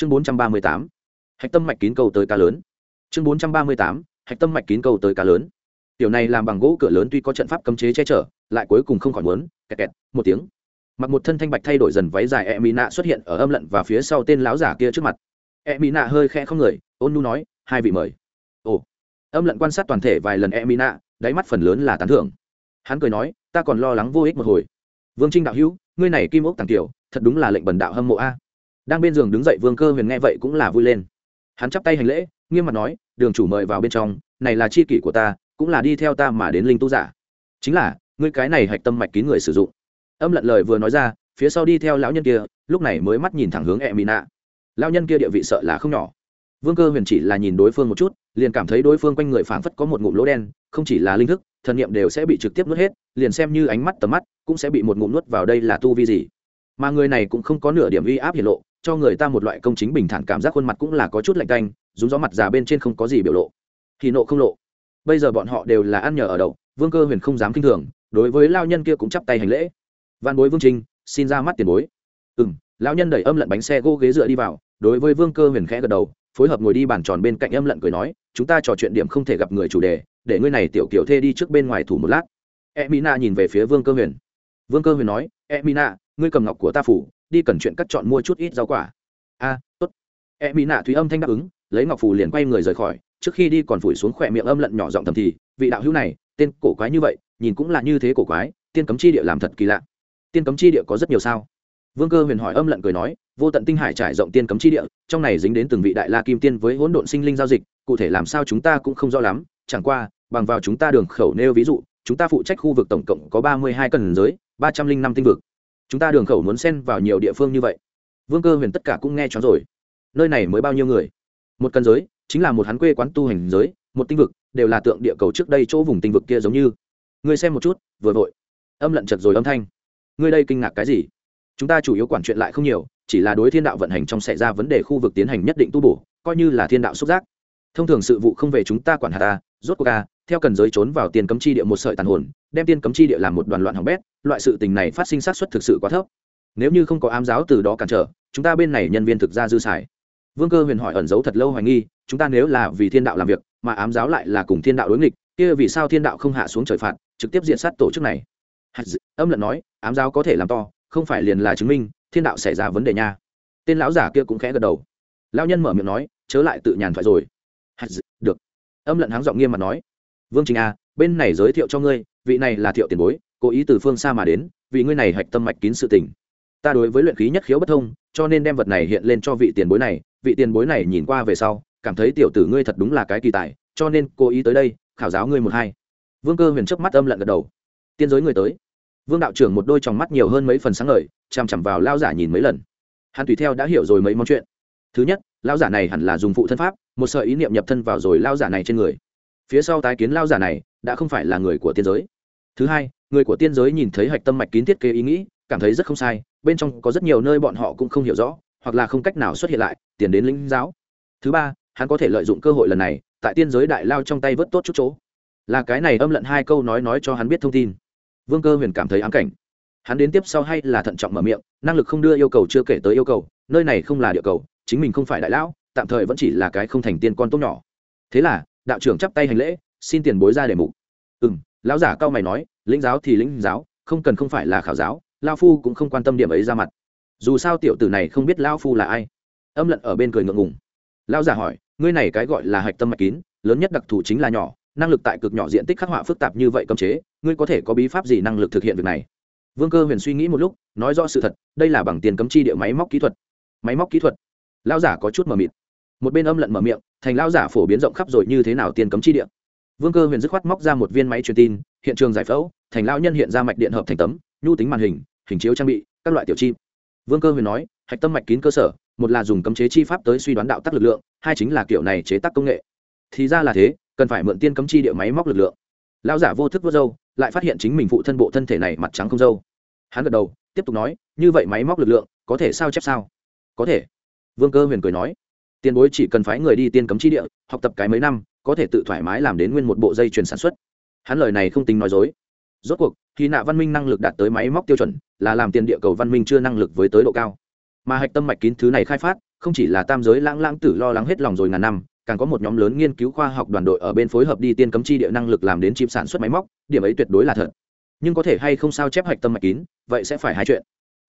chương bốn trăm ba mươi tám, hạch tâm mạch kín cầu tới cá lớn. Chương bốn trăm ba mươi tám, hạch tâm mạch kín cầu tới cá lớn. Tiểu này làm bằng gỗ cửa lớn tuy có trận pháp cấm chế che chở, lại cuối cùng không khỏi muốn, kẹt kẹt, một tiếng. Mặc một thân thanh bạch thay đổi dần váy dài e mỹ nạ xuất hiện ở âm lận và phía sau tên láo giả kia trước mặt. E mỹ nạ hơi khẽ không người, ôn nu nói, hai vị mời. Ồ. Âm lận quan sát toàn thể vài lần e mỹ nạ đáy mắt phần lớn là tán thưởng. Hắn cười nói, ta còn lo lắng vô ích một hồi. Vương trinh đạo hữu, ngươi này kim ốc tàng tiểu, thật đúng là lệnh bần đạo hâm mộ a đang bên giường đứng dậy vương cơ huyền nghe vậy cũng là vui lên hắn chắp tay hành lễ nghiêm mặt nói đường chủ mời vào bên trong này là c h i kỷ của ta cũng là đi theo ta mà đến linh tu giả chính là ngươi cái này hạch tâm mạch kín người sử dụng âm lận lời vừa nói ra phía sau đi theo lão nhân kia lúc này mới mắt nhìn thẳng hướng e mỹ nạ lão nhân kia địa vị sợ là không nhỏ vương cơ huyền chỉ là nhìn đối phương một chút liền cảm thấy đối phương quanh người phảng phất có một ngụm lỗ đen không chỉ là linh thức thần nghiệm đều sẽ bị trực tiếp nuốt hết liền xem như ánh mắt tầm mắt cũng sẽ bị một ngụm nuốt vào đây là tu vi gì mà người này cũng không có nửa điểm uy áp hiển lộ cho người ta một loại công chính bình thản cảm giác khuôn mặt cũng là có chút lạnh canh rúng gió mặt già bên trên không có gì biểu lộ. Thì nộ không lộ. Bây giờ bọn họ đều là ăn nhờ ở đậu, vương cơ huyền không dám k i n h thường, đối với lao nhân kia cũng chắp tay hành lễ. Văn bối vương trinh xin ra mắt tiền bối. Ừ m lao nhân đẩy âm lận bánh xe gỗ ghế dựa đi vào, đối với vương cơ huyền khẽ gật đầu, phối hợp ngồi đi bàn tròn bên cạnh âm lận cười nói, chúng ta trò chuyện điểm không thể gặp người chủ đề, để ngươi này tiểu kiểu thê đi trước bên ngoài thủ một lát. E mina nhìn về phía vương cơ huyền. Vương cơ huyền nói e mina, ngươi cầm ngọc của ta phủ đi cần chuyện cắt chọn mua chút ít rau quả. A à, tốt. E mina thúy âm thanh đáp ứng lấy ngọc phù liền quay người rời khỏi. Trước khi đi còn phủi xuống khỏe miệng âm lận nhỏ giọng thầm thì vị đạo hữu này tên cổ quái như vậy nhìn cũng là như thế cổ quái tiên cấm chi địa làm thật kỳ lạ. Tiên cấm chi địa có rất nhiều sao? Vương cơ huyền hỏi âm lận cười nói vô tận tinh hải trải rộng tiên cấm chi địa trong này dính đến từng vị đại la kim tiên với hỗn độn sinh linh giao dịch cụ thể làm sao chúng ta cũng không rõ lắm chẳng qua bằng vào chúng ta đường khẩu nêu ví dụ chúng ta phụ trách khu vực tổng cộng có ba mươi hai cần giới ba trăm linh năm tinh vực chúng ta đường khẩu muốn xen vào nhiều địa phương như vậy. Vương cơ huyền tất cả cũng nghe cho rồi. Nơi này mới bao nhiêu người? Một cần giới, chính là một hắn quê quán tu hành giới, một tinh vực, đều là tượng địa cầu trước đây chỗ vùng tinh vực kia giống như. Ngươi xem một chút, vừa vội. Âm lận chật rồi âm thanh. Ngươi đây kinh ngạc cái gì? Chúng ta chủ yếu quản chuyện lại không nhiều, chỉ là đối thiên đạo vận hành trong xảy ra vấn đề khu vực tiến hành nhất định tu bổ, coi như là thiên đạo xúc giác. Thông thường sự vụ không về chúng ta quản hạt ta, rốt cuộc ca theo cần giới trốn vào tiền cấm chi địa một sợi tàn hồn, đem tiên cấm chi địa làm một đoàn loạn hỏng bét, loại sự tình này phát sinh sát xuất thực sự quá thấp. Nếu như không có ám giáo từ đó cản trở, chúng ta bên này nhân viên thực ra dư xài. Vương cơ huyền hỏi ẩn giấu thật lâu hoài nghi, chúng ta nếu là vì thiên đạo làm việc, mà ám giáo lại là cùng thiên đạo đối nghịch, kia vì sao thiên đạo không hạ xuống trời phạt, trực tiếp diện sát tổ chức này? Âm lận nói, ám giáo có thể làm to, không phải liền là chứng minh, thiên đạo xảy ra vấn đề nha. Tên lão giả kia cũng khẽ gật đầu. Lão nhân mở miệng nói, chớ lại tự nhàn thoại rồi. Được. Âm lận háng giọng nghiêm mặt nói vương trình a, bên này giới thiệu cho ngươi, vị này là thiệu tiền bối, cố ý từ phương xa mà đến, vì ngươi này hạch tâm mạch kín sự tình. Ta đối với luyện khí nhất khiếu bất thông, cho nên đem vật này hiện lên cho vị tiền bối này, vị tiền bối này nhìn qua về sau, cảm thấy tiểu tử ngươi thật đúng là cái kỳ tài, cho nên cố ý tới đây, khảo giáo ngươi một hai. Vương cơ huyền chớp mắt âm lận gật đầu. Tiên giới người tới. Vương đạo trưởng một đôi tròng mắt nhiều hơn mấy phần sáng ngời, chằm chằm vào lao giả nhìn mấy lần. Hắn tùy theo đã hiểu rồi mấy món chuyện. Thứ nhất lao giả này hẳn là dùng phụ thân pháp, một sợi ý niệm nhập thân vào rồi lao giả này trên người phía sau tái kiến lao giả này đã không phải là người của tiên giới. Thứ hai, người của tiên giới nhìn thấy hạch tâm mạch kín thiết kế ý nghĩ, cảm thấy rất không sai, bên trong có rất nhiều nơi bọn họ cũng không hiểu rõ, hoặc là không cách nào xuất hiện lại, tiền đến lĩnh giáo. Thứ ba, hắn có thể lợi dụng cơ hội lần này, tại tiên giới đại lao trong tay vớt tốt chút chỗ. Là cái này âm lận hai câu nói nói cho hắn biết thông tin. Vương cơ huyền cảm thấy ám cảnh. Hắn đến tiếp sau hay là thận trọng mở miệng, năng lực không đưa yêu cầu chưa kể tới yêu cầu, nơi này không là địa cầu, chính mình không phải đại lão, tạm thời vẫn chỉ là cái không thành tiên con tốt nhỏ. Thế là đạo trưởng chắp tay hành lễ, xin tiền bối ra đề mục. Ừ m lão giả cao mày nói, lĩnh giáo thì lĩnh giáo, không cần không phải là khảo giáo lao phu cũng không quan tâm điểm ấy ra mặt. Dù sao tiểu tử này không biết lao phu là ai. Âm lận ở bên cười ngượng ngùng. Lao giả hỏi, ngươi này cái gọi là hạch tâm mạch kín, lớn nhất đặc thù chính là nhỏ, năng lực tại cực nhỏ diện tích khắc họa phức tạp như vậy cấm chế, ngươi có thể có bí pháp gì năng lực thực hiện việc này? Vương cơ huyền suy nghĩ một lúc, nói rõ sự thật, đây là bằng tiền cấm chi địa máy móc kỹ thuật. Máy móc kỹ thuật? Lao giả có chút mờ mịt. Một bên âm lận mở miệng thành lao giả phổ biến rộng khắp rồi như thế nào tiền cấm chi địa? Vương cơ huyền dứt khoát móc ra một viên máy truyền tin, hiện trường giải phẫu, thành lao nhân hiện ra mạch điện hợp thành tấm, nhu tính màn hình hình chiếu trang bị, các loại tiểu chi vương cơ huyền nói, hạch tâm mạch kín cơ sở, một là dùng cấm chế chi pháp tới suy đoán đạo tắc lực lượng, hai chính là kiểu này chế tác công nghệ. Thì ra là thế, cần phải mượn tiên cấm chi địa máy móc lực lượng. Lão giả vô thức vô dâu lại phát hiện chính mình phụ thân bộ thân thể này mặt trắng không dâu hắn gật đầu, tiếp tục nói, như vậy máy móc lực lượng có thể sao chép sao? Có thể. Vương cơ huyền cười nói tiền bối chỉ cần phái người đi tiên cấm chi địa, học tập cái mấy năm, có thể tự thoải mái làm đến nguyên một bộ dây chuyền sản xuất. Hắn lời này không tính nói dối. Rốt cuộc, khi nạ văn minh năng lực đạt tới máy móc tiêu chuẩn, là làm tiền địa cầu văn minh chưa năng lực với tới độ cao. Mà hạch tâm mạch kín thứ này khai phát, không chỉ là tam giới lãng lãng tử lo lắng hết lòng rồi ngàn năm, càng có một nhóm lớn nghiên cứu khoa học đoàn đội ở bên phối hợp đi tiên cấm chi địa năng lực làm đến chim sản xuất máy móc, điểm ấy tuyệt đối là thật. Nhưng có thể hay không sao chép hạch tâm mạch kín, vậy sẽ phải hai chuyện.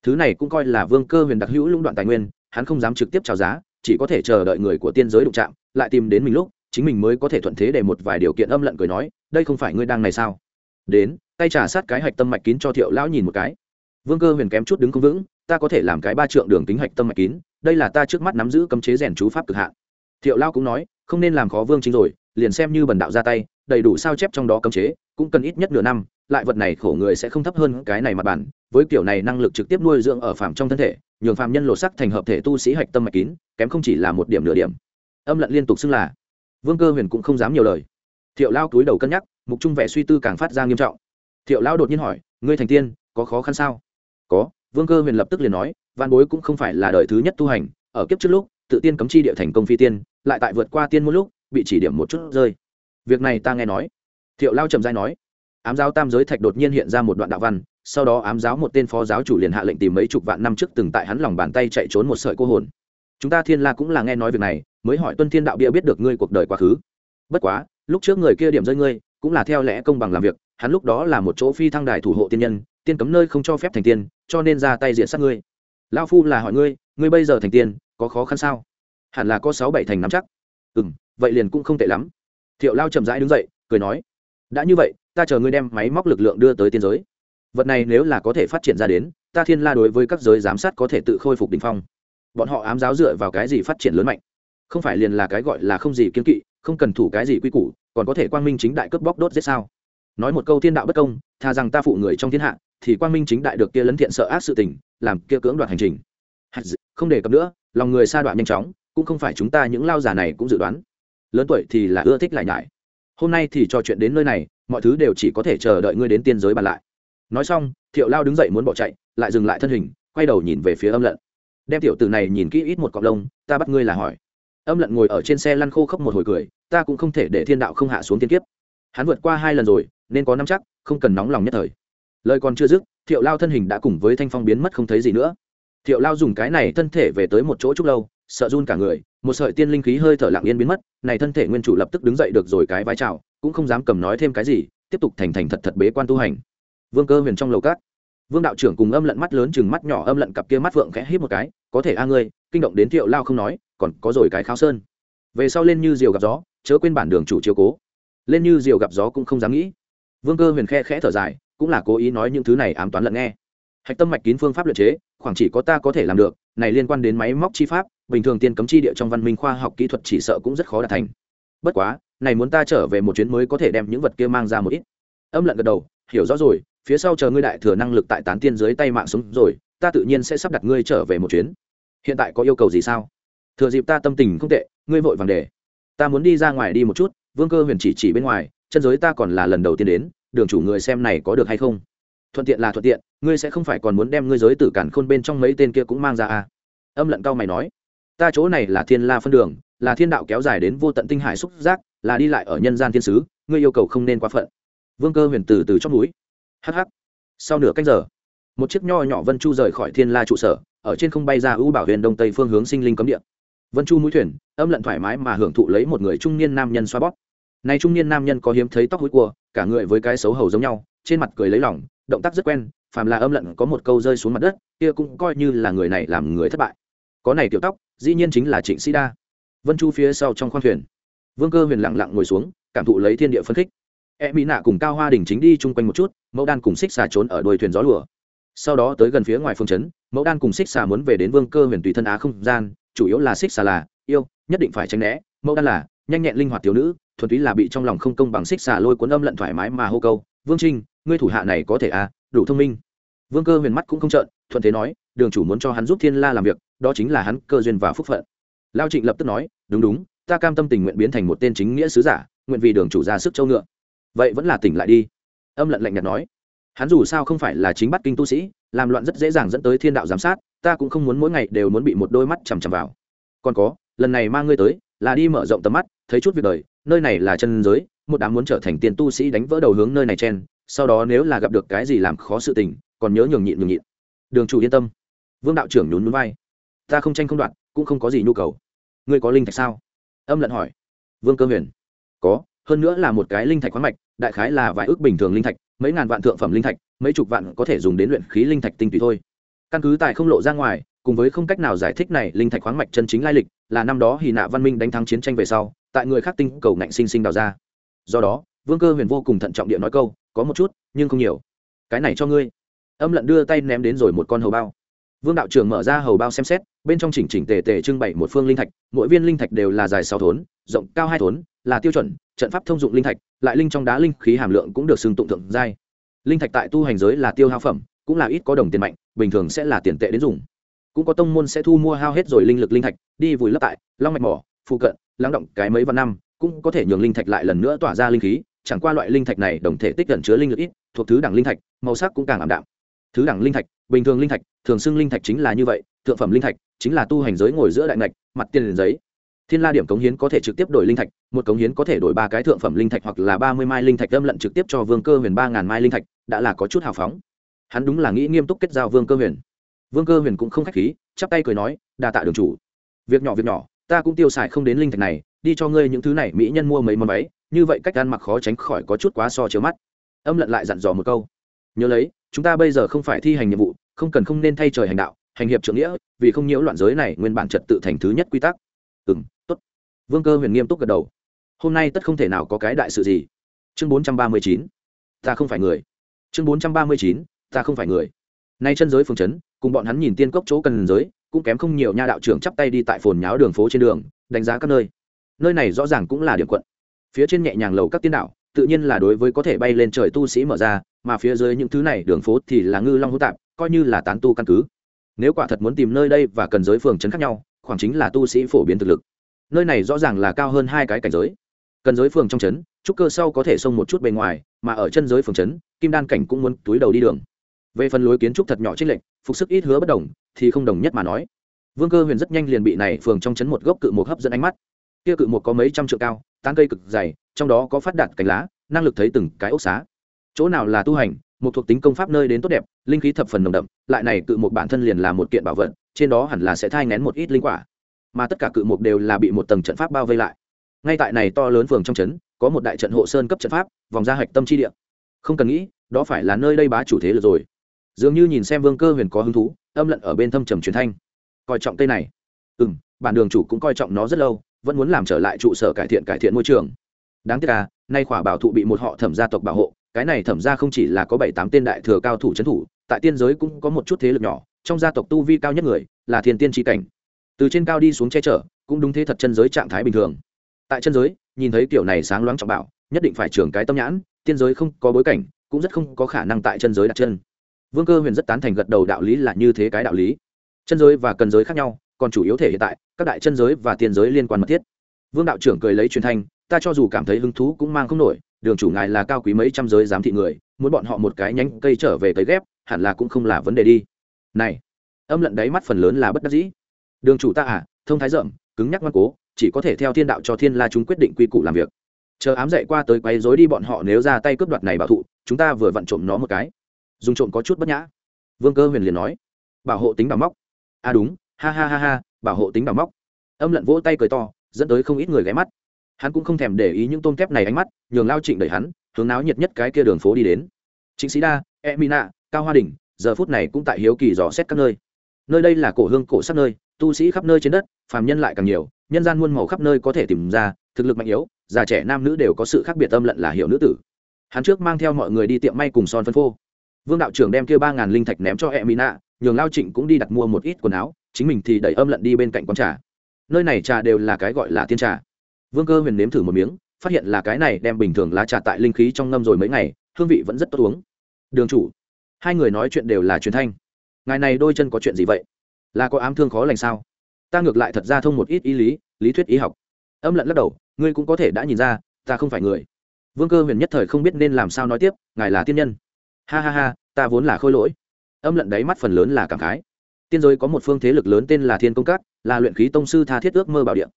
Thứ này cũng coi là vương cơ huyền đặc hữu lũng đoạn tài nguyên, hắn không dám trực tiếp trào giá chỉ có thể chờ đợi người của tiên giới đụng chạm, lại tìm đến mình lúc, chính mình mới có thể thuận thế để một vài điều kiện âm lận cười nói, đây không phải ngươi đang này sao? Đến, tay trả sát cái hạch tâm mạch kín cho thiệu lão nhìn một cái. Vương cơ huyền kém chút đứng không vững, ta có thể làm cái ba trượng đường kính hạch tâm mạch kín, đây là ta trước mắt nắm giữ cấm chế rèn chú pháp cực hạn. Thiệu lao cũng nói, không nên làm khó vương chính rồi, liền xem như bần đạo ra tay, đầy đủ sao chép trong đó cấm chế, cũng cần ít nhất nửa năm, lại vật này khổ người sẽ không thấp hơn cái này mặt bản với kiểu này năng lực trực tiếp nuôi dưỡng ở phạm trong thân thể, nhường phạm nhân lột sắc thành hợp thể tu sĩ hạch tâm mạch kín, kém không chỉ là một điểm nửa điểm. Âm lận liên tục xưng là. Vương cơ huyền cũng không dám nhiều lời. Thiệu lao cúi đầu cân nhắc, mục trung vẻ suy tư càng phát ra nghiêm trọng. Thiệu lao đột nhiên hỏi, ngươi thành tiên, có khó khăn sao? Có. Vương cơ huyền lập tức liền nói văn bối cũng không phải là đời thứ nhất tu hành, ở kiếp trước lúc, tự tiên cấm chi địa thành công phi tiên, lại tại vượt qua tiên một lúc, bị chỉ điểm một chút rơi. Việc này ta nghe nói. Thiệu lao trầm dai nói, ám giáo tam giới thạch đột nhiên hiện ra một đoạn đạo văn sau đó ám giáo một tên phó giáo chủ liền hạ lệnh tìm mấy chục vạn năm trước từng tại hắn lòng bàn tay chạy trốn một sợi cô hồn. Chúng ta thiên la cũng là nghe nói việc này, mới hỏi tuân thiên đạo bia biết được ngươi cuộc đời quá khứ. Bất quá, lúc trước người kia điểm rơi ngươi, cũng là theo lẽ công bằng làm việc, hắn lúc đó là một chỗ phi thăng đài thủ hộ tiên nhân, tiên cấm nơi không cho phép thành tiên, cho nên ra tay diện sát ngươi. Lao phu là hỏi ngươi ngươi bây giờ thành tiên, có khó khăn sao? Hẳn là có sáu bảy thành nắm chắc. Ừ m vậy liền cũng không tệ lắm. Thiệu lao chậm rãi đứng dậy, cười nói, đã như vậy, ta chờ ngươi đem máy móc lực lượng đưa tới tiên giới vật này nếu là có thể phát triển ra đến, ta thiên la đối với các giới giám sát có thể tự khôi phục đình phong. Bọn họ ám giáo dựa vào cái gì phát triển lớn mạnh? Không phải liền là cái gọi là không gì kiên kỵ, không cần thủ cái gì quy củ, còn có thể quang minh chính đại cướp bóc đốt giết sao? Nói một câu thiên đạo bất công thà rằng ta phụ người trong thiên hạ, thì quang minh chính đại được kia lấn thiện sợ ác sự tình, làm kia cưỡng đoạt hành trình. Không đề cập nữa, lòng người xa đoạn nhanh chóng, cũng không phải chúng ta những lao già này cũng dự đoán. Lớn tuổi thì là ưa thích lại nhải. Hôm nay thì trò chuyện đến nơi này, mọi thứ đều chỉ có thể chờ đợi ngươi đến tiên giới bàn lại nói xong, thiệu lao đứng dậy muốn bỏ chạy, lại dừng lại thân hình, quay đầu nhìn về phía âm lận. Đem tiểu tử này nhìn kỹ ít một cọc lông, ta bắt ngươi là hỏi. Âm lận ngồi ở trên xe lăn khô khốc một hồi cười, ta cũng không thể để thiên đạo không hạ xuống tiên kiếp. Hắn vượt qua hai lần rồi, nên có năm chắc, không cần nóng lòng nhất thời. Lời còn chưa dứt, thiệu lao thân hình đã cùng với thanh phong biến mất không thấy gì nữa. Thiệu lao dùng cái này thân thể về tới một chỗ chúc lâu, sợ run cả người, một sợi tiên linh khí hơi thở lặng yên biến mất, này thân thể nguyên chủ lập tức đứng dậy được rồi cái vai trào cũng không dám cầm nói thêm cái gì, tiếp tục thành thành thật thật bế quan tu hành vương cơ huyền trong lầu cát vương đạo trưởng cùng âm lận mắt lớn chừng mắt nhỏ âm lận cặp kia mắt vượng khẽ hít một cái, có thể a ngươi, kinh động đến thiệu lao không nói, còn có rồi cái kháo sơn. Về sau lên như diều gặp gió, chớ quên bản đường chủ chiếu cố. Lên như diều gặp gió cũng không dám nghĩ. Vương cơ huyền khe khẽ thở dài, cũng là cố ý nói những thứ này ám toán lận nghe. Hạch tâm mạch kín phương pháp luyện chế, khoảng chỉ có ta có thể làm được, này liên quan đến máy móc chi pháp, bình thường tiên cấm chi địa trong văn minh khoa học kỹ thuật chỉ sợ cũng rất khó đạt thành. Bất quá, này muốn ta trở về một chuyến mới có thể đem những vật kia mang ra một ít. Âm lận gật đầu, hiểu rõ rồi phía sau chờ ngươi đại thừa năng lực tại tán tiên dưới tay mạng sống rồi, ta tự nhiên sẽ sắp đặt ngươi trở về một chuyến. Hiện tại có yêu cầu gì sao? Thừa dịp ta tâm tình không tệ, ngươi vội vàng để. Ta muốn đi ra ngoài đi một chút, vương cơ huyền chỉ chỉ bên ngoài, chân giới ta còn là lần đầu tiên đến, đường chủ người xem này có được hay không? Thuận tiện là thuận tiện, ngươi sẽ không phải còn muốn đem ngươi giới tử cản khôn bên trong mấy tên kia cũng mang ra à? Âm lận cao mày nói. Ta chỗ này là thiên la phân đường, là thiên đạo kéo dài đến vô tận tinh hải xúc giác, là đi lại ở nhân gian thiên sứ, ngươi yêu cầu không nên quá phận. Vương cơ huyền từ từ trong núi hh sau nửa canh giờ, một chiếc nho nhỏ vân chu rời khỏi thiên la trụ sở, ở trên không bay ra ưu bảo huyền đông tây phương hướng sinh linh cấm địa. Vân chu mũi thuyền, âm lận thoải mái mà hưởng thụ lấy một người trung niên nam nhân xoa bóp. Này trung niên nam nhân có hiếm thấy tóc hối cua, cả người với cái xấu hầu giống nhau, trên mặt cười lấy lòng, động tác rất quen, phàm là âm lận có một câu rơi xuống mặt đất, kia cũng coi như là người này làm người thất bại. Có này tiểu tóc, dĩ nhiên chính là trịnh sĩ đa. Vân chu phía sau trong khoang thuyền, vương cơ huyền lặng lặng ngồi xuống, cảm thụ lấy thiên địa phân khích e mỹ nạ cùng cao hoa đình chính đi chung quanh một chút, mẫu đan cùng xích xà trốn ở đuôi thuyền gió lùa. Sau đó tới gần phía ngoài phương trấn mẫu đan cùng xích xà muốn về đến vương cơ huyền tùy thân á không gian, chủ yếu là xích xà là yêu, nhất định phải tránh né. Mẫu đan là nhanh nhẹn linh hoạt thiếu nữ, thuần túy là bị trong lòng không công bằng xích xà lôi cuốn âm lận thoải mái mà hô câu, vương trinh, ngươi thủ hạ này có thể à đủ thông minh. Vương cơ huyền mắt cũng không trợn, thuận thế nói, đường chủ muốn cho hắn giúp thiên la làm việc, đó chính là hắn cơ duyên và phúc phận. Lao trịnh lập tức nói, đúng đúng, ta cam tâm tình nguyện biến thành một tên chính nghĩa sứ giả, nguyện vì đường chủ ra sức châu ngựa vậy vẫn là tỉnh lại đi. Âm lận lạnh nhạt nói. Hắn dù sao không phải là chính bắt kinh tu sĩ, làm loạn rất dễ dàng dẫn tới thiên đạo giám sát, ta cũng không muốn mỗi ngày đều muốn bị một đôi mắt chằm chằm vào. Còn có, lần này mang ngươi tới, là đi mở rộng tầm mắt, thấy chút việc đời, nơi này là chân giới, một đám muốn trở thành tiền tu sĩ đánh vỡ đầu hướng nơi này chen, sau đó nếu là gặp được cái gì làm khó sự tình, còn nhớ nhường nhịn nhường nhịn. Đường chủ yên tâm. Vương đạo trưởng nhún núi vai. Ta không tranh không đoạt, cũng không có gì nhu cầu. Ngươi có linh thạch sao? Âm lận hỏi. Vương cơ huyền. Có hơn nữa là một cái linh thạch khoáng mạch, đại khái là vài ước bình thường linh thạch, mấy ngàn vạn thượng phẩm linh thạch, mấy chục vạn có thể dùng đến luyện khí linh thạch tinh túy thôi. Căn cứ tài không lộ ra ngoài, cùng với không cách nào giải thích này, linh thạch khoáng mạch chân chính lai lịch, là năm đó hì nạ văn minh đánh thắng chiến tranh về sau, tại người khác tinh cầu ngạnh sinh sinh đào ra. Do đó, vương cơ huyền vô cùng thận trọng địa nói câu, có một chút, nhưng không nhiều. Cái này cho ngươi. Âm lận đưa tay ném đến rồi một con hầu bao. Vương đạo trưởng mở ra hầu bao xem xét, bên trong chỉnh chỉnh tề tề trưng bày một phương linh thạch, mỗi viên linh thạch đều là dài sáu thốn, rộng cao hai thốn là tiêu chuẩn, trận pháp thông dụng linh thạch, lại linh trong đá linh khí hàm lượng cũng được xưng tụng thượng giai. Linh thạch tại tu hành giới là tiêu hao phẩm, cũng là ít có đồng tiền mạnh, bình thường sẽ là tiền tệ đến dùng. Cũng có tông môn sẽ thu mua hao hết rồi linh lực linh thạch, đi vùi lấp tại long mạch mỏ, phụ cận, lắng động cái mấy vạn năm, cũng có thể nhường linh thạch lại lần nữa tỏa ra linh khí, chẳng qua loại linh thạch này đồng thể tích gần chứa linh lực ít, thuộc thứ đẳng linh thạch, màu sắc cũng càng ảm đạm. Thứ đẳng linh thạch, bình thường linh thạch, thường xưng linh thạch chính là như vậy, thượng phẩm linh thạch, chính là tu hành giới ngồi giữa đại ngạch, mặt tiền giấy thiên la điểm cống hiến có thể trực tiếp đổi linh thạch, một cống hiến có thể đổi ba cái thượng phẩm linh thạch hoặc là ba mươi mai linh thạch âm lận trực tiếp cho vương cơ huyền ba ngàn mai linh thạch, đã là có chút hào phóng. Hắn đúng là nghĩ nghiêm túc kết giao vương cơ huyền. Vương cơ huyền cũng không k h á c h khí, chắp tay cười nói, đa tạ đường chủ. Việc nhỏ việc nhỏ, ta cũng tiêu xài không đến linh thạch này, đi cho ngươi những thứ này mỹ nhân mua mấy món váy, như vậy cách ăn mặc khó tránh khỏi có chút quá so chiếu mắt. Âm lận lại dặn dò một câu, nhớ lấy, chúng ta bây giờ không phải thi hành nhiệm vụ, không cần không nên thay trời hành đạo, hành hiệp trưởng nghĩa, vì không nhiễu loạn giới này nguyên bản trật tự thành thứ nhất quy tắc. Ừ m vương cơ huyền nghiêm túc gật đầu. Hôm nay tất không thể nào có cái đại sự gì. Chương bốn trăm ba mươi chín, ta không phải người. Chương bốn trăm ba mươi chín, ta không phải người. Nay chân giới phường trấn cùng bọn hắn nhìn tiên cốc chỗ cần giới, cũng kém không nhiều nha đạo trưởng chắp tay đi tại phồn nháo đường phố trên đường, đánh giá các nơi. Nơi này rõ ràng cũng là điểm quận. Phía trên nhẹ nhàng lầu các tiên đạo, tự nhiên là đối với có thể bay lên trời tu sĩ mở ra, mà phía dưới những thứ này đường phố thì là ngư long hữu tạp, coi như là tán tu căn cứ. Nếu quả thật muốn tìm nơi đây và cần giới phường trấn khác nhau, khoảng chính là tu sĩ phổ biến thực lực nơi này rõ ràng là cao hơn hai cái cảnh giới. Cần giới phường trong trấn, trúc cơ sau có thể xông một chút bề ngoài, mà ở chân giới phường trấn, kim đan cảnh cũng muốn túi đầu đi đường. Về phần lối kiến trúc thật nhỏ trích lệnh phục sức ít hứa bất đồng, thì không đồng nhất mà nói. Vương cơ huyền rất nhanh liền bị này phường trong trấn một gốc cự một hấp dẫn ánh mắt. Kia cự một có mấy trăm trượng cao, tán cây cực dày, trong đó có phát đạt cánh lá, năng lực thấy từng cái ốc xá. Chỗ nào là tu hành một thuộc tính công pháp nơi đến tốt đẹp, linh khí thập phần nồng đậm, lại này cự một bản thân liền là một kiện bảo vật, trên đó hẳn là sẽ thai ngén một ít linh quả mà tất cả cự mục đều là bị một tầng trận pháp bao vây lại. Ngay tại này to lớn phường trong trấn, có một đại trận hộ sơn cấp trận pháp, vòng ra hạch tâm chi địa. Không cần nghĩ, đó phải là nơi đây bá chủ thế lực rồi. Dường như nhìn xem vương cơ huyền có hứng thú, âm lận ở bên thâm trầm truyền thanh. Coi trọng cây này. Ừ m bản đường chủ cũng coi trọng nó rất lâu, vẫn muốn làm trở lại trụ sở cải thiện cải thiện môi trường. Đáng tiếc là nay khỏa bảo thụ bị một họ thẩm gia tộc bảo hộ, cái này thẩm gia không chỉ là có bảy tám tên đại thừa cao thủ trấn thủ, tại tiên giới cũng có một chút thế lực nhỏ, trong gia tộc tu vi cao nhất người là thiên tiên tri cảnh từ trên cao đi xuống che chở, cũng đúng thế thật chân giới trạng thái bình thường. Tại chân giới, nhìn thấy kiểu này sáng loáng trọng bảo, nhất định phải trưởng cái tâm nhãn, tiên giới không có bối cảnh, cũng rất không có khả năng tại chân giới đặt chân. Vương cơ huyền rất tán thành gật đầu đạo lý là như thế cái đạo lý. Chân giới và cần giới khác nhau, còn chủ yếu thể hiện tại, các đại chân giới và tiên giới liên quan mật thiết. Vương đạo trưởng cười lấy truyền thanh, ta cho dù cảm thấy hứng thú cũng mang không nổi, đường chủ ngài là cao quý mấy trăm giới giám thị người, muốn bọn họ một cái nhánh cây trở về tới ghép, hẳn là cũng không là vấn đề đi. Này, âm lận đáy mắt phần lớn là bất đắc dĩ đường chủ ta à thông thái rộng, cứng nhắc ngoan cố, chỉ có thể theo thiên đạo cho thiên la chúng quyết định quy củ làm việc. Chờ ám dậy qua tới quấy rối đi bọn họ nếu ra tay cướp đoạt này bảo thụ, chúng ta vừa vặn trộm nó một cái. Dùng trộm có chút bất nhã. Vương cơ huyền liền nói, bảo hộ tính bảo móc. À đúng, ha ha ha ha, bảo hộ tính bảo móc. Âm lận vỗ tay cười to, dẫn tới không ít người ghé mắt. Hắn cũng không thèm để ý những tôm kép này ánh mắt, nhường lao trịnh đẩy hắn, hướng náo nhiệt nhất cái kia đường phố đi đến. Chính sĩ đa e mina cao hoa đình, giờ phút này cũng tại hiếu kỳ dò xét các nơi nơi đây là cổ hương cổ sắc nơi, tu sĩ khắp nơi trên đất, phàm nhân lại càng nhiều, nhân gian muôn màu khắp nơi có thể tìm ra, thực lực mạnh yếu, già trẻ nam nữ đều có sự khác biệt âm lận là hiệu nữ tử. Hắn trước mang theo mọi người đi tiệm may cùng son phân phô. Vương đạo trưởng đem kia ba ngàn linh thạch ném cho e mỹ nạ nhường lao trịnh cũng đi đặt mua một ít quần áo, chính mình thì đẩy âm lận đi bên cạnh quán trà. Nơi này trà đều là cái gọi là tiên trà. Vương cơ huyền nếm thử một miếng, phát hiện là cái này đem bình thường lá trà tại linh khí trong ngâm rồi mấy ngày, hương vị vẫn rất tốt uống. Đường chủ, hai người nói chuyện đều là truyền thanh ngài này đôi chân có chuyện gì vậy? Là có ám thương khó lành sao? Ta ngược lại thật ra thông một ít ý lý lý thuyết y học. Âm lận lắc đầu, ngươi cũng có thể đã nhìn ra, ta không phải người. Vương cơ huyền nhất thời không biết nên làm sao nói tiếp, ngài là tiên nhân. Ha ha ha, ta vốn là khôi lỗi. Âm lận đáy mắt phần lớn là cảm khái. Tiên giới có một phương thế lực lớn tên là thiên công các, là luyện khí tông sư tha thiết ước mơ bảo điện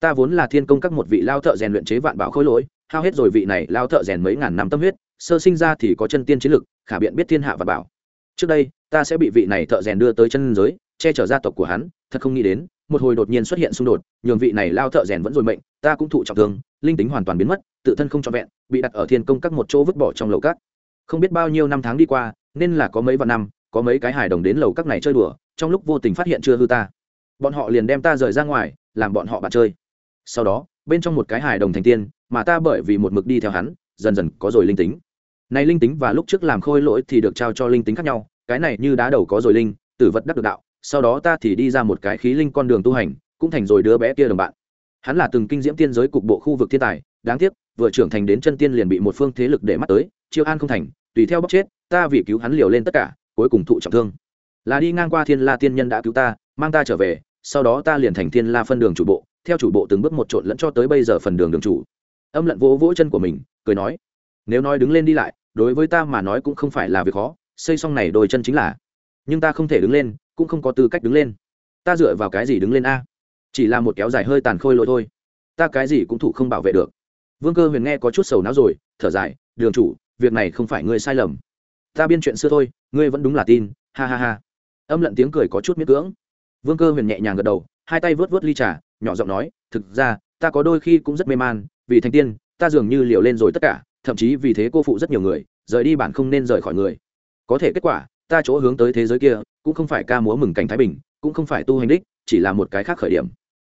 ta vốn là thiên công các một vị lao thợ rèn luyện chế vạn bảo khôi lỗi, hao hết rồi vị này lao thợ rèn mấy ngàn năm tâm huyết, sơ sinh ra thì có chân tiên chiến lực, khả biện biết thiên hạ và bảo. Trước đây ta sẽ bị vị này thợ rèn đưa tới chân giới, che chở gia tộc của hắn, thật không nghĩ đến, một hồi đột nhiên xuất hiện xung đột, nhường vị này lao thợ rèn vẫn rồi mệnh, ta cũng thụ trọng thương, linh tính hoàn toàn biến mất, tự thân không trọn vẹn, bị đặt ở thiên công các một chỗ vứt bỏ trong lầu các. Không biết bao nhiêu năm tháng đi qua, nên là có mấy vạn năm, có mấy cái hài đồng đến lầu các này chơi đùa, trong lúc vô tình phát hiện chưa hư ta. Bọn họ liền đem ta rời ra ngoài, làm bọn họ bạn chơi. Sau đó, bên trong một cái hài đồng thành tiên, mà ta bởi vì một mực đi theo hắn, dần dần có rồi linh tính. Này linh tính và lúc trước làm khôi lỗi thì được trao cho linh tính khác nhau cái này như đá đầu có rồi linh, tử vật đắc được đạo, sau đó ta thì đi ra một cái khí linh con đường tu hành, cũng thành rồi đứa bé kia đồng bạn. Hắn là từng kinh diễm tiên giới cục bộ khu vực thiên tài, đáng tiếc, vừa trưởng thành đến chân tiên liền bị một phương thế lực để mắt tới, chiêu an không thành, tùy theo bóc chết, ta vì cứu hắn liều lên tất cả, cuối cùng thụ trọng thương. Là đi ngang qua thiên la tiên nhân đã cứu ta, mang ta trở về, sau đó ta liền thành thiên la phân đường chủ bộ, theo chủ bộ từng bước một trộn lẫn cho tới bây giờ phần đường đường chủ. Âm lận vỗ vỗ chân của mình, cười nói, nếu nói đứng lên đi lại, đối với ta mà nói cũng không phải là việc khó xây xong này đôi chân chính là. Nhưng ta không thể đứng lên, cũng không có tư cách đứng lên. Ta dựa vào cái gì đứng lên a? Chỉ là một kéo dài hơi tàn khôi lỗi thôi. Ta cái gì cũng thủ không bảo vệ được. Vương cơ huyền nghe có chút sầu não rồi, thở dài, đường chủ, việc này không phải ngươi sai lầm. Ta biên chuyện xưa thôi, ngươi vẫn đúng là tin, ha ha ha. Âm lận tiếng cười có chút miết cưỡng. Vương cơ huyền nhẹ nhàng gật đầu, hai tay vớt vớt ly trà, nhỏ giọng nói, thực ra, ta có đôi khi cũng rất mê man, vì thành tiên, ta dường như liều lên rồi tất cả, thậm chí vì thế cô phụ rất nhiều người, rời đi bạn không nên rời khỏi người có thể kết quả, ta chỗ hướng tới thế giới kia, cũng không phải ca múa mừng cảnh thái bình, cũng không phải tu hành đích, chỉ là một cái khác khởi điểm.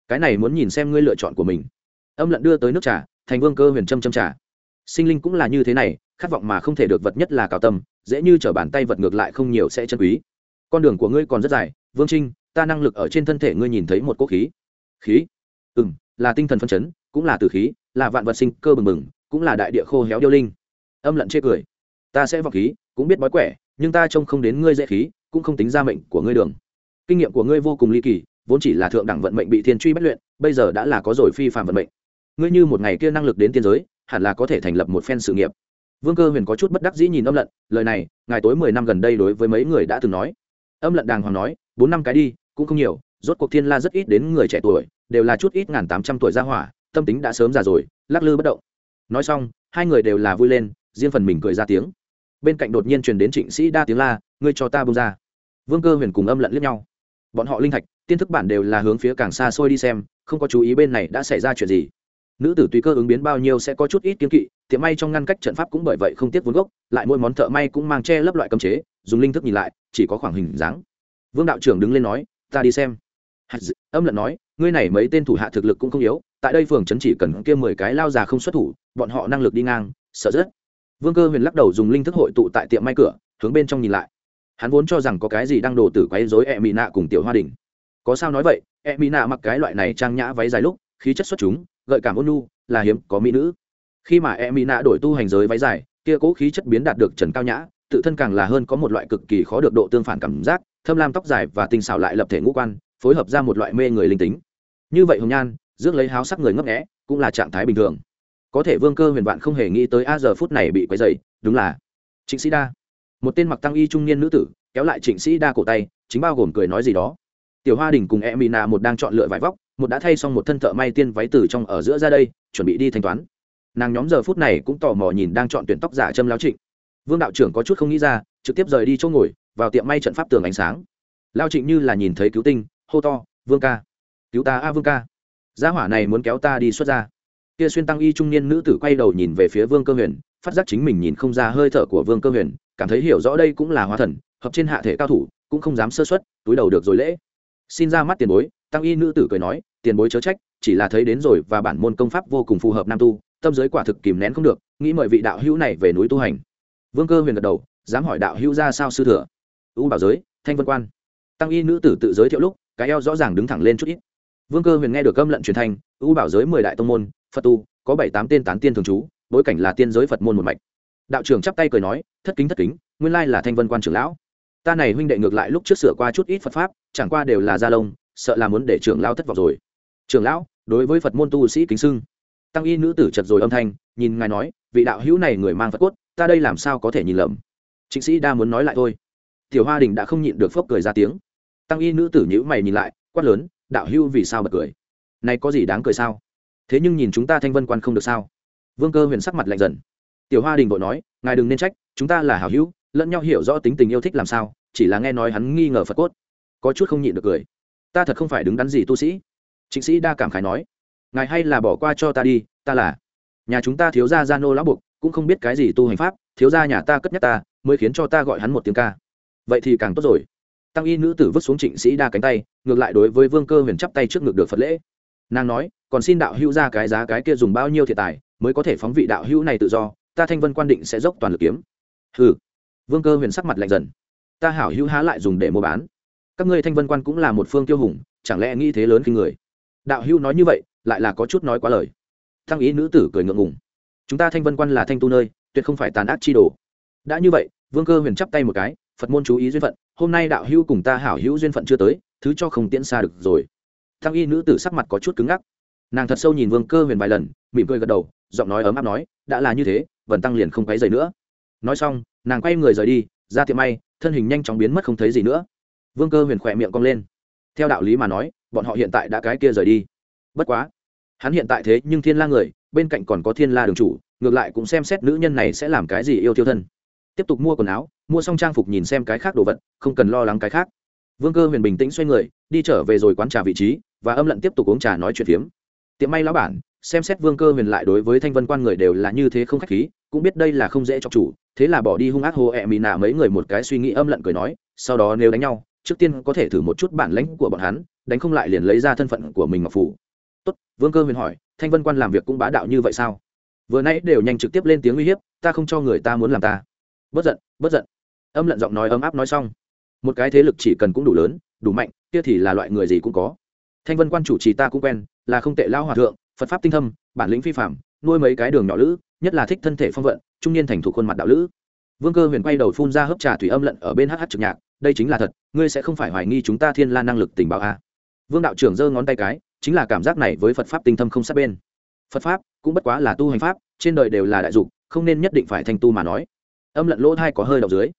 Cái này muốn nhìn xem ngươi lựa chọn của mình. Âm lận đưa tới nước trà, thành vương cơ huyền trâm châm trà. Sinh linh cũng là như thế này, khát vọng mà không thể được vật nhất là cao tâm dễ như t r ở bàn tay vật ngược lại không nhiều sẽ chân quý. Con đường của ngươi còn rất dài, vương trinh, ta năng lực ở trên thân thể ngươi nhìn thấy một cỗ khí. Khí? Ừ m là tinh thần phân chấn, cũng là từ khí, là vạn vật sinh cơ bừng bừng, cũng là đại địa khô héo điêu linh. Âm lận chê cười. Ta sẽ vọng khí, cũng biết bói quẻ nhưng ta trông không đến ngươi dễ khí, cũng không tính ra mệnh của ngươi đường. Kinh nghiệm của ngươi vô cùng ly kỳ, vốn chỉ là thượng đẳng vận mệnh bị thiên truy bất luyện, bây giờ đã là có rồi phi phạm vận mệnh. Ngươi như một ngày kia năng lực đến tiên giới, hẳn là có thể thành lập một phen sự nghiệp. Vương cơ huyền có chút bất đắc dĩ nhìn âm lận, lời này, ngài tối mười năm gần đây đối với mấy người đã từng nói. Âm lận đàng hoàng nói, bốn năm cái đi, cũng không nhiều, rốt cuộc thiên la rất ít đến người trẻ tuổi, đều là chút ít ngàn tám trăm tuổi ra hỏa, tâm tính đã sớm già rồi, lắc lư bất động. Nói xong, hai người đều là vui lên, riêng phần mình cười ra tiếng bên cạnh đột nhiên truyền đến trịnh sĩ đa tiếng la, ngươi cho ta bông ra. Vương cơ huyền cùng âm lận liếc nhau. Bọn họ linh thạch, tiên thức bản đều là hướng phía càng xa xôi đi xem, không có chú ý bên này đã xảy ra chuyện gì. Nữ tử tùy cơ ứng biến bao nhiêu sẽ có chút ít kiếm kỵ, tiệm may trong ngăn cách trận pháp cũng bởi vậy không tiếc vốn gốc, lại mỗi món thợ may cũng mang che lấp loại cấm chế, dùng linh thức nhìn lại, chỉ có khoảng hình dáng. Vương đạo trưởng đứng lên nói, ta đi xem. Âm lận nói, ngươi này mấy tên thủ hạ thực lực cũng không yếu, tại đây phường chấn chỉ cần kia mười cái lao già không xuất thủ, bọn họ năng lực đi ngang, sợ rất vương cơ huyền lắc đầu dùng linh thức hội tụ tại tiệm may cửa, hướng bên trong nhìn lại. Hắn vốn cho rằng có cái gì đang đổ tử quấy dối e mỹ nạ cùng tiểu hoa đình. Có sao nói vậy e mỹ nạ mặc cái loại này trang nhã váy dài lúc, khí chất xuất chúng, gợi cảm ôn nu là hiếm, có mỹ nữ. Khi mà e mỹ nạ đổi tu hành giới váy dài, kia cố khí chất biến đạt được trần cao nhã, tự thân càng là hơn có một loại cực kỳ khó được độ tương phản cảm giác, thâm lam tóc dài và tinh xảo lại lập thể ngũ quan, phối hợp ra một loại mê người linh tính. Như vậy hồng nhan, rước lấy háo sắc người ngấp nghẽ cũng là trạng thái bình thường có thể vương cơ huyền vạn không hề nghĩ tới a giờ phút này bị quấy dày, đúng là. Trịnh sĩ đa. Một tên mặc tăng y trung niên nữ tử, kéo lại trịnh sĩ đa cổ tay, chính bao gồm cười nói gì đó. Tiểu hoa đình cùng e mỹ nà một đang chọn lựa vải vóc, một đã thay xong một thân thợ may tiên váy từ trong ở giữa ra đây, chuẩn bị đi thanh toán. Nàng nhóm giờ phút này cũng tò mò nhìn đang chọn tuyển tóc giả châm lao trịnh. Vương đạo trưởng có chút không nghĩ ra, trực tiếp rời đi chỗ ngồi, vào tiệm may trận pháp tường ánh sáng. Lao trịnh như là nhìn thấy cứu tinh, hô to, vương ca, cứu ta a, vương ca. Gia hỏa này muốn kéo ta đi xuất ra kia xuyên tăng y trung niên nữ tử quay đầu nhìn về phía vương cơ huyền, phát giác chính mình nhìn không ra hơi thở của vương cơ huyền, cảm thấy hiểu rõ đây cũng là hóa thần, hợp trên hạ thể cao thủ, cũng không dám sơ xuất túi đầu được rồi lễ. Xin ra mắt tiền bối, tăng y nữ tử cười nói, tiền bối chớ trách, chỉ là thấy đến rồi và bản môn công pháp vô cùng phù hợp nam tu, tâm giới quả thực kìm nén không được, nghĩ mời vị đạo hữu này về núi tu hành. Vương cơ huyền gật đầu, dám hỏi đạo hữu ra sao sư thừa u bảo giới, thanh vân quan. Tăng y nữ tử tự giới thiệu lúc, cái eo rõ ràng đứng thẳng lên chút ít. Vương cơ huyền nghe được âm lận truyền thanh, u bảo giới mười đại tông môn phật tu, có bảy tám tên tán tiên thường trú, bối cảnh là tiên giới phật môn một mạch. Đạo trưởng chắp tay cười nói, thất kính thất kính, nguyên lai là thanh vân quan trưởng lão. Ta này huynh đệ ngược lại lúc trước sửa qua chút ít phật pháp, chẳng qua đều là gia lông, sợ là muốn để trưởng lão thất vọng rồi. Trưởng lão, đối với phật môn tu sĩ kính sưng tăng y nữ tử chật rồi âm thanh, nhìn ngài nói, vị đạo hữu này người mang phật cốt, ta đây làm sao có thể nhìn lầm? Chính sĩ đa muốn nói lại thôi. Tiểu hoa đình đã không nhịn được phốc cười ra tiếng. Tăng y nữ tử nhữ mày nhìn lại, quát lớn, đạo hữu vì sao bật cười? Này có gì đáng cười sao? Thế nhưng nhìn chúng ta thanh vân quan không được sao? Vương cơ huyền sắc mặt lạnh dần. Tiểu hoa đình vội nói, ngài đừng nên trách, chúng ta là hảo hữu, lẫn nhau hiểu rõ tính tình yêu thích làm sao, chỉ là nghe nói hắn nghi ngờ phật cốt. Có chút không nhịn được cười. Ta thật không phải đứng đắn gì tu sĩ. Trịnh sĩ đa cảm khái nói, ngài hay là bỏ qua cho ta đi, ta là nhà chúng ta thiếu gia gia nô lão buộc cũng không biết cái gì tu hành pháp, thiếu gia nhà ta cất nhắc ta, mới khiến cho ta gọi hắn một tiếng ca. Vậy thì càng tốt rồi. Tăng y nữ tử vứt xuống trịnh sĩ đa cánh tay, ngược lại đối với vương cơ huyền chắp tay trước ngực được phật lễ. Nàng nói còn xin đạo hữu ra cái giá cái kia dùng bao nhiêu thiệt tài mới có thể phóng vị đạo hữu này tự do, ta thanh vân quan định sẽ dốc toàn lực kiếm. Hừ. Vương cơ huyền sắc mặt lạnh dần. Ta hảo hữu há lại dùng để mua bán. Các ngươi thanh vân quan cũng là một phương tiêu hùng, chẳng lẽ nghĩ thế lớn khi người? Đạo hữu nói như vậy, lại là có chút nói quá lời. Thăng ý nữ tử cười ngượng ngùng. Chúng ta thanh vân quan là thanh tu nơi, tuyệt không phải tàn ác chi đồ. Đã như vậy, vương cơ huyền chắp tay một cái, phật môn chú ý duyên phận, hôm nay đạo hữu cùng ta hảo hữu duyên phận chưa tới, thứ cho không tiễn xa được rồi. Thăng y nữ tử sắc mặt có chút cứng ngắc nàng thật sâu nhìn vương cơ huyền vài lần, mỉm cười gật đầu, giọng nói ấm áp nói, đã là như thế, vần tăng liền không quấy dày nữa. Nói xong, nàng quay người rời đi, ra tiệm may, thân hình nhanh chóng biến mất không thấy gì nữa. Vương cơ huyền khỏe miệng cong lên. Theo đạo lý mà nói, bọn họ hiện tại đã cái kia rời đi. Bất quá, hắn hiện tại thế nhưng thiên la người, bên cạnh còn có thiên la đường chủ, ngược lại cũng xem xét nữ nhân này sẽ làm cái gì yêu thiêu thân. Tiếp tục mua quần áo, mua xong trang phục nhìn xem cái khác đồ vật, không cần lo lắng cái khác. Vương cơ huyền bình tĩnh xoay người, đi trở về rồi quán trà vị trí, và âm lận tiếp tục uống trà nói chuyện phiếm tiệm may lão bản, xem xét vương cơ huyền lại đối với thanh vân quan người đều là như thế không khách khí, cũng biết đây là không dễ cho chủ, thế là bỏ đi hung ác hồ ẹ mì nạ mấy người một cái suy nghĩ âm lận cười nói, sau đó nếu đánh nhau, trước tiên có thể thử một chút bản lãnh của bọn hắn, đánh không lại liền lấy ra thân phận của mình ngọc phủ tốt, vương cơ huyền hỏi, thanh vân quan làm việc cũng bá đạo như vậy sao? Vừa nãy đều nhanh trực tiếp lên tiếng uy hiếp, ta không cho người ta muốn làm ta. Bất giận bất giận. Âm lận giọng nói ấm áp nói xong. Một cái thế lực chỉ cần cũng đủ lớn, đủ mạnh, kia thì là loại người gì cũng có thanh vân quan chủ trì ta cũng quen là không tệ lao hòa thượng phật pháp tinh thâm bản lĩnh phi phạm nuôi mấy cái đường nhỏ lữ nhất là thích thân thể phong vận trung niên thành thủ khuôn mặt đạo lữ. Vương cơ huyền quay đầu phun ra hớp trà thủy âm lận ở bên hh trực nhạc đây chính là thật ngươi sẽ không phải hoài nghi chúng ta thiên la năng lực tình báo a. À. vương đạo trưởng giơ ngón tay cái chính là cảm giác này với phật pháp tinh thâm không sát bên. Phật pháp cũng bất quá là tu hành pháp trên đời đều là đại dục không nên nhất định phải thành tu mà nói. Âm lận lỗ thai có hơi đọc dưới.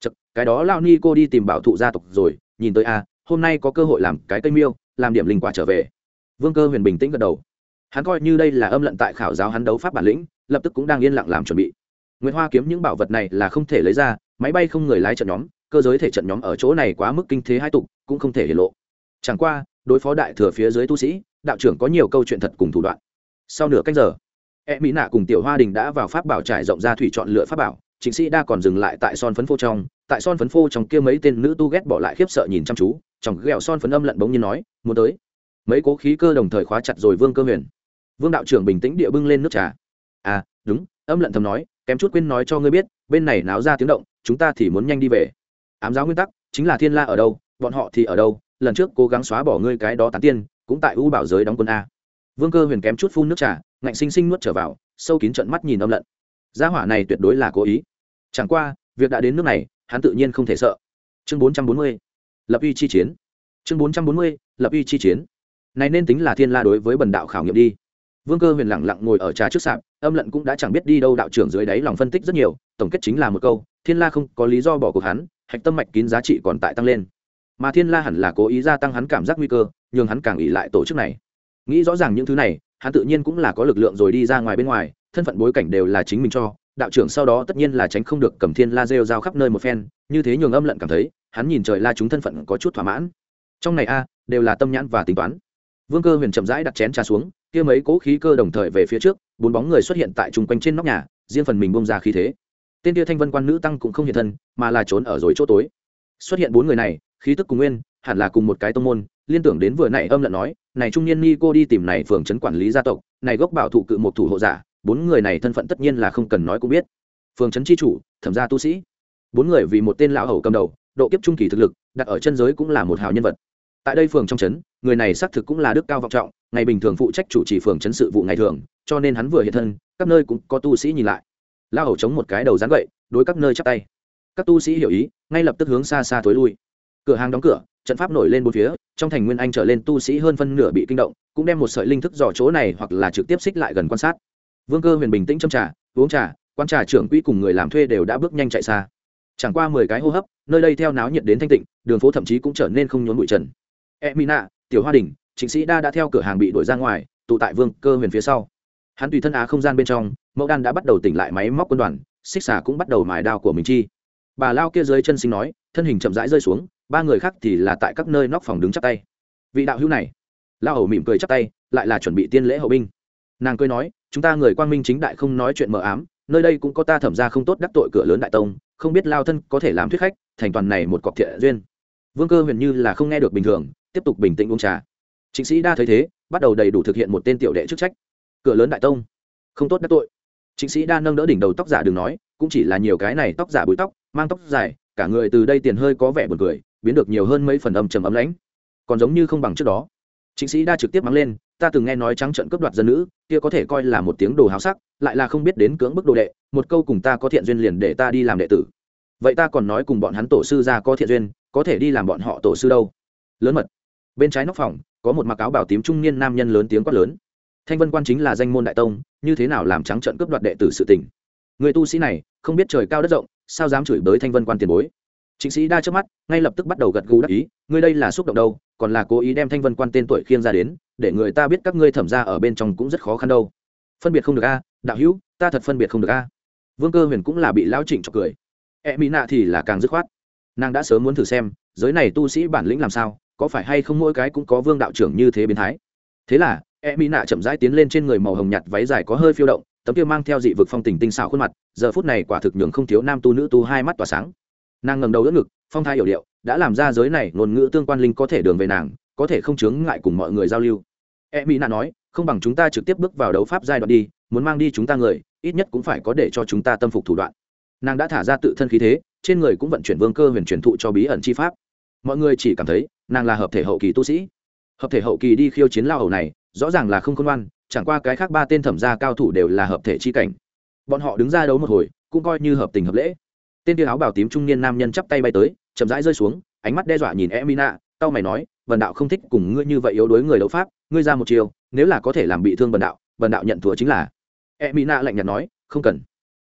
Chật, cái đó lao ni cô đi tìm bảo thụ gia tộc rồi nhìn tới a hôm nay có cơ hội làm cái cây miêu làm điểm linh quả trở về. Vương cơ huyền bình tĩnh gật đầu. Hắn coi như đây là âm lận tại khảo giáo hắn đấu pháp bản lĩnh, lập tức cũng đang yên lặng làm chuẩn bị. Nguyễn hoa kiếm những bảo vật này là không thể lấy ra, máy bay không người lái trận nhóm, cơ giới thể trận nhóm ở chỗ này quá mức kinh thế hai tục, cũng không thể hiển lộ. Chẳng qua, đối phó đại thừa phía dưới tu sĩ, đạo trưởng có nhiều câu chuyện thật cùng thủ đoạn. Sau nửa cách giờ e mỹ nạ cùng tiểu hoa đình đã vào pháp bảo trải rộng ra thủy chọn lựa pháp bảo chính sĩ đa còn dừng lại tại son phấn phô trong tại son phấn phô trong kia mấy tên nữ tu ghét bỏ lại khiếp sợ nhìn chăm chú chồng ghẹo son phấn âm lận bỗng nhiên nói, muốn tới. Mấy cố khí cơ đồng thời khóa chặt rồi vương cơ huyền. Vương đạo trưởng bình tĩnh địa bưng lên nước trà. À đúng, âm lận thầm nói, kém chút quên nói cho ngươi biết, bên này náo ra tiếng động, chúng ta thì muốn nhanh đi về. Ám giáo nguyên tắc, chính là thiên la ở đâu, bọn họ thì ở đâu, lần trước cố gắng xóa bỏ ngươi cái đó tán tiên, cũng tại u bảo giới đóng quân a. Vương cơ huyền kém chút phun nước trà, ngạnh sinh sinh nuốt trở vào, sâu kín trận mắt nhìn âm lận gia hỏa này tuyệt đối là cố ý. Chẳng qua, việc đã đến nước này hắn tự nhiên không thể sợ. Chương bốn trăm bốn mươi, lập uy chi chiến. Chương bốn trăm bốn mươi, lập uy chi chiến. Này nên tính là thiên la đối với bần đạo khảo nghiệm đi. Vương cơ huyền lẳng lặng ngồi ở trà trước sạp, âm lận cũng đã chẳng biết đi đâu, đạo trưởng dưới đáy lòng phân tích rất nhiều, tổng kết chính là một câu, thiên la không có lý do bỏ cuộc hắn, hạch tâm mạch kín giá trị còn tại tăng lên. Mà thiên la hẳn là cố ý gia tăng hắn cảm giác nguy cơ, nhường hắn càng ỉ lại tổ chức này. Nghĩ rõ ràng những thứ này, hắn tự nhiên cũng là có lực lượng rồi đi ra ngoài bên ngoài, thân phận bối cảnh đều là chính mình cho đạo trưởng sau đó tất nhiên là tránh không được cầm thiên la rêu giao khắp nơi một phen, như thế nhường âm lận cảm thấy, hắn nhìn trời la chúng thân phận có chút thỏa mãn. Trong này a, đều là tâm nhãn và tính toán. Vương cơ huyền chậm rãi đặt chén trà xuống, kia mấy cỗ khí cơ đồng thời về phía trước, bốn bóng người xuất hiện tại chung quanh trên nóc nhà, riêng phần mình bông ra khí thế. Tên tia thanh vân quan nữ tăng cũng không hiện thân, mà là trốn ở rồi chỗ tối. Xuất hiện bốn người này, khí tức cùng nguyên, hẳn là cùng một cái tông môn, liên tưởng đến vừa nãy âm lận nói, này trung niên ni cô đi tìm này phường trấn quản lý gia tộc, này gốc bảo thụ cự một thủ hộ giả bốn người này thân phận tất nhiên là không cần nói cũng biết. Phường trấn tri chủ, thẩm gia tu sĩ. Bốn người vì một tên lão hầu cầm đầu, độ kiếp trung kỳ thực lực, đặt ở chân giới cũng là một hào nhân vật. Tại đây phường trong trấn người này xác thực cũng là đức cao vọng trọng, ngày bình thường phụ trách chủ trì phường trấn sự vụ ngày thường, cho nên hắn vừa hiện thân, các nơi cũng có tu sĩ nhìn lại. Lao hầu chống một cái đầu rán gậy, đối các nơi chắp tay. Các tu sĩ hiểu ý, ngay lập tức hướng xa xa thối lui. Cửa hàng đóng cửa, trận pháp nổi lên bốn phía, trong thành nguyên anh trở lên tu sĩ hơn phân nửa bị kinh động, cũng đem một sợi linh thức dò chỗ này hoặc là trực tiếp xích lại gần quan sát vương cơ huyền bình tĩnh châm trà, uống trà quan trà trưởng quỹ cùng người làm thuê đều đã bước nhanh chạy xa. Chẳng qua mười cái hô hấp, nơi đây theo náo nhiệt đến thanh tịnh, đường phố thậm chí cũng trở nên không nhốn bụi trần. E mina tiểu hoa đình, trịnh sĩ đa đã theo cửa hàng bị đuổi ra ngoài, tụ tại vương cơ huyền phía sau. Hắn tùy thân á không gian bên trong, mẫu đan đã bắt đầu tỉnh lại máy móc quân đoàn, xích xà cũng bắt đầu mài đao của mình chi. Bà lao kia dưới chân sinh nói, thân hình chậm rãi rơi xuống, ba người khác thì là tại các nơi nóc phòng đứng chắp tay. Vị đạo hữu này. Lao hầu mỉm cười chắp tay, lại là chuẩn bị tiên lễ hậu binh. Nàng cười nói chúng ta người quang minh chính đại không nói chuyện mờ ám, nơi đây cũng có ta thẩm ra không tốt đắc tội cửa lớn đại tông, không biết lao thân có thể làm thuyết khách, thành toàn này một cọc thiện duyên. Vương cơ huyền như là không nghe được bình thường, tiếp tục bình tĩnh uống trà. Chính sĩ đa thấy thế, bắt đầu đầy đủ thực hiện một tên tiểu đệ chức trách. Cửa lớn đại tông, không tốt đắc tội. Chính sĩ đa nâng đỡ đỉnh đầu tóc giả đừng nói, cũng chỉ là nhiều cái này tóc giả bụi tóc, mang tóc dài, cả người từ đây tiền hơi có vẻ buồn cười, biến được nhiều hơn mấy phần âm trầm ấm lãnh. Còn giống như không bằng trước đó chính sĩ đa trực tiếp mắng lên, ta từng nghe nói trắng trận cướp đoạt dân nữ, kia có thể coi là một tiếng đồ háo sắc, lại là không biết đến cưỡng bức đồ đệ, một câu cùng ta có thiện duyên liền để ta đi làm đệ tử. Vậy ta còn nói cùng bọn hắn tổ sư ra có thiện duyên, có thể đi làm bọn họ tổ sư đâu? Lớn mật. Bên trái nóc phòng, có một mặc áo bảo tím trung niên nam nhân lớn tiếng quát lớn. Thanh vân quan chính là danh môn đại tông, như thế nào làm trắng trận cướp đoạt đệ tử sự tình? Người tu sĩ này, không biết trời cao đất rộng, sao dám chửi bới thanh vân quan tiền bối? Chính sĩ đa trước mắt, ngay lập tức bắt đầu gật gù đắc ý, ngươi đây là xúc động đâu, còn là cố ý đem thanh vân quan tên tuổi khiêng ra đến, để người ta biết các ngươi thẩm ra ở bên trong cũng rất khó khăn đâu. Phân biệt không được a, đạo hữu, ta thật phân biệt không được a. Vương cơ huyền cũng là bị lão trịnh cho cười. E mỹ nạ thì là càng dứt khoát. Nàng đã sớm muốn thử xem, giới này tu sĩ bản lĩnh làm sao, có phải hay không mỗi cái cũng có vương đạo trưởng như thế biến thái? Thế là e mỹ nạ chậm rãi tiến lên trên người màu hồng nhạt váy dài có hơi phiêu động, tấm kia mang theo dị vực phong tình tinh xảo khuôn mặt, giờ phút này quả thực nhường không thiếu nam tu nữ tu hai mắt tỏa sáng nàng ngầm đầu đỡ ngực, phong thai hiểu điệu, đã làm ra giới này ngôn ngữ tương quan linh có thể đường về nàng, có thể không chướng ngại cùng mọi người giao lưu. E mỹ nạ nói, không bằng chúng ta trực tiếp bước vào đấu pháp giai đoạn đi, muốn mang đi chúng ta người, ít nhất cũng phải có để cho chúng ta tâm phục thủ đoạn. Nàng đã thả ra tự thân khí thế, trên người cũng vận chuyển vương cơ huyền truyền thụ cho bí ẩn chi pháp. Mọi người chỉ cảm thấy, nàng là hợp thể hậu kỳ tu sĩ. Hợp thể hậu kỳ đi khiêu chiến lao hầu này, rõ ràng là không khôn ngoan, chẳng qua cái khác ba tên thẩm gia cao thủ đều là hợp thể chi cảnh. Bọn họ đứng ra đấu một hồi, cũng coi như hợp tình hợp lễ tên kia áo bảo tím trung niên nam nhân chắp tay bay tới, chậm rãi rơi xuống, ánh mắt đe dọa nhìn emina tao mày nói, bần đạo không thích cùng ngươi như vậy yếu đuối người đấu pháp, ngươi ra một chiều, nếu là có thể làm bị thương bần đạo bần đạo nhận thua chính là. Emina lạnh nhạt nói, không cần.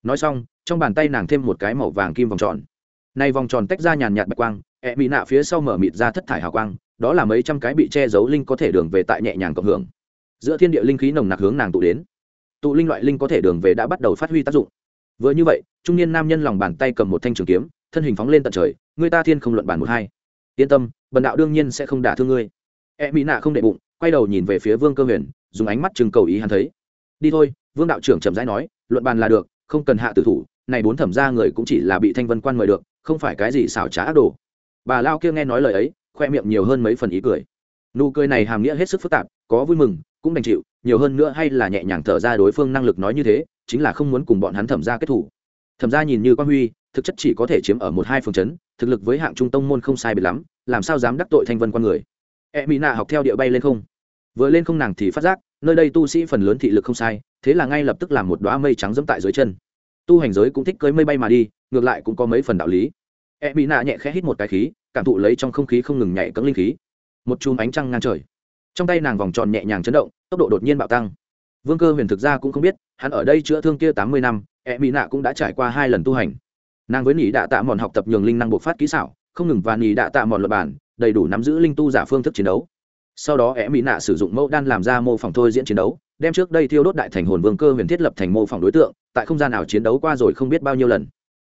Nói xong, trong bàn tay nàng thêm một cái màu vàng kim vòng tròn. Nay vòng tròn tách ra nhàn nhạt bạch quang, emina phía sau mở mịt ra thất thải hào quang, đó là mấy trăm cái bị che giấu linh có thể đường về tại nhẹ nhàng cộng hưởng. Giữa thiên địa linh khí nồng nặc hướng nàng tụ đến. Tụ linh loại linh có thể đường về đã bắt đầu phát huy tác dụng vừa như vậy, trung niên nam nhân lòng bàn tay cầm một thanh trường kiếm, thân hình phóng lên tận trời người ta thiên không luận bản một hai. Yên tâm, bần đạo đương nhiên sẽ không đả thương ngươi. E mỹ nạ không đệ bụng, quay đầu nhìn về phía vương cơ huyền, dùng ánh mắt chừng cầu ý hắn thấy. Đi thôi, vương đạo trưởng chậm rãi nói, luận bàn là được, không cần hạ tử thủ, này bốn thẩm ra người cũng chỉ là bị thanh vân quan mời được, không phải cái gì xảo trá ác đồ. Bà lao kia nghe nói lời ấy, khoe miệng nhiều hơn mấy phần ý cười. Nụ cười này hàm nghĩa hết sức phức tạp, có vui mừng, cũng đành chịu nhiều hơn nữa hay là nhẹ nhàng thở ra đối phương năng lực nói như thế, chính là không muốn cùng bọn hắn thẩm ra kết thủ. Thẩm ra nhìn như quan huy, thực chất chỉ có thể chiếm ở một hai phường chấn, thực lực với hạng trung tông môn không sai biệt lắm, làm sao dám đắc tội thanh vân con người? E mỹ nạ học theo địa bay lên không? Vừa lên không nàng thì phát giác, nơi đây tu sĩ phần lớn thị lực không sai, thế là ngay lập tức làm một đoá mây trắng dẫm tại dưới chân. Tu hành giới cũng thích cưới mây bay mà đi, ngược lại cũng có mấy phần đạo lý. E mỹ nạ nhẹ khẽ hít một cái khí, cảm thụ lấy trong không khí không ngừng nhảy cấm linh khí. Một chùm ánh trăng ngang trời trong tay nàng vòng tròn nhẹ nhàng chấn động, tốc độ đột nhiên bạo tăng. Vương cơ huyền thực ra cũng không biết, hắn ở đây chữa thương kia tám mươi năm e mỹ nạ cũng đã trải qua hai lần tu hành. Nàng với nỉ đạ tạ mòn học tập nhường linh năng bộc phát kỹ xảo, không ngừng và nỉ đạ tạ mòn luật bản đầy đủ nắm giữ linh tu giả phương thức chiến đấu. Sau đó e mỹ nạ sử dụng mẫu đan làm ra mô phỏng thôi diễn chiến đấu, đem trước đây thiêu đốt đại thành hồn vương cơ huyền thiết lập thành mô phỏng đối tượng, tại không gian nào chiến đấu qua rồi không biết bao nhiêu lần.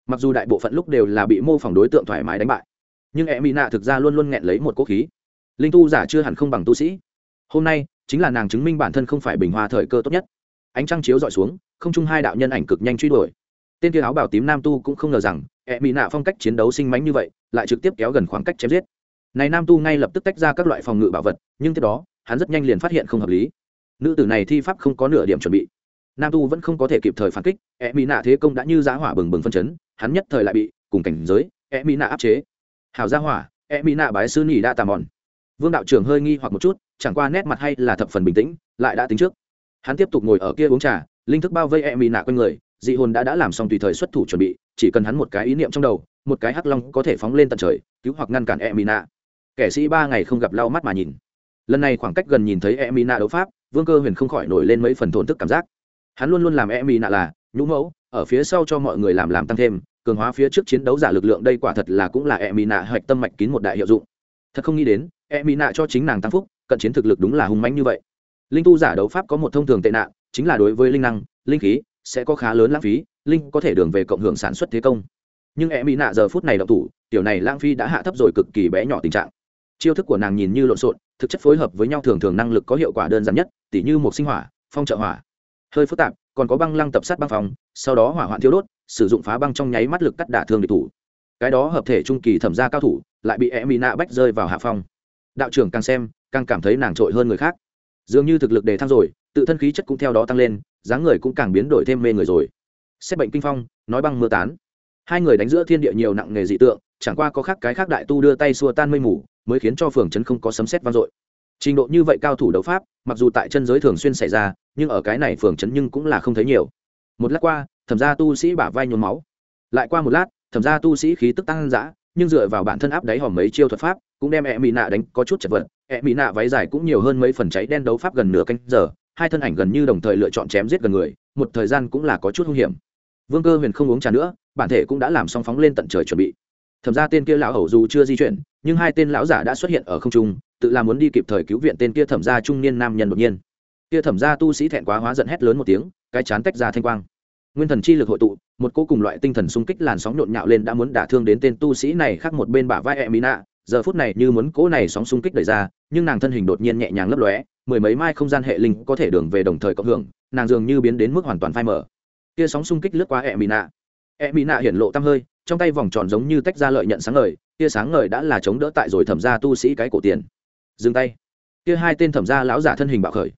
Mặc dù đại bộ phận lúc đều là bị mô phỏng đối tượng thoải mái đánh bại, nhưng e mỹ nạ thực ra luôn luôn nghẹn lấy một cố khí. Linh tu giả chưa hẳn không bằng tu sĩ hôm nay, chính là nàng chứng minh bản thân không phải bình hoa thời cơ tốt nhất. Ánh trăng chiếu dọi xuống, không chung hai đạo nhân ảnh cực nhanh truy đuổi. Tên kia áo bảo tím nam tu cũng không ngờ rằng e mỹ nạ phong cách chiến đấu sinh mánh như vậy, lại trực tiếp kéo gần khoảng cách chém giết. Này nam tu ngay lập tức tách ra các loại phòng ngự bảo vật, nhưng tiếp đó, hắn rất nhanh liền phát hiện không hợp lý. Nữ tử này thi pháp không có nửa điểm chuẩn bị. Nam tu vẫn không có thể kịp thời phản kích e mỹ nạ thế công đã như giá hỏa bừng bừng phân chấn, hắn nhất thời lại bị, cùng cảnh giới e mỹ nạ áp chế. Hảo gia hỏa e mỹ nạ bái sư nhì đa tà mòn vương đạo trưởng hơi nghi hoặc một chút, chẳng qua nét mặt hay là thập phần bình tĩnh, lại đã tính trước. Hắn tiếp tục ngồi ở kia uống trà, linh thức bao vây e mì nạ quanh người, dị hồn đã đã làm xong tùy thời xuất thủ chuẩn bị, chỉ cần hắn một cái ý niệm trong đầu, một cái hắc long có thể phóng lên tận trời, cứu hoặc ngăn cản e mì nạ. Kẻ sĩ ba ngày không gặp lau mắt mà nhìn. Lần này khoảng cách gần nhìn thấy e mì nạ đấu pháp, vương cơ huyền không khỏi nổi lên mấy phần thổn thức cảm giác. Hắn luôn luôn làm e mì nạ là, nhũ mẫu, ở phía sau cho mọi người làm làm tăng thêm, cường hóa phía trước chiến đấu giả lực lượng đây quả thật là cũng là e mì nạ hoạch tâm mạch kín một đại hiệu dụng thật không nghĩ đến e mỹ nạ cho chính nàng tăng phúc, cận chiến thực lực đúng là hung manh như vậy. Linh tu giả đấu pháp có một thông thường tệ nạn, chính là đối với linh năng, linh khí sẽ có khá lớn lãng phí, linh có thể đường về cộng hưởng sản xuất thế công. Nhưng e mỹ nạ giờ phút này đậu thủ, tiểu này lãng phí đã hạ thấp rồi cực kỳ bé nhỏ tình trạng. Chiêu thức của nàng nhìn như lộn xộn, thực chất phối hợp với nhau thường thường năng lực có hiệu quả đơn giản nhất, tỉ như một sinh hỏa, phong trợ hỏa. Hơi phức tạp, còn có băng lăng tập sát băng phòng, sau đó hỏa hoạn thiếu đốt, sử dụng phá băng trong nháy mắt lực cắt đả thương địch thủ. Cái đó hợp thể trung kỳ thẩm gia cao thủ lại bị e mỹ nạ bách rơi vào hạ phong. Đạo trưởng càng xem, càng cảm thấy nàng trội hơn người khác. Dường như thực lực đề thăng rồi, tự thân khí chất cũng theo đó tăng lên, dáng người cũng càng biến đổi thêm mê người rồi. Xét bệnh kinh phong, nói băng mưa tán. Hai người đánh giữa thiên địa nhiều nặng nghề dị tượng, chẳng qua có khác cái khác đại tu đưa tay xua tan mây mù, mới khiến cho phường trấn không có sấm xét vang dội. Trình độ như vậy cao thủ đấu pháp, mặc dù tại chân giới thường xuyên xảy ra, nhưng ở cái này phường trấn nhưng cũng là không thấy nhiều. Một lát qua, thẩm gia tu sĩ bả vai nhuốm máu. Lại qua một lát, thẩm gia tu sĩ khí tức tăng dã nhưng dựa vào bản thân áp đáy hòm mấy chiêu thuật pháp, cũng đem e mỹ nạ đánh có chút chật vật. E mỹ nạ váy dài cũng nhiều hơn mấy phần cháy đen đấu pháp gần nửa canh giờ, hai thân ảnh gần như đồng thời lựa chọn chém giết gần người, một thời gian cũng là có chút hung hiểm. Vương cơ huyền không uống trà nữa, bản thể cũng đã làm xong phóng lên tận trời chuẩn bị. Thẩm ra tên kia lão hầu dù chưa di chuyển, nhưng hai tên lão giả đã xuất hiện ở không trung, tự làm muốn đi kịp thời cứu viện tên kia thẩm gia trung niên nam nhân đột nhiên. Kia thẩm gia tu sĩ thẹn quá hóa giận hét lớn một tiếng, cái chán tách ra thanh quang. Nguyên thần chi lực hội tụ một cô cùng loại tinh thần xung kích làn sóng nhộn nhạo lên đã muốn đả thương đến tên tu sĩ này khác một bên bả vai e mina nạ giờ phút này như muốn cỗ này sóng xung kích đẩy ra, nhưng nàng thân hình đột nhiên nhẹ nhàng lấp lóe, mười mấy mai không gian hệ linh có thể đường về đồng thời cộng hưởng, nàng dường như biến đến mức hoàn toàn phai mở kia sóng xung kích lướt qua e mina nạ e mina nạ hiển lộ tăm hơi, trong tay vòng tròn giống như tách ra lợi nhận sáng ngời, kia sáng ngời đã là chống đỡ tại rồi thẩm ra tu sĩ cái cổ tiền. Dừng tay. Kia hai tên thẩm ra lão giả thân hình bạo khởi.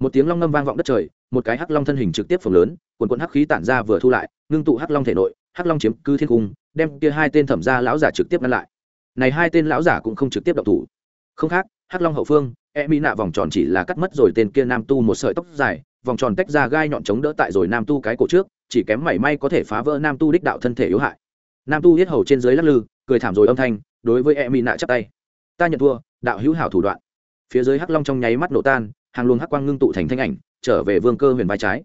Một tiếng long ngâm vang vọng đất trời, một cái hắc long thân hình trực tiếp phồng lớn quần quần hắc khí tản ra vừa thu lại ngưng tụ hắc long thể nội, hắc long chiếm cư thiên cung, đem kia hai tên thẩm gia lão giả trực tiếp ngăn lại. Này hai tên lão giả cũng không trực tiếp động thủ. Không khác, hắc long hậu phương e mỹ nạ vòng tròn chỉ là cắt mất rồi tên kia nam tu một sợi tóc dài, vòng tròn tách ra gai nhọn chống đỡ tại rồi nam tu cái cổ trước, chỉ kém mảy may có thể phá vỡ nam tu đích đạo thân thể yếu hại. Nam tu hết hầu trên dưới lắc lư, cười thảm rồi âm thanh, đối với e mỹ nạ chắp tay. Ta nhận thua, đạo hữu hảo thủ đoạn. Phía dưới hắc long trong nháy mắt nổ tan, hàng luồng hắc quang ngưng tụ thành thanh ảnh, trở về vương cơ huyền vai trái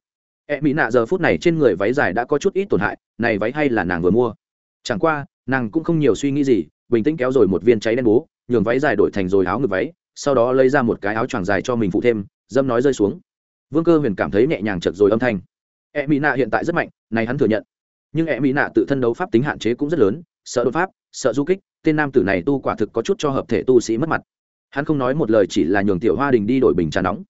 e mỹ nạ giờ phút này trên người váy dài đã có chút ít tổn hại, này váy hay là nàng vừa mua? Chẳng qua, nàng cũng không nhiều suy nghĩ gì, bình tĩnh kéo rồi một viên cháy đen bố, nhường váy dài đổi thành rồi áo ngực váy, sau đó lấy ra một cái áo choàng dài cho mình phụ thêm, dâm nói rơi xuống. Vương cơ huyền cảm thấy nhẹ nhàng chật rồi âm thanh. E mỹ nạ hiện tại rất mạnh, này hắn thừa nhận. Nhưng e mỹ nạ tự thân đấu pháp tính hạn chế cũng rất lớn, sợ đột pháp, sợ du kích, tên nam tử này tu quả thực có chút cho hợp thể tu sĩ mất mặt. Hắn không nói một lời chỉ là nhường tiểu hoa đình đi đổi bình trà nóng.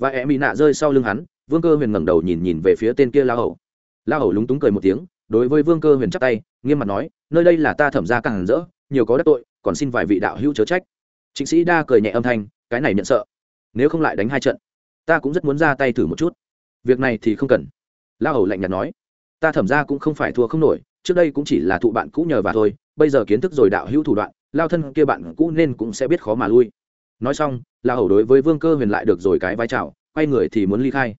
Và e mỹ nạ rơi sau lưng hắn vương cơ huyền ngẩng đầu nhìn nhìn về phía tên kia la hầu. La hầu lúng túng cười một tiếng, đối với vương cơ huyền chắp tay, nghiêm mặt nói, nơi đây là ta thẩm ra càng rỡ, nhiều có đắc tội, còn xin vài vị đạo hữu chớ trách. Chính sĩ đa cười nhẹ âm thanh, cái này nhận sợ. Nếu không lại đánh hai trận, ta cũng rất muốn ra tay thử một chút. Việc này thì không cần. La hầu lạnh nhạt nói, ta thẩm ra cũng không phải thua không nổi, trước đây cũng chỉ là thụ bạn cũ nhờ và thôi, bây giờ kiến thức rồi đạo hữu thủ đoạn, lao thân kia bạn cũ nên cũng sẽ biết khó mà lui. Nói xong, la hầu đối với vương cơ huyền lại được rồi cái vai trào quay người thì muốn ly khai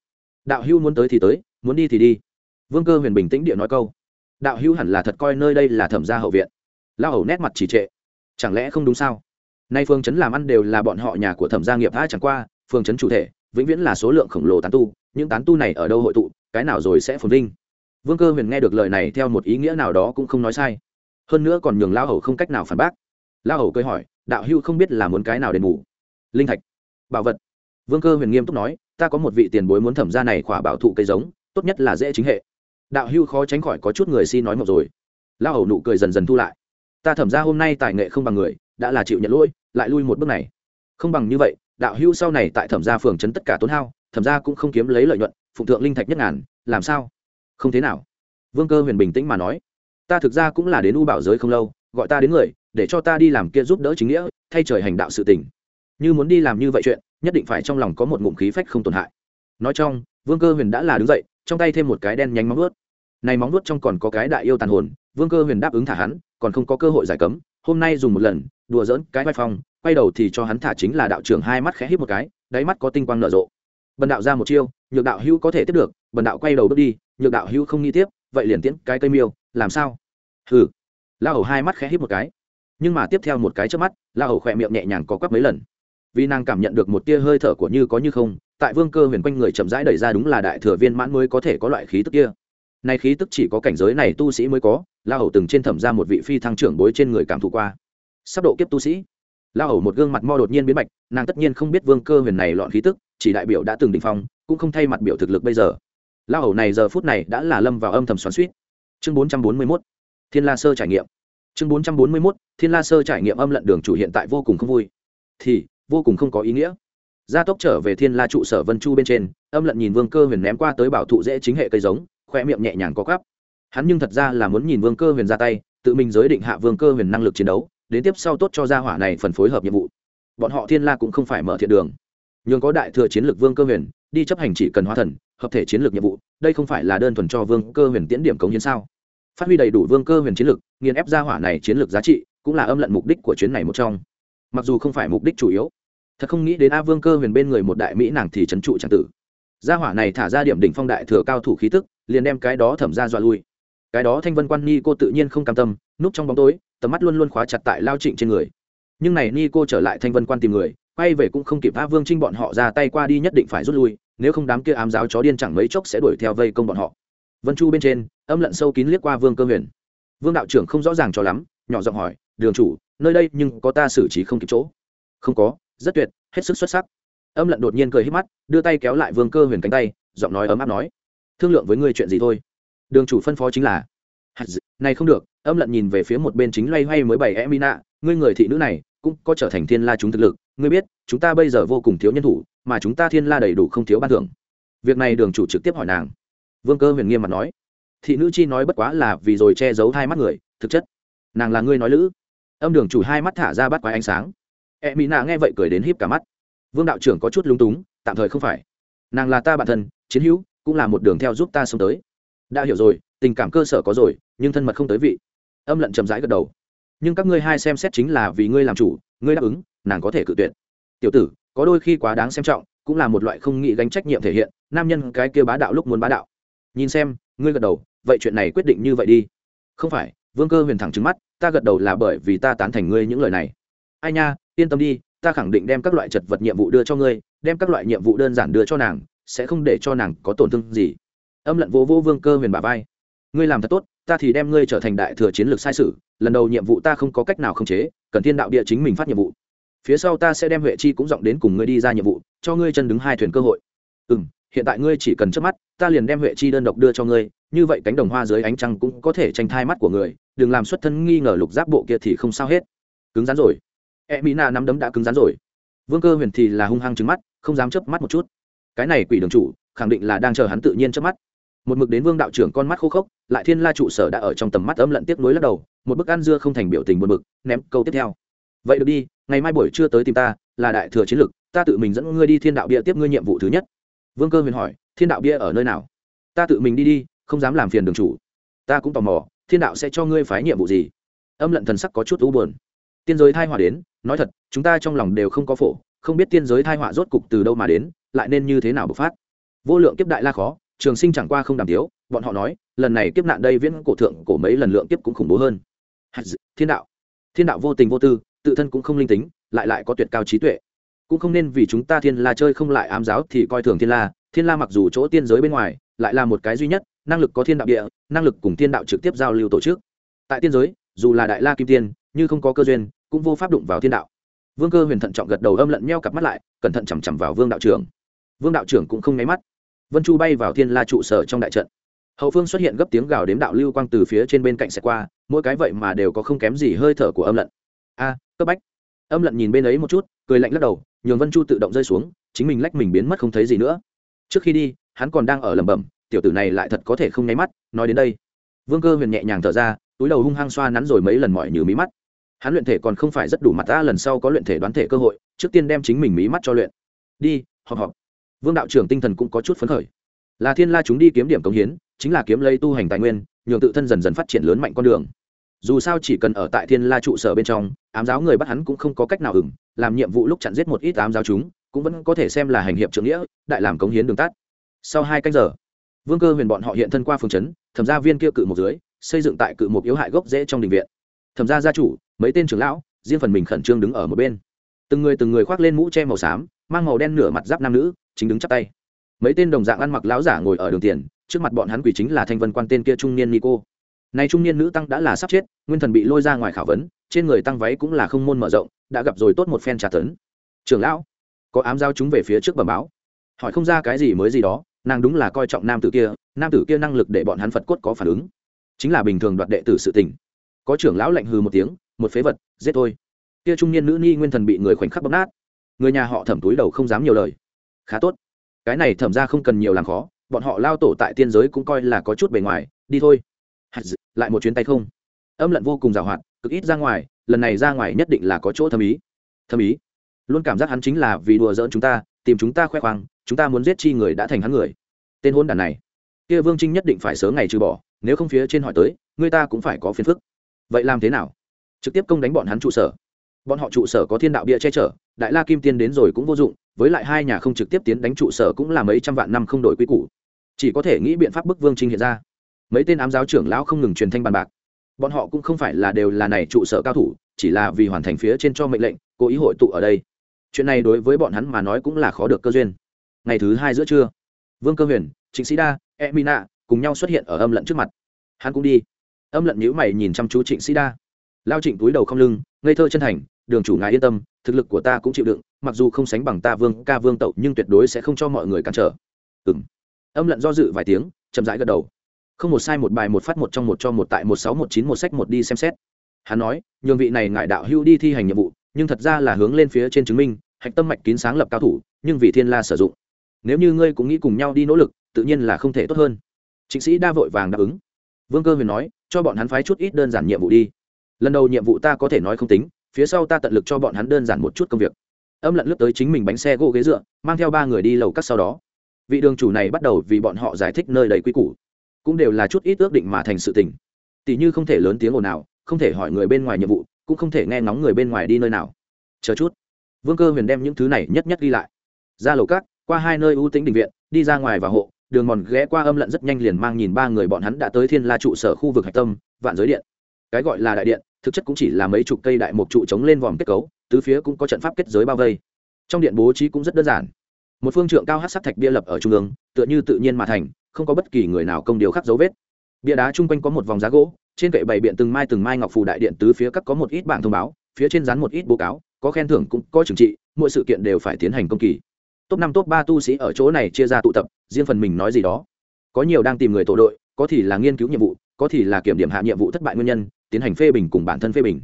đạo Hưu muốn tới thì tới, muốn đi thì đi. Vương cơ huyền bình tĩnh địa nói câu. Đạo Hưu hẳn là thật coi nơi đây là thẩm gia hậu viện. La hầu nét mặt chỉ trệ. Chẳng lẽ không đúng sao? Nay phương chấn làm ăn đều là bọn họ nhà của thẩm gia nghiệp tha chẳng qua, phương chấn chủ thể, vĩnh viễn là số lượng khổng lồ tán tu, những tán tu này ở đâu hội tụ, cái nào rồi sẽ phồn vinh? Vương cơ huyền nghe được lời này theo một ý nghĩa nào đó cũng không nói sai. Hơn nữa còn nhường lao hầu không cách nào phản bác. Lao hầu cười hỏi, đạo hưu không biết là muốn cái nào đền bù? Linh thạch. Bảo vật. Vương cơ huyền nghiêm túc nói ta có một vị tiền bối muốn thẩm ra này khỏa bảo thụ cây giống, tốt nhất là dễ chính hệ. Đạo hưu khó tránh khỏi có chút người xin nói một rồi. Lao hầu nụ cười dần dần thu lại. Ta thẩm ra hôm nay tài nghệ không bằng người, đã là chịu nhận lỗi, lại lui một bước này. Không bằng như vậy, đạo hưu sau này tại thẩm gia phường chấn tất cả tốn hao, thẩm gia cũng không kiếm lấy lợi nhuận, phụng thượng linh thạch nhất ngàn, làm sao? Không thế nào. Vương cơ huyền bình tĩnh mà nói. Ta thực ra cũng là đến u bảo giới không lâu, gọi ta đến người, để cho ta đi làm kia giúp đỡ chính nghĩa, thay trời hành đạo sự tình. Như muốn đi làm như vậy chuyện nhất định phải trong lòng có một ngụm khí phách không tổn hại. Nói trong, vương cơ huyền đã là đứng dậy, trong tay thêm một cái đen nhánh móng vuốt. Này móng vuốt trong còn có cái đại yêu tàn hồn, vương cơ huyền đáp ứng thả hắn, còn không có cơ hội giải cấm, hôm nay dùng một lần, đùa dỡn cái vai phong, quay đầu thì cho hắn thả chính là đạo trưởng hai mắt khẽ hít một cái, đáy mắt có tinh quang nở rộ. Bần đạo ra một chiêu, nhược đạo hữu có thể tiếp được, bần đạo quay đầu bước đi, nhược đạo hữu không nghĩ tiếp, vậy liền tiễn cái cây miêu, làm sao? Hừ. La hầu hai mắt khẽ hít một cái. Nhưng mà tiếp theo một cái trước mắt la hầu khỏe miệng nhẹ nhàng có quắp mấy lần vì nàng cảm nhận được một tia hơi thở của như có như không, tại vương cơ huyền quanh người chậm rãi đẩy ra đúng là đại thừa viên mãn mới có thể có loại khí tức kia. Này khí tức chỉ có cảnh giới này tu sĩ mới có, la hầu từng trên thẩm ra một vị phi thăng trưởng bối trên người cảm thụ qua. Sắp độ kiếp tu sĩ. La hầu một gương mặt mo đột nhiên biến mạch, nàng tất nhiên không biết vương cơ huyền này lọn khí tức, chỉ đại biểu đã từng định phong, cũng không thay mặt biểu thực lực bây giờ. La hầu này giờ phút này đã là lâm vào âm thầm xoắn suýt chương bốn trăm bốn mươi mốt, thiên la sơ trải nghiệm. Chương bốn trăm bốn mươi mốt, thiên la sơ trải nghiệm âm lận đường chủ hiện tại vô cùng không vui. Thì vô cùng không có ý nghĩa. Gia tốc trở về thiên la trụ sở vân chu bên trên, âm lận nhìn vương cơ huyền ném qua tới bảo thụ dễ chính hệ cây giống khoe miệng nhẹ nhàng có cắp hắn nhưng thật ra là muốn nhìn vương cơ huyền ra tay, tự mình giới định hạ vương cơ huyền năng lực chiến đấu, đến tiếp sau tốt cho gia hỏa này phần phối hợp nhiệm vụ. Bọn họ thiên la cũng không phải mở thiện đường. Nhưng có đại thừa chiến lược vương cơ huyền, đi chấp hành chỉ cần hóa thần, hợp thể chiến lược nhiệm vụ, đây không phải là đơn thuần cho vương cơ huyền tiễn điểm cống hiến sao? Phát huy đầy đủ vương cơ huyền chiến lược, nghiền ép gia hỏa này chiến lược giá trị, cũng là âm lận mục đích của chuyến này một trong. Mặc dù không phải mục đích chủ yếu thật không nghĩ đến a vương cơ huyền bên người một đại mỹ nàng thì trấn trụ tràng tử. Gia hỏa này thả ra điểm đỉnh phong đại thừa cao thủ khí tức, liền đem cái đó thẩm ra dọa lui. Cái đó thanh vân quan ni cô tự nhiên không cam tâm, núp trong bóng tối, tầm mắt luôn luôn khóa chặt tại lao trịnh trên người. Nhưng này ni cô trở lại thanh vân quan tìm người, quay về cũng không kịp a vương trinh bọn họ ra tay qua đi nhất định phải rút lui, nếu không đám kia ám giáo chó điên chẳng mấy chốc sẽ đuổi theo vây công bọn họ. Vân chu bên trên, âm lận sâu kín liếc qua vương cơ huyền. Vương đạo trưởng không rõ ràng cho lắm, nhỏ giọng hỏi, đường chủ, nơi đây nhưng có ta xử trí không kịp chỗ? Không có, rất tuyệt, hết sức xuất sắc. Âm lận đột nhiên cười hít mắt, đưa tay kéo lại vương cơ huyền cánh tay, giọng nói ấm áp nói, thương lượng với ngươi chuyện gì thôi. Đường chủ phân phó chính là này không được. Âm lận nhìn về phía một bên chính loay hoay mới bảy em mina ngươi người thị nữ này, cũng có trở thành thiên la chúng thực lực, ngươi biết, chúng ta bây giờ vô cùng thiếu nhân thủ, mà chúng ta thiên la đầy đủ không thiếu ban thưởng. Việc này đường chủ trực tiếp hỏi nàng. Vương cơ huyền nghiêm mặt nói, thị nữ chi nói bất quá là vì rồi che giấu hai mắt người, thực chất. Nàng là ngươi nói lữ. Âm đường chủ hai mắt thả ra bắt quái ánh sáng e mỹ nạ nghe vậy cười đến híp cả mắt. Vương đạo trưởng có chút lung túng, tạm thời không phải. Nàng là ta bản thân, chiến hữu, cũng là một đường theo giúp ta sống tới. Đã hiểu rồi, tình cảm cơ sở có rồi, nhưng thân mật không tới vị. Âm lận chậm rãi gật đầu. Nhưng các ngươi hai xem xét chính là vì ngươi làm chủ, ngươi đáp ứng, nàng có thể cự tuyệt. Tiểu tử, có đôi khi quá đáng xem trọng, cũng là một loại không nghĩ gánh trách nhiệm thể hiện, nam nhân cái kia bá đạo lúc muốn bá đạo. Nhìn xem, ngươi gật đầu, vậy chuyện này quyết định như vậy đi. Không phải, vương cơ huyền thẳng trứng mắt, ta gật đầu là bởi vì ta tán thành ngươi những lời này ai nha, yên tâm đi, ta khẳng định đem các loại chật vật nhiệm vụ đưa cho ngươi, đem các loại nhiệm vụ đơn giản đưa cho nàng, sẽ không để cho nàng có tổn thương gì. Âm lận vô vô vương cơ huyền bà vai. Ngươi làm thật tốt, ta thì đem ngươi trở thành đại thừa chiến lược sai sử. lần đầu nhiệm vụ ta không có cách nào khống chế, cần thiên đạo địa chính mình phát nhiệm vụ. Phía sau ta sẽ đem huệ chi cũng dọn đến cùng ngươi đi ra nhiệm vụ, cho ngươi chân đứng hai thuyền cơ hội. Ừ m hiện tại ngươi chỉ cần chớp mắt, ta liền đem huệ chi đơn độc đưa cho ngươi, như vậy cánh đồng hoa dưới ánh trăng cũng có thể tranh thai mắt của người, đừng làm xuất thân nghi ngờ lục giáp bộ kia thì không sao hết. Cứng rắn rồi e mỹ nạ nắm đấm đã cứng rắn rồi. Vương cơ huyền thì là hung hăng trứng mắt, không dám chớp mắt một chút. Cái này quỷ đường chủ, khẳng định là đang chờ hắn tự nhiên chớp mắt. Một mực đến vương đạo trưởng con mắt khô khốc, lại thiên la trụ sở đã ở trong tầm mắt Âm lận tiếp nối lắc đầu, một bức ăn dưa không thành biểu tình buồn bực, ném câu tiếp theo. Vậy được đi, ngày mai buổi trưa tới tìm ta, là đại thừa chiến lực ta tự mình dẫn ngươi đi thiên đạo bia tiếp ngươi nhiệm vụ thứ nhất. Vương cơ huyền hỏi, thiên đạo bia ở nơi nào? Ta tự mình đi đi, không dám làm phiền đường chủ. Ta cũng tò mò, thiên đạo sẽ cho ngươi phái nhiệm vụ gì? Âm lận thần sắc có chút u buồn. Tiên giới thai Hòa đến nói thật, chúng ta trong lòng đều không có phổ, không biết tiên giới thai họa rốt cục từ đâu mà đến, lại nên như thế nào bộc phát. Vô lượng kiếp đại la khó, trường sinh chẳng qua không đàm tiếu, bọn họ nói, lần này kiếp nạn đây viễn cổ thượng cổ mấy lần lượng kiếp cũng khủng bố hơn. Thiên đạo. Thiên đạo vô tình vô tư, tự thân cũng không linh tính, lại lại có tuyệt cao trí tuệ. Cũng không nên vì chúng ta thiên la chơi không lại ám giáo thì coi thường thiên la thiên la mặc dù chỗ tiên giới bên ngoài, lại là một cái duy nhất, năng lực có thiên đạo địa, năng lực cùng thiên đạo trực tiếp giao lưu tổ chức. Tại tiên giới, dù là đại la kim tiên như không có cơ duyên, cũng vô pháp đụng vào thiên đạo. Vương cơ huyền thận trọng gật đầu âm lận meo cặp mắt lại, cẩn thận chằm chằm vào vương đạo trưởng. Vương đạo trưởng cũng không nháy mắt. Vân chu bay vào thiên la trụ sở trong đại trận. Hậu phương xuất hiện gấp tiếng gào đếm đạo lưu quang từ phía trên bên cạnh xe qua, mỗi cái vậy mà đều có không kém gì hơi thở của âm lận. A, cấp bách. Âm lận nhìn bên ấy một chút, cười lạnh lắc đầu, nhường vân chu tự động rơi xuống, chính mình lách mình biến mất không thấy gì nữa. Trước khi đi, hắn còn đang ở lẩm bẩm, tiểu tử này lại thật có thể không nháy mắt, nói đến đây. Vương cơ huyền nhẹ nhàng thở ra, túi đầu hung hăng xoa nắn rồi mấy lần mỏi như mí mắt hắn luyện thể còn không phải rất đủ mặt ta, lần sau có luyện thể đoán thể cơ hội, trước tiên đem chính mình mí mắt cho luyện. Đi, họp họp. Vương đạo trưởng tinh thần cũng có chút phấn khởi. Là thiên la chúng đi kiếm điểm cống hiến, chính là kiếm lấy tu hành tài nguyên, nhường tự thân dần dần phát triển lớn mạnh con đường. Dù sao chỉ cần ở tại thiên la trụ sở bên trong, ám giáo người bắt hắn cũng không có cách nào ửng, làm nhiệm vụ lúc chặn giết một ít ám giáo chúng, cũng vẫn có thể xem là hành hiệp trưởng nghĩa, đại làm cống hiến đường tắt. Sau hai canh giờ, vương cơ huyền bọn họ hiện thân qua phường trấn, thẩm gia viên kia cự một dưới, xây dựng tại cự một yếu hại gốc rễ trong đình viện. Thẩm gia gia chủ mấy tên trưởng lão, riêng phần mình khẩn trương đứng ở một bên. Từng người từng người khoác lên mũ che màu xám, mang màu đen nửa mặt giáp nam nữ, chính đứng chắp tay. Mấy tên đồng dạng ăn mặc lão giả ngồi ở đường tiền, trước mặt bọn hắn quỷ chính là thanh vân quan tên kia trung niên nico. Nay trung niên nữ tăng đã là sắp chết, nguyên thần bị lôi ra ngoài khảo vấn, trên người tăng váy cũng là không môn mở rộng, đã gặp rồi tốt một phen trà tấn. Trưởng lão, có ám giao chúng về phía trước bẩm báo. Hỏi không ra cái gì mới gì đó, nàng đúng là coi trọng nam tử kia, nam tử kia năng lực để bọn hắn phật cốt có phản ứng. Chính là bình thường đoạt đệ tử sự tình. Có trưởng lão lạnh hừ một tiếng một phế vật, giết thôi. Kia trung niên nữ ni nguyên thần bị người khoảnh khắc bóc nát. Người nhà họ thẩm túi đầu không dám nhiều lời. Khá tốt. Cái này thẩm ra không cần nhiều làm khó, bọn họ lao tổ tại tiên giới cũng coi là có chút bề ngoài, đi thôi. Lại một chuyến tay không. Âm lận vô cùng rào hoạt, cực ít ra ngoài, lần này ra ngoài nhất định là có chỗ thâm ý. Thâm ý? Luôn cảm giác hắn chính là vì đùa giỡn chúng ta, tìm chúng ta khoe khoang, chúng ta muốn giết chi người đã thành hắn người. Tên hôn đàn này. Kia vương trinh nhất định phải sớm ngày trừ bỏ, nếu không phía trên hỏi tới, người ta cũng phải có phiền phức. Vậy làm thế nào? Trực tiếp công đánh bọn hắn trụ sở. Bọn họ trụ sở có thiên đạo bia che chở, đại la kim tiên đến rồi cũng vô dụng, với lại hai nhà không trực tiếp tiến đánh trụ sở cũng là mấy trăm vạn năm không đổi quy củ. Chỉ có thể nghĩ biện pháp bức vương trinh hiện ra. Mấy tên ám giáo trưởng lão không ngừng truyền thanh bàn bạc. Bọn họ cũng không phải là đều là này trụ sở cao thủ, chỉ là vì hoàn thành phía trên cho mệnh lệnh, cố ý hội tụ ở đây. Chuyện này đối với bọn hắn mà nói cũng là khó được cơ duyên. Ngày thứ hai giữa trưa, vương cơ huyền chính sĩ đa e mina cùng nhau xuất hiện ở âm lận trước mặt. Hắn cũng đi. Âm lận nhữ mày nhìn chăm chú trịnh sĩ đa lao trịnh túi đầu không lưng, ngây thơ chân thành, đường chủ ngài yên tâm, thực lực của ta cũng chịu đựng, mặc dù không sánh bằng ta vương, ca vương tậu nhưng tuyệt đối sẽ không cho mọi người cản trở. Ừng âm lận do dự vài tiếng, chậm rãi gật đầu. Không một sai một bài, một phát một trong một cho một tại một sáu, một chín, một sách, một đi xem xét. Hắn nói, nhường vị này ngại đạo hưu đi thi hành nhiệm vụ, nhưng thật ra là hướng lên phía trên chứng minh, hạch tâm mạch kín sáng lập cao thủ, nhưng vì thiên la sử dụng. Nếu như ngươi cũng nghĩ cùng nhau đi nỗ lực, tự nhiên là không thể tốt hơn. Chính sĩ đa vội vàng đáp ứng. Vương cơ huyền nói, cho bọn hắn phái chút ít đơn giản nhiệm vụ đi lần đầu nhiệm vụ ta có thể nói không tính, phía sau ta tận lực cho bọn hắn đơn giản một chút công việc. Âm lận lướt tới chính mình bánh xe gỗ ghế dựa, mang theo ba người đi lầu cắt sau đó. Vị đường chủ này bắt đầu vì bọn họ giải thích nơi đầy quy củ, cũng đều là chút ít ước định mà thành sự tình. Tỷ như không thể lớn tiếng ồn nào không thể hỏi người bên ngoài nhiệm vụ, cũng không thể nghe ngóng người bên ngoài đi nơi nào. Chờ chút. Vương cơ huyền đem những thứ này nhất nhất ghi lại. Ra lầu cắt qua hai nơi ưu tĩnh đình viện, đi ra ngoài và hộ, đường mòn ghé qua âm lận rất nhanh liền mang nhìn ba người bọn hắn đã tới thiên la trụ sở khu vực hạch tâm, vạn giới điện. Cái gọi là đại điện thực chất cũng chỉ là mấy chục cây đại mộc trụ chống lên vòm kết cấu, tứ phía cũng có trận pháp kết giới bao vây. Trong điện bố trí cũng rất đơn giản. Một phương trượng cao hát sắc thạch bia lập ở trung ương, tựa như tự nhiên mà thành, không có bất kỳ người nào công điều khắc dấu vết. Bia đá chung quanh có một vòng giá gỗ, trên kệ bày biện từng mai từng mai ngọc phù đại điện tứ phía các có một ít bảng thông báo, phía trên dán một ít báo cáo, có khen thưởng cũng có trừng trị mọi sự kiện đều phải tiến hành công kỳ. Top năm, top ba tu sĩ ở chỗ này chia ra tụ tập, riêng phần mình nói gì đó. Có nhiều đang tìm người tổ đội, có thì là nghiên cứu nhiệm vụ, có thì là kiểm điểm hạ nhiệm vụ thất bại nguyên nhân tiến hành phê bình cùng bản thân phê bình.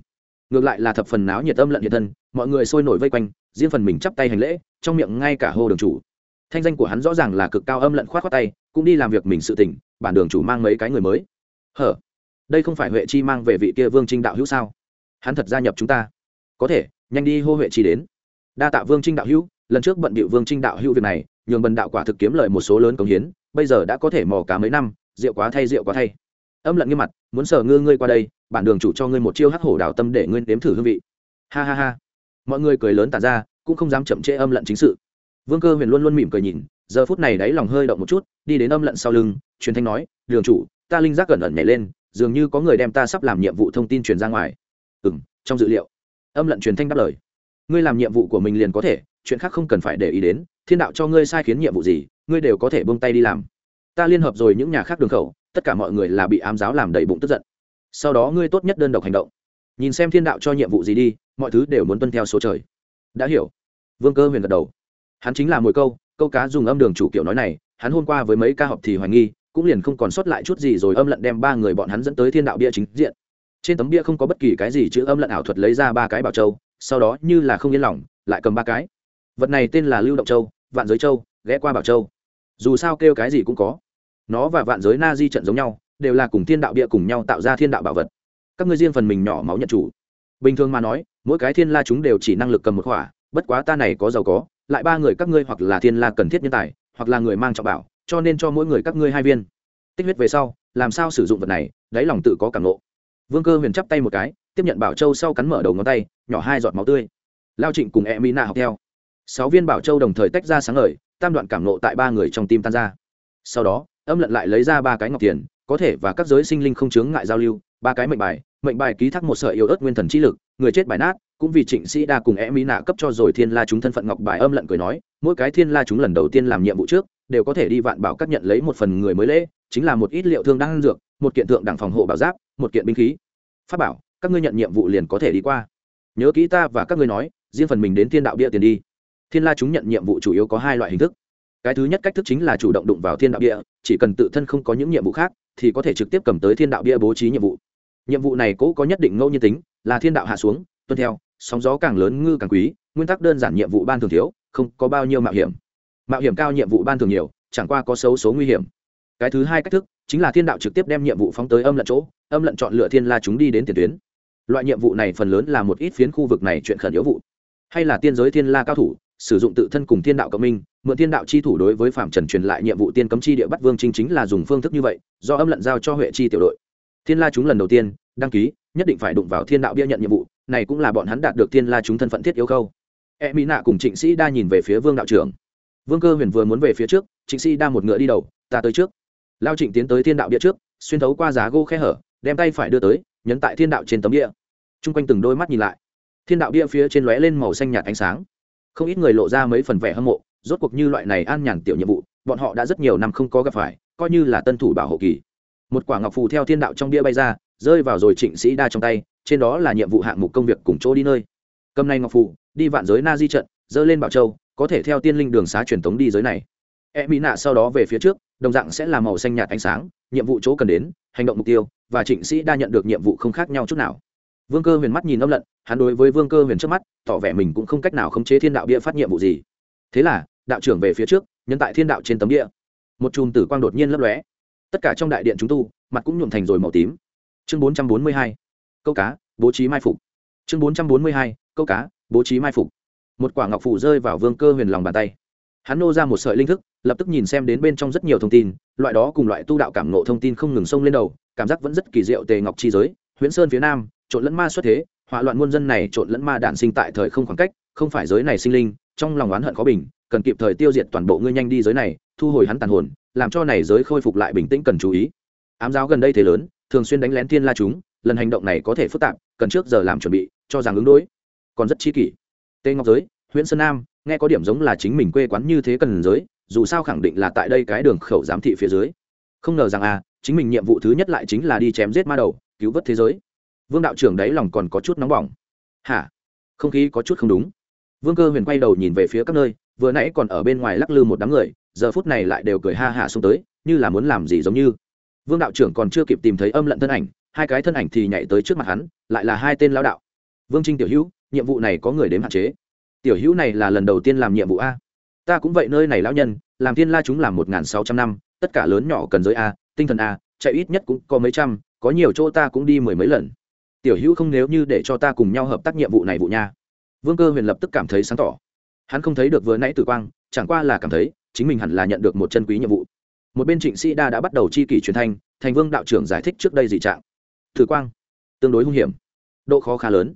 Ngược lại là thập phần náo nhiệt âm lận nhiệt thân, mọi người sôi nổi vây quanh, riêng phần mình chắp tay hành lễ, trong miệng ngay cả hô đường chủ. Thanh danh của hắn rõ ràng là cực cao âm lận khoát khoát tay, cũng đi làm việc mình sự tỉnh bản đường chủ mang mấy cái người mới. Hở, đây không phải huệ chi mang về vị kia vương trinh đạo hữu sao? Hắn thật gia nhập chúng ta. Có thể, nhanh đi hô huệ chi đến. Đa tạ vương trinh đạo hữu, lần trước bận bịu vương trinh đạo hữu việc này, nhường bần đạo quả thực kiếm lợi một số lớn công hiến, bây giờ đã có thể mò cá mấy năm, rượu quá thay, rượu quá thay. Âm lận nghiêm mặt, muốn sở ngư ngươi qua đây bản đường chủ cho ngươi một chiêu hắc hổ đào tâm để ngươi nếm thử hương vị. Ha ha ha. Mọi người cười lớn tàn ra, cũng không dám chậm trễ âm lận chính sự. Vương cơ huyền luôn luôn mỉm cười nhìn, giờ phút này đáy lòng hơi động một chút, đi đến âm lận sau lưng, truyền thanh nói, đường chủ, ta linh giác gần ẩn nhảy lên, dường như có người đem ta sắp làm nhiệm vụ thông tin truyền ra ngoài. Ừ m trong dự liệu, âm lận truyền thanh đáp lời. Ngươi làm nhiệm vụ của mình liền có thể, chuyện khác không cần phải để ý đến, thiên đạo cho ngươi sai khiến nhiệm vụ gì, ngươi đều có thể bông tay đi làm. Ta liên hợp rồi những nhà khác đường khẩu, tất cả mọi người là bị ám giáo làm đầy bụng tức giận sau đó ngươi tốt nhất đơn độc hành động. Nhìn xem thiên đạo cho nhiệm vụ gì đi, mọi thứ đều muốn tuân theo số trời. Đã hiểu. Vương cơ huyền gật đầu. Hắn chính là mồi câu câu cá dùng âm đường chủ kiểu nói này, hắn hôm qua với mấy ca họp thì hoài nghi, cũng liền không còn sót lại chút gì rồi âm lận đem ba người bọn hắn dẫn tới thiên đạo bia chính diện. Trên tấm bia không có bất kỳ cái gì chữ âm lận ảo thuật lấy ra ba cái bảo châu, sau đó như là không yên lòng, lại cầm ba cái. Vật này tên là lưu động châu, vạn giới châu, ghé qua bảo châu. Dù sao kêu cái gì cũng có. Nó và vạn giới na di trận giống nhau đều là cùng thiên đạo bia cùng nhau tạo ra thiên đạo bảo vật. Các ngươi riêng phần mình nhỏ máu nhận chủ. Bình thường mà nói, mỗi cái thiên la chúng đều chỉ năng lực cầm một khỏa, bất quá ta này có giàu có, lại ba người các ngươi hoặc là thiên la cần thiết nhân tài, hoặc là người mang trọng bảo, cho nên cho mỗi người các ngươi hai viên. Tích huyết về sau, làm sao sử dụng vật này, đáy lòng tự có cảm nộ vương cơ huyền chắp tay một cái, tiếp nhận bảo châu sau cắn mở đầu ngón tay, nhỏ hai giọt máu tươi. Lao trịnh cùng e mỹ nạ học theo. Sáu viên bảo châu đồng thời tách ra sáng ngời, tam đoạn cảm nộ tại ba người trong tim tan ra. Sau đó, âm lận lại lấy ra ba cái ngọc tiền có thể và các giới sinh linh không chướng ngại giao lưu, ba cái mệnh bài mệnh bài ký thác một sợi yếu ớt nguyên thần trí lực, người chết bài nát, cũng vì trịnh sĩ đa cùng e mỹ nạ cấp cho rồi thiên la chúng thân phận ngọc bài âm lận cười nói, mỗi cái thiên la chúng lần đầu tiên làm nhiệm vụ trước, đều có thể đi vạn bảo các nhận lấy một phần người mới lễ, chính là một ít liệu thương đang dược, một kiện tượng đẳng phòng hộ bảo giáp, một kiện binh khí. Phát bảo, các ngươi nhận nhiệm vụ liền có thể đi qua. Nhớ kỹ ta và các ngươi nói, riêng phần mình đến thiên đạo địa tiền đi. Thiên la chúng nhận nhiệm vụ chủ yếu có hai loại hình thức. Cái thứ nhất cách thức chính là chủ động đụng vào thiên đạo địa chỉ cần tự thân không có những nhiệm vụ khác thì có thể trực tiếp cầm tới thiên đạo Bia bố trí nhiệm vụ. Nhiệm vụ này cố có nhất định ngẫu nhiên tính, là thiên đạo hạ xuống, tuân theo, sóng gió càng lớn ngư càng quý, nguyên tắc đơn giản nhiệm vụ ban thường thiếu, không có bao nhiêu mạo hiểm. Mạo hiểm cao nhiệm vụ ban thường nhiều, chẳng qua có xấu số nguy hiểm. Cái thứ hai cách thức, chính là thiên đạo trực tiếp đem nhiệm vụ phóng tới âm lận chỗ, âm lận chọn lựa thiên la chúng đi đến tiền tuyến. Loại nhiệm vụ này phần lớn là một ít phiến khu vực này chuyện khẩn yếu vụ. Hay là tiên giới thiên la cao thủ sử dụng tự thân cùng thiên đạo cộng minh, mượn thiên đạo chi thủ đối với phạm trần truyền lại nhiệm vụ tiên cấm chi địa bắt vương chính chính là dùng phương thức như vậy, do âm lận giao cho huệ chi tiểu đội. Thiên la chúng lần đầu tiên, đăng ký, nhất định phải đụng vào thiên đạo bia nhận nhiệm vụ, này cũng là bọn hắn đạt được thiên la chúng thân phận thiết yếu khâu. E mỹ nạ cùng trịnh sĩ đa nhìn về phía vương đạo trưởng. Vương cơ huyền vừa muốn về phía trước, trịnh sĩ đa một ngựa đi đầu, ta tới trước. Lao trịnh tiến tới thiên đạo bia trước, xuyên thấu qua giá gỗ khe hở, đem tay phải đưa tới, nhấn tại thiên đạo trên tấm bia. T r u n g quanh từng đôi mắt nhìn lại. Thiên đạo bia phía trên lóe lên màu xanh nhạt ánh sáng không ít người lộ ra mấy phần vẻ hâm mộ, rốt cuộc như loại này an nhàn tiểu nhiệm vụ, bọn họ đã rất nhiều năm không có gặp phải, coi như là tân thủ bảo hộ kỳ. Một quả ngọc phù theo thiên đạo trong bia bay ra, rơi vào rồi trịnh sĩ đa trong tay, trên đó là nhiệm vụ hạng mục công việc cùng chỗ đi nơi. Cầm này ngọc phù, đi vạn giới na di trận, dơ lên bảo châu, có thể theo tiên linh đường xá truyền thống đi giới này. E mỹ nạ sau đó về phía trước, đồng dạng sẽ là màu xanh nhạt ánh sáng, nhiệm vụ chỗ cần đến, hành động mục tiêu, và trịnh sĩ đa nhận được nhiệm vụ không khác nhau chút nào vương cơ huyền mắt nhìn âm lận, hắn đối với vương cơ huyền trước mắt, tỏ vẻ mình cũng không cách nào khống chế thiên đạo bia phát nhiệm vụ gì. Thế là, đạo trưởng về phía trước, nhân tại thiên đạo trên tấm địa một chùm tử quang đột nhiên lấp lóe. Tất cả trong đại điện chúng tu, mặt cũng nhuộm thành rồi màu tím. Chương bốn trăm bốn mươi hai, câu cá, bố trí mai phục. Chương bốn trăm bốn mươi hai, câu cá, bố trí mai phục. Một quả ngọc phủ rơi vào vương cơ huyền lòng bàn tay. Hắn nô ra một sợi linh thức, lập tức nhìn xem đến bên trong rất nhiều thông tin, loại đó cùng loại tu đạo cảm nộ thông tin không ngừng xông lên đầu, cảm giác vẫn rất kỳ diệu tề ngọc chi giới, huyễn sơn phía nam trộn lẫn ma xuất thế, hỏa loạn muôn dân này trộn lẫn ma đản sinh tại thời không khoảng cách, không phải giới này sinh linh, trong lòng oán hận khó bình, cần kịp thời tiêu diệt toàn bộ ngươi nhanh đi giới này, thu hồi hắn tàn hồn, làm cho này giới khôi phục lại bình tĩnh cần chú ý. Ám giáo gần đây thế lớn, thường xuyên đánh lén thiên la chúng, lần hành động này có thể phức tạp, cần trước giờ làm chuẩn bị, cho rằng ứng đối. Còn rất chi kỷ. Tê ngọc giới huyện sơn nam, nghe có điểm giống là chính mình quê quán như thế cần giới, dù sao khẳng định là tại đây cái đường khẩu giám thị phía dưới. Không ngờ rằng à chính mình nhiệm vụ thứ nhất lại chính là đi chém giết ma đầu, cứu vớt thế giới vương đạo trưởng đấy lòng còn có chút nóng bỏng. Hả? Không khí có chút không đúng. Vương cơ huyền quay đầu nhìn về phía các nơi, vừa nãy còn ở bên ngoài lắc lư một đám người, giờ phút này lại đều cười ha hả xuống tới, như là muốn làm gì giống như. Vương đạo trưởng còn chưa kịp tìm thấy âm lận thân ảnh, hai cái thân ảnh thì nhảy tới trước mặt hắn, lại là hai tên lao đạo. Vương trinh tiểu hữu, nhiệm vụ này có người đếm hạn chế. Tiểu hữu này là lần đầu tiên làm nhiệm vụ a. Ta cũng vậy nơi này lão nhân, làm thiên la chúng làm một n g h n sáu trăm năm, tất cả lớn nhỏ cần giới a, tinh thần a, chạy ít nhất cũng có mấy trăm, có nhiều chỗ ta cũng đi mười mấy lần tiểu hữu không nếu như để cho ta cùng nhau hợp tác nhiệm vụ này vụ nha. Vương cơ huyền lập tức cảm thấy sáng tỏ. Hắn không thấy được vừa nãy tử quang, chẳng qua là cảm thấy, chính mình hẳn là nhận được một chân quý nhiệm vụ. Một bên trịnh sĩ đa đã bắt đầu chi kỷ truyền thanh, thành vương đạo trưởng giải thích trước đây dị trạng. Tử quang, tương đối hung hiểm. Độ khó khá lớn.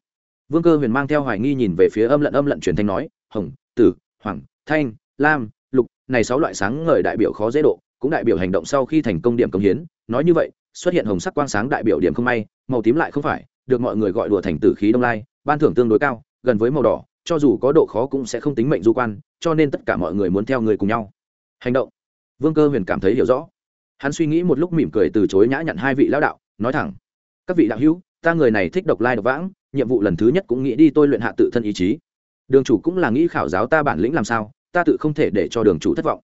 Vương cơ huyền mang theo hoài nghi nhìn về phía âm lận âm lận truyền thanh nói, hồng, tử, hoàng, thanh, lam, lục, này sáu loại sáng ngời đại biểu khó dễ độ, cũng đại biểu hành động sau khi thành công điểm công hiến. Nói như vậy, xuất hiện hồng sắc quang sáng đại biểu điểm không may, màu tím lại không phải được mọi người gọi đùa thành tử khí đông lai, ban thưởng tương đối cao, gần với màu đỏ, cho dù có độ khó cũng sẽ không tính mệnh du quan, cho nên tất cả mọi người muốn theo người cùng nhau. Hành động. Vương cơ huyền cảm thấy hiểu rõ. Hắn suy nghĩ một lúc mỉm cười từ chối nhã nhận hai vị lão đạo, nói thẳng, các vị đạo hữu, ta người này thích độc lai độc vãng, nhiệm vụ lần thứ nhất cũng nghĩ đi tôi luyện hạ tự thân ý chí. Đường chủ cũng là nghĩ khảo giáo ta bản lĩnh làm sao, ta tự không thể để cho đường chủ thất vọng.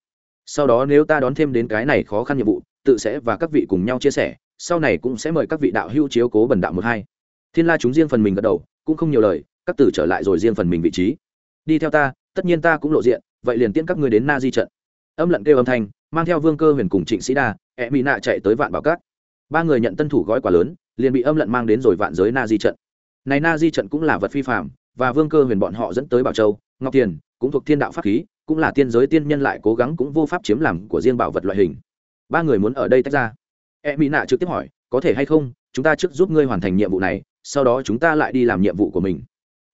Sau đó nếu ta đón thêm đến cái này khó khăn nhiệm vụ, tự sẽ và các vị cùng nhau chia sẻ, sau này cũng sẽ mời các vị đạo hữu chiếu cố bần đạo một hai thiên la chúng riêng phần mình gật đầu, cũng không nhiều lời, các tử trở lại rồi riêng phần mình vị trí. Đi theo ta, tất nhiên ta cũng lộ diện, vậy liền tiễn các ngươi đến na di trận. Âm lận kêu âm thanh, mang theo vương cơ huyền cùng trịnh sĩ đa e mỹ nạ chạy tới vạn bảo cát. Ba người nhận tân thủ gói quà lớn, liền bị âm lận mang đến rồi vạn giới na di trận. Này na di trận cũng là vật phi phạm và vương cơ huyền bọn họ dẫn tới bảo châu, ngọc tiền, cũng thuộc thiên đạo pháp khí, cũng là tiên giới tiên nhân lại cố gắng cũng vô pháp chiếm làm của riêng bảo vật loại hình. Ba người muốn ở đây tách ra. E mỹ nạ trực tiếp hỏi, có thể hay không? Chúng ta trước giúp ngươi hoàn thành nhiệm vụ này, sau đó chúng ta lại đi làm nhiệm vụ của mình.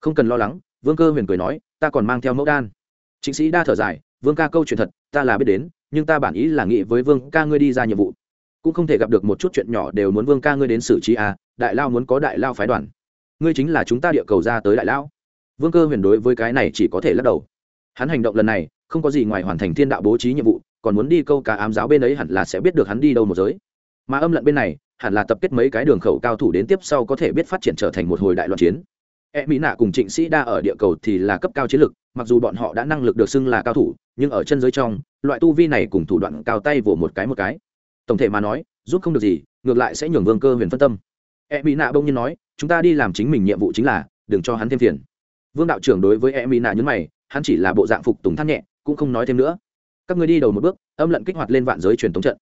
Không cần lo lắng, vương cơ huyền cười nói, ta còn mang theo mẫu đan. Chính sĩ đa thở dài, vương ca câu chuyện thật, ta là biết đến, nhưng ta bản ý là nghĩ với vương ca ngươi đi ra nhiệm vụ. Cũng không thể gặp được một chút chuyện nhỏ đều muốn vương ca ngươi đến xử trí à đại lao muốn có đại lao phái đoàn. Ngươi chính là chúng ta địa cầu ra tới đại Lão. vương cơ huyền đối với cái này chỉ có thể lắc đầu. Hắn hành động lần này, không có gì ngoài hoàn thành thiên đạo bố trí nhiệm vụ, còn muốn đi câu cá ám giáo bên ấy hẳn là sẽ biết được hắn đi đâu một giới. Mà âm lận bên này hẳn là tập kết mấy cái đường khẩu cao thủ đến tiếp sau có thể biết phát triển trở thành một hồi đại loạn chiến. E mỹ nạ cùng trịnh sĩ đa ở địa cầu thì là cấp cao chiến lực mặc dù bọn họ đã năng lực được xưng là cao thủ, nhưng ở chân giới trong, loại tu vi này cùng thủ đoạn cao tay vỗ một cái một cái. Tổng thể mà nói, giúp không được gì, ngược lại sẽ nhường vương cơ huyền phân tâm. E mỹ nạ bỗng nhiên nói, chúng ta đi làm chính mình nhiệm vụ chính là, đừng cho hắn thêm phiền. Vương đạo trưởng đối với e mỹ nạ nhấn mày, hắn chỉ là bộ dạng phục tùng thắt nhẹ, cũng không nói thêm nữa. Các ngươi đi đầu một bước, âm lận kích hoạt lên vạn giới truyền thống trận.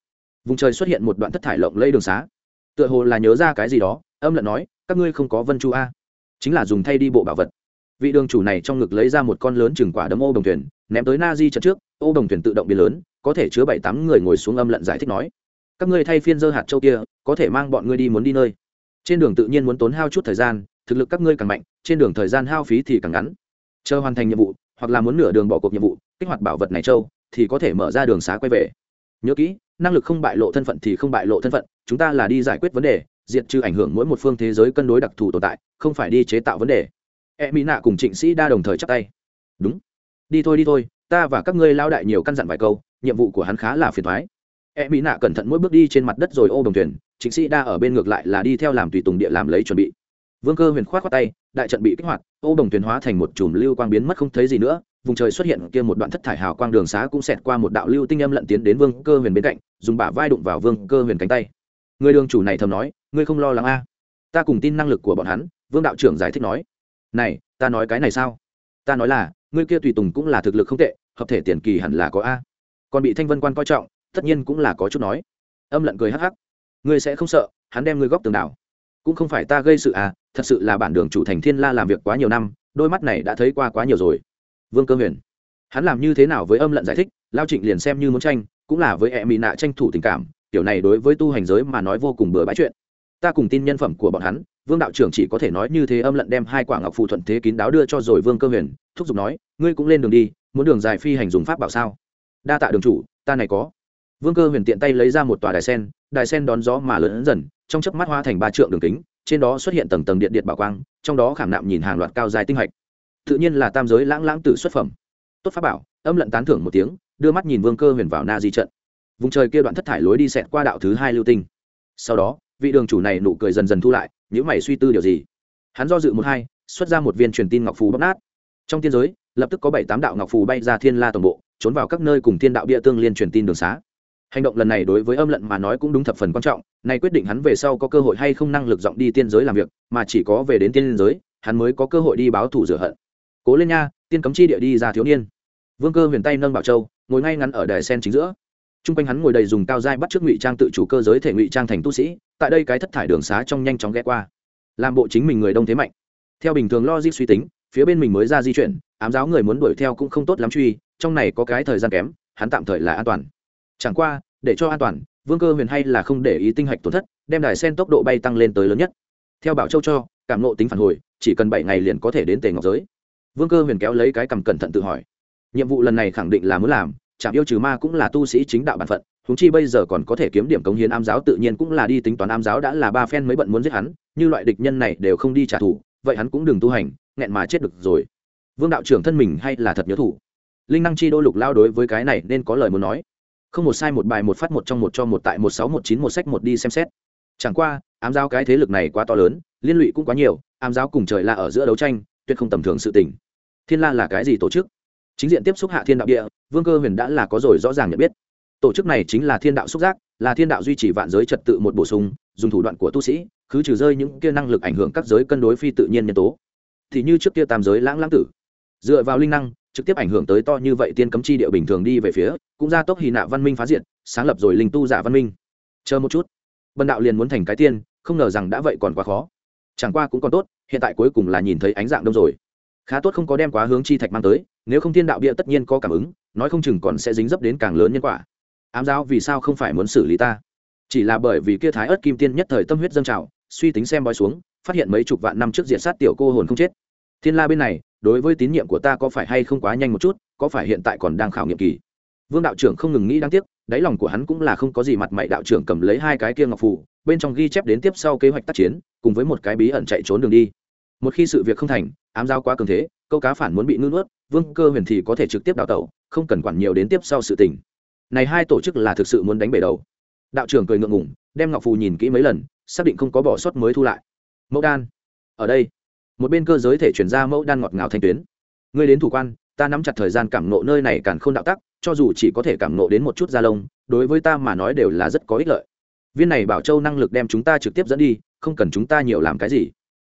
Vùng trời xuất hiện một đoạn thất thải lộng lây đường xá tựa hồ là nhớ ra cái gì đó, âm lận nói, các ngươi không có vân chu a, chính là dùng thay đi bộ bảo vật. Vị đường chủ này trong ngực lấy ra một con lớn chừng quả đấm ô đồng thuyền, ném tới na di trận trước, ô đồng thuyền tự động biến lớn, có thể chứa bảy tám người ngồi xuống âm lận giải thích nói, các ngươi thay phiên dơ hạt châu kia, có thể mang bọn ngươi đi muốn đi nơi. Trên đường tự nhiên muốn tốn hao chút thời gian, thực lực các ngươi càng mạnh, trên đường thời gian hao phí thì càng ngắn. Chờ hoàn thành nhiệm vụ, hoặc là muốn nửa đường bỏ cuộc nhiệm vụ, kích hoạt bảo vật này châu, thì có thể mở ra đường xá quay về. Nhớ kỹ năng lực không bại lộ thân phận thì không bại lộ thân phận, chúng ta là đi giải quyết vấn đề, diệt trừ ảnh hưởng mỗi một phương thế giới cân đối đặc thù tồn tại, không phải đi chế tạo vấn đề. E mỹ nạ cùng trịnh sĩ đa đồng thời chắp tay. Đúng. Đi thôi đi thôi, ta và các ngươi lao đại nhiều căn dặn vài câu, nhiệm vụ của hắn khá là phiền thoái. E mỹ nạ cẩn thận mỗi bước đi trên mặt đất rồi ô đồng thuyền, trịnh sĩ đa ở bên ngược lại là đi theo làm tùy tùng địa làm lấy chuẩn bị vương cơ huyền k h o á t tay, đại trận bị kích hoạt, ô đồng thuyền hóa thành một chùm lưu quang biến mất không thấy gì nữa, vùng trời xuất hiện kia một đoạn thất thải hào quang đường xá cũng xẹt qua một đạo lưu tinh âm lận tiến đến vương cơ huyền bên cạnh, dùng bả vai đụng vào vương cơ huyền cánh tay. Người đường chủ này thầm nói, ngươi không lo lắng a? Ta cùng tin năng lực của bọn hắn, vương đạo trưởng giải thích nói. Này, ta nói cái này sao? Ta nói là, ngươi kia tùy tùng cũng là thực lực không tệ, hợp thể tiền kỳ hẳn là có a. Còn bị thanh vân quan coi trọng, tất nhiên cũng là có chút nói. Âm lận cười hắc hắc. Ngươi sẽ không sợ, hắn đem ngươi góc tường đảo cũng không phải ta gây sự à thật sự là bản đường chủ thành thiên la làm việc quá nhiều năm, đôi mắt này đã thấy qua quá nhiều rồi. Vương cơ huyền, hắn làm như thế nào với âm lận giải thích, lao trịnh liền xem như muốn tranh, cũng là với e mỹ nạ tranh thủ tình cảm, tiểu này đối với tu hành giới mà nói vô cùng bừa bãi chuyện. Ta cùng tin nhân phẩm của bọn hắn, vương đạo trưởng chỉ có thể nói như thế âm lận đem hai quả ngọc phù thuận thế kín đáo đưa cho rồi vương cơ huyền, thúc giục nói, ngươi cũng lên đường đi, muốn đường dài phi hành dùng pháp bảo sao? Đa tạ đường chủ, ta này có. Vương cơ huyền tiện tay lấy ra một tòa đài sen đài sen đón gió mà lớn dần trong chớp mắt hoa thành ba trượng đường kính, trên đó xuất hiện tầng tầng điện điện bảo quang, trong đó khảm nạm nhìn hàng loạt cao dài tinh hạch. Tự nhiên là tam giới lãng lãng tự xuất phẩm. Tốt pháp bảo, âm lận tán thưởng một tiếng, đưa mắt nhìn vương cơ huyền vào na di trận. Vùng trời kia đoạn thất thải lối đi xẹt qua đạo thứ hai lưu tinh. Sau đó, vị đường chủ này nụ cười dần dần thu lại những mày suy tư điều gì. Hắn do dự một hai, xuất ra một viên truyền tin ngọc phù bóc nát. Trong tiên giới, lập tức có bảy tám đạo ngọc phù bay ra thiên la toàn bộ, trốn vào các nơi cùng thiên đạo bia tương liên truyền tin đường xá hành động lần này đối với âm lận mà nói cũng đúng thập phần quan trọng này quyết định hắn về sau có cơ hội hay không năng lực dọn đi tiên giới làm việc, mà chỉ có về đến tiên giới, hắn mới có cơ hội đi báo thủ rửa hận. Cố lên nha, tiên cấm chi địa đi ra thiếu niên. Vương cơ huyền tay nâng bảo châu, ngồi ngay ngắn ở đài sen chính giữa. T r u n g quanh hắn ngồi đầy dùng cao dai bắt trước ngụy trang tự chủ cơ giới thể ngụy trang thành tu sĩ, tại đây cái thất thải đường xá trong nhanh chóng ghé qua. Làm bộ chính mình người đông thế mạnh. Theo bình thường logic suy tính, phía bên mình mới ra di chuyển, ám giáo người muốn đuổi theo cũng không tốt lắm truy, trong này có cái thời gian kém, hắn tạm thời là an toàn chẳng qua, để cho an toàn, vương cơ huyền hay là không để ý tinh hạch tổn thất, đem đài sen tốc độ bay tăng lên tới lớn nhất. Theo bảo châu cho, cảm nộ tính phản hồi, chỉ cần bảy ngày liền có thể đến tề ngọc giới. Vương cơ huyền kéo lấy cái cầm cẩn thận tự hỏi. Nhiệm vụ lần này khẳng định là muốn làm chạm yêu trừ ma cũng là tu sĩ chính đạo bản phận húng chi bây giờ còn có thể kiếm điểm cống hiến am giáo tự nhiên cũng là đi tính toán am giáo đã là ba phen mới bận muốn giết hắn, như loại địch nhân này đều không đi trả thù, vậy hắn cũng đừng tu hành, nghẹn mà chết được rồi. Vương đạo trưởng thân mình hay là thật nhớ thủ. Linh năng chi đô lục lao đối với cái này nên có lời muốn nói không một sai một bài một phát một trong một cho một tại một sáu một chín một sách một đi xem xét. Chẳng qua, ám giáo cái thế lực này quá to lớn, liên lụy cũng quá nhiều, ám giáo cùng trời la ở giữa đấu tranh, tuyệt không tầm thường sự tình. Thiên la là cái gì tổ chức? Chính diện tiếp xúc hạ thiên đạo địa, vương cơ huyền đã là có rồi rõ ràng nhận biết. Tổ chức này chính là thiên đạo xúc giác, là thiên đạo duy trì vạn giới trật tự một bổ sung, dùng thủ đoạn của tu sĩ cứ trừ rơi những kia năng lực ảnh hưởng các giới cân đối phi tự nhiên nhân tố. Thì như trước kia tam giới lãng lãng tử. Dựa vào linh năng trực tiếp ảnh hưởng tới to như vậy tiên cấm chi địa bình thường đi về phía, cũng ra tốc hy nạ văn minh phá diện sáng lập rồi linh tu giả văn minh. Chờ một chút. Bần đạo liền muốn thành cái tiên, không ngờ rằng đã vậy còn quá khó. Chẳng qua cũng còn tốt, hiện tại cuối cùng là nhìn thấy ánh dạng đông rồi. Khá tốt không có đem quá hướng chi thạch mang tới, nếu không thiên đạo bia tất nhiên có cảm ứng, nói không chừng còn sẽ dính dấp đến càng lớn nhân quả. Ám giáo vì sao không phải muốn xử lý ta? Chỉ là bởi vì kia thái ớt kim tiên nhất thời tâm huyết dâng trào, suy tính xem bói xuống, phát hiện mấy chục vạn năm trước diện sát tiểu cô hồn không chết. Thiên la bên này đối với tín nhiệm của ta có phải hay không quá nhanh một chút, có phải hiện tại còn đang khảo nghiệm kỳ? Vương đạo trưởng không ngừng nghĩ đáng tiếc, đáy lòng của hắn cũng là không có gì mặt mày đạo trưởng cầm lấy hai cái kia ngọc phù, bên trong ghi chép đến tiếp sau kế hoạch tác chiến, cùng với một cái bí ẩn chạy trốn đường đi. Một khi sự việc không thành, ám giao quá cường thế, câu cá phản muốn bị ngưng ướt vương cơ huyền thì có thể trực tiếp đào tẩu, không cần quản nhiều đến tiếp sau sự tình. Này hai tổ chức là thực sự muốn đánh bể đầu. Đạo trưởng cười ngượng ngủng đem ngọc phù nhìn kỹ mấy lần, xác định không có bỏ sót mới thu lại. Mẫu đan, ở đây một bên cơ giới thể chuyển ra mẫu đan ngọt ngào thanh tuyến. Ngươi đến thủ quan, ta nắm chặt thời gian cảm nộ nơi này càng không đạo tắc, cho dù chỉ có thể cảm nộ đến một chút da lông, đối với ta mà nói đều là rất có ích lợi. Viên này bảo châu năng lực đem chúng ta trực tiếp dẫn đi, không cần chúng ta nhiều làm cái gì.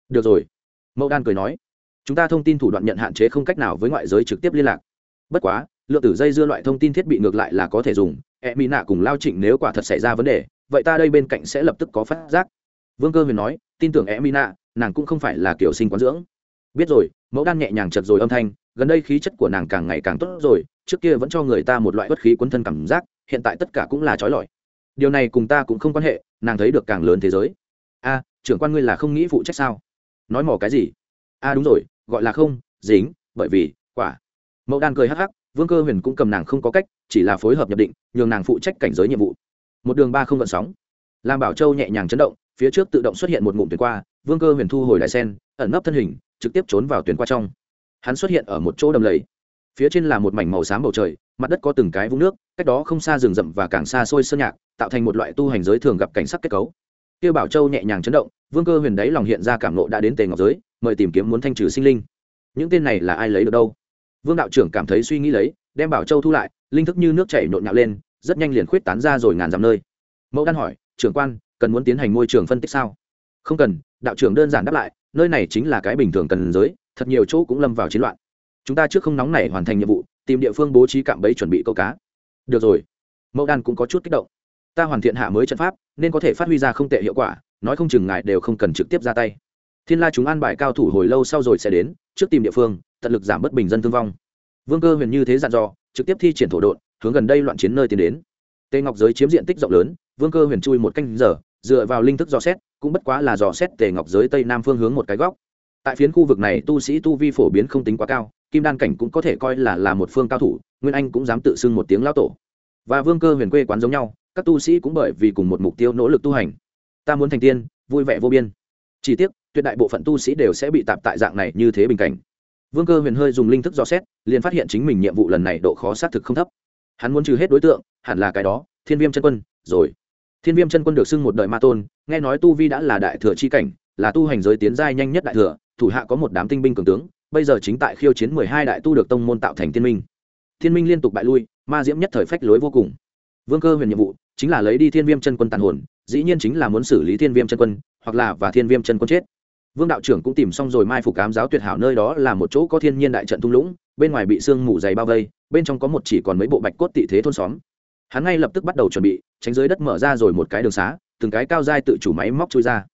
Được rồi. Mẫu đan cười nói. Chúng ta thông tin thủ đoạn nhận hạn chế không cách nào với ngoại giới trực tiếp liên lạc. Bất quá, lượng tử dây dưa loại thông tin thiết bị ngược lại là có thể dùng e mỹ nạ cùng lao trịnh nếu quả thật xảy ra vấn đề, vậy ta đây bên cạnh sẽ lập tức có phát giác. Vương cơ huyền nói, tin tưởng e mỹ nạ nàng cũng không phải là kiểu sinh quán dưỡng. Biết rồi, mẫu đan nhẹ nhàng chật rồi âm thanh, gần đây khí chất của nàng càng ngày càng tốt rồi, trước kia vẫn cho người ta một loại bất khí quấn thân cảm giác, hiện tại tất cả cũng là trói lọi. Điều này cùng ta cũng không quan hệ, nàng thấy được càng lớn thế giới. A, trưởng quan ngươi là không nghĩ phụ trách sao? Nói mỏ cái gì? A, đúng rồi, gọi là không, dính, bởi vì, quả. Mẫu đan cười hắc hắc, vương cơ huyền cũng cầm nàng không có cách, chỉ là phối hợp nhập định, nhường nàng phụ trách cảnh giới nhiệm vụ. Một đường ba không vận sóng. Làm bảo châu nhẹ nhàng chấn động phía trước tự động xuất hiện một ngụm tuyển qua, vương cơ huyền thu hồi đại sen, ẩn nấp thân hình, trực tiếp trốn vào tuyển qua trong. Hắn xuất hiện ở một chỗ đầm lầy. Phía trên là một mảnh màu xám bầu trời, mặt đất có từng cái vũng nước, cách đó không xa rừng rậm và càng xa xôi sơn nhạc, tạo thành một loại tu hành giới thường gặp cảnh sắc kết cấu. Kia bảo châu nhẹ nhàng chấn động, vương cơ huyền đáy lòng hiện ra cảm nộ đã đến tề ngọc giới, mời tìm kiếm muốn thanh trừ sinh linh. Những tên này là ai lấy được đâu? Vương đạo trưởng cảm thấy suy nghĩ lấy, đem bảo châu thu lại, linh thức như nước chảy nhộn nhạo lên, rất nhanh liền khuyết tán ra rồi ngàn dặm nơi. Mẫu đan hỏi, trưởng quan cần muốn tiến hành môi trường phân tích sao? Không cần, đạo trưởng đơn giản đáp lại, nơi này chính là cái bình thường cần giới, thật nhiều chỗ cũng lâm vào chiến loạn. Chúng ta trước không nóng này hoàn thành nhiệm vụ, tìm địa phương bố trí cạm bẫy chuẩn bị câu cá. Được rồi. Mẫu đan cũng có chút kích động. Ta hoàn thiện hạ mới trận pháp, nên có thể phát huy ra không tệ hiệu quả, nói không chừng ngài đều không cần trực tiếp ra tay. Thiên la chúng an bài cao thủ hồi lâu sau rồi sẽ đến, trước tìm địa phương, tận lực giảm bất bình dân thương vong. Vương cơ huyền như thế dặn dò, trực tiếp thi triển thổ đội hướng gần đây loạn chiến nơi tiến đến. Tề ngọc giới chiếm diện tích rộng lớn, vương cơ huyền chui một canh giờ dựa vào linh thức dò xét, cũng bất quá là dò xét tề ngọc giới tây nam phương hướng một cái góc. Tại phiến khu vực này, tu sĩ tu vi phổ biến không tính quá cao, kim đan cảnh cũng có thể coi là là một phương cao thủ, nguyên anh cũng dám tự xưng một tiếng lao tổ. Và vương cơ huyền quê quán giống nhau, các tu sĩ cũng bởi vì cùng một mục tiêu nỗ lực tu hành. Ta muốn thành tiên, vui vẻ vô biên. Chỉ tiếc, tuyệt đại bộ phận tu sĩ đều sẽ bị tạp tại dạng này như thế bình cảnh. Vương cơ huyền hơi dùng linh thức dò xét, liền phát hiện chính mình nhiệm vụ lần này độ khó xác thực không thấp. Hắn muốn trừ hết đối tượng, hẳn là cái đó, thiên viêm chân quân, rồi thiên viêm chân quân được xưng một đời ma tôn, nghe nói tu vi đã là đại thừa chi cảnh, là tu hành giới tiến giai nhanh nhất đại thừa, thủ hạ có một đám tinh binh cường tướng, bây giờ chính tại khiêu chiến mười hai đại tu được tông môn tạo thành thiên minh. Thiên minh liên tục bại lui, ma diễm nhất thời phách lối vô cùng. Vương cơ huyền nhiệm vụ chính là lấy đi thiên viêm chân quân tàn hồn, dĩ nhiên chính là muốn xử lý thiên viêm chân quân, hoặc là và thiên viêm chân quân chết. Vương đạo trưởng cũng tìm xong rồi mai phục cám giáo tuyệt hảo nơi đó là một chỗ có thiên nhiên đại trận thung lũng, bên ngoài bị sương mù dày bao vây, bên trong có một chỉ còn mấy bộ bạch cốt tị thế thôn xóm hắn ngay lập tức bắt đầu chuẩn bị, tránh dưới đất mở ra rồi một cái đường xá, từng cái cao dai tự chủ máy móc chui ra.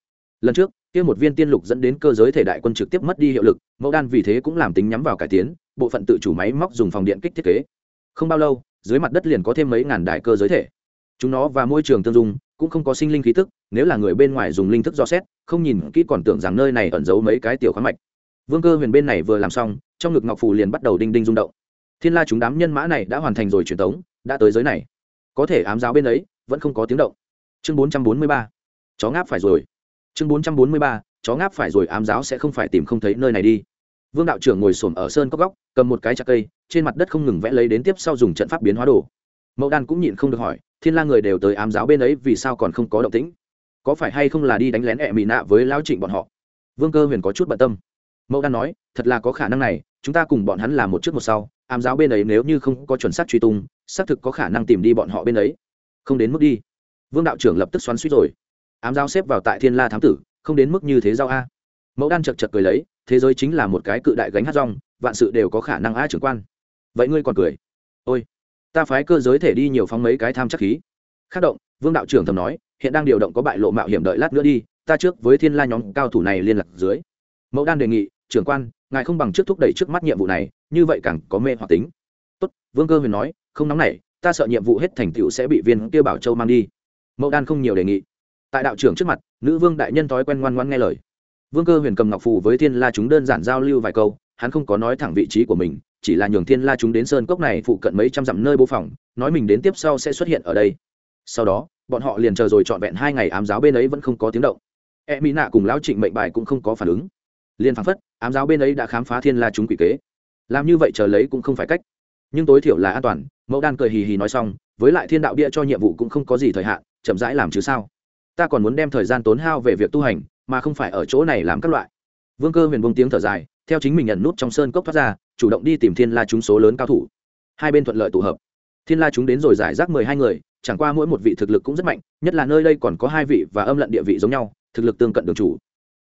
Lần trước, kia một viên tiên lục dẫn đến cơ giới thể đại quân trực tiếp mất đi hiệu lực, mẫu đan vì thế cũng làm tính nhắm vào cải tiến, bộ phận tự chủ máy móc dùng phòng điện kích thiết kế. Không bao lâu, dưới mặt đất liền có thêm mấy ngàn đại cơ giới thể. Chúng nó và môi trường tương dung, cũng không có sinh linh khí tức, nếu là người bên ngoài dùng linh thức do xét, không nhìn kỹ còn tưởng rằng nơi này ẩn giấu mấy cái tiểu khoáng mạch. Vương cơ huyền bên này vừa làm xong, trong ngực ngọc phù liền bắt đầu đinh đinh rung động. Thiên la chúng đám nhân mã này đã hoàn thành rồi truyền tống, đã tới giới này có thể ám giáo bên ấy, vẫn không có tiếng động. Chương bốn trăm bốn mươi ba, chó ngáp phải rồi. Chương bốn trăm bốn mươi ba, chó ngáp phải rồi, ám giáo sẽ không phải tìm không thấy nơi này đi. Vương đạo trưởng ngồi s ở sơn cốc góc, cầm một cái chặt cây, trên mặt đất không ngừng vẽ lấy đến tiếp sau dùng trận pháp biến hóa đồ. Mẫu đan cũng nhịn không được hỏi, thiên la người đều tới ám giáo bên ấy vì sao còn không có động tĩnh? Có phải hay không là đi đánh lén ẹ mị nạ với lao trịnh bọn họ? Vương cơ huyền có chút bận tâm. Mẫu đan nói, thật là có khả năng này, chúng ta cùng bọn hắn làm một trước một sau ám giáo bên ấy nếu như không có chuẩn xác truy tung, xác thực có khả năng tìm đi bọn họ bên ấy. Không đến mức đi. Vương đạo trưởng lập tức xoắn suýt rồi. Ám giáo xếp vào tại thiên la thám tử, không đến mức như thế giao a. Mẫu đan chật chật cười lấy, thế giới chính là một cái cự đại gánh hát rong, vạn sự đều có khả năng a trưởng quan. Vậy ngươi còn cười? Ôi, ta phái cơ giới thể đi nhiều phóng mấy cái tham chắc khí. Khắc động, vương đạo trưởng thầm nói, hiện đang điều động có bại lộ mạo hiểm đợi lát nữa đi, ta trước với thiên la nhóm cao thủ này liên lạc dưới. Mẫu đan đề nghị trưởng quan, ngài không bằng trước thúc đẩy trước mắt nhiệm vụ này, như vậy càng có mê hoặc tính. Tốt, vương cơ huyền nói, không nóng này ta sợ nhiệm vụ hết thành tựu sẽ bị viên kia bảo châu mang đi. Mẫu đan không nhiều đề nghị. Tại đạo trưởng trước mặt, nữ vương đại nhân thói quen ngoan ngoan nghe lời. Vương cơ huyền cầm ngọc phù với thiên la chúng đơn giản giao lưu vài câu, hắn không có nói thẳng vị trí của mình, chỉ là nhường thiên la chúng đến sơn cốc này phụ cận mấy trăm dặm nơi bố phòng, nói mình đến tiếp sau sẽ xuất hiện ở đây. Sau đó, bọn họ liền chờ rồi trọn vẹn hai ngày ám giáo bên ấy vẫn không có tiếng động. E mỹ nạ cùng lão trịnh mệnh bài cũng không có phản ứng. Liền phán phất ám giáo bên ấy đã khám phá thiên la chúng quỷ kế. Làm như vậy chờ lấy cũng không phải cách. Nhưng tối thiểu là an toàn, mẫu đan cười hì hì nói xong, với lại thiên đạo bia cho nhiệm vụ cũng không có gì thời hạn, chậm rãi làm chứ sao. Ta còn muốn đem thời gian tốn hao về việc tu hành, mà không phải ở chỗ này làm các loại. Vương cơ huyền bông tiếng thở dài, theo chính mình nhận nút trong sơn cốc thoát ra, chủ động đi tìm thiên la chúng số lớn cao thủ. Hai bên thuận lợi tụ hợp. Thiên la chúng đến rồi giải rác mười hai người, chẳng qua mỗi một vị thực lực cũng rất mạnh, nhất là nơi đây còn có hai vị và âm lận địa vị giống nhau, thực lực tương cận đường chủ.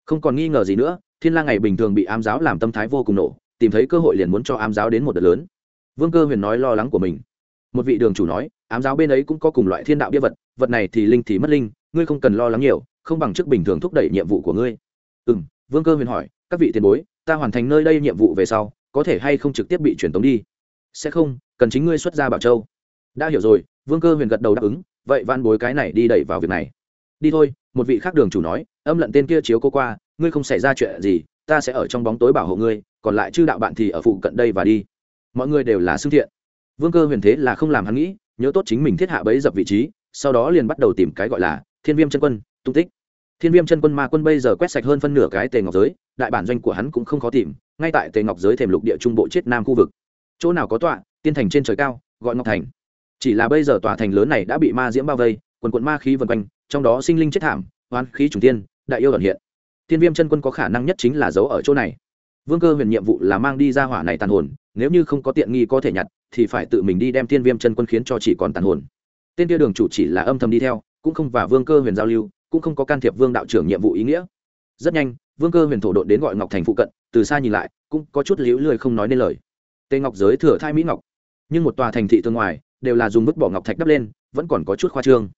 Không còn nghi ngờ gì nữa thiên la ngày bình thường bị ám giáo làm tâm thái vô cùng nổ, tìm thấy cơ hội liền muốn cho ám giáo đến một đợt lớn. Vương cơ huyền nói lo lắng của mình. Một vị đường chủ nói, ám giáo bên ấy cũng có cùng loại thiên đạo bia vật vật này thì linh thì mất linh, ngươi không cần lo lắng nhiều, không bằng trước bình thường thúc đẩy nhiệm vụ của ngươi. Ừ m vương cơ huyền hỏi, các vị tiền bối, ta hoàn thành nơi đây nhiệm vụ về sau, có thể hay không trực tiếp bị truyền tống đi? Sẽ không, cần chính ngươi xuất ra bảo châu. Đã hiểu rồi, vương cơ huyền gật đầu đáp ứng, vậy van bối cái này đi đẩy vào việc này. Đi thôi, một vị khác đường chủ nói, âm lận tên kia chiếu cô qua ngươi không xảy ra chuyện gì, ta sẽ ở trong bóng tối bảo hộ ngươi, còn lại chư đạo bạn thì ở phụ cận đây và đi. Mọi người đều là xưng thiện. Vương cơ huyền thế là không làm hắn nghĩ, nhớ tốt chính mình thiết hạ bấy dập vị trí, sau đó liền bắt đầu tìm cái gọi là thiên viêm chân quân, tung tích. Thiên viêm chân quân ma quân bây giờ quét sạch hơn phân nửa cái tề ngọc giới, đại bản doanh của hắn cũng không khó tìm, ngay tại tề ngọc giới thềm lục địa trung bộ chết nam khu vực. Chỗ nào có tọa, tiên thành trên trời cao, gọi ngọc thành. Chỉ là bây giờ tòa thành lớn này đã bị ma diễm bao vây, quần quận ma khí vần quanh, trong đó sinh linh chết thảm hoán khí trùng tiên đại yêu đoàn hiện thiên viêm chân quân có khả năng nhất chính là giấu ở chỗ này. Vương cơ huyền nhiệm vụ là mang đi ra hỏa này tàn hồn, nếu như không có tiện nghi có thể nhặt, thì phải tự mình đi đem thiên viêm chân quân khiến cho chỉ còn tàn hồn. Tên kia đường chủ chỉ là âm thầm đi theo, cũng không và vương cơ huyền giao lưu, cũng không có can thiệp vương đạo trưởng nhiệm vụ ý nghĩa. Rất nhanh, vương cơ huyền thổ đội đến gọi ngọc thành phụ cận, từ xa nhìn lại, cũng có chút liễu lười không nói nên lời. Tề ngọc giới thừa thai mỹ ngọc. Nhưng một tòa thành thị tương ngoài, đều là dùng vứt bỏ ngọc thạch đắp lên, vẫn còn có chút khoa trương.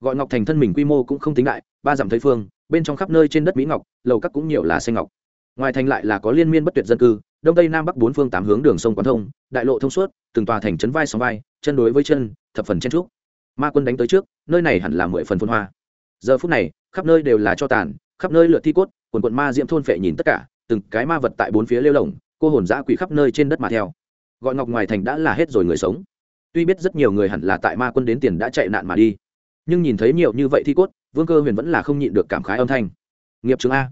Gọi ngọc thành thân mình quy mô cũng không tính đại, ba dặm thấy phương bên trong khắp nơi trên đất mỹ ngọc, lầu các cũng nhiều là xanh ngọc. Ngoài thành lại là có liên miên bất tuyệt dân cư, đông tây nam bắc bốn phương tám hướng đường sông quán thông, đại lộ thông suốt, từng tòa thành trấn vai sóng vai, chân đối với chân, thập phần chen trúc. Ma quân đánh tới trước, nơi này hẳn là mười phần phun hoa. Giờ phút này, khắp nơi đều là cho tàn, khắp nơi lượt thi cốt, quần quận ma diễm thôn phệ nhìn tất cả, từng cái ma vật tại bốn phía lêu lồng, cô hồn dã quỷ khắp nơi trên đất mà theo. Gọi ngọc ngoài thành đã là hết rồi người sống. Tuy biết rất nhiều người hẳn là tại ma quân đến tiền đã chạy nạn mà đi, nhưng nhìn thấy nhiều như vậy thi cốt vương cơ huyền vẫn là không nhịn được cảm khái âm thanh. Nghiệp trường a.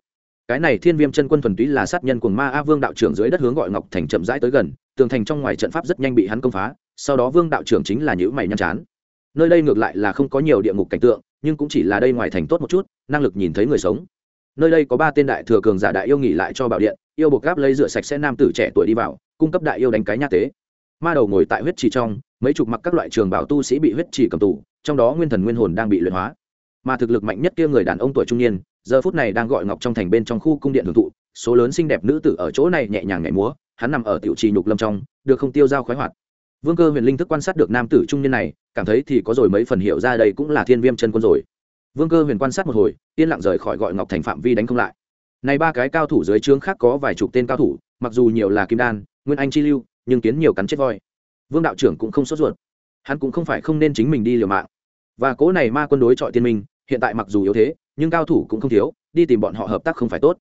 Cái này thiên viêm chân quân thuần túy là sát nhân của ma a vương đạo trưởng dưới đất hướng gọi ngọc thành chậm rãi tới gần, tường thành trong ngoài trận pháp rất nhanh bị hắn công phá, sau đó vương đạo trưởng chính là nhữ mày nhăn chán. Nơi đây ngược lại là không có nhiều địa ngục cảnh tượng, nhưng cũng chỉ là đây ngoài thành tốt một chút, năng lực nhìn thấy người sống. Nơi đây có ba tên đại thừa cường giả đại yêu nghỉ lại cho bảo điện, yêu buộc gáp lấy rửa sạch sẽ nam tử trẻ tuổi đi vào, cung cấp đại yêu đánh cái nha tế. Ma đầu ngồi tại huyết trì trong, mấy chục mặc các loại trường bảo tu sĩ bị huyết trì cầm tù, trong đó nguyên thần nguyên hồn đang bị luyện hóa mà thực lực mạnh nhất kia người đàn ông tuổi trung niên, giờ phút này đang gọi ngọc trong thành bên trong khu cung điện hưởng thụ, số lớn xinh đẹp nữ tử ở chỗ này nhẹ nhàng nhảy múa, hắn nằm ở tiểu trì nhục lâm trong, được không tiêu dao khoái hoạt. Vương cơ huyền linh thức quan sát được nam tử trung niên này, cảm thấy thì có rồi mấy phần hiểu ra đây cũng là thiên viêm chân quân rồi. Vương cơ huyền quan sát một hồi, yên lặng rời khỏi gọi ngọc thành phạm vi đánh không lại. Này ba cái cao thủ dưới trướng khác có vài chục tên cao thủ, mặc dù nhiều là kim đan, nguyên anh chi lưu, nhưng kiến nhiều cắn chết voi. Vương đạo trưởng cũng không sốt ruột. Hắn cũng không phải không nên chính mình đi liều mạng. Và cố này ma quân đối chọi tiên minh hiện tại mặc dù yếu thế, nhưng cao thủ cũng không thiếu, đi tìm bọn họ hợp tác không phải tốt.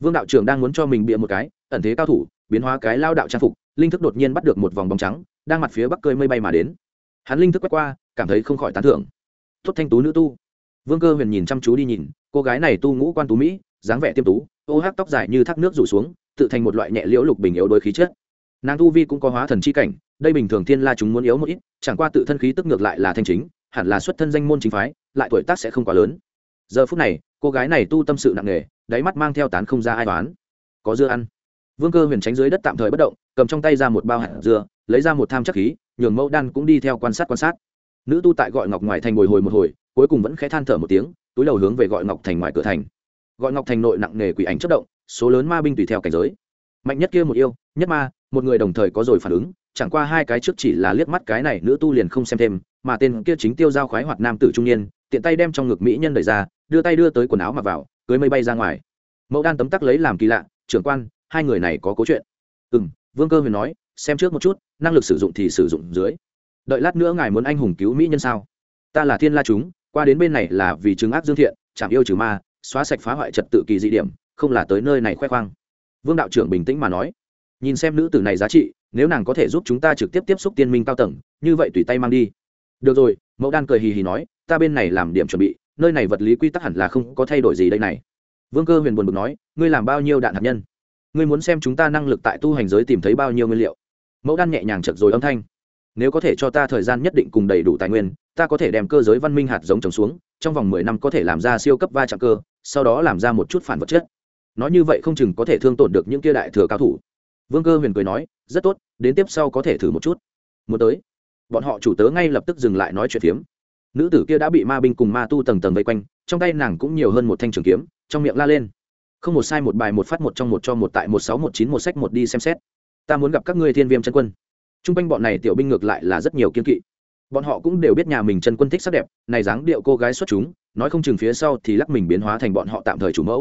Vương đạo trưởng đang muốn cho mình bịa một cái, ẩn thế cao thủ, biến hóa cái lao đạo trang phục, linh thức đột nhiên bắt được một vòng bóng trắng, đang mặt phía bắc cơi mây bay mà đến. Hắn linh thức quét qua, cảm thấy không khỏi tán thưởng. Tốt thanh tú nữ tu. Vương cơ huyền nhìn chăm chú đi nhìn, cô gái này tu ngũ quan tú mỹ, dáng vẻ tiêm tú, ô hát tóc dài như thác nước rủ xuống, tự thành một loại nhẹ liễu lục bình yếu đôi khí chất. Nàng tu vi cũng có hóa thần chi cảnh, đây bình thường thiên la chúng muốn yếu một ít, chẳng qua tự thân khí tức ngược lại là thanh chính, hẳn là xuất thân danh môn chính phái lại tuổi tác sẽ không quá lớn. Giờ phút này, cô gái này tu tâm sự nặng nề, đáy mắt mang theo tán không ra ai toán có dưa ăn. Vương cơ huyền tránh dưới đất tạm thời bất động, cầm trong tay ra một bao hạt dưa, lấy ra một tham chắc khí, nhường mẫu đan cũng đi theo quan sát quan sát. Nữ tu tại gọi ngọc ngoài thành ngồi hồi một hồi, cuối cùng vẫn khẽ than thở một tiếng, túi đầu hướng về gọi ngọc thành ngoài cửa thành. Gọi ngọc thành nội nặng nề quỷ ảnh chất động, số lớn ma binh tùy theo cảnh giới. Mạnh nhất kia một yêu, nhất ma, một người đồng thời có rồi phản ứng chẳng qua hai cái trước chỉ là liếc mắt cái này nữ tu liền không xem thêm, mà tên kia chính tiêu giao khoái hoạt nam tử trung niên, tiện tay đem trong ngực mỹ nhân đẩy ra, đưa tay đưa tới quần áo mặc vào, cưới mây bay ra ngoài. Mẫu đan tấm tắc lấy làm kỳ lạ, trưởng quan, hai người này có cố chuyện. Ừ m vương cơ huyền nói, xem trước một chút, năng lực sử dụng thì sử dụng dưới. Đợi lát nữa ngài muốn anh hùng cứu mỹ nhân sao? Ta là thiên la chúng, qua đến bên này là vì chứng ác dương thiện chạm yêu trừ ma, xóa sạch phá hoại trật tự kỳ dị điểm, không là tới nơi này khoe khoang. Vương đạo trưởng bình tĩnh mà nói nhìn xem nữ tử này giá trị, nếu nàng có thể giúp chúng ta trực tiếp tiếp xúc tiên minh cao tầng, như vậy tùy tay mang đi. Được rồi mẫu đan cười hì hì nói, ta bên này làm điểm chuẩn bị, nơi này vật lý quy tắc hẳn là không có thay đổi gì đây này. Vương cơ huyền buồn bực nói, ngươi làm bao nhiêu đạn hạt nhân? Ngươi muốn xem chúng ta năng lực tại tu hành giới tìm thấy bao nhiêu nguyên liệu? Mẫu đan nhẹ nhàng chật rồi âm thanh. Nếu có thể cho ta thời gian nhất định cùng đầy đủ tài nguyên, ta có thể đem cơ giới văn minh hạt giống trồng xuống, trong vòng mười năm có thể làm ra siêu cấp va chạm cơ, sau đó làm ra một chút phản vật chất. Nói như vậy không chừng có thể thương tổn được những kia đại thừa cao thủ vương cơ huyền cười nói, rất tốt, đến tiếp sau có thể thử một chút. Muốn tới, bọn họ chủ tớ ngay lập tức dừng lại nói chuyện phiếm. Nữ tử kia đã bị ma binh cùng ma tu tầng tầng vây quanh, trong tay nàng cũng nhiều hơn một thanh trường kiếm, trong miệng la lên. Không một sai, một bài, một phát, một trong, một cho, một tại, một sáu, một chín, một sách, một đi xem xét. Ta muốn gặp các ngươi thiên viêm chân quân. T r u n g quanh bọn này tiểu binh ngược lại là rất nhiều kiên kỵ. Bọn họ cũng đều biết nhà mình chân quân thích sắc đẹp, này dáng điệu cô gái xuất chúng, nói không chừng phía sau thì lắc mình biến hóa thành bọn họ tạm thời chủ mẫu.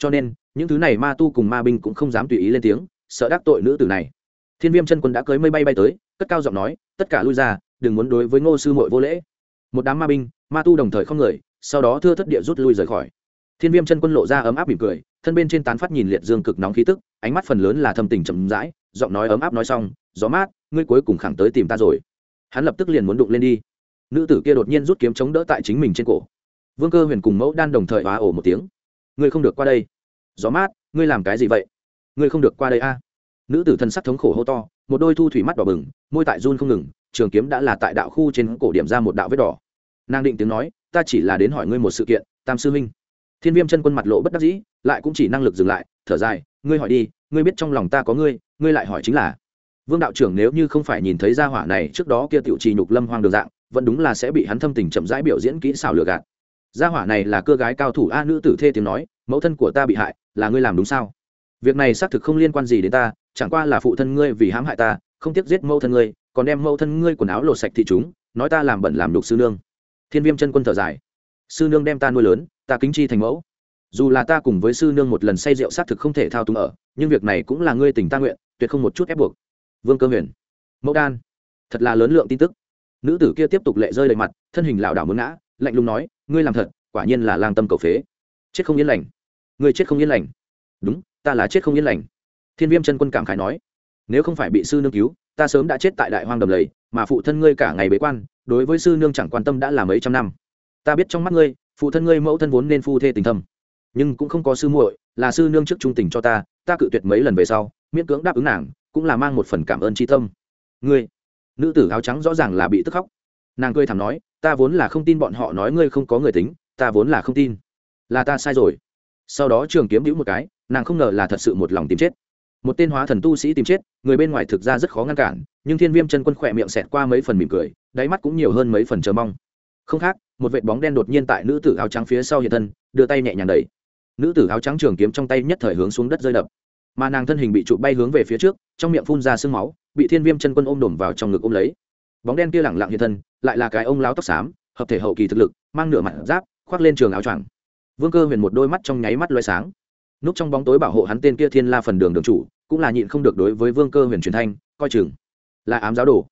Cho nên, những thứ này ma tu cùng ma binh cũng không dám tùy ý lên tiếng sợ đắc tội nữ tử này. Thiên viêm chân quân đã cưới mây bay bay tới, cất cao giọng nói, tất cả lui ra, đừng muốn đối với ngô sư mội vô lễ. Một đám ma binh, ma tu đồng thời không người, sau đó thưa thất địa rút lui rời khỏi. Thiên viêm chân quân lộ ra ấm áp mỉm cười, thân bên trên tán phát nhìn liệt dương cực nóng khí tức, ánh mắt phần lớn là thâm tình chậm rãi, giọng nói ấm áp nói xong, gió mát, ngươi cuối cùng khẳng tới tìm ta rồi. Hắn lập tức liền muốn đụng lên đi. Nữ tử kia đột nhiên rút kiếm chống đỡ tại chính mình trên cổ. Vương cơ huyền cùng mẫu đan đồng thời hóa ổ một tiếng. Ngươi không được qua đây. Gió mát, ngươi làm cái gì vậy? Ngươi không được qua đây a. Nữ tử thần sắc thống khổ hô to, một đôi thu thủy mắt đỏ bừng, môi tại run không ngừng, trường kiếm đã là tại đạo khu trên cổ điểm ra một đạo vết đỏ. Nàng định tiếng nói, ta chỉ là đến hỏi ngươi một sự kiện, tam sư huynh. Thiên viêm chân quân mặt lộ bất đắc dĩ, lại cũng chỉ năng lực dừng lại, thở dài, ngươi hỏi đi, ngươi biết trong lòng ta có ngươi ngươi lại hỏi chính là. Vương đạo trưởng nếu như không phải nhìn thấy gia hỏa này trước đó kia tiểu trì nhục lâm hoang đường dạng, vẫn đúng là sẽ bị hắn thâm tình chậm rãi biểu diễn kỹ xảo lừa gạt. Gia hỏa này là cơ gái cao thủ a, nữ tử thê tiếng nói, mẫu thân của ta bị hại, là ngươi làm đúng sao? Việc này xác thực không liên quan gì đến ta, chẳng qua là phụ thân ngươi vì hãm hại ta, không tiếc giết mẫu thân ngươi, còn đem mẫu thân ngươi quần áo lột sạch thị chúng, nói ta làm bẩn làm đục sư nương. Thiên viêm chân quân thở dài. Sư nương đem ta nuôi lớn, ta kính chi thành mẫu. Dù là ta cùng với sư nương một lần say rượu xác thực không thể thao túng ở, nhưng việc này cũng là ngươi tình ta nguyện, tuyệt không một chút ép buộc. Vương cơ huyền. Mẫu đan. Thật là lớn lượng tin tức. Nữ tử kia tiếp tục lệ rơi đầy mặt, thân hình lảo đảo muốn ngã, lạnh lùng nói, ngươi làm thật, quả nhiên là lang tâm cầu phế. Chết không yên lành. Ngươi chết không yên lành. Đúng ta là chết không yên lành. Thiên viêm chân quân cảm khải nói, nếu không phải bị sư nương cứu, ta sớm đã chết tại đại hoang đầm lầy, mà phụ thân ngươi cả ngày bế quan, đối với sư nương chẳng quan tâm đã là mấy trăm năm. Ta biết trong mắt ngươi, phụ thân ngươi mẫu thân vốn nên phu thê tình thâm, nhưng cũng không có sư muội, là sư nương trước trung tình cho ta ta cự tuyệt mấy lần về sau, miễn cưỡng đáp ứng nàng, cũng là mang một phần cảm ơn tri tâm ngươi, nữ tử áo trắng rõ ràng là bị tức khóc. Nàng cười thẳng nói, ta vốn là không tin bọn họ nói ngươi không có người tính, ta vốn là không tin. Là ta sai rồi. Sau đó trường kiếm hữu một cái nàng không ngờ là thật sự một lòng tìm chết. Một tên hóa thần tu sĩ tìm chết, người bên ngoài thực ra rất khó ngăn cản, nhưng thiên viêm chân quân khỏe miệng xẹt qua mấy phần mỉm cười, đáy mắt cũng nhiều hơn mấy phần chờ mong. Không khác, một vệt bóng đen đột nhiên tại nữ tử áo trắng phía sau hiện thân, đưa tay nhẹ nhàng đẩy. Nữ tử áo trắng trường kiếm trong tay nhất thời hướng xuống đất rơi đập. Mà nàng thân hình bị trụ bay hướng về phía trước, trong miệng phun ra sương máu, bị thiên viêm chân quân ôm đổm vào trong ngực ôm lấy. Bóng đen kia lẳng lặng hiện thân, lại là cái ông láo tóc xám, hợp thể hậu kỳ thực lực, mang nửa mặt giáp, khoác lên trường áo choàng. Vương cơ huyền một đôi mắt trong nháy mắt loay sáng núp trong bóng tối bảo hộ hắn tên kia thiên la phần đường đường chủ, cũng là nhịn không được đối với vương cơ huyền truyền thanh, coi chừng là ám giáo đồ.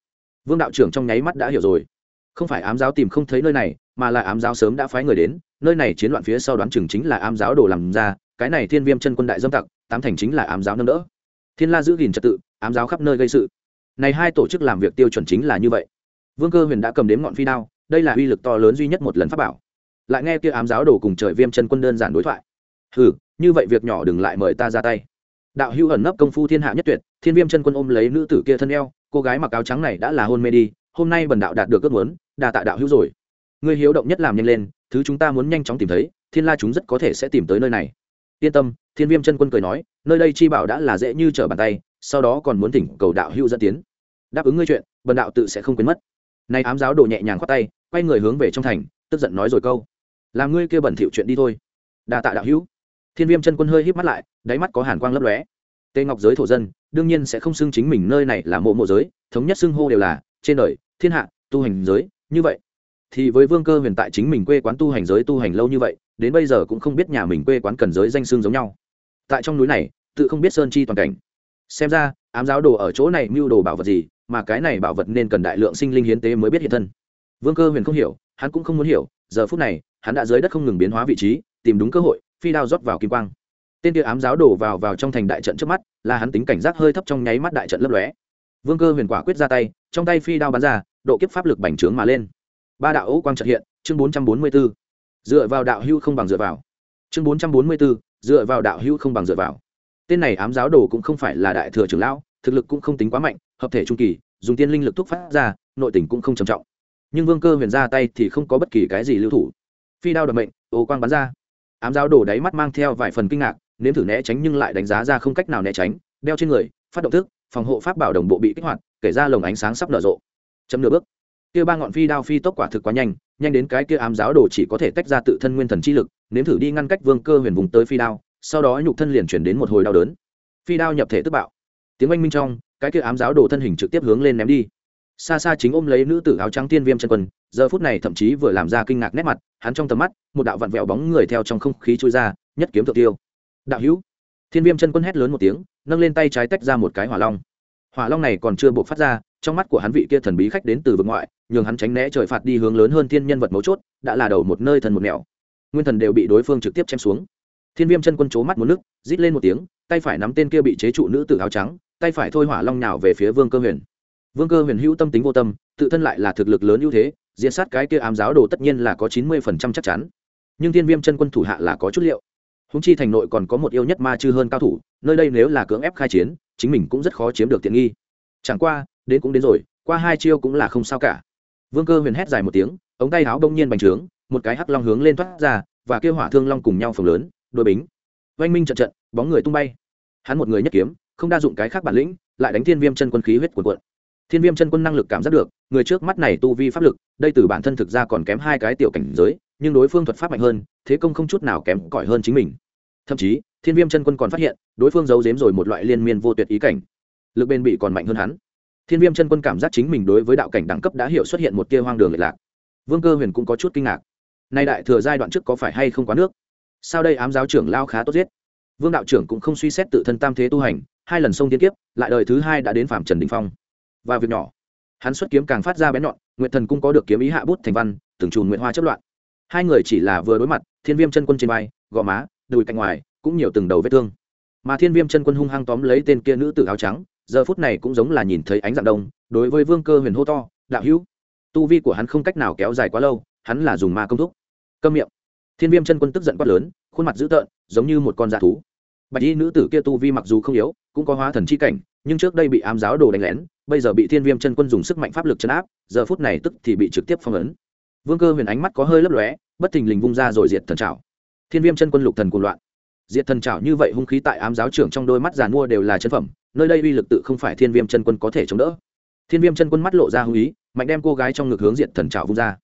Vương đạo trưởng trong nháy mắt đã hiểu rồi. Không phải ám giáo tìm không thấy nơi này, mà là ám giáo sớm đã phái người đến, nơi này chiến loạn phía sau đoán chừng chính là ám giáo đồ làm ra, cái này thiên viêm chân quân đại dâm tặc, tám thành chính là ám giáo nâng đỡ. Thiên la giữ gìn trật tự, ám giáo khắp nơi gây sự. Này hai tổ chức làm việc tiêu chuẩn chính là như vậy. Vương cơ huyền đã cầm đếm ngọn phi đao, đây là uy lực to lớn duy nhất một lần pháp bảo. Lại nghe kia ám giáo đồ cùng trời viêm chân quân đơn giản đối thoại. Ừ như vậy việc nhỏ đừng lại mời ta ra tay. Đạo hữu ẩn nấp công phu thiên hạ nhất tuyệt, thiên viêm chân quân ôm lấy nữ tử kia thân eo, cô gái mặc áo trắng này đã là hôn mê đi, hôm nay bần đạo đạt được ước muốn đà tạ đạo hữu rồi. Ngươi hiếu động nhất làm nhanh lên, thứ chúng ta muốn nhanh chóng tìm thấy, thiên la chúng rất có thể sẽ tìm tới nơi này. Yên tâm, thiên viêm chân quân cười nói, nơi đây chi bảo đã là dễ như trở bàn tay, sau đó còn muốn thỉnh cầu đạo hữu dẫn tiến. Đáp ứng ngươi chuyện, bần đạo tự sẽ không quên mất. Nay ám giáo đồ nhẹ nhàng khoát tay, quay người hướng về trong thành, tức giận nói rồi câu, làm ngươi kia bẩn thỉu chuyện đi thôi. Đa tạ đạo hữu thiên viêm chân quân hơi híp mắt lại, đáy mắt có hàn quang lấp lóe. Tề ngọc giới thổ dân, đương nhiên sẽ không xưng chính mình nơi này là mộ mộ giới, thống nhất xưng hô đều là, trên đời, thiên hạ, tu hành giới, như vậy. Thì với vương cơ huyền tại chính mình quê quán tu hành giới tu hành lâu như vậy, đến bây giờ cũng không biết nhà mình quê quán cần giới danh xưng giống nhau. Tại trong núi này, tự không biết sơn chi toàn cảnh. Xem ra, ám giáo đồ ở chỗ này mưu đồ bảo vật gì, mà cái này bảo vật nên cần đại lượng sinh linh hiến tế mới biết hiện thân. Vương cơ huyền không hiểu, hắn cũng không muốn hiểu, giờ phút này, hắn đã dưới đất không ngừng biến hóa vị trí, tìm đúng cơ hội phi đao rót vào kim quang. Tên kia ám giáo đổ vào vào trong thành đại trận trước mắt, là hắn tính cảnh giác hơi thấp trong nháy mắt đại trận lấp lóe. Vương cơ huyền quả quyết ra tay, trong tay phi đao bắn ra, độ kiếp pháp lực bành trướng mà lên. Ba đạo ấu quang trợ hiện, chương bốn trăm bốn mươi b ố dựa vào đạo hưu không bằng dựa vào. Chương bốn trăm bốn mươi b ố dựa vào đạo hưu không bằng dựa vào. Tên này ám giáo đồ cũng không phải là đại thừa trưởng lão, thực lực cũng không tính quá mạnh, hợp thể trung kỳ, dùng tiên linh lực thúc phát ra, nội tình cũng không trầm trọng. Nhưng vương cơ huyền ra tay thì không có bất kỳ cái gì lưu thủ. Phi đao đập mệnh ô quang bắn ra ám giáo đồ đáy mắt mang theo vài phần kinh ngạc, nếm thử né tránh nhưng lại đánh giá ra không cách nào né tránh, đeo trên người, phát động thức, phòng hộ pháp bảo đồng bộ bị kích hoạt, kể ra lồng ánh sáng sắp nở rộ. Chấm nửa bước. Kia ba ngọn phi đao phi tốc quả thực quá nhanh nhanh đến cái kia ám giáo đồ chỉ có thể tách ra tự thân nguyên thần chi lực, nếm thử đi ngăn cách vương cơ huyền vùng tới phi đao, sau đó nhục thân liền chuyển đến một hồi đau đớn. Phi đao nhập thể tức bạo. Tiếng oanh minh trong, cái kia ám giáo đồ thân hình trực tiếp hướng lên ném đi xa xa chính ôm lấy nữ tử áo trắng tiên viêm chân quân, giờ phút này thậm chí vừa làm ra kinh ngạc nét mặt, hắn trong tầm mắt, một đạo vặn vẹo bóng người theo trong không khí trôi ra, nhất kiếm thượng tiêu. Đạo hữu. Thiên viêm chân quân hét lớn một tiếng, nâng lên tay trái tách ra một cái hỏa long. Hỏa long này còn chưa buộc phát ra, trong mắt của hắn vị kia thần bí khách đến từ vực ngoại, nhường hắn tránh né trời phạt đi hướng lớn hơn thiên nhân vật mấu chốt, đã là đầu một nơi thần một mẹo nguyên thần đều bị đối phương trực tiếp chém xuống. Thiên viêm chân quân c mắt một nước, rít lên một tiếng, tay phải nắm tên kia bị chế trụ nữ tử áo trắng, tay phải thôi hỏa long nào về phía vương cơ huyền vương cơ huyền hữu tâm tính vô tâm, tự thân lại là thực lực lớn ưu thế diện sát cái kia ám giáo đồ tất nhiên là có chín mươi phần trăm chắc chắn. Nhưng thiên viêm chân quân thủ hạ là có chút liệu. Húng chi thành nội còn có một yêu nhất ma chư hơn cao thủ, nơi đây nếu là cưỡng ép khai chiến, chính mình cũng rất khó chiếm được tiện nghi. Chẳng qua, đến cũng đến rồi, qua hai chiêu cũng là không sao cả. Vương cơ huyền hét dài một tiếng, ống tay áo đông nhiên bành trướng, một cái hắc long hướng lên thoát ra, và kêu hỏa thương long cùng nhau phồng lớn đôi bính. Oanh minh trận trận, bóng người tung bay. Hắn một người nhất kiếm, không đa dụng cái khác bản lĩnh, lại đánh thiên viêm chân quân khí huyết cuộn cuộn thiên viêm chân quân năng lực cảm giác được, người trước mắt này tu vi pháp lực, đây từ bản thân thực ra còn kém hai cái tiểu cảnh giới, nhưng đối phương thuật pháp mạnh hơn, thế công không chút nào kém cỏi hơn chính mình. Thậm chí, thiên viêm chân quân còn phát hiện, đối phương giấu giếm rồi một loại liên miên vô tuyệt ý cảnh. Lực bền bị còn mạnh hơn hắn. Thiên viêm chân quân cảm giác chính mình đối với đạo cảnh đẳng cấp đã hiểu xuất hiện một tia hoang đường lệch lạc. Vương cơ huyền cũng có chút kinh ngạc. Nay đại thừa giai đoạn trước có phải hay không quá nước? Sao đây ám giáo trưởng lao khá tốt giết? Vương đạo trưởng cũng không suy xét tự thân tam thế tu hành, hai lần sông tiến kiếp, lại đời thứ hai đã đến phạm trần đình phong và việc nhỏ. Hắn xuất kiếm càng phát ra bén nhọn nguyện thần cũng có được kiếm ý hạ bút thành văn, từng chùm nguyện hoa chất loạn. Hai người chỉ là vừa đối mặt, thiên viêm chân quân trên vai, gò má, đùi cạnh ngoài, cũng nhiều từng đầu vết thương. Mà thiên viêm chân quân hung hăng tóm lấy tên kia nữ tử áo trắng, giờ phút này cũng giống là nhìn thấy ánh dạng đông, đối với vương cơ huyền hô to, đạo hữu! Tu vi của hắn không cách nào kéo dài quá lâu, hắn là dùng ma công thúc. Câm miệng. Thiên viêm chân quân tức giận quát lớn, khuôn mặt dữ tợn, giống như một con dạ thú bạch y nữ tử kia tu vi mặc dù không yếu, cũng có hóa thần chi cảnh, nhưng trước đây bị ám giáo đồ đánh lén, bây giờ bị thiên viêm chân quân dùng sức mạnh pháp lực chấn áp, giờ phút này tức thì bị trực tiếp phong ấn. Vương cơ huyền ánh mắt có hơi lấp lóe, bất thình lình vung ra rồi diệt thần trào thiên viêm chân quân lục thần cuồng loạn. Diệt thần trào như vậy hung khí tại ám giáo trưởng trong đôi mắt giàn mua đều là chân phẩm, nơi đây uy lực tự không phải thiên viêm chân quân có thể chống đỡ. Thiên viêm chân quân mắt lộ ra hung ý, mạnh đem cô gái trong ngực hướng diệt thần trào vung ra.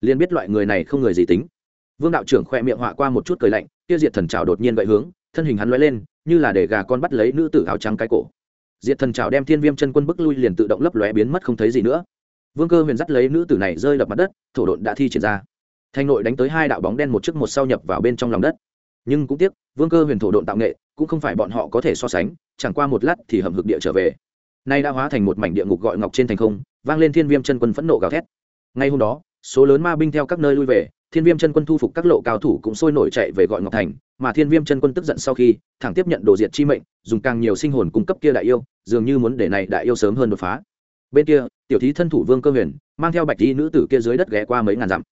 Liền biết loại người này không người gì tính. Vương đạo trưởng khoe miệng họa qua một chút cười lạnh, kia diệt thần trào đột nhiên gậy hướng thân hình hắn lóe lên, như là để gà con bắt lấy nữ tử áo trắng cái cổ. Diệt thần trào đem thiên viêm chân quân bức lui liền tự động lấp lóe biến mất không thấy gì nữa. Vương cơ huyền dắt lấy nữ tử này rơi đập mặt đất, thổ độn đã thi triển ra. Thanh nội đánh tới hai đạo bóng đen một trước một sau nhập vào bên trong lòng đất. Nhưng cũng tiếc, vương cơ huyền thổ độn tạo nghệ, cũng không phải bọn họ có thể so sánh, chẳng qua một lát thì hầm hực địa trở về. Nay đã hóa thành một mảnh địa ngục gọi ngọc trên thành không, vang lên thiên viêm chân quân phẫn nộ gào thét. Ngay hôm đó số lớn ma binh theo các nơi lui về, thiên viêm chân quân thu phục các lộ cao thủ cũng sôi nổi chạy về gọi ngọc thành, mà thiên viêm chân quân tức giận sau khi, thẳng tiếp nhận đồ diệt chi mệnh, dùng càng nhiều sinh hồn cung cấp kia đại yêu, dường như muốn để này đại yêu sớm hơn đột phá. Bên kia, tiểu thí thân thủ vương cơ huyền, mang theo bạch y nữ tử kia dưới đất ghé qua mấy ngàn dặm.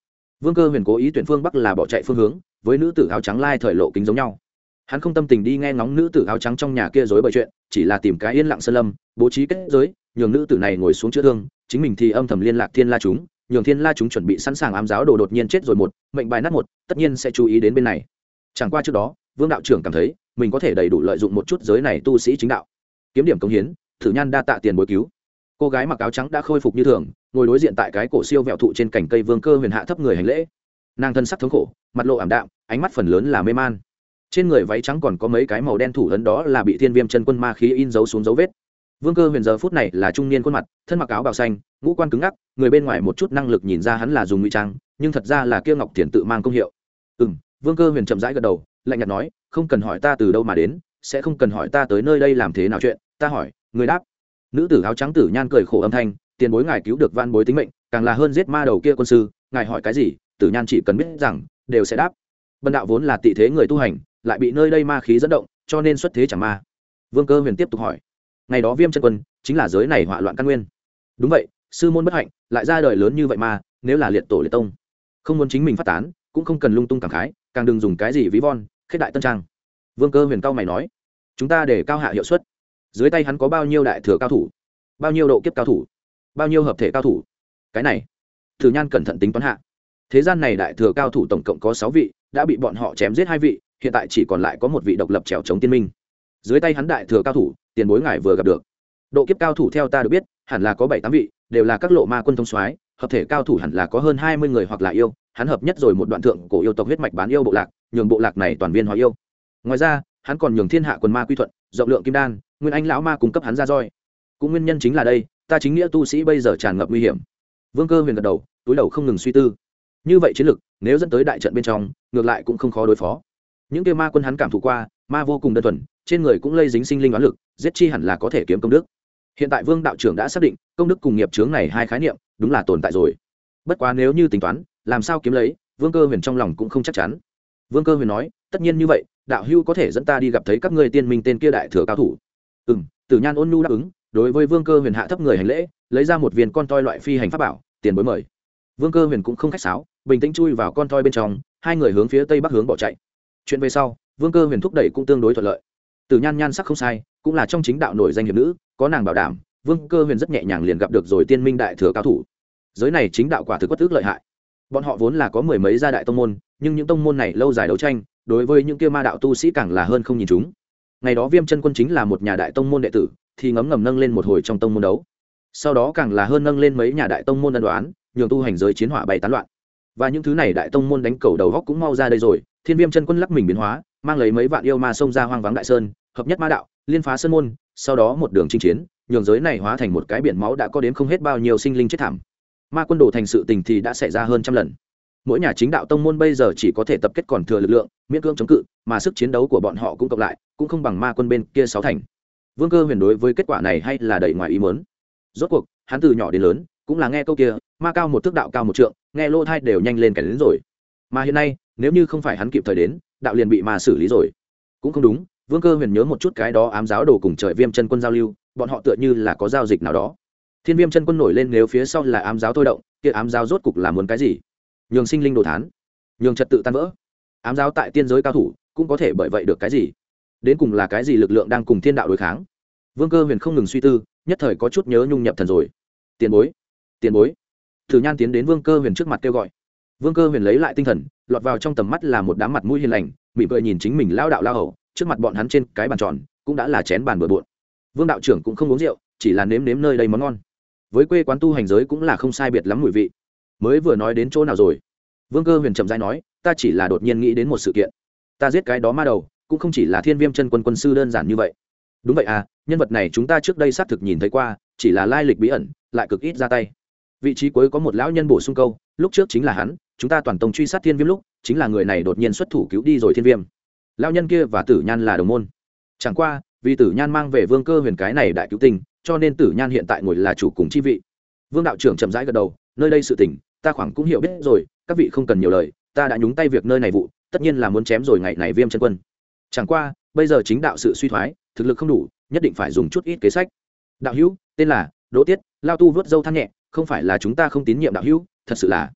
Vương cơ huyền cố ý tuyển phương bắc là bỏ chạy phương hướng, với nữ tử áo trắng lai thời lộ kính giống nhau. Hắn không tâm tình đi nghe ngóng nữ tử áo trắng trong nhà kia dối bởi chuyện, chỉ là tìm cái yên lặng sơn lâm, bố trí kết giới, nhường nữ tử này ngồi xuống chữa thương, chính mình thì âm thầm liên lạc thiên la chúng nhường thiên la chúng chuẩn bị sẵn sàng ám giáo đồ đột nhiên chết rồi một, mệnh bài nát một, tất nhiên sẽ chú ý đến bên này. Chẳng qua trước đó, vương đạo trưởng cảm thấy, mình có thể đầy đủ lợi dụng một chút giới này tu sĩ chính đạo. Kiếm điểm công hiến, thử nhan đa tạ tiền bồi cứu. Cô gái mặc áo trắng đã khôi phục như thường, ngồi đối diện tại cái cổ siêu vẹo thụ trên cành cây vương cơ huyền hạ thấp người hành lễ. Nàng thân sắc thống khổ, mặt lộ ảm đạm, ánh mắt phần lớn là mê man. Trên người váy trắng còn có mấy cái màu đen thủ ấn đó là bị thiên viêm chân quân ma khí in dấu xuống dấu vết vương cơ huyền giờ phút này là trung niên khuôn mặt, thân mặc áo bào xanh, ngũ quan cứng ngắc, người bên ngoài một chút năng lực nhìn ra hắn là dùng ngụy trang, nhưng thật ra là kia ngọc thiền tự mang công hiệu. Ừ m vương cơ huyền chậm rãi gật đầu, lạnh nhạt nói, không cần hỏi ta từ đâu mà đến, sẽ không cần hỏi ta tới nơi đây làm thế nào chuyện, ta hỏi, người đáp. Nữ tử áo trắng tử nhan cười khổ âm thanh, tiền bối ngài cứu được van bối tính mệnh, càng là hơn giết ma đầu kia quân sư, ngài hỏi cái gì? Tử nhan chỉ cần biết rằng, đều sẽ đáp. Bần đạo vốn là tị thế người tu hành, lại bị nơi đây ma khí dẫn động, cho nên xuất thế chẳng ma. Vương cơ huyền tiếp tục hỏi ngày đó viêm chân quân chính là giới này hỏa loạn căn nguyên. Đúng vậy, sư môn bất hạnh, lại ra đời lớn như vậy mà, nếu là liệt tổ liệt tông, không muốn chính mình phát tán, cũng không cần lung tung cảm khái, càng đừng dùng cái gì ví von, khết đại tân trang. Vương cơ huyền cao mày nói, chúng ta để cao hạ hiệu suất. Dưới tay hắn có bao nhiêu đại thừa cao thủ? Bao nhiêu độ kiếp cao thủ? Bao nhiêu hợp thể cao thủ? Cái này, thử nhan cẩn thận tính toán hạ. Thế gian này đại thừa cao thủ tổng cộng có sáu vị, đã bị bọn họ chém giết hai vị, hiện tại chỉ còn lại có một vị độc lập trèo chống tiên minh. Dưới tay hắn đại thừa cao thủ tiền bối ngài vừa gặp được. Độ kiếp cao thủ theo ta được biết, hẳn là có bảy tám vị, đều là các lộ ma quân thông soái, hợp thể cao thủ hẳn là có hơn hai mươi người hoặc là yêu, hắn hợp nhất rồi một đoạn thượng cổ yêu tộc huyết mạch bán yêu bộ lạc, nhường bộ lạc này toàn viên hóa yêu. Ngoài ra, hắn còn nhường thiên hạ quần ma quy thuận, rộng lượng kim đan, nguyên anh lão ma cung cấp hắn ra roi. Cũng nguyên nhân chính là đây, ta chính nghĩa tu sĩ bây giờ tràn ngập nguy hiểm. Vương cơ huyền gật đầu, túi đầu không ngừng suy tư. Như vậy chiến lược nếu dẫn tới đại trận bên trong, ngược lại cũng không khó đối phó. Những kêu ma quân hắn cảm thụ qua, ma vô cùng đơn thuần trên người cũng lây dính sinh linh oán lực, giết chi hẳn là có thể kiếm công đức. Hiện tại vương đạo trưởng đã xác định, công đức cùng nghiệp chướng này hai khái niệm, đúng là tồn tại rồi. Bất quá nếu như tính toán, làm sao kiếm lấy, vương cơ huyền trong lòng cũng không chắc chắn. Vương cơ huyền nói, tất nhiên như vậy, đạo hưu có thể dẫn ta đi gặp thấy các ngươi tiên minh tên kia đại thừa cao thủ. Ừ m tử nhan ôn nhu đáp ứng, đối với vương cơ huyền hạ thấp người hành lễ, lấy ra một viên con toi loại phi hành pháp bảo, tiền bối mời. Vương cơ huyền cũng không khách sáo, bình tĩnh chui vào con toi bên trong, hai người hướng phía tây bắc hướng bỏ chạy. Chuyện về sau, vương cơ huyền thúc đẩy cũng tương đối thuận lợi tử nhan nhan sắc không sai, cũng là trong chính đạo nổi danh hiệp nữ, có nàng bảo đảm, vương cơ huyền rất nhẹ nhàng liền gặp được rồi tiên minh đại thừa cao thủ. Giới này chính đạo quả thực bất ước lợi hại. Bọn họ vốn là có mười mấy gia đại tông môn, nhưng những tông môn này lâu dài đấu tranh, đối với những kia ma đạo tu sĩ càng là hơn không nhìn chúng. Ngày đó viêm chân quân chính là một nhà đại tông môn đệ tử, thì ngấm ngầm nâng lên một hồi trong tông môn đấu. Sau đó càng là hơn nâng lên mấy nhà đại tông môn ân đoán, nhường tu hành giới chiến hỏa bay tán loạn. Và những thứ này đại tông môn đánh cầu đầu góc cũng mau ra đây rồi, thiên viêm chân quân lắc mình biến hóa mang lấy mấy vạn yêu ma xông ra hoang vắng đại sơn, hợp nhất ma đạo, liên phá sơn môn, sau đó một đường chinh chiến, nhường giới này hóa thành một cái biển máu đã có đến không hết bao nhiêu sinh linh chết thảm. Ma quân đồ thành sự tình thì đã xảy ra hơn trăm lần. Mỗi nhà chính đạo tông môn bây giờ chỉ có thể tập kết còn thừa lực lượng, miễn cưỡng chống cự, mà sức chiến đấu của bọn họ cũng cộng lại, cũng không bằng ma quân bên kia sáu thành. Vương cơ huyền đối với kết quả này hay là đầy ngoài ý mớn rốt cuộc, hắn từ nhỏ đến lớn, cũng là nghe câu kia, ma cao một thước, đạo cao một trượng, nghe lô thai đều nhanh lên cả đến rồi. Mà hiện nay, nếu như không phải hắn kịp thời đến đạo liền bị mà xử lý rồi. Cũng không đúng, vương cơ huyền nhớ một chút cái đó ám giáo đồ cùng trời viêm chân quân giao lưu, bọn họ tựa như là có giao dịch nào đó. Thiên viêm chân quân nổi lên nếu phía sau là ám giáo thôi động, kia ám giáo rốt cục là muốn cái gì? Nhường sinh linh đồ thán, nhường trật tự tan vỡ. Ám giáo tại tiên giới cao thủ, cũng có thể bởi vậy được cái gì? Đến cùng là cái gì lực lượng đang cùng thiên đạo đối kháng? Vương cơ huyền không ngừng suy tư, nhất thời có chút nhớ nhung nhập thần rồi. Tiền bối tiền bối. Thử nhan tiến đến vương cơ huyền trước mặt kêu gọi vương cơ huyền lấy lại tinh thần, lọt vào trong tầm mắt là một đám mặt mũi hiền lành, mỉm cười nhìn chính mình lao đạo lao hầu, trước mặt bọn hắn trên cái bàn tròn, cũng đã là chén bàn bừa bộn. Vương đạo trưởng cũng không uống rượu, chỉ là nếm nếm nơi đây món ngon. Với quê quán tu hành giới cũng là không sai biệt lắm mùi vị. Mới vừa nói đến chỗ nào rồi? Vương cơ huyền trầm dai nói, ta chỉ là đột nhiên nghĩ đến một sự kiện. Ta giết cái đó ma đầu, cũng không chỉ là thiên viêm chân quân quân sư đơn giản như vậy. Đúng vậy à nhân vật này chúng ta trước đây xác thực nhìn thấy qua, chỉ là lai lịch bí ẩn, lại cực ít ra tay. Vị trí cuối có một lão nhân bổ sung câu, lúc trước chính là hắn chúng ta toàn tông truy sát thiên viêm lúc, chính là người này đột nhiên xuất thủ cứu đi rồi thiên viêm. Lão nhân kia và tử nhan là đồng môn. Chẳng qua, vì tử nhan mang về vương cơ huyền cái này đại cứu tình cho nên tử nhan hiện tại ngồi là chủ cùng chi vị. Vương đạo trưởng chậm rãi gật đầu, nơi đây sự tình, ta khoảng cũng hiểu biết rồi, các vị không cần nhiều lời, ta đã nhúng tay việc nơi này vụ, tất nhiên là muốn chém rồi ngày này viêm chân quân. Chẳng qua, bây giờ chính đạo sự suy thoái, thực lực không đủ, nhất định phải dùng chút ít kế sách. Đạo hữu, tên là đỗ tiết, lao tu vớt dâu than nhẹ, không phải là chúng ta không tín nhiệm đạo hữu, thật sự là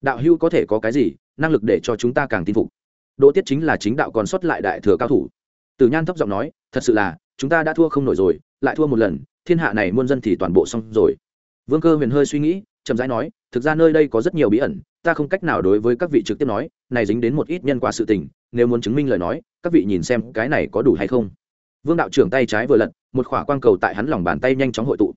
đạo hữu có thể có cái gì, năng lực để cho chúng ta càng tin phục. Đỗ tiết chính là chính đạo còn sót lại đại thừa cao thủ. Tử nhan thấp giọng nói, thật sự là, chúng ta đã thua không nổi rồi, lại thua một lần, thiên hạ này muôn dân thì toàn bộ xong rồi. Vương cơ huyền hơi suy nghĩ, chậm rãi nói, thực ra nơi đây có rất nhiều bí ẩn, ta không cách nào đối với các vị trực tiếp nói, này dính đến một ít nhân quả sự tình, nếu muốn chứng minh lời nói, các vị nhìn xem cái này có đủ hay không. Vương đạo trưởng tay trái vừa lật, một khỏa quang cầu tại hắn lòng bàn tay nhanh chóng hội tụ.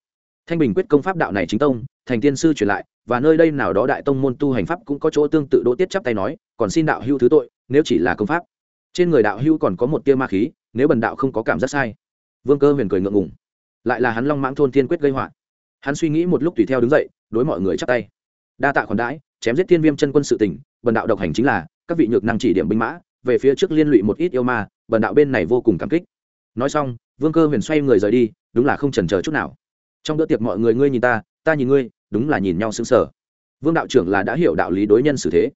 Thanh bình quyết công pháp đạo này chính tông, thành tiên sư truyền lại và nơi đây nào đó đại tông môn tu hành pháp cũng có chỗ tương tự. Đỗ tiết chắp tay nói, còn xin đạo hưu thứ tội, nếu chỉ là công pháp. Trên người đạo hưu còn có một tia ma khí, nếu bần đạo không có cảm giác sai. Vương cơ huyền cười ngượng ngùng. Lại là hắn long mãng thôn tiên quyết gây họa. Hắn suy nghĩ một lúc tùy theo đứng dậy, đối mọi người chắp tay. Đa tạ khoản đãi, chém giết thiên viêm chân quân sự tỉnh bần đạo độc hành chính là, các vị nhược năng chỉ điểm binh mã, về phía trước liên lụy một ít yêu ma, bần đạo bên này vô cùng cảm kích. Nói xong, vương cơ huyền xoay người rời đi, đúng là không chần chờ chút nào. Trong bữa tiệc mọi người ngươi nhìn ta ta nhìn ngươi, đúng là nhìn nhau xứng sờ. Vương đạo trưởng là đã hiểu đạo lý đối nhân xử thế.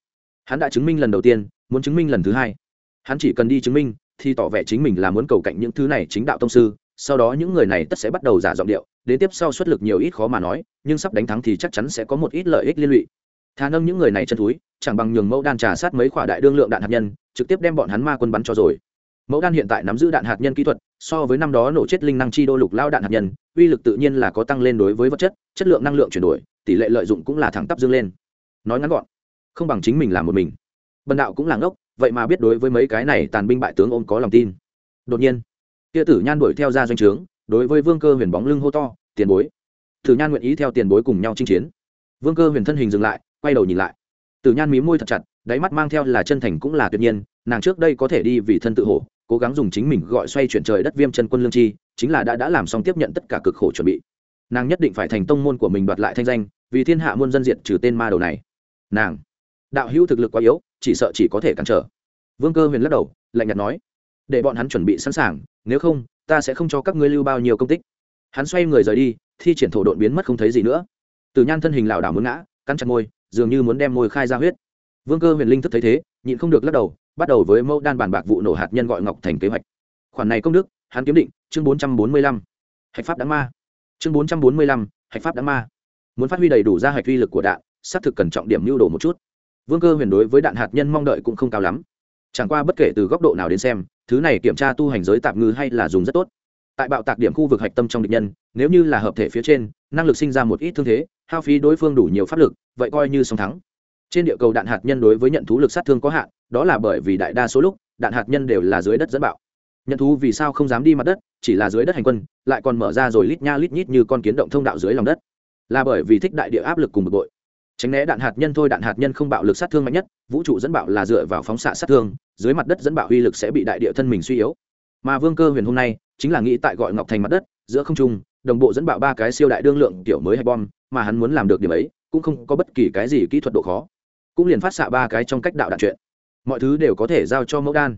Hắn đã chứng minh lần đầu tiên, muốn chứng minh lần thứ hai. Hắn chỉ cần đi chứng minh, thì tỏ vẻ chính mình là muốn cầu cạnh những thứ này chính đạo tông sư, sau đó những người này tất sẽ bắt đầu giả giọng điệu, đến tiếp sau xuất lực nhiều ít khó mà nói, nhưng sắp đánh thắng thì chắc chắn sẽ có một ít lợi ích liên lụy. Thà nâng những người này chân túi, chẳng bằng nhường mẫu đan trà sát mấy quả đại đương lượng đạn hạt nhân, trực tiếp đem bọn hắn ma quân bắn cho rồi mẫu đan hiện tại nắm giữ đạn hạt nhân kỹ thuật, so với năm đó nổ chết linh năng chi đô lục lao đạn hạt nhân, uy lực tự nhiên là có tăng lên đối với vật chất chất lượng năng lượng chuyển đổi, tỷ lệ lợi dụng cũng là thẳng tắp dương lên. Nói ngắn gọn, không bằng chính mình làm một mình. Bần đạo cũng là ngốc, vậy mà biết đối với mấy cái này tàn binh bại tướng ôm có lòng tin. Đột nhiên, kia tử nhan đuổi theo ra doanh trướng, đối với vương cơ huyền bóng lưng hô to, tiền bối. Tử nhan nguyện ý theo tiền bối cùng nhau chinh chiến. Vương cơ huyền thân hình dừng lại, quay đầu nhìn lại. Tử nhan mí môi thật chặt, đáy mắt mang theo là chân thành cũng là tuyệt nhiên, nàng trước đây có thể đi vì thân tự hổ cố gắng dùng chính mình gọi xoay chuyển trời đất viêm chân quân lương chi, chính là đã đã làm xong tiếp nhận tất cả cực khổ chuẩn bị. Nàng nhất định phải thành tông môn của mình đoạt lại thanh danh, vì thiên hạ muôn dân diệt trừ tên ma đầu này. Nàng, đạo hữu thực lực quá yếu, chỉ sợ chỉ có thể cản trở. Vương cơ huyền lắc đầu, lạnh nhạt nói, để bọn hắn chuẩn bị sẵn sàng, nếu không, ta sẽ không cho các ngươi lưu bao nhiêu công tích. Hắn xoay người rời đi, thi triển thổ độn biến mất không thấy gì nữa. Từ nhan thân hình lảo đảo muốn ngã, cắn chặt môi, dường như muốn đem môi khai ra huyết. Vương cơ huyền linh thức thấy thế nhịn không được lắc đầu, bắt đầu với mẫu đan bản bạc vụ nổ hạt nhân gọi ngọc thành kế hoạch. Khoản này công đức, hắn kiếm định, chương bốn trăm bốn mươi lăm. Hạch pháp đáng ma. Chương bốn trăm bốn mươi lăm, hạch pháp đáng ma. Muốn phát huy đầy đủ ra hạch uy lực của đạn, xác thực cần trọng điểm lưu đồ một chút. Vương cơ huyền đối với đạn hạt nhân mong đợi cũng không cao lắm. Chẳng qua bất kể từ góc độ nào đến xem, thứ này kiểm tra tu hành giới tạm ngư hay là dùng rất tốt. Tại bạo tạc điểm khu vực hạch tâm trong địch nhân, nếu như là hợp thể phía trên, năng lực sinh ra một ít thương thế, hao phí đối phương đủ nhiều pháp lực, vậy coi như song thắng trên địa cầu đạn hạt nhân đối với nhận thú lực sát thương có hạn, đó là bởi vì đại đa số lúc, đạn hạt nhân đều là dưới đất dẫn bạo. Nhận thú vì sao không dám đi mặt đất, chỉ là dưới đất hành quân, lại còn mở ra rồi lít nha lít nhít như con kiến động thông đạo dưới lòng đất. Là bởi vì thích đại địa áp lực cùng bực bội. Tránh né đạn hạt nhân thôi, đạn hạt nhân không bạo lực sát thương mạnh nhất, vũ trụ dẫn bạo là dựa vào phóng xạ sát thương, dưới mặt đất dẫn bạo uy lực sẽ bị đại địa thân mình suy yếu. Mà vương cơ huyền hôm nay, chính là nghĩ tại gọi ngọc thành mặt đất, giữa không trung, đồng bộ dẫn bạo ba cái siêu đại đương lượng kiểu mới hay bom, mà hắn muốn làm được điểm ấy, cũng không có bất kỳ cái gì kỹ thuật độ khó cũng liền phát xạ ba cái trong cách đạo đạn chuyện. Mọi thứ đều có thể giao cho mẫu đan.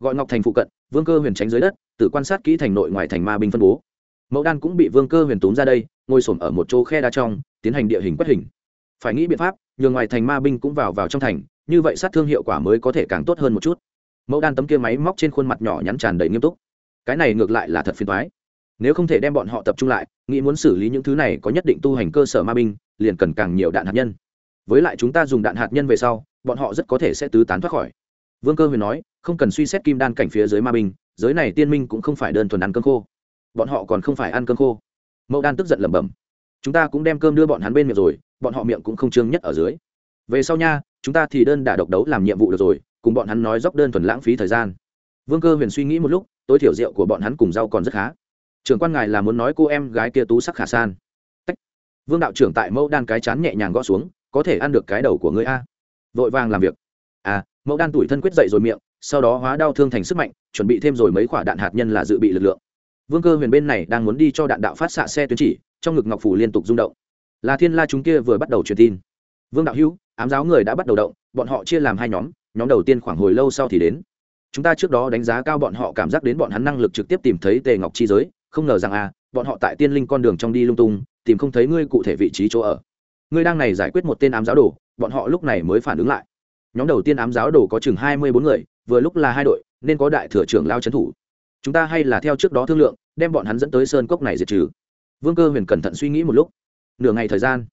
Gọi ngọc thành phụ cận, vương cơ huyền tránh dưới đất tự quan sát kỹ thành nội ngoài thành ma binh phân bố. Mẫu đan cũng bị vương cơ huyền túm ra đây, ngồi s ở một chỗ khe đá trong, tiến hành địa hình quất hình. Phải nghĩ biện pháp, nhường ngoài thành ma binh cũng vào vào trong thành, như vậy sát thương hiệu quả mới có thể càng tốt hơn một chút. Mẫu đan tấm kia máy móc trên khuôn mặt nhỏ nhắn tràn đầy nghiêm túc. Cái này ngược lại là thật phiền thoái nếu không thể đem bọn họ tập trung lại, nghĩ muốn xử lý những thứ này có nhất định tu hành cơ sở ma binh, liền cần càng nhiều đạn hạt nhân với lại chúng ta dùng đạn hạt nhân về sau, bọn họ rất có thể sẽ tứ tán thoát khỏi. Vương cơ huyền nói, không cần suy xét kim đan cảnh phía dưới ma binh, giới này tiên minh cũng không phải đơn thuần ăn cơm khô. Bọn họ còn không phải ăn cơm khô. Mẫu đan tức giận lẩm bẩm, chúng ta cũng đem cơm đưa bọn hắn bên miệng rồi, bọn họ miệng cũng không trương nhất ở dưới. Về sau nha, chúng ta thì đơn đả độc đấu làm nhiệm vụ được rồi, cùng bọn hắn nói dốc đơn thuần lãng phí thời gian. Vương cơ huyền suy nghĩ một lúc, tối thiểu rượu của bọn hắn cùng rau còn rất khá. Trưởng quan ngài là muốn nói cô em gái kia tú sắc khả san. Tách. vương đạo trưởng tại mẫu đan cái chán nhẹ nhàng gõ xuống có thể ăn được cái đầu của ngươi a. Vội vàng làm việc. À mẫu đan tuổi thân quyết dậy rồi miệng, sau đó hóa đau thương thành sức mạnh, chuẩn bị thêm rồi mấy quả đạn hạt nhân là dự bị lực lượng. Vương cơ huyền bên này đang muốn đi cho đạn đạo phát xạ xe tuyến chỉ, trong ngực ngọc phủ liên tục rung động. Là thiên la chúng kia vừa bắt đầu truyền tin. Vương đạo hữu, ám giáo người đã bắt đầu động, bọn họ chia làm hai nhóm nhóm đầu tiên khoảng hồi lâu sau thì đến. Chúng ta trước đó đánh giá cao bọn họ cảm giác đến bọn hắn năng lực trực tiếp tìm thấy tề ngọc chi giới, không ngờ rằng à bọn họ tại tiên linh con đường trong đi lung tung, tìm không thấy ngươi cụ thể vị trí chỗ ở ngươi đang này giải quyết một tên ám giáo đồ, bọn họ lúc này mới phản ứng lại. Nhóm đầu tiên ám giáo đồ có chừng hai mươi bốn người, vừa lúc là hai đội, nên có đại thừa trưởng lao trấn thủ. Chúng ta hay là theo trước đó thương lượng, đem bọn hắn dẫn tới sơn cốc này diệt trừ. Vương cơ huyền cẩn thận suy nghĩ một lúc. Nửa ngày thời gian,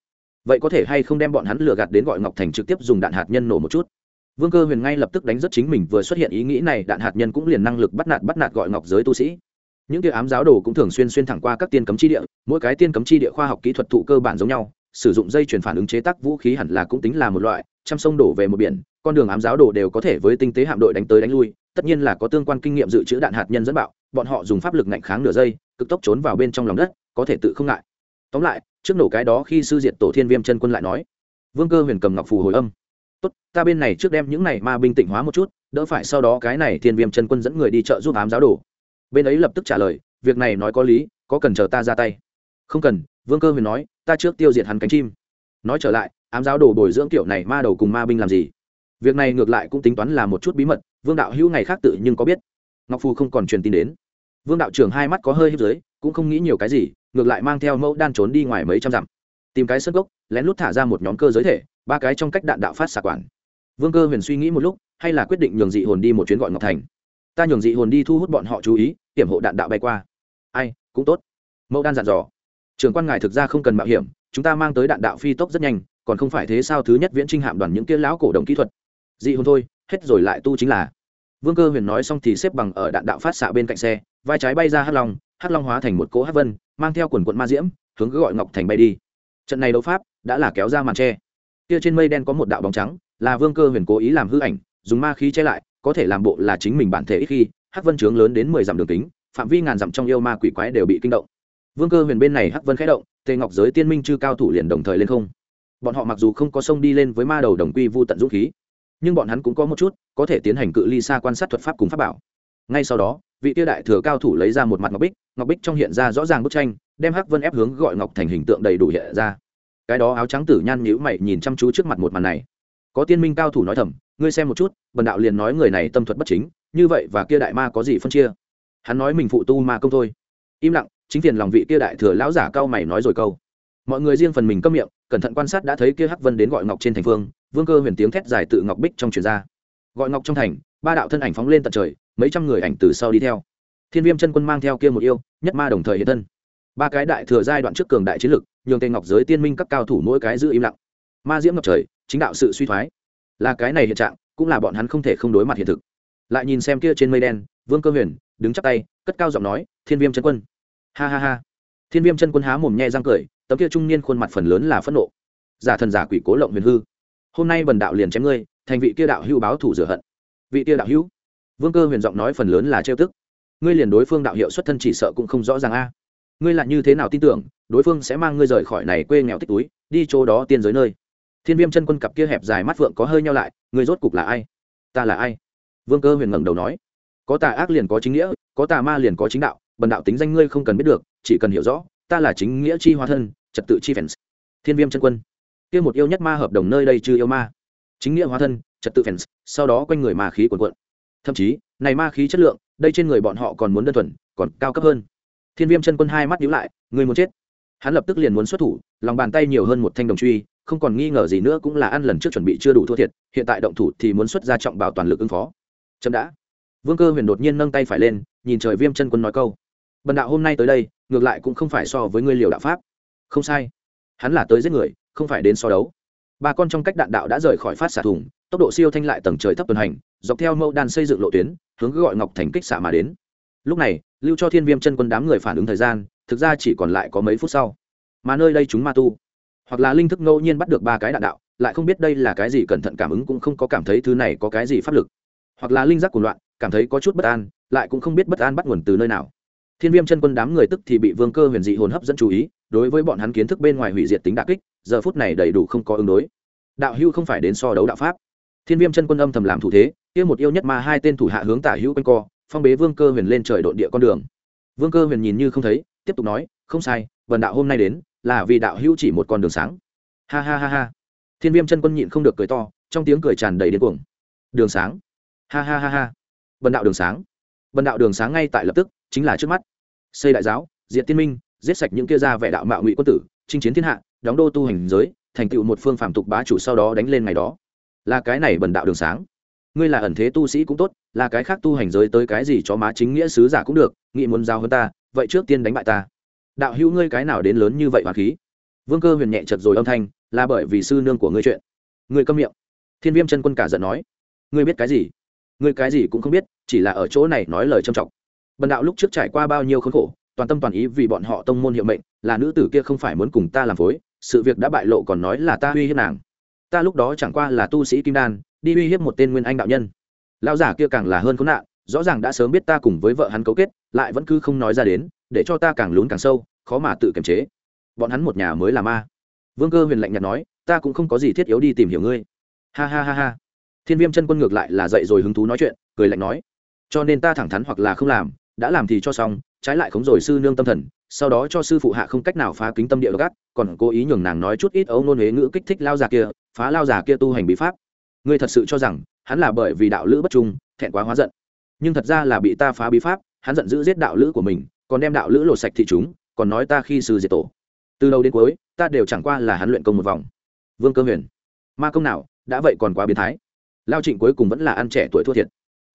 vậy có thể hay không đem bọn hắn lừa gạt đến gọi ngọc thành trực tiếp dùng đạn hạt nhân nổ một chút? Vương cơ huyền ngay lập tức đánh rất chính mình, vừa xuất hiện ý nghĩ này, đạn hạt nhân cũng liền năng lực bắt nạt bắt nạt gọi ngọc giới tu sĩ. Những kia ám giáo đồ cũng thường xuyên xuyên thẳng qua các tiên cấm chi địa, mỗi cái tiên cấm chi địa khoa học kỹ thuật thụ cơ bản giống nhau sử dụng dây chuyển phản ứng chế tác vũ khí hẳn là cũng tính là một loại, trăm sông đổ về một biển, con đường ám giáo đồ đều có thể với tinh tế hạm đội đánh tới đánh lui, tất nhiên là có tương quan kinh nghiệm dự trữ đạn hạt nhân dẫn bạo, bọn họ dùng pháp lực ngạnh kháng nửa giây, cực tốc trốn vào bên trong lòng đất, có thể tự không ngại. Tóm lại, trước nổ cái đó khi sư diệt tổ thiên viêm chân quân lại nói, vương cơ huyền cầm ngọc phù hồi âm. Tốt, ta bên này trước đem những này ma binh tịnh hóa một chút, đỡ phải sau đó cái này thiên viêm chân quân dẫn người đi chợ giúp ám giáo đồ. Bên ấy lập tức trả lời, việc này nói có lý, có cần chờ ta ra tay? Không cần vương cơ huyền nói, ta trước tiêu diệt hắn cánh chim. Nói trở lại, ám giáo đồ bồi dưỡng kiểu này ma đầu cùng ma binh làm gì? Việc này ngược lại cũng tính toán là một chút bí mật, vương đạo hữu ngày khác tự nhưng có biết. Ngọc phù không còn truyền tin đến. Vương đạo trưởng hai mắt có hơi hiếp dưới, cũng không nghĩ nhiều cái gì, ngược lại mang theo mẫu đan trốn đi ngoài mấy trăm dặm. Tìm cái sân gốc lén lút thả ra một nhóm cơ giới thể, ba cái trong cách đạn đạo phát xạ quản. Vương cơ huyền suy nghĩ một lúc, hay là quyết định nhường dị hồn đi một chuyến gọi ngọc thành. Ta nhường dị hồn đi thu hút bọn họ chú ý, hiểm hộ đạn đạo bay qua. Ai, cũng tốt. Mẫu đan dặn dò trường quan ngài thực ra không cần mạo hiểm, chúng ta mang tới đạn đạo phi tốc rất nhanh, còn không phải thế sao thứ nhất viễn trinh hạm đoàn những kia lão cổ đồng kỹ thuật. Dị hồn thôi, hết rồi lại tu chính là. Vương cơ huyền nói xong thì xếp bằng ở đạn đạo phát xạ bên cạnh xe, vai trái bay ra hắc long hắc long hóa thành một cỗ hắc vân, mang theo quần quận ma diễm, hướng cứ gọi ngọc thành bay đi. Trận này đấu pháp đã là kéo ra màn tre. Kia trên mây đen có một đạo bóng trắng, là vương cơ huyền cố ý làm hư ảnh, dùng ma khí che lại, có thể làm bộ là chính mình bản thể ít khi, hắc vân trướng lớn đến mười dặm đường kính, phạm vi ngàn dặm trong yêu ma quỷ quái đều bị kinh động vương cơ huyền bên này hắc vân khẽ động, tề ngọc giới tiên minh chư cao thủ liền đồng thời lên không. Bọn họ mặc dù không có sông đi lên với ma đầu đồng quy vu tận dũng khí, nhưng bọn hắn cũng có một chút, có thể tiến hành cự ly xa quan sát thuật pháp cùng pháp bảo. Ngay sau đó, vị tiêu đại thừa cao thủ lấy ra một mặt ngọc bích ngọc bích trong hiện ra rõ ràng bức tranh, đem hắc vân ép hướng gọi ngọc thành hình tượng đầy đủ hiện ra. Cái đó áo trắng tử nhan nhữ mày nhìn chăm chú trước mặt một màn này. Có tiên minh cao thủ nói thầm, ngươi xem một chút, bần đạo liền nói người này tâm thuật bất chính, như vậy và kia đại ma có gì phân chia? Hắn nói mình phụ tu ma công thôi. Im lặng chính phiền lòng vị kia đại thừa lão giả cao mày nói rồi câu. Mọi người riêng phần mình câm miệng, cẩn thận quan sát đã thấy kia hắc vân đến gọi ngọc trên thành phương, vương cơ huyền tiếng thét dài tự ngọc bích trong truyền ra. Gọi ngọc trong thành, ba đạo thân ảnh phóng lên tận trời, mấy trăm người ảnh từ sau đi theo. Thiên viêm chân quân mang theo kia một yêu, nhất ma đồng thời hiện thân. Ba cái đại thừa giai đoạn trước cường đại chiến lực, nhường tề ngọc giới tiên minh các cao thủ mỗi cái giữ im lặng. Ma diễm ngập trời, chính đạo sự suy thoái. Là cái này hiện trạng, cũng là bọn hắn không thể không đối mặt hiện thực. Lại nhìn xem kia trên mây đen, vương cơ huyền, đứng chắp tay, cất cao giọng nói, thiên viêm chân quân ha ha ha. Thiên viêm chân quân há mồm nhẹ răng cười, tấm kia trung niên khuôn mặt phần lớn là phẫn nộ. Giả thần giả quỷ cố lộng huyền hư. Hôm nay bần đạo liền chém ngươi, thành vị kia đạo hữu báo thủ rửa hận. Vị kia đạo hữu. Vương cơ huyền giọng nói phần lớn là trêu tức. Ngươi liền đối phương đạo hiệu xuất thân chỉ sợ cũng không rõ ràng a. À. Ngươi lại như thế nào tin tưởng, đối phương sẽ mang ngươi rời khỏi này quê nghèo tích túi, đi chỗ đó tiên giới nơi. Thiên viêm chân quân cặp kia hẹp dài mắt phượng có hơi nhau lại, ngươi rốt cục là ai? Ta là ai? Vương cơ huyền ngẩng đầu nói. Có tà ác liền có chính nghĩa, có tà ma liền có chính đạo bần đạo tính danh ngươi không cần biết được, chỉ cần hiểu rõ, ta là chính nghĩa chi hóa thân, trật tự chi fans. Thiên viêm chân quân. Kia một yêu nhất ma hợp đồng nơi đây chưa yêu ma. Chính nghĩa hóa thân, trật tự fans, sau đó quanh người ma khí quần quận thậm chí, này ma khí chất lượng, đây trên người bọn họ còn muốn đơn thuần, còn cao cấp hơn. Thiên viêm chân quân hai mắt nhíu lại người muốn chết. Hắn lập tức liền muốn xuất thủ, lòng bàn tay nhiều hơn một thanh đồng truy, không còn nghi ngờ gì nữa cũng là ăn lần trước chuẩn bị chưa đủ thua thiệt, hiện tại động thủ thì muốn xuất ra trọng bảo toàn lực ứng phó. Chậm đã. Vương cơ huyền đột nhiên nâng tay phải lên, nhìn trời viêm chân quân nói câu bần đạo hôm nay tới đây, ngược lại cũng không phải so với ngươi liều đạo pháp. Không sai. Hắn là tới giết người, không phải đến so đấu. Ba con trong cách đạn đạo đã rời khỏi phát xạ thùng, tốc độ siêu thanh lại tầng trời thấp tuần hành, dọc theo mẫu đan xây dựng lộ tuyến, hướng gọi ngọc thành kích xạ mà đến. Lúc này, lưu cho thiên viêm chân quân đám người phản ứng thời gian, thực ra chỉ còn lại có mấy phút sau. Mà nơi đây chúng ma tu, hoặc là linh thức ngẫu nhiên bắt được ba cái đạn đạo, lại không biết đây là cái gì cẩn thận cảm ứng cũng không có cảm thấy thứ này có cái gì pháp lực. Hoặc là linh giác cuồng loạn, cảm thấy có chút bất an, lại cũng không biết bất an bắt nguồn từ nơi nào thiên viêm chân quân đám người tức thì bị vương cơ huyền dị hồn hấp dẫn chú ý, đối với bọn hắn kiến thức bên ngoài hủy diệt tính đà kích, giờ phút này đầy đủ không có ứng đối. Đạo hưu không phải đến so đấu đạo pháp. Thiên viêm chân quân âm thầm làm thủ thế, kia một yêu nhất mà hai tên thủ hạ hướng tả hữu quanh co, phong bế vương cơ huyền lên trời độn địa con đường. Vương cơ huyền nhìn như không thấy, tiếp tục nói, không sai, vần đạo hôm nay đến, là vì đạo hữu chỉ một con đường sáng. Ha ha ha ha. Thiên viêm chân quân nhịn không được cười to, trong tiếng cười tràn đầy điên cuồng. Đường sáng. Ha ha ha ha. Vần đạo đường sáng. Vần đạo đường sáng ngay tại lập tức, chính là trước mắt xây đại giáo diện tiên minh, giết sạch những kia ra vẻ đạo mạo ngụy quân tử, chinh chiến thiên hạ, đóng đô tu hành giới, thành tựu một phương phạm tục bá chủ sau đó đánh lên ngày đó. Là cái này bần đạo đường sáng. Ngươi là ẩn thế tu sĩ cũng tốt, là cái khác tu hành giới tới cái gì cho má chính nghĩa sứ giả cũng được, nghị muốn giao hơn ta, vậy trước tiên đánh bại ta. Đạo hữu ngươi cái nào đến lớn như vậy hoàng khí? Vương cơ huyền nhẹ chật rồi âm thanh, là bởi vì sư nương của ngươi chuyện. Ngươi câm miệng. Thiên viêm chân quân cả giận nói. Ngươi biết cái gì? Ngươi cái gì cũng không biết, chỉ là ở chỗ này nói lời trầm trọng bần đạo lúc trước trải qua bao nhiêu khốn khổ, toàn tâm toàn ý vì bọn họ tông môn hiệu mệnh, là nữ tử kia không phải muốn cùng ta làm phối, sự việc đã bại lộ còn nói là ta uy hiếp nàng. Ta lúc đó chẳng qua là tu sĩ kim đan, đi uy hiếp một tên nguyên anh đạo nhân. Lão giả kia càng là hơn khốn nạn, rõ ràng đã sớm biết ta cùng với vợ hắn cấu kết, lại vẫn cứ không nói ra đến, để cho ta càng lún càng sâu, khó mà tự kiềm chế. Bọn hắn một nhà mới là ma. Vương cơ huyền lạnh nhạt nói, ta cũng không có gì thiết yếu đi tìm hiểu ngươi. Ha ha ha ha. Thiên viêm chân quân ngược lại là dậy rồi hứng thú nói chuyện, cười lạnh nói, cho nên ta thẳng thắn hoặc là không làm đã làm thì cho xong, trái lại khống rồi sư nương tâm thần, sau đó cho sư phụ hạ không cách nào phá kính tâm địa gác, còn cố ý nhường nàng nói chút ít ấu nôn huế ngữ kích thích lao già kia, phá lao già kia tu hành bí pháp. Ngươi thật sự cho rằng, hắn là bởi vì đạo lữ bất trung, thẹn quá hóa giận. Nhưng thật ra là bị ta phá bí pháp, hắn giận dữ giết đạo lữ của mình, còn đem đạo lữ lột sạch thị chúng, còn nói ta khi sư diệt tổ. Từ đầu đến cuối, ta đều chẳng qua là hắn luyện công một vòng. Vương cơ huyền, ma công nào, đã vậy còn quá biến thái. Lao trịnh cuối cùng vẫn là ăn trẻ tuổi thua thiệt.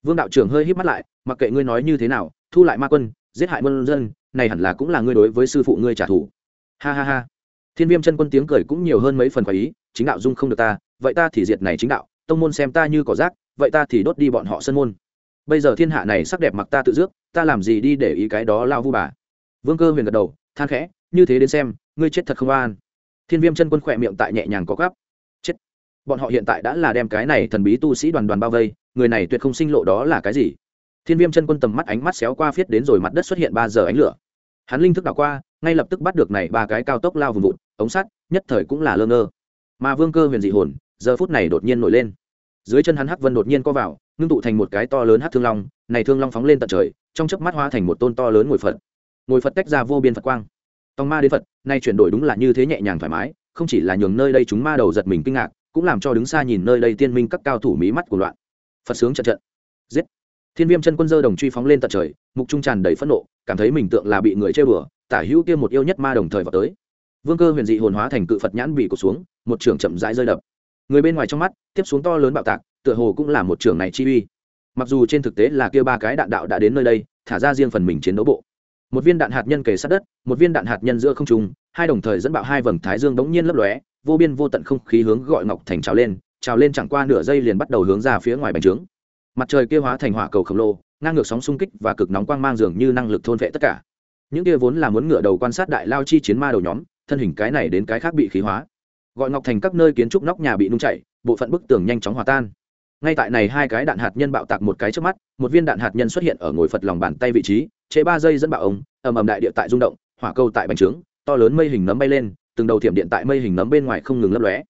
Vương đạo trưởng hơi híp mắt lại, mặc kệ ngươi nói như thế nào thu lại ma quân, giết hại quân dân, này hẳn là cũng là ngươi đối với sư phụ ngươi trả thù. Ha ha ha. Thiên viêm chân quân tiếng cười cũng nhiều hơn mấy phần khoái ý, chính đạo dung không được ta, vậy ta thì diệt này chính đạo, tông môn xem ta như cỏ rác, vậy ta thì đốt đi bọn họ sân môn. Bây giờ thiên hạ này sắc đẹp mặc ta tự dước ta làm gì đi để ý cái đó lao vu bà. Vương cơ huyền gật đầu, than khẽ, như thế đến xem, ngươi chết thật không an. Thiên viêm chân quân khỏe miệng tại nhẹ nhàng có gắp chết. Bọn họ hiện tại đã là đem cái này thần bí tu sĩ đoàn đoàn bao vây, người này tuyệt không sinh lộ đó là cái gì? Thiên viêm chân quân tầm mắt ánh mắt xéo qua phiết đến rồi mặt đất xuất hiện ba giờ ánh lửa. Hắn linh thức đảo qua, ngay lập tức bắt được này ba cái cao tốc lao vùng vụt, ống sắt, nhất thời cũng là lơ ngơ. Mà vương cơ huyền dị hồn, giờ phút này đột nhiên nổi lên. Dưới chân hắn hắc vân đột nhiên co vào, ngưng tụ thành một cái to lớn hắc thương long, này thương long phóng lên tận trời, trong chớp mắt hóa thành một tôn to lớn ngồi phật. Ngồi phật tách ra vô biên phật quang. Tòng ma đến phật, nay chuyển đổi đúng là như thế nhẹ nhàng thoải mái, không chỉ là nhường nơi đây chúng ma đầu giật mình kinh ngạc, cũng làm cho đứng xa nhìn nơi đây tiên minh các cao thủ mỹ mắt của loạn. Phật sướng trận trận. Giết thiên viêm chân quân dơ đồng truy phóng lên tận trời, mục trung tràn đầy phẫn nộ, cảm thấy mình tượng là bị người chơi bừa tả hữu kia một yêu nhất ma đồng thời vào tới. Vương cơ huyền dị hồn hóa thành cự phật nhãn bị của xuống, một trường chậm rãi rơi đập. Người bên ngoài trong mắt, tiếp xuống to lớn bạo tạc, tựa hồ cũng là một trường này chi uy. Mặc dù trên thực tế là kia ba cái đạn đạo đã đến nơi đây, thả ra riêng phần mình chiến đấu bộ. Một viên đạn hạt nhân kề sát đất, một viên đạn hạt nhân giữa không trung, hai đồng thời dẫn bạo hai vầng thái dương bỗng nhiên lấp lóe, vô biên vô tận không khí hướng gọi ngọc thành trào lên trào lên chẳng qua nửa giây liền bắt đầu hướng ra phía ngoài bành trướng mặt trời kia hóa thành hỏa cầu khổng lồ, ngang ngược sóng xung kích và cực nóng quang mang dường như năng lực thôn vệ tất cả. Những kia vốn là muốn ngựa đầu quan sát đại lao chi chiến ma đầu nhóm, thân hình cái này đến cái khác bị khí hóa. Gọi ngọc thành các nơi kiến trúc nóc nhà bị nung chảy, bộ phận bức tường nhanh chóng hòa tan. Ngay tại này hai cái đạn hạt nhân bạo tạc một cái trước mắt, một viên đạn hạt nhân xuất hiện ở ngồi phật lòng bàn tay vị trí, chế ba giây dẫn bạo ống ầm ầm đại địa tại rung động, hỏa cầu tại bánh trướng, to lớn mây hình nấm bay lên, từng đầu thiểm điện tại mây hình nấm bên ngoài không ngừng lấp lóe.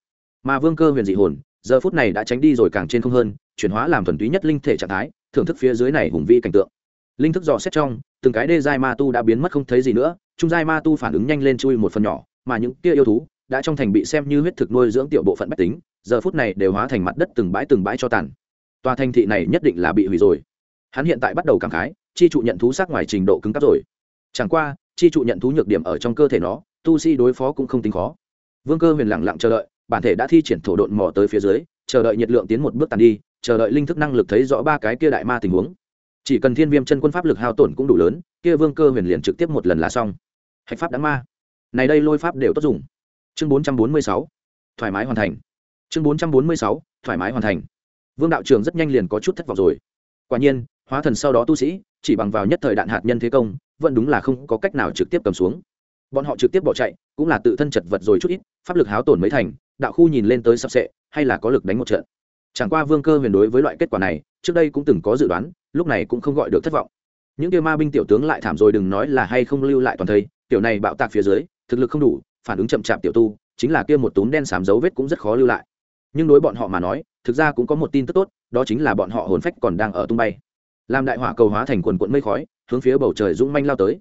Mà vương cơ huyền dị hồn, giờ phút này đã tránh đi rồi càng trên không hơn chuyển hóa làm thuần túy nhất linh thể trạng thái, thưởng thức phía dưới này hùng vĩ cảnh tượng. Linh thức dò xét trong, từng cái đê giai ma tu đã biến mất không thấy gì nữa, trung giai ma tu phản ứng nhanh lên chui một phần nhỏ, mà những kia yêu thú đã trong thành bị xem như huyết thực nuôi dưỡng tiểu bộ phận bách tính, giờ phút này đều hóa thành mặt đất từng bãi từng bãi cho tàn. Tòa thành thị này nhất định là bị hủy rồi. Hắn hiện tại bắt đầu cảm khái, chi trụ nhận thú sát ngoài trình độ cứng cấp rồi. Chẳng qua, chi trụ nhận thú nhược điểm ở trong cơ thể nó, tu si đối phó cũng không tính khó. Vương cơ huyền lặng lặng chờ đợi, bản thể đã thi triển thổ độn mò tới phía dưới, chờ đợi nhiệt lượng tiến một bước tàn đi chờ đợi linh thức năng lực thấy rõ ba cái kia đại ma tình huống. Chỉ cần thiên viêm chân quân pháp lực hao tổn cũng đủ lớn, kia vương cơ huyền liền trực tiếp một lần là xong. Hạch pháp đáng ma. Này đây lôi pháp đều tốt dùng. Chương bốn trăm bốn mươi sáu, thoải mái hoàn thành. Chương bốn trăm bốn mươi sáu, thoải mái hoàn thành. Vương đạo trường rất nhanh liền có chút thất vọng rồi. Quả nhiên, hóa thần sau đó tu sĩ, chỉ bằng vào nhất thời đạn hạt nhân thế công, vẫn đúng là không có cách nào trực tiếp cầm xuống. Bọn họ trực tiếp bỏ chạy, cũng là tự thân chật vật rồi chút ít, pháp lực háo tổn mấy thành, đạo khu nhìn lên tới sắp sệ, hay là có lực đánh một trận chẳng qua vương cơ huyền đối với loại kết quả này, trước đây cũng từng có dự đoán, lúc này cũng không gọi được thất vọng. Những kia ma binh tiểu tướng lại thảm rồi đừng nói là hay không lưu lại toàn thây, tiểu này bạo tạc phía dưới, thực lực không đủ, phản ứng chậm chạp tiểu tu, chính là kia một túm đen xám dấu vết cũng rất khó lưu lại. Nhưng đối bọn họ mà nói, thực ra cũng có một tin tức tốt, đó chính là bọn họ hồn phách còn đang ở tung bay. Làm đại hỏa cầu hóa thành quần quận mây khói, hướng phía bầu trời dũng manh lao tới.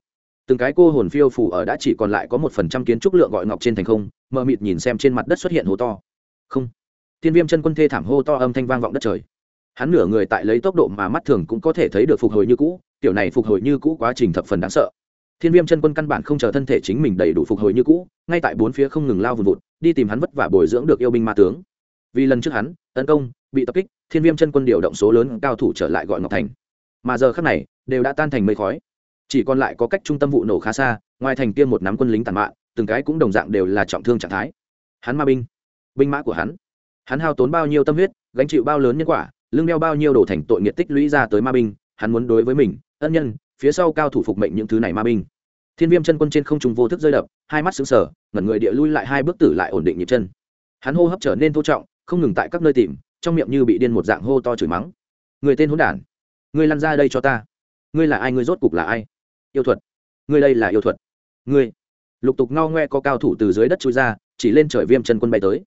Từng cái cô hồn phiêu phủ ở đã chỉ còn lại có một phần trăm kiến trúc lượng gọi ngọc trên thành không, mờ mịt nhìn xem trên mặt đất xuất hiện hố to. Không thiên viêm chân quân thê thảm hô to âm thanh vang vọng đất trời. Hắn nửa người tại lấy tốc độ mà mắt thường cũng có thể thấy được phục hồi như cũ Tiểu này phục hồi như cũ quá trình thập phần đáng sợ. Thiên viêm chân quân căn bản không chờ thân thể chính mình đầy đủ phục hồi như cũ ngay tại bốn phía không ngừng lao vùn vụt đi tìm hắn vất vả bồi dưỡng được yêu binh ma tướng. Vì lần trước hắn tấn công bị tập kích thiên viêm chân quân điều động số lớn cao thủ trở lại gọi ngọc thành. Mà giờ khác này đều đã tan thành mây khói. Chỉ còn lại có cách trung tâm vụ nổ khá xa ngoài thành kia một nắm quân lính tàn mạng, từng cái cũng đồng dạng đều là trọng thương trạng thái. Hắn ma binh binh mã của hắn hắn hao tốn bao nhiêu tâm huyết, gánh chịu bao lớn nhân quả lương đeo bao nhiêu đồ thành tội nghiệt tích lũy ra tới ma binh, hắn muốn đối với mình, ân nhân, phía sau cao thủ phục mệnh những thứ này ma binh. Thiên viêm chân quân trên không trung vô thức rơi đập, hai mắt xứng sở ngẩn người địa lui lại hai bước tử lại ổn định nhịp chân. Hắn hô hấp trở nên thô trọng, không ngừng tại các nơi tìm, trong miệng như bị điên một dạng hô to chửi mắng. Người tên hỗn đản, người lăn ra đây cho ta. Ngươi là ai, ngươi rốt cục là ai? Yêu thuật. Ngươi đây là yêu thuật. Ngươi. Lục tục ngao ngoe có cao thủ từ dưới đất chui ra, chỉ lên trời viêm chân quân bay tới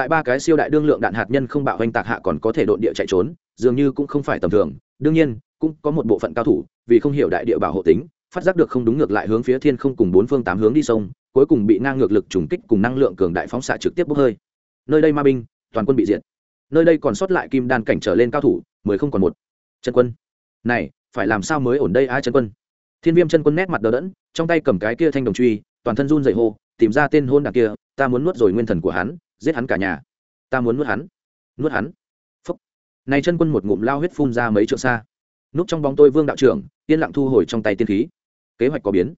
tại ba cái siêu đại đương lượng đạn hạt nhân không bạo hoành tạc hạ còn có thể độn địa chạy trốn, dường như cũng không phải tầm thường. Đương nhiên, cũng có một bộ phận cao thủ, vì không hiểu đại địa bảo hộ tính, phát giác được không đúng ngược lại hướng phía thiên không cùng bốn phương tám hướng đi sông, cuối cùng bị ngang ngược lực trùng kích cùng năng lượng cường đại phóng xạ trực tiếp bốc hơi. Nơi đây ma binh, toàn quân bị diệt. Nơi đây còn sót lại kim đan cảnh trở lên cao thủ, mười không còn một. Chân quân. Này, phải làm sao mới ổn đây ai chân quân? Thiên viêm chân quân nét mặt đờ đẫn, trong tay cầm cái kia thanh đồng truy, toàn thân run dày hô, tìm ra tên hôn đ kia, ta muốn nuốt rồi nguyên thần của hắn giết hắn cả nhà. Ta muốn nuốt hắn. Nuốt hắn. Phúc. Này chân quân một ngụm lao huyết phun ra mấy trượng xa. Núp trong bóng tôi vương đạo trưởng, yên lặng thu hồi trong tay tiên khí. Kế hoạch có biến.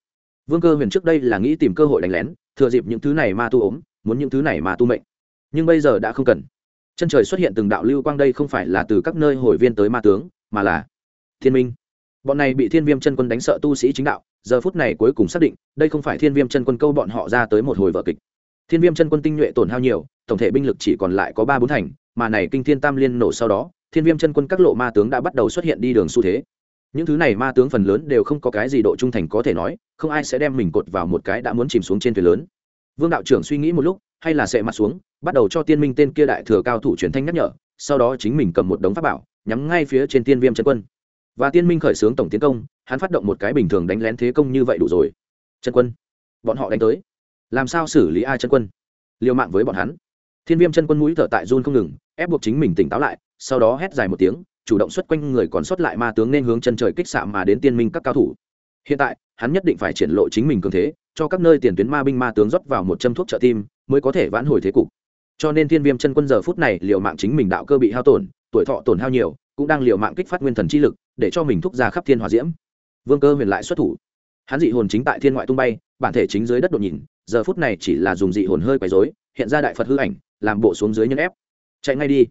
Vương cơ huyền trước đây là nghĩ tìm cơ hội đánh lén, thừa dịp những thứ này ma tu ốm, muốn những thứ này ma tu mệnh. Nhưng bây giờ đã không cần. Chân trời xuất hiện từng đạo lưu quang đây không phải là từ các nơi hồi viên tới ma tướng, mà là thiên minh. Bọn này bị thiên viêm chân quân đánh sợ tu sĩ chính đạo, giờ phút này cuối cùng xác định, đây không phải thiên viêm chân quân câu bọn họ ra tới một hồi vở kịch. Thiên viêm chân quân tinh nhuệ tổn hao nhiều tổng thể binh lực chỉ còn lại có ba bốn thành, mà này kinh thiên tam liên nổ sau đó, thiên viêm chân quân các lộ ma tướng đã bắt đầu xuất hiện đi đường xu thế. Những thứ này ma tướng phần lớn đều không có cái gì độ trung thành có thể nói, không ai sẽ đem mình cột vào một cái đã muốn chìm xuống trên thuyền lớn. Vương đạo trưởng suy nghĩ một lúc, hay là sẽ mặt xuống, bắt đầu cho tiên minh tên kia đại thừa cao thủ truyền thanh nhắc nhở, sau đó chính mình cầm một đống pháp bảo, nhắm ngay phía trên tiên viêm chân quân. Và tiên minh khởi xướng tổng tiến công, hắn phát động một cái bình thường đánh lén thế công như vậy đủ rồi. Chân quân, bọn họ đánh tới. Làm sao xử lý ai chân quân? Liều mạng với bọn hắn thiên viêm chân quân mũi thở tại run không ngừng, ép buộc chính mình tỉnh táo lại, sau đó hét dài một tiếng, chủ động xuất quanh người còn xuất lại ma tướng nên hướng chân trời kích xạ mà đến tiên minh các cao thủ. Hiện tại, hắn nhất định phải triển lộ chính mình cường thế, cho các nơi tiền tuyến ma binh ma tướng rót vào một châm thuốc trợ tim, mới có thể vãn hồi thế cục. Cho nên thiên viêm chân quân giờ phút này liều mạng chính mình đạo cơ bị hao tổn, tuổi thọ tổn hao nhiều, cũng đang liều mạng kích phát nguyên thần chi lực, để cho mình thúc ra khắp thiên hòa diễm. Vương cơ huyền lại xuất thủ. Hắn dị hồn chính tại thiên ngoại tung bay, bản thể chính dưới đất đột nhìn, giờ phút này chỉ là dùng dị hồn hơi quấy dối hiện ra đại phật hư ảnh làm bộ xuống dưới nhân ép. Chạy ngay đi.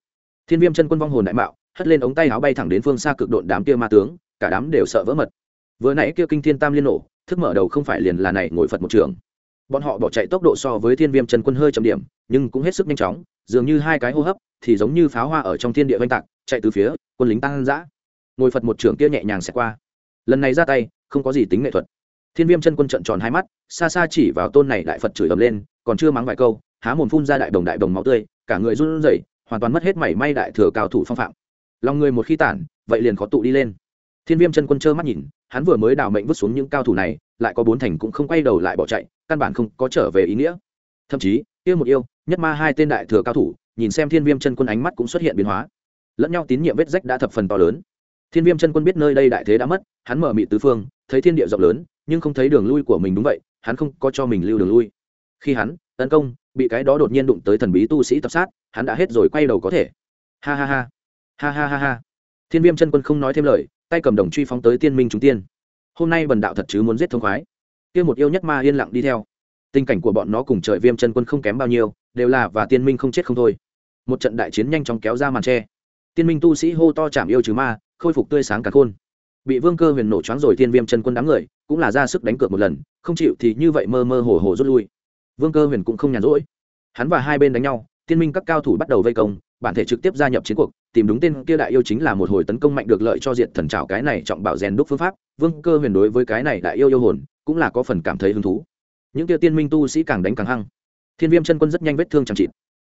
Thiên viêm chân quân vong hồn đại mạo, hất lên ống tay áo bay thẳng đến phương xa cực độn đám kia ma tướng, cả đám đều sợ vỡ mật. Vừa nãy kia kinh thiên tam liên nổ, thức mở đầu không phải liền là này ngồi phật một trường. Bọn họ bỏ chạy tốc độ so với thiên viêm chân quân hơi chậm điểm, nhưng cũng hết sức nhanh chóng, dường như hai cái hô hấp thì giống như pháo hoa ở trong thiên địa oanh tạc, chạy từ phía quân lính tăng dã. Ngồi phật một trường kia nhẹ nhàng xẹt qua. Lần này ra tay, không có gì tính nghệ thuật. Thiên viêm chân quân trận tròn hai mắt, xa xa chỉ vào tôn này đại phật chửi ầm lên, còn chưa mắng vài câu há mồm phun ra đại đồng đại đồng máu tươi, cả người run rẩy, hoàn toàn mất hết mảy may đại thừa cao thủ phong phạm. Lòng người một khi tản, vậy liền khó tụ đi lên. Thiên viêm chân quân trơ mắt nhìn, hắn vừa mới đào mệnh vứt xuống những cao thủ này, lại có bốn thành cũng không quay đầu lại bỏ chạy, căn bản không có trở về ý nghĩa. Thậm chí, yêu một yêu, nhất ma hai tên đại thừa cao thủ, nhìn xem thiên viêm chân quân ánh mắt cũng xuất hiện biến hóa. Lẫn nhau tín nhiệm vết rách đã thập phần to lớn. Thiên viêm chân quân biết nơi đây đại thế đã mất, hắn mở mị tứ phương, thấy thiên địa rộng lớn, nhưng không thấy đường lui của mình đúng vậy, hắn không có cho mình lưu đường lui. Khi hắn tấn công bị cái đó đột nhiên đụng tới thần bí tu sĩ tập sát, hắn đã hết rồi quay đầu có thể. Ha ha ha. Ha ha ha ha. Thiên viêm chân quân không nói thêm lời, tay cầm đồng truy phóng tới tiên minh chúng tiên. Hôm nay bần đạo thật chứ muốn giết thông khoái. Kia một yêu nhất ma yên lặng đi theo. Tình cảnh của bọn nó cùng trời viêm chân quân không kém bao nhiêu, đều là và tiên minh không chết không thôi. Một trận đại chiến nhanh chóng kéo ra màn tre. Tiên minh tu sĩ hô to chạm yêu trừ ma, khôi phục tươi sáng cả khôn. Bị vương cơ huyền nổ choáng rồi thiên viêm chân quân đám người, cũng là ra sức đánh cược một lần, không chịu thì như vậy mơ mơ hồ hồ rút lui vương cơ huyền cũng không nhàn rỗi. Hắn và hai bên đánh nhau, tiên minh các cao thủ bắt đầu vây công, bản thể trực tiếp gia nhập chiến cuộc, tìm đúng tên kia đại yêu chính là một hồi tấn công mạnh được lợi cho diện thần trào cái này trọng bảo rèn đúc phương pháp. Vương cơ huyền đối với cái này đại yêu yêu hồn, cũng là có phần cảm thấy hứng thú. Những kia tiên minh tu sĩ càng đánh càng hăng. Thiên viêm chân quân rất nhanh vết thương chẳng chịt.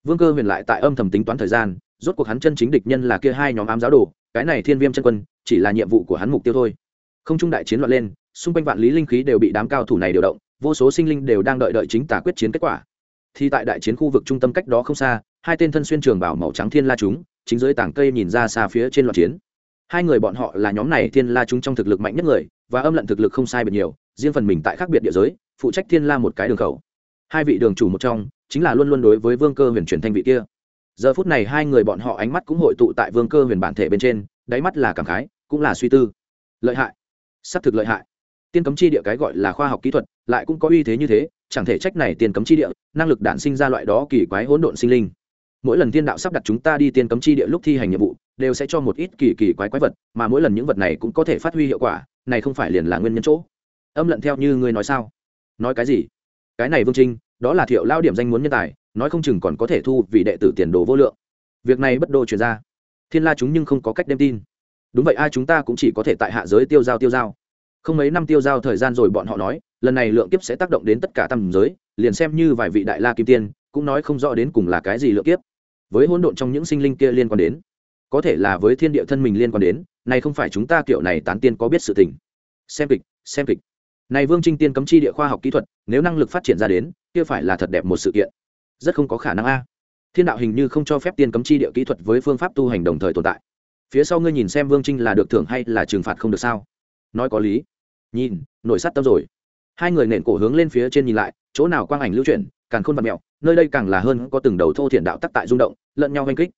Vương cơ huyền lại tại âm thầm tính toán thời gian, rốt cuộc hắn chân chính địch nhân là kia hai nhóm ám giáo đồ, cái này thiên viêm chân quân, chỉ là nhiệm vụ của hắn mục tiêu thôi. Không trung đại chiến loạn lên, xung quanh vạn lý linh khí đều bị đám cao thủ này điều động vô số sinh linh đều đang đợi đợi chính tả quyết chiến kết quả. Thì tại đại chiến khu vực trung tâm cách đó không xa, hai tên thân xuyên trường bảo màu trắng thiên la chúng, chính dưới tảng cây nhìn ra xa phía trên loạt chiến. Hai người bọn họ là nhóm này thiên la chúng trong thực lực mạnh nhất người, và âm lận thực lực không sai biệt nhiều, riêng phần mình tại khác biệt địa giới, phụ trách thiên la một cái đường khẩu. Hai vị đường chủ một trong, chính là luôn luôn đối với vương cơ huyền truyền thanh vị kia. Giờ phút này hai người bọn họ ánh mắt cũng hội tụ tại vương cơ huyền bản thể bên trên, đáy mắt là cảm khái, cũng là suy tư. Lợi hại. S ắ c thực lợi hại tiên cấm chi địa cái gọi là khoa học kỹ thuật, lại cũng có uy thế như thế, chẳng thể trách này tiên cấm chi địa, năng lực đản sinh ra loại đó kỳ quái hỗn độn sinh linh. Mỗi lần thiên đạo sắp đặt chúng ta đi tiên cấm chi địa lúc thi hành nhiệm vụ, đều sẽ cho một ít kỳ kỳ quái quái vật, mà mỗi lần những vật này cũng có thể phát huy hiệu quả, này không phải liền là nguyên nhân chỗ. Âm lận theo như ngươi nói sao? Nói cái gì? Cái này vương trinh, đó là thiệu lao điểm danh muốn nhân tài, nói không chừng còn có thể thu vì đệ tử tiền đồ vô lượng. Việc này bất đồ chuyển ra. Thiên la chúng nhưng không có cách đem tin. Đúng vậy ai chúng ta cũng chỉ có thể tại hạ giới tiêu giao tiêu giao không mấy năm tiêu giao thời gian rồi bọn họ nói, lần này lượng kiếp sẽ tác động đến tất cả tầm giới, liền xem như vài vị đại la kim tiên, cũng nói không rõ đến cùng là cái gì lượng kiếp. Với hỗn độn trong những sinh linh kia liên quan đến, có thể là với thiên địa thân mình liên quan đến, này không phải chúng ta kiểu này tán tiên có biết sự tình. Xem kịch xem kịch. Này vương trinh tiên cấm chi địa khoa học kỹ thuật, nếu năng lực phát triển ra đến, kia phải là thật đẹp một sự kiện. Rất không có khả năng a. Thiên đạo hình như không cho phép tiên cấm chi địa kỹ thuật với phương pháp tu hành đồng thời tồn tại. Phía sau ngươi nhìn xem vương trinh là được thưởng hay là trừng phạt không được sao? Nói có lý nhìn, nổi sát tâm rồi. Hai người nện cổ hướng lên phía trên nhìn lại, chỗ nào quang ảnh lưu chuyển, càng khôn vật mẹo nơi đây càng là hơn có từng đầu thô thiện đạo tắc tại rung động, lẫn nhau oanh kích.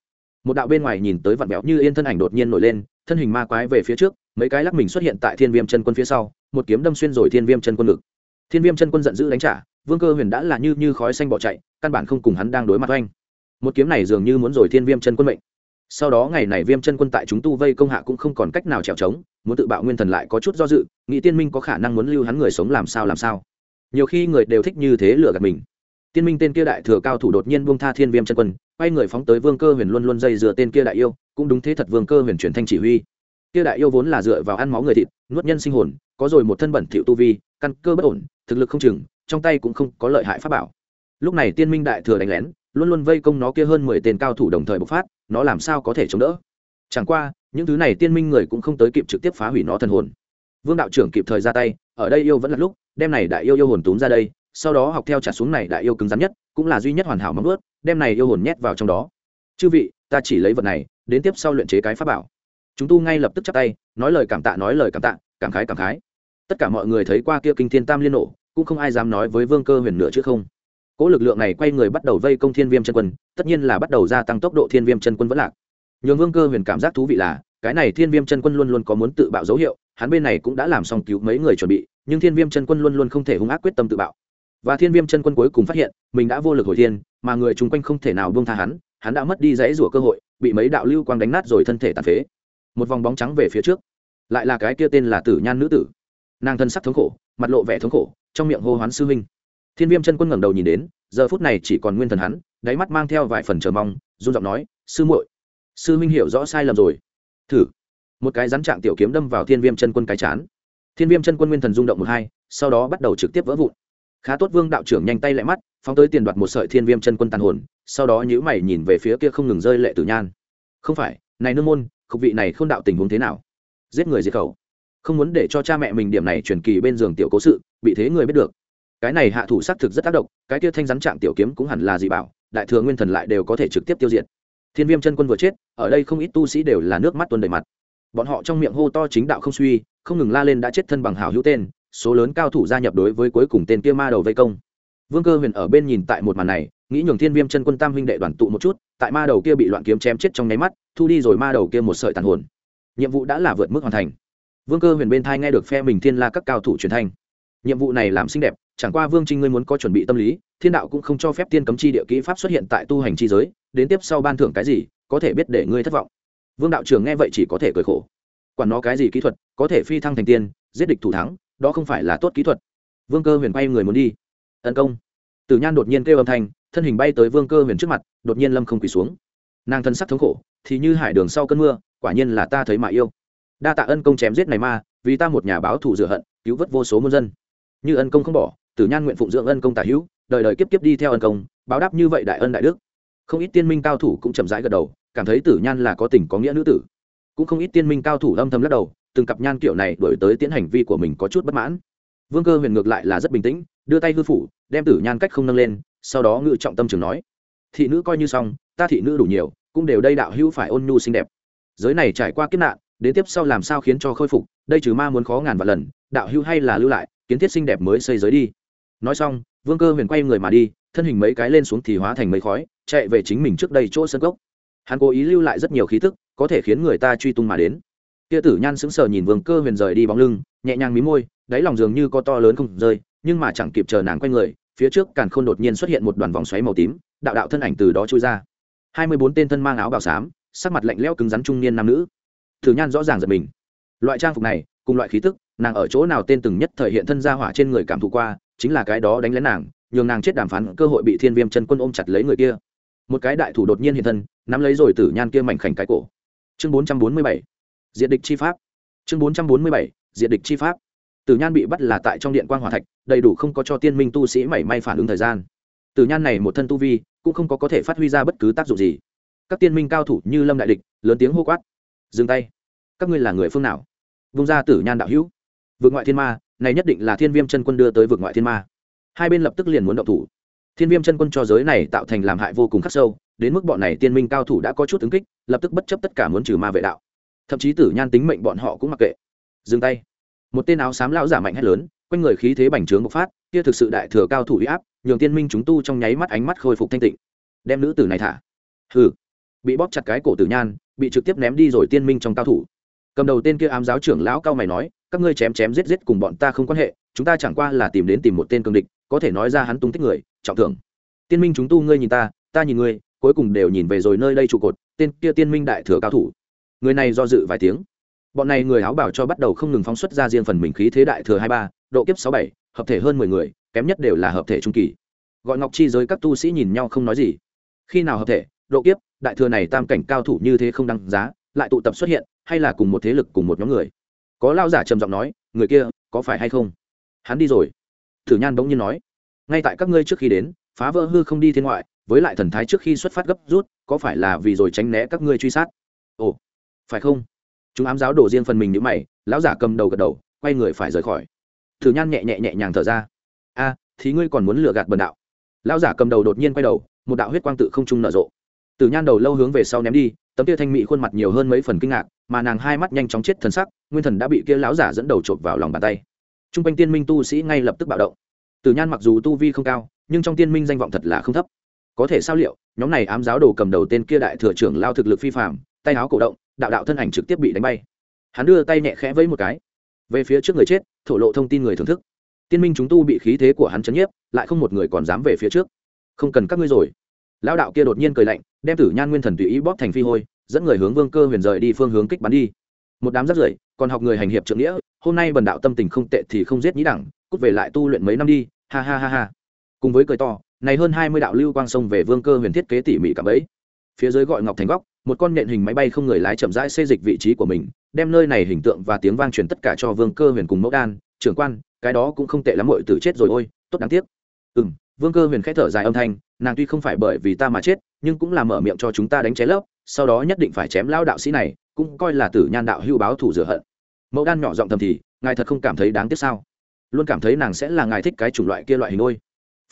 Một đạo bên ngoài nhìn tới vặn mẹo như yên thân ảnh đột nhiên nổi lên, thân hình ma quái về phía trước, mấy cái lắc mình xuất hiện tại thiên viêm chân quân phía sau, một kiếm đâm xuyên rồi thiên viêm chân quân ngực. Thiên viêm chân quân giận dữ đánh trả, vương cơ huyền đã là như như khói xanh bỏ chạy, căn bản không cùng hắn đang đối mặt oanh. Một kiếm này dường như muốn rồi thiên viêm chân quân mệnh sau đó ngày này viêm chân quân tại chúng tu vây công hạ cũng không còn cách nào trèo trống, muốn tự bạo nguyên thần lại có chút do dự, nghĩ tiên minh có khả năng muốn lưu hắn người sống làm sao làm sao. Nhiều khi người đều thích như thế lừa gạt mình. Tiên minh tên kia đại thừa cao thủ đột nhiên buông tha thiên viêm chân quân, quay người phóng tới vương cơ huyền luôn luôn dây dựa tên kia đại yêu, cũng đúng thế thật vương cơ huyền truyền thanh chỉ huy. Kia đại yêu vốn là dựa vào ăn máu người thịt, nuốt nhân sinh hồn, có rồi một thân bẩn thiệu tu vi, căn cơ bất ổn, thực lực không chừng, trong tay cũng không có lợi hại pháp bảo. Lúc này tiên minh đại thừa đánh lén, luôn luôn vây công nó kia hơn mười tên cao thủ đồng thời bộc phát nó làm sao có thể chống đỡ? Chẳng qua, những thứ này tiên minh người cũng không tới kịp trực tiếp phá hủy nó thần hồn. Vương đạo trưởng kịp thời ra tay, ở đây yêu vẫn là lúc, đem này đại yêu yêu hồn túm ra đây, sau đó học theo trả xuống này đại yêu cứng rắn nhất, cũng là duy nhất hoàn hảo móng ướt đem này yêu hồn nhét vào trong đó. Chư vị, ta chỉ lấy vật này, đến tiếp sau luyện chế cái pháp bảo. Chúng tu ngay lập tức chắp tay, nói lời cảm tạ, nói lời cảm tạ, cảm khái cảm khái. Tất cả mọi người thấy qua kia kinh thiên tam liên nổ, cũng không ai dám nói với vương cơ huyền nữa chứ không cỗ lực lượng này quay người bắt đầu vây công thiên viêm chân quân, tất nhiên là bắt đầu gia tăng tốc độ thiên viêm chân quân vẫn lạc. Nhường vương cơ huyền cảm giác thú vị là, cái này thiên viêm chân quân luôn luôn có muốn tự bạo dấu hiệu, hắn bên này cũng đã làm xong cứu mấy người chuẩn bị, nhưng thiên viêm chân quân luôn luôn không thể hung ác quyết tâm tự bạo. Và thiên viêm chân quân cuối cùng phát hiện, mình đã vô lực hồi thiên, mà người chung quanh không thể nào buông tha hắn hắn đã mất đi dãy rủa cơ hội, bị mấy đạo lưu quang đánh nát rồi thân thể tàn phế. Một vòng bóng trắng về phía trước. Lại là cái kia tên là tử nhan nữ tử. Nàng thân sắc thống khổ, mặt lộ vẻ thống khổ, trong miệng hô hoán sư huynh thiên viêm chân quân ngẩng đầu nhìn đến, giờ phút này chỉ còn nguyên thần hắn, đáy mắt mang theo vài phần chờ mong, run giọng nói, sư muội, sư Minh hiểu rõ sai lầm rồi. Thử. Một cái rắn trạng tiểu kiếm đâm vào thiên viêm chân quân cái chán. Thiên viêm chân quân nguyên thần rung động một hai, sau đó bắt đầu trực tiếp vỡ vụn. Khá tốt vương đạo trưởng nhanh tay lại mắt, phóng tới tiền đoạt một sợi thiên viêm chân quân tàn hồn, sau đó nhữ mày nhìn về phía kia không ngừng rơi lệ tử nhan. Không phải, này nương môn khúc vị này không đạo tình huống thế nào? Giết người diệt khẩu. Không muốn để cho cha mẹ mình điểm này truyền kỳ bên giường tiểu cố sự, bị thế người biết được cái này hạ thủ xác thực rất tác động, cái kia thanh rắn trạng tiểu kiếm cũng hẳn là gì bảo, đại thừa nguyên thần lại đều có thể trực tiếp tiêu diệt. Thiên viêm chân quân vừa chết, ở đây không ít tu sĩ đều là nước mắt tuôn đầy mặt. Bọn họ trong miệng hô to chính đạo không suy, không ngừng la lên đã chết thân bằng hảo hữu tên, số lớn cao thủ gia nhập đối với cuối cùng tên kia ma đầu vây công. Vương cơ huyền ở bên nhìn tại một màn này, nghĩ nhường thiên viêm chân quân tam huynh đệ đoàn tụ một chút, tại ma đầu kia bị loạn kiếm chém chết trong nháy mắt, thu đi rồi ma đầu kia một sợi tàn hồn. Nhiệm vụ đã là vượt mức hoàn thành. Vương cơ huyền bên thai nghe được phe mình thiên la các cao thủ truyền thanh. Nhiệm vụ này làm xinh đẹp chẳng qua vương trinh ngươi muốn có chuẩn bị tâm lý, thiên đạo cũng không cho phép tiên cấm chi địa kỹ pháp xuất hiện tại tu hành chi giới, đến tiếp sau ban thưởng cái gì, có thể biết để ngươi thất vọng. Vương đạo trường nghe vậy chỉ có thể cười khổ. Quản nó cái gì kỹ thuật, có thể phi thăng thành tiên, giết địch thủ thắng, đó không phải là tốt kỹ thuật. Vương cơ huyền bay người muốn đi. Tấn công. Tử nhan đột nhiên kêu âm thanh, thân hình bay tới vương cơ huyền trước mặt, đột nhiên lâm không quỳ xuống. Nàng thân sắc thống khổ, thì như hải đường sau cơn mưa, quả nhiên là ta thấy mà yêu. Đa tạ ân công chém giết này ma, vì ta một nhà báo thù rửa hận, cứu vớt vô số muôn dân. Như ân công không bỏ tử nhan nguyện phụng dưỡng ân công tả hữu, đời đời kiếp kiếp đi theo ân công, báo đáp như vậy đại ân đại đức. Không ít tiên minh cao thủ cũng chậm rãi gật đầu, cảm thấy tử nhan là có tình có nghĩa nữ tử. Cũng không ít tiên minh cao thủ âm thầm lắc đầu, từng cặp nhan kiểu này đổi tới tiến hành vi của mình có chút bất mãn. Vương cơ huyền ngược lại là rất bình tĩnh, đưa tay hư phủ, đem tử nhan cách không nâng lên, sau đó ngự trọng tâm trường nói, thị nữ coi như xong, ta thị nữ đủ nhiều, cũng đều đây đạo hữu phải ôn nhu xinh đẹp. Giới này trải qua kiếp nạn, đến tiếp sau làm sao khiến cho khôi phục, đây trừ ma muốn khó ngàn vạn lần, đạo hữu hay là lưu lại, kiến thiết xinh đẹp mới xây giới đi nói xong, vương cơ huyền quay người mà đi, thân hình mấy cái lên xuống thì hóa thành mấy khói, chạy về chính mình trước đây chỗ sân gốc hắn cố ý lưu lại rất nhiều khí thức có thể khiến người ta truy tung mà đến. Kia tử nhan sững sờ nhìn vương cơ huyền rời đi bóng lưng, nhẹ nhàng mí môi, đáy lòng dường như có to lớn không rơi, nhưng mà chẳng kịp chờ nàng quay người, phía trước càn khôn đột nhiên xuất hiện một đoàn vòng xoáy màu tím, đạo đạo thân ảnh từ đó trôi ra. Hai mươi bốn tên thân mang áo bào xám, sắc mặt lạnh lẽo cứng rắn trung niên nam nữ. Tử nhan rõ ràng giật mình. Loại trang phục này, cùng loại khí tức, nàng ở chỗ nào tên từng nhất thời hiện thân ra hỏa trên người cảm thụ qua chính là cái đó đánh lén nàng, nhường nàng chết đàm phán, cơ hội bị thiên viêm chân quân ôm chặt lấy người kia. Một cái đại thủ đột nhiên hiện thân, nắm lấy rồi tử nhan kia mảnh khảnh cái cổ. Chương bốn trăm bốn mươi bảy diện địch chi pháp. Chương bốn trăm bốn mươi bảy diện địch chi pháp. Tử nhan bị bắt là tại trong điện quan hòa thạch, đầy đủ không có cho tiên minh tu sĩ mảy may phản ứng thời gian. Tử nhan này một thân tu vi, cũng không có có thể phát huy ra bất cứ tác dụng gì. Các tiên minh cao thủ như lâm đại địch, lớn tiếng hô quát. Dừng tay. Các ngươi là người phương nào? Vung ra tử nhan đạo hữu. Vượt ngoại thiên ma này nhất định là thiên viêm chân quân đưa tới vực ngoại thiên ma. Hai bên lập tức liền muốn động thủ. Thiên viêm chân quân cho giới này tạo thành làm hại vô cùng khắc sâu, đến mức bọn này tiên minh cao thủ đã có chút ứng kích, lập tức bất chấp tất cả muốn trừ ma vệ đạo. Thậm chí tử nhan tính mệnh bọn họ cũng mặc kệ. Dừng tay. Một tên áo xám lão giả mạnh hét lớn, quanh người khí thế bành trướng bộc phát, kia thực sự đại thừa cao thủ uy áp, nhường tiên minh chúng tu trong nháy mắt ánh mắt khôi phục thanh tịnh. Đem nữ tử này thả. Hừ. Bị bóp chặt cái cổ tử nhan, bị trực tiếp ném đi rồi tiên minh trong cao thủ. Cầm đầu tên kia ám giáo trưởng lão cao mày nói các ngươi chém chém giết giết cùng bọn ta không quan hệ, chúng ta chẳng qua là tìm đến tìm một tên cương địch, có thể nói ra hắn tung tích người, trọng thưởng. Tiên minh chúng tu ngươi nhìn ta ta nhìn ngươi, cuối cùng đều nhìn về rồi nơi đây trụ cột, tên kia tiên minh đại thừa cao thủ. Người này do dự vài tiếng. Bọn này người áo bảo cho bắt đầu không ngừng phóng xuất ra riêng phần mình khí thế đại thừa hai ba, độ kiếp sáu bảy, hợp thể hơn mười người, kém nhất đều là hợp thể trung kỳ. Gọi ngọc chi giới các tu sĩ nhìn nhau không nói gì. Khi nào hợp thể, độ kiếp, đại thừa này tam cảnh cao thủ như thế không đăng giá, lại tụ tập xuất hiện, hay là cùng một thế lực, cùng một nhóm người? Có lao giả trầm giọng nói, người kia, có phải hay không? Hắn đi rồi. Thử nhan bỗng nhiên nói, ngay tại các ngươi trước khi đến, phá vỡ hư không đi thiên ngoại, với lại thần thái trước khi xuất phát gấp rút, có phải là vì rồi tránh né các ngươi truy sát? Ồ, phải không? Chúng ám giáo đổ riêng phần mình như mày, lão giả cầm đầu gật đầu, quay người phải rời khỏi. Thử nhan nhẹ nhẹ nhẹ nhàng thở ra. A, thì ngươi còn muốn lừa gạt bần đạo? Lão giả cầm đầu đột nhiên quay đầu, một đạo huyết quang tự không trung nở rộ. Từ nhan đầu lâu hướng về sau ném đi tấm kia thanh mỹ khuôn mặt nhiều hơn mấy phần kinh ngạc, mà nàng hai mắt nhanh chóng chết thần sắc, nguyên thần đã bị kia lão giả dẫn đầu chộp vào lòng bàn tay. T r u n g quanh tiên minh tu sĩ ngay lập tức bạo động. Tử nhan mặc dù tu vi không cao, nhưng trong tiên minh danh vọng thật là không thấp. Có thể sao liệu, nhóm này ám giáo đồ cầm đầu tên kia đại thừa trưởng lao thực lực phi phạm tay áo cổ động, đạo đạo thân ảnh trực tiếp bị đánh bay. Hắn đưa tay nhẹ khẽ vẫy một cái. Về phía trước người chết, thổ lộ thông tin người thưởng thức. Tiên minh chúng tu bị khí thế của hắn chấn nhiếp, lại không một người còn dám về phía trước. Không cần các ngươi rồi lão đạo kia đột nhiên cười lạnh, đem tử nhan nguyên thần tùy ý bóp thành phi hôi, dẫn người hướng vương cơ huyền rời đi phương hướng kích bắn đi. Một đám rất rưởi, còn học người hành hiệp trượng nghĩa, hôm nay bần đạo tâm tình không tệ thì không giết nhĩ đẳng, cút về lại tu luyện mấy năm đi, ha ha ha ha. Cùng với cười to, này hơn hai mươi đạo lưu quang sông về vương cơ huyền thiết kế tỉ mỉ cả bẫy phía dưới gọi ngọc thành góc, một con nhện hình máy bay không người lái chậm rãi xê dịch vị trí của mình, đem nơi này hình tượng và tiếng vang truyền tất cả cho vương cơ huyền cùng mẫu đan, trưởng quan, cái đó cũng không tệ lắm mọi tử chết rồi, ôi, tốt đáng tiếc. Ừ m vương cơ huyền k h ẽ thở dài âm thanh, nàng tuy không phải bởi vì ta mà chết, nhưng cũng là mở miệng cho chúng ta đánh cháy lớp, sau đó nhất định phải chém lao đạo sĩ này, cũng coi là tử nhan đạo hưu báo thủ rửa hận. Mẫu đan nhỏ giọng thầm thì, ngài thật không cảm thấy đáng tiếc sao? Luôn cảm thấy nàng sẽ là ngài thích cái chủng loại kia loại hình ngôi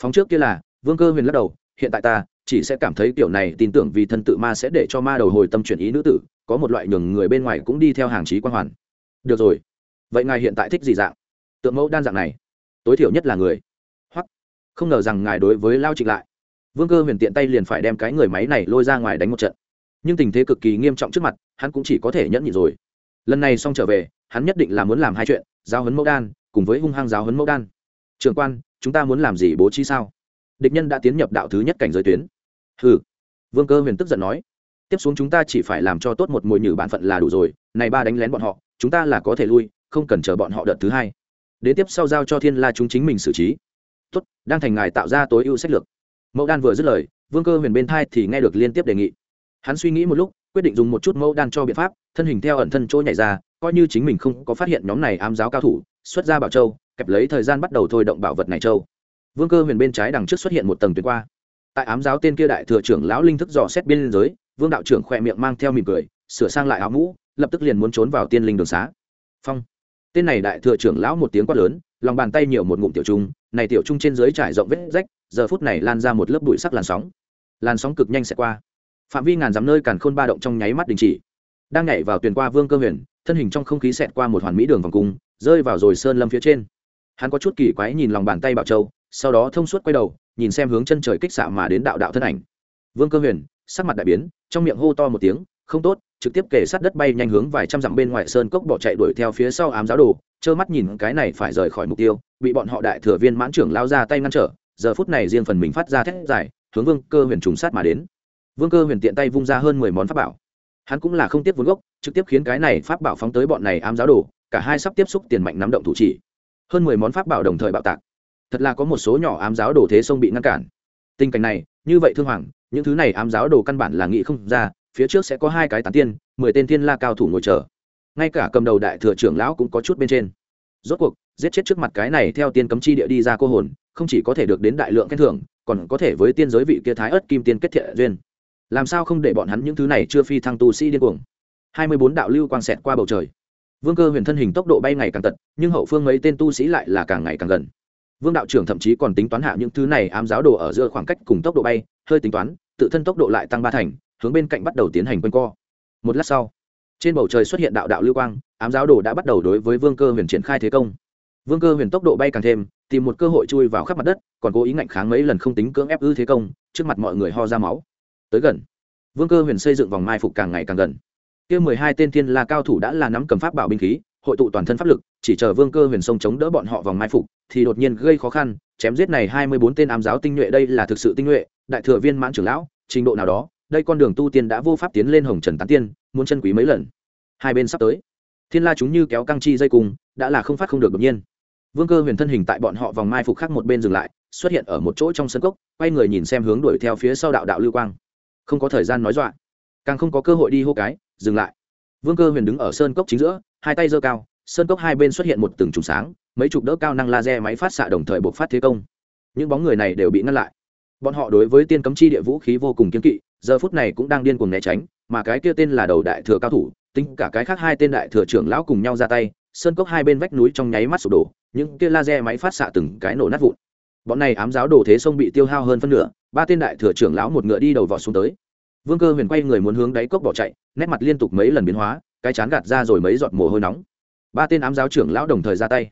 phóng trước kia là, vương cơ huyền lắc đầu, hiện tại ta chỉ sẽ cảm thấy kiểu này tin tưởng vì thân tự ma sẽ để cho ma đầu hồi tâm chuyển ý nữ tử, có một loại nhường người bên ngoài cũng đi theo hàng trí quan hoàn. Được rồi. Vậy ngài hiện tại thích gì dạng? Tượng mẫu đan dạng này. Tối thiểu nhất là người không ngờ rằng ngài đối với lao trịnh lại. Vương cơ huyền tiện tay liền phải đem cái người máy này lôi ra ngoài đánh một trận. Nhưng tình thế cực kỳ nghiêm trọng trước mặt, hắn cũng chỉ có thể nhẫn nhịn rồi. Lần này xong trở về, hắn nhất định là muốn làm hai chuyện, giáo huấn mẫu đan, cùng với hung hăng giáo huấn mẫu đan. Trường quan, chúng ta muốn làm gì bố trí sao? Địch nhân đã tiến nhập đạo thứ nhất cảnh giới tuyến. Hừ. Vương cơ huyền tức giận nói. Tiếp xuống chúng ta chỉ phải làm cho tốt một mồi nhử bản phận là đủ rồi, này ba đánh lén bọn họ, chúng ta là có thể lui, không cần chờ bọn họ đợt thứ hai. Đến tiếp sau giao cho thiên la chúng chính mình xử trí tốt, đang thành ngài tạo ra tối ưu sách lược. Mẫu đan vừa dứt lời, vương cơ huyền bên thai thì nghe được liên tiếp đề nghị. Hắn suy nghĩ một lúc, quyết định dùng một chút mẫu đan cho biện pháp, thân hình theo ẩn thân trôi nhảy ra, coi như chính mình không có phát hiện nhóm này ám giáo cao thủ, xuất ra bảo châu, kẹp lấy thời gian bắt đầu thôi động bảo vật này châu. Vương cơ huyền bên trái đằng trước xuất hiện một tầng tuyến qua. Tại ám giáo tên kia đại thừa trưởng lão linh thức dò xét biên giới, vương đạo trưởng khỏe miệng mang theo mỉm cười, sửa sang lại áo mũ, lập tức liền muốn trốn vào tiên linh đường xá. Phong. Tên này đại thừa trưởng lão một tiếng quát lớn, lòng bàn tay nhiều một ngụm tiểu trung này tiểu trung trên dưới trải rộng vết rách, giờ phút này lan ra một lớp bụi sắc làn sóng. Làn sóng cực nhanh sẽ qua. Phạm vi ngàn dặm nơi càn khôn ba động trong nháy mắt đình chỉ. Đang nhảy vào tuyền qua vương cơ huyền, thân hình trong không khí xẹt qua một hoàn mỹ đường vòng cung, rơi vào rồi sơn lâm phía trên. Hắn có chút kỳ quái nhìn lòng bàn tay bảo châu, sau đó thông suốt quay đầu, nhìn xem hướng chân trời kích xạ mà đến đạo đạo thân ảnh. Vương cơ huyền, sắc mặt đại biến, trong miệng hô to một tiếng, không tốt trực tiếp kể sát đất bay nhanh hướng vài trăm dặm bên ngoài sơn cốc bỏ chạy đuổi theo phía sau ám giáo đồ, trơ mắt nhìn cái này phải rời khỏi mục tiêu, bị bọn họ đại thừa viên mãn trưởng lao ra tay ngăn trở, giờ phút này riêng phần mình phát ra thét dài, hướng vương cơ huyền trùng sát mà đến. Vương cơ huyền tiện tay vung ra hơn mười món pháp bảo. Hắn cũng là không tiếp vốn gốc, trực tiếp khiến cái này pháp bảo phóng tới bọn này ám giáo đồ, cả hai sắp tiếp xúc tiền mạnh nắm động thủ chỉ. Hơn mười món pháp bảo đồng thời bạo tạc. Thật là có một số nhỏ ám giáo đồ thế sông bị ngăn cản. Tình cảnh này, như vậy thương hoàng, những thứ này ám giáo đồ căn bản là nghĩ không ra phía trước sẽ có hai cái tán tiên, mười tên tiên la cao thủ ngồi chờ. Ngay cả cầm đầu đại thừa trưởng lão cũng có chút bên trên. Rốt cuộc, giết chết trước mặt cái này theo tiên cấm chi địa đi ra cô hồn, không chỉ có thể được đến đại lượng khen thưởng, còn có thể với tiên giới vị kia thái ớt kim tiên kết thiện duyên. Làm sao không để bọn hắn những thứ này chưa phi thăng tu sĩ điên cuồng? Hai mươi bốn đạo lưu quang xẹt qua bầu trời. Vương cơ huyền thân hình tốc độ bay ngày càng tận, nhưng hậu phương mấy tên tu sĩ lại là càng ngày càng gần. Vương đạo trưởng thậm chí còn tính toán hạ những thứ này ám giáo đồ ở giữa khoảng cách cùng tốc độ bay, hơi tính toán, tự thân tốc độ lại tăng ba thành hướng bên cạnh bắt đầu tiến hành quanh co. Một lát sau, trên bầu trời xuất hiện đạo đạo lưu quang, ám giáo đồ đã bắt đầu đối với vương cơ huyền triển khai thế công. Vương cơ huyền tốc độ bay càng thêm, tìm một cơ hội chui vào khắp mặt đất, còn cố ý ngạnh kháng mấy lần không tính cưỡng ép ư thế công, trước mặt mọi người ho ra máu. Tới gần, vương cơ huyền xây dựng vòng mai phục càng ngày càng gần. Kia mười hai tên thiên la cao thủ đã là nắm cầm pháp bảo binh khí, hội tụ toàn thân pháp lực, chỉ chờ vương cơ huyền sông chống đỡ bọn họ vòng mai phục, thì đột nhiên gây khó khăn, chém giết này hai mươi bốn tên ám giáo tinh nhuệ, đây là thực sự tinh nhuệ, đại thừa viên mãn trưởng lão, trình độ nào đó đây con đường tu tiên đã vô pháp tiến lên hồng trần tán tiên, muốn chân quý mấy lần. Hai bên sắp tới, thiên la chúng như kéo căng chi dây cùng, đã là không phát không được đột nhiên. Vương cơ huyền thân hình tại bọn họ vòng mai phục khác một bên dừng lại, xuất hiện ở một chỗ trong sân cốc, quay người nhìn xem hướng đuổi theo phía sau đạo đạo lưu quang. Không có thời gian nói dọa, càng không có cơ hội đi hô cái, dừng lại. Vương cơ huyền đứng ở sơn cốc chính giữa, hai tay giơ cao, sơn cốc hai bên xuất hiện một từng trùng sáng, mấy chục đỡ cao năng laser máy phát xạ đồng thời buộc phát thế công. Những bóng người này đều bị ngăn lại. Bọn họ đối với tiên cấm chi địa vũ khí vô cùng kiên kỵ giờ phút này cũng đang điên cuồng né tránh, mà cái kia tên là đầu đại thừa cao thủ, tính cả cái khác hai tên đại thừa trưởng lão cùng nhau ra tay, sơn cốc hai bên vách núi trong nháy mắt sụp đổ, những kia laser máy phát xạ từng cái nổ nát vụn. Bọn này ám giáo đồ thế sông bị tiêu hao hơn phân nửa, ba tên đại thừa trưởng lão một ngựa đi đầu vọt xuống tới. Vương cơ huyền quay người muốn hướng đáy cốc bỏ chạy, nét mặt liên tục mấy lần biến hóa, cái chán gạt ra rồi mấy giọt mồ hôi nóng. Ba tên ám giáo trưởng lão đồng thời ra tay.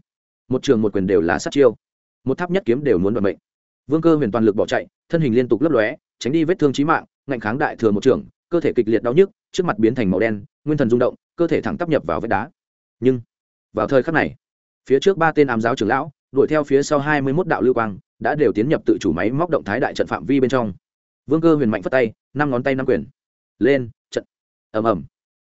Một trường một quyền đều là sát chiêu. Một tháp nhất kiếm đều muốn vận mệnh. Vương cơ huyền toàn lực bỏ chạy, thân hình liên tục lấp lóe, tránh đi vết thương trí mạng ngạnh kháng đại thừa một trường, cơ thể kịch liệt đau nhức, trước mặt biến thành màu đen, nguyên thần rung động, cơ thể thẳng tắp nhập vào vách đá. Nhưng, vào thời khắc này, phía trước ba tên ám giáo trưởng lão, đuổi theo phía sau hai mươi mốt đạo lưu quang, đã đều tiến nhập tự chủ máy móc động thái đại trận phạm vi bên trong. Vương cơ huyền mạnh phất tay, năm ngón tay năm quyền. Lên, trận. Ầm ầm.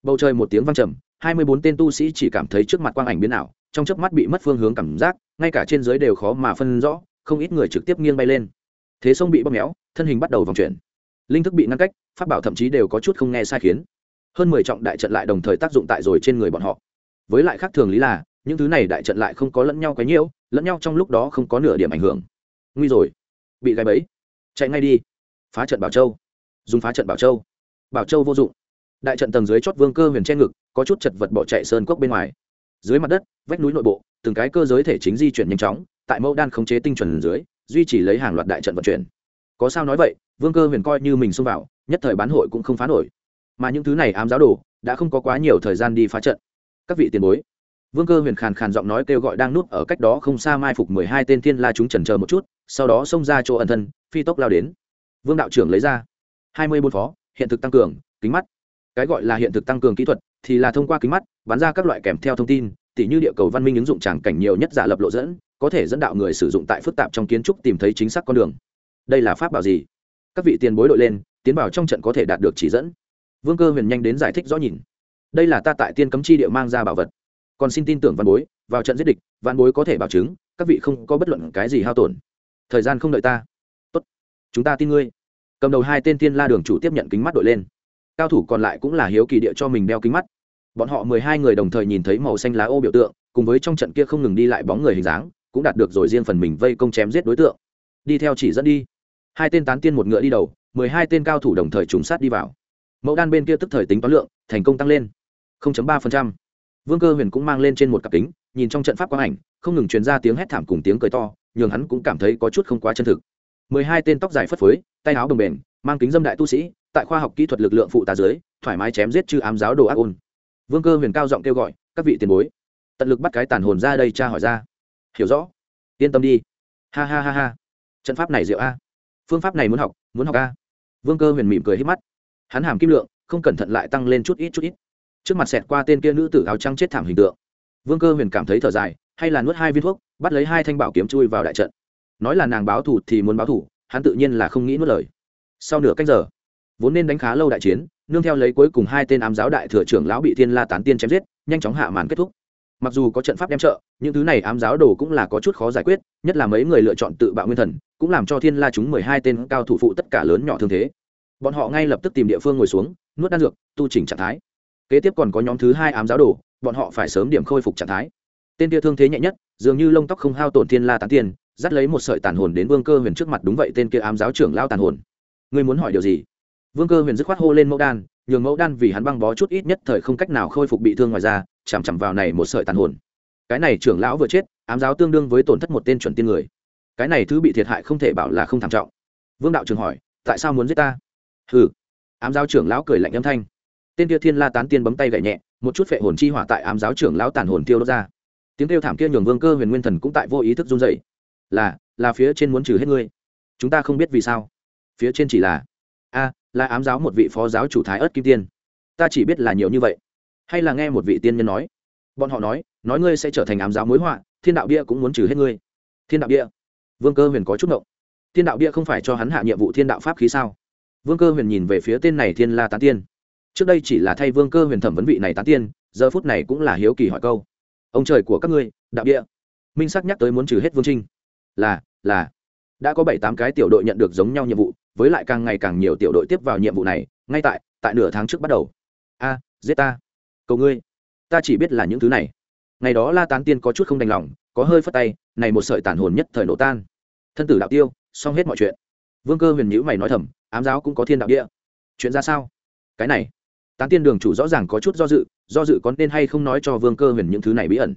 Bầu trời một tiếng vang trầm, hai mươi bốn tên tu sĩ chỉ cảm thấy trước mặt quang ảnh biến ảo, trong chớp mắt bị mất phương hướng cảm giác, ngay cả trên dưới đều khó mà phân rõ, không ít người trực tiếp nghiêng bay lên. Thế sông bị bóp méo, thân hình bắt đầu vòng chuyển linh thức bị ngăn cách, pháp bảo thậm chí đều có chút không nghe sai khiến. Hơn mười trọng đại trận lại đồng thời tác dụng tại rồi trên người bọn họ. Với lại khác thường lý là, những thứ này đại trận lại không có lẫn nhau quấy nhiễu lẫn nhau trong lúc đó không có nửa điểm ảnh hưởng. Nguy rồi. Bị gáy bẫy. Chạy ngay đi. Phá trận bảo châu. Dùng phá trận bảo châu. Bảo châu vô dụng. Đại trận tầng dưới chót vương cơ huyền che ngực, có chút chật vật bỏ chạy sơn cốc bên ngoài. Dưới mặt đất, vách núi nội bộ, từng cái cơ giới thể chính di chuyển nhanh chóng, tại mẫu đan khống chế tinh chuẩn dưới, duy trì lấy hàng loạt đại trận vận chuyển. Có sao nói vậy? Vương cơ huyền coi như mình xông vào, nhất thời bán hội cũng không phá nổi. Mà những thứ này ám giáo đồ, đã không có quá nhiều thời gian đi phá trận. Các vị tiền bối. Vương cơ huyền khàn khàn giọng nói kêu gọi đang núp ở cách đó không xa mai phục mười hai tên thiên la chúng trần chờ một chút, sau đó xông ra chỗ ẩn thân, phi tốc lao đến. Vương đạo trưởng lấy ra. hai mươi bốn phó, hiện thực tăng cường, kính mắt. Cái gọi là hiện thực tăng cường kỹ thuật, thì là thông qua kính mắt, bắn ra các loại kèm theo thông tin, tỉ như địa cầu văn minh ứng dụng tràng cảnh nhiều nhất giả lập lộ dẫn, có thể dẫn đạo người sử dụng tại phức tạp trong kiến trúc tìm thấy chính xác con đường. Đây là pháp bảo gì? Các vị tiền bối đội lên, tiến vào trong trận có thể đạt được chỉ dẫn. Vương cơ huyền nhanh đến giải thích rõ nhìn. Đây là ta tại tiên cấm chi địa mang ra bảo vật. Còn xin tin tưởng văn bối, vào trận giết địch, văn bối có thể bảo chứng, các vị không có bất luận cái gì hao tổn. Thời gian không đợi ta. Tốt. Chúng ta tin ngươi. Cầm đầu hai tên tiên la đường chủ tiếp nhận kính mắt đội lên. Cao thủ còn lại cũng là hiếu kỳ địa cho mình đeo kính mắt. Bọn họ mười hai người đồng thời nhìn thấy màu xanh lá ô biểu tượng, cùng với trong trận kia không ngừng đi lại bóng người hình dáng, cũng đạt được rồi riêng phần mình vây công chém giết đối tượng. Đi theo chỉ dẫn đi hai tên tán tiên một ngựa đi đầu, mười hai tên cao thủ đồng thời trùng sát đi vào. Mẫu đan bên kia tức thời tính toán lượng, thành công tăng lên ba vương cơ huyền cũng mang lên trên một cặp kính, nhìn trong trận pháp quang ảnh, không ngừng truyền ra tiếng hét thảm cùng tiếng cười to, nhường hắn cũng cảm thấy có chút không quá chân thực. Mười hai tên tóc dài phất phới, tay áo đồng bền, mang kính dâm đại tu sĩ, tại khoa học kỹ thuật lực lượng phụ tá dưới, thoải mái chém giết chư ám giáo đồ ác ôn. Vương cơ huyền cao giọng kêu gọi, các vị tiền bối. Tận lực bắt cái tàn hồn ra đây tra hỏi ra. Hiểu rõ. Yên tâm đi. Ha ha ha ha. Trận pháp này diệu a phương pháp này muốn học muốn học a. Vương cơ huyền mỉm cười hít mắt. Hắn hàm kim lượng, không cẩn thận lại tăng lên chút ít chút ít. Trước mặt xẹt qua tên kia nữ tử áo trắng chết thảm hình tượng. Vương cơ huyền cảm thấy thở dài, hay là nuốt hai viên thuốc, bắt lấy hai thanh bảo kiếm chui vào đại trận. Nói là nàng báo thù thì muốn báo thù, hắn tự nhiên là không nghĩ nuốt lời. Sau nửa cách giờ, vốn nên đánh khá lâu đại chiến, nương theo lấy cuối cùng hai tên ám giáo đại thừa trưởng lão bị thiên la tán tiên chém giết, nhanh chóng hạ màn kết thúc mặc dù có trận pháp đem trợ những thứ này ám giáo đồ cũng là có chút khó giải quyết nhất là mấy người lựa chọn tự bạo nguyên thần cũng làm cho thiên la chúng mười hai tên cao thủ phụ tất cả lớn nhỏ thương thế. Bọn họ ngay lập tức tìm địa phương ngồi xuống nuốt đan dược tu chỉnh trạng thái. Kế tiếp còn có nhóm thứ hai ám giáo đồ bọn họ phải sớm điểm khôi phục trạng thái. Tên kia thương thế nhẹ nhất dường như lông tóc không hao tổn thiên la tán tiền, dắt lấy một sợi tàn hồn đến vương cơ huyền trước mặt đúng vậy tên kia ám giáo trưởng lao tàn hồn. Ngươi muốn hỏi điều gì? Vương cơ huyền dứt khoát hô lên mẫu đan nhường mẫu đan vì hắn băng bó chút ít nhất thời không cách nào khôi phục bị thương ngoài ra chằm chằm vào này một sợi tàn hồn. Cái này trưởng lão vừa chết, ám giáo tương đương với tổn thất một tên chuẩn tiên người. Cái này thứ bị thiệt hại không thể bảo là không thảm trọng. Vương đạo trường hỏi, tại sao muốn giết ta? Hừ. Ám giáo trưởng lão cười lạnh âm thanh. Tên kia thiên la tán tiên bấm tay gậy nhẹ, một chút phệ hồn chi hỏa tại ám giáo trưởng lão tàn hồn tiêu đốt ra. Tiếng kêu thảm kia nhường vương cơ huyền nguyên thần cũng tại vô ý thức run dậy là là phía trên muốn trừ hết ngươi. Chúng ta không biết vì sao. Phía trên chỉ là, a, là ám giáo một vị phó giáo chủ thái ớt kim tiên. Ta chỉ biết là nhiều như vậy hay là nghe một vị tiên nhân nói? Bọn họ nói nói ngươi sẽ trở thành ám giáo mối họa thiên đạo bia cũng muốn trừ hết ngươi. Thiên đạo bia? Vương cơ huyền có chút ngộng. Thiên đạo bia không phải cho hắn hạ nhiệm vụ thiên đạo pháp khí sao? Vương cơ huyền nhìn về phía tên này thiên la tán tiên. Trước đây chỉ là thay vương cơ huyền thẩm vấn vị này tán tiên giờ phút này cũng là hiếu kỳ hỏi câu. Ông trời của các ngươi đạo bia, minh sắc nhắc tới muốn trừ hết vương trinh. Là là. Đã có bảy tám cái tiểu đội nhận được giống nhau nhiệm vụ với lại càng ngày càng nhiều tiểu đội tiếp vào nhiệm vụ này ngay tại tại nửa tháng trước bắt đầu. A giết ta cầu ngươi. Ta chỉ biết là những thứ này. Ngày đó la tán tiên có chút không đành lòng, có hơi phất tay, này một sợi tản hồn nhất thời nổ tan. Thân tử đạo tiêu, xong hết mọi chuyện. Vương cơ huyền nhữ mày nói thầm, ám giáo cũng có thiên đạo địa. Chuyện ra sao? Cái này. Tán tiên đường chủ rõ ràng có chút do dự do dự có nên hay không nói cho vương cơ huyền những thứ này bí ẩn.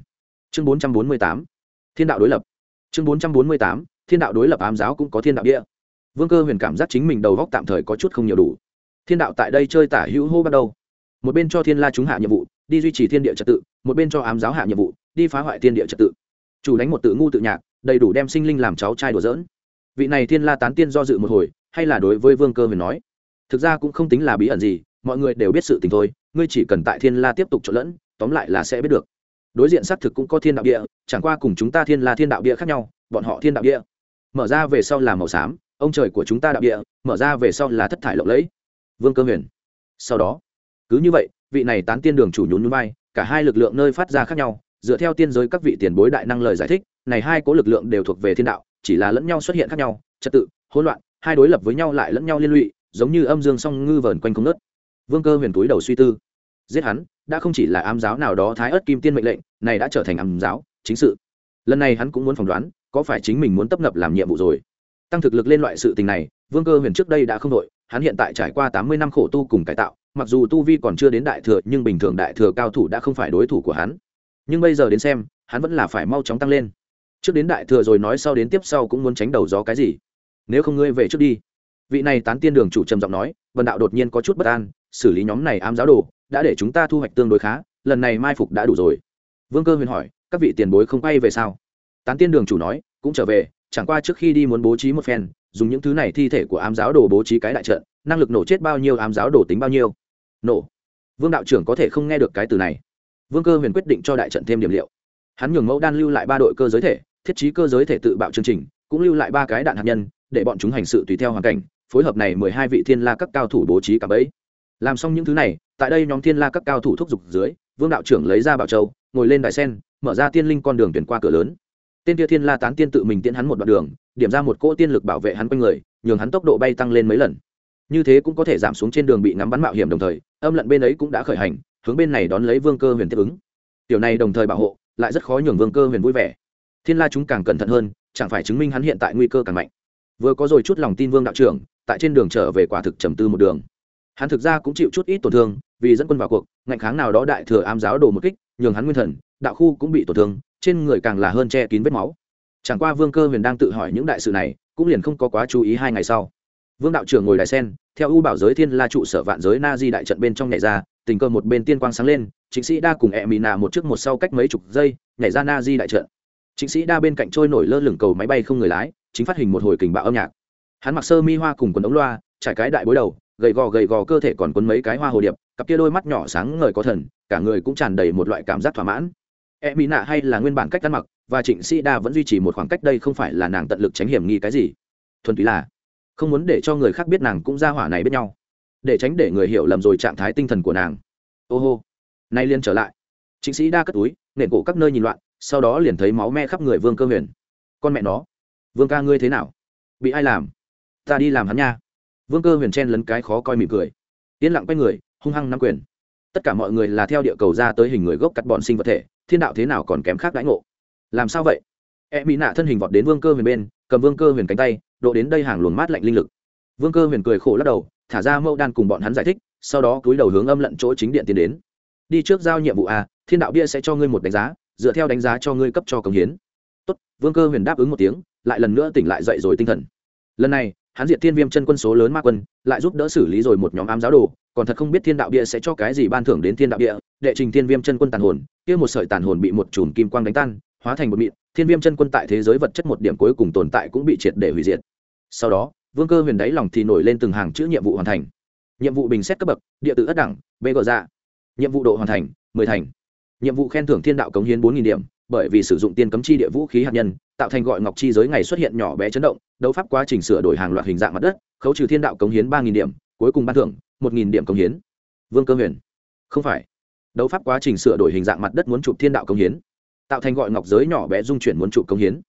Chương bốn trăm bốn mươi tám. Thiên đạo đối lập. Chương bốn trăm bốn mươi tám. Thiên đạo đối lập ám giáo cũng có thiên đạo địa. Vương cơ huyền cảm giác chính mình đầu góc tạm thời có chút không nhiều đủ. Thiên đạo tại đây chơi tả hữu hô bắt đầu một bên cho thiên la chúng hạ nhiệm vụ, đi duy trì thiên địa trật tự, một bên cho ám giáo hạ nhiệm vụ, đi phá hoại thiên địa trật tự. Chủ đánh một tự ngu tự nhạc, đầy đủ đem sinh linh làm cháu trai đùa dỡn vị này thiên la tán tiên do dự một hồi, hay là đối với vương cơ huyền nói, thực ra cũng không tính là bí ẩn gì, mọi người đều biết sự tình thôi, ngươi chỉ cần tại thiên la tiếp tục trộn lẫn, tóm lại là sẽ biết được. Đối diện xác thực cũng có thiên đạo địa, chẳng qua cùng chúng ta thiên la thiên đạo địa khác nhau, bọn họ thiên đạo địa. Mở ra về sau là màu xám, ông trời của chúng ta đạo địa, mở ra về sau là thất thải lộng lẫy. Vương cơ huyền. Sau đó cứ như vậy, vị này tán tiên đường chủ nhún núi bay cả hai lực lượng nơi phát ra khác nhau, dựa theo tiên giới các vị tiền bối đại năng lời giải thích, này hai cố lực lượng đều thuộc về thiên đạo, chỉ là lẫn nhau xuất hiện khác nhau, trật tự, hỗn loạn, hai đối lập với nhau lại lẫn nhau liên lụy, giống như âm dương song ngư vờn quanh không nớt vương cơ huyền túi đầu suy tư. Giết hắn, đã không chỉ là ám giáo nào đó thái ớt kim tiên mệnh lệnh, này đã trở thành ám giáo, chính sự. Lần này hắn cũng muốn phỏng đoán, có phải chính mình muốn tấp nập làm nhiệm vụ rồi. Tăng thực lực lên loại sự tình này, vương cơ huyền trước đây đã không đội hắn hiện tại trải qua tám mươi năm khổ tu cùng cải tạo mặc dù tu vi còn chưa đến đại thừa, nhưng bình thường đại thừa cao thủ đã không phải đối thủ của hắn. Nhưng bây giờ đến xem, hắn vẫn là phải mau chóng tăng lên. Trước đến đại thừa rồi nói sau đến tiếp sau cũng muốn tránh đầu gió cái gì. Nếu không ngươi về trước đi. Vị này tán tiên đường chủ trầm giọng nói vần đạo đột nhiên có chút bất an, xử lý nhóm này ám giáo đồ, đã để chúng ta thu hoạch tương đối khá, lần này mai phục đã đủ rồi. Vương cơ huyền hỏi, các vị tiền bối không quay về sao? Tán tiên đường chủ nói, cũng trở về, chẳng qua trước khi đi muốn bố trí một phen, dùng những thứ này thi thể của ám giáo đồ bố trí cái đại trận, năng lực nổ chết bao nhiêu, ám giáo đồ tính bao nhiêu nổ. Vương đạo trưởng có thể không nghe được cái từ này. Vương cơ huyền quyết định cho đại trận thêm điểm liệu. Hắn nhường mẫu đan lưu lại ba đội cơ giới thể, thiết trí cơ giới thể tự bạo chương trình, cũng lưu lại ba cái đạn hạt nhân, để bọn chúng hành sự tùy theo hoàn cảnh, phối hợp này mười hai vị thiên la các cao thủ bố trí cả bẫy. Làm xong những thứ này, tại đây nhóm thiên la các cao thủ thúc giục dưới, vương đạo trưởng lấy ra bảo châu, ngồi lên đài sen, mở ra tiên linh con đường tuyển qua cửa lớn. Tên kia thiên la tán tiên tự mình tiễn hắn một đoạn đường, điểm ra một cỗ tiên lực bảo vệ hắn quanh người, nhường hắn tốc độ bay tăng lên mấy lần. Như thế cũng có thể giảm xuống trên đường bị ngắm bắn mạo hiểm đồng thời âm lận bên ấy cũng đã khởi hành, hướng bên này đón lấy vương cơ huyền tiếp ứng. Tiểu này đồng thời bảo hộ, lại rất khó nhường vương cơ huyền vui vẻ. Thiên la chúng càng cẩn thận hơn, chẳng phải chứng minh hắn hiện tại nguy cơ càng mạnh. Vừa có rồi chút lòng tin vương đạo trưởng, tại trên đường trở về quả thực trầm tư một đường. Hắn thực ra cũng chịu chút ít tổn thương, vì dẫn quân vào cuộc, ngạnh kháng nào đó đại thừa ám giáo đồ một kích, nhường hắn nguyên thần, đạo khu cũng bị tổn thương, trên người càng là hơn che kín vết máu. Chẳng qua vương cơ huyền đang tự hỏi những đại sự này, cũng liền không có quá chú ý hai ngày sau vương đạo trưởng ngồi đài sen, theo u bảo giới thiên la trụ sở vạn giới na di đại trận bên trong nhảy ra, tình cờ một bên tiên quang sáng lên, chính sĩ đa cùng e mỹ nạ một trước một sau cách mấy chục giây, nhảy ra na di đại trận. Chính sĩ đa bên cạnh trôi nổi lơ lửng cầu máy bay không người lái, chính phát hình một hồi kình bạo âm nhạc. Hắn mặc sơ mi hoa cùng quần ống loa, trải cái đại bối đầu, gầy gò gầy gò cơ thể còn quấn mấy cái hoa hồ điệp, cặp kia đôi mắt nhỏ sáng ngời có thần, cả người cũng tràn đầy một loại cảm giác thỏa mãn. E mỹ nạ hay là nguyên bản cách ăn mặc, và trịnh sĩ đa vẫn duy trì một khoảng cách đây không phải là nàng tận lực tránh hiểm nghi cái gì. Thuần túy là không muốn để cho người khác biết nàng cũng ra hỏa này biết nhau, để tránh để người hiểu lầm rồi trạng thái tinh thần của nàng. Ô hô, nay liên trở lại. Chính sĩ đa cất túi, nện cổ các nơi nhìn loạn, sau đó liền thấy máu me khắp người vương cơ huyền. Con mẹ nó, vương ca ngươi thế nào? Bị ai làm? Ta đi làm hắn nha. Vương cơ huyền chen lấn cái khó coi mỉm cười. Yên lặng quay người, hung hăng nắm quyền. Tất cả mọi người là theo địa cầu ra tới hình người gốc cắt bọn sinh vật thể, thiên đạo thế nào còn kém khác đãi ngộ. Làm sao vậy? E mỹ nạ thân hình vọt đến vương cơ huyền bên, cầm vương cơ huyền cánh tay, độ đến đây hàng luồng mát lạnh linh lực. Vương cơ huyền cười khổ lắc đầu, thả ra mẫu đan cùng bọn hắn giải thích, sau đó cúi đầu hướng âm lận chỗ chính điện tiến đến. Đi trước giao nhiệm vụ a, thiên đạo bia sẽ cho ngươi một đánh giá, dựa theo đánh giá cho ngươi cấp cho cống hiến. Tốt, vương cơ huyền đáp ứng một tiếng, lại lần nữa tỉnh lại dậy rồi tinh thần. Lần này, hắn diệt thiên viêm chân quân số lớn ma quân, lại giúp đỡ xử lý rồi một nhóm ám giáo đồ, còn thật không biết thiên đạo bia sẽ cho cái gì ban thưởng đến thiên đạo địa đệ trình thiên viêm chân quân tàn hồn, kia một sợi tàn hồn bị một chùm kim quang đánh tan, hóa thành một mịn thiên viêm chân quân tại thế giới vật chất một điểm cuối cùng tồn tại cũng bị triệt để hủy diệt. Sau đó, vương cơ huyền đáy lòng thì nổi lên từng hàng chữ nhiệm vụ hoàn thành. Nhiệm vụ bình xét cấp bậc, địa tự ất đẳng bg ra dạ. nhiệm vụ độ hoàn thành, mười thành. Nhiệm vụ khen thưởng thiên đạo cống hiến bốn nghìn điểm, bởi vì sử dụng tiên cấm chi địa vũ khí hạt nhân, tạo thành gọi ngọc chi giới ngày xuất hiện nhỏ bé chấn động, đấu pháp quá trình sửa đổi hàng loạt hình dạng mặt đất, khấu trừ thiên đạo cống hiến ba nghìn điểm, cuối cùng ban thưởng một nghìn điểm cống hiến. Vương cơ huyền. Không phải. Đấu pháp quá trình sửa đổi hình dạng mặt đất muốn chụp thiên đạo cống hiến tạo thành gọi ngọc giới nhỏ bé dung chuyển muốn chụp công hiến.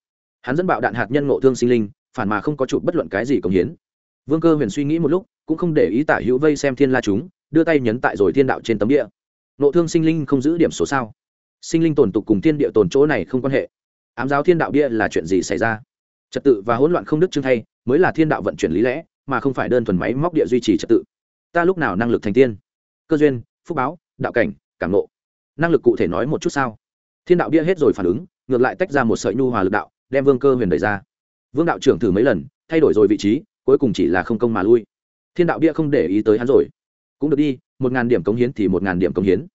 Hắn dẫn bạo đạn hạt nhân ngộ thương sinh linh, phản mà không có chụp bất luận cái gì công hiến. Vương cơ huyền suy nghĩ một lúc, cũng không để ý tả hữu vây xem thiên la chúng, đưa tay nhấn tại rồi thiên đạo trên tấm địa. Ngộ thương sinh linh không giữ điểm số sao? Sinh linh tồn tục cùng thiên địa tồn chỗ này không quan hệ. Ám giáo thiên đạo bia là chuyện gì xảy ra? Trật tự và hỗn loạn không đức chương thay, mới là thiên đạo vận chuyển lý lẽ, mà không phải đơn thuần máy móc địa duy trì trật tự. Ta lúc nào năng lực thành tiên? Cơ duyên, phúc báo, đạo cảnh, cảm nộ năng lực cụ thể nói một chút sao? Thiên đạo bia hết rồi phản ứng, ngược lại tách ra một sợi nhu hòa lực đạo, đem vương cơ huyền đẩy ra. Vương đạo trưởng thử mấy lần, thay đổi rồi vị trí, cuối cùng chỉ là không công mà lui. Thiên đạo bia không để ý tới hắn rồi. Cũng được đi, một ngàn điểm cống hiến thì một ngàn điểm cống hiến.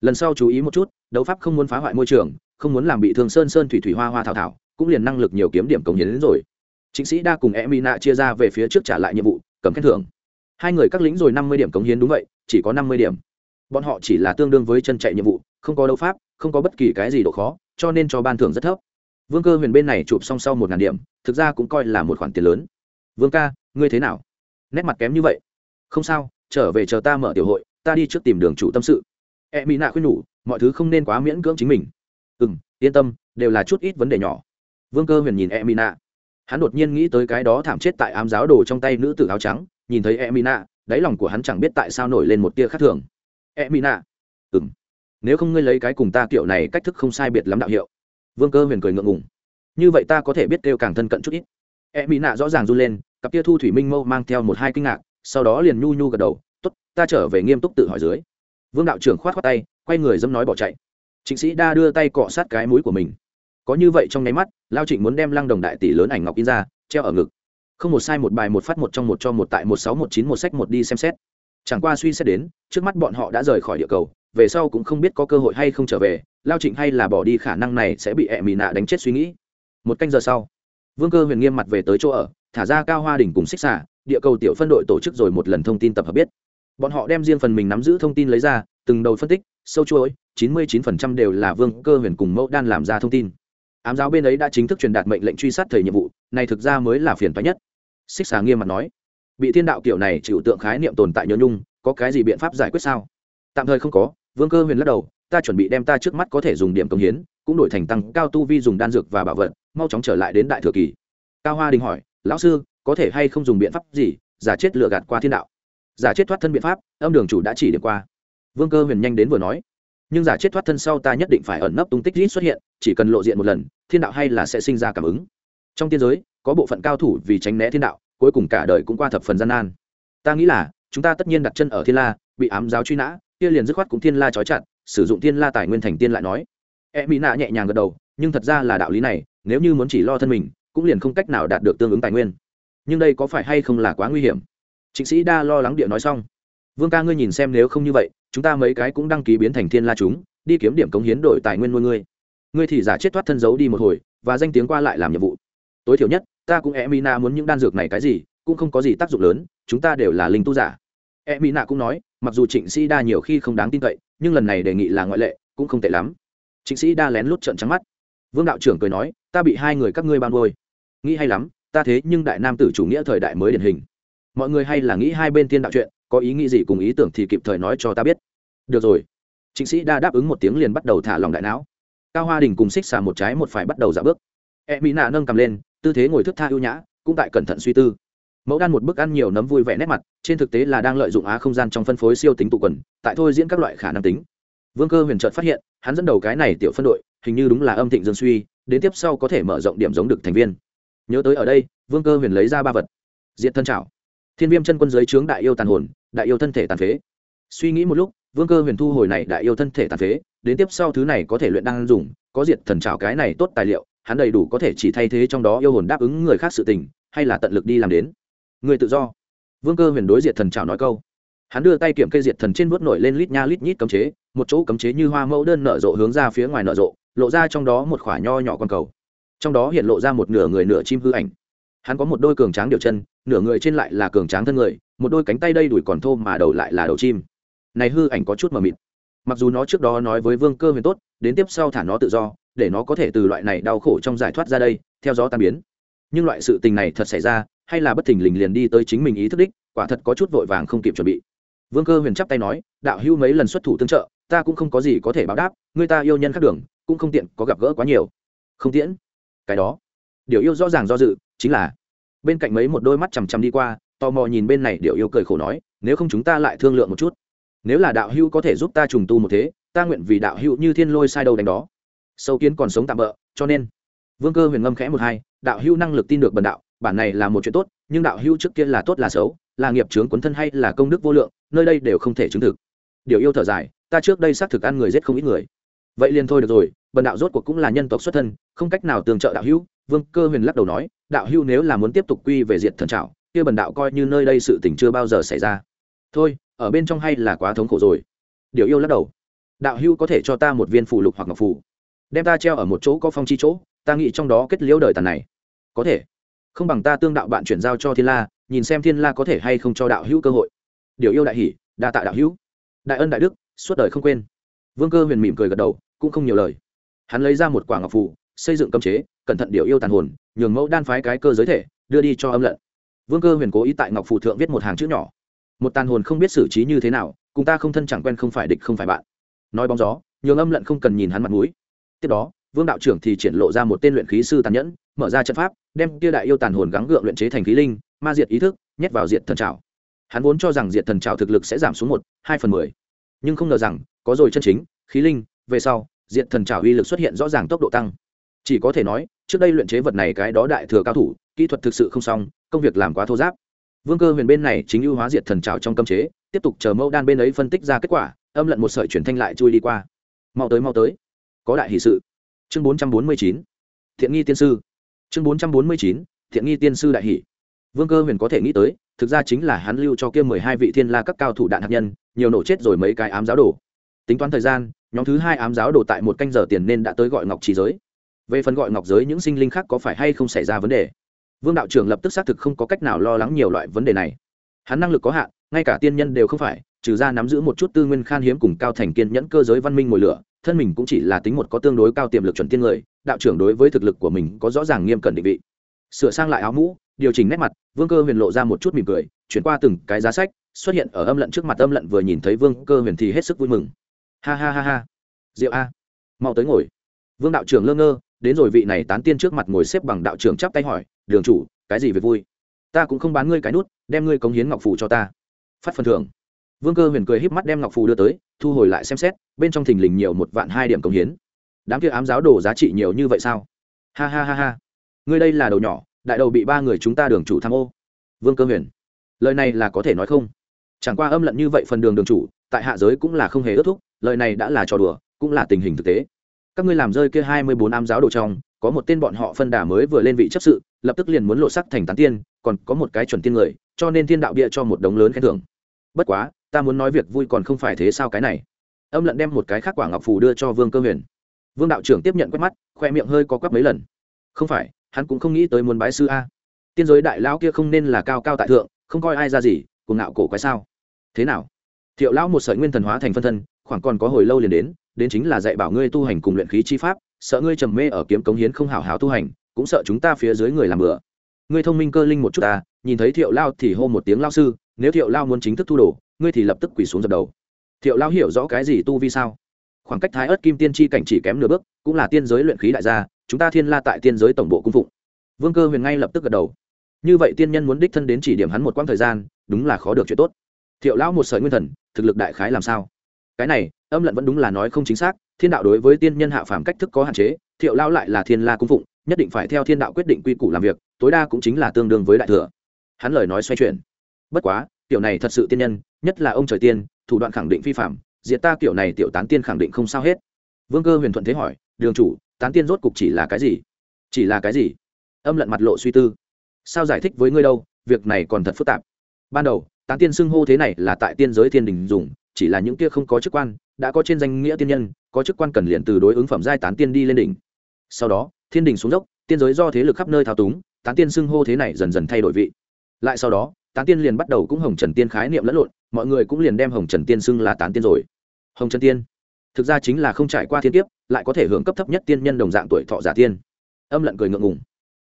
Lần sau chú ý một chút, đấu pháp không muốn phá hoại môi trường, không muốn làm bị thương sơn sơn thủy thủy hoa hoa thảo thảo, cũng liền năng lực nhiều kiếm điểm cống hiến đến rồi. Chính sĩ đa cùng e mỹ nạ chia ra về phía trước trả lại nhiệm vụ, cầm khen thưởng. Hai người các lính rồi năm mươi điểm cống hiến đúng vậy, chỉ có năm mươi điểm bọn họ chỉ là tương đương với chân chạy nhiệm vụ, không có đấu pháp, không có bất kỳ cái gì độ khó, cho nên cho ban thưởng rất thấp. Vương cơ huyền bên này chụp xong sau một ngàn điểm, thực ra cũng coi là một khoản tiền lớn. Vương ca, ngươi thế nào? Nét mặt kém như vậy. Không sao, trở về chờ ta mở tiểu hội, ta đi trước tìm đường chủ tâm sự. E mỹ nạ khuyên nhủ, mọi thứ không nên quá miễn cưỡng chính mình. Ừ m yên tâm, đều là chút ít vấn đề nhỏ. Vương cơ huyền nhìn e mỹ nạ. Hắn đột nhiên nghĩ tới cái đó thảm chết tại ám giáo đồ trong tay nữ tử áo trắng, nhìn thấy e mỹ nạ, đáy lòng của hắn chẳng biết tại sao nổi lên một tia khác thường e mỹ nạ ừ m nếu không ngươi lấy cái cùng ta kiểu này cách thức không sai biệt lắm đạo hiệu. Vương cơ huyền cười ngượng ngùng. Như vậy ta có thể biết kêu càng thân cận chút ít. E mỹ nạ rõ ràng run lên, cặp tia thu thủy minh mâu mang theo một hai kinh ngạc, sau đó liền nhu nhu gật đầu t ố t ta trở về nghiêm túc tự hỏi dưới. Vương đạo trưởng khoát khoát tay, quay người dâm nói bỏ chạy. Trịnh sĩ đa đưa tay cọ sát cái mũi của mình. Có như vậy trong nháy mắt, lao trịnh muốn đem lăng đồng đại tỷ lớn ảnh ngọc in ra, treo ở ngực. Không một sai một bài, một phát một trong một cho một tại một sáu một chín một sách một đi xem xét chẳng qua suy xét đến, trước mắt bọn họ đã rời khỏi địa cầu, về sau cũng không biết có cơ hội hay không trở về, lao trịnh hay là bỏ đi khả năng này sẽ bị ẹ mì nạ đánh chết suy nghĩ. Một canh giờ sau, vương cơ huyền nghiêm mặt về tới chỗ ở, thả ra cao hoa đỉnh cùng xích xả địa cầu tiểu phân đội tổ chức rồi một lần thông tin tập hợp biết. Bọn họ đem riêng phần mình nắm giữ thông tin lấy ra, từng đầu phân tích, sâu chuỗi, chín mươi chín phần trăm đều là vương cơ huyền cùng mẫu đan làm ra thông tin. Ám giáo bên ấy đã chính thức truyền đạt mệnh lệnh truy sát thầy nhiệm vụ, này thực ra mới là phiền toái nhất. Xích xà nghiêm mặt nói bị thiên đạo kiểu này chịu tượng khái niệm tồn tại nhớ nhung, có cái gì biện pháp giải quyết sao? Tạm thời không có, vương cơ huyền lắc đầu, ta chuẩn bị đem ta trước mắt có thể dùng điểm công hiến, cũng đổi thành tăng cao tu vi dùng đan dược và bảo vật, mau chóng trở lại đến đại thừa kỳ. Cao hoa đình hỏi, lão sư, có thể hay không dùng biện pháp gì, giả chết lừa gạt qua thiên đạo? Giả chết thoát thân biện pháp, âm đường chủ đã chỉ điểm qua. Vương cơ huyền nhanh đến vừa nói, nhưng giả chết thoát thân sau ta nhất định phải ẩn nấp tung tích ít xuất hiện, chỉ cần lộ diện một lần, thiên đạo hay là sẽ sinh ra cảm ứng. Trong tiên giới, có bộ phận cao thủ vì tránh né thiên đạo cuối cùng cả đời cũng qua thập phần gian nan. Ta nghĩ là, chúng ta tất nhiên đặt chân ở thiên la, bị ám giáo truy nã, kia liền dứt khoát cũng thiên la trói chặt, sử dụng thiên la tài nguyên thành tiên lại nói. E mỹ nạ nhẹ nhàng gật đầu, nhưng thật ra là đạo lý này, nếu như muốn chỉ lo thân mình, cũng liền không cách nào đạt được tương ứng tài nguyên. Nhưng đây có phải hay không là quá nguy hiểm? Trịnh sĩ đa lo lắng địa nói xong. Vương ca ngươi nhìn xem nếu không như vậy, chúng ta mấy cái cũng đăng ký biến thành thiên la chúng, đi kiếm điểm cống hiến đổi tài nguyên nuôi ngươi. Ngươi thì giả chết thoát thân giấu đi một hồi, và danh tiếng qua lại làm nhiệm vụ. Tối thiểu nhất ta cũng e mina muốn những đan dược này cái gì, cũng không có gì tác dụng lớn, chúng ta đều là linh tu giả. E mina cũng nói, mặc dù trịnh sĩ đa nhiều khi không đáng tin cậy, nhưng lần này đề nghị là ngoại lệ, cũng không tệ lắm. Trịnh sĩ đa lén lút trận trắng mắt. Vương đạo trưởng cười nói, ta bị hai người các ngươi ban vôi. Nghĩ hay lắm, ta thế nhưng đại nam tử chủ nghĩa thời đại mới điển hình. Mọi người hay là nghĩ hai bên tiên đạo chuyện, có ý nghĩ gì cùng ý tưởng thì kịp thời nói cho ta biết. Được rồi. Trịnh sĩ đa đáp ứng một tiếng liền bắt đầu thả lòng đại não. Cao hoa đình cùng xích xà một trái một phải bắt đầu giả bước. E mỹ nạ nâng cầm lên tư thế ngồi thức tha ưu nhã, cũng tại cẩn thận suy tư. Mẫu đan một bức ăn nhiều nấm vui vẻ nét mặt, trên thực tế là đang lợi dụng á không gian trong phân phối siêu tính tụ quần, tại thôi diễn các loại khả năng tính. Vương cơ huyền trợt phát hiện, hắn dẫn đầu cái này tiểu phân đội, hình như đúng là âm thịnh dương suy, đến tiếp sau có thể mở rộng điểm giống được thành viên. Nhớ tới ở đây, vương cơ huyền lấy ra ba vật. Diện thân trảo. Thiên viêm chân quân giới trướng đại yêu tàn hồn, đại yêu thân thể tàn phế. Suy nghĩ một lúc, vương cơ huyền thu hồi này đại yêu thân thể tàn phế, đến tiếp sau thứ này có thể luyện đan dùng, có diệt thần trào cái này tốt tài liệu hắn đầy đủ có thể chỉ thay thế trong đó yêu hồn đáp ứng người khác sự tình, hay là tận lực đi làm đến. Người tự do. Vương cơ huyền đối diệt thần chào nói câu. Hắn đưa tay kiểm cây diệt thần trên vuốt nổi lên lít nha lít nhít cấm chế, một chỗ cấm chế như hoa mẫu đơn nở rộ hướng ra phía ngoài nở rộ, lộ ra trong đó một khoả nho nhỏ con cầu. Trong đó hiện lộ ra một nửa người nửa chim hư ảnh. Hắn có một đôi cường tráng điều chân, nửa người trên lại là cường tráng thân người, một đôi cánh tay đây đùi còn thô mà đầu lại là đầu chim. Này hư ảnh có chút mờ mịt. Mặc dù nó trước đó nói với vương cơ huyền tốt, đến tiếp sau thả nó tự do để nó có thể từ loại này đau khổ trong giải thoát ra đây, theo gió tan biến. Nhưng loại sự tình này thật xảy ra, hay là bất thình lình liền đi tới chính mình ý thức đích, quả thật có chút vội vàng không kịp chuẩn bị. Vương cơ huyền chắp tay nói, đạo hữu mấy lần xuất thủ tương trợ, ta cũng không có gì có thể báo đáp, người ta yêu nhân khác đường, cũng không tiện có gặp gỡ quá nhiều. Không tiễn. Cái đó. Điều yêu rõ ràng do dự, chính là bên cạnh mấy một đôi mắt chằm chằm đi qua, tò mò nhìn bên này điều yêu cười khổ nói, nếu không chúng ta lại thương lượng một chút. Nếu là đạo hữu có thể giúp ta trùng tu một thế, ta nguyện vì đạo hữu như thiên lôi sai đầu đánh đó sâu kiến còn sống tạm bỡ, cho nên, vương cơ huyền ngâm khẽ một hai, đạo hữu năng lực tin được bần đạo, bản này là một chuyện tốt, nhưng đạo hữu trước kia là tốt là xấu, là nghiệp chướng quấn thân hay là công đức vô lượng, nơi đây đều không thể chứng thực. Điều yêu thở dài, ta trước đây xác thực ăn người giết không ít người. Vậy liền thôi được rồi, bần đạo rốt cuộc cũng là nhân tộc xuất thân, không cách nào tương trợ đạo hữu. Vương cơ huyền lắc đầu nói, đạo hữu nếu là muốn tiếp tục quy về diệt thần trào kia bần đạo coi như nơi đây sự tình chưa bao giờ xảy ra. Thôi, ở bên trong hay là quá thống khổ rồi. Điều yêu lắc đầu, đạo hữu có thể cho ta một viên phù lục hoặc ngọc phù đem ta treo ở một chỗ có phong chi chỗ ta nghĩ trong đó kết liễu đời tàn này. Có thể. Không bằng ta tương đạo bạn chuyển giao cho thiên la nhìn xem thiên la có thể hay không cho đạo hữu cơ hội. Điều yêu đại hỷ đa tạ đạo hữu. Đại ân đại đức suốt đời không quên. Vương cơ huyền mỉm cười gật đầu cũng không nhiều lời. Hắn lấy ra một quả ngọc phủ, xây dựng cấm chế cẩn thận điều yêu tàn hồn nhường mẫu đan phái cái cơ giới thể đưa đi cho âm lận. Vương cơ huyền cố ý tại ngọc phủ thượng viết một hàng chữ nhỏ. Một tàn hồn không biết xử trí như thế nào cùng ta không thân chẳng quen không phải địch không phải bạn. Nói bóng gió nhường âm lận không cần nhìn hắn mặt mũi tiếp đó, vương đạo trưởng thì triển lộ ra một tên luyện khí sư tàn nhẫn, mở ra trận pháp, đem kia đại yêu tàn hồn gắng gượng luyện chế thành khí linh, ma diệt ý thức, nhét vào diệt thần trào hắn vốn cho rằng diệt thần trào thực lực sẽ giảm xuống một, hai phần mười. Nhưng không ngờ rằng, có rồi chân chính, khí linh, về sau, diệt thần trào uy lực xuất hiện rõ ràng tốc độ tăng. Chỉ có thể nói, trước đây luyện chế vật này cái đó đại thừa cao thủ, kỹ thuật thực sự không xong, công việc làm quá thô giáp. Vương cơ huyền bên này chính ưu hóa diệt thần trào trong cơm chế, tiếp tục chờ mẫu đan bên ấy phân tích ra kết quả, âm lận một sợi chuyển thanh lại chui đi qua. Mau tới mau tới có đại hỷ sự. Chương bốn trăm bốn mươi chín, thiện nghi tiên sư. Chương bốn trăm bốn mươi chín, thiện nghi tiên sư đại hỷ. Vương cơ huyền có thể nghĩ tới, thực ra chính là hắn lưu cho kia mười hai vị thiên la các cao thủ đạn hạt nhân, nhiều nổ chết rồi mấy cái ám giáo đồ. Tính toán thời gian, nhóm thứ hai ám giáo đồ tại một canh giờ tiền nên đã tới gọi ngọc trí giới. Về phần gọi ngọc giới những sinh linh khác có phải hay không xảy ra vấn đề? Vương đạo trưởng lập tức xác thực không có cách nào lo lắng nhiều loại vấn đề này. Hắn năng lực có hạn, ngay cả tiên nhân đều không phải, trừ ra nắm giữ một chút tư nguyên khan hiếm cùng cao thành kiên nhẫn cơ giới văn minh mồi lửa thân mình cũng chỉ là tính một có tương đối cao tiềm lực chuẩn tiên người, đạo trưởng đối với thực lực của mình có rõ ràng nghiêm cẩn định vị. Sửa sang lại áo mũ, điều chỉnh nét mặt, vương cơ huyền lộ ra một chút mỉm cười, chuyển qua từng cái giá sách, xuất hiện ở âm lận trước mặt âm lận vừa nhìn thấy vương cơ huyền thì hết sức vui mừng. Ha ha ha ha. Diệu a. Mau tới ngồi. Vương đạo trưởng lơ ngơ, đến rồi vị này tán tiên trước mặt ngồi xếp bằng đạo trưởng chắp tay hỏi, đường chủ, cái gì về vui? Ta cũng không bán ngươi cái nút, đem ngươi cống hiến ngọc phù cho ta. Phát phần thưởng. Vương cơ huyền cười híp mắt đem ngọc phù đưa tới thu hồi lại xem xét, bên trong thình lình nhiều một vạn hai điểm công hiến. Đám kia ám giáo đồ giá trị nhiều như vậy sao? Ha ha ha ha. Ngươi đây là đầu nhỏ, đại đầu bị ba người chúng ta đường chủ tham ô. Vương cơ huyền. Lời này là có thể nói không? Chẳng qua âm lận như vậy phần đường đường chủ, tại hạ giới cũng là không hề ước thúc, lời này đã là trò đùa, cũng là tình hình thực tế. Các ngươi làm rơi kia hai mươi bốn ám giáo đồ trong, có một tên bọn họ phân đà mới vừa lên vị chấp sự, lập tức liền muốn lộ sắc thành tán tiên, còn có một cái chuẩn tiên người, cho nên thiên đạo bịa cho một đống lớn khen thưởng. Bất quá ta muốn nói việc vui còn không phải thế sao cái này? Âm lận đem một cái khác quả ngọc phù đưa cho vương cơ huyền. Vương đạo trưởng tiếp nhận quét mắt, khoe miệng hơi có quắp mấy lần. Không phải, hắn cũng không nghĩ tới muốn bái sư a. Tiên giới đại lão kia không nên là cao cao tại thượng, không coi ai ra gì cùng ngạo cổ quái sao? Thế nào? Thiệu lão một sợi nguyên thần hóa thành phân thân, khoảng còn có hồi lâu liền đến đến chính là dạy bảo ngươi tu hành cùng luyện khí chi pháp, sợ ngươi trầm mê ở kiếm cống hiến không hào hào tu hành, cũng sợ chúng ta phía dưới người làm bừa. Ngươi thông minh cơ linh một chút ta, nhìn thấy thiệu lao thì hô một tiếng lao sư, nếu thiệu lao muốn chính thức thu đồ ngươi thì lập tức quỳ xuống dập đầu. Thiệu lao hiểu rõ cái gì tu vi sao? Khoảng cách thái ớt kim tiên tri cảnh chỉ kém nửa bước, cũng là tiên giới luyện khí đại gia, chúng ta thiên la tại tiên giới tổng bộ cung phụng. Vương cơ huyền ngay lập tức gật đầu. Như vậy tiên nhân muốn đích thân đến chỉ điểm hắn một quãng thời gian, đúng là khó được chuyện tốt. Thiệu lão một sợi nguyên thần, thực lực đại khái làm sao? Cái này, âm lận vẫn đúng là nói không chính xác, thiên đạo đối với tiên nhân hạ phàm cách thức có hạn chế, thiệu lao lại là thiên la cung phụng, nhất định phải theo thiên đạo quyết định quy củ làm việc, tối đa cũng chính là tương đương với đại thừa. Hắn lời nói xoay chuyển. Bất quá tiểu này thật sự tiên nhân, nhất là ông trời tiên, thủ đoạn khẳng định phi phạm, diệt ta kiểu này tiểu tán tiên khẳng định không sao hết. Vương cơ huyền thuận thế hỏi, đường chủ, tán tiên rốt cục chỉ là cái gì? Chỉ là cái gì? Âm lận mặt lộ suy tư. Sao giải thích với ngươi đâu, việc này còn thật phức tạp. Ban đầu, tán tiên xưng hô thế này là tại tiên giới thiên đình dùng, chỉ là những kia không có chức quan, đã có trên danh nghĩa tiên nhân, có chức quan cần liền từ đối ứng phẩm giai tán tiên đi lên đỉnh. Sau đó, thiên đình xuống dốc, tiên giới do thế lực khắp nơi thao túng, tán tiên xưng hô thế này dần dần thay đổi vị. Lại sau đó tán tiên liền bắt đầu cũng hồng trần tiên khái niệm lẫn lộn, mọi người cũng liền đem hồng trần tiên xưng là tán tiên rồi. Hồng trần tiên. Thực ra chính là không trải qua thiên kiếp, lại có thể hưởng cấp thấp nhất tiên nhân đồng dạng tuổi thọ giả tiên. Âm lận cười ngượng ngùng.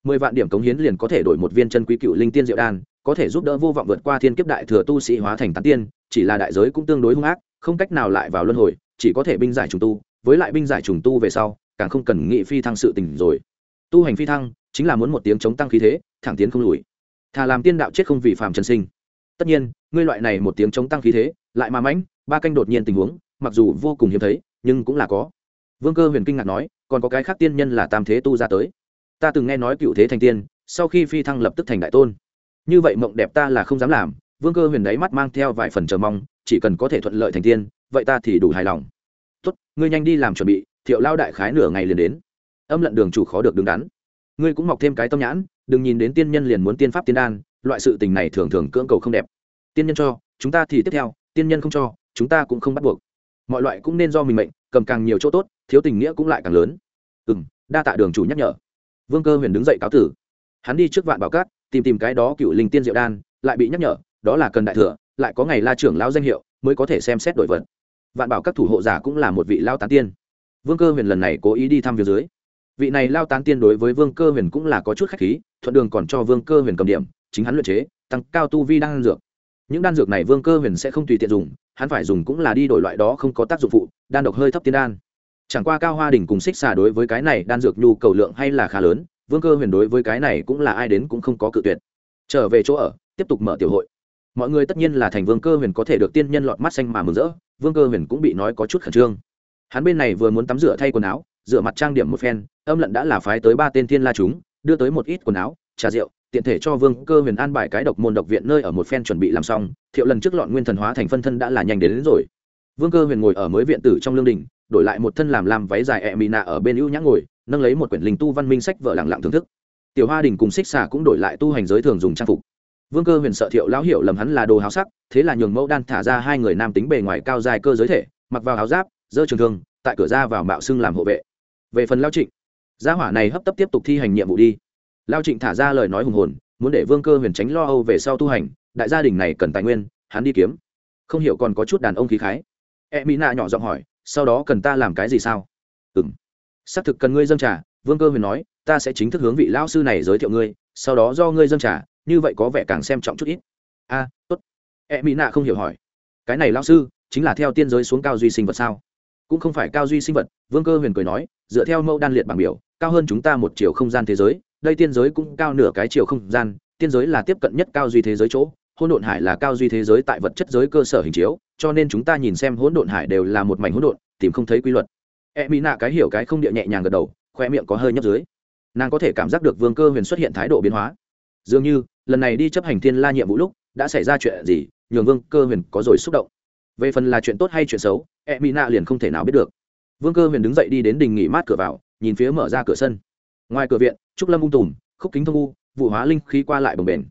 Mười vạn điểm cống hiến liền có thể đổi một viên chân quý cựu linh tiên diệu đan, có thể giúp đỡ vô vọng vượt qua thiên kiếp đại thừa tu sĩ hóa thành tán tiên, chỉ là đại giới cũng tương đối hung ác, không cách nào lại vào luân hồi, chỉ có thể binh giải trùng tu, với lại binh giải trùng tu về sau, càng không cần nghị phi thăng sự tình rồi. Tu hành phi thăng, chính là muốn một tiếng chống tăng khí thế, thẳng tiến không lùi thà làm tiên đạo chết không vì phàm trần sinh. Tất nhiên, ngươi loại này một tiếng chống tăng khí thế, lại mà mãnh, ba canh đột nhiên tình huống, mặc dù vô cùng hiếm thấy, nhưng cũng là có. Vương cơ huyền kinh ngạc nói, còn có cái khác tiên nhân là tam thế tu ra tới. Ta từng nghe nói cựu thế thành tiên, sau khi phi thăng lập tức thành đại tôn. Như vậy mộng đẹp ta là không dám làm, vương cơ huyền đáy mắt mang theo vài phần chờ mong, chỉ cần có thể thuận lợi thành tiên, vậy ta thì đủ hài lòng. Tốt, ngươi nhanh đi làm chuẩn bị, thiệu lao đại khái nửa ngày liền đến. Âm lận đường chủ khó được đứng đắn ngươi cũng mọc thêm cái tâm nhãn, đừng nhìn đến tiên nhân liền muốn tiên pháp tiên đan, loại sự tình này thường thường cưỡng cầu không đẹp. Tiên nhân cho, chúng ta thì tiếp theo, tiên nhân không cho, chúng ta cũng không bắt buộc. Mọi loại cũng nên do mình mệnh, cầm càng nhiều chỗ tốt, thiếu tình nghĩa cũng lại càng lớn. Ừ m đa tạ đường chủ nhắc nhở. Vương cơ huyền đứng dậy cáo tử. Hắn đi trước vạn bảo cát, tìm tìm cái đó cựu linh tiên diệu đan, lại bị nhắc nhở, đó là cần đại thừa, lại có ngày la trưởng lao danh hiệu, mới có thể xem xét đổi vật vạn bảo các thủ hộ giả cũng là một vị lao tán tiên. Vương cơ huyền lần này cố ý đi thăm việc dưới vị này lao tán tiên đối với vương cơ huyền cũng là có chút khách khí, thuận đường còn cho vương cơ huyền cầm điểm, chính hắn luyện chế, tăng cao tu vi đan dược. Những đan dược này vương cơ huyền sẽ không tùy tiện dùng, hắn phải dùng cũng là đi đổi loại đó không có tác dụng phụ, đan độc hơi thấp tiên đan. Chẳng qua cao hoa đình cùng xích xà đối với cái này đan dược nhu cầu lượng hay là khá lớn, vương cơ huyền đối với cái này cũng là ai đến cũng không có cự tuyệt. Trở về chỗ ở, tiếp tục mở tiểu hội. Mọi người tất nhiên là thành vương cơ huyền có thể được tiên nhân lọt mắt xanh mà mừng rỡ, vương cơ huyền cũng bị nói có chút khẩn trương. Hắn bên này vừa muốn tắm rửa thay quần áo rửa mặt trang điểm một phen âm lận đã là phái tới ba tên thiên la chúng đưa tới một ít quần áo trà rượu tiện thể cho vương cơ huyền an bài cái độc môn độc viện nơi ở một phen chuẩn bị làm xong thiệu lần trước lọn nguyên thần hóa thành phân thân đã là nhanh đến, đến rồi. Vương cơ huyền ngồi ở mới viện tử trong lương đình đổi lại một thân làm làm váy dài e ẹ mị nạ ở bên ưu nhã ngồi nâng lấy một quyển linh tu văn minh sách vợ lặng lặng thưởng thức. Tiểu hoa đình cùng xích xà cũng đổi lại tu hành giới thường dùng trang phục. Vương cơ huyền sợ thiệu lão hiểu lầm hắn là đồ háo sắc thế là nhường mẫu đan thả ra hai người nam tính bề ngoài cao dài cơ giới thể mặc vào háo giáp dơ trường thương tại cửa ra vào mạo xưng làm hộ vệ về phần lao trịnh, gia hỏa này hấp tấp tiếp tục thi hành nhiệm vụ đi. Lao trịnh thả ra lời nói hùng hồn, muốn để vương cơ huyền tránh lo âu về sau tu hành, đại gia đình này cần tài nguyên, hắn đi kiếm. Không hiểu còn có chút đàn ông khí khái. E mỹ nạ nhỏ giọng hỏi, sau đó cần ta làm cái gì sao? Ừ m xác thực cần ngươi dâng trả vương cơ huyền nói, ta sẽ chính thức hướng vị lão sư này giới thiệu ngươi, sau đó do ngươi dâng trả như vậy có vẻ càng xem trọng chút ít. A, tốt. E mỹ nạ không hiểu hỏi, cái này lão sư, chính là theo tiên giới xuống cao duy sinh vật sao? Cũng không phải cao duy sinh vật, vương cơ huyền cười nói dựa theo mẫu đan liệt bảng biểu, cao hơn chúng ta một chiều không gian thế giới, đây tiên giới cũng cao nửa cái chiều không gian, tiên giới là tiếp cận nhất cao duy thế giới chỗ, hỗn độn hải là cao duy thế giới tại vật chất giới cơ sở hình chiếu, cho nên chúng ta nhìn xem hỗn độn hải đều là một mảnh hỗn độn, tìm không thấy quy luật. E mỹ nạ cái hiểu cái không địa nhẹ nhàng gật đầu, khoe miệng có hơi nhấp dưới. Nàng có thể cảm giác được vương cơ huyền xuất hiện thái độ biến hóa. Dường như, lần này đi chấp hành thiên la nhiệm vụ lúc, đã xảy ra chuyện gì, nhường vương cơ huyền có rồi xúc động. Về phần là chuyện tốt hay chuyện xấu e mỹ nạ liền không thể nào biết được vương cơ huyền đứng dậy đi đến đình nghỉ mát cửa vào, nhìn phía mở ra cửa sân. Ngoài cửa viện, trúc lâm ung tùm, khúc kính thông u, vụ hóa linh khí qua lại bồng bền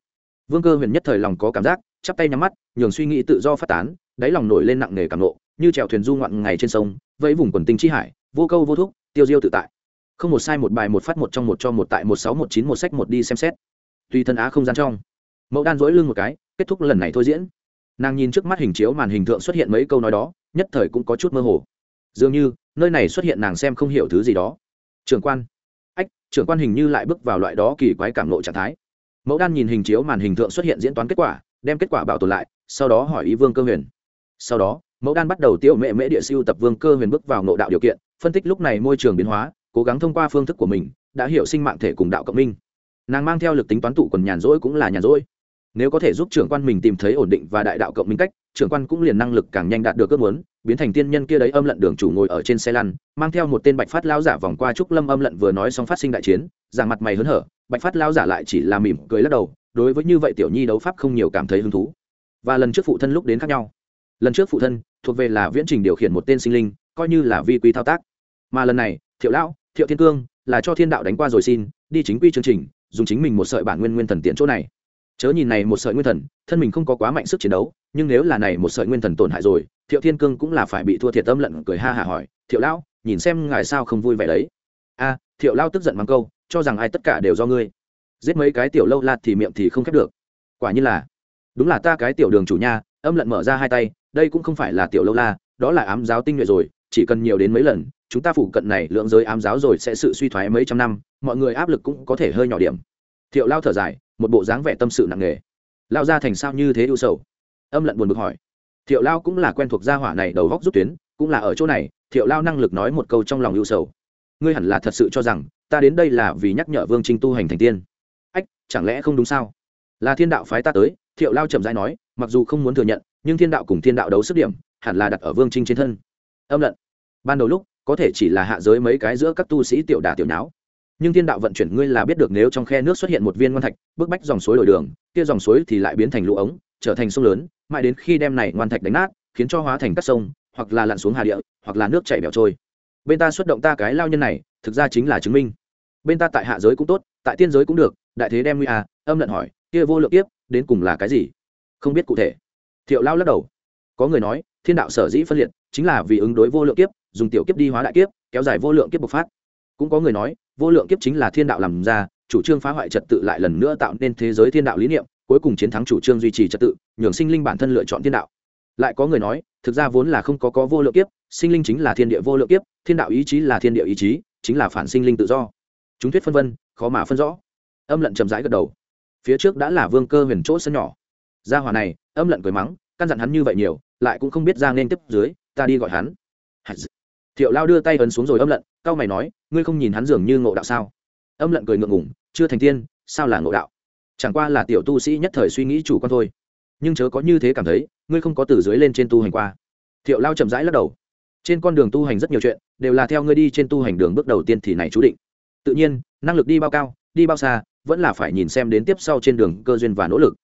vương cơ huyền nhất thời lòng có cảm giác, chắp tay nhắm mắt, nhường suy nghĩ tự do phát tán, đáy lòng nổi lên nặng nề cảm nộ, như trèo thuyền du ngoạn ngày trên sông, vẫy vùng quần tinh chi hải, vô câu vô thúc, tiêu diêu tự tại. Không một sai một bài một phát một trong một cho một tại một sáu một chín một sách một đi xem xét. Tùy thân á không gian trong. Mẫu đan dỗi lưng một cái, kết thúc lần này thôi diễn. Nàng nhìn trước mắt hình chiếu màn hình thượng xuất hiện mấy câu nói đó, nhất thời cũng có chút mơ hồ. Dường như nơi này xuất hiện nàng xem không hiểu thứ gì đó. Trưởng quan. Ách, trưởng quan hình như lại bước vào loại đó kỳ quái cảm lộ trạng thái. Mẫu đan nhìn hình chiếu màn hình tượng xuất hiện diễn toán kết quả, đem kết quả bảo tồn lại, sau đó hỏi ý vương cơ huyền. Sau đó, mẫu đan bắt đầu tiêu mệ mễ địa siêu tập vương cơ huyền bước vào nộ đạo điều kiện, phân tích lúc này môi trường biến hóa, cố gắng thông qua phương thức của mình, đã hiểu sinh mạng thể cùng đạo cộng minh. Nàng mang theo lực tính toán tụ còn nhàn rỗi cũng là nhàn rỗi. Nếu có thể giúp trưởng quan mình tìm thấy ổn định và đại đạo cộng minh cách trưởng quan cũng liền năng lực càng nhanh đạt được ước muốn, biến thành tiên nhân kia đấy âm lận đường chủ ngồi ở trên xe lăn, mang theo một tên bạch phát lao giả vòng qua trúc lâm âm lận vừa nói xong phát sinh đại chiến giảng mặt mày hớn hở, bạch phát lao giả lại chỉ là mỉm cười lắc đầu, đối với như vậy tiểu nhi đấu pháp không nhiều cảm thấy hứng thú. Và lần trước phụ thân lúc đến khác nhau. Lần trước phụ thân thuộc về là viễn trình điều khiển một tên sinh linh, coi như là vi quy thao tác. Mà lần này, thiệu lão, thiệu thiên cương là cho thiên đạo đánh qua rồi xin, đi chính quy chương trình, dùng chính mình một sợi bản nguyên nguyên thần tiện chỗ này chớ nhìn này một sợi nguyên thần, thân mình không có quá mạnh sức chiến đấu, nhưng nếu là này một sợi nguyên thần tổn hại rồi, thiệu thiên cương cũng là phải bị thua thiệt tâm lận cười ha hả hỏi, thiệu lão, nhìn xem ngài sao không vui vẻ đấy? A, thiệu lao tức giận mắng câu, cho rằng ai tất cả đều do ngươi. Giết mấy cái tiểu lâu lạt thì miệng thì không khép được. Quả như là, đúng là ta cái tiểu đường chủ nha, âm lận mở ra hai tay, đây cũng không phải là tiểu lâu la, đó là ám giáo tinh nhuệ rồi, chỉ cần nhiều đến mấy lần, chúng ta phủ cận này lượng giới ám giáo rồi sẽ sự suy thoái mấy trăm năm, mọi người áp lực cũng có thể hơi nhỏ điểm. Thiệu lao thở dài một bộ dáng vẻ tâm sự nặng nề. Lao ra thành sao như thế ưu sầu? Âm lận buồn bực hỏi. Thiệu lao cũng là quen thuộc gia hỏa này đầu góc rút tuyến, cũng là ở chỗ này, thiệu lao năng lực nói một câu trong lòng ưu sầu. Ngươi hẳn là thật sự cho rằng, ta đến đây là vì nhắc nhở vương trinh tu hành thành tiên. Ách, chẳng lẽ không đúng sao? Là thiên đạo phái ta tới, thiệu lao chậm rãi nói, mặc dù không muốn thừa nhận, nhưng thiên đạo cùng thiên đạo đấu sức điểm, hẳn là đặt ở vương trinh trên thân. Âm lận. Ban đầu lúc, có thể chỉ là hạ giới mấy cái giữa các tu sĩ tiểu đà tiểu nháo nhưng thiên đạo vận chuyển ngươi là biết được nếu trong khe nước xuất hiện một viên ngoan thạch, bức bách dòng suối đổi đường, kia dòng suối thì lại biến thành lũ ống, trở thành sông lớn, mãi đến khi đem này ngoan thạch đánh nát, khiến cho hóa thành các sông, hoặc là lặn xuống hà địa, hoặc là nước chảy bẻo trôi. Bên ta xuất động ta cái lao nhân này, thực ra chính là chứng minh. Bên ta tại hạ giới cũng tốt, tại tiên giới cũng được, đại thế đem nguy à âm lận hỏi, kia vô lượng kiếp, đến cùng là cái gì? Không biết cụ thể. Thiệu lao lắc đầu. Có người nói, thiên đạo sở dĩ phân liệt, chính là vì ứng đối vô lượng kiếp, dùng tiểu kiếp đi hóa đại kiếp, kéo dài vô lượng kiếp bộc phát. Cũng có người nói vô lượng kiếp chính là thiên đạo làm ra, chủ trương phá hoại trật tự lại lần nữa tạo nên thế giới thiên đạo lý niệm, cuối cùng chiến thắng chủ trương duy trì trật tự, nhường sinh linh bản thân lựa chọn thiên đạo. Lại có người nói, thực ra vốn là không có có vô lượng kiếp, sinh linh chính là thiên địa vô lượng kiếp, thiên đạo ý chí là thiên địa ý chí, chính là phản sinh linh tự do. Chúng thuyết phân vân, khó mà phân rõ. Âm lận chậm rãi gật đầu. Phía trước đã là vương cơ huyền chỗ sân nhỏ. Gia hỏa này, âm lận cười mắng, căn dặn hắn như vậy nhiều, lại cũng không biết ra nên tiếp dưới, ta đi gọi hắn thiệu lao đưa tay ấn xuống rồi âm lận, cao mày nói, ngươi không nhìn hắn dường như ngộ đạo sao? Âm lận cười ngượng ngủng chưa thành tiên, sao là ngộ đạo? Chẳng qua là tiểu tu sĩ nhất thời suy nghĩ chủ quan thôi. Nhưng chớ có như thế cảm thấy, ngươi không có từ dưới lên trên tu hành qua. Thiệu lao chậm rãi lắc đầu. Trên con đường tu hành rất nhiều chuyện, đều là theo ngươi đi trên tu hành đường bước đầu tiên thì này chú định. Tự nhiên, năng lực đi bao cao, đi bao xa, vẫn là phải nhìn xem đến tiếp sau trên đường cơ duyên và nỗ lực.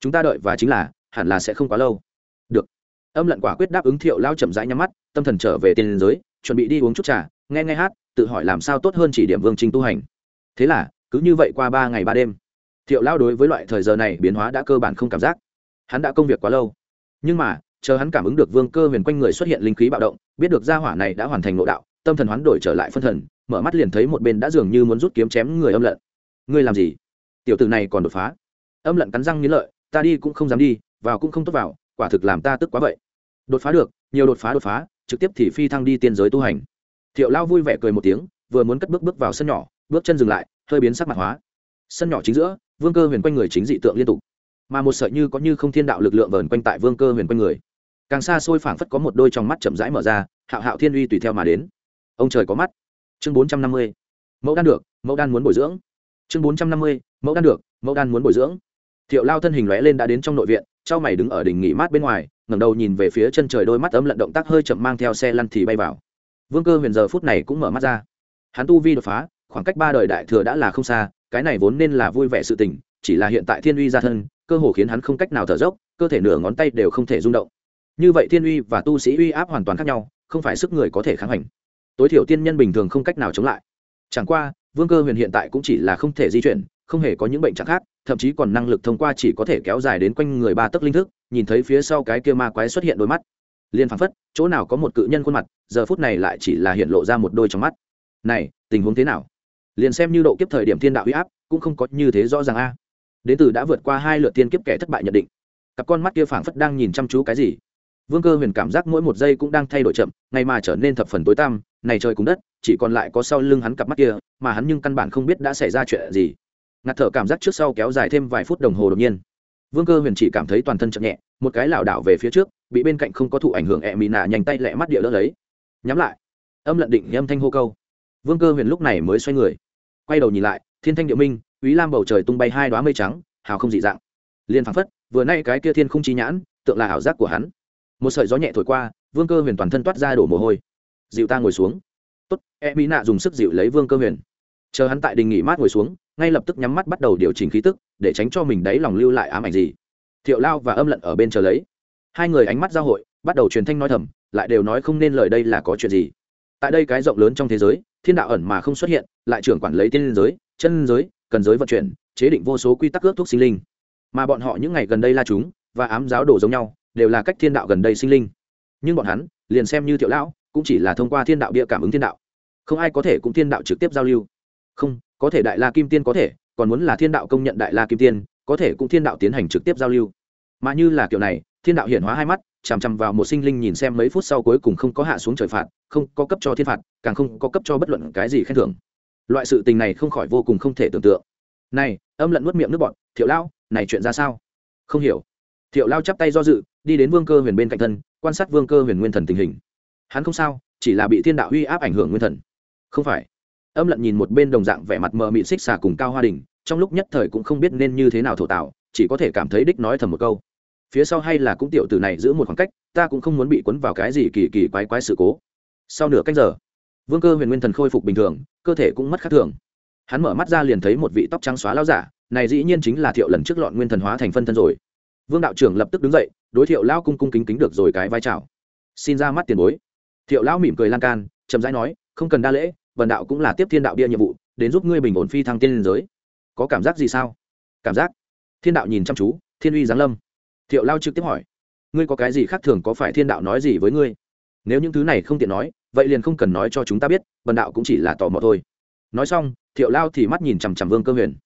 Chúng ta đợi và chính là, hẳn là sẽ không quá lâu. Được. Âm lận quả quyết đáp ứng thiệu lao chậm rãi nhắm mắt, tâm thần trở về tiền giới chuẩn bị đi uống chút trà, nghe nghe hát, tự hỏi làm sao tốt hơn chỉ điểm vương trình tu hành. Thế là, cứ như vậy qua ba ngày ba đêm, thiệu lao đối với loại thời giờ này biến hóa đã cơ bản không cảm giác. Hắn đã công việc quá lâu, nhưng mà, chờ hắn cảm ứng được vương cơ huyền quanh người xuất hiện linh khí bạo động, biết được gia hỏa này đã hoàn thành nội đạo, tâm thần hoán đổi trở lại phân thần, mở mắt liền thấy một bên đã dường như muốn rút kiếm chém người âm lận. Ngươi làm gì? Tiểu tử này còn đột phá. Âm lận cắn răng nghĩ lợi, ta đi cũng không dám đi, vào cũng không tốt vào, quả thực làm ta tức quá vậy. Đột phá được, nhiều đột phá đột phá trực tiếp thì phi thăng đi tiên giới tu hành. Thiệu lao vui vẻ cười một tiếng, vừa muốn cất bước bước vào sân nhỏ, bước chân dừng lại, hơi biến sắc mặt hóa. Sân nhỏ chính giữa, vương cơ huyền quanh người chính dị tượng liên tục. Mà một sợi như có như không thiên đạo lực lượng vờn quanh tại vương cơ huyền quanh người. Càng xa xôi phảng phất có một đôi trong mắt chậm rãi mở ra, hạo hạo thiên uy tùy theo mà đến. Ông trời có mắt. Chương bốn trăm năm mươi. Mẫu đan được, mẫu đan muốn bồi dưỡng. Chương bốn trăm năm mươi. Mẫu đan được, mẫu đan muốn bồi dưỡng. Thiệu lao thân hình lóe lên đã đến trong nội viện, trao mày đứng ở đỉnh nghỉ mát bên ngoài ngẩng đầu nhìn về phía chân trời đôi mắt ấm lận động tác hơi chậm mang theo xe lăn thì bay vào. Vương cơ huyền giờ phút này cũng mở mắt ra. Hắn tu vi đột phá, khoảng cách ba đời đại thừa đã là không xa, cái này vốn nên là vui vẻ sự tình, chỉ là hiện tại thiên uy ra thân, cơ hồ khiến hắn không cách nào thở dốc, cơ thể nửa ngón tay đều không thể rung động. Như vậy thiên uy và tu sĩ uy áp hoàn toàn khác nhau, không phải sức người có thể kháng hành. Tối thiểu tiên nhân bình thường không cách nào chống lại. Chẳng qua, vương cơ huyền hiện tại cũng chỉ là không thể di chuyển, không hề có những bệnh trạng khác, thậm chí còn năng lực thông qua chỉ có thể kéo dài đến quanh người ba tấc linh thức nhìn thấy phía sau cái kia ma quái xuất hiện đôi mắt. Liền phăng phất, chỗ nào có một cự nhân khuôn mặt, giờ phút này lại chỉ là hiện lộ ra một đôi trong mắt. Này, tình huống thế nào? Liền xem như độ kiếp thời điểm thiên đạo huy áp, cũng không có như thế rõ ràng a. Đến từ đã vượt qua hai lượt tiên kiếp kẻ thất bại nhận định. Cặp con mắt kia phảng phất đang nhìn chăm chú cái gì. Vương cơ huyền cảm giác mỗi một giây cũng đang thay đổi chậm, ngày mà trở nên thập phần tối tăm, này trời cùng đất, chỉ còn lại có sau lưng hắn cặp mắt kia, mà hắn nhưng căn bản không biết đã xảy ra chuyện gì. Ngạt thở cảm giác trước sau kéo dài thêm vài phút đồng hồ đột nhiên vương cơ huyền chỉ cảm thấy toàn thân chậm nhẹ, một cái lảo đảo về phía trước, bị bên cạnh không có thụ ảnh hưởng ẹ mì nạ nhanh tay lẹ mắt địa đỡ lấy. Nhắm lại. Âm lận định âm thanh hô câu. Vương cơ huyền lúc này mới xoay người. Quay đầu nhìn lại, thiên thanh địa minh, úy lam bầu trời tung bay hai đoá mây trắng, hào không dị dạng. Liền phăng phất, vừa nay cái kia thiên không chi nhãn, tượng là ảo giác của hắn. Một sợi gió nhẹ thổi qua, vương cơ huyền toàn thân toát ra đổ mồ hôi. Dịu ta ngồi xuống. Tốt e mỹ nạ dùng sức dịu lấy vương cơ huyền. Chờ hắn tại đình nghỉ mát ngồi xuống, ngay lập tức nhắm mắt bắt đầu điều chỉnh khí tức để tránh cho mình đáy lòng lưu lại ám ảnh gì. Thiệu lao và âm lận ở bên chờ lấy. Hai người ánh mắt giao hội, bắt đầu truyền thanh nói thầm, lại đều nói không nên lời đây là có chuyện gì. Tại đây cái rộng lớn trong thế giới, thiên đạo ẩn mà không xuất hiện, lại trưởng quản lấy tiên giới, chân giới, cần giới vận chuyển, chế định vô số quy tắc ước thuốc sinh linh. Mà bọn họ những ngày gần đây la chúng, và ám giáo đồ giống nhau, đều là cách thiên đạo gần đây sinh linh. Nhưng bọn hắn, liền xem như thiệu lão, cũng chỉ là thông qua thiên đạo bia cảm ứng thiên đạo. Không ai có thể cũng thiên đạo trực tiếp giao lưu. Không, có thể đại la kim tiên có thể còn muốn là thiên đạo công nhận đại la kim tiên, có thể cũng thiên đạo tiến hành trực tiếp giao lưu. Mà như là kiểu này, thiên đạo hiển hóa hai mắt, chằm chằm vào một sinh linh nhìn xem mấy phút sau cuối cùng không có hạ xuống trời phạt, không có cấp cho thiên phạt, càng không có cấp cho bất luận cái gì khen thưởng. Loại sự tình này không khỏi vô cùng không thể tưởng tượng. Này, âm lận nuốt miệng nước bọn thiệu lao này chuyện ra sao? Không hiểu. Thiệu lao chắp tay do dự, đi đến vương cơ huyền bên cạnh thân, quan sát vương cơ huyền nguyên thần tình hình. Hắn không sao, chỉ là bị thiên đạo uy áp ảnh hưởng nguyên thần. Không phải âm lận nhìn một bên đồng dạng vẻ mặt mờ mịt xích xà cùng cao hoa đình, trong lúc nhất thời cũng không biết nên như thế nào thổ tạo, chỉ có thể cảm thấy đích nói thầm một câu. Phía sau hay là cũng tiểu tử này giữ một khoảng cách, ta cũng không muốn bị cuốn vào cái gì kỳ kỳ quái quái sự cố. Sau nửa cách giờ, vương cơ huyền nguyên thần khôi phục bình thường, cơ thể cũng mất khắc thường. Hắn mở mắt ra liền thấy một vị tóc trắng xóa lao giả, này dĩ nhiên chính là thiệu lần trước lọn nguyên thần hóa thành phân thân rồi. Vương đạo trưởng lập tức đứng dậy, đối thiệu lao cung cung kính kính được rồi cái vai trào xin ra mắt tiền bối. Thiệu lão mỉm cười lan can, chậm rãi nói, không cần đa lễ vần đạo cũng là tiếp thiên đạo bia nhiệm vụ, đến giúp ngươi bình ổn phi thăng tiên liên giới. Có cảm giác gì sao? Cảm giác? Thiên đạo nhìn chăm chú, thiên uy giáng lâm. Thiệu lao trực tiếp hỏi, ngươi có cái gì khác thường có phải thiên đạo nói gì với ngươi? Nếu những thứ này không tiện nói, vậy liền không cần nói cho chúng ta biết, vần đạo cũng chỉ là tò mò thôi. Nói xong, thiệu lao thì mắt nhìn chằm chằm vương cơ huyền.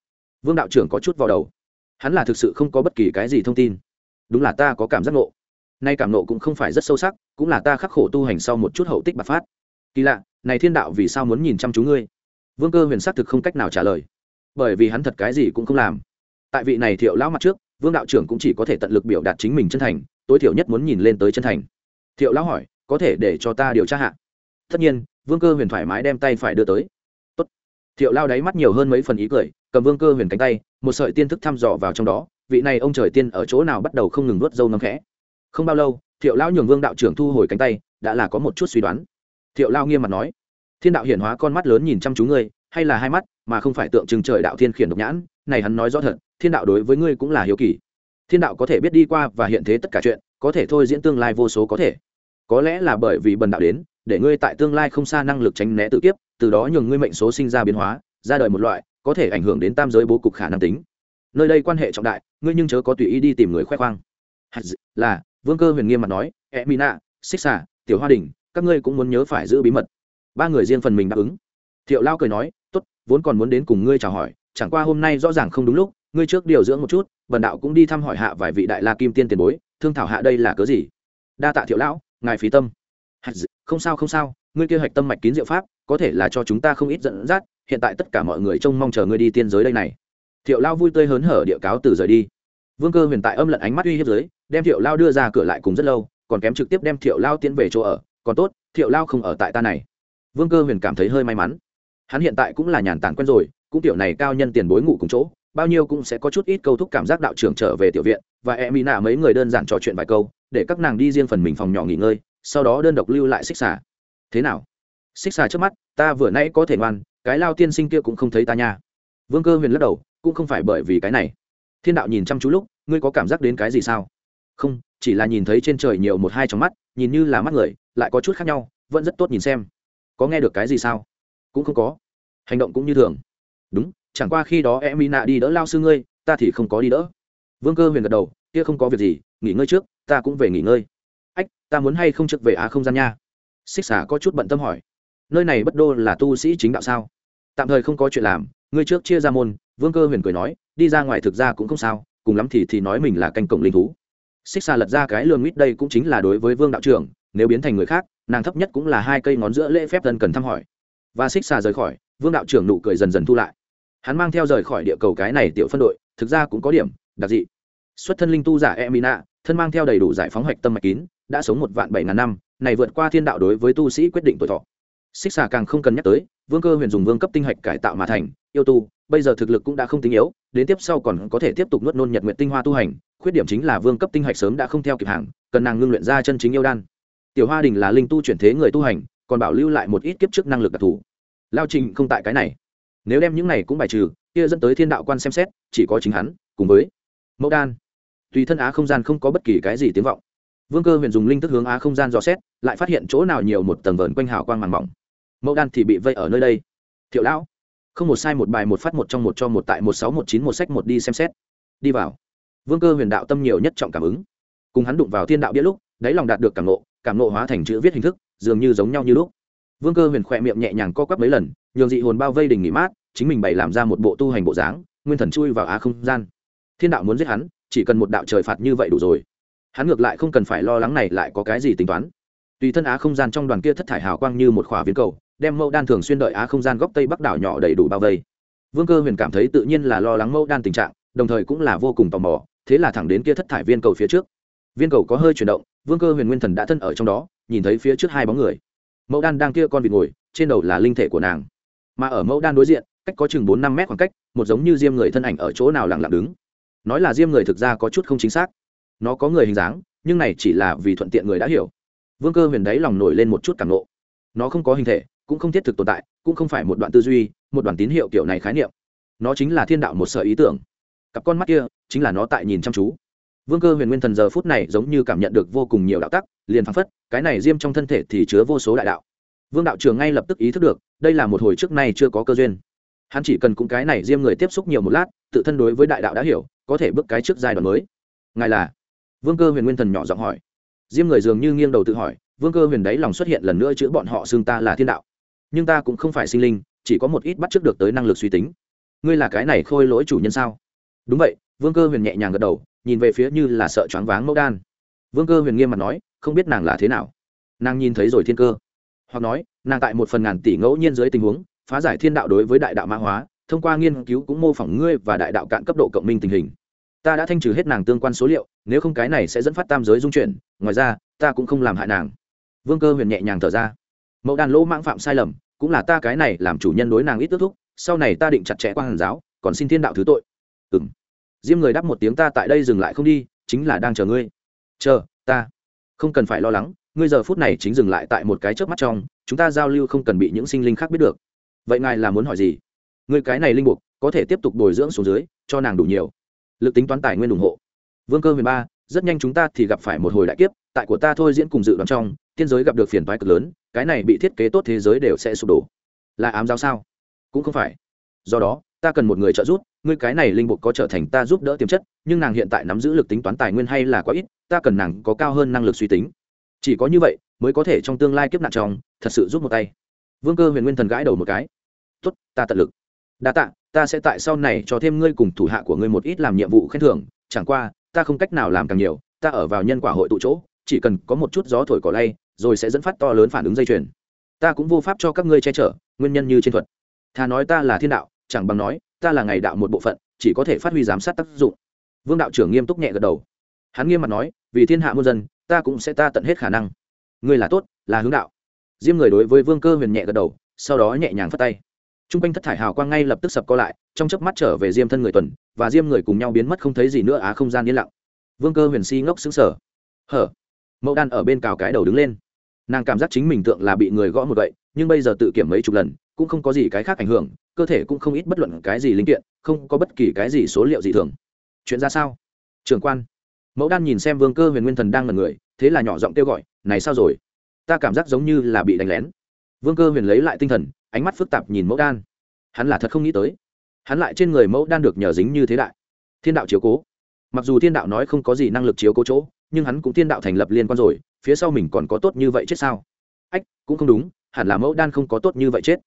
Vương đạo trưởng có chút vào đầu. Hắn là thực sự không có bất kỳ cái gì thông tin. Đúng là ta có cảm giác nộ nay cảm nộ cũng không phải rất sâu sắc, cũng là ta khắc khổ tu hành sau một chút hậu tích bạc phát. Kỳ lạ này thiên đạo vì sao muốn nhìn chăm chú ngươi? Vương cơ huyền xác thực không cách nào trả lời, bởi vì hắn thật cái gì cũng không làm. Tại vị này thiệu lão mặt trước, vương đạo trưởng cũng chỉ có thể tận lực biểu đạt chính mình chân thành, tối thiểu nhất muốn nhìn lên tới chân thành. Thiệu lão hỏi, có thể để cho ta điều tra hạ? Tất nhiên, vương cơ huyền thoải mái đem tay phải đưa tới. Tốt. thiệu lao đáy mắt nhiều hơn mấy phần ý cười, cầm vương cơ huyền cánh tay, một sợi tiên thức thăm dò vào trong đó, vị này ông trời tiên ở chỗ nào bắt đầu không ngừng nuốt dâu ngâm khẽ. Không bao lâu, thiệu lão nhường vương đạo trưởng thu hồi cánh tay, đã là có một chút suy đoán thiệu lao nghiêm mặt nói, thiên đạo hiển hóa con mắt lớn nhìn chăm chú ngươi, hay là hai mắt, mà không phải tượng trưng trời đạo thiên khiển độc nhãn, này hắn nói rõ thật, thiên đạo đối với ngươi cũng là hiếu kỳ. Thiên đạo có thể biết đi qua và hiện thế tất cả chuyện, có thể thôi diễn tương lai vô số có thể. Có lẽ là bởi vì bần đạo đến, để ngươi tại tương lai không xa năng lực tránh né tự kiếp, từ đó nhường ngươi mệnh số sinh ra biến hóa, ra đời một loại, có thể ảnh hưởng đến tam giới bố cục khả năng tính. Nơi đây quan hệ trọng đại, ngươi nhưng chớ có tùy ý đi tìm người khoe khoang. Là, vương cơ huyền nghiêm mặt nói e mina, xích xả tiểu hoa đình các ngươi cũng muốn nhớ phải giữ bí mật. Ba người riêng phần mình đáp ứng. Thiệu lao cười nói, tốt, vốn còn muốn đến cùng ngươi chào hỏi, chẳng qua hôm nay rõ ràng không đúng lúc, ngươi trước điều dưỡng một chút vần đạo cũng đi thăm hỏi hạ vài vị đại la kim tiên tiền bối, thương thảo hạ đây là cớ gì? Đa tạ thiệu lão, ngài phí tâm. Không sao không sao, ngươi kia hạch tâm mạch kín diệu pháp, có thể là cho chúng ta không ít dẫn dắt, hiện tại tất cả mọi người trông mong chờ ngươi đi tiên giới đây này. Thiệu lao vui tươi hớn hở địa cáo từ rời đi. Vương cơ huyền tại âm lận ánh mắt uy hiếp giới, đem thiệu lao đưa ra cửa lại cùng rất lâu, còn kém trực tiếp đem thiệu lao tiến về chỗ ở còn tốt, thiệu lao không ở tại ta này. Vương cơ huyền cảm thấy hơi may mắn. Hắn hiện tại cũng là nhàn tản quen rồi, cũng tiểu này cao nhân tiền bối ngủ cùng chỗ, bao nhiêu cũng sẽ có chút ít câu thúc cảm giác đạo trưởng trở về tiểu viện, và em mỹ nạ mấy người đơn giản trò chuyện vài câu, để các nàng đi riêng phần mình phòng nhỏ nghỉ ngơi, sau đó đơn độc lưu lại xích xà. Thế nào? Xích xà trước mắt, ta vừa nãy có thể ngoan, cái lao tiên sinh kia cũng không thấy ta nha. Vương cơ huyền lắc đầu, cũng không phải bởi vì cái này. Thiên đạo nhìn chăm chú lúc, ngươi có cảm giác đến cái gì sao? Không, chỉ là nhìn thấy trên trời nhiều một hai trong mắt nhìn như là mắt người, lại có chút khác nhau, vẫn rất tốt nhìn xem. Có nghe được cái gì sao? Cũng không có. Hành động cũng như thường. Đúng, chẳng qua khi đó em mỹ nạ đi đỡ lao sư ngươi, ta thì không có đi đỡ. Vương cơ huyền gật đầu, kia không có việc gì, nghỉ ngơi trước, ta cũng về nghỉ ngơi. Ách, ta muốn hay không trước về á không gian nha? Xích xả có chút bận tâm hỏi. Nơi này bất đô là tu sĩ chính đạo sao? Tạm thời không có chuyện làm, ngươi trước chia ra môn, vương cơ huyền cười nói, đi ra ngoài thực ra cũng không sao, cùng lắm thì thì nói mình là canh cổng linh thú xích xà lật ra cái lương mít đây cũng chính là đối với vương đạo trưởng, nếu biến thành người khác, nàng thấp nhất cũng là hai cây ngón giữa lễ phép thân cần thăm hỏi. Và xích xà rời khỏi, vương đạo trưởng nụ cười dần dần thu lại. Hắn mang theo rời khỏi địa cầu cái này tiểu phân đội, thực ra cũng có điểm, đặc dị. Xuất thân linh tu giả emina, thân mang theo đầy đủ giải phóng hoạch tâm mạch kín, đã sống một vạn bảy ngàn năm, này vượt qua thiên đạo đối với tu sĩ quyết định tuổi thọ. Xích xà càng không cần nhắc tới vương cơ huyền dùng vương cấp tinh hạch cải tạo mà thành, yêu tu, bây giờ thực lực cũng đã không tính yếu, đến tiếp sau còn có thể tiếp tục nuốt nôn nhật nguyện tinh hoa tu hành, khuyết điểm chính là vương cấp tinh hạch sớm đã không theo kịp hàng, cần nàng ngưng luyện ra chân chính yêu đan. Tiểu hoa đình là linh tu chuyển thế người tu hành, còn bảo lưu lại một ít kiếp trước năng lực đặc thù. Lao trình không tại cái này. Nếu đem những này cũng bài trừ, kia dẫn tới thiên đạo quan xem xét, chỉ có chính hắn, cùng với mẫu đan. Tùy thân á không gian không có bất kỳ cái gì tiếng vọng. Vương cơ huyền dùng linh thức hướng á không gian dò xét, lại phát hiện chỗ nào nhiều một tầng vờn quanh hào quang màng mỏng mẫu đan thì bị vây ở nơi đây. Thiệu lão, không một sai một bài một phát một trong một cho một tại một sáu một chín một sách một đi xem xét. Đi vào. Vương cơ huyền đạo tâm nhiều nhất trọng cảm ứng. Cùng hắn đụng vào thiên đạo biết lúc, đáy lòng đạt được cảm nộ cảm nộ hóa thành chữ viết hình thức, dường như giống nhau như lúc. Vương cơ huyền khỏe miệng nhẹ nhàng co quắp mấy lần, nhường dị hồn bao vây đình nghỉ mát, chính mình bày làm ra một bộ tu hành bộ dáng, nguyên thần chui vào á không gian. Thiên đạo muốn giết hắn, chỉ cần một đạo trời phạt như vậy đủ rồi. Hắn ngược lại không cần phải lo lắng này lại có cái gì tính toán. Tùy thân á không gian trong đoàn kia thất thải hào quang như một khỏa viên cầu đem mẫu đan thường xuyên đợi á không gian góc tây bắc đảo nhỏ đầy đủ bao vây. Vương cơ huyền cảm thấy tự nhiên là lo lắng mẫu đan tình trạng, đồng thời cũng là vô cùng tò mò, thế là thẳng đến kia thất thải viên cầu phía trước. Viên cầu có hơi chuyển động, vương cơ huyền nguyên thần đã thân ở trong đó, nhìn thấy phía trước hai bóng người. Mẫu đan đang kia con vịt ngồi, trên đầu là linh thể của nàng. Mà ở mẫu đan đối diện, cách có chừng bốn năm mét khoảng cách, một giống như diêm người thân ảnh ở chỗ nào lặng lặng đứng. Nói là diêm người thực ra có chút không chính xác. Nó có người hình dáng, nhưng này chỉ là vì thuận tiện người đã hiểu. Vương cơ huyền đáy lòng nổi lên một chút cảm nộ nó không có hình thể cũng không thiết thực tồn tại, cũng không phải một đoạn tư duy, một đoạn tín hiệu kiểu này khái niệm. Nó chính là thiên đạo một sở ý tưởng. Cặp con mắt kia chính là nó tại nhìn chăm chú. Vương cơ huyền nguyên thần giờ phút này giống như cảm nhận được vô cùng nhiều đạo tắc, liền phăng phất, cái này diêm trong thân thể thì chứa vô số đại đạo. Vương đạo trường ngay lập tức ý thức được, đây là một hồi trước nay chưa có cơ duyên. Hắn chỉ cần cũng cái này diêm người tiếp xúc nhiều một lát, tự thân đối với đại đạo đã hiểu, có thể bước cái trước giai đoạn mới. Ngài là? Vương cơ huyền nguyên thần nhỏ giọng hỏi. Diêm người dường như nghiêng đầu tự hỏi, vương cơ huyền đấy lòng xuất hiện lần nữa chữ bọn họ xưng ta là thiên đạo nhưng ta cũng không phải sinh linh, chỉ có một ít bắt trước được tới năng lực suy tính. Ngươi là cái này khôi lỗi chủ nhân sao? Đúng vậy, vương cơ huyền nhẹ nhàng gật đầu, nhìn về phía như là sợ choáng váng mẫu đan. Vương cơ huyền nghiêm mặt nói, không biết nàng là thế nào. Nàng nhìn thấy rồi thiên cơ. Hoặc nói, nàng tại một phần ngàn tỷ ngẫu nhiên dưới tình huống, phá giải thiên đạo đối với đại đạo mã hóa, thông qua nghiên cứu cũng mô phỏng ngươi và đại đạo cạn cấp độ cộng minh tình hình. Ta đã thanh trừ hết nàng tương quan số liệu, nếu không cái này sẽ dẫn phát tam giới dung chuyển, ngoài ra, ta cũng không làm hại nàng. Vương cơ huyền nhẹ nhàng thở ra mẫu đàn lỗ mãng phạm sai lầm, cũng là ta cái này làm chủ nhân đối nàng ít ước thúc, sau này ta định chặt chẽ qua hàn giáo, còn xin thiên đạo thứ tội. Ừ m diêm người đáp một tiếng ta tại đây dừng lại không đi, chính là đang chờ ngươi. Chờ, ta. Không cần phải lo lắng, ngươi giờ phút này chính dừng lại tại một cái chớp mắt trong, chúng ta giao lưu không cần bị những sinh linh khác biết được. Vậy ngài là muốn hỏi gì? Ngươi cái này linh buộc, có thể tiếp tục bồi dưỡng xuống dưới, cho nàng đủ nhiều. Lực tính toán tài nguyên ủng hộ. Vương cơ huyền ba, rất nhanh chúng ta thì gặp phải một hồi đại kiếp, tại của ta thôi diễn cùng dự đoán trong, tiên giới gặp được phiền toái cực lớn cái này bị thiết kế tốt thế giới đều sẽ sụp đổ. Là ám giáo sao? Cũng không phải. Do đó, ta cần một người trợ giúp, ngươi cái này linh buộc có trở thành ta giúp đỡ tiềm chất, nhưng nàng hiện tại nắm giữ lực tính toán tài nguyên hay là quá ít, ta cần nàng có cao hơn năng lực suy tính. Chỉ có như vậy, mới có thể trong tương lai kiếp nạn trong, thật sự giúp một tay. Vương cơ huyền nguyên thần gãi đầu một cái. Tốt, ta tận lực. Đa tạ, ta sẽ tại sau này cho thêm ngươi cùng thủ hạ của ngươi một ít làm nhiệm vụ khen thưởng. Chẳng qua, ta không cách nào làm càng nhiều, ta ở vào nhân quả hội tụ chỗ, chỉ cần có một chút gió thổi cỏ lay rồi sẽ dẫn phát to lớn phản ứng dây chuyền. Ta cũng vô pháp cho các ngươi che chở, nguyên nhân như trên thuật. Thà nói ta là thiên đạo, chẳng bằng nói, ta là ngày đạo một bộ phận, chỉ có thể phát huy giám sát tác dụng. Vương đạo trưởng nghiêm túc nhẹ gật đầu. Hắn nghiêm mặt nói, vì thiên hạ muôn dân, ta cũng sẽ ta tận hết khả năng. Ngươi là tốt, là hướng đạo. Diêm người đối với vương cơ huyền nhẹ gật đầu, sau đó nhẹ nhàng phất tay. T r u n g quanh thất thải hào quang ngay lập tức sập co lại, trong chớp mắt trở về diêm thân người tuần, và diêm người cùng nhau biến mất không thấy gì nữa á không gian yên lặng. Vương cơ huyền si ngốc xứng sở hở. Mẫu đan ở bên cào cái đầu đứng lên nàng cảm giác chính mình tượng là bị người gõ một vậy, nhưng bây giờ tự kiểm mấy chục lần cũng không có gì cái khác ảnh hưởng cơ thể cũng không ít bất luận cái gì linh kiện không có bất kỳ cái gì số liệu gì thường. Chuyện ra sao? Trưởng quan. Mẫu đan nhìn xem vương cơ huyền nguyên thần đang ngần người thế là nhỏ giọng kêu gọi này sao rồi? Ta cảm giác giống như là bị đánh lén. Vương cơ huyền lấy lại tinh thần ánh mắt phức tạp nhìn mẫu đan. Hắn là thật không nghĩ tới. Hắn lại trên người mẫu đan được nhờ dính như thế đại. Thiên đạo chiếu cố. Mặc dù thiên đạo nói không có gì năng lực chiếu cố chỗ nhưng hắn cũng thiên đạo thành lập liên quan rồi phía sau mình còn có tốt như vậy chết sao? Ách, cũng không đúng, hẳn là mẫu đan không có tốt như vậy chết.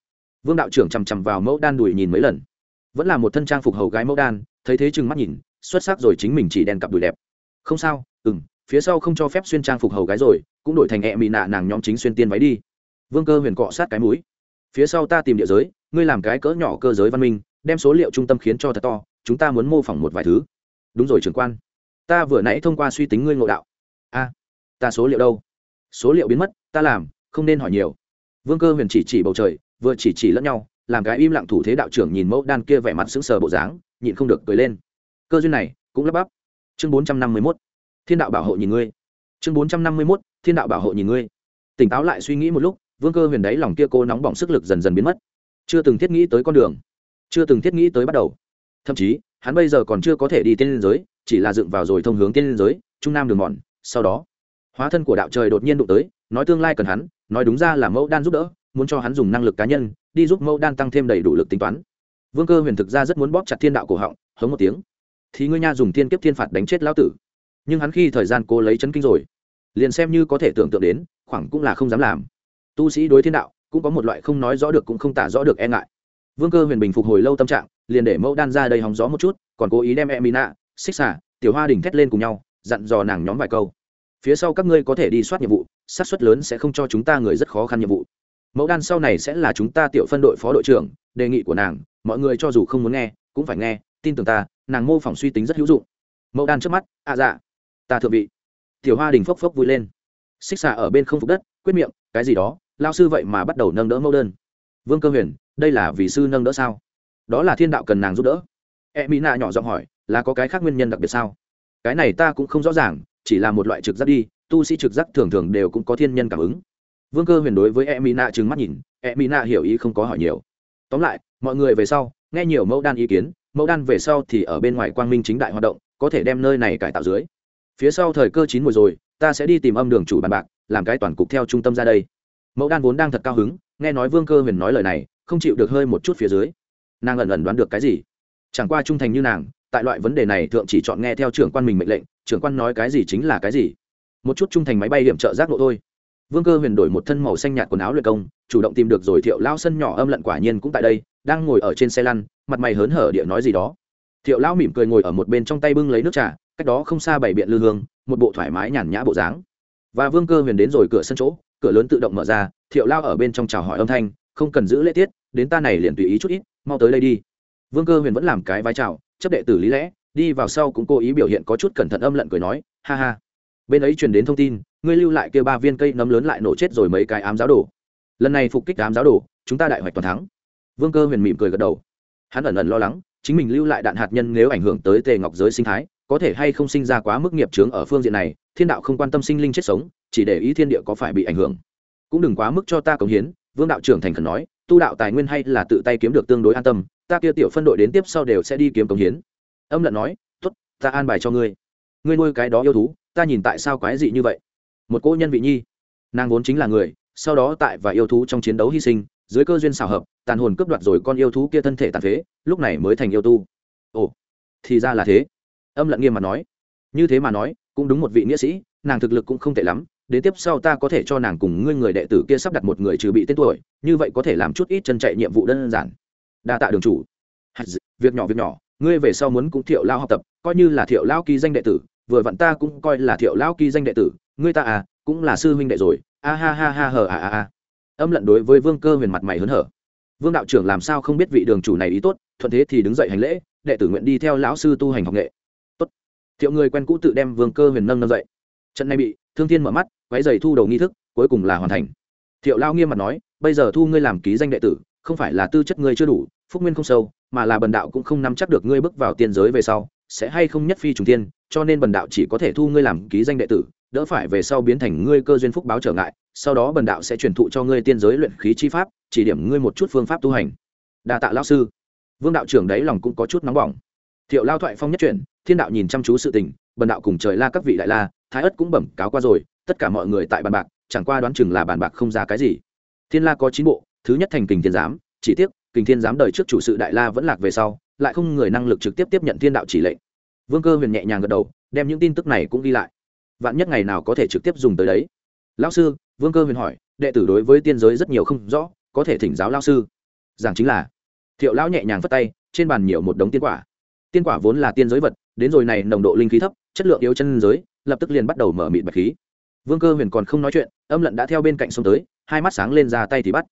Vương đạo trưởng chằm chằm vào mẫu đan đùi nhìn mấy lần. Vẫn là một thân trang phục hầu gái mẫu đan, thấy thế chừng mắt nhìn, xuất sắc rồi chính mình chỉ đèn cặp đùi đẹp. Không sao ừ m phía sau không cho phép xuyên trang phục hầu gái rồi, cũng đổi thành hẹ mị nạ nàng nhóm chính xuyên tiên váy đi. Vương cơ huyền cọ sát cái mũi. Phía sau ta tìm địa giới, ngươi làm cái cỡ nhỏ cơ giới văn minh, đem số liệu trung tâm khiến cho thật to, chúng ta muốn mô phỏng một vài thứ. Đúng rồi trưởng quan. Ta vừa nãy thông qua suy tính ngươi ngộ đạo. A ta số liệu đâu? Số liệu biến mất, ta làm, không nên hỏi nhiều. Vương cơ huyền chỉ chỉ bầu trời, vừa chỉ chỉ lẫn nhau, làm cái im lặng thủ thế đạo trưởng nhìn mẫu đan kia vẻ mặt sững sờ bộ dáng, nhịn không được cười lên. Cơ duyên này, cũng lắp bắp. Chương bốn trăm năm mươi mốt. Thiên đạo bảo hộ nhìn ngươi. Chương bốn trăm năm mươi mốt, thiên đạo bảo hộ nhìn ngươi. Tỉnh táo lại suy nghĩ một lúc, vương cơ huyền đáy lòng kia cô nóng bỏng sức lực dần dần biến mất. Chưa từng thiết nghĩ tới con đường. Chưa từng thiết nghĩ tới bắt đầu. Thậm chí, hắn bây giờ còn chưa có thể đi tiên liên giới, chỉ là dựng vào rồi thông hướng tiên liên giới, trung nam đường mòn, sau đó hóa thân của đạo trời đột nhiên đụng tới, nói tương lai cần hắn, nói đúng ra là mẫu đan giúp đỡ, muốn cho hắn dùng năng lực cá nhân, đi giúp mẫu đan tăng thêm đầy đủ lực tính toán. Vương cơ huyền thực ra rất muốn bóp chặt thiên đạo cổ họng, hống một tiếng. Thì ngươi nha dùng thiên kiếp thiên phạt đánh chết lão tử. Nhưng hắn khi thời gian cố lấy chấn kinh rồi, liền xem như có thể tưởng tượng đến, khoảng cũng là không dám làm. Tu sĩ đối thiên đạo, cũng có một loại không nói rõ được cũng không tả rõ được e ngại. Vương cơ huyền bình phục hồi lâu tâm trạng, liền để mẫu đan ra đây hóng gió một chút, còn cố ý đem e mina xích xả tiểu hoa đỉnh thét lên cùng nhau, dặn dò nàng nhóm vài câu phía sau các ngươi có thể đi soát nhiệm vụ sát suất lớn sẽ không cho chúng ta người rất khó khăn nhiệm vụ. Mẫu đan sau này sẽ là chúng ta tiểu phân đội phó đội trưởng, đề nghị của nàng, mọi người cho dù không muốn nghe, cũng phải nghe, tin tưởng ta, nàng mô phỏng suy tính rất hữu dụng. Mẫu đan trước mắt à dạ. Ta thượng vị. Tiểu hoa đình phốc phốc vui lên. Xích xà ở bên không phục đất, quyết miệng, cái gì đó lao sư vậy mà bắt đầu nâng đỡ mẫu đơn. Vương cơ huyền, đây là vì sư nâng đỡ sao? Đó là thiên đạo cần nàng giúp đỡ. E mỹ nạ nhỏ giọng hỏi, là có cái khác nguyên nhân đặc biệt sao? Cái này ta cũng không rõ ràng chỉ là một loại trực giác đi, tu sĩ trực giác thường thường đều cũng có thiên nhân cảm ứng. Vương cơ huyền đối với e mỹ nạ trừng mắt nhìn e mỹ nạ hiểu ý không có hỏi nhiều. Tóm lại, mọi người về sau, nghe nhiều mẫu đan ý kiến, mẫu đan về sau thì ở bên ngoài quang minh chính đại hoạt động, có thể đem nơi này cải tạo dưới. Phía sau thời cơ chín mùi rồi, ta sẽ đi tìm âm đường chủ bàn bạc, làm cái toàn cục theo trung tâm ra đây. Mẫu đan vốn đang thật cao hứng, nghe nói vương cơ huyền nói lời này, không chịu được hơi một chút phía dưới. Nàng ẩn ẩn đoán được cái gì? Chẳng qua trung thành như nàng, tại loại vấn đề này thượng chỉ chọn nghe theo trưởng quan mình mệnh lệnh trưởng quan nói cái gì chính là cái gì. Một chút trung thành máy bay điểm trợ giác độ thôi. Vương cơ huyền đổi một thân màu xanh nhạt quần áo luyện công, chủ động tìm được rồi thiệu lao sân nhỏ âm lận quả nhiên cũng tại đây, đang ngồi ở trên xe lăn, mặt mày hớn hở địa nói gì đó. Thiệu lão mỉm cười ngồi ở một bên trong tay bưng lấy nước trà, cách đó không xa bảy biện lư hương, một bộ thoải mái nhàn nhã bộ dáng. Và vương cơ huyền đến rồi cửa sân chỗ, cửa lớn tự động mở ra, thiệu lao ở bên trong chào hỏi âm thanh, không cần giữ lễ tiết, đến ta này liền tùy ý chút ít, mau tới đây đi. Vương cơ huyền vẫn làm cái vai chào, chấp đệ tử lý lẽ đi vào sau cũng cố ý biểu hiện có chút cẩn thận âm lận cười nói, ha ha. Bên ấy truyền đến thông tin, ngươi lưu lại kia ba viên cây nấm lớn lại nổ chết rồi mấy cái ám giáo đồ. Lần này phục kích ám giáo đồ, chúng ta đại hoạch toàn thắng. Vương cơ huyền mỉm cười gật đầu. Hắn ẩn ẩn lo lắng, chính mình lưu lại đạn hạt nhân nếu ảnh hưởng tới tề ngọc giới sinh thái, có thể hay không sinh ra quá mức nghiệp chướng ở phương diện này, thiên đạo không quan tâm sinh linh chết sống, chỉ để ý thiên địa có phải bị ảnh hưởng. Cũng đừng quá mức cho ta cống hiến, vương đạo trưởng thành khẩn nói, tu đạo tài nguyên hay là tự tay kiếm được tương đối an tâm, ta kia tiểu phân đội đến tiếp sau đều sẽ đi kiếm cống hiến âm lận nói t ố t ta an bài cho ngươi. Ngươi nuôi cái đó yêu thú, ta nhìn tại sao quái dị như vậy? Một cô nhân vị nhi. Nàng vốn chính là người, sau đó tại và yêu thú trong chiến đấu hy sinh, dưới cơ duyên xào hợp, tàn hồn cướp đoạt rồi con yêu thú kia thân thể tàn phế, lúc này mới thành yêu tu. Ồ, thì ra là thế. Âm lận nghiêm mặt nói. Như thế mà nói, cũng đúng một vị nghĩa sĩ, nàng thực lực cũng không tệ lắm, đến tiếp sau ta có thể cho nàng cùng ngươi người đệ tử kia sắp đặt một người trừ bị tên tuổi, như vậy có thể làm chút ít chân chạy nhiệm vụ đơn giản. Đa tạ đường chủ. Việc nhỏ việc nhỏ ngươi về sau muốn cũng thiệu lao học tập, coi như là thiệu lao ký danh đệ tử, vừa vặn ta cũng coi là thiệu lao ký danh đệ tử, ngươi ta à cũng là sư huynh đệ rồi, a ha ha ha hờ à à à. Âm lận đối với vương cơ huyền mặt mày hớn hở. Vương đạo trưởng làm sao không biết vị đường chủ này ý tốt, thuận thế thì đứng dậy hành lễ, đệ tử nguyện đi theo lão sư tu hành học nghệ. Tốt. Thiệu người quen cũ tự đem vương cơ huyền nâng nâng dậy. Trận này bị thương thiên mở mắt váy giày thu đầu nghi thức, cuối cùng là hoàn thành. Thiệu lao nghiêm mặt nói, bây giờ thu ngươi làm ký danh đệ tử, không phải là tư chất ngươi chưa đủ, phúc nguyên không sâu mà là bần đạo cũng không nắm chắc được ngươi bước vào tiên giới về sau, sẽ hay không nhất phi trùng tiên, cho nên bần đạo chỉ có thể thu ngươi làm ký danh đệ tử, đỡ phải về sau biến thành ngươi cơ duyên phúc báo trở ngại, sau đó bần đạo sẽ truyền thụ cho ngươi tiên giới luyện khí chi pháp, chỉ điểm ngươi một chút phương pháp tu hành. Đa tạ lao sư. Vương đạo trưởng đấy lòng cũng có chút nóng bỏng. Thiệu lao thoại phong nhất chuyển, thiên đạo nhìn chăm chú sự tình, bần đạo cùng trời la các vị đại la, thái ất cũng bẩm cáo qua rồi, tất cả mọi người tại bàn bạc, chẳng qua đoán chừng là bàn bạc không ra cái gì. Thiên la có chín bộ, thứ nhất thành kình thiên giám, chỉ tiếc kình thiên giám đời trước chủ sự đại la vẫn lạc về sau, lại không người năng lực trực tiếp tiếp nhận thiên đạo chỉ lệnh. Vương cơ huyền nhẹ nhàng gật đầu, đem những tin tức này cũng ghi lại. Vạn nhất ngày nào có thể trực tiếp dùng tới đấy. Lão sư, vương cơ huyền hỏi, đệ tử đối với tiên giới rất nhiều không rõ, có thể thỉnh giáo lao sư. Giảng chính là. Thiệu lão nhẹ nhàng phất tay, trên bàn nhiều một đống tiên quả. Tiên quả vốn là tiên giới vật, đến rồi này nồng độ linh khí thấp, chất lượng yếu chân giới, lập tức liền bắt đầu mở mịt bạch khí. Vương cơ huyền còn không nói chuyện, âm lận đã theo bên cạnh xông tới, hai mắt sáng lên ra tay thì bắt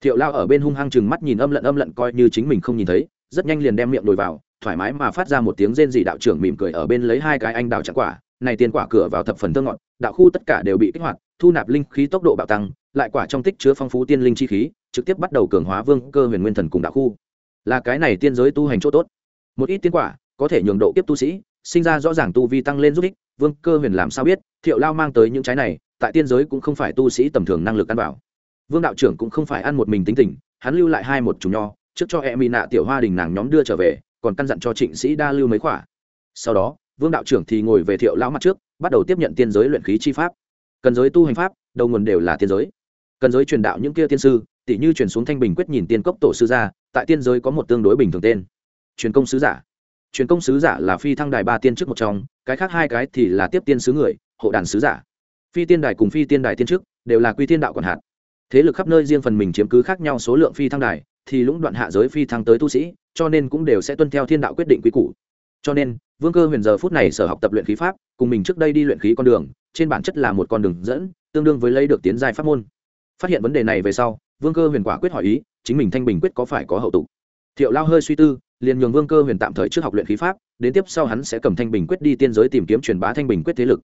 thiệu lao ở bên hung hăng chừng mắt nhìn âm lận âm lận coi như chính mình không nhìn thấy, rất nhanh liền đem miệng đồi vào, thoải mái mà phát ra một tiếng rên dị đạo trưởng mỉm cười ở bên lấy hai cái anh đào chặn quả. Này tiền quả cửa vào thập phần thơ ngọt, đạo khu tất cả đều bị kích hoạt, thu nạp linh khí tốc độ bạo tăng, lại quả trong tích chứa phong phú tiên linh chi khí, trực tiếp bắt đầu cường hóa vương cơ huyền nguyên thần cùng đạo khu. Là cái này tiên giới tu hành chỗ tốt. Một ít tiên quả, có thể nhường độ kiếp tu sĩ, sinh ra rõ ràng tu vi tăng lên giúp ích, vương cơ huyền làm sao biết, thiệu lao mang tới những trái này, tại tiên giới cũng không phải tu sĩ tầm thường năng lực ăn bảo vương đạo trưởng cũng không phải ăn một mình tính tình, hắn lưu lại hai một chùm nho, trước cho e mỹ nạ tiểu hoa đình nàng nhóm đưa trở về, còn căn dặn cho trịnh sĩ đa lưu mấy khỏa. Sau đó, vương đạo trưởng thì ngồi về thiệu lão mặt trước, bắt đầu tiếp nhận tiên giới luyện khí chi pháp. Cần giới tu hành pháp, đầu nguồn đều là tiên giới. Cần giới truyền đạo những kia tiên sư tỷ như truyền xuống thanh bình quyết nhìn tiên cốc tổ sư ra tại tiên giới có một tương đối bình thường tên. Truyền công sứ giả. Truyền công sứ giả là phi thăng đài ba tiên trước một trong, cái khác hai cái thì là tiếp tiên sứ người, hộ đàn sứ giả. Phi tiên đài cùng phi tiên đài tiên trước, đều là quy tiên đạo còn hạt thế lực khắp nơi riêng phần mình chiếm cứ khác nhau số lượng phi thăng đài thì lũng đoạn hạ giới phi thăng tới tu sĩ cho nên cũng đều sẽ tuân theo thiên đạo quyết định quy củ. Cho nên vương cơ huyền giờ phút này sở học tập luyện khí pháp cùng mình trước đây đi luyện khí con đường trên bản chất là một con đường dẫn tương đương với lấy được tiến giai pháp môn. Phát hiện vấn đề này về sau vương cơ huyền quả quyết hỏi ý chính mình thanh bình quyết có phải có hậu tục? Thiệu lao hơi suy tư liền nhường vương cơ huyền tạm thời trước học luyện khí pháp đến tiếp sau hắn sẽ cầm thanh bình quyết đi tiên giới tìm kiếm truyền bá thanh bình quyết thế lực.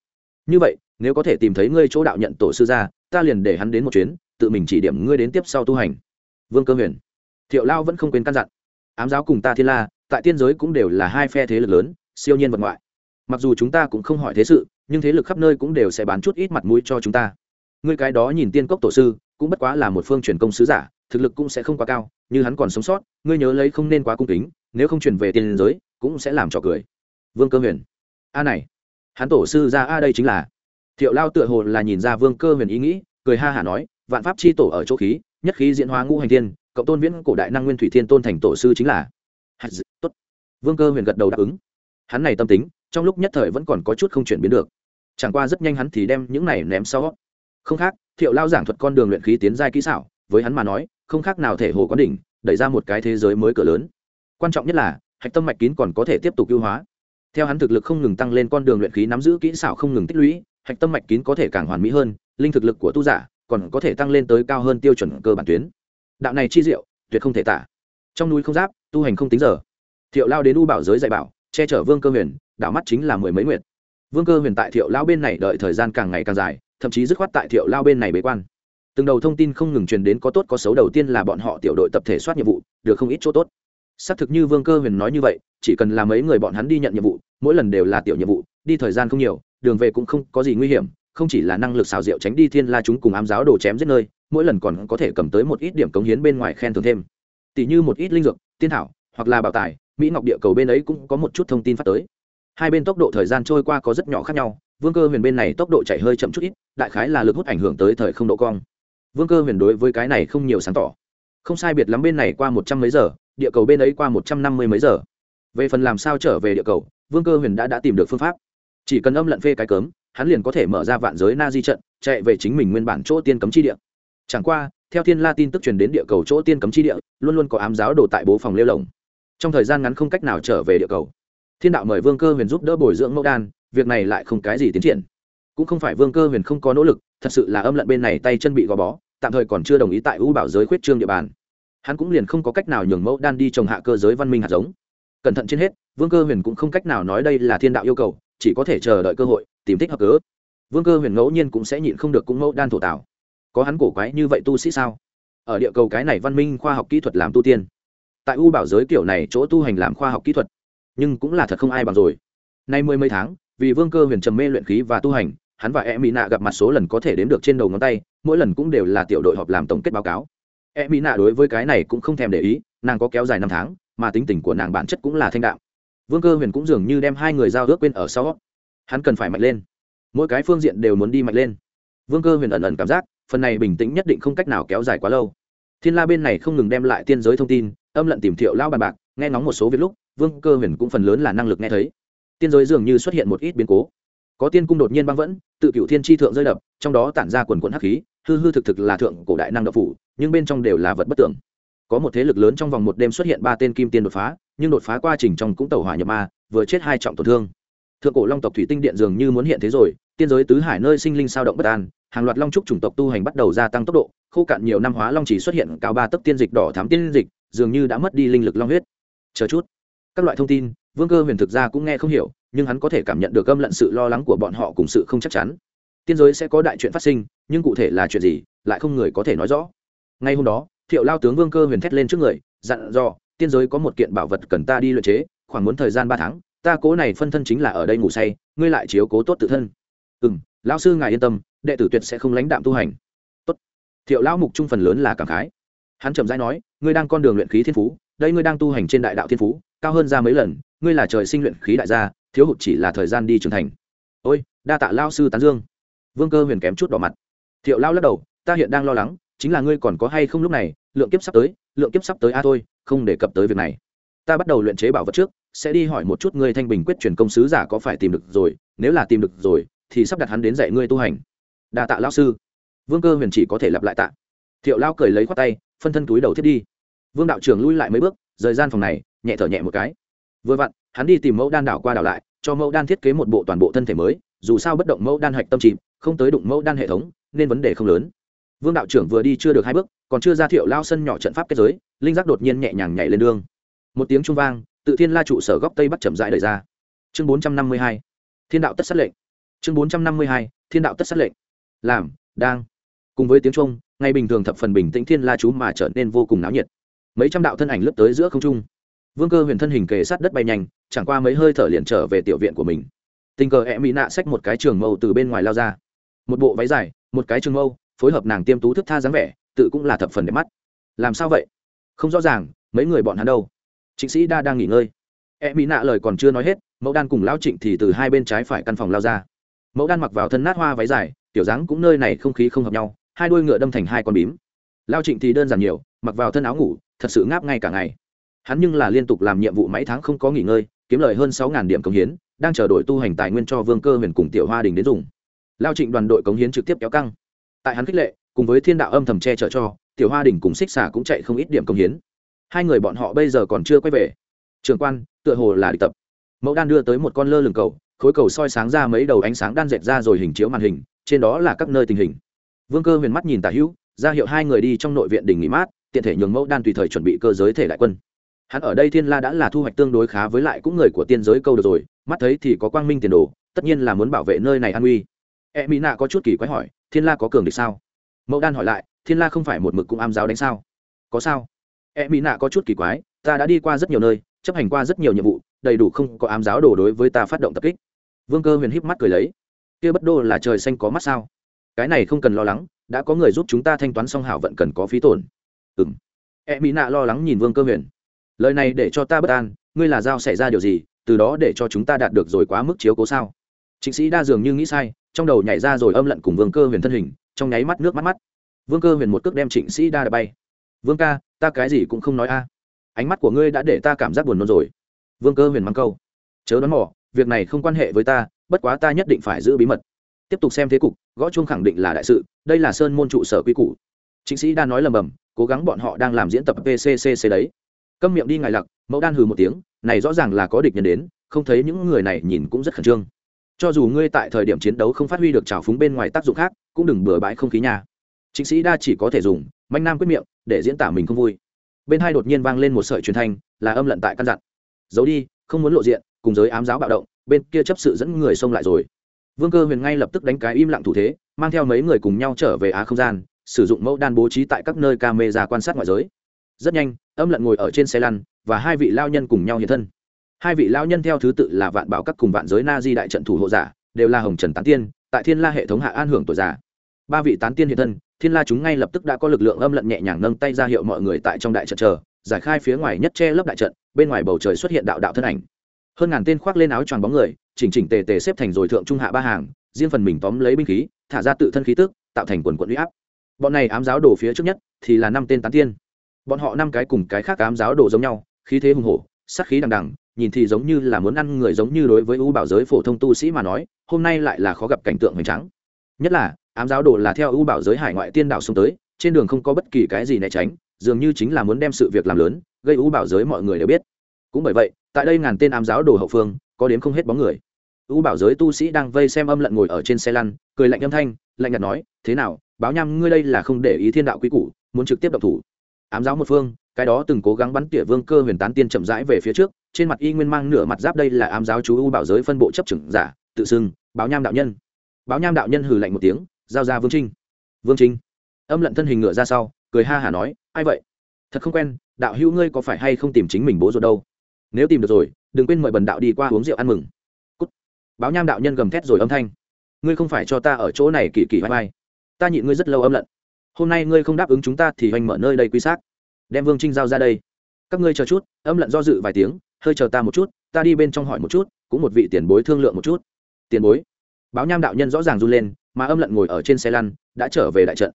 Như vậy nếu có thể tìm thấy ngươi chỗ đạo nhận tổ sư gia, ta liền để hắn đến một chuyến tự mình chỉ điểm ngươi đến tiếp sau tu hành. Vương cơ huyền. Thiệu lao vẫn không quên căn dặn. Ám giáo cùng ta thiên la, tại tiên giới cũng đều là hai phe thế lực lớn, siêu nhiên vật ngoại. Mặc dù chúng ta cũng không hỏi thế sự, nhưng thế lực khắp nơi cũng đều sẽ bán chút ít mặt mũi cho chúng ta. Ngươi cái đó nhìn tiên cốc tổ sư, cũng bất quá là một phương truyền công sứ giả, thực lực cũng sẽ không quá cao, như hắn còn sống sót, ngươi nhớ lấy không nên quá cung kính, nếu không chuyển về tiên giới, cũng sẽ làm trò cười. Vương cơ huyền. A này. Hắn tổ sư ra a đây chính là. Thiệu lao tựa hồ là nhìn ra vương cơ huyền ý nghĩ, cười ha hả nói vạn pháp chi tổ ở chỗ khí, nhất khí diễn hóa ngũ hành thiên, cộng tôn viễn cổ đại năng nguyên thủy thiên tôn thành tổ sư chính là tốt. Vương cơ huyền gật đầu đáp ứng. Hắn này tâm tính, trong lúc nhất thời vẫn còn có chút không chuyển biến được. Chẳng qua rất nhanh hắn thì đem những này ném sau. Không khác, thiệu lao giảng thuật con đường luyện khí tiến giai kỹ xảo, với hắn mà nói, không khác nào thể hồ quán đỉnh, đẩy ra một cái thế giới mới cửa lớn. Quan trọng nhất là, hạch tâm mạch kín còn có thể tiếp tục ưu hóa. Theo hắn thực lực không ngừng tăng lên con đường luyện khí nắm giữ kỹ xảo không ngừng tích lũy, hạch tâm mạch kín có thể càng hoàn mỹ hơn, linh thực lực của tu giả còn có thể tăng lên tới cao hơn tiêu chuẩn cơ bản tuyến. Đạo này chi diệu, tuyệt không thể tả. Trong núi không giáp, tu hành không tính giờ. Thiệu lao đến u bảo giới dạy bảo, che chở vương cơ huyền, đảo mắt chính là mười mấy nguyện vương cơ huyền tại thiệu lao bên này đợi thời gian càng ngày càng dài, thậm chí dứt khoát tại thiệu lao bên này bế quan. Từng đầu thông tin không ngừng truyền đến có tốt có xấu đầu tiên là bọn họ tiểu đội tập thể soát nhiệm vụ, được không ít chỗ tốt. Xác thực như vương cơ huyền nói như vậy, chỉ cần là mấy người bọn hắn đi nhận nhiệm vụ, mỗi lần đều là tiểu nhiệm vụ, đi thời gian không nhiều, đường về cũng không có gì nguy hiểm không chỉ là năng lực xào rượu tránh đi thiên la chúng cùng ám giáo đồ chém giết nơi, mỗi lần còn có thể cầm tới một ít điểm cống hiến bên ngoài khen thưởng thêm. Tỷ như một ít linh dược, tiên thảo, hoặc là bảo tài, mỹ ngọc địa cầu bên ấy cũng có một chút thông tin phát tới. Hai bên tốc độ thời gian trôi qua có rất nhỏ khác nhau, vương cơ huyền bên này tốc độ chạy hơi chậm chút ít, đại khái là lực hút ảnh hưởng tới thời không độ cong. Vương cơ huyền đối với cái này không nhiều sáng tỏ. Không sai biệt lắm bên này qua một trăm mấy giờ, địa cầu bên ấy qua một trăm năm mươi mấy giờ. Về phần làm sao trở về địa cầu, vương cơ huyền đã đã tìm được phương pháp chỉ cần âm lận phê cái cớm, hắn liền có thể mở ra vạn giới na di trận, chạy về chính mình nguyên bản chỗ tiên cấm chi địa. Chẳng qua, theo thiên la tin tức truyền đến địa cầu chỗ tiên cấm chi địa, luôn luôn có ám giáo đồ tại bố phòng lêu lồng. Trong thời gian ngắn không cách nào trở về địa cầu. Thiên đạo mời vương cơ huyền giúp đỡ bồi dưỡng mẫu đan, việc này lại không cái gì tiến triển. Cũng không phải vương cơ huyền không có nỗ lực, thật sự là âm lận bên này tay chân bị gò bó, tạm thời còn chưa đồng ý tại u bảo giới khuyết trương địa bàn. Hắn cũng liền không có cách nào nhường mẫu đan đi trồng hạ cơ giới văn minh hạt giống. Cẩn thận trên hết, vương cơ huyền cũng không cách nào nói đây là thiên đạo yêu cầu chỉ có thể chờ đợi cơ hội, tìm thích hợp cớ. Vương cơ huyền ngẫu nhiên cũng sẽ nhịn không được cũng mẫu đan thổ tảo có hắn cổ quái như vậy tu sĩ sao? Ở địa cầu cái này văn minh khoa học kỹ thuật làm tu tiên. Tại u bảo giới kiểu này chỗ tu hành làm khoa học kỹ thuật, nhưng cũng là thật không ai bằng rồi. Nay mười mấy tháng, vì vương cơ huyền trầm mê luyện khí và tu hành, hắn và e mỹ nạ gặp mặt số lần có thể đếm được trên đầu ngón tay, mỗi lần cũng đều là tiểu đội họp làm tổng kết báo cáo. E mỹ nạ đối với cái này cũng không thèm để ý, nàng có kéo dài năm tháng, mà tính tình của nàng bản chất cũng là thanh đạo vương cơ huyền cũng dường như đem hai người giao ước quên ở sau. Hắn cần phải mạnh lên. Mỗi cái phương diện đều muốn đi mạnh lên. Vương cơ huyền ẩn ẩn cảm giác, phần này bình tĩnh nhất định không cách nào kéo dài quá lâu. Thiên la bên này không ngừng đem lại tiên giới thông tin, âm lận tìm thiệu lao bàn bạc, nghe ngóng một số việc lúc, vương cơ huyền cũng phần lớn là năng lực nghe thấy. Tiên giới dường như xuất hiện một ít biến cố. Có tiên cung đột nhiên băng vẫn, tự cựu thiên tri thượng rơi đập, trong đó tản ra quần quận hắc khí, hư hư thực thực là thượng cổ đại năng độc phủ, nhưng bên trong đều là vật bất tưởng có một thế lực lớn trong vòng một đêm xuất hiện ba tên kim tiên đột phá nhưng đột phá quá trình trong cũng tẩu hỏa nhập ma, vừa chết hai trọng tổn thương. Thượng cổ long tộc thủy tinh điện dường như muốn hiện thế rồi, tiên giới tứ hải nơi sinh linh sao động bất an, hàng loạt long trúc chủng tộc tu hành bắt đầu gia tăng tốc độ, khô cạn nhiều năm hóa long chỉ xuất hiện cao ba tấc tiên dịch đỏ thám tiên dịch, dường như đã mất đi linh lực long huyết. Chờ chút. Các loại thông tin, vương cơ huyền thực ra cũng nghe không hiểu, nhưng hắn có thể cảm nhận được âm lận sự lo lắng của bọn họ cùng sự không chắc chắn. Tiên giới sẽ có đại chuyện phát sinh, nhưng cụ thể là chuyện gì, lại không người có thể nói rõ. Ngay hôm đó, thiệu lao tướng vương cơ huyền thét lên trước người, dặn dò tiên giới có một kiện bảo vật cần ta đi luyện chế, khoảng muốn thời gian ba tháng, ta cố này phân thân chính là ở đây ngủ say, ngươi lại chiếu cố tốt tự thân. Ừ m lão sư ngài yên tâm, đệ tử tuyệt sẽ không lãnh đạm tu hành. Tốt. Thiệu lão mục trung phần lớn là cảm khái. Hắn chậm rãi nói, ngươi đang con đường luyện khí thiên phú, đây ngươi đang tu hành trên đại đạo thiên phú, cao hơn ra mấy lần, ngươi là trời sinh luyện khí đại gia, thiếu hụt chỉ là thời gian đi trưởng thành. Ôi, đa tạ lao sư tán dương. Vương cơ huyền kém chút đỏ mặt. Thiệu lao lắc đầu, ta hiện đang lo lắng, chính là ngươi còn có hay không lúc này, lượng kiếp sắp tới lượng kiếp sắp tới a thôi, không đề cập tới việc này. Ta bắt đầu luyện chế bảo vật trước, sẽ đi hỏi một chút ngươi thanh bình quyết truyền công sứ giả có phải tìm được rồi, nếu là tìm được rồi, thì sắp đặt hắn đến dạy ngươi tu hành. Đa tạ lão sư. Vương cơ huyền chỉ có thể lặp lại tạ. Thiệu lao cười lấy khoát tay, phân thân túi đầu thiết đi. Vương đạo trưởng lui lại mấy bước, rời gian phòng này, nhẹ thở nhẹ một cái. Vừa vặn, hắn đi tìm mẫu đan đảo qua đảo lại, cho mẫu đan thiết kế một bộ toàn bộ thân thể mới, dù sao bất động mẫu đan hạch tâm chìm không tới đụng mẫu đan hệ thống, nên vấn đề không lớn. Vương đạo trưởng vừa đi chưa được hai bước còn chưa ra thiệu lao sân nhỏ trận pháp kết giới, linh giác đột nhiên nhẹ nhàng nhảy lên đường. Một tiếng trung vang, tự thiên la trụ sở góc tây bắc chậm rãi đời ra. Chương bốn trăm năm mươi hai, thiên đạo tất sát lệnh. Chương bốn trăm năm mươi hai, thiên đạo tất sát lệnh. Làm, đang. Cùng với tiếng trung ngày bình thường thập phần bình tĩnh thiên la chú mà trở nên vô cùng náo nhiệt. Mấy trăm đạo thân ảnh lướt tới giữa không trung. Vương cơ huyền thân hình kề sát đất bay nhanh, chẳng qua mấy hơi thở liền trở về tiểu viện của mình. Tình cờ e mỹ nạ xách một cái trường mâu từ bên ngoài lao ra. Một bộ váy dài, một cái trường mâu, phối hợp nàng tiêm tú thức tha dáng vẻ tự cũng là thập phần đẹp mắt. Làm sao vậy? Không rõ ràng, mấy người bọn hắn đâu? Trịnh sĩ đa đang nghỉ ngơi. E mỹ nạ lời còn chưa nói hết, mẫu đan cùng lão trịnh thì từ hai bên trái phải căn phòng lao ra. Mẫu đan mặc vào thân nát hoa váy dài, tiểu dáng cũng nơi này không khí không hợp nhau, hai đuôi ngựa đâm thành hai con bím. Lao trịnh thì đơn giản nhiều, mặc vào thân áo ngủ, thật sự ngáp ngay cả ngày. Hắn nhưng là liên tục làm nhiệm vụ mấy tháng không có nghỉ ngơi, kiếm lời hơn sáu điểm cống hiến, đang chờ đội tu hành tài nguyên cho vương cơ huyền cùng tiểu hoa đình đến dùng. Lao trịnh đoàn đội cống hiến trực tiếp kéo căng. Tại hắn khích lệ cùng với thiên đạo âm thầm che chở cho, tiểu hoa đình cùng xích xà cũng chạy không ít điểm công hiến. Hai người bọn họ bây giờ còn chưa quay về. Trường quan, tựa hồ là địch tập. Mẫu đan đưa tới một con lơ lửng cầu, khối cầu soi sáng ra mấy đầu ánh sáng đan dệt ra rồi hình chiếu màn hình, trên đó là các nơi tình hình. Vương cơ huyền mắt nhìn tả hữu, ra hiệu hai người đi trong nội viện đình nghỉ mát, tiện thể nhường mẫu đan tùy thời chuẩn bị cơ giới thể đại quân. Hắn ở đây thiên la đã là thu hoạch tương đối khá với lại cũng người của tiên giới câu được rồi, mắt thấy thì có quang minh tiền đồ, tất nhiên là muốn bảo vệ nơi này an uy e mỹ nạ có chút kỳ quái hỏi, thiên la có cường địch sao? Mẫu đan hỏi lại, thiên la không phải một mực cũng am giáo đánh sao? Có sao. E mỹ nạ có chút kỳ quái, ta đã đi qua rất nhiều nơi, chấp hành qua rất nhiều nhiệm vụ, đầy đủ không có ám giáo đồ đối với ta phát động tập kích. Vương cơ huyền híp mắt cười lấy. Kia bất đô là trời xanh có mắt sao? Cái này không cần lo lắng, đã có người giúp chúng ta thanh toán xong hảo vận cần có phí tổn. Ừ m e mỹ nạ lo lắng nhìn vương cơ huyền. Lời này để cho ta bất an, ngươi là giao xảy ra điều gì, từ đó để cho chúng ta đạt được rồi quá mức chiếu cố sao? Chính sĩ đa dường như nghĩ sai, trong đầu nhảy ra rồi âm lận cùng vương cơ huyền thân hình trong nháy mắt nước mắt mắt. Vương cơ huyền một cước đem trịnh sĩ đa đã bay. Vương ca, ta cái gì cũng không nói a. Ánh mắt của ngươi đã để ta cảm giác buồn nôn rồi. Vương cơ huyền mắng câu. Chớ đoán mò, việc này không quan hệ với ta, bất quá ta nhất định phải giữ bí mật. Tiếp tục xem thế cục, gõ chuông khẳng định là đại sự, đây là sơn môn trụ sở quy củ. Chính sĩ đa nói lầm bầm, cố gắng bọn họ đang làm diễn tập pccc đấy. Câm miệng đi ngài lặc, mẫu đan hừ một tiếng, này rõ ràng là có địch nhân đến, không thấy những người này nhìn cũng rất khẩn trương. Cho dù ngươi tại thời điểm chiến đấu không phát huy được trào phúng bên ngoài tác dụng khác cũng đừng bừa bãi không khí nhà chính sĩ đa chỉ có thể dùng, manh nam quyết miệng, để diễn tả mình không vui. Bên hai đột nhiên vang lên một sợi truyền thanh, là âm lận tại căn dặn. Giấu đi, không muốn lộ diện, cùng giới ám giáo bạo động, bên kia chấp sự dẫn người xông lại rồi. Vương cơ huyền ngay lập tức đánh cái im lặng thủ thế, mang theo mấy người cùng nhau trở về á không gian, sử dụng mẫu đan bố trí tại các nơi camera quan sát ngoại giới. Rất nhanh, âm lận ngồi ở trên xe lăn, và hai vị lao nhân cùng nhau hiện thân. Hai vị lao nhân theo thứ tự là vạn bảo các cùng vạn giới na di đại trận thủ hộ giả, đều là hồng trần tán tiên, tại thiên la hệ thống hạ an hưởng tuổi già ba vị tán tiên hiện thân, thiên la chúng ngay lập tức đã có lực lượng âm lận nhẹ nhàng nâng tay ra hiệu mọi người tại trong đại trận chờ, giải khai phía ngoài nhất che lớp đại trận, bên ngoài bầu trời xuất hiện đạo đạo thân ảnh. Hơn ngàn tên khoác lên áo choàng bóng người, chỉnh chỉnh tề tề xếp thành rồi thượng trung hạ ba hàng, riêng phần mình tóm lấy binh khí, thả ra tự thân khí tức, tạo thành quần quận uy áp. Bọn này ám giáo đồ phía trước nhất thì là năm tên tán tiên. Bọn họ năm cái cùng cái khác ám giáo đồ giống nhau, khí thế hùng hổ sắc khí đằng đằng, nhìn thì giống như là muốn ăn người giống như đối với u bảo giới phổ thông tu sĩ mà nói, hôm nay lại là khó gặp cảnh tượng hoành trắng nhất là, ám giáo đồ là theo ưu bảo giới hải ngoại tiên đạo xuống tới, trên đường không có bất kỳ cái gì né tránh, dường như chính là muốn đem sự việc làm lớn, gây ưu bảo giới mọi người đều biết. Cũng bởi vậy, tại đây ngàn tên ám giáo đồ hậu phương, có đến không hết bóng người. Ưu bảo giới tu sĩ đang vây xem âm lận ngồi ở trên xe lăn, cười lạnh âm thanh, lạnh nhạt nói, thế nào, báo nhăm ngươi đây là không để ý thiên đạo quý củ, muốn trực tiếp độc thủ. Ám giáo một phương, cái đó từng cố gắng bắn tỉa vương cơ huyền tán tiên chậm rãi về phía trước, trên mặt y nguyên mang nửa mặt giáp đây là ám giáo chú ưu bảo giới phân bộ chấp trưởng giả, tự xưng, báo nham đạo nhân báo nham đạo nhân hừ lạnh một tiếng, giao ra vương trinh. Vương trinh. Âm lận thân hình ngựa ra sau, cười ha hả nói, ai vậy? Thật không quen, đạo hữu ngươi có phải hay không tìm chính mình bố rồi đâu? Nếu tìm được rồi, đừng quên mời bần đạo đi qua uống rượu ăn mừng. Cút. báo nham đạo nhân gầm thét rồi âm thanh, ngươi không phải cho ta ở chỗ này kỳ kỳ vai vai. Ta nhịn ngươi rất lâu âm lận. Hôm nay ngươi không đáp ứng chúng ta thì hoành mở nơi đây quy xác. Đem vương trinh giao ra đây. Các ngươi chờ chút. Âm lận do dự vài tiếng, hơi chờ ta một chút, ta đi bên trong hỏi một chút, cũng một vị tiền bối thương lượng một chút. Tiền bối? Báo nham đạo nhân rõ ràng run lên, mà âm lận ngồi ở trên xe lăn, đã trở về đại trận.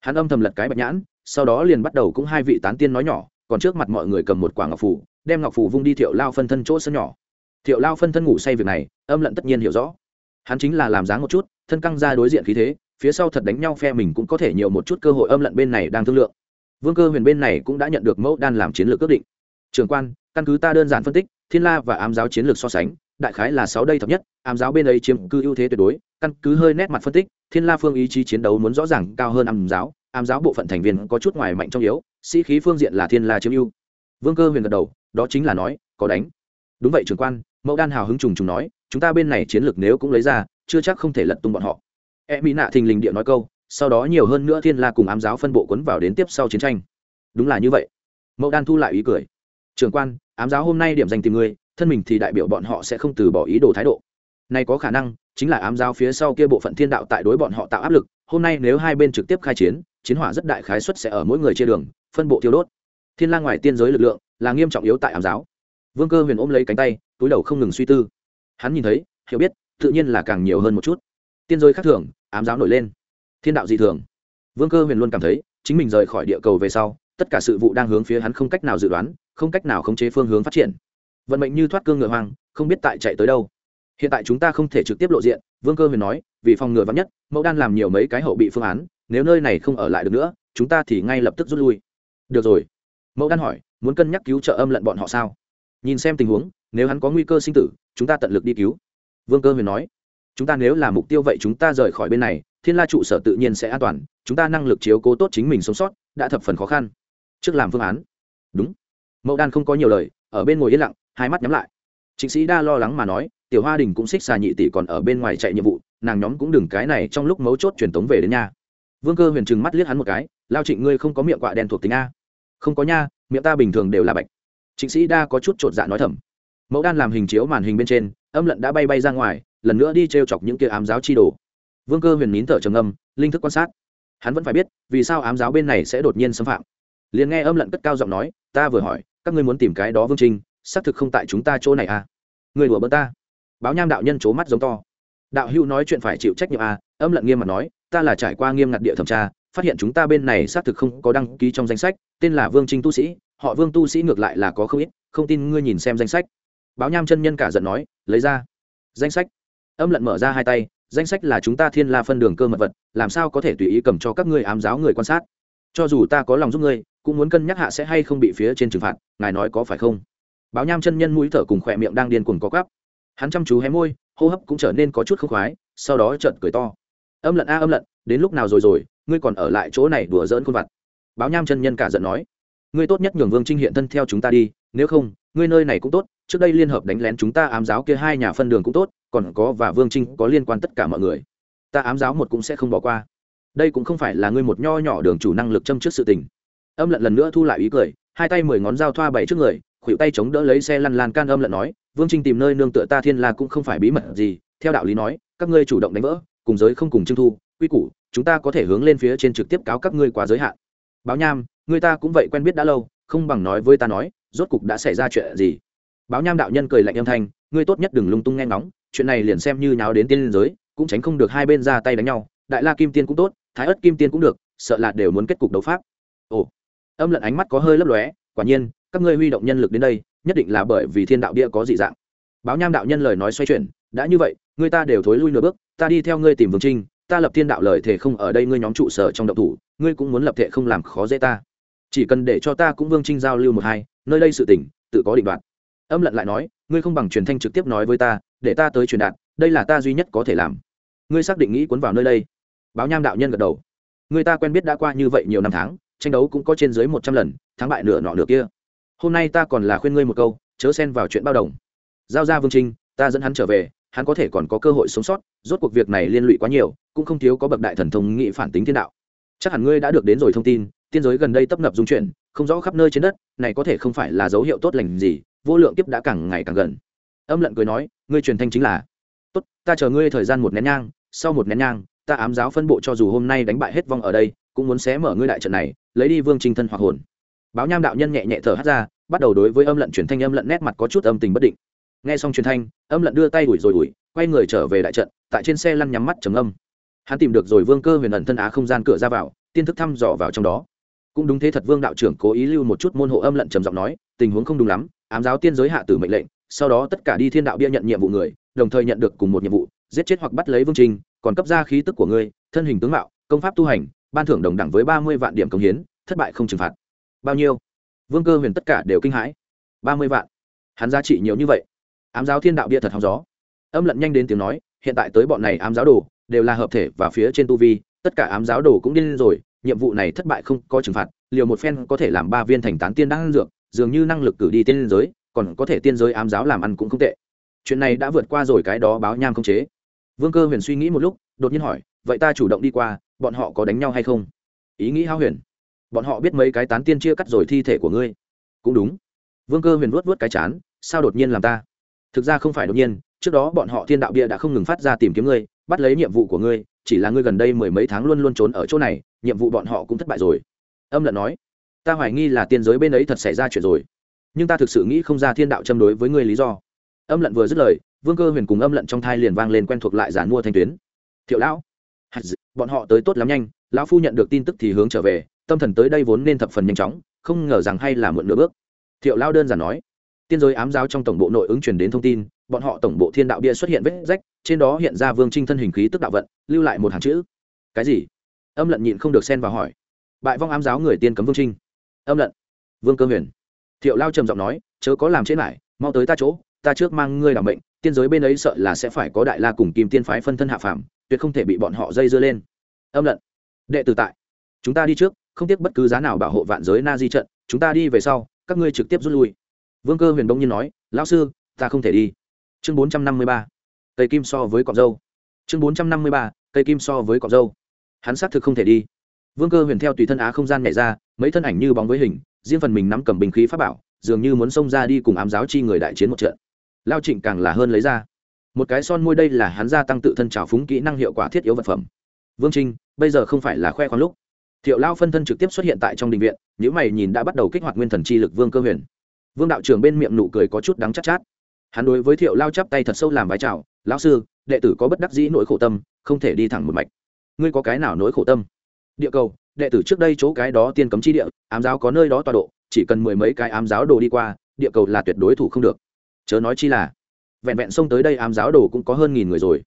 Hắn âm thầm lật cái bạch nhãn, sau đó liền bắt đầu cũng hai vị tán tiên nói nhỏ, còn trước mặt mọi người cầm một quả ngọc phủ đem ngọc phủ vung đi thiệu lao phân thân chỗ sân nhỏ. Thiệu lao phân thân ngủ say việc này, âm lận tất nhiên hiểu rõ. Hắn chính là làm dáng một chút, thân căng ra đối diện khí thế, phía sau thật đánh nhau phe mình cũng có thể nhiều một chút cơ hội âm lận bên này đang thương lượng. Vương cơ huyền bên này cũng đã nhận được mẫu đan làm chiến lược ước định. Trường quan, căn cứ ta đơn giản phân tích, thiên la và ám giáo chiến lược so sánh đại khái là sáu đây thập nhất, ám giáo bên ấy chiếm cư ưu thế tuyệt đối, căn cứ hơi nét mặt phân tích, thiên la phương ý chí chiến đấu muốn rõ ràng cao hơn ám giáo ám giáo bộ phận thành viên có chút ngoài mạnh trong yếu, sĩ khí phương diện là thiên la chiếm ưu. Vương cơ huyền gật đầu, đó chính là nói, có đánh. Đúng vậy trưởng quan, mẫu đan hào hứng trùng trùng nói, chúng ta bên này chiến lược nếu cũng lấy ra, chưa chắc không thể lật tung bọn họ. E mỹ nạ thình lình địa nói câu, sau đó nhiều hơn nữa thiên la cùng ám giáo phân bộ quấn vào đến tiếp sau chiến tranh. Đúng là như vậy. Mẫu đan thu lại ý cười. Trưởng quan, ám giáo hôm nay điểm danh tìm ngươi thân mình thì đại biểu bọn họ sẽ không từ bỏ ý đồ thái độ. Này có khả năng, chính là ám giáo phía sau kia bộ phận thiên đạo tại đối bọn họ tạo áp lực, hôm nay nếu hai bên trực tiếp khai chiến chiến hỏa rất đại khái suất sẽ ở mỗi người chia đường, phân bộ tiêu đốt. Thiên la ngoài tiên giới lực lượng là nghiêm trọng yếu tại ám giáo. Vương cơ huyền ôm lấy cánh tay, túi đầu không ngừng suy tư. Hắn nhìn thấy, hiểu biết, tự nhiên là càng nhiều hơn một chút. Tiên giới khác thường, ám giáo nổi lên. Thiên đạo dị thường. Vương cơ huyền luôn cảm thấy, chính mình rời khỏi địa cầu về sau, tất cả sự vụ đang hướng phía hắn không cách nào dự đoán, không cách nào khống chế phương hướng phát triển vận mệnh như thoát cương ngựa hoang, không biết tại chạy tới đâu. Hiện tại chúng ta không thể trực tiếp lộ diện, vương cơ huyền nói, vì phòng ngừa vắng nhất, mẫu đan làm nhiều mấy cái hậu bị phương án, nếu nơi này không ở lại được nữa, chúng ta thì ngay lập tức rút lui. Được rồi. Mẫu đan hỏi, muốn cân nhắc cứu trợ âm lận bọn họ sao? Nhìn xem tình huống, nếu hắn có nguy cơ sinh tử, chúng ta tận lực đi cứu. Vương cơ huyền nói, chúng ta nếu là mục tiêu vậy chúng ta rời khỏi bên này, thiên la trụ sở tự nhiên sẽ an toàn, chúng ta năng lực chiếu cố tốt chính mình sống sót, đã thập phần khó khăn. Trước làm phương án. Đúng. Mẫu đan không có nhiều lời, ở bên ngồi yên lặng hai mắt nhắm lại. Chính sĩ đa lo lắng mà nói, tiểu hoa đình cũng xích xà nhị tỷ còn ở bên ngoài chạy nhiệm vụ, nàng nhóm cũng đừng cái này trong lúc mấu chốt truyền tống về đến nhà. Vương cơ huyền trừng mắt liếc hắn một cái, lao trịnh ngươi không có miệng quạ đen thuộc tính a. Không có nha, miệng ta bình thường đều là bạch. Trịnh sĩ đa có chút chột dạ nói thầm. Mẫu đan làm hình chiếu màn hình bên trên, âm lận đã bay bay ra ngoài, lần nữa đi t r e o chọc những kia ám giáo chi đồ. Vương cơ huyền nín thở trầm âm linh thức quan sát. Hắn vẫn phải biết, vì sao ám giáo bên này sẽ đột nhiên xâm phạm. Liền nghe âm lận cất cao giọng nói, ta vừa hỏi, các ngươi muốn tìm cái đó vương trinh xác thực không tại chúng ta chỗ này à. Người đùa bỡ ta. Báo nham đạo nhân c mắt giống to. Đạo hữu nói chuyện phải chịu trách nhiệm à âm lận nghiêm mặt nói, ta là trải qua nghiêm ngặt địa thẩm tra, phát hiện chúng ta bên này xác thực không có đăng ký trong danh sách, tên là vương trinh tu sĩ, họ vương tu sĩ ngược lại là có không ít, không tin ngươi nhìn xem danh sách. Báo nham chân nhân cả giận nói, lấy ra. Danh sách. Âm lận mở ra hai tay, danh sách là chúng ta thiên la phân đường cơ mật vật, làm sao có thể tùy ý cầm cho các ngươi ám giáo người quan sát? Cho dù ta có lòng giúp ngươi, cũng muốn cân nhắc hạ sẽ hay không bị phía trên trừng phạt, ngài nói có phải không? Báo nham chân nhân mũi thở cùng khỏe miệng đang điên cuồng có gắp hắn chăm chú hé môi, hô hấp cũng trở nên có chút không khoái, sau đó trợn cười to. Âm lận a, âm lận, đến lúc nào rồi rồi, ngươi còn ở lại chỗ này đùa giỡn khuôn vặt báo nham chân nhân cả giận nói. Ngươi tốt nhất nhường vương trinh hiện thân theo chúng ta đi, nếu không, ngươi nơi này cũng tốt, trước đây liên hợp đánh lén chúng ta ám giáo kia hai nhà phân đường cũng tốt, còn có và vương trinh có liên quan tất cả mọi người. Ta ám giáo một cũng sẽ không bỏ qua. Đây cũng không phải là ngươi một nho nhỏ đường chủ năng lực châm trước sự tình. Âm lận lần nữa thu lại ý cười, hai tay mười ngón dao thoa bảy trước người khuỷu tay chống đỡ lấy xe lăn lan can âm lận nói, vương trinh tìm nơi nương tựa ta thiên la cũng không phải bí mật gì. Theo đạo lý nói, các ngươi chủ động đánh vỡ, cùng giới không cùng trưng thu, quy củ, chúng ta có thể hướng lên phía trên trực tiếp cáo các ngươi quá giới hạn. Báo nham, người ta cũng vậy quen biết đã lâu, không bằng nói với ta nói, rốt cục đã xảy ra chuyện gì? Báo nham đạo nhân cười lạnh âm thanh, ngươi tốt nhất đừng lung tung nghe ngóng, chuyện này liền xem như nháo đến tiên liên giới, cũng tránh không được hai bên ra tay đánh nhau, đại la kim tiên cũng tốt, thái ất kim tiên cũng được, sợ là đều muốn kết cục đấu pháp. Ồ, âm lận ánh mắt có hơi lấp lóe, quả nhiên các ngươi huy động nhân lực đến đây, nhất định là bởi vì thiên đạo bia có dị dạng. Báo nham đạo nhân lời nói xoay chuyển, đã như vậy, người ta đều thối lui nửa bước, ta đi theo ngươi tìm vương trinh, ta lập thiên đạo lời thể không ở đây ngươi nhóm trụ sở trong động thủ, ngươi cũng muốn lập thể không làm khó dễ ta. Chỉ cần để cho ta cũng vương trinh giao lưu một hai, nơi đây sự tỉnh tự có định đoạt. Âm lận lại nói, ngươi không bằng truyền thanh trực tiếp nói với ta, để ta tới truyền đạt, đây là ta duy nhất có thể làm. Ngươi xác định nghĩ cuốn vào nơi đây. Báo nham đạo nhân gật đầu. Người ta quen biết đã qua như vậy nhiều năm tháng, tranh đấu cũng có trên dưới một trăm lần, thắng bại nửa nọ nửa kia hôm nay ta còn là khuyên ngươi một câu, chớ xen vào chuyện bao đồng. Giao ra vương trinh, ta dẫn hắn trở về, hắn có thể còn có cơ hội sống sót, rốt cuộc việc này liên lụy quá nhiều, cũng không thiếu có bậc đại thần thông nghị phản tính thiên đạo. Chắc hẳn ngươi đã được đến rồi thông tin, tiên giới gần đây tấp nập dung chuyển, không rõ khắp nơi trên đất, này có thể không phải là dấu hiệu tốt lành gì, vô lượng kiếp đã càng ngày càng gần. Âm lận cười nói, ngươi truyền thanh chính là, tốt, ta chờ ngươi thời gian một nén nhang, sau một nén nhang, ta ám giáo phân bộ cho dù hôm nay đánh bại hết vong ở đây, cũng muốn xé mở ngươi đại trận này, lấy đi vương trinh thân hoặc hồn báo nham đạo nhân nhẹ nhẹ thở hắt ra, bắt đầu đối với âm lận truyền thanh, âm lận nét mặt có chút âm tình bất định. Nghe xong truyền thanh, âm lận đưa tay ủi rồi ủi, quay người trở về đại trận, tại trên xe lăn nhắm mắt trầm âm. Hắn tìm được rồi vương cơ huyền ẩn thân á không gian cửa ra vào, tiên thức thăm dò vào trong đó. Cũng đúng thế thật vương đạo trưởng cố ý lưu một chút môn hộ âm lận trầm giọng nói, tình huống không đúng lắm, ám giáo tiên giới hạ tử mệnh lệnh, sau đó tất cả đi thiên đạo bia nhận nhiệm vụ người, đồng thời nhận được cùng một nhiệm vụ, giết chết hoặc bắt lấy vương trình, còn cấp ra khí tức của ngươi, thân hình tướng mạo, công pháp tu hành, ban thưởng đồng đẳng với ba mươi vạn điểm công hiến, thất bại không trừng phạt bao nhiêu? Vương cơ huyền tất cả đều kinh hãi. Ba mươi vạn. Hắn giá trị nhiều như vậy. Ám giáo thiên đạo bia thật hóng gió. Âm lận nhanh đến tiếng nói, hiện tại tới bọn này ám giáo đồ, đều là hợp thể và phía trên tu vi, tất cả ám giáo đồ cũng điên rồi, nhiệm vụ này thất bại không có trừng phạt, liều một phen có thể làm ba viên thành tán tiên đang dược, dường như năng lực cử đi tiên giới, còn có thể tiên giới ám giáo làm ăn cũng không tệ. Chuyện này đã vượt qua rồi cái đó báo nham không chế. Vương cơ huyền suy nghĩ một lúc, đột nhiên hỏi, vậy ta chủ động đi qua, bọn họ có đánh nhau hay không? Ý nghĩ hao huyền bọn họ biết mấy cái tán tiên chia cắt rồi thi thể của ngươi. Cũng đúng. Vương cơ huyền vuốt vuốt cái chán, sao đột nhiên làm ta? Thực ra không phải đột nhiên, trước đó bọn họ thiên đạo bia đã không ngừng phát ra tìm kiếm ngươi, bắt lấy nhiệm vụ của ngươi, chỉ là ngươi gần đây mười mấy tháng luôn luôn trốn ở chỗ này, nhiệm vụ bọn họ cũng thất bại rồi. Âm lận nói, ta hoài nghi là tiên giới bên ấy thật xảy ra chuyện rồi. Nhưng ta thực sự nghĩ không ra thiên đạo châm đối với ngươi lý do. Âm lận vừa dứt lời, vương cơ huyền cùng âm lận trong thai liền vang lên quen thuộc lại giản mua thanh tuyến. Thiệu lão bọn họ tới tốt lắm nhanh, lão phu nhận được tin tức thì hướng trở về tâm thần tới đây vốn nên thập phần nhanh chóng, không ngờ rằng hay là muộn nửa bước. Thiệu lao đơn giản nói, tiên giới ám giáo trong tổng bộ nội ứng truyền đến thông tin, bọn họ tổng bộ thiên đạo bia xuất hiện vết rách, trên đó hiện ra vương trinh thân hình khí tức đạo vận, lưu lại một hàng chữ. Cái gì? Âm lận nhịn không được xen vào hỏi. Bại vong ám giáo người tiên cấm vương trinh. Âm lận. Vương cơ huyền. Thiệu lao trầm giọng nói, chớ có làm chết lại, mau tới ta chỗ, ta trước mang ngươi làm bệnh tiên giới bên ấy sợ là sẽ phải có đại la cùng kim tiên phái phân thân hạ phàm, tuyệt không thể bị bọn họ dây dưa lên. Âm lận. Đệ tử tại, chúng ta đi trước không tiếc bất cứ giá nào bảo hộ vạn giới na di trận, chúng ta đi về sau, các ngươi trực tiếp rút lui. Vương cơ huyền đông nhiên nói, lão sư, ta không thể đi. Chương bốn trăm năm mươi ba, cây kim so với cọc dâu. Chương bốn trăm năm mươi ba, cây kim so với cọc dâu. Hắn xác thực không thể đi. Vương cơ huyền theo tùy thân á không gian nhảy ra, mấy thân ảnh như bóng với hình, riêng phần mình nắm cầm bình khí pháp bảo, dường như muốn xông ra đi cùng ám giáo chi người đại chiến một trận. Lao trịnh càng là hơn lấy ra. Một cái son môi đây là hắn gia tăng tự thân trào phúng kỹ năng hiệu quả thiết yếu vật phẩm. Vương trinh, bây giờ không phải là khoe khoang lúc thiệu lao phân thân trực tiếp xuất hiện tại trong đình viện những mày nhìn đã bắt đầu kích hoạt nguyên thần chi lực vương cơ huyền. Vương đạo trưởng bên miệng nụ cười có chút đắng chắc chát, chát. Hắn đối với thiệu lao chắp tay thật sâu làm vái chào lão sư đệ tử có bất đắc dĩ nỗi khổ tâm không thể đi thẳng một mạch. Ngươi có cái nào nỗi khổ tâm? Địa cầu đệ tử trước đây chỗ cái đó tiên cấm chi địa ám giáo có nơi đó tọa độ chỉ cần mười mấy cái ám giáo đồ đi qua địa cầu là tuyệt đối thủ không được. Chớ nói chi là vẹn vẹn xông tới đây ám giáo đồ cũng có hơn nghìn người rồi.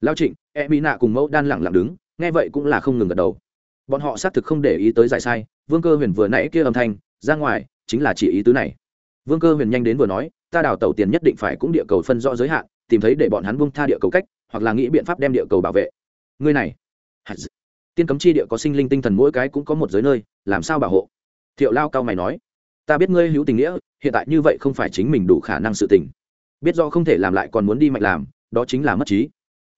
Lao trịnh e mỹ nạ cùng mẫu đan lẳng lặng đứng nghe vậy cũng là không ngừng gật đầu bọn họ xác thực không để ý tới giải sai, vương cơ huyền vừa nãy kia âm thanh, ra ngoài, chính là chỉ ý tứ này. Vương cơ huyền nhanh đến vừa nói, ta đào tàu tiền nhất định phải cũng địa cầu phân rõ giới hạn, tìm thấy để bọn hắn buông tha địa cầu cách, hoặc là nghĩ biện pháp đem địa cầu bảo vệ. Ngươi này tiên cấm chi địa có sinh linh tinh thần mỗi cái cũng có một giới nơi, làm sao bảo hộ? Thiệu lao cao mày nói, ta biết ngươi hữu tình nghĩa, hiện tại như vậy không phải chính mình đủ khả năng sự tình. Biết do không thể làm lại còn muốn đi mạnh làm, đó chính là mất trí.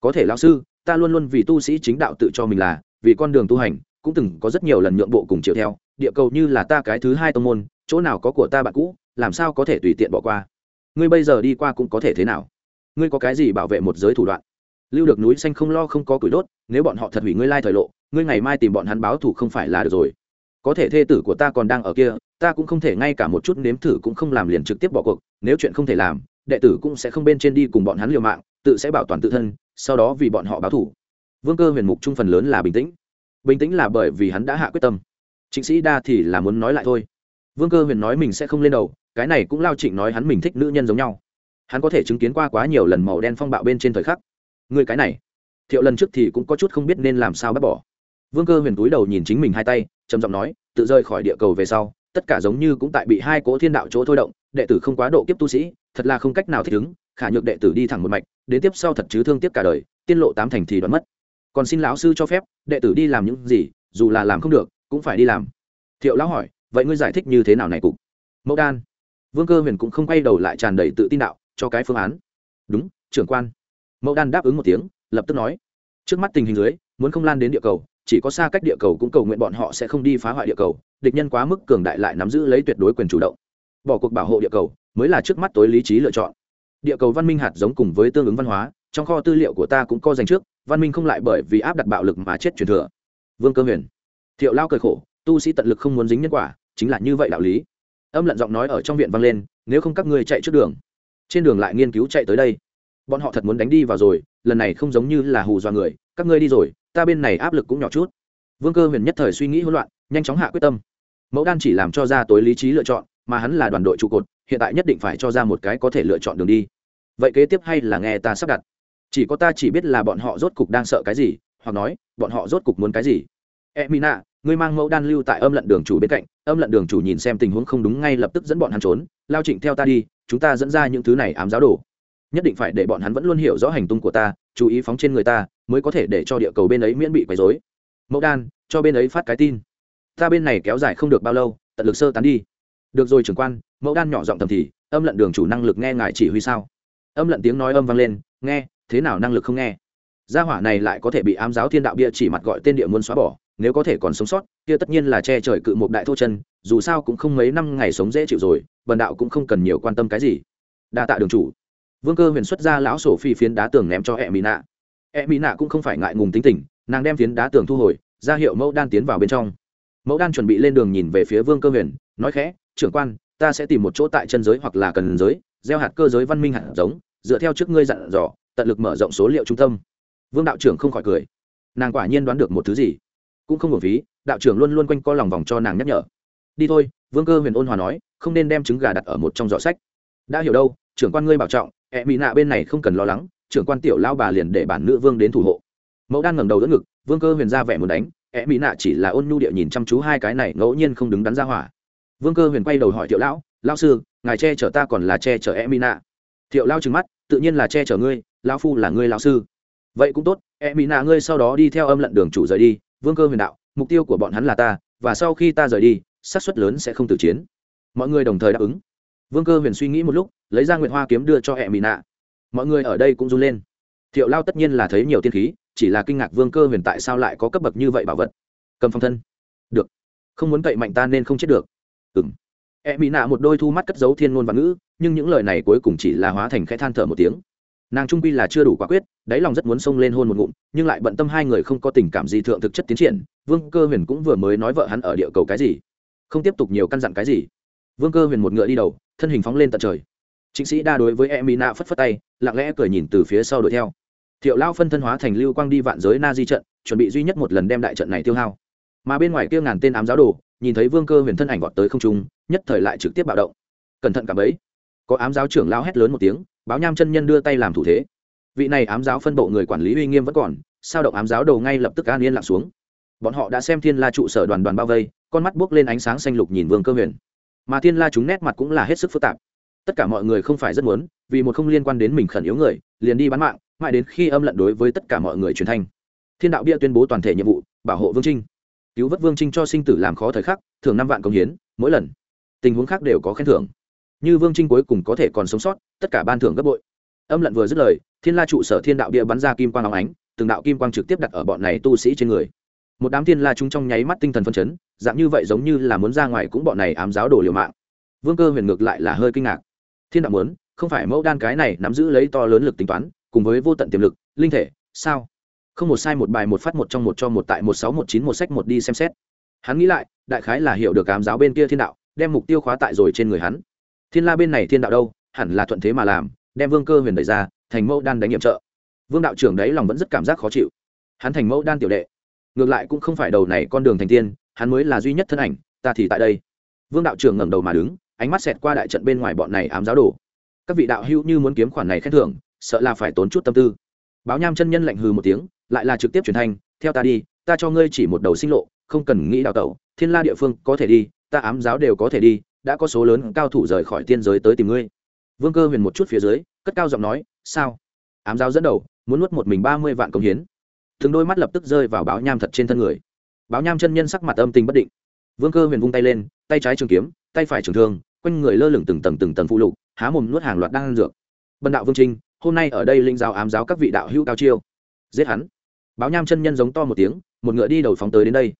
Có thể lao sư, ta luôn luôn vì tu sĩ chính đạo tự cho mình là, vì con đường tu hành cũng từng có rất nhiều lần nhượng bộ cùng chiều theo, địa cầu như là ta cái thứ hai tông môn, chỗ nào có của ta bạn cũ, làm sao có thể tùy tiện bỏ qua? Ngươi bây giờ đi qua cũng có thể thế nào? Ngươi có cái gì bảo vệ một giới thủ đoạn? Lưu được núi xanh không lo không có củi đốt, nếu bọn họ thật hủy ngươi lai thời lộ, ngươi ngày mai tìm bọn hắn báo thủ không phải là được rồi. Có thể thê tử của ta còn đang ở kia, ta cũng không thể ngay cả một chút nếm thử cũng không làm liền trực tiếp bỏ cuộc, nếu chuyện không thể làm, đệ tử cũng sẽ không bên trên đi cùng bọn hắn liều mạng, tự sẽ bảo toàn tự thân, sau đó vì bọn họ báo thủ vương cơ huyền mục trung phần lớn là bình tĩnh bình tĩnh là bởi vì hắn đã hạ quyết tâm. Chính sĩ đa thì là muốn nói lại thôi. Vương cơ huyền nói mình sẽ không lên đầu, cái này cũng lao trịnh nói hắn mình thích nữ nhân giống nhau. Hắn có thể chứng kiến qua quá nhiều lần màu đen phong bạo bên trên thời khắc. Người cái này, thiệu lần trước thì cũng có chút không biết nên làm sao bác bỏ. Vương cơ huyền túi đầu nhìn chính mình hai tay, trầm giọng nói, tự rơi khỏi địa cầu về sau, tất cả giống như cũng tại bị hai cỗ thiên đạo chỗ thôi động, đệ tử không quá độ kiếp tu sĩ, thật là không cách nào thích ứng, khả nhược đệ tử đi thẳng một mạch, đến tiếp sau thật chứ thương tiếc cả đời, tiên lộ tám thành thì đoán mất còn xin lão sư cho phép, đệ tử đi làm những gì, dù là làm không được, cũng phải đi làm. Thiệu lão hỏi, vậy ngươi giải thích như thế nào này cục? Mẫu đan. Vương cơ huyền cũng không quay đầu lại tràn đầy tự tin đạo, cho cái phương án. Đúng, trưởng quan. Mẫu đan đáp ứng một tiếng, lập tức nói. Trước mắt tình hình dưới, muốn không lan đến địa cầu, chỉ có xa cách địa cầu cũng cầu nguyện bọn họ sẽ không đi phá hoại địa cầu, địch nhân quá mức cường đại lại nắm giữ lấy tuyệt đối quyền chủ động. Bỏ cuộc bảo hộ địa cầu, mới là trước mắt tối lý trí lựa chọn. Địa cầu văn minh hạt giống cùng với tương ứng văn hóa, trong kho tư liệu của ta cũng có dành trước văn minh không lại bởi vì áp đặt bạo lực mà chết truyền thừa. Vương cơ huyền. Thiệu lao cười khổ, tu sĩ tận lực không muốn dính nhân quả, chính là như vậy đạo lý. Âm lận giọng nói ở trong viện vang lên, nếu không các ngươi chạy trước đường. Trên đường lại nghiên cứu chạy tới đây. Bọn họ thật muốn đánh đi vào rồi, lần này không giống như là hù dọa người, các ngươi đi rồi, ta bên này áp lực cũng nhỏ chút. Vương cơ huyền nhất thời suy nghĩ hỗn loạn, nhanh chóng hạ quyết tâm. Mẫu đan chỉ làm cho ra tối lý trí lựa chọn, mà hắn là đoàn đội trụ cột, hiện tại nhất định phải cho ra một cái có thể lựa chọn đường đi. Vậy kế tiếp hay là nghe ta sắp đặt? Chỉ có ta chỉ biết là bọn họ rốt cục đang sợ cái gì, hoặc nói, bọn họ rốt cục muốn cái gì. E mina ngươi mang mẫu đan lưu tại âm lận đường chủ bên cạnh, âm lận đường chủ nhìn xem tình huống không đúng ngay lập tức dẫn bọn hắn trốn, lao trịnh theo ta đi, chúng ta dẫn ra những thứ này ám giáo đồ. Nhất định phải để bọn hắn vẫn luôn hiểu rõ hành tung của ta, chú ý phóng trên người ta, mới có thể để cho địa cầu bên ấy miễn bị quấy dối mẫu đan, cho bên ấy phát cái tin. Ta bên này kéo dài không được bao lâu, tận lực sơ tán đi. Được rồi trưởng quan, mẫu đan nhỏ giọng thầm thì, âm lận đường chủ năng lực nghe ngài chỉ huy sao? Âm lận tiếng nói âm vang lên, nghe thế nào năng lực không nghe? Gia hỏa này lại có thể bị ám giáo thiên đạo bia chỉ mặt gọi tên địa muốn xóa bỏ, nếu có thể còn sống sót, kia tất nhiên là che trời cự một đại thô chân, dù sao cũng không mấy năm ngày sống dễ chịu rồi, bần đạo cũng không cần nhiều quan tâm cái gì. Đa tạ đường chủ. Vương cơ huyền xuất ra lão sổ phi phiến đá tường ném cho e mỹ nạ. E mỹ nạ cũng không phải ngại ngùng tính tình, nàng đem phiến đá tường thu hồi, ra hiệu mẫu đan tiến vào bên trong. Mẫu đan chuẩn bị lên đường nhìn về phía vương cơ huyền, nói khẽ, trưởng quan, ta sẽ tìm một chỗ tại chân giới hoặc là cần giới, gieo hạt cơ giới văn minh hạt giống, dựa theo trước ngươi dặn dò tận lực mở rộng số liệu trung tâm. Vương đạo trưởng không khỏi cười. Nàng quả nhiên đoán được một thứ gì. Cũng không hưởng phí, đạo trưởng luôn luôn quanh co lòng vòng cho nàng nhắc nhở. Đi thôi, vương cơ huyền ôn hòa nói, không nên đem trứng gà đặt ở một trong giỏ sách. Đã hiểu đâu, trưởng quan ngươi bảo trọng, ẹ mỹ nạ bên này không cần lo lắng, trưởng quan tiểu lao bà liền để bản nữ vương đến thủ hộ. Mẫu đan ngẩng đầu đỡ ngực, vương cơ huyền ra vẻ muốn đánh, ẹ mỹ nạ chỉ là ôn nhu địa nhìn chăm chú hai cái này ngẫu nhiên không đứng đắn ra hỏa. Vương cơ huyền quay đầu hỏi thiệu lão lao sư, ngài che chở ta còn là che chở ẹ mỹ nạ? Thiệu lao trừng mắt, tự nhiên là che chở ngươi Lão phu là ngươi lão sư. Vậy cũng tốt E mỹ nạ ngươi sau đó đi theo âm lận đường chủ rời đi, vương cơ huyền đạo, mục tiêu của bọn hắn là ta, và sau khi ta rời đi, xác suất lớn sẽ không tử chiến. Mọi người đồng thời đáp ứng. Vương cơ huyền suy nghĩ một lúc, lấy ra nguyệt hoa kiếm đưa cho E mỹ nạ. Mọi người ở đây cũng run lên. Thiệu lao tất nhiên là thấy nhiều tiên khí, chỉ là kinh ngạc vương cơ huyền tại sao lại có cấp bậc như vậy bảo vật. Cầm phong thân. Được. Không muốn cậy mạnh ta nên không chết được. Ừng e mỹ nạ một đôi thu mắt cất giấu thiên ngôn và ngữ, nhưng những lời này cuối cùng chỉ là hóa thành khẽ than thở một tiếng nàng trung quy là chưa đủ quả quyết, đáy lòng rất muốn xông lên hôn một ngụm, nhưng lại bận tâm hai người không có tình cảm gì thượng thực chất tiến triển. Vương cơ huyền cũng vừa mới nói vợ hắn ở địa cầu cái gì, không tiếp tục nhiều căn dặn cái gì. Vương cơ huyền một ngựa đi đầu, thân hình phóng lên tận trời. Chính sĩ đa đối với e mỹ nạ phất phất tay, lặng lẽ cười nhìn từ phía sau đuổi theo. Thiệu lao phân thân hóa thành lưu quang đi vạn giới na di trận, chuẩn bị duy nhất một lần đem đại trận này tiêu hao. Mà bên ngoài kia ngàn tên ám giáo đồ, nhìn thấy vương cơ huyền thân ảnh vọt tới không trung, nhất thời lại trực tiếp bạo động. Cẩn thận cả bấy. Có ám giáo trưởng lao hét lớn một tiếng báo nham chân nhân đưa tay làm thủ thế. Vị này ám giáo phân bộ người quản lý uy nghiêm vẫn còn, sao động ám giáo đầu ngay lập tức an yên lặng xuống. Bọn họ đã xem thiên la trụ sở đoàn đoàn bao vây, con mắt buốc lên ánh sáng xanh lục nhìn vương cơ huyền. Mà thiên la chúng nét mặt cũng là hết sức phức tạp. Tất cả mọi người không phải rất muốn, vì một không liên quan đến mình khẩn yếu người, liền đi bán mạng, mãi đến khi âm lận đối với tất cả mọi người truyền thanh. Thiên đạo bia tuyên bố toàn thể nhiệm vụ, bảo hộ vương trinh. Cứu vớt vương trinh cho sinh tử làm khó thời khắc thường năm vạn công hiến, mỗi lần. Tình huống khác đều có khen thưởng như vương trinh cuối cùng có thể còn sống sót, tất cả ban thưởng gấp bội. Âm lận vừa dứt lời, thiên la trụ sở thiên đạo bia bắn ra kim quang áo ánh, từng đạo kim quang trực tiếp đặt ở bọn này tu sĩ trên người. Một đám thiên la chúng trong nháy mắt tinh thần phân chấn, dạng như vậy giống như là muốn ra ngoài cũng bọn này ám giáo đồ liều mạng. Vương cơ huyền ngược lại là hơi kinh ngạc. Thiên đạo muốn, không phải mẫu đan cái này nắm giữ lấy to lớn lực tính toán, cùng với vô tận tiềm lực, linh thể, sao? Không một sai một bài một phát một trong một cho một tại một sáu một chín một sách một đi xem xét. Hắn nghĩ lại, đại khái là hiểu được ám giáo bên kia thiên đạo, đem mục tiêu khóa tại rồi trên người hắn thiên la bên này thiên đạo đâu? Hẳn là thuận thế mà làm, đem vương cơ huyền đẩy ra, thành mẫu đan đánh nhiệm trợ. Vương đạo trưởng đấy lòng vẫn rất cảm giác khó chịu. Hắn thành mẫu đan tiểu đệ, ngược lại cũng không phải đầu này con đường thành tiên, hắn mới là duy nhất thân ảnh, ta thì tại đây. Vương đạo trưởng ngẩng đầu mà đứng, ánh mắt xẹt qua đại trận bên ngoài bọn này ám giáo đồ. Các vị đạo hữu như muốn kiếm khoản này khen thưởng, sợ là phải tốn chút tâm tư. Báo nham chân nhân lạnh hừ một tiếng, lại là trực tiếp truyền thanh, theo ta đi, ta cho ngươi chỉ một đầu sinh lộ, không cần nghĩ đào tẩu, thiên la địa phương có thể đi, ta ám giáo đều có thể đi đã có số lớn cao thủ rời khỏi tiên giới tới tìm ngươi. Vương cơ huyền một chút phía dưới, cất cao giọng nói, sao? Ám giáo dẫn đầu, muốn nuốt một mình ba mươi vạn công hiến. Thường đôi mắt lập tức rơi vào báo nham thật trên thân người. Báo nham chân nhân sắc mặt âm tình bất định. Vương cơ huyền vung tay lên, tay trái trường kiếm, tay phải trường thương, quanh người lơ lửng từng tầng từng tầng phụ lục, há mồm nuốt hàng loạt đan dược. Bần đạo vương trinh, hôm nay ở đây linh giáo ám giáo các vị đạo hữu cao chiêu. Giết hắn. Báo nham chân nhân giống to một tiếng, một ngựa đi đầu phóng tới đến đây.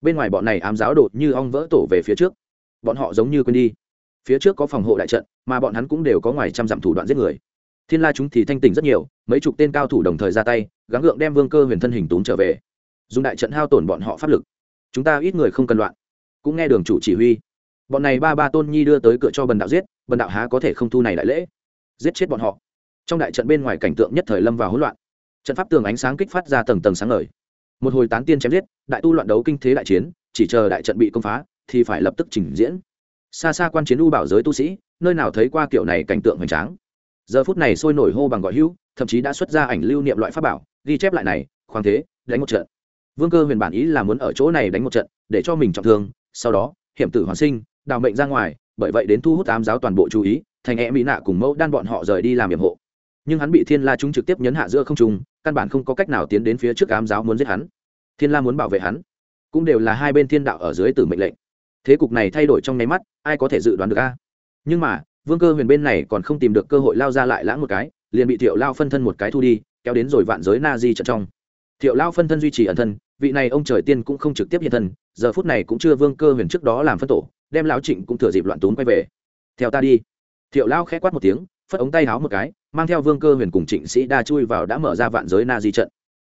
Bên ngoài bọn này ám giáo đột như ong vỡ tổ về phía trước bọn họ giống như quên đi. Phía trước có phòng hộ đại trận, mà bọn hắn cũng đều có ngoài trăm dặm thủ đoạn giết người. Thiên la chúng thì thanh tỉnh rất nhiều, mấy chục tên cao thủ đồng thời ra tay, gắng gượng đem vương cơ huyền thân hình tốn trở về. Dùng đại trận hao tổn bọn họ pháp lực. Chúng ta ít người không cần loạn. Cũng nghe đường chủ chỉ huy. Bọn này ba ba tôn nhi đưa tới cửa cho bần đạo giết, bần đạo há có thể không thu này đại lễ. Giết chết bọn họ. Trong đại trận bên ngoài cảnh tượng nhất thời lâm vào hỗn loạn. Trận pháp tường ánh sáng kích phát ra tầng tầng sáng ngời. Một hồi tán tiên chém giết, đại tu loạn đấu kinh thế đại chiến, chỉ chờ đại trận bị công phá thì phải lập tức trình diễn. Xa xa quan chiến u bảo giới tu sĩ, nơi nào thấy qua kiểu này cảnh tượng hoành tráng. Giờ phút này sôi nổi hô bằng gọi hữu, thậm chí đã xuất ra ảnh lưu niệm loại pháp bảo, ghi chép lại này, khoáng thế, đánh một trận. Vương cơ huyền bản ý là muốn ở chỗ này đánh một trận, để cho mình trọng thương, sau đó, hiểm tử hoàn sinh, đào mệnh ra ngoài, bởi vậy đến thu hút ám giáo toàn bộ chú ý, thành e mỹ nạ cùng mẫu đan bọn họ rời đi làm nhiệm hộ. Nhưng hắn bị thiên la chúng trực tiếp nhấn hạ giữa không trung, căn bản không có cách nào tiến đến phía trước ám giáo muốn giết hắn. Thiên la muốn bảo vệ hắn. Cũng đều là hai bên thiên đạo ở dưới tử mệnh lệnh thế cục này thay đổi trong nháy mắt, ai có thể dự đoán được a? Nhưng mà, vương cơ huyền bên này còn không tìm được cơ hội lao ra lại lãng một cái, liền bị thiệu lao phân thân một cái thu đi, kéo đến rồi vạn giới na di trận trong. Thiệu lao phân thân duy trì ẩn thân, vị này ông trời tiên cũng không trực tiếp hiện thân, giờ phút này cũng chưa vương cơ huyền trước đó làm phân tổ, đem lão trịnh cũng thừa dịp loạn tốn quay về. Theo ta đi. Thiệu lao khẽ quát một tiếng, phất ống tay háo một cái, mang theo vương cơ huyền cùng trịnh sĩ đa chui vào đã mở ra vạn giới na di trận.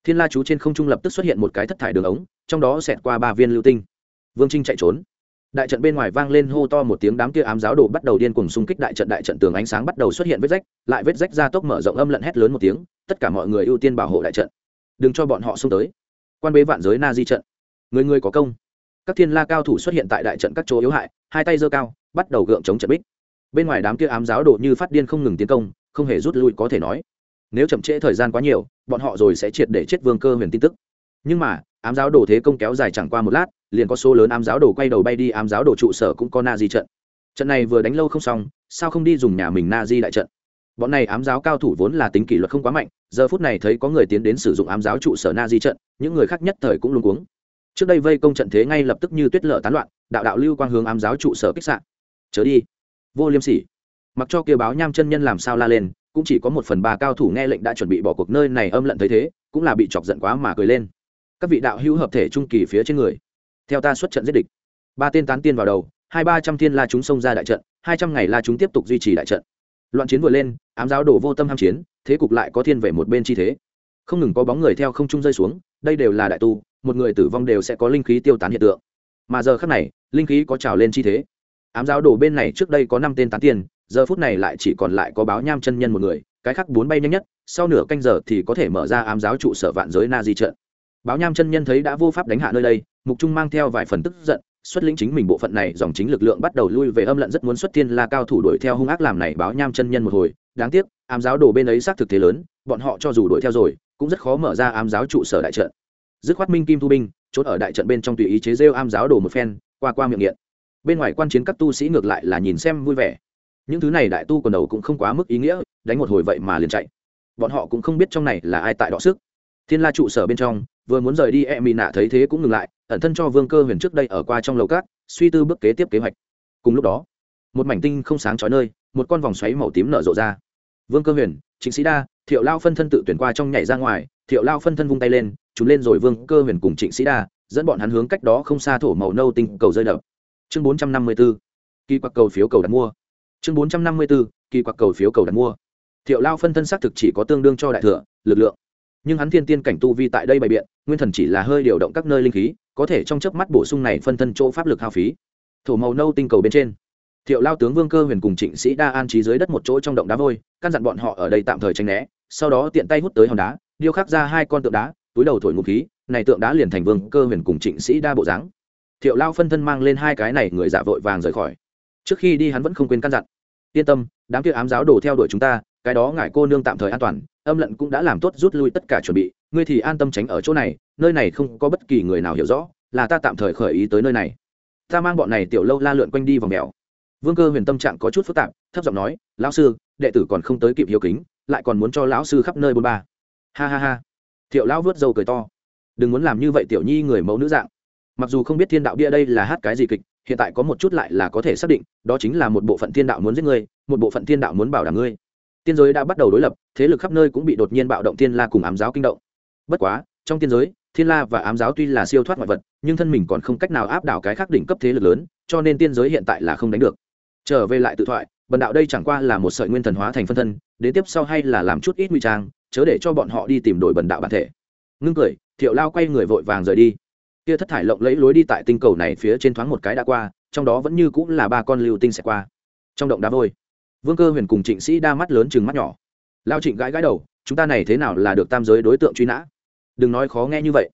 Thiên la chú trên không trung lập tức xuất hiện một cái thất thải đường ống, trong đó xẹt qua ba viên lưu tinh. Vương trinh chạy trốn đại trận bên ngoài vang lên hô to một tiếng đám kia ám giáo đồ bắt đầu điên cuồng xung kích đại trận đại trận tường ánh sáng bắt đầu xuất hiện vết rách, lại vết rách ra tốc mở rộng âm lận hét lớn một tiếng, tất cả mọi người ưu tiên bảo hộ đại trận. Đừng cho bọn họ xông tới. Quan bế vạn giới na di trận. Người người có công. Các thiên la cao thủ xuất hiện tại đại trận các chỗ yếu hại, hai tay giơ cao, bắt đầu gượng chống trận bích. Bên ngoài đám kia ám giáo đồ như phát điên không ngừng tiến công, không hề rút lui có thể nói. Nếu chậm trễ thời gian quá nhiều, bọn họ rồi sẽ triệt để chết vương cơ huyền tin tức. Nhưng mà, ám giáo đồ thế công kéo dài chẳng qua một lát liền có số lớn ám giáo đồ quay đầu bay đi, ám giáo đồ trụ sở cũng có na di trận. Trận này vừa đánh lâu không xong, sao không đi dùng nhà mình na di đại trận? Bọn này ám giáo cao thủ vốn là tính kỷ luật không quá mạnh, giờ phút này thấy có người tiến đến sử dụng ám giáo trụ sở na di trận, những người khác nhất thời cũng luôn cuống. Trước đây vây công trận thế ngay lập tức như tuyết lở tán loạn, đạo đạo lưu quang hướng ám giáo trụ sở kích sạn chớ đi. Vô liêm sỉ. Mặc cho kia báo nham chân nhân làm sao la lên, cũng chỉ có một phần ba cao thủ nghe lệnh đã chuẩn bị bỏ cuộc nơi này âm lận thấy thế, cũng là bị chọc giận quá mà cười lên. Các vị đạo hữu hợp thể trung kỳ phía trên người theo ta xuất trận giết địch. Ba tên tán tiên vào đầu, hai ba trăm tiên la chúng xông ra đại trận, hai trăm ngày la chúng tiếp tục duy trì đại trận. Loạn chiến vừa lên, ám giáo đổ vô tâm ham chiến, thế cục lại có thiên về một bên chi thế. Không ngừng có bóng người theo không trung rơi xuống, đây đều là đại tu, một người tử vong đều sẽ có linh khí tiêu tán hiện tượng. Mà giờ khác này, linh khí có trào lên chi thế. Ám giáo đổ bên này trước đây có năm tên tán tiên, giờ phút này lại chỉ còn lại có báo nham chân nhân một người, cái khác bốn bay nhanh nhất, sau nửa canh giờ thì có thể mở ra ám giáo trụ sở vạn giới na di trận. Báo nham chân nhân thấy đã vô pháp đánh hạ nơi đây mục trung mang theo vài phần tức giận, xuất lĩnh chính mình bộ phận này, dòng chính lực lượng bắt đầu lui về âm lận, rất muốn xuất thiên la cao thủ đuổi theo hung ác làm này báo nham chân nhân một hồi. Đáng tiếc, ám giáo đồ bên ấy xác thực thế lớn, bọn họ cho dù đuổi theo rồi, cũng rất khó mở ra ám giáo trụ sở đại trận. Dứt khoát minh kim thu binh chốt ở đại trận bên trong tùy ý chế rêu ám giáo đồ một phen, qua qua miệng nghiện. Bên ngoài quan chiến các tu sĩ ngược lại là nhìn xem vui vẻ. Những thứ này đại tu còn đầu cũng không quá mức ý nghĩa, đánh một hồi vậy mà liền chạy. Bọn họ cũng không biết trong này là ai tại đọ sức. Thiên la trụ sở bên trong, vừa muốn rời đi e mỹ nạ thấy thế cũng ngừng lại ẩn thân cho vương cơ huyền trước đây ở qua trong lầu cát, suy tư bước kế tiếp kế hoạch. Cùng lúc đó, một mảnh tinh không sáng trói nơi, một con vòng xoáy màu tím nở rộ ra. Vương cơ huyền chính sĩ đa, thiệu lao phân thân tự tuyển qua trong nhảy ra ngoài, thiệu lao phân thân vung tay lên chúng lên rồi vương cơ huyền cùng trịnh sĩ đa, dẫn bọn hắn hướng cách đó không xa thổ màu nâu tinh cầu rơi đập. Chương bốn trăm năm mươi b ố kỳ quặc cầu phiếu cầu đặt mua. Chương bốn trăm năm mươi b ố kỳ quặc cầu phiếu cầu đặt mua. Thiệu lao phân thân xác thực chỉ có tương đương cho đại thừa, lực lượng. Nhưng hắn thiên tiên cảnh tu vi tại đây bày biện, nguyên thần chỉ là hơi điều động các nơi linh khí có thể trong chớp mắt bổ sung này phân thân chỗ pháp lực hao phí. Thổ màu nâu tinh cầu bên trên, thiệu lao tướng vương cơ huyền cùng trịnh sĩ đa an trí dưới đất một chỗ trong động đá vôi, căn dặn bọn họ ở đây tạm thời tranh né, sau đó tiện tay hút tới hòn đá, điêu khắc ra hai con tượng đá, túi đầu thổi ngụ khí, này tượng đá liền thành vương cơ huyền cùng trịnh sĩ đa bộ dáng. Thiệu lao phân thân mang lên hai cái này người dạ vội vàng rời khỏi. Trước khi đi hắn vẫn không quên căn dặn. Yên tâm, đám kia ám giáo đổ theo đuổi chúng ta, cái đó ngại cô nương tạm thời an toàn, âm lận cũng đã làm tốt rút lui tất cả chuẩn bị, ngươi thì an tâm tránh ở chỗ này nơi này không có bất kỳ người nào hiểu rõ, là ta tạm thời khởi ý tới nơi này. Ta mang bọn này tiểu lâu la lượn quanh đi vòng mèo. Vương cơ huyền tâm trạng có chút phức tạp, thấp giọng nói, lão sư, đệ tử còn không tới kịp hiếu kính, lại còn muốn cho lão sư khắp nơi bôn ba. Ha ha ha. Thiệu lão vớt dâu cười to. Đừng muốn làm như vậy tiểu nhi người mẫu nữ dạng. Mặc dù không biết thiên đạo bia đây là hát cái gì kịch, hiện tại có một chút lại là có thể xác định, đó chính là một bộ phận thiên đạo muốn giết ngươi, một bộ phận thiên đạo muốn bảo đảm ngươi. Tiên giới đã bắt đầu đối lập, thế lực khắp nơi cũng bị đột nhiên bạo động thiên la cùng ám giáo kinh động. Bất quá, trong tiên giới thiên la và ám giáo tuy là siêu thoát ngoại vật, nhưng thân mình còn không cách nào áp đảo cái khác đỉnh cấp thế lực lớn, cho nên tiên giới hiện tại là không đánh được. Trở về lại tự thoại, bần đạo đây chẳng qua là một sợi nguyên thần hóa thành phân thân, đến tiếp sau hay là làm chút ít nguy trang, chớ để cho bọn họ đi tìm đổi bần đạo bản thể. Ngưng cười, thiệu lao quay người vội vàng rời đi. Kia thất thải lộng lẫy lối đi tại tinh cầu này phía trên thoáng một cái đã qua, trong đó vẫn như cũng là ba con lưu tinh sẽ qua. Trong động đá vôi, vương cơ huyền cùng trịnh sĩ đa mắt lớn chừng mắt nhỏ. Lao trịnh gãi gãi đầu, chúng ta này thế nào là được tam giới đối tượng truy nã? Đừng nói khó nghe như vậy.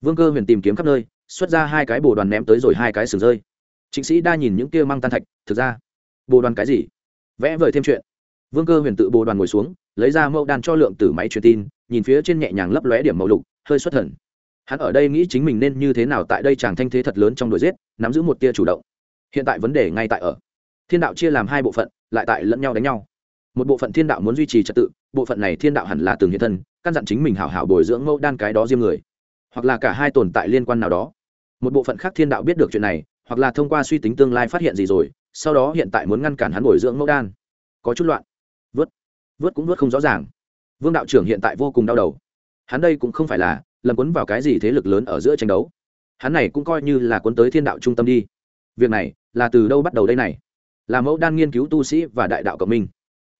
Vương cơ huyền tìm kiếm khắp nơi, xuất ra hai cái bồ đoàn ném tới rồi hai cái sừng rơi. Trịnh sĩ đa nhìn những kia mang tan thạch, thực ra, bồ đoàn cái gì? Vẽ vời thêm chuyện. Vương cơ huyền tự bồ đoàn ngồi xuống, lấy ra mẫu đan cho lượng tử máy truyền tin, nhìn phía trên nhẹ nhàng lấp lóe điểm màu lục, hơi xuất thần. Hắn ở đây nghĩ chính mình nên như thế nào tại đây chàng thanh thế thật lớn trong đuổi giết, nắm giữ một tia chủ động. Hiện tại vấn đề ngay tại ở. Thiên đạo chia làm hai bộ phận, lại tại lẫn nhau đánh nhau. Một bộ phận thiên đạo muốn duy trì trật tự bộ phận này thiên đạo hẳn là từng hiện thân, căn dặn chính mình hảo hảo bồi dưỡng mẫu đan cái đó riêng người. Hoặc là cả hai tồn tại liên quan nào đó. Một bộ phận khác thiên đạo biết được chuyện này, hoặc là thông qua suy tính tương lai phát hiện gì rồi, sau đó hiện tại muốn ngăn cản hắn bồi dưỡng mẫu đan. Có chút loạn. Vớt. Vớt cũng vớt không rõ ràng. Vương đạo trưởng hiện tại vô cùng đau đầu. Hắn đây cũng không phải là lầm quấn vào cái gì thế lực lớn ở giữa tranh đấu. Hắn này cũng coi như là quấn tới thiên đạo trung tâm đi. Việc này là từ đâu bắt đầu đây này? Là mẫu đan nghiên cứu tu sĩ và đại đạo cộng minh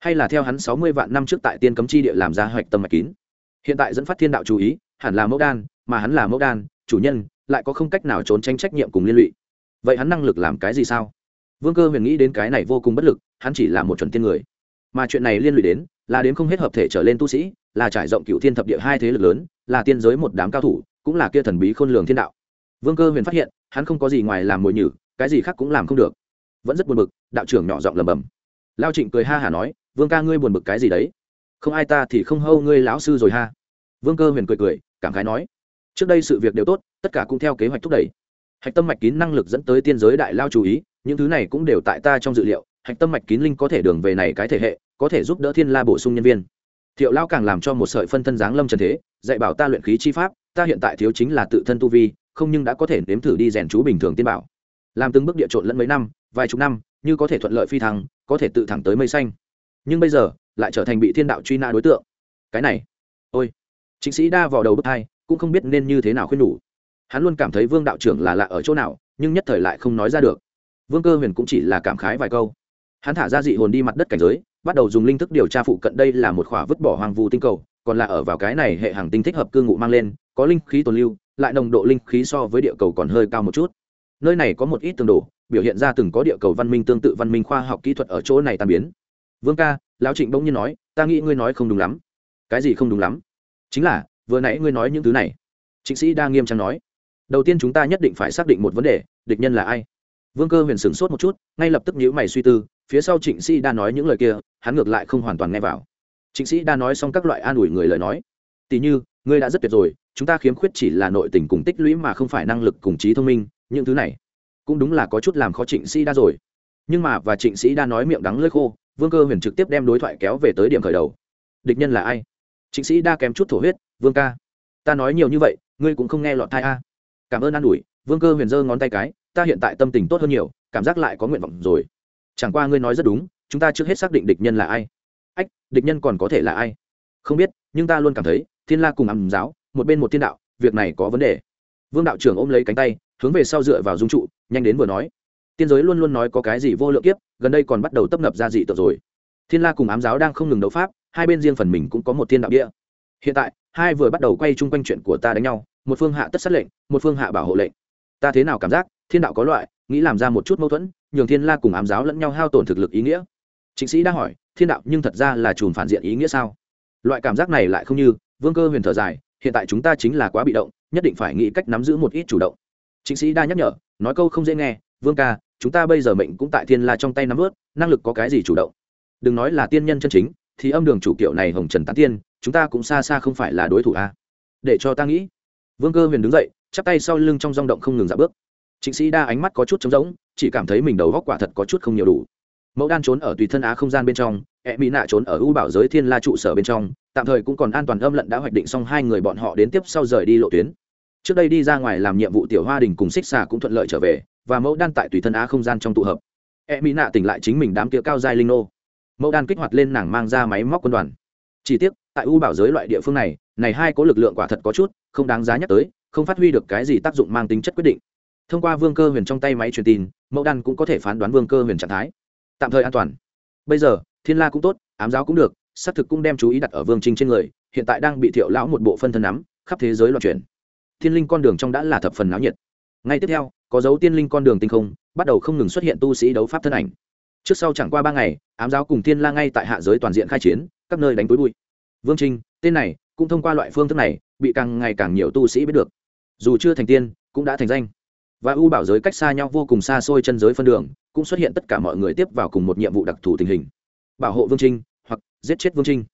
hay là theo hắn sáu mươi vạn năm trước tại tiên cấm chi địa làm ra hoạch tâm mạch kín. Hiện tại dẫn phát thiên đạo chú ý, hẳn là mẫu đan, mà hắn là mẫu đan, chủ nhân, lại có không cách nào trốn tránh trách nhiệm cùng liên lụy. Vậy hắn năng lực làm cái gì sao? Vương cơ huyền nghĩ đến cái này vô cùng bất lực, hắn chỉ là một chuẩn tiên người. Mà chuyện này liên lụy đến, là đến không hết hợp thể trở lên tu sĩ, là trải rộng cựu thiên thập địa hai thế lực lớn, là tiên giới một đám cao thủ, cũng là kia thần bí khôn lường thiên đạo. Vương cơ huyền phát hiện, hắn không có gì ngoài làm mồi nhử, cái gì khác cũng làm không được. Vẫn rất buồn bực, đạo trưởng nhỏ giọng lầm bầm lao trịnh cười ha hả nói vương ca ngươi buồn bực cái gì đấy? Không ai ta thì không hâu ngươi lão sư rồi ha. Vương cơ huyền cười cười, cảm khái nói, trước đây sự việc đều tốt, tất cả cũng theo kế hoạch thúc đẩy. Hạch tâm mạch kín năng lực dẫn tới tiên giới đại lao chú ý, những thứ này cũng đều tại ta trong dự liệu, hạch tâm mạch kín linh có thể đường về này cái thể hệ, có thể giúp đỡ thiên la bổ sung nhân viên. Thiệu lao càng làm cho một sợi phân thân giáng lâm trần thế, dạy bảo ta luyện khí chi pháp, ta hiện tại thiếu chính là tự thân tu vi, không nhưng đã có thể nếm thử đi rèn chú bình thường tiên bảo. Làm từng bước địa trộn lẫn mấy năm, vài chục năm, như có thể thuận lợi phi thăng, có thể tự thẳng tới mây xanh nhưng bây giờ lại trở thành bị thiên đạo truy nã đối tượng. Cái này, ôi chính sĩ đa vào đầu bức thai, cũng không biết nên như thế nào khuyên nhủ. Hắn luôn cảm thấy vương đạo trưởng là lạ ở chỗ nào, nhưng nhất thời lại không nói ra được. Vương cơ huyền cũng chỉ là cảm khái vài câu. Hắn thả ra dị hồn đi mặt đất cảnh giới, bắt đầu dùng linh thức điều tra phụ cận đây là một khỏa vứt bỏ hoàng vu tinh cầu, còn là ở vào cái này hệ hàng tinh thích hợp cư ngụ mang lên, có linh khí tồn lưu, lại nồng độ linh khí so với địa cầu còn hơi cao một chút. Nơi này có một ít tương đổ, biểu hiện ra từng có địa cầu văn minh tương tự văn minh khoa học kỹ thuật ở chỗ này tan biến vương ca, lão trịnh bỗng nhiên nói, ta nghĩ ngươi nói không đúng lắm. Cái gì không đúng lắm? Chính là, vừa nãy ngươi nói những thứ này. Trịnh sĩ đa nghiêm trang nói. Đầu tiên chúng ta nhất định phải xác định một vấn đề, địch nhân là ai? Vương cơ huyền sửng sốt một chút, ngay lập tức nhíu mày suy tư, phía sau trịnh sĩ đa nói những lời kia, hắn ngược lại không hoàn toàn nghe vào. Trịnh sĩ đa nói xong các loại an ủi người lời nói. Tỉ như, ngươi đã rất tuyệt rồi, chúng ta khiếm khuyết chỉ là nội tình cùng tích lũy mà không phải năng lực cùng trí thông minh, những thứ này cũng đúng là có chút làm khó trịnh sĩ đa rồi. Nhưng mà, và trịnh sĩ đa nói miệng đắng lơi khô vương cơ huyền trực tiếp đem đối thoại kéo về tới điểm khởi đầu. Địch nhân là ai? Chính sĩ đa kém chút thổ huyết, vương ca. Ta nói nhiều như vậy, ngươi cũng không nghe lọt thai a. Cảm ơn an ủi, vương cơ huyền giơ ngón tay cái, ta hiện tại tâm tình tốt hơn nhiều, cảm giác lại có nguyện vọng rồi. Chẳng qua ngươi nói rất đúng, chúng ta trước hết xác định địch nhân là ai. Ách, địch nhân còn có thể là ai? Không biết, nhưng ta luôn cảm thấy, thiên la cùng ẩm giáo, một bên một thiên đạo, việc này có vấn đề. Vương đạo trưởng ôm lấy cánh tay, hướng về sau dựa vào dung trụ, nhanh đến vừa nói tiên giới luôn luôn nói có cái gì vô lượng kiếp, gần đây còn bắt đầu tấp nập ra dị tộc rồi. Thiên la cùng ám giáo đang không ngừng đấu pháp, hai bên riêng phần mình cũng có một thiên đạo địa. Hiện tại, hai vừa bắt đầu quay chung quanh chuyện của ta đánh nhau, một phương hạ tất sát lệnh, một phương hạ bảo hộ lệnh. Ta thế nào cảm giác, thiên đạo có loại, nghĩ làm ra một chút mâu thuẫn, nhường thiên la cùng ám giáo lẫn nhau hao tổn thực lực ý nghĩa. Chính sĩ đã hỏi, thiên đạo nhưng thật ra là chùm phản diện ý nghĩa sao? Loại cảm giác này lại không như, vương cơ huyền thở dài, hiện tại chúng ta chính là quá bị động, nhất định phải nghĩ cách nắm giữ một ít chủ động. Chính sĩ đa nhắc nhở, nói câu không dễ nghe, vương ca chúng ta bây giờ mệnh cũng tại thiên la trong tay nắm ướt năng lực có cái gì chủ động? Đừng nói là tiên nhân chân chính, thì âm đường chủ kiểu này hồng trần tán tiên, chúng ta cũng xa xa không phải là đối thủ a để cho ta nghĩ. Vương cơ huyền đứng dậy, chắp tay sau lưng trong rong động không ngừng dạ bước. Trịnh sĩ đa ánh mắt có chút trống rỗng, chỉ cảm thấy mình đầu góc quả thật có chút không nhiều đủ. Mẫu đan trốn ở tùy thân á không gian bên trong e mỹ nạ trốn ở u bảo giới thiên la trụ sở bên trong, tạm thời cũng còn an toàn âm lận đã hoạch định xong hai người bọn họ đến tiếp sau rời đi lộ tuyến. Trước đây đi ra ngoài làm nhiệm vụ tiểu hoa đình cùng xích xà cũng thuận lợi trở về và mẫu đan tại tùy thân á không gian trong tụ hợp. E mỹ nạ tỉnh lại chính mình đám kia cao giai linh nô. Mẫu đan kích hoạt lên nàng mang ra máy móc quân đoàn. Chỉ tiếc, tại u bảo giới loại địa phương này này hai có lực lượng quả thật có chút, không đáng giá nhắc tới, không phát huy được cái gì tác dụng mang tính chất quyết định. Thông qua vương cơ huyền trong tay máy truyền tin, mẫu đan cũng có thể phán đoán vương cơ huyền trạng thái. Tạm thời an toàn. Bây giờ, thiên la cũng tốt, ám giáo cũng được, xác thực cũng đem chú ý đặt ở vương trinh trên người, hiện tại đang bị thiệu lão một bộ phân thân nắm, khắp thế giới loạn chuyển. Thiên linh con đường trong đã là thập phần náo nhiệt. Ngay tiếp theo có dấu tiên linh con đường tinh không, bắt đầu không ngừng xuất hiện tu sĩ đấu pháp thân ảnh. Trước sau chẳng qua ba ngày, ám giáo cùng thiên la ngay tại hạ giới toàn diện khai chiến, các nơi đánh túi bụi. Vương trinh, tên này, cũng thông qua loại phương thức này, bị càng ngày càng nhiều tu sĩ biết được. Dù chưa thành tiên, cũng đã thành danh. Và u bảo giới cách xa nhau vô cùng xa xôi chân giới phân đường, cũng xuất hiện tất cả mọi người tiếp vào cùng một nhiệm vụ đặc thù tình hình. Bảo hộ vương trinh, hoặc giết chết vương trinh.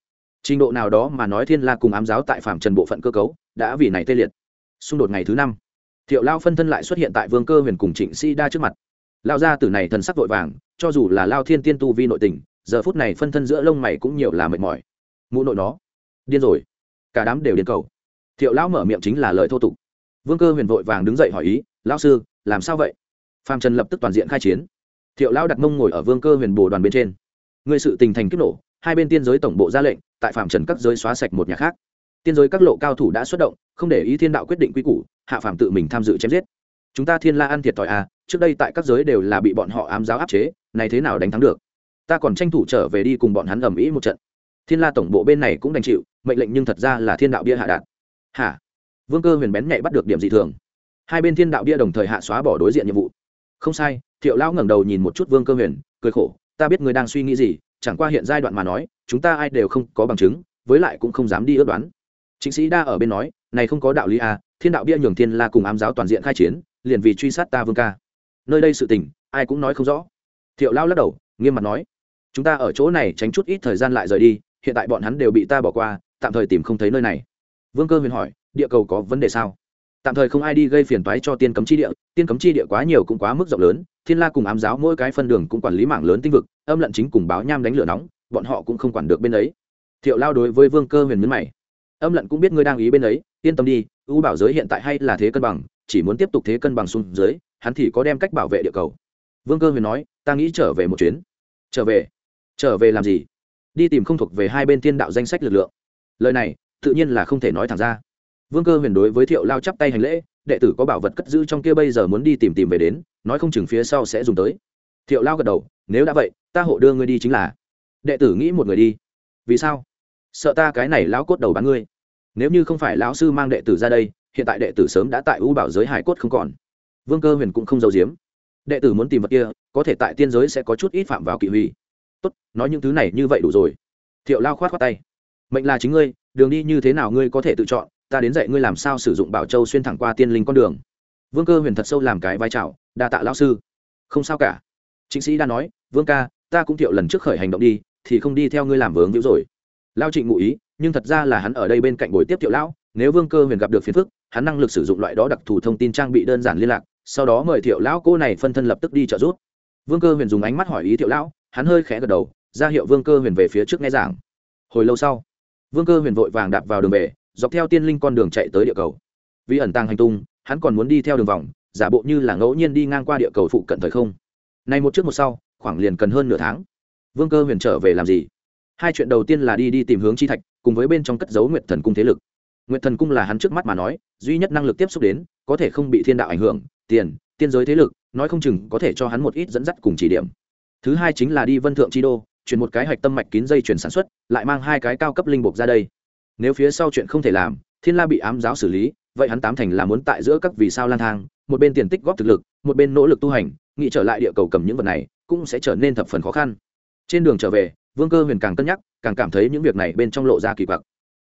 Trình độ nào đó mà nói thiên la cùng ám giáo tại phạm trần bộ phận cơ cấu, đã vì này tê liệt. Xung đột ngày thứ năm thiệu lao phân thân lại xuất hiện tại vương cơ huyền cùng trịnh sĩ đa trước mặt. Lao gia tử này thần sắc vội vàng, cho dù là lao thiên tiên tu vi nội tình, giờ phút này phân thân giữa lông mày cũng nhiều là mệt mỏi. Mụ nội nó, điên rồi. Cả đám đều điên cầu. Thiệu lão mở miệng chính là lời thô tục. Vương cơ huyền vội vàng đứng dậy hỏi ý, lão sư, làm sao vậy? Phạm trần lập tức toàn diện khai chiến. Thiệu lão đặt mông ngồi ở vương cơ huyền bồ đoàn bên trên. Người sự tình thành kích nổ, hai bên tiên giới tổng bộ ra lệnh, tại phạm trần các giới xóa sạch một nhà khác tiên giới các lộ cao thủ đã xuất động, không để ý thiên đạo quyết định quy củ, hạ phàm tự mình tham dự chém giết. Chúng ta thiên la ăn thiệt thòi à trước đây tại các giới đều là bị bọn họ ám giáo áp chế, này thế nào đánh thắng được? Ta còn tranh thủ trở về đi cùng bọn hắn ầm ĩ một trận. Thiên la tổng bộ bên này cũng đành chịu, mệnh lệnh nhưng thật ra là thiên đạo bia hạ đạt hả? Vương cơ huyền bén nhạy bắt được điểm dị thường. Hai bên thiên đạo bia đồng thời hạ xóa bỏ đối diện nhiệm vụ. Không sai, thiệu lão ngẩng đầu nhìn một chút vương cơ huyền, cười khổ, ta biết người đang suy nghĩ gì, chẳng qua hiện giai đoạn mà nói, chúng ta ai đều không có bằng chứng, với lại cũng không dám đi ước đoán chính sĩ đa ở bên nói, này không có đạo lý à thiên đạo bia nhường thiên la cùng ám giáo toàn diện khai chiến, liền vì truy sát ta vương ca. Nơi đây sự tình, ai cũng nói không rõ. Thiệu lao lắc đầu, nghiêm mặt nói, chúng ta ở chỗ này tránh chút ít thời gian lại rời đi, hiện tại bọn hắn đều bị ta bỏ qua, tạm thời tìm không thấy nơi này. Vương cơ huyền hỏi, địa cầu có vấn đề sao? Tạm thời không ai đi gây phiền toái cho tiên cấm chi địa, tiên cấm chi địa quá nhiều cũng quá mức rộng lớn, thiên la cùng ám giáo mỗi cái phân đường cũng quản lý mạng lớn tinh vực, âm lận chính cùng báo nham đánh lửa nóng, bọn họ cũng không quản được bên ấy. Thiệu lao đối với vương cơ huyền nhấn mày âm lận cũng biết ngươi đang ý bên ấy, yên tâm đi, ưu bảo giới hiện tại hay là thế cân bằng, chỉ muốn tiếp tục thế cân bằng xuống dưới, hắn thì có đem cách bảo vệ địa cầu. Vương cơ huyền nói, ta nghĩ trở về một chuyến. Trở về? Trở về làm gì? Đi tìm không thuộc về hai bên thiên đạo danh sách lực lượng. Lời này, tự nhiên là không thể nói thẳng ra. Vương cơ huyền đối với thiệu lao chắp tay hành lễ, đệ tử có bảo vật cất giữ trong kia bây giờ muốn đi tìm tìm về đến, nói không chừng phía sau sẽ dùng tới. Thiệu lao gật đầu, nếu đã vậy, ta hộ đưa ngươi đi chính là. Đệ tử nghĩ một người đi. Vì sao? Sợ ta cái này lão cốt đầu bán ngươi nếu như không phải lão sư mang đệ tử ra đây, hiện tại đệ tử sớm đã tại u bảo giới hải cốt không còn. Vương cơ huyền cũng không giấu giếm. Đệ tử muốn tìm vật kia, có thể tại tiên giới sẽ có chút ít phạm vào kỵ huy. Tốt, nói những thứ này như vậy đủ rồi. Thiệu lao khoát khoát tay. Mệnh là chính ngươi, đường đi như thế nào ngươi có thể tự chọn, ta đến dạy ngươi làm sao sử dụng bảo châu xuyên thẳng qua tiên linh con đường. Vương cơ huyền thật sâu làm cái vai trào, đa tạ lão sư. Không sao cả. Chính sĩ đã nói, vương ca, ta cũng thiệu lần trước khởi hành động đi, thì không đi theo ngươi làm vướng hữu rồi. Lao trịnh ngụ ý nhưng thật ra là hắn ở đây bên cạnh buổi tiếp thiệu lão, nếu vương cơ huyền gặp được phiền phức, hắn năng lực sử dụng loại đó đặc thù thông tin trang bị đơn giản liên lạc, sau đó mời thiệu lão cô này phân thân lập tức đi trợ giúp. Vương cơ huyền dùng ánh mắt hỏi ý thiệu lão, hắn hơi khẽ gật đầu, ra hiệu vương cơ huyền về phía trước nghe giảng. Hồi lâu sau, vương cơ huyền vội vàng đạp vào đường về, dọc theo tiên linh con đường chạy tới địa cầu. Vì ẩn tàng hành tung, hắn còn muốn đi theo đường vòng, giả bộ như là ngẫu nhiên đi ngang qua địa cầu phụ cận thời không. Nay một trước một sau, khoảng liền cần hơn nửa tháng. Vương cơ huyền trở về làm gì? Hai chuyện đầu tiên là đi đi tìm hướng chi thạch, cùng với bên trong cất dấu nguyệt thần cung thế lực. Nguyệt thần cung là hắn trước mắt mà nói, duy nhất năng lực tiếp xúc đến, có thể không bị thiên đạo ảnh hưởng, tiền, tiên giới thế lực, nói không chừng có thể cho hắn một ít dẫn dắt cùng chỉ điểm. Thứ hai chính là đi vân thượng chi đô, chuyển một cái hạch tâm mạch kín dây chuyển sản xuất, lại mang hai cái cao cấp linh buộc ra đây. Nếu phía sau chuyện không thể làm, thiên la bị ám giáo xử lý, vậy hắn tám thành là muốn tại giữa các vì sao lang thang, một bên tiền tích góp thực lực, một bên nỗ lực tu hành, nghĩ trở lại địa cầu cầm những vật này, cũng sẽ trở nên thập phần khó khăn. Trên đường trở về vương cơ huyền càng cân nhắc, càng cảm thấy những việc này bên trong lộ ra kỳ quặc.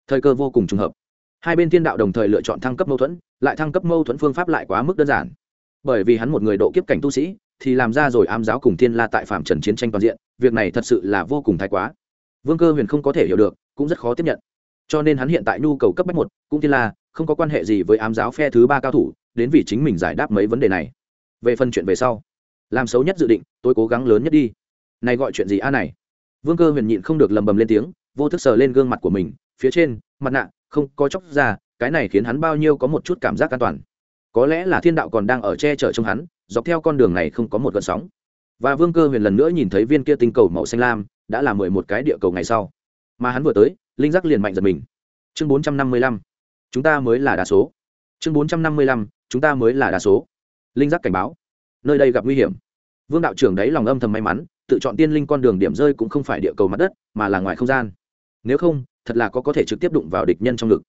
Thời cơ vô cùng trùng hợp. Hai bên thiên đạo đồng thời lựa chọn thăng cấp mâu thuẫn, lại thăng cấp mâu thuẫn phương pháp lại quá mức đơn giản. Bởi vì hắn một người độ kiếp cảnh tu sĩ, thì làm ra rồi ám giáo cùng thiên la tại phạm trần chiến tranh toàn diện, việc này thật sự là vô cùng thái quá. Vương cơ huyền không có thể hiểu được, cũng rất khó tiếp nhận. Cho nên hắn hiện tại nhu cầu cấp bách một, cũng thiên la, không có quan hệ gì với ám giáo phe thứ ba cao thủ, đến vì chính mình giải đáp mấy vấn đề này. Về phần chuyện về sau, làm xấu nhất dự định, tôi cố gắng lớn nhất đi. Này gọi chuyện gì a này? Vương cơ huyền nhịn không được lầm bầm lên tiếng, vô thức sờ lên gương mặt của mình, phía trên, mặt nạ, không có chóc ra, cái này khiến hắn bao nhiêu có một chút cảm giác an toàn. Có lẽ là thiên đạo còn đang ở che chở trong hắn, dọc theo con đường này không có một gợn sóng. Và vương cơ huyền lần nữa nhìn thấy viên kia tinh cầu màu xanh lam, đã là mười một cái địa cầu ngày sau. Mà hắn vừa tới, linh giác liền mạnh giật mình. Chương bốn trăm năm mươi lăm, chúng ta mới là đa số. Chương bốn trăm năm mươi lăm, chúng ta mới là đa số. Linh giác cảnh báo. Nơi đây gặp nguy hiểm. Vương đạo trưởng đấy lòng âm thầm may mắn tự chọn tiên linh con đường điểm rơi cũng không phải địa cầu mặt đất, mà là ngoài không gian. Nếu không, thật là có có thể trực tiếp đụng vào địch nhân trong ngực.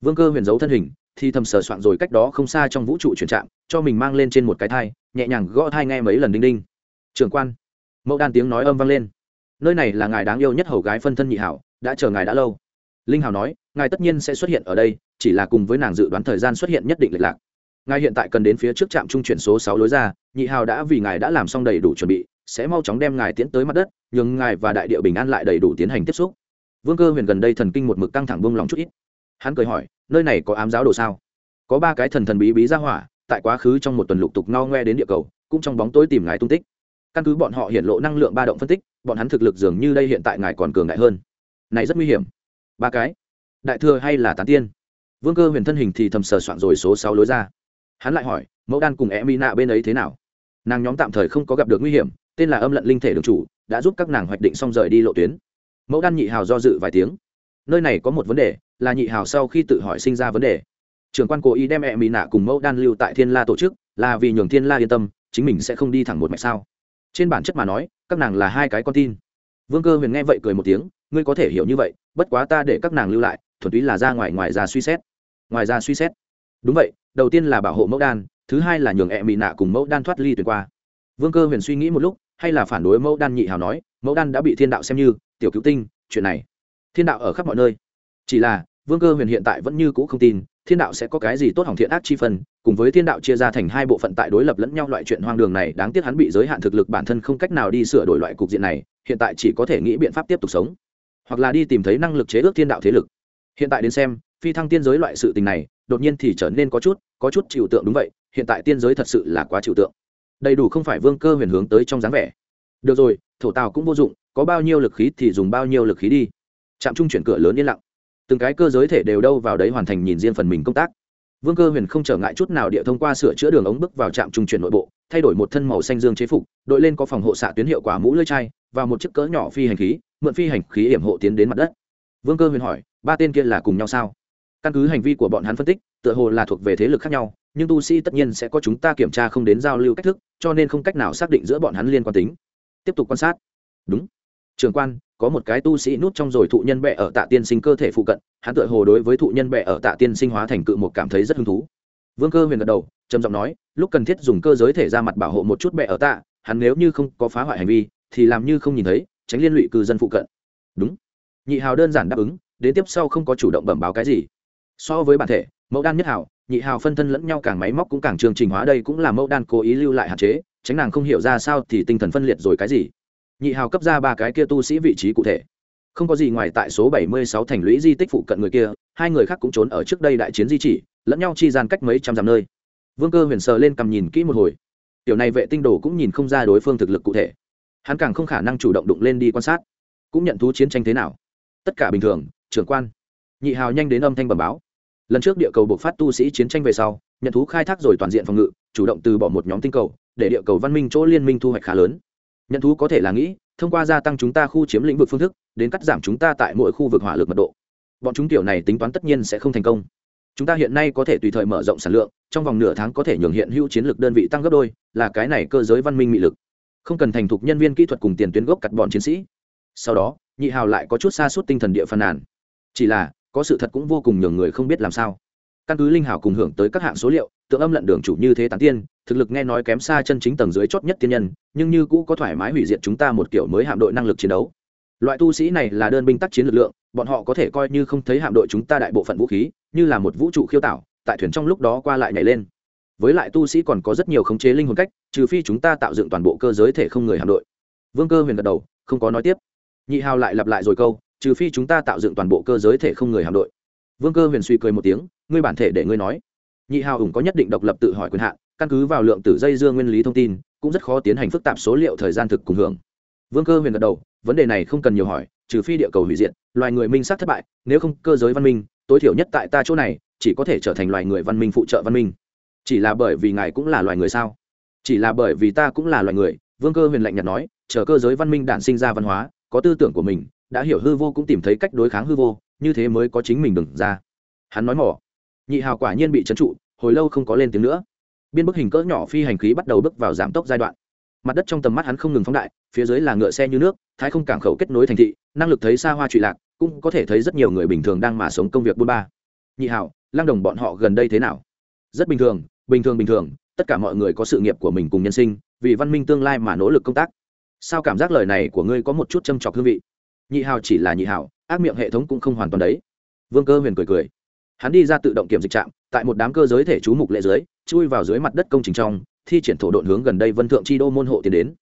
Vương cơ huyền giấu thân hình, thì thầm sờ soạn rồi cách đó không xa trong vũ trụ chuyển trạm cho mình mang lên trên một cái thai, nhẹ nhàng gõ thai nghe mấy lần đinh đinh. Trường quan, mẫu đan tiếng nói âm vang lên. Nơi này là ngài đáng yêu nhất hầu gái phân thân nhị hảo, đã chờ ngài đã lâu. Linh hảo nói, ngài tất nhiên sẽ xuất hiện ở đây, chỉ là cùng với nàng dự đoán thời gian xuất hiện nhất định lệch lạc ngài hiện tại cần đến phía trước trạm trung chuyển số sáu lối ra, nhị hào đã vì ngài đã làm xong đầy đủ chuẩn bị, sẽ mau chóng đem ngài tiến tới mặt đất, nhường ngài và đại địa bình an lại đầy đủ tiến hành tiếp xúc. Vương cơ huyền gần đây thần kinh một mực căng thẳng buông lòng chút ít. Hắn cười hỏi, nơi này có ám giáo đồ sao? Có ba cái thần thần bí bí ra hỏa, tại quá khứ trong một tuần lục tục no ngoe đến địa cầu, cũng trong bóng tối tìm ngài tung tích. Căn cứ bọn họ hiện lộ năng lượng ba động phân tích, bọn hắn thực lực dường như đây hiện tại ngài còn cường đại hơn. Này rất nguy hiểm. Ba cái? Đại thừa hay là tán tiên? Vương cơ huyền thân hình thì thầm sờ soạn rồi số sáu lối ra hắn lại hỏi, mẫu đan cùng e mỹ nạ bên ấy thế nào? Nàng nhóm tạm thời không có gặp được nguy hiểm, tên là âm lận linh thể đường chủ, đã giúp các nàng hoạch định xong rời đi lộ tuyến. Mẫu đan nhị hào do dự vài tiếng. Nơi này có một vấn đề, là nhị hào sau khi tự hỏi sinh ra vấn đề. Trưởng quan cố ý đem e mỹ nạ cùng mẫu đan lưu tại thiên la tổ chức, là vì nhường thiên la yên tâm, chính mình sẽ không đi thẳng một mạch sao? Trên bản chất mà nói, các nàng là hai cái con tin. Vương cơ huyền nghe vậy cười một tiếng, ngươi có thể hiểu như vậy, bất quá ta để các nàng lưu lại, thuần túy là ra ngoài ngoài ra suy xét. Ngoài ra suy xét đúng vậy, đầu tiên là bảo hộ mẫu đan, thứ hai là nhường ẹ mị nạ cùng mẫu đan thoát ly tuyệt qua. Vương cơ huyền suy nghĩ một lúc, hay là phản đối mẫu đan nhị hào nói, mẫu đan đã bị thiên đạo xem như, tiểu cứu tinh, chuyện này, thiên đạo ở khắp mọi nơi. Chỉ là, vương cơ huyền hiện tại vẫn như cũ không tin, thiên đạo sẽ có cái gì tốt hỏng thiện ác chi phần cùng với thiên đạo chia ra thành hai bộ phận tại đối lập lẫn nhau loại chuyện hoang đường này, đáng tiếc hắn bị giới hạn thực lực bản thân không cách nào đi sửa đổi loại cục diện này, hiện tại chỉ có thể nghĩ biện pháp tiếp tục sống. Hoặc là đi tìm thấy năng lực chế ước thiên đạo thế lực. Hiện tại đến xem, phi thăng tiên giới loại sự tình này đột nhiên thì trở nên có chút có chút chịu tượng đúng vậy, hiện tại tiên giới thật sự là quá chịu tượng. Đầy đủ không phải vương cơ huyền hướng tới trong dáng vẻ. Được rồi, thổ tào cũng vô dụng, có bao nhiêu lực khí thì dùng bao nhiêu lực khí đi. Trạm trung chuyển cửa lớn yên lặng. Từng cái cơ giới thể đều đâu vào đấy hoàn thành nhìn riêng phần mình công tác. Vương cơ huyền không trở ngại chút nào địa thông qua sửa chữa đường ống bước vào trạm trung chuyển nội bộ, thay đổi một thân màu xanh dương chế phục, đội lên có phòng hộ xạ tuyến hiệu quả mũ lưỡi chai, và một chiếc cỡ nhỏ phi hành khí, mượn phi hành khí hiểm hộ tiến đến mặt đất. Vương cơ huyền hỏi, ba tên kia là cùng nhau sao? Căn cứ hành vi của bọn hắn phân tích, tựa hồ là thuộc về thế lực khác nhau, nhưng tu sĩ tất nhiên sẽ có chúng ta kiểm tra không đến giao lưu cách thức, cho nên không cách nào xác định giữa bọn hắn liên quan tính. Tiếp tục quan sát. Đúng. Trường quan, có một cái tu sĩ nút trong rồi thụ nhân bệ ở tạ tiên sinh cơ thể phụ cận, hắn tựa hồ đối với thụ nhân bệ ở tạ tiên sinh hóa thành cự một cảm thấy rất hứng thú. Vương cơ huyền gật đầu, trầm giọng nói, lúc cần thiết dùng cơ giới thể ra mặt bảo hộ một chút bệ ở tạ, hắn nếu như không có phá hoại hành vi, thì làm như không nhìn thấy, tránh liên lụy cư dân phụ cận. Đúng. Nhị hào đơn giản đáp ứng, đến tiếp sau không có chủ động bẩm báo cái gì so với bản thể mẫu đan nhất hảo, nhị hào phân thân lẫn nhau càng máy móc cũng càng chương trình hóa đây cũng là mẫu đan cố ý lưu lại hạn chế tránh nàng không hiểu ra sao thì tinh thần phân liệt rồi cái gì. Nhị hào cấp ra ba cái kia tu sĩ vị trí cụ thể. Không có gì ngoài tại số bảy mươi sáu thành lũy di tích phụ cận người kia hai người khác cũng trốn ở trước đây đại chiến di chỉ lẫn nhau chi gian cách mấy trăm dặm nơi. Vương cơ huyền sờ lên cầm nhìn kỹ một hồi. Tiểu này vệ tinh đồ cũng nhìn không ra đối phương thực lực cụ thể. Hắn càng không khả năng chủ động đụng lên đi quan sát. Cũng nhận thú chiến tranh thế nào? Tất cả bình thường trưởng quan. Nhị hào nhanh đến âm thanh bẩm báo lần trước địa cầu buộc phát tu sĩ chiến tranh về sau, nhận thú khai thác rồi toàn diện phòng ngự, chủ động từ bỏ một nhóm tinh cầu, để địa cầu văn minh chỗ liên minh thu hoạch khá lớn. Nhận thú có thể là nghĩ, thông qua gia tăng chúng ta khu chiếm lĩnh vực phương thức, đến cắt giảm chúng ta tại mỗi khu vực hỏa lực mật độ. Bọn chúng tiểu này tính toán tất nhiên sẽ không thành công. Chúng ta hiện nay có thể tùy thời mở rộng sản lượng, trong vòng nửa tháng có thể nhường hiện hữu chiến lược đơn vị tăng gấp đôi, là cái này cơ giới văn minh mị lực. Không cần thành thục nhân viên kỹ thuật cùng tiền tuyến gốc cặt bọn chiến sĩ. Sau đó, nhị hào lại có chút xa suốt tinh thần địa phàn nàn. Chỉ là có sự thật cũng vô cùng nhường người không biết làm sao. Căn cứ linh hảo cùng hưởng tới các hạng số liệu, tượng âm lận đường chủ như thế tán tiên, thực lực nghe nói kém xa chân chính tầng dưới chót nhất tiên nhân, nhưng như cũ có thoải mái hủy diệt chúng ta một kiểu mới hạm đội năng lực chiến đấu. Loại tu sĩ này là đơn binh tác chiến lực lượng, bọn họ có thể coi như không thấy hạm đội chúng ta đại bộ phận vũ khí, như là một vũ trụ khiêu tạo, tại thuyền trong lúc đó qua lại nhảy lên. Với lại tu sĩ còn có rất nhiều khống chế linh hồn cách, trừ phi chúng ta tạo dựng toàn bộ cơ giới thể không người hạm đội. Vương cơ huyền gật đầu, không có nói tiếp. Nhị hào lại lặp lại rồi câu trừ phi chúng ta tạo dựng toàn bộ cơ giới thể không người hạm đội. Vương cơ huyền suy cười một tiếng, ngươi bản thể để ngươi nói. Nhị hào ủng có nhất định độc lập tự hỏi quyền hạn, căn cứ vào lượng tử dây dương nguyên lý thông tin, cũng rất khó tiến hành phức tạp số liệu thời gian thực cùng hưởng. Vương cơ huyền gật đầu, vấn đề này không cần nhiều hỏi, trừ phi địa cầu hủy diệt, loài người minh sát thất bại, nếu không cơ giới văn minh, tối thiểu nhất tại ta chỗ này, chỉ có thể trở thành loài người văn minh phụ trợ văn minh. Chỉ là bởi vì ngài cũng là loài người sao? Chỉ là bởi vì ta cũng là loài người, vương cơ huyền lạnh nhạt nói, chờ cơ giới văn minh đản sinh ra văn hóa, có tư tưởng của mình đã hiểu hư vô cũng tìm thấy cách đối kháng hư vô, như thế mới có chính mình đừng ra. Hắn nói mỏ. Nhị hào quả nhiên bị trấn trụ, hồi lâu không có lên tiếng nữa. Biên bức hình cỡ nhỏ phi hành khí bắt đầu bước vào giảm tốc giai đoạn. Mặt đất trong tầm mắt hắn không ngừng phóng đại, phía dưới là ngựa xe như nước, thái không cảng khẩu kết nối thành thị, năng lực thấy xa hoa trụy lạc, cũng có thể thấy rất nhiều người bình thường đang mà sống công việc buôn ba. Nhị hảo lang đồng bọn họ gần đây thế nào? Rất bình thường bình thường bình thường, tất cả mọi người có sự nghiệp của mình cùng nhân sinh, vì văn minh tương lai mà nỗ lực công tác. Sao cảm giác lời này của ngươi có một chút châm trọc hương vị? Nhị hào chỉ là nhị hào, ác miệng hệ thống cũng không hoàn toàn đấy. Vương cơ huyền cười cười. Hắn đi ra tự động kiểm dịch trạm, tại một đám cơ giới thể trú mục lệ dưới, chui vào dưới mặt đất công trình trong, thi triển thổ độn hướng gần đây vân thượng chi đô môn hộ tiến đến.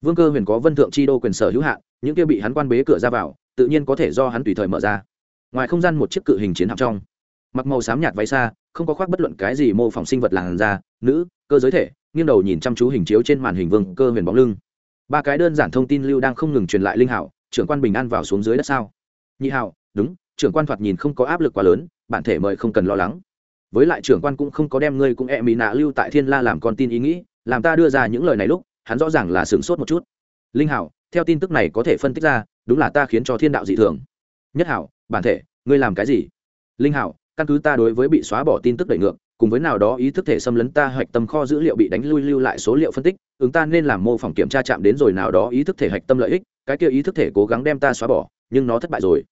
Vương cơ huyền có vân thượng chi đô quyền sở hữu hạn, những kia bị hắn quan bế cửa ra vào, tự nhiên có thể do hắn tùy thời mở ra. Ngoài không gian một chiếc cự hình chiến hạm trong, mặc màu xám nhạt váy xa không có khoác bất luận cái gì mô phỏng sinh vật làn da, nữ, cơ giới thể, nghiêng đầu nhìn chăm chú hình chiếu trên màn hình vương cơ huyền bóng lưng. Ba cái đơn giản thông tin lưu đang không ngừng truyền lại linh hảo trưởng quan bình an vào xuống dưới đất sao? Nhị hào đúng, trưởng quan thoạt nhìn không có áp lực quá lớn, bản thể mời không cần lo lắng. Với lại trưởng quan cũng không có đem ngươi cũng e mỹ nạ lưu tại thiên la làm con tin ý nghĩ, làm ta đưa ra những lời này lúc, hắn rõ ràng là sửng sốt một chút. Linh hảo theo tin tức này có thể phân tích ra, đúng là ta khiến cho thiên đạo dị thường. Nhất hảo bản thể, ngươi làm cái gì? Linh hảo căn cứ ta đối với bị xóa bỏ tin tức đẩy ngược, cùng với nào đó ý thức thể xâm lấn ta hạch tâm kho dữ liệu bị đánh lui lưu lại số liệu phân tích, ứng ta nên làm mô phỏng kiểm tra chạm đến rồi nào đó ý thức thể hạch tâm lợi ích cái kia ý thức thể cố gắng đem ta xóa bỏ, nhưng nó thất bại rồi.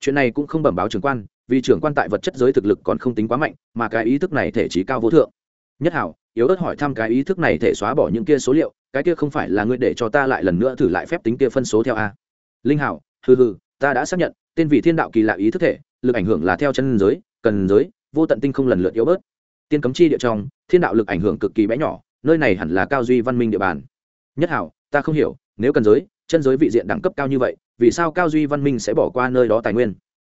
Chuyện này cũng không bẩm báo trưởng quan, vì trưởng quan tại vật chất giới thực lực còn không tính quá mạnh, mà cái ý thức này thể trí cao vô thượng. Nhất hảo, yếu ớt hỏi thăm cái ý thức này thể xóa bỏ những kia số liệu, cái kia không phải là ngươi để cho ta lại lần nữa thử lại phép tính kia phân số theo a? Linh hảo, hừ hừ, ta đã xác nhận, tên vị thiên đạo kỳ lạ ý thức thể, lực ảnh hưởng là theo chân giới, cần giới, vô tận tinh không lần lượt yếu bớt. Tiên cấm chi địa trong, thiên đạo lực ảnh hưởng cực kỳ bé nhỏ, nơi này hẳn là cao duy văn minh địa bàn. Nhất hảo, ta không hiểu, nếu cần giới chân giới vị diện đẳng cấp cao như vậy, vì sao cao duy văn minh sẽ bỏ qua nơi đó tài nguyên?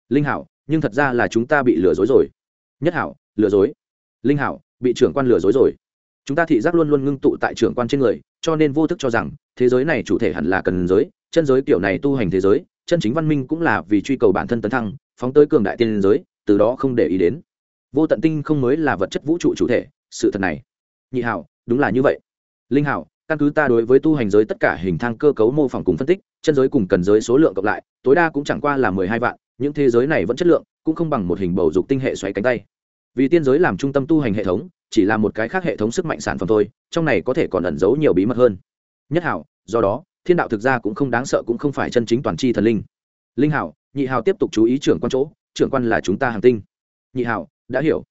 Linh hảo, nhưng thật ra là chúng ta bị lừa dối rồi. Nhất hảo, lừa dối. Linh hảo, bị trưởng quan lừa dối rồi. Chúng ta thị giác luôn luôn ngưng tụ tại trưởng quan trên người, cho nên vô thức cho rằng, thế giới này chủ thể hẳn là cần giới, chân giới kiểu này tu hành thế giới, chân chính văn minh cũng là vì truy cầu bản thân tấn thăng, phóng tới cường đại tiên giới, từ đó không để ý đến. Vô tận tinh không mới là vật chất vũ trụ chủ thể, sự thật này. Nhị hảo, đúng là như vậy. Linh hảo căn cứ ta đối với tu hành giới tất cả hình thang cơ cấu mô phỏng cùng phân tích, chân giới cùng cần giới số lượng cộng lại, tối đa cũng chẳng qua là mười hai vạn, những thế giới này vẫn chất lượng, cũng không bằng một hình bầu dục tinh hệ xoáy cánh tay. Vì tiên giới làm trung tâm tu hành hệ thống, chỉ là một cái khác hệ thống sức mạnh sản phẩm thôi, trong này có thể còn ẩn giấu nhiều bí mật hơn. Nhất hảo, do đó, thiên đạo thực ra cũng không đáng sợ cũng không phải chân chính toàn c h i thần linh. Linh hảo, nhị hảo tiếp tục chú ý trưởng quan chỗ, trưởng quan là chúng ta hàng tinh. Nhị hảo, đã hiểu.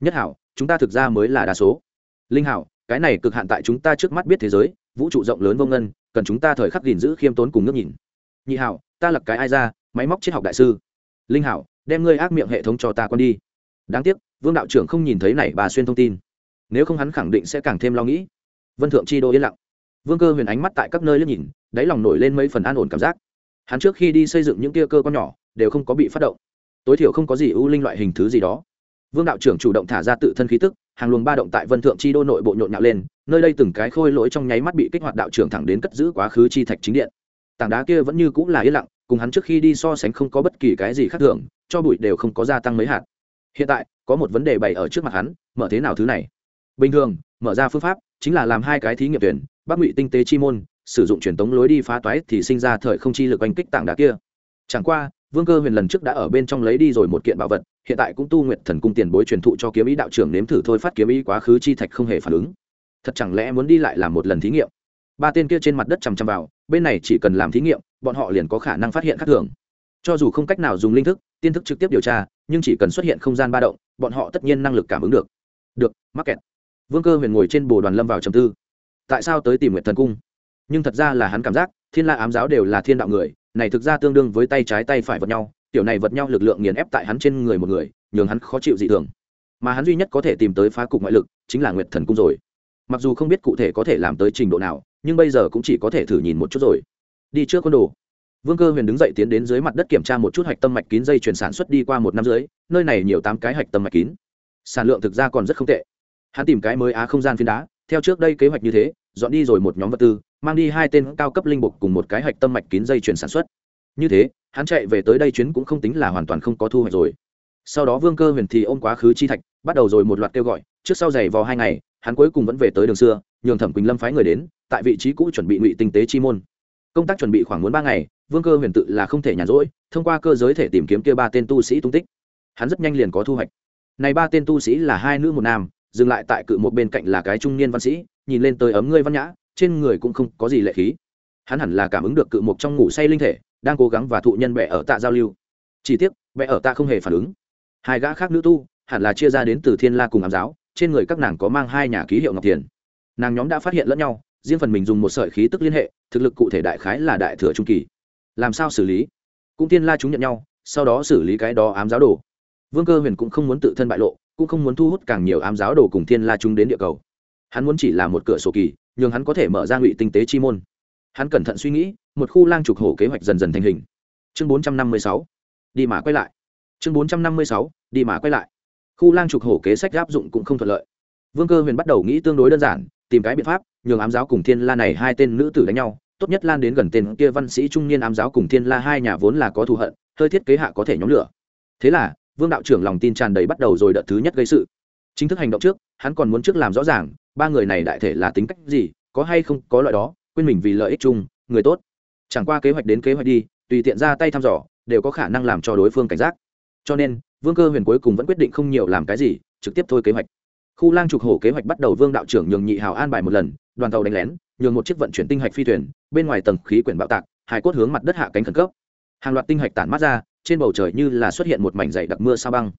Nhất hảo, chúng ta thực ra mới là đa số. Linh hảo cái này cực hạn tại chúng ta trước mắt biết thế giới, vũ trụ rộng lớn vô ngân, cần chúng ta thời khắc gìn giữ khiêm tốn cùng ngước nhìn. Nhị hảo, ta lập cái ai ra, máy móc triết học đại sư. Linh hảo, đem ngươi ác miệng hệ thống cho ta con đi. Đáng tiếc, vương đạo trưởng không nhìn thấy này bà xuyên thông tin. Nếu không hắn khẳng định sẽ càng thêm lo nghĩ. Vân thượng chi đô yên lặng. Vương cơ huyền ánh mắt tại các nơi liếc nhìn, đáy lòng nổi lên mấy phần an ổn cảm giác. Hắn trước khi đi xây dựng những tia cơ con nhỏ, đều không có bị phát động. Tối thiểu không có gì ưu linh loại hình thứ gì đó vương đạo trưởng chủ động thả ra tự thân khí tức, hàng luồng ba động tại vân thượng chi đô nội bộ nhộn nhạo lên, nơi đây từng cái khôi lỗi trong nháy mắt bị kích hoạt đạo trưởng thẳng đến cất giữ quá khứ chi thạch chính điện. Tảng đá kia vẫn như cũng là yên lặng, cùng hắn trước khi đi so sánh không có bất kỳ cái gì khác thường, cho bụi đều không có gia tăng mấy hạt. Hiện tại, có một vấn đề bày ở trước mặt hắn, mở thế nào thứ này? Bình thường, mở ra phương pháp chính là làm hai cái thí nghiệm tuyển, bắc ngụy tinh tế chi môn, sử dụng truyền tống lối đi phá toái thì sinh ra thời không chi lực oanh kích tảng đá kia. Chẳng qua, vương cơ huyền lần trước đã ở bên trong lấy đi rồi một kiện bảo vật hiện tại cũng tu nguyện thần cung tiền bối truyền thụ cho kiếm ý đạo trưởng nếm thử thôi phát kiếm ý quá khứ chi thạch không hề phản ứng. Thật chẳng lẽ muốn đi lại làm một lần thí nghiệm? Ba tên kia trên mặt đất chằm chằm vào, bên này chỉ cần làm thí nghiệm, bọn họ liền có khả năng phát hiện khác thường. Cho dù không cách nào dùng linh thức, tiên thức trực tiếp điều tra, nhưng chỉ cần xuất hiện không gian ba động, bọn họ tất nhiên năng lực cảm ứng được. Được, mắc kẹt. Vương cơ huyền ngồi trên bồ đoàn lâm vào trầm tư. Tại sao tới tìm nguyện thần cung? Nhưng thật ra là hắn cảm giác, thiên la ám giáo đều là thiên đạo người, này thực ra tương đương với tay trái tay phải vật nhau kiểu này vật nhau lực lượng nghiền ép tại hắn trên người một người, nhường hắn khó chịu dị thường. Mà hắn duy nhất có thể tìm tới phá cục ngoại lực, chính là nguyệt thần cung rồi. Mặc dù không biết cụ thể có thể làm tới trình độ nào, nhưng bây giờ cũng chỉ có thể thử nhìn một chút rồi. Đi trước con đồ. Vương cơ huyền đứng dậy tiến đến dưới mặt đất kiểm tra một chút hạch tâm mạch kín dây chuyển sản xuất đi qua một năm dưới, nơi này nhiều tám cái hạch tâm mạch kín. Sản lượng thực ra còn rất không tệ. Hắn tìm cái mới á không gian phiến đá, theo trước đây kế hoạch như thế, dọn đi rồi một nhóm vật tư, mang đi hai tên cao cấp linh mục cùng một cái hạch tâm mạch kín dây chuyển sản xuất. Như thế hắn chạy về tới đây chuyến cũng không tính là hoàn toàn không có thu hoạch rồi. Sau đó vương cơ huyền thì ôm quá khứ chi thạch, bắt đầu rồi một loạt kêu gọi, trước sau giày vò hai ngày, hắn cuối cùng vẫn về tới đường xưa, nhường thẩm quỳnh lâm phái người đến, tại vị trí cũ chuẩn bị ngụy tinh tế chi môn. Công tác chuẩn bị khoảng muốn ba ngày, vương cơ huyền tự là không thể nhàn rỗi, thông qua cơ giới thể tìm kiếm kia ba tên tu sĩ tung tích. Hắn rất nhanh liền có thu hoạch. Này ba tên tu sĩ là hai nữ một nam, dừng lại tại cự một bên cạnh là cái trung niên văn sĩ, nhìn lên tới ấm ngươi văn nhã, trên người cũng không có gì lệ khí. Hắn hẳn là cảm ứng được cự một trong ngủ say linh thể đang cố gắng và thụ nhân bệ ở tạ giao lưu. Chỉ tiếc bệ ở tạ không hề phản ứng. Hai gã khác nữ tu, hẳn là chia ra đến từ thiên la cùng ám giáo, trên người các nàng có mang hai nhà ký hiệu ngọc tiền. Nàng nhóm đã phát hiện lẫn nhau, riêng phần mình dùng một sợi khí tức liên hệ, thực lực cụ thể đại khái là đại thừa trung kỳ. Làm sao xử lý? Cũng tiên la chúng nhận nhau, sau đó xử lý cái đó ám giáo đồ. Vương cơ huyền cũng không muốn tự thân bại lộ, cũng không muốn thu hút càng nhiều ám giáo đồ cùng thiên la chúng đến địa cầu. Hắn muốn chỉ là một cửa sổ kỳ, nhường hắn có thể mở ra ngụy tinh tế chi môn hắn cẩn thận suy nghĩ, một khu lang trục hổ kế hoạch dần dần thành hình. Chương bốn trăm năm mươi sáu, đi mà quay lại. Chương bốn trăm năm mươi sáu, đi mà quay lại. Khu lang trục hổ kế sách áp dụng cũng không thuận lợi. Vương cơ huyền bắt đầu nghĩ tương đối đơn giản, tìm cái biện pháp, nhường ám giáo cùng thiên la này hai tên nữ tử đánh nhau, tốt nhất lan đến gần tên kia văn sĩ trung niên ám giáo cùng thiên la hai nhà vốn là có thù hận, hơi thiết kế hạ có thể nhóm lửa. Thế là, vương đạo trưởng lòng tin tràn đầy bắt đầu rồi đợt thứ nhất gây sự. Chính thức hành động trước, hắn còn muốn trước làm rõ ràng, ba người này đại thể là tính cách gì, có hay không có loại đó quên mình vì lợi ích chung, người tốt. Chẳng qua kế hoạch đến kế hoạch đi, tùy tiện ra tay thăm dò, đều có khả năng làm cho đối phương cảnh giác. Cho nên, vương cơ huyền cuối cùng vẫn quyết định không nhiều làm cái gì, trực tiếp thôi kế hoạch. Khu lang trục hổ kế hoạch bắt đầu vương đạo trưởng nhường nhị hào an bài một lần, đoàn tàu đánh lén, nhường một chiếc vận chuyển tinh hạch phi thuyền, bên ngoài tầng khí quyển bạo tạc hải cốt hướng mặt đất hạ cánh khẩn cấp. Hàng loạt tinh hạch tản mát ra, trên bầu trời như là xuất hiện một mảnh dày đặc mưa sao băng.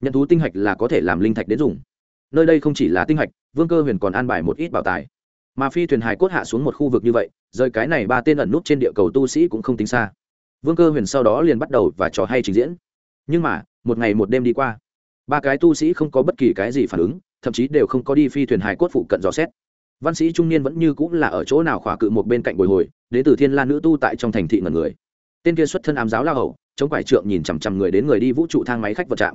Nhận thú tinh hạch là có thể làm linh thạch đến dùng. Nơi đây không chỉ là tinh hạch, vương cơ huyền còn an bài một ít bảo tài mà phi thuyền hải cốt hạ xuống một khu vực như vậy, rời cái này ba tên ẩn nút trên địa cầu tu sĩ cũng không tính xa. Vương cơ huyền sau đó liền bắt đầu và trò hay trình diễn. Nhưng mà, một ngày một đêm đi qua, ba cái tu sĩ không có bất kỳ cái gì phản ứng, thậm chí đều không có đi phi thuyền hải cốt phụ cận dò xét. Văn sĩ trung niên vẫn như cũng là ở chỗ nào khỏa cự một bên cạnh bồi hồi đến từ thiên lan nữ tu tại trong thành thị ngần người. Tên kia xuất thân ám giáo la hậu chống quải trượng nhìn chằm chằm người đến người đi vũ trụ thang máy khách vật trạm.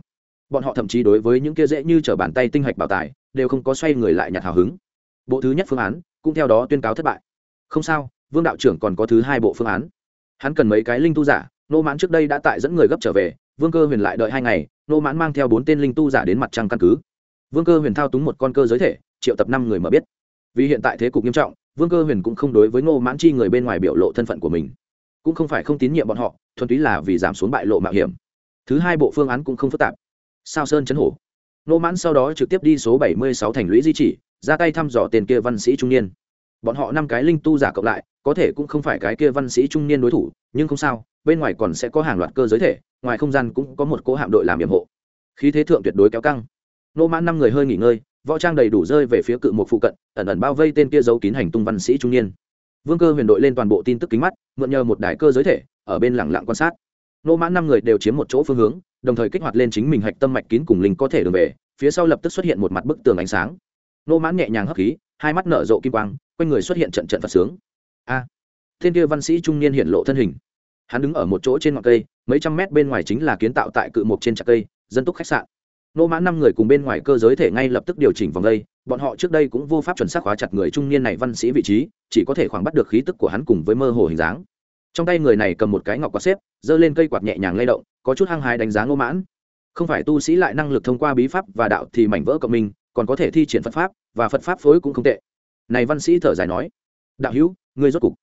Bọn họ thậm chí đối với những kia dễ như t bàn tay tinh hạch bảo tài, đều không có xoay người lại nhặt hào hứng. Bộ thứ nhất phương án cũng theo đó tuyên cáo thất bại. Không sao, vương đạo trưởng còn có thứ hai bộ phương án. Hắn cần mấy cái linh tu giả, nô mãn trước đây đã tại dẫn người gấp trở về, vương cơ huyền lại đợi hai ngày, nô mãn mang theo bốn tên linh tu giả đến mặt trăng căn cứ. Vương cơ huyền thao túng một con cơ giới thể, triệu tập năm người mở biết. Vì hiện tại thế cục nghiêm trọng, vương cơ huyền cũng không đối với ngô mãn chi người bên ngoài biểu lộ thân phận của mình. Cũng không phải không tín nhiệm bọn họ, thuần túy là vì giảm xuống bại lộ mạo hiểm. Thứ hai bộ phương án cũng không phức tạp. Sao sơn chấn hổ. Ngô mãn sau đó trực tiếp đi số bảy mươi sáu thành lũy di chỉ ra tay thăm dò tiền kia văn sĩ trung niên. Bọn họ năm cái linh tu giả cộng lại, có thể cũng không phải cái kia văn sĩ trung niên đối thủ, nhưng không sao, bên ngoài còn sẽ có hàng loạt cơ giới thể, ngoài không gian cũng có một cỗ hạm đội làm nhiệm hộ. Khí thế thượng tuyệt đối kéo căng. Nô mãn năm người hơi nghỉ ngơi, võ trang đầy đủ rơi về phía cự một phụ cận, ẩn ẩn bao vây tên kia giấu kín hành tung văn sĩ trung niên. Vương cơ huyền đội lên toàn bộ tin tức kính mắt, mượn nhờ một đài cơ giới thể, ở bên lẳng lặng quan sát. Nô mãn năm người đều chiếm một chỗ phương hướng, đồng thời kích hoạt lên chính mình hạch tâm mạch kín cùng linh có thể đường về, phía sau lập tức xuất hiện một mặt bức tường ánh sáng nô mãn nhẹ nhàng hấp khí hai mắt nở rộ kim quang quanh người xuất hiện trận trận phật sướng. A à, thiên kia văn sĩ trung niên hiện lộ thân hình. Hắn đứng ở một chỗ trên ngọn cây mấy trăm mét bên ngoài chính là kiến tạo tại cự mục trên trạc cây dân túc khách sạn. Nô mãn năm người cùng bên ngoài cơ giới thể ngay lập tức điều chỉnh vòng đây bọn họ trước đây cũng vô pháp chuẩn xác hóa chặt người trung niên này văn sĩ vị trí chỉ có thể khoảng bắt được khí tức của hắn cùng với mơ hồ hình dáng. Trong tay người này cầm một cái ngọc quạt xếp giơ lên cây quạt nhẹ nhàng lay động có chút hăng hái đánh giá ngô mãn. Không phải tu sĩ lại năng lực thông qua bí pháp và đạo thì mảnh vỡ cộng minh còn có thể thi triển phật pháp, và phật pháp phối cũng không tệ. Này văn sĩ thở dài nói, đạo hữu, ngươi rốt cục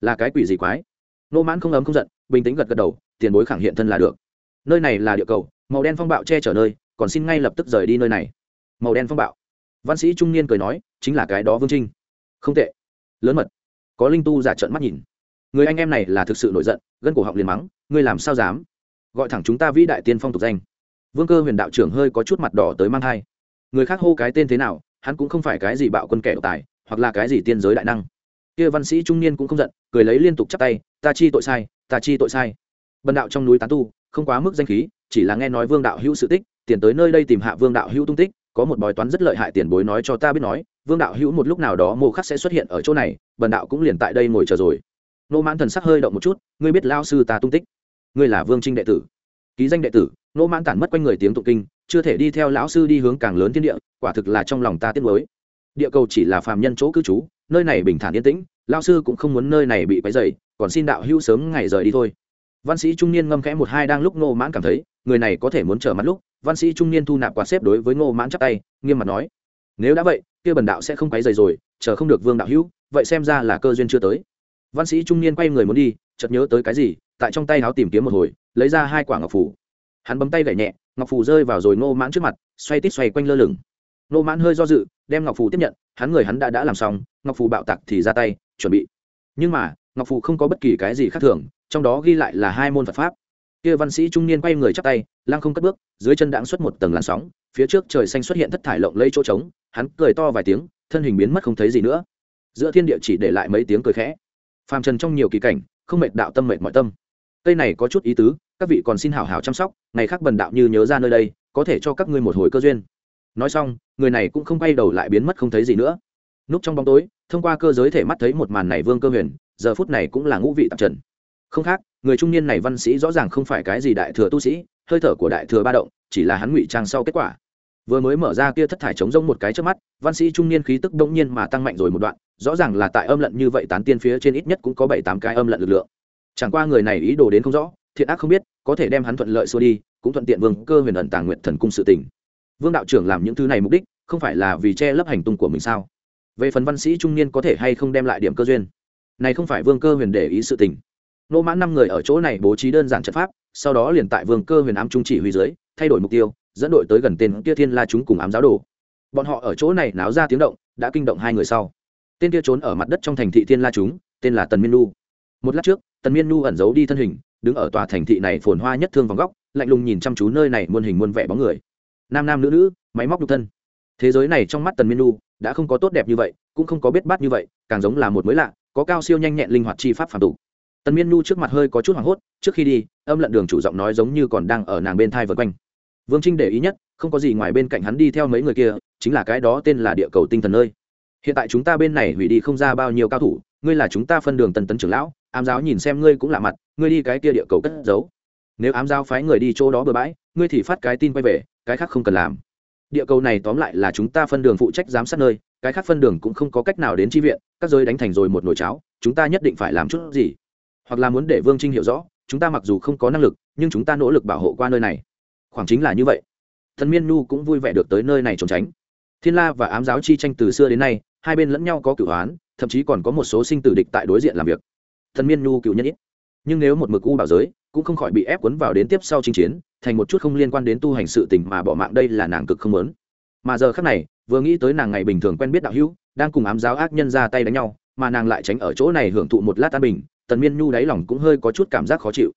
là cái quỷ gì quái? Nô mãn không ấm không giận, bình tĩnh gật gật đầu, tiền bối khẳng hiện thân là được. Nơi này là địa cầu, màu đen phong bạo che chở nơi, còn xin ngay lập tức rời đi nơi này. Màu đen phong bạo. Văn sĩ trung niên cười nói, chính là cái đó vương trinh. Không tệ. Lớn mật. Có linh tu giả trợn mắt nhìn. Người anh em này là thực sự nổi giận, gân cổ họng liền mắng, ngươi làm sao dám? Gọi thẳng chúng ta vĩ đại tiên phong tục danh. Vương cơ huyền đạo trưởng hơi có chút mặt đỏ tới mang thai người khác hô cái tên thế nào, hắn cũng không phải cái gì bạo quân kẻ tài, hoặc là cái gì tiên giới đại năng. Kia văn sĩ trung niên cũng không giận, cười lấy liên tục chắp tay, ta chi tội sai, ta chi tội sai. Bần đạo trong núi tán tu, không quá mức danh khí, chỉ là nghe nói vương đạo hữu sự tích, tiền tới nơi đây tìm hạ vương đạo hữu tung tích, có một bói toán rất lợi hại tiền bối nói cho ta biết nói, vương đạo hữu một lúc nào đó mô khắc sẽ xuất hiện ở chỗ này, bần đạo cũng liền tại đây ngồi chờ rồi. Nô mãn thần sắc hơi động một chút, ngươi biết lao sư ta tung tích? Ngươi là vương trinh đệ tử. Ký danh đệ tử, nô mãn tản mất quanh người tiếng tụng kinh chưa thể đi theo lão sư đi hướng càng lớn thiên địa, quả thực là trong lòng ta tiếc mới địa cầu chỉ là phàm nhân chỗ cư trú, nơi này bình thản yên tĩnh, lão sư cũng không muốn nơi này bị quấy dày còn xin đạo hữu sớm ngày rời đi thôi. Văn sĩ trung niên ngâm khẽ một hai đang lúc ngô mãn cảm thấy, người này có thể muốn trở mắt lúc, văn sĩ trung niên thu nạp quạt xếp đối với ngô mãn chắp tay, nghiêm mặt nói, nếu đã vậy, kia bần đạo sẽ không quấy dày rồi, chờ không được vương đạo hữu, vậy xem ra là cơ duyên chưa tới. Văn sĩ trung niên quay người muốn đi, chợt nhớ tới cái gì, tại trong tay háo tìm kiếm một hồi, lấy ra hai quả ngọc phủ. Hắn bấm tay gảy nhẹ ngọc Phù rơi vào rồi ngô mãn trước mặt, xoay tít xoay quanh lơ lửng. Ngô mãn hơi do dự, đem ngọc Phù tiếp nhận, hắn người hắn đã đã làm xong, ngọc Phù bạo tặc thì ra tay, chuẩn bị. Nhưng mà, ngọc Phù không có bất kỳ cái gì khác thường, trong đó ghi lại là hai môn phật pháp. Kia văn sĩ trung niên quay người chắp tay, lăng không cất bước, dưới chân đãng xuất một tầng làn sóng, phía trước trời xanh xuất hiện thất thải lộng lấy chỗ trống, hắn cười to vài tiếng, thân hình biến mất không thấy gì nữa. Giữa thiên địa chỉ để lại mấy tiếng cười khẽ. Phàm trần trong nhiều kỳ cảnh, không mệt đạo tâm mệt mọi tâm. Cây này có chút ý tứ các vị còn xin hảo hảo chăm sóc, ngày khác bần đạo như nhớ ra nơi đây, có thể cho các ngươi một hồi cơ duyên. Nói xong, người này cũng không quay đầu lại biến mất không thấy gì nữa. Núp trong bóng tối, thông qua cơ giới thể mắt thấy một màn này vương cơ huyền, giờ phút này cũng là ngũ vị tạp trần. Không khác, người trung niên này văn sĩ rõ ràng không phải cái gì đại thừa tu sĩ, hơi thở của đại thừa ba động, chỉ là hắn ngụy trang sau kết quả. Vừa mới mở ra kia thất thải chống rông một cái trước mắt, văn sĩ trung niên khí tức đông nhiên mà tăng mạnh rồi một đoạn, rõ ràng là tại âm lận như vậy tán tiên phía trên ít nhất cũng có bảy tám cái âm lận lực lượng. Chẳng qua người này ý đồ đến không rõ thiện ác không biết, có thể đem hắn thuận lợi xua đi, cũng thuận tiện vương cơ huyền ẩn tàng nguyện thần cung sự tình. Vương đạo trưởng làm những thứ này mục đích, không phải là vì che lấp hành tung của mình sao? Về phần văn sĩ trung niên có thể hay không đem lại điểm cơ duyên? Này không phải vương cơ huyền để ý sự tình. Nô mãn năm người ở chỗ này bố trí đơn giản trận pháp, sau đó liền tại vương cơ huyền ám trung chỉ huy dưới, thay đổi mục tiêu, dẫn đội tới gần tên kia thiên la chúng cùng ám giáo đồ. Bọn họ ở chỗ này náo ra tiếng động, đã kinh động hai người sau. Tên kia trốn ở mặt đất trong thành thị thiên la chúng, tên là tần miên nu. Một lát trước, tần miên nu ẩn giấu đi thân hình đứng ở tòa thành thị này phồn hoa nhất thương vòng góc, lạnh lùng nhìn chăm chú nơi này muôn hình muôn vẻ bóng người. Nam nam nữ nữ, máy móc nhục thân. Thế giới này trong mắt tần miên nu đã không có tốt đẹp như vậy, cũng không có biết bát như vậy, càng giống là một mới lạ, có cao siêu nhanh nhẹn linh hoạt chi pháp phản tục. Tần miên nu trước mặt hơi có chút hoảng hốt, trước khi đi, âm lận đường chủ giọng nói giống như còn đang ở nàng bên thai vượt quanh. Vương trinh để ý nhất, không có gì ngoài bên cạnh hắn đi theo mấy người kia, chính là cái đó tên là địa cầu tinh thần nơi. Hiện tại chúng ta bên này hủy đi không ra bao nhiêu cao thủ ngươi là chúng ta phân đường tần tấn trưởng lão, ám giáo nhìn xem ngươi cũng lạ mặt, ngươi đi cái kia địa cầu cất giấu. Nếu ám giáo phái người đi chỗ đó bừa bãi, ngươi thì phát cái tin quay về, cái khác không cần làm. Địa cầu này tóm lại là chúng ta phân đường phụ trách giám sát nơi, cái khác phân đường cũng không có cách nào đến tri viện, các giới đánh thành rồi một nồi cháo, chúng ta nhất định phải làm chút gì. Hoặc là muốn để vương trinh hiểu rõ, chúng ta mặc dù không có năng lực, nhưng chúng ta nỗ lực bảo hộ qua nơi này. Khoảng chính là như vậy. Thần miên nhu cũng vui vẻ được tới nơi này trốn tránh. Thiên la và ám giáo chi tranh từ xưa đến nay, hai bên lẫn nhau có cửu hoán thậm chí còn có một số sinh tử địch tại đối diện làm việc. Thần miên nhu cựu nhân ít. Nhưng nếu một mực u bảo giới, cũng không khỏi bị ép cuốn vào đến tiếp sau chinh chiến, thành một chút không liên quan đến tu hành sự tình mà bỏ mạng đây là nàng cực không lớn mà giờ khác này, vừa nghĩ tới nàng ngày bình thường quen biết đạo hữu, đang cùng ám giáo ác nhân ra tay đánh nhau, mà nàng lại tránh ở chỗ này hưởng thụ một lát tan bình tần miên nhu đáy lòng cũng hơi có chút cảm giác khó chịu.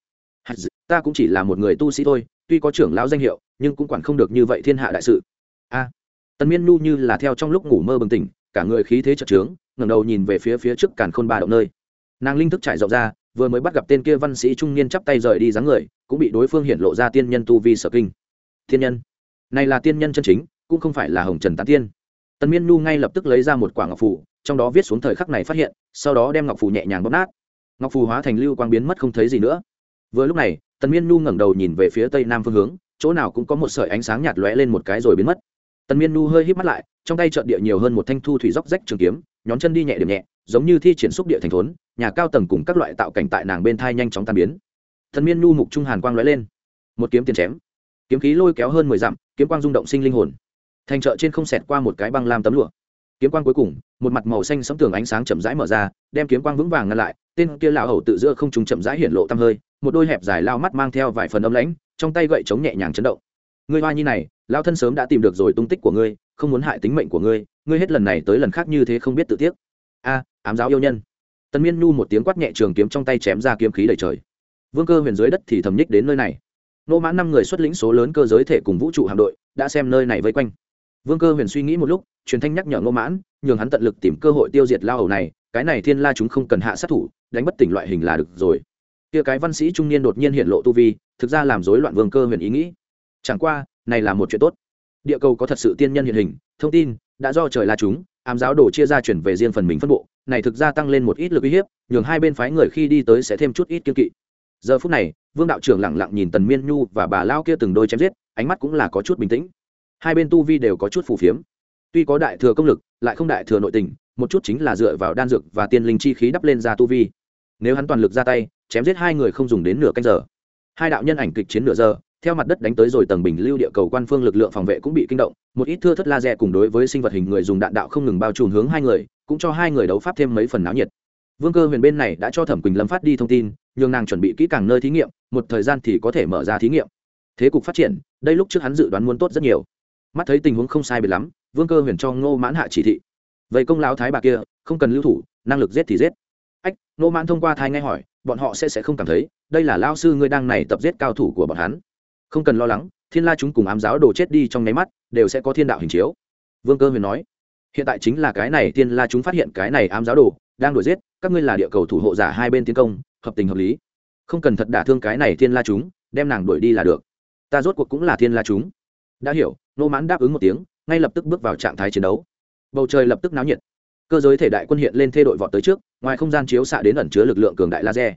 Ta cũng chỉ là một người tu sĩ thôi, tuy có trưởng lão danh hiệu, nhưng cũng quản không được như vậy thiên hạ đại sự. A tần miên nhu như là theo trong lúc ngủ mơ bừng tỉnh, cả người khí thế chật trướng ngẩng đầu nhìn về phía phía trước càn khôn ba động nơi. Nàng linh thức trải rộng ra, vừa mới bắt gặp tên kia văn sĩ trung niên chắp tay rời đi dáng người, cũng bị đối phương hiện lộ ra tiên nhân tu vi sở kinh. Thiên nhân? Này là tiên nhân chân chính, cũng không phải là hồng trần tán tiên. Tần miên nhu ngay lập tức lấy ra một quả ngọc phù, trong đó viết xuống thời khắc này phát hiện, sau đó đem ngọc phù nhẹ nhàng bóp nát. Ngọc phù hóa thành lưu quang biến mất không thấy gì nữa. Vừa lúc này, tần miên nhu ngẩng đầu nhìn về phía tây nam phương hướng, chỗ nào cũng có một sợi ánh sáng nhạt lóe lên một cái rồi biến mất. Tần miên nhu hơi hít mắt lại, trong tay trợn địa nhiều hơn một thanh thu thủy dốc rách trường kiếm nhón chân đi nhẹ điểm nhẹ, giống như thi triển xúc địa thành thốn, nhà cao tầng cùng các loại tạo cảnh tại nàng bên thai nhanh chóng tan biến. Thần miên nhu mục trung hàn quang lóe lên. Một kiếm tiền chém. Kiếm khí lôi kéo hơn mười dặm, kiếm quang rung động sinh linh hồn. Thành chợ trên không xẹt qua một cái băng lam tấm lụa. Kiếm quang cuối cùng, một mặt màu xanh sấm tường ánh sáng chậm rãi mở ra, đem kiếm quang vững vàng ngăn lại, tên kia lão hầu tự giữa không trùng chậm rãi hiện lộ tăm hơi, một đôi hẹp dài lao mắt mang theo vài phần âm lãnh, trong tay gậy chống nhẹ nhàng chấn động. Ngươi hoa nhi này lao thân sớm đã tìm được rồi tung tích của ngươi, không muốn hại tính mệnh của ngươi ngươi hết lần này tới lần khác như thế không biết tự tiếc. A, ám giáo yêu nhân. Tần miên nhu một tiếng quát nhẹ trường kiếm trong tay chém ra kiếm khí đầy trời. Vương cơ huyền dưới đất thì thầm nhích đến nơi này. Nô mã năm người xuất lĩnh số lớn cơ giới thể cùng vũ trụ hạm đội, đã xem nơi này vây quanh. Vương cơ huyền suy nghĩ một lúc, truyền thanh nhắc nhở nô mãn, nhường hắn tận lực tìm cơ hội tiêu diệt lao hầu này, cái này thiên la chúng không cần hạ sát thủ, đánh bất tỉnh loại hình là được rồi. Kia cái văn sĩ trung niên đột nhiên hiện lộ tu vi, thực ra làm rối loạn vương cơ huyền ý nghĩ. Chẳng qua, này là một chuyện tốt. Địa cầu có thật sự tiên nhân hiện hình, thông tin đã do trời la chúng, ám giáo đồ chia ra chuyển về riêng phần mình phân bộ, này thực ra tăng lên một ít lực uy hiếp, nhường hai bên phái người khi đi tới sẽ thêm chút ít kiên kỵ. Giờ phút này, vương đạo trưởng lẳng lặng nhìn tần miên nhu và bà lao kia từng đôi chém giết, ánh mắt cũng là có chút bình tĩnh. Hai bên tu vi đều có chút phù phiếm. Tuy có đại thừa công lực, lại không đại thừa nội tình, một chút chính là dựa vào đan dược và tiên linh chi khí đắp lên ra tu vi. Nếu hắn toàn lực ra tay, chém giết hai người không dùng đến nửa canh giờ. Hai đạo nhân ảnh kịch chiến nửa giờ theo mặt đất đánh tới rồi tầng bình lưu địa cầu quan phương lực lượng phòng vệ cũng bị kinh động, một ít thưa thất laser cùng đối với sinh vật hình người dùng đạn đạo không ngừng bao trùm hướng hai người, cũng cho hai người đấu pháp thêm mấy phần náo nhiệt. Vương cơ huyền bên này đã cho thẩm quỳnh lâm phát đi thông tin, nhường nàng chuẩn bị kỹ càng nơi thí nghiệm, một thời gian thì có thể mở ra thí nghiệm. Thế cục phát triển, đây lúc trước hắn dự đoán muốn tốt rất nhiều. Mắt thấy tình huống không sai biệt lắm, vương cơ huyền cho ngô mãn hạ chỉ thị. Vậy công lão thái bà kia, không cần lưu thủ, năng lực giết thì giết. Ách, ngô mãn thông qua thai ngay hỏi, bọn họ sẽ sẽ không cảm thấy, đây là lao sư ngươi đang này tập giết cao thủ của bọn hắn không cần lo lắng, thiên la chúng cùng ám giáo đồ chết đi trong nháy mắt, đều sẽ có thiên đạo hình chiếu. Vương cơ huyền nói, hiện tại chính là cái này thiên la chúng phát hiện cái này ám giáo đồ, đang đuổi giết, các ngươi là địa cầu thủ hộ giả hai bên tiến công, hợp tình hợp lý. Không cần thật đả thương cái này thiên la chúng, đem nàng đuổi đi là được. Ta rốt cuộc cũng là thiên la chúng. Đã hiểu, nô mãn đáp ứng một tiếng, ngay lập tức bước vào trạng thái chiến đấu. Bầu trời lập tức náo nhiệt. Cơ giới thể đại quân hiện lên thê đội vọt tới trước, ngoài không gian chiếu xạ đến ẩn chứa lực lượng cường đại laser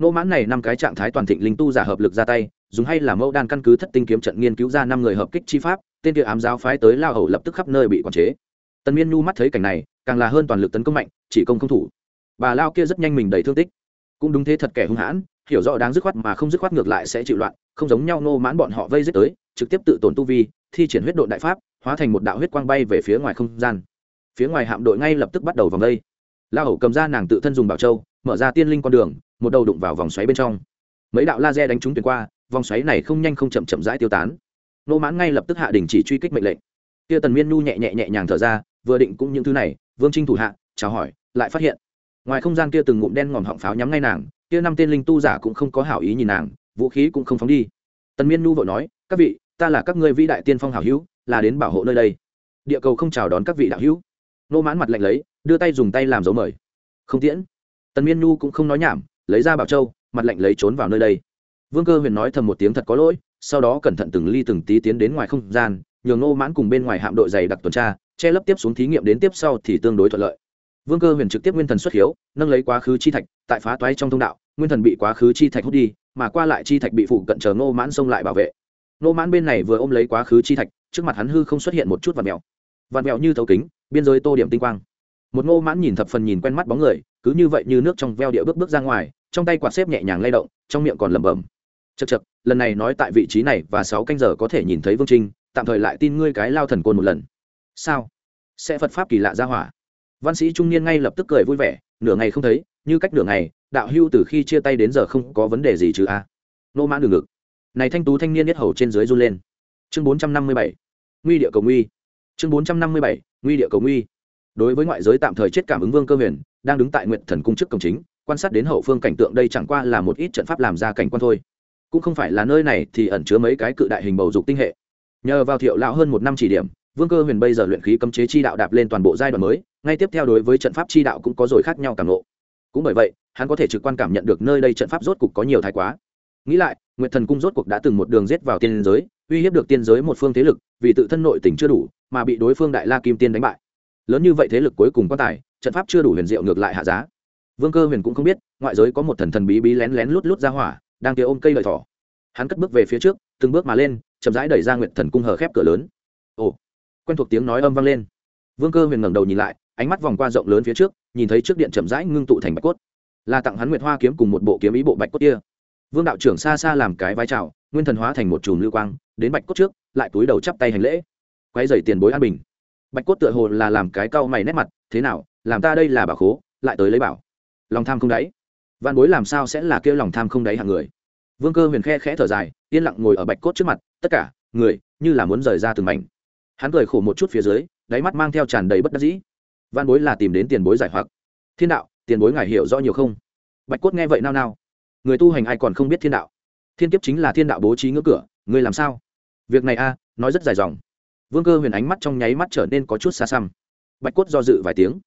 nô mãn này năm cái trạng thái toàn thịnh linh tu giả hợp lực ra tay, dùng hay là mẫu đan căn cứ thất tinh kiếm trận nghiên cứu ra năm người hợp kích chi pháp, tên kia ám giáo phái tới lao hầu lập tức khắp nơi bị quản chế. Tần miên nhu mắt thấy cảnh này, càng là hơn toàn lực tấn công mạnh, chỉ công không thủ. Bà lao kia rất nhanh mình đầy thương tích. Cũng đúng thế thật kẻ hung hãn, hiểu rõ đáng dứt khoát mà không dứt khoát ngược lại sẽ chịu loạn, không giống nhau nô mãn bọn họ vây giết tới, trực tiếp tự tổn tu vi, thi triển huyết độ đại pháp, hóa thành một đạo huyết quang bay về phía ngoài không gian. Phía ngoài hạm đội ngay lập tức bắt đầu vòng vây lao hầu cầm ra nàng tự thân dùng bảo châu mở ra tiên linh con đường, một đầu đụng vào vòng xoáy bên trong. Mấy đạo laser đánh trúng tuyển qua, vòng xoáy này không nhanh không chậm chậm rãi tiêu tán. Nô mãn ngay lập tức hạ đình chỉ truy kích mệnh lệnh. Kia tần miên nhu nhẹ nhẹ nhẹ nhàng thở ra, vừa định cũng những thứ này, vương trinh thủ hạ, chào hỏi, lại phát hiện. Ngoài không gian kia từng ngụm đen ngòm họng pháo nhắm ngay nàng, kia năm tên linh tu giả cũng không có hảo ý nhìn nàng, vũ khí cũng không phóng đi. Tần miên nhu vội nói, các vị, ta là các ngươi vĩ đại tiên phong hảo hữu, là đến bảo hộ nơi đây. Địa cầu không chào đón các vị đạo hữu. Nô mãn mặt lạnh lấy, đưa tay dùng tay làm dấu mời. Không tiễn tần miên nhu cũng không nói nhảm, lấy ra bảo châu, mặt lạnh lấy trốn vào nơi đây. Vương cơ huyền nói thầm một tiếng thật có lỗi, sau đó cẩn thận từng ly từng tí tiến đến ngoài không gian, nhường nô mãn cùng bên ngoài hạm đội dày đặc tuần tra, che lấp tiếp xuống thí nghiệm đến tiếp sau thì tương đối thuận lợi. Vương cơ huyền trực tiếp nguyên thần xuất hiếu, nâng lấy quá khứ chi thạch, tại phá toái trong thông đạo, nguyên thần bị quá khứ chi thạch hút đi, mà qua lại chi thạch bị phụ cận chờ nô mãn xông lại bảo vệ. Nô mãn bên này vừa ôm lấy quá khứ chi thạch, trước mặt hắn hư không xuất hiện một chút vạt mèo. Vạt mèo như thấu kính, biên giới tô điểm tinh quang. Một ngô mãn nhìn thập phần nhìn quen mắt bóng người cứ như vậy như nước trong veo địa bước bước ra ngoài, trong tay quạt xếp nhẹ nhàng lay động, trong miệng còn lẩm bẩm. Chật chật lần này nói tại vị trí này và sáu canh giờ có thể nhìn thấy vương trinh, tạm thời lại tin ngươi cái lao thần côn một lần. Sao? Sẽ phật pháp kỳ lạ ra hỏa. Văn sĩ trung niên ngay lập tức cười vui vẻ, nửa ngày không thấy, như cách nửa ngày, đạo hưu từ khi chia tay đến giờ không có vấn đề gì chứ a. Nô mãn đường ngực. Này thanh tú thanh niên nhất hầu trên dưới run lên. Chương bốn trăm năm mươi bảy. Nguy địa cầu nguy. Chương bốn trăm năm mươi bảy, nguy địa cầu nguy. Đối với ngoại giới tạm thời chết cảm ứng vương cơ huyền đang đứng tại nguyện thần cung trước cổng chính, quan sát đến hậu phương cảnh tượng đây chẳng qua là một ít trận pháp làm ra cảnh quan thôi. Cũng không phải là nơi này thì ẩn chứa mấy cái cự đại hình bầu dục tinh hệ. Nhờ vào thiệu lão hơn một năm chỉ điểm, vương cơ huyền bây giờ luyện khí cấm chế chi đạo đạp lên toàn bộ giai đoạn mới, ngay tiếp theo đối với trận pháp chi đạo cũng có rồi khác nhau cảm nộ cũng bởi vậy, hắn có thể trực quan cảm nhận được nơi đây trận pháp rốt cục có nhiều thái quá. Nghĩ lại, nguyệt thần cung rốt cuộc đã từng một đường giết vào tiên giới, uy hiếp được tiên giới một phương thế lực, vì tự thân nội tình chưa đủ, mà bị đối phương đại la kim tiên đánh bại. Lớn như vậy thế lực cuối cùng quan tài trận pháp chưa đủ huyền diệu ngược lại hạ giá. Vương cơ huyền cũng không biết, ngoại giới có một thần thần bí bí lén lén lút lút ra hỏa, đang kia ôm cây lợi thỏ. Hắn cất bước về phía trước, từng bước mà lên, chậm rãi đẩy ra nguyệt thần cung hở khép cửa lớn. Ồ, quen thuộc tiếng nói âm vang lên. Vương cơ huyền ngẩng đầu nhìn lại, ánh mắt vòng qua rộng lớn phía trước, nhìn thấy trước điện chậm rãi ngưng tụ thành bạch cốt. Là tặng hắn nguyệt hoa kiếm cùng một bộ kiếm ý bộ bạch cốt kia. Vương đạo trưởng xa xa làm cái vai trào nguyên thần hóa thành một chùm lưu quang, đến bạch cốt trước, lại túi đầu chắp tay hành lễ. Quay dày tiền bối an bình. Bạch cốt tựa hồ là làm cái cau mày nét mặt, thế nào làm ta đây là bảo khố, lại tới lấy bảo. Lòng tham không đáy. Văn bối làm sao sẽ là kêu lòng tham không đáy hàng người? Vương cơ huyền khe khẽ thở dài, yên lặng ngồi ở bạch cốt trước mặt, tất cả, người, như là muốn rời ra từng mảnh. Hắn cười khổ một chút phía dưới, đáy mắt mang theo tràn đầy bất đắc dĩ. Văn bối là tìm đến tiền bối giải hoặc. Thiên đạo, tiền bối ngài hiểu rõ nhiều không? Bạch cốt nghe vậy nao nao. Người tu hành ai còn không biết thiên đạo? Thiên kiếp chính là thiên đạo bố trí ngưỡng cửa ngươi làm sao? Việc này a, nói rất dài dòng. Vương cơ huyền ánh mắt trong nháy mắt trở nên có chút xa xăm. Bạch cốt do dự vài tiếng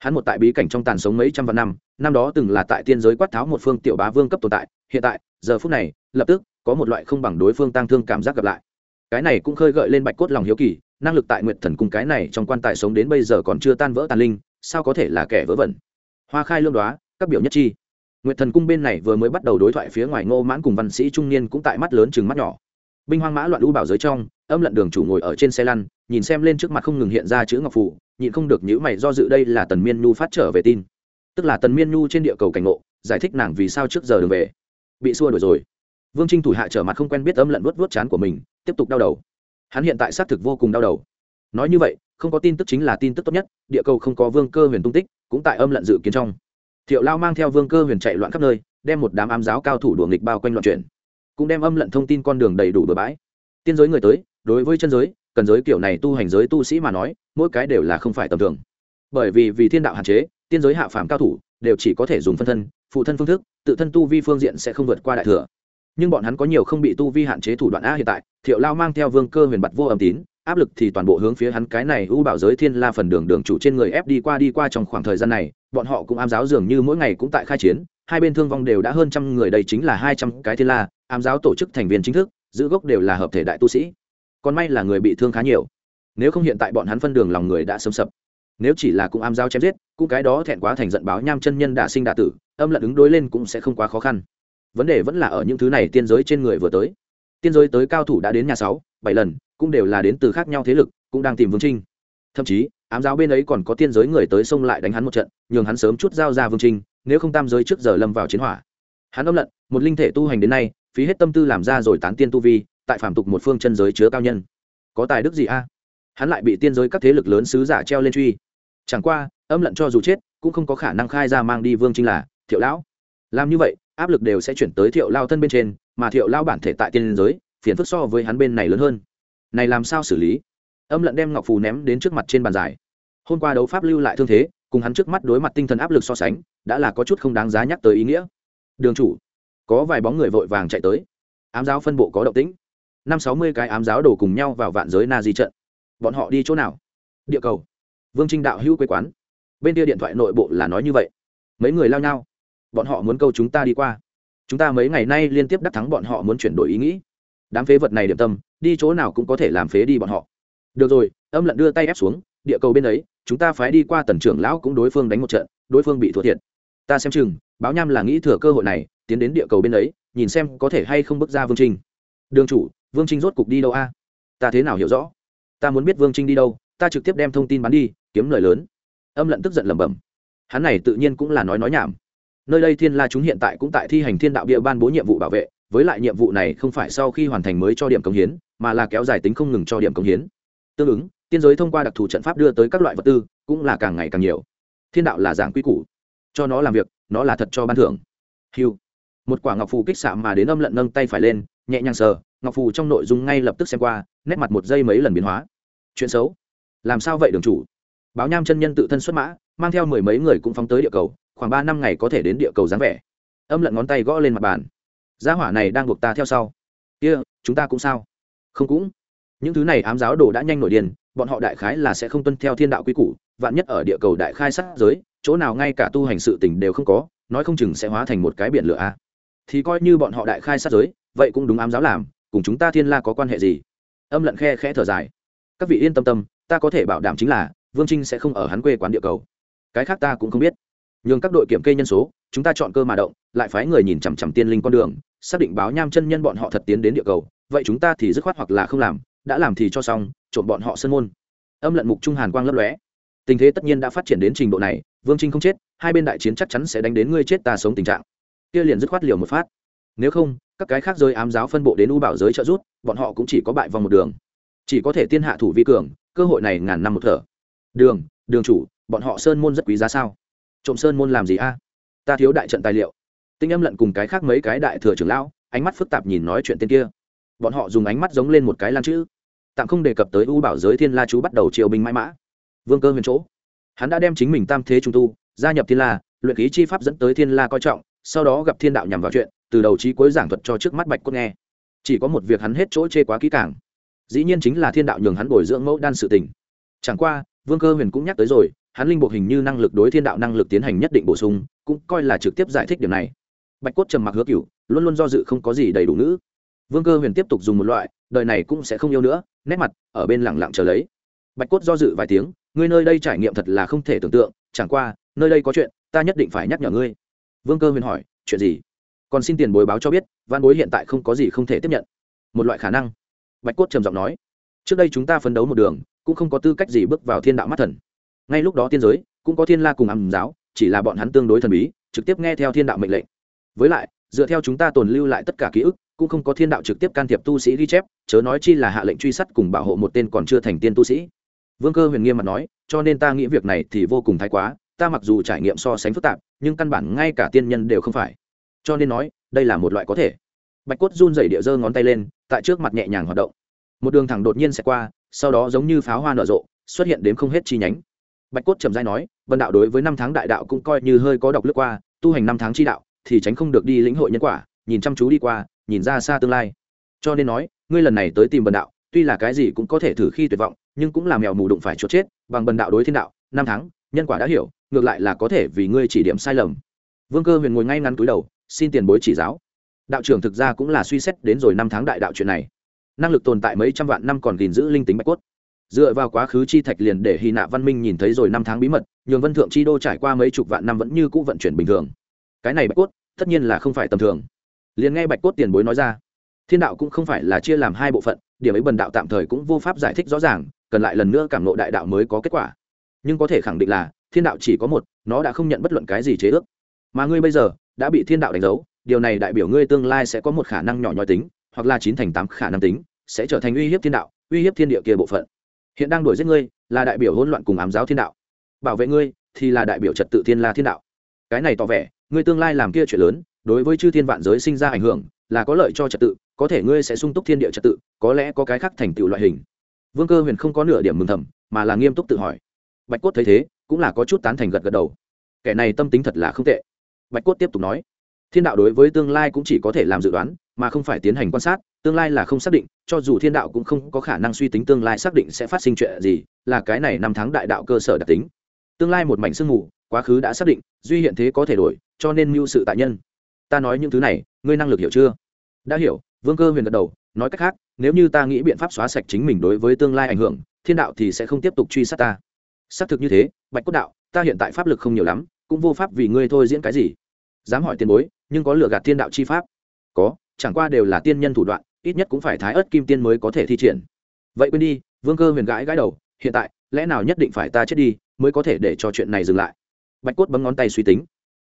hắn một tại bí cảnh trong tàn sống mấy trăm vạn năm năm đó từng là tại tiên giới quát tháo một phương tiểu bá vương cấp tồn tại, hiện tại, giờ phút này, lập tức, có một loại không bằng đối phương tăng thương cảm giác gặp lại. Cái này cũng khơi gợi lên bạch cốt lòng hiếu kỳ, năng lực tại nguyệt thần cung cái này trong quan tài sống đến bây giờ còn chưa tan vỡ tàn linh, sao có thể là kẻ vớ vẩn? Hoa khai lương đoá, các biểu nhất chi. Nguyệt thần cung bên này vừa mới bắt đầu đối thoại phía ngoài ngô mãn cùng văn sĩ trung niên cũng tại mắt lớn chừng mắt nhỏ. Binh hoang mã loạn lũ bảo giới trong, âm lận đường chủ ngồi ở trên xe lăn nhìn xem lên trước mặt không ngừng hiện ra chữ ngọc phủ, nhịn không được nhữ mày do dự đây là tần miên nhu phát trở về tin. Tức là tần miên nhu trên địa cầu cảnh ngộ, giải thích nàng vì sao trước giờ đường về. Bị xua đuổi rồi. Vương trinh thủ hạ trở mặt không quen biết âm lận vuốt vuốt chán của mình, tiếp tục đau đầu. Hắn hiện tại xác thực vô cùng đau đầu. Nói như vậy, không có tin tức chính là tin tức tốt nhất, địa cầu không có vương cơ huyền tung tích, cũng tại âm lận dự kiến trong. Thiệu lao mang theo vương cơ huyền chạy loạn khắp nơi, đem một đám ám giáo cao thủ đuổi nghịch bao quanh loạn chuyển. Cũng đem âm lận thông tin con đường đầy đủ bừa bãi. Tiên giới người tới, đối với chân giới cần giới kiểu này tu hành giới tu sĩ mà nói, mỗi cái đều là không phải tầm thường. Bởi vì vì thiên đạo hạn chế, tiên giới hạ phàm cao thủ đều chỉ có thể dùng phân thân, phụ thân phương thức, tự thân tu vi phương diện sẽ không vượt qua đại thừa. Nhưng bọn hắn có nhiều không bị tu vi hạn chế thủ đoạn a hiện tại, thiệu lao mang theo vương cơ huyền bặt vô âm tín, áp lực thì toàn bộ hướng phía hắn cái này u bảo giới thiên la phần đường đường chủ trên người ép đi qua đi qua trong khoảng thời gian này, bọn họ cũng ám giáo dường như mỗi ngày cũng tại khai chiến, hai bên thương vong đều đã hơn trăm người, đây chính là hai trăm cái thiên la, ám giáo tổ chức thành viên chính thức, giữ gốc đều là hợp thể đại tu sĩ còn may là người bị thương khá nhiều. Nếu không hiện tại bọn hắn phân đường lòng người đã sấm sập. Nếu chỉ là cũng am giao chém giết, cũng cái đó thẹn quá thành giận báo nham chân nhân đả sinh đả tử, âm lận ứng đối lên cũng sẽ không quá khó khăn. Vấn đề vẫn là ở những thứ này tiên giới trên người vừa tới. Tiên giới tới cao thủ đã đến nhà sáu, bảy lần, cũng đều là đến từ khác nhau thế lực, cũng đang tìm vương trinh. Thậm chí, ám giáo bên ấy còn có tiên giới người tới xông lại đánh hắn một trận, nhường hắn sớm chút giao ra vương trinh, nếu không tam giới trước giờ lâm vào chiến hỏa. Hắn âm lận, một linh thể tu hành đến nay, phí hết tâm tư làm ra rồi tán tiên tu vi tại phạm tục một phương chân giới chứa cao nhân. Có tài đức gì a? Hắn lại bị tiên giới các thế lực lớn sứ giả treo lên truy. Chẳng qua, âm lận cho dù chết, cũng không có khả năng khai ra mang đi vương trinh là thiệu lão. Làm như vậy, áp lực đều sẽ chuyển tới thiệu lao thân bên trên, mà thiệu lao bản thể tại tiên giới, phiền phức so với hắn bên này lớn hơn. Này làm sao xử lý? Âm lận đem ngọc phù ném đến trước mặt trên bàn giải. Hôm qua đấu pháp lưu lại thương thế, cùng hắn trước mắt đối mặt tinh thần áp lực so sánh, đã là có chút không đáng giá nhắc tới ý nghĩa. Đường chủ, có vài bóng người vội vàng chạy tới. Ám giáo phân bộ có động tĩnh năm sáu mươi cái ám giáo đổ cùng nhau vào vạn giới na di trận. Bọn họ đi chỗ nào? Địa cầu. Vương trinh đạo hữu quê quán. Bên kia điện thoại nội bộ là nói như vậy. Mấy người lao nhau. Bọn họ muốn câu chúng ta đi qua. Chúng ta mấy ngày nay liên tiếp đắc thắng bọn họ muốn chuyển đổi ý nghĩ. Đám phế vật này điểm tâm, đi chỗ nào cũng có thể làm phế đi bọn họ. Được rồi, âm lận đưa tay ép xuống, địa cầu bên ấy, chúng ta phái đi qua tần trưởng lão cũng đối phương đánh một trận, đối phương bị thua thiệt. Ta xem chừng, báo nham là nghĩ thừa cơ hội này, tiến đến địa cầu bên ấy, nhìn xem có thể hay không bước ra vương trinh. Đường chủ vương trinh rốt cục đi đâu a? Ta thế nào hiểu rõ? Ta muốn biết vương trinh đi đâu, ta trực tiếp đem thông tin bán đi, kiếm lời lớn. Âm lận tức giận lẩm bẩm. Hắn này tự nhiên cũng là nói nói nhảm. Nơi đây thiên la chúng hiện tại cũng tại thi hành thiên đạo địa ban bố nhiệm vụ bảo vệ, với lại nhiệm vụ này không phải sau khi hoàn thành mới cho điểm công hiến, mà là kéo dài tính không ngừng cho điểm công hiến. Tương ứng, tiên giới thông qua đặc thù trận pháp đưa tới các loại vật tư, cũng là càng ngày càng nhiều. Thiên đạo là giảng quy củ. Cho nó làm việc, nó là thật cho ban thưởng. Hiu một quả ngọc phù kích xạ mà đến âm lận nâng tay phải lên, nhẹ nhàng sờ ngọc phù trong nội dung ngay lập tức xem qua nét mặt một giây mấy lần biến hóa. Chuyện xấu? Làm sao vậy đường chủ? Báo nham chân nhân tự thân xuất mã mang theo mười mấy người cũng phóng tới địa cầu khoảng ba năm ngày có thể đến địa cầu dáng vẻ. Âm lận ngón tay gõ lên mặt bàn. Gia hỏa này đang buộc ta theo sau. Kia、yeah, chúng ta cũng sao? Không cũng. Những thứ này ám giáo đồ đã nhanh nổi điên bọn họ đại khái là sẽ không tuân theo thiên đạo quy củ vạn nhất ở địa cầu đại khai sát giới chỗ nào ngay cả tu hành sự tình đều không có nói không chừng sẽ hóa thành một cái biển lửa a. Thì coi như bọn họ đại khai sát giới vậy cũng đúng ám giáo làm cùng chúng ta thiên la có quan hệ gì? Âm lận khe khẽ thở dài. Các vị yên tâm tâm, ta có thể bảo đảm chính là, vương trinh sẽ không ở hắn quê quán địa cầu. Cái khác ta cũng không biết. Nhường các đội kiểm kê nhân số, chúng ta chọn cơ mà động, lại phái người nhìn chằm chằm tiên linh con đường, xác định báo nham chân nhân bọn họ thật tiến đến địa cầu. Vậy chúng ta thì dứt khoát hoặc là không làm, đã làm thì cho xong, trộm bọn họ sân môn. Âm lận mục trung hàn quang lấp lóe. Tình thế tất nhiên đã phát triển đến trình độ này, vương trinh không chết, hai bên đại chiến chắc chắn sẽ đánh đến ngươi chết ta sống tình trạng. Kia liền dứt khoát liều một phát. Nếu không các cái khác giới ám giáo phân bộ đến u bảo giới trợ rút bọn họ cũng chỉ có bại vòng một đường. Chỉ có thể tiên hạ thủ vi cường, cơ hội này ngàn năm một thở. Đường đường chủ, bọn họ sơn môn rất quý giá sao? Trộm sơn môn làm gì a? Ta thiếu đại trận tài liệu. Tinh âm lận cùng cái khác mấy cái đại thừa trưởng lão, ánh mắt phức tạp nhìn nói chuyện tên kia. Bọn họ dùng ánh mắt giống lên một cái lan chữ. Tạm không đề cập tới u bảo giới thiên la chú bắt đầu triều binh mãi mã. Vương cơ huyền chỗ. Hắn đã đem chính mình tam thế trung tu, gia nhập thiên la, luyện khí chi pháp dẫn tới thiên la coi trọng, sau đó gặp thiên đạo nhằm vào chuyện từ đầu chí cuối giảng thuật cho trước mắt bạch cốt nghe. Chỉ có một việc hắn hết chỗ chê quá kỹ càng. Dĩ nhiên chính là thiên đạo nhường hắn bồi dưỡng mẫu đan sự tình. Chẳng qua, vương cơ huyền cũng nhắc tới rồi, hắn linh bộ hình như năng lực đối thiên đạo năng lực tiến hành nhất định bổ sung, cũng coi là trực tiếp giải thích điều này. Bạch cốt trầm mặc hứa cửu, luôn luôn do dự không có gì đầy đủ nữ vương cơ huyền tiếp tục dùng một loại, đời này cũng sẽ không yêu nữa, nét mặt, ở bên lẳng lặng chờ lấy. Bạch cốt do dự vài tiếng, ngươi nơi đây trải nghiệm thật là không thể tưởng tượng, chẳng qua, nơi đây có chuyện, ta nhất định phải nhắc nhở ngươi. Vương cơ huyền hỏi, chuyện gì? Còn xin tiền bồi báo cho biết, văn bối hiện tại không có gì không thể tiếp nhận. Một loại khả năng. Bạch cốt trầm giọng nói. Trước đây chúng ta phấn đấu một đường, cũng không có tư cách gì bước vào thiên đạo mắt thần. Ngay lúc đó tiên giới, cũng có thiên la cùng ẩm giáo, chỉ là bọn hắn tương đối thần bí, trực tiếp nghe theo thiên đạo mệnh lệnh. Với lại, dựa theo chúng ta tồn lưu lại tất cả ký ức, cũng không có thiên đạo trực tiếp can thiệp tu sĩ ghi chép, chớ nói chi là hạ lệnh truy sát cùng bảo hộ một tên còn chưa thành tiên tu sĩ. Vương cơ huyền nghiêm mặt nói, cho nên ta nghĩ việc này thì vô cùng thái quá, ta mặc dù trải nghiệm so sánh phức tạp, nhưng căn bản ngay cả tiên nhân đều không phải cho nên nói, đây là một loại có thể. Bạch cốt run dày địa giơ ngón tay lên, tại trước mặt nhẹ nhàng hoạt động. Một đường thẳng đột nhiên sẽ qua, sau đó giống như pháo hoa nở rộ, xuất hiện đến không hết chi nhánh. Bạch cốt trầm dai nói, vân đạo đối với năm tháng đại đạo cũng coi như hơi có độc lướt qua, tu hành năm tháng chi đạo thì tránh không được đi lĩnh hội nhân quả, nhìn chăm chú đi qua, nhìn ra xa tương lai. Cho nên nói, ngươi lần này tới tìm Vân đạo, tuy là cái gì cũng có thể thử khi tuyệt vọng, nhưng cũng làm mèo mù đụng phải chốt chết, bằng Vân đạo đối thiên đạo, năm tháng, nhân quả đã hiểu, ngược lại là có thể vì ngươi chỉ điểm sai lầm. Vương cơ huyền ngồi ngay ngắn túi đầu xin tiền bối chỉ giáo. Đạo trưởng thực ra cũng là suy xét đến rồi năm tháng đại đạo chuyện này. Năng lực tồn tại mấy trăm vạn năm còn gìn giữ linh tính bạch cốt. Dựa vào quá khứ chi thạch liền để hy nạ văn minh nhìn thấy rồi năm tháng bí mật, nhường vân thượng chi đô trải qua mấy chục vạn năm vẫn như cũ vận chuyển bình thường. Cái này bạch cốt, tất nhiên là không phải tầm thường. Liền nghe bạch cốt tiền bối nói ra, thiên đạo cũng không phải là chia làm hai bộ phận, điểm ấy bần đạo tạm thời cũng vô pháp giải thích rõ ràng, cần lại lần nữa cảm nộ đại đạo mới có kết quả. Nhưng có thể khẳng định là, thiên đạo chỉ có một, nó đã không nhận bất luận cái gì chế ước. Mà ngươi bây giờ đã bị thiên đạo đánh dấu, điều này đại biểu ngươi tương lai sẽ có một khả năng nhỏ nhoi tính, hoặc là chín thành tám khả năng tính, sẽ trở thành uy hiếp thiên đạo, uy hiếp thiên địa kia bộ phận. Hiện đang đuổi giết ngươi, là đại biểu hỗn loạn cùng ám giáo thiên đạo. Bảo vệ ngươi, thì là đại biểu trật tự thiên la thiên đạo. Cái này tỏ vẻ, ngươi tương lai làm kia chuyện lớn, đối với chư thiên vạn giới sinh ra ảnh hưởng, là có lợi cho trật tự, có thể ngươi sẽ sung túc thiên địa trật tự, có lẽ có cái khác thành tựu loại hình. Vương cơ huyền không có nửa điểm mừng thầm, mà là nghiêm túc tự hỏi. Bạch cốt thấy thế, cũng là có chút tán thành gật gật đầu. Kẻ này tâm tính thật là không tệ bạch cốt tiếp tục nói, thiên đạo đối với tương lai cũng chỉ có thể làm dự đoán, mà không phải tiến hành quan sát, tương lai là không xác định, cho dù thiên đạo cũng không có khả năng suy tính tương lai xác định sẽ phát sinh chuyện gì, là cái này năm tháng đại đạo cơ sở đặc tính. Tương lai một mảnh sương mù, quá khứ đã xác định, duy hiện thế có thể đổi, cho nên mưu sự tại nhân. Ta nói những thứ này, ngươi năng lực hiểu chưa? Đã hiểu. Vương cơ huyền gật đầu, nói cách khác, nếu như ta nghĩ biện pháp xóa sạch chính mình đối với tương lai ảnh hưởng, thiên đạo thì sẽ không tiếp tục truy sát ta. Xác thực như thế, bạch cốt đạo, ta hiện tại pháp lực không nhiều lắm cũng vô pháp vì ngươi thôi diễn cái gì. Dám hỏi tiền bối, nhưng có lựa gạt thiên đạo chi pháp. Có, chẳng qua đều là tiên nhân thủ đoạn, ít nhất cũng phải thái ớt kim tiên mới có thể thi triển. Vậy quên đi, vương cơ huyền gãi gãi đầu, hiện tại, lẽ nào nhất định phải ta chết đi, mới có thể để cho chuyện này dừng lại? Bạch cốt bấm ngón tay suy tính.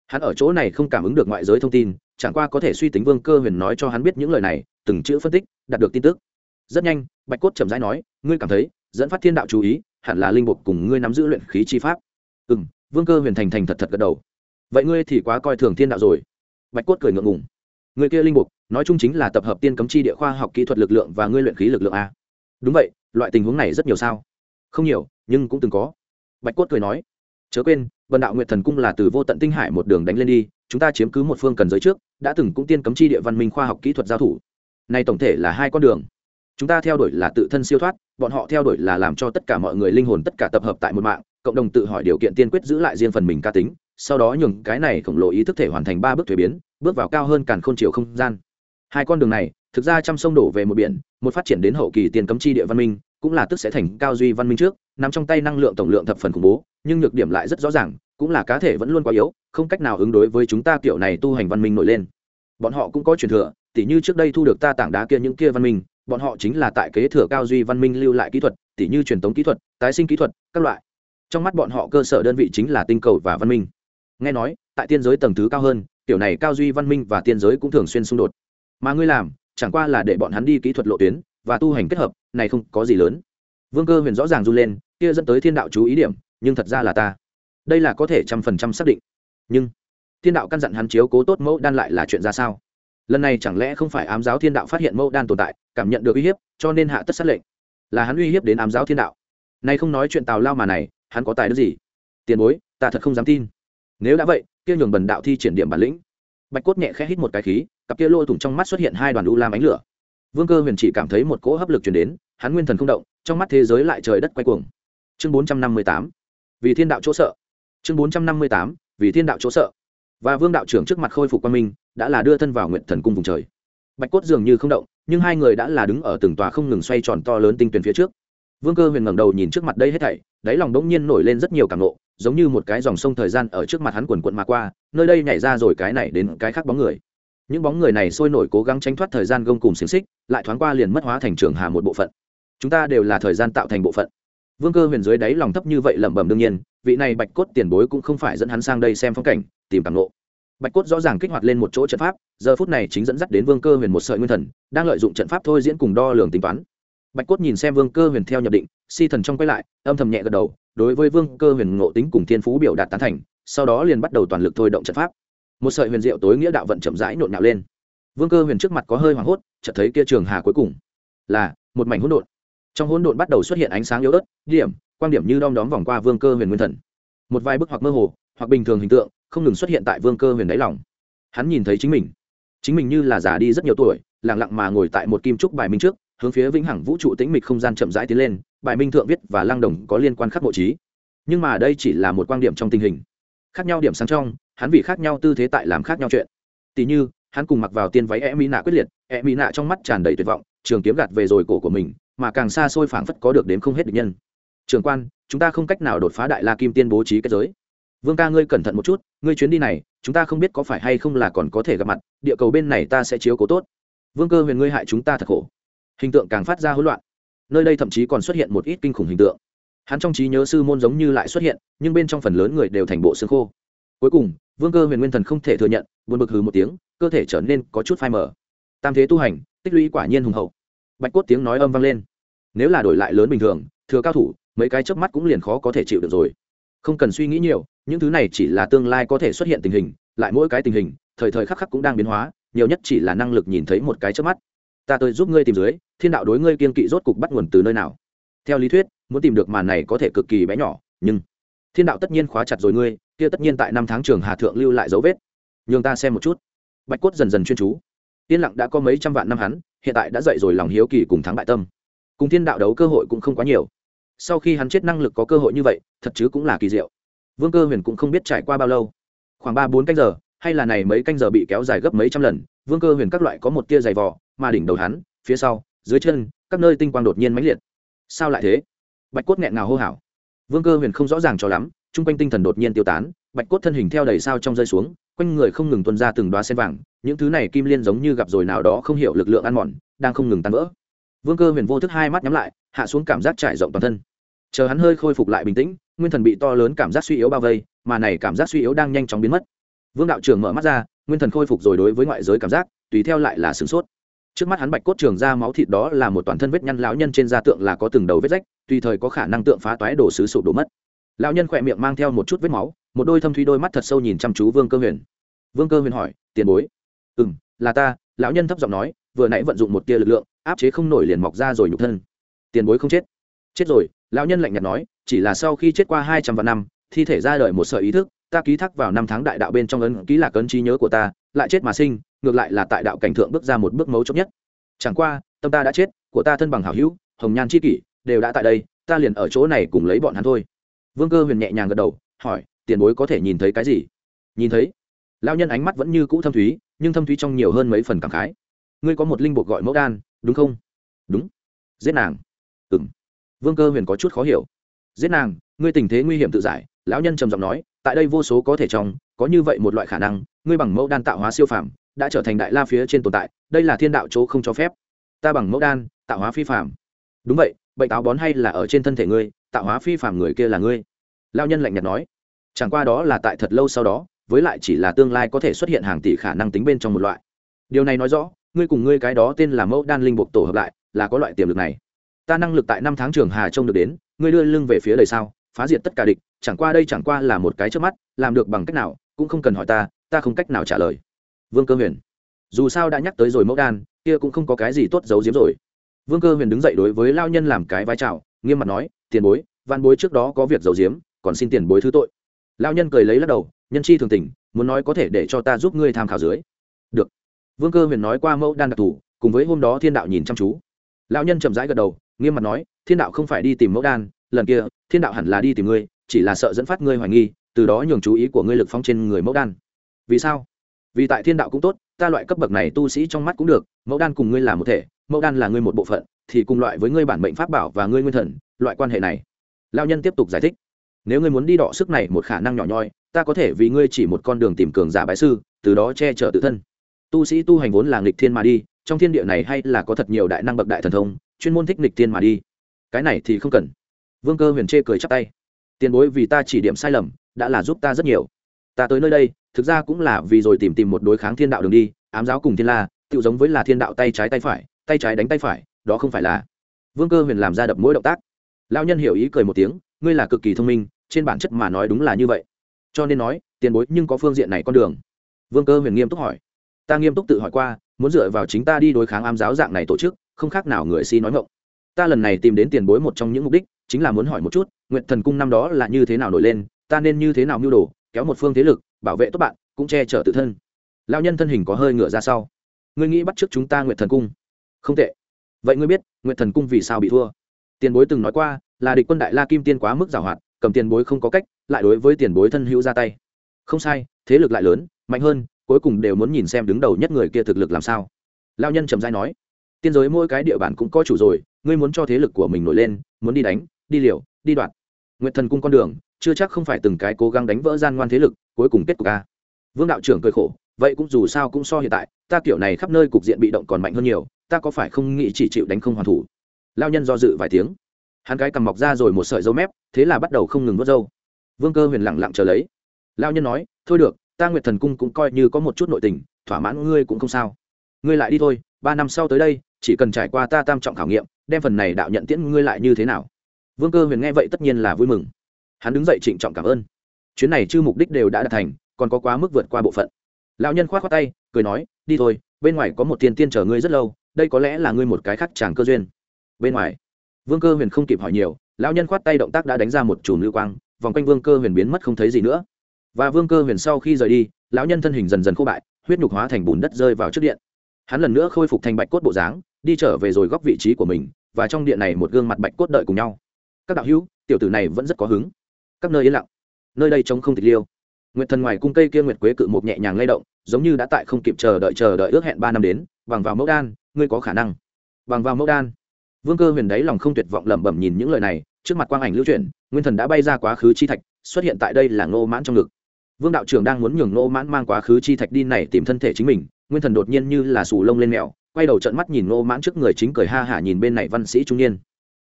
Hắn ở chỗ này không cảm ứng được ngoại giới thông tin, chẳng qua có thể suy tính vương cơ huyền nói cho hắn biết những lời này, từng chữ phân tích, đạt được tin tức. Rất nhanh, bạch cốt chậm rãi nói, ngươi cảm thấy, dẫn phát thiên đạo chú ý, hẳn là linh mục cùng ngươi nắm giữ luyện khí chi pháp. Ừ m vương cơ huyền thành thành thật thật gật đầu. Vậy ngươi thì quá coi thường thiên đạo rồi. Bạch cốt cười ngượng ngùng. Người kia linh mục, nói chung chính là tập hợp tiên cấm chi địa khoa học kỹ thuật lực lượng và ngươi luyện khí lực lượng a. Đúng vậy, loại tình huống này rất nhiều sao? Không nhiều, nhưng cũng từng có. Bạch cốt cười nói. Chớ quên vận đạo nguyệt thần cung là từ vô tận tinh hải một đường đánh lên đi, chúng ta chiếm cứ một phương cần giới trước, đã từng cũng tiên cấm chi địa văn minh khoa học kỹ thuật giao thủ. Nay tổng thể là hai con đường. Chúng ta theo đuổi là tự thân siêu thoát, bọn họ theo đuổi là làm cho tất cả mọi người linh hồn tất cả tập hợp tại một mạng cộng đồng tự hỏi điều kiện tiên quyết giữ lại riêng phần mình cá tính, sau đó nhường cái này khổng lồ ý thức thể hoàn thành ba bước thuế biến, bước vào cao hơn càn khôn chiều không gian. Hai con đường này, thực ra trăm sông đổ về một biển, một phát triển đến hậu kỳ tiền cấm chi địa văn minh, cũng là tức sẽ thành cao duy văn minh trước, nằm trong tay năng lượng tổng lượng thập phần khủng bố, nhưng nhược điểm lại rất rõ ràng, cũng là cá thể vẫn luôn quá yếu, không cách nào ứng đối với chúng ta kiểu này tu hành văn minh nổi lên. Bọn họ cũng có truyền thừa, tỉ như trước đây thu được ta tảng đá kia những kia văn minh, bọn họ chính là tại kế thừa cao duy văn minh lưu lại kỹ thuật, tỉ như truyền thống kỹ thuật, tái sinh kỹ thuật, các loại trong mắt bọn họ cơ sở đơn vị chính là tinh cầu và văn minh. Nghe nói, tại tiên giới tầng thứ cao hơn tiểu này cao duy văn minh và tiên giới cũng thường xuyên xung đột. Mà ngươi làm, chẳng qua là để bọn hắn đi kỹ thuật lộ tuyến và tu hành kết hợp, này không có gì lớn. Vương cơ huyền rõ ràng run lên, kia dẫn tới thiên đạo chú ý điểm, nhưng thật ra là ta. Đây là có thể trăm phần trăm xác định. Nhưng, thiên đạo căn dặn hắn chiếu cố tốt mẫu đan lại là chuyện ra sao? Lần này chẳng lẽ không phải ám giáo thiên đạo phát hiện mẫu đan tồn tại, cảm nhận được uy hiếp, cho nên hạ tất sát lệnh. Là hắn uy hiếp đến ám giáo thiên đạo. Nay không nói chuyện tào lao mà này hắn có tài đức gì? Tiền bối, ta thật không dám tin. Nếu đã vậy, kia nhường bần đạo thi triển điểm bản lĩnh. Bạch cốt nhẹ khẽ hít một cái khí, cặp kia lôi thủng trong mắt xuất hiện hai đoàn u lam ánh lửa. Vương cơ huyền chỉ cảm thấy một cỗ hấp lực chuyển đến, hắn nguyên thần không động, trong mắt thế giới lại trời đất quay cuồng. Chương bốn trăm năm mươi tám. Vì thiên đạo chỗ sợ. Chương bốn trăm năm mươi tám. Vì thiên đạo chỗ sợ. Và vương đạo trưởng trước mặt khôi phục quan minh, đã là đưa thân vào nguyện thần cung vùng trời. Bạch cốt dường như không động, nhưng hai người đã là đứng ở từng tòa không ngừng xoay tròn to lớn tinh tuyển phía trước vương cơ huyền ngẩng đầu nhìn trước mặt đây hết thảy, đáy lòng đống nhiên nổi lên rất nhiều cảm nộ giống như một cái dòng sông thời gian ở trước mặt hắn quần quận mà qua, nơi đây nhảy ra rồi cái này đến cái khác bóng người. Những bóng người này sôi nổi cố gắng tránh thoát thời gian gông cùng xiềng xích, lại thoáng qua liền mất hóa thành trường hà một bộ phận. Chúng ta đều là thời gian tạo thành bộ phận. Vương cơ huyền dưới đáy lòng thấp như vậy lẩm bẩm đương nhiên, vị này bạch cốt tiền bối cũng không phải dẫn hắn sang đây xem phong cảnh, tìm cảm nộ bạch cốt rõ ràng kích hoạt lên một chỗ trận pháp, giờ phút này chính dẫn dắt đến vương cơ huyền một sợi nguyên thần, đang lợi dụng trận pháp thôi diễn cùng đo lường tính toán bạch cốt nhìn xem vương cơ huyền theo nhập định, si thần trong quay lại, âm thầm nhẹ gật đầu, đối với vương cơ huyền ngộ tính cùng thiên phú biểu đạt tán thành, sau đó liền bắt đầu toàn lực thôi động trận pháp. Một sợi huyền diệu tối nghĩa đạo vận chậm rãi nộn nhạo lên. Vương cơ huyền trước mặt có hơi hoảng hốt, chợt thấy kia trường hà cuối cùng là một mảnh hỗn độn. Trong hỗn độn bắt đầu xuất hiện ánh sáng yếu ớt, điểm quan điểm như đom đóm vòng qua vương cơ huyền nguyên thần. Một vài bức hoặc mơ hồ, hoặc bình thường hình tượng, không ngừng xuất hiện tại vương cơ huyền đáy lòng. Hắn nhìn thấy chính mình. Chính mình như là già đi rất nhiều tuổi lẳng lặng mà ngồi tại một kim trúc bài minh trước hướng phía vĩnh hằng vũ trụ tĩnh mịch không gian chậm rãi tiến lên, bài minh thượng viết và Lang đồng có liên quan khắc mộ trí. Nhưng mà đây chỉ là một quan điểm trong tình hình. Khác nhau điểm sáng trong, hắn vì khác nhau tư thế tại làm khác nhau chuyện. Tỉ như, hắn cùng mặc vào tiên váy e mỹ nạ quyết liệt e mỹ nạ trong mắt tràn đầy tuyệt vọng, trường kiếm gạt về rồi cổ của mình, mà càng xa xôi phảng phất có được đến không hết được nhân. Trường quan, chúng ta không cách nào đột phá đại la kim tiên bố trí kết giới. Vương ca ngươi cẩn thận một chút, ngươi chuyến đi này, chúng ta không biết có phải hay không là còn có thể gặp mặt, địa cầu bên này ta sẽ chiếu cố tốt. Vương cơ huyền ngươi hại chúng ta thật khổ hình tượng càng phát ra hỗn loạn. Nơi đây thậm chí còn xuất hiện một ít kinh khủng hình tượng. Hắn trong trí nhớ sư môn giống như lại xuất hiện, nhưng bên trong phần lớn người đều thành bộ xương khô. Cuối cùng, vương cơ huyền nguyên thần không thể thừa nhận, buồn bực hừ một tiếng, cơ thể trở nên có chút phai mờ. Tam thế tu hành, tích lũy quả nhiên hùng hậu. Bạch cốt tiếng nói âm vang lên. Nếu là đổi lại lớn bình thường, thừa cao thủ, mấy cái chớp mắt cũng liền khó có thể chịu được rồi. Không cần suy nghĩ nhiều, những thứ này chỉ là tương lai có thể xuất hiện tình hình, lại mỗi cái tình hình, thời thời khắc khắc cũng đang biến hóa, nhiều nhất chỉ là năng lực nhìn thấy một cái chớp mắt ta tới giúp ngươi tìm dưới, thiên đạo đối ngươi kiên kỵ rốt cục bắt nguồn từ nơi nào? Theo lý thuyết, muốn tìm được màn này có thể cực kỳ bé nhỏ, nhưng thiên đạo tất nhiên khóa chặt rồi ngươi, kia tất nhiên tại năm tháng trường hà thượng lưu lại dấu vết. Nhường ta xem một chút. Bạch cốt dần dần chuyên chú. Yên lặng đã có mấy trăm vạn năm hắn, hiện tại đã dậy rồi lòng hiếu kỳ cùng thắng bại tâm. Cùng thiên đạo đấu cơ hội cũng không quá nhiều. Sau khi hắn chết năng lực có cơ hội như vậy, thật chứ cũng là kỳ diệu. Vương cơ huyền cũng không biết trải qua bao lâu. Khoảng ba bốn canh giờ, hay là này mấy canh giờ bị kéo dài gấp mấy trăm lần vương cơ huyền các loại có một tia dày vò, mà đỉnh đầu hắn, phía sau, dưới chân, các nơi tinh quang đột nhiên mãnh liệt. Sao lại thế? Bạch cốt nghẹn ngào hô hào. Vương cơ huyền không rõ ràng cho lắm, chung quanh tinh thần đột nhiên tiêu tán, bạch cốt thân hình theo đầy sao trong rơi xuống, quanh người không ngừng tuân ra từng đoá sen vàng, những thứ này kim liên giống như gặp rồi nào đó không hiểu lực lượng ăn mòn, đang không ngừng tan vỡ. Vương cơ huyền vô thức hai mắt nhắm lại, hạ xuống cảm giác trải rộng toàn thân. Chờ hắn hơi khôi phục lại bình tĩnh, nguyên thần bị to lớn cảm giác suy yếu bao vây, mà này cảm giác suy yếu đang nhanh chóng biến mất. Vương đạo trưởng mở mắt ra nguyên thần khôi phục rồi đối với ngoại giới cảm giác, tùy theo lại là sửng sốt. Trước mắt hắn bạch cốt trường ra máu thịt đó là một toàn thân vết nhăn, lão nhân trên da tượng là có từng đầu vết rách, tùy thời có khả năng tượng phá toái đổ sứ sụp đổ mất. Lão nhân khỏe miệng mang theo một chút vết máu, một đôi thâm thủy đôi mắt thật sâu nhìn chăm chú vương cơ huyền. Vương cơ huyền hỏi, tiền bối? Ừ m là ta. Lão nhân thấp giọng nói, vừa nãy vận dụng một tia lực lượng, áp chế không nổi liền mọc ra rồi nhục thân. Tiền bối không chết. Chết rồi. Lão nhân lạnh nhạt nói, chỉ là sau khi chết qua hai trăm vạn năm, thi thể ra đời một sợi ý thức ta ký thác vào năm tháng đại đạo bên trong ấn ký lạc ấn trí nhớ của ta, lại chết mà sinh, ngược lại là tại đạo cảnh thượng bước ra một bước mấu chốt nhất. Chẳng qua, tâm ta đã chết, của ta thân bằng hảo hữu, hồng nhan c h i kỷ, đều đã tại đây, ta liền ở chỗ này cùng lấy bọn hắn thôi. Vương cơ huyền nhẹ nhàng gật đầu, hỏi, tiền bối có thể nhìn thấy cái gì? Nhìn thấy. Lao nhân ánh mắt vẫn như cũ thâm thúy, nhưng thâm thúy trong nhiều hơn mấy phần cảm khái. Ngươi có một linh buộc gọi mẫu đan, đúng không? Đúng. Giết nàng. Ừ m vương cơ huyền có chút khó hiểu. Giết nàng, ngươi tình thế nguy hiểm tự giải lão nhân trầm giọng nói, tại đây vô số có thể trong, có như vậy một loại khả năng, ngươi bằng mẫu đan tạo hóa siêu phàm, đã trở thành đại la phía trên tồn tại, đây là thiên đạo chỗ không cho phép. Ta bằng mẫu đan, tạo hóa phi phàm. Đúng vậy, bệnh táo bón hay là ở trên thân thể ngươi, tạo hóa phi phàm người kia là ngươi. Lao nhân lạnh nhạt nói. Chẳng qua đó là tại thật lâu sau đó, với lại chỉ là tương lai có thể xuất hiện hàng tỷ khả năng tính bên trong một loại. Điều này nói rõ, ngươi cùng ngươi cái đó tên là mẫu đan linh buộc tổ hợp lại, là có loại tiềm lực này. Ta năng lực tại năm tháng trường hà trông được đến, ngươi đưa lưng về phía đời sau phá diệt tất cả địch, chẳng qua đây chẳng qua là một cái trước mắt, làm được bằng cách nào, cũng không cần hỏi ta ta không cách nào trả lời. Vương cơ huyền, dù sao đã nhắc tới rồi mẫu đan, kia cũng không có cái gì tốt giấu giếm rồi. Vương cơ huyền đứng dậy đối với lao nhân làm cái vai trào nghiêm mặt nói, tiền bối văn bối trước đó có việc giấu giếm, còn xin tiền bối thứ tội. Lao nhân cười lấy lắc đầu, nhân chi thường tình, muốn nói có thể để cho ta giúp ngươi tham khảo dưới. Được. Vương cơ huyền nói qua mẫu đan đặc thù, cùng với hôm đó thiên đạo nhìn chăm chú. Lão nhân chậm rãi gật đầu, nghiêm mặt nói, thiên đạo không phải đi tìm mẫu đan lần kia, thiên đạo hẳn là đi tìm ngươi, chỉ là sợ dẫn phát ngươi hoài nghi, từ đó nhường chú ý của ngươi lực phóng trên người mẫu đan. Vì sao? Vì tại thiên đạo cũng tốt, ta loại cấp bậc này tu sĩ trong mắt cũng được, mẫu đan cùng ngươi là một thể, mẫu đan là ngươi một bộ phận, thì cùng loại với ngươi bản mệnh pháp bảo và ngươi nguyên thần, loại quan hệ này. Lao nhân tiếp tục giải thích. Nếu ngươi muốn đi đọ sức này một khả năng nhỏ nhoi, ta có thể vì ngươi chỉ một con đường tìm cường giả bái sư, từ đó che chở tự thân. Tu sĩ tu hành vốn là nghịch thiên mà đi, trong thiên địa này hay là có thật nhiều đại năng bậc đại thần thông, chuyên môn thích nghịch thiên mà đi. Cái này thì không cần vương cơ huyền chê cười chắp tay. Tiền bối vì ta chỉ điểm sai lầm, đã là giúp ta rất nhiều. Ta tới nơi đây, thực ra cũng là vì rồi tìm tìm một đối kháng thiên đạo đường đi, ám giáo cùng thiên la tự giống với là thiên đạo tay trái tay phải, tay trái đánh tay phải, đó không phải là. Vương cơ huyền làm ra đập mỗi động tác. Lao nhân hiểu ý cười một tiếng, ngươi là cực kỳ thông minh, trên bản chất mà nói đúng là như vậy. Cho nên nói, tiền bối nhưng có phương diện này con đường. Vương cơ huyền nghiêm túc hỏi. Ta nghiêm túc tự hỏi qua, muốn dựa vào chính ta đi đối kháng ám giáo dạng này tổ chức, không khác nào người si nói ngộng ta lần này tìm đến tiền bối một trong những mục đích chính là muốn hỏi một chút nguyện thần cung năm đó là như thế nào nổi lên, ta nên như thế nào mưu đồ, kéo một phương thế lực, bảo vệ tốt bạn, cũng che chở tự thân. Lao nhân thân hình có hơi ngựa ra sau. Ngươi nghĩ bắt t r ư ớ c chúng ta nguyện thần cung? Không tệ. Vậy ngươi biết nguyện thần cung vì sao bị thua? Tiền bối từng nói qua, là địch quân đại la kim tiên quá mức giảo hoạt cầm tiền bối không có cách, lại đối với tiền bối thân hữu ra tay. Không sai, thế lực lại lớn, mạnh hơn, cuối cùng đều muốn nhìn xem đứng đầu nhất người kia thực lực làm sao. Lao nhân trầm dai nói, tiên giới mỗi cái địa bàn cũng có chủ rồi, ngươi muốn cho thế lực của mình nổi lên, muốn đi đánh đi liều đi đoạn, nguyện thần cung con đường chưa chắc không phải từng cái cố gắng đánh vỡ gian ngoan thế lực cuối cùng kết cục a. Vương đạo trưởng cười khổ vậy cũng dù sao cũng so hiện tại ta kiểu này khắp nơi cục diện bị động còn mạnh hơn nhiều ta có phải không nghĩ chỉ chịu đánh không hoàn thủ? Lao nhân do dự vài tiếng. Hắn cái cầm mọc ra rồi một sợi dâu mép thế là bắt đầu không ngừng vớt dâu. Vương cơ huyền lặng lặng chờ lấy. Lao nhân nói thôi được ta nguyệt thần cung cũng coi như có một chút nội tình thỏa mãn ngươi cũng không sao. Ngươi lại đi thôi ba năm sau tới đây chỉ cần trải qua ta tam trọng khảo nghiệm đem phần này đạo nhận tiễn ngươi lại như thế nào? Vương cơ huyền nghe vậy tất nhiên là vui mừng. Hắn đứng dậy trịnh trọng cảm ơn. Chuyến này chư mục đích đều đã đạt thành, còn có quá mức vượt qua bộ phận. Lão nhân k h o á t khoác tay, cười nói, đi thôi, bên ngoài có một tiền tiên chờ ngươi rất lâu, đây có lẽ là ngươi một cái khác chàng cơ duyên. Bên ngoài, vương cơ huyền không kịp hỏi nhiều, lão nhân khoát tay động tác đã đánh ra một chùm lưu quang, vòng quanh vương cơ huyền biến mất không thấy gì nữa. Và vương cơ huyền sau khi rời đi, lão nhân thân hình dần dần khô bại, huyết nhục hóa thành bùn đất rơi vào trước điện. Hắn lần nữa khôi phục thành bạch cốt bộ dáng, đi trở về rồi góc vị trí của mình, và trong điện này một gương mặt bạch cốt đợi cùng nhau các đạo hữu, tiểu tử này vẫn rất có hứng. Các nơi yên lặng. Nơi đây trống không tịch liêu. Nguyệt thần ngoài cung cây kia nguyệt quế cự một nhẹ nhàng lay động, giống như đã tại không kịp chờ đợi chờ đợi ước hẹn ba năm đến, bằng vào mẫu đan, ngươi có khả năng. Bằng vào mẫu đan. Vương cơ huyền đáy lòng không tuyệt vọng lẩm bẩm nhìn những lời này, trước mặt quang ảnh lưu chuyển, nguyên thần đã bay ra quá khứ chi thạch, xuất hiện tại đây là ngô mãn trong ngực. Vương đạo trưởng đang muốn nhường ngô mãn mang quá khứ chi thạch đi này tìm thân thể chính mình, nguyên thần đột nhiên như là sù lông lên mèo, quay đầu trận mắt nhìn ngô mãn trước người chính cười ha hả nhìn bên này văn sĩ trung niên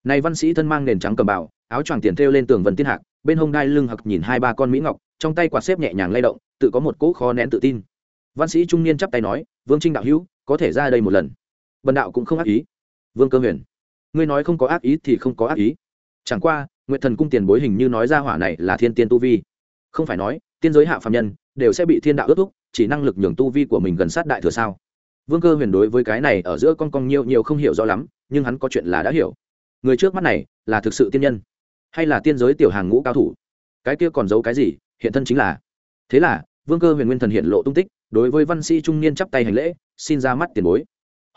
này văn sĩ thân mang nền trắng cầm bảo áo choàng tiền thêu lên tường vân tiên hạc, bên hông đai lưng hặc nhìn hai ba con mỹ ngọc, trong tay quạt xếp nhẹ nhàng lay động, tự có một cỗ khó nén tự tin. Văn sĩ trung niên chắp tay nói, vương trinh đạo hữu, có thể ra đây một lần. Bần đạo cũng không ác ý. Vương cơ huyền, ngươi nói không có ác ý thì không có ác ý. Chẳng qua nguyện thần cung tiền bối hình như nói ra hỏa này là thiên tiên tu vi. Không phải nói, tiên giới hạ phạm nhân đều sẽ bị thiên đạo ước thúc, chỉ năng lực nhường tu vi của mình gần sát đại thừa sao? Vương cơ huyền đối với cái này ở giữa con con nhiều nhiều không hiểu rõ lắm, nhưng hắn có chuyện là đã hiểu người trước mắt này là thực sự tiên nhân hay là tiên giới tiểu hàng ngũ cao thủ? Cái kia còn giấu cái gì? Hiện thân chính là. Thế là, vương cơ huyền nguyên thần hiện lộ tung tích, đối với văn sĩ trung niên chắp tay hành lễ, xin ra mắt tiền bối.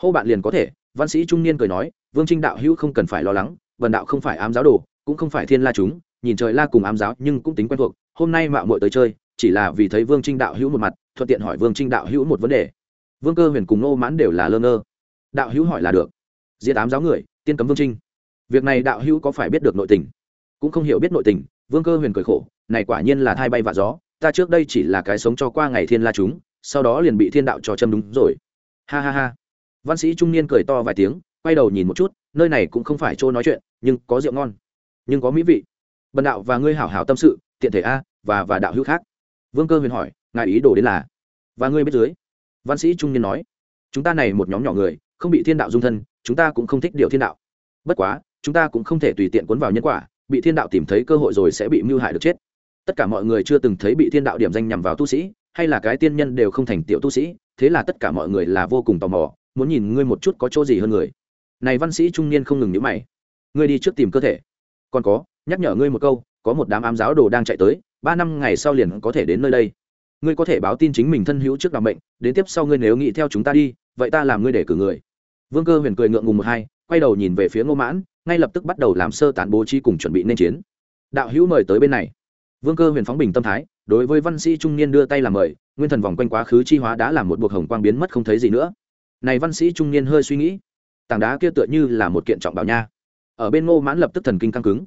Hô bạn liền có thể, văn sĩ trung niên cười nói, vương trinh đạo hữu không cần phải lo lắng, vần đạo không phải ám giáo đồ, cũng không phải thiên la chúng, nhìn trời la cùng ám giáo nhưng cũng tính quen thuộc, hôm nay mạo muội tới chơi, chỉ là vì thấy vương trinh đạo hữu một mặt, thuận tiện hỏi vương trinh đạo hữu một vấn đề. Vương cơ huyền cùng nô mãn đều là lơ ngơ. Đạo hữu hỏi là được. Diệt ám giáo người, tiên cấm vương trinh việc này đạo hữu có phải biết được nội tình? Cũng không hiểu biết nội tình, vương cơ huyền cười khổ, này quả nhiên là thai bay vạ gió, ta trước đây chỉ là cái sống cho qua ngày thiên la chúng, sau đó liền bị thiên đạo cho châm đúng rồi. Ha ha ha. Văn sĩ trung niên cười to vài tiếng, quay đầu nhìn một chút, nơi này cũng không phải chỗ nói chuyện, nhưng có rượu ngon, nhưng có mỹ vị. Bần đạo và ngươi hảo hảo tâm sự, tiện thể a, và và đạo hữu khác. Vương cơ huyền hỏi, ngài ý đồ đến là? Và ngươi biết dưới. Văn sĩ trung niên nói, chúng ta này một nhóm nhỏ người, không bị thiên đạo dung thân, chúng ta cũng không thích điều thiên đạo. Bất quá chúng ta cũng không thể tùy tiện cuốn vào nhân quả, bị thiên đạo tìm thấy cơ hội rồi sẽ bị mưu hại được chết. Tất cả mọi người chưa từng thấy bị thiên đạo điểm danh nhằm vào tu sĩ, hay là cái tiên nhân đều không thành tiểu tu sĩ, thế là tất cả mọi người là vô cùng tò mò, muốn nhìn ngươi một chút có chỗ gì hơn người. Này văn sĩ trung niên không ngừng nhữ mày. Ngươi đi trước tìm cơ thể. Còn có, nhắc nhở ngươi một câu, có một đám ám giáo đồ đang chạy tới, ba năm ngày sau liền có thể đến nơi đây. Ngươi có thể báo tin chính mình thân hữu trước đặc mệnh, đến tiếp sau ngươi nếu nghĩ theo chúng ta đi, vậy ta làm ngươi để cử người. Vương cơ huyền cười ngượng ngùng một hai, quay đầu nhìn về phía ngô mãn ngay lập tức bắt đầu làm sơ tán bố trí cùng chuẩn bị nên chiến. Đạo hữu mời tới bên này. Vương cơ huyền phóng bình tâm thái, đối với văn sĩ trung niên đưa tay làm mời, nguyên thần vòng quanh quá khứ chi hóa đã làm một buộc hồng quang biến mất không thấy gì nữa. Này văn sĩ trung niên hơi suy nghĩ, tảng đá kia tựa như là một kiện trọng bảo nha. Ở bên ngô mãn lập tức thần kinh căng cứng.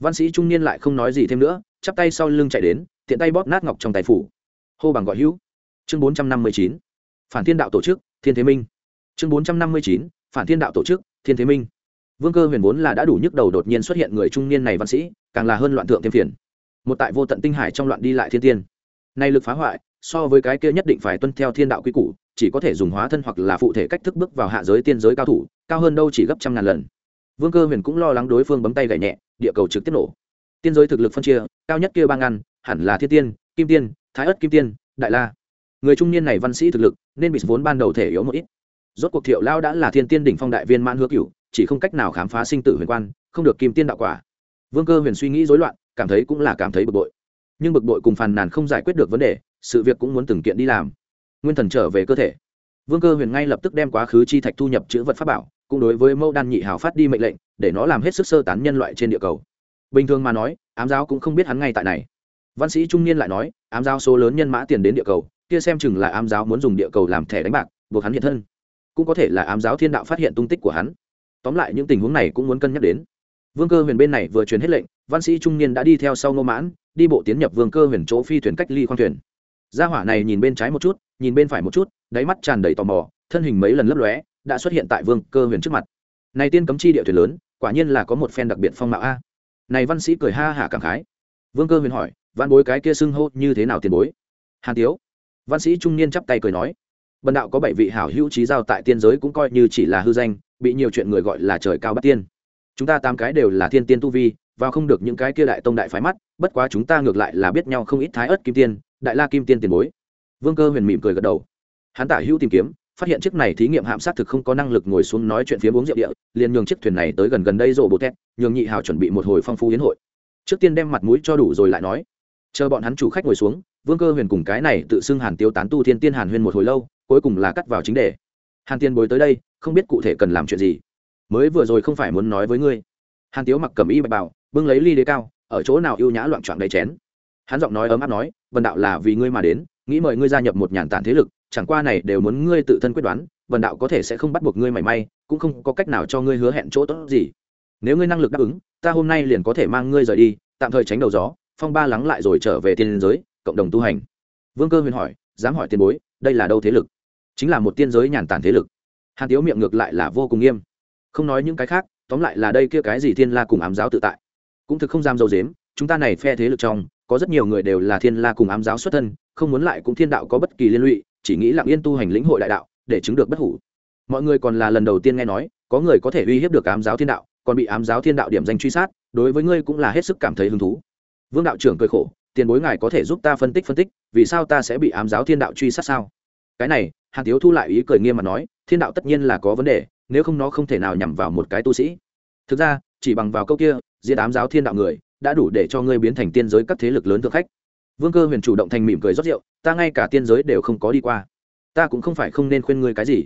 Văn sĩ trung niên lại không nói gì thêm nữa, chắp tay sau lưng chạy đến, tiện tay bóp nát ngọc trong tài phủ. Hô bằng gọi hữu. Chương bốn trăm năm mươi chín, phản thiên đạo tổ chức, thiên thế minh. Chương bốn trăm năm mươi chín, phản thiên đạo tổ chức, thiên thế minh vương cơ huyền vốn là đã đủ nhức đầu đột nhiên xuất hiện người trung niên này văn sĩ, càng là hơn loạn thượng thêm phiền. Một tại vô tận tinh hải trong loạn đi lại thiên tiên. Nay lực phá hoại, so với cái kia nhất định phải tuân theo thiên đạo quy củ, chỉ có thể dùng hóa thân hoặc là phụ thể cách thức bước vào hạ giới tiên giới cao thủ, cao hơn đâu chỉ gấp trăm ngàn lần. Vương cơ huyền cũng lo lắng đối phương bấm tay gậy nhẹ, địa cầu trực tiếp nổ. Tiên giới thực lực phân chia, cao nhất kia ba ngàn, hẳn là thiên tiên, kim tiên, thái ất kim tiên, đại la. Người trung niên này văn sĩ thực lực, nên bị vốn ban đầu thể yếu một ít. Rốt cuộc thiệu lao đã là thiên tiên đỉnh phong đại viên mãn hứa cửu chỉ không cách nào khám phá sinh tử huyền quan, không được kim tiên đạo quả. Vương cơ huyền suy nghĩ rối loạn, cảm thấy cũng là cảm thấy bực bội. Nhưng bực bội cùng phàn nàn không giải quyết được vấn đề, sự việc cũng muốn từng kiện đi làm. Nguyên thần trở về cơ thể. Vương cơ huyền ngay lập tức đem quá khứ chi thạch thu nhập chữ vật pháp bảo, cũng đối với mẫu đan nhị hào phát đi mệnh lệnh, để nó làm hết sức sơ tán nhân loại trên địa cầu. Bình thường mà nói, ám giáo cũng không biết hắn ngay tại này. Văn sĩ trung niên lại nói, ám giáo số lớn nhân mã tiền đến địa cầu, kia xem chừng là ám giáo muốn dùng địa cầu làm thẻ đánh bạc, buộc hắn hiện thân. Cũng có thể là ám giáo thiên đạo phát hiện tung tích của hắn tóm lại những tình huống này cũng muốn cân nhắc đến. Vương cơ huyền bên này vừa truyền hết lệnh, văn sĩ trung niên đã đi theo sau ngô mãn, đi bộ tiến nhập vương cơ huyền chỗ phi thuyền cách ly khoang thuyền. Gia hỏa này nhìn bên trái một chút, nhìn bên phải một chút, đáy mắt tràn đầy tò mò, thân hình mấy lần lấp lóe, đã xuất hiện tại vương cơ huyền trước mặt. Này tiên cấm chi địa thuyền lớn, quả nhiên là có một phen đặc biệt phong mạo a. Này văn sĩ cười ha hả cảm khái. Vương cơ huyền hỏi văn bối cái kia xưng hô như thế nào tiền bối? Hàn tiếu. Văn sĩ trung niên chắp tay cười nói bần đạo có bảy vị hảo hữu trí giao tại tiên giới cũng coi như chỉ là hư danh, bị nhiều chuyện người gọi là trời cao bắt tiên. Chúng ta tám cái đều là thiên tiên tu vi và không được những cái kia đại tông đại phái mắt, bất quá chúng ta ngược lại là biết nhau không ít thái ớt kim tiên, đại la kim tiên tiền bối. Vương cơ huyền mỉm cười gật đầu. Hắn tả hữu tìm kiếm, phát hiện chiếc này thí nghiệm hạm sát thực không có năng lực ngồi xuống nói chuyện phía uống rượu địa, liền nhường chiếc thuyền này tới gần gần đây rộ bột tét nhường nhị hào chuẩn bị một hồi phong phú hiến hội. Trước tiên đem mặt mũi cho đủ rồi lại nói. Chờ bọn hắn chủ khách ngồi xuống, vương cơ huyền cùng cái này tự xưng hàn tiêu tán tu thiên tiên hàn huyên một hồi lâu cuối cùng là cắt vào chính đề. Hàn tiền bối tới đây, không biết cụ thể cần làm chuyện gì. Mới vừa rồi không phải muốn nói với ngươi. Hàn tiếu mặc cầm y bạch bảo bưng lấy ly đế cao, ở chỗ nào ưu nhã loạn trọn đầy chén. Hắn giọng nói ấm áp nói vần đạo là vì ngươi mà đến, nghĩ mời ngươi gia nhập một nhàn tản thế lực, chẳng qua này đều muốn ngươi tự thân quyết đoán vần đạo có thể sẽ không bắt buộc ngươi mảy may, cũng không có cách nào cho ngươi hứa hẹn chỗ tốt gì. Nếu ngươi năng lực đáp ứng, ta hôm nay liền có thể mang ngươi rời đi, tạm thời tránh đầu gió, phong ba lắng lại rồi trở về tiên giới, cộng đồng tu hành. Vương cơ huyền hỏi, dám hỏi tiền bối, đây là đâu thế lực? Chính là một tiên giới nhàn tản thế lực. Hàn tiếu miệng ngược lại là vô cùng nghiêm. Không nói những cái khác, tóm lại là đây kia cái gì thiên la cùng ám giáo tự tại. Cũng thực không dám dâu dếm, chúng ta này phe thế lực trong, có rất nhiều người đều là thiên la cùng ám giáo xuất thân, không muốn lại cũng thiên đạo có bất kỳ liên lụy, chỉ nghĩ lặng yên tu hành lĩnh hội đại đạo, để chứng được bất hủ. Mọi người còn là lần đầu tiên nghe nói, có người có thể uy hiếp được ám giáo thiên đạo, còn bị ám giáo thiên đạo điểm danh truy sát, đối với ngươi cũng là hết sức cảm thấy hứng thú. Vương đạo trưởng cười khổ, tiền bối ngài có thể giúp ta phân tích phân tích, vì sao ta sẽ bị ám giáo thiên đạo truy sát sao? Cái này hàn tiếu thu lại ý cười nghiêm mà nói, thiên đạo tất nhiên là có vấn đề, nếu không nó không thể nào nhằm vào một cái tu sĩ. Thực ra, chỉ bằng vào câu kia diễn ám giáo thiên đạo người, đã đủ để cho ngươi biến thành tiên giới các thế lực lớn thượng khách. Vương cơ huyền chủ động thành mỉm cười rót rượu, ta ngay cả tiên giới đều không có đi qua. Ta cũng không phải không nên khuyên ngươi cái gì.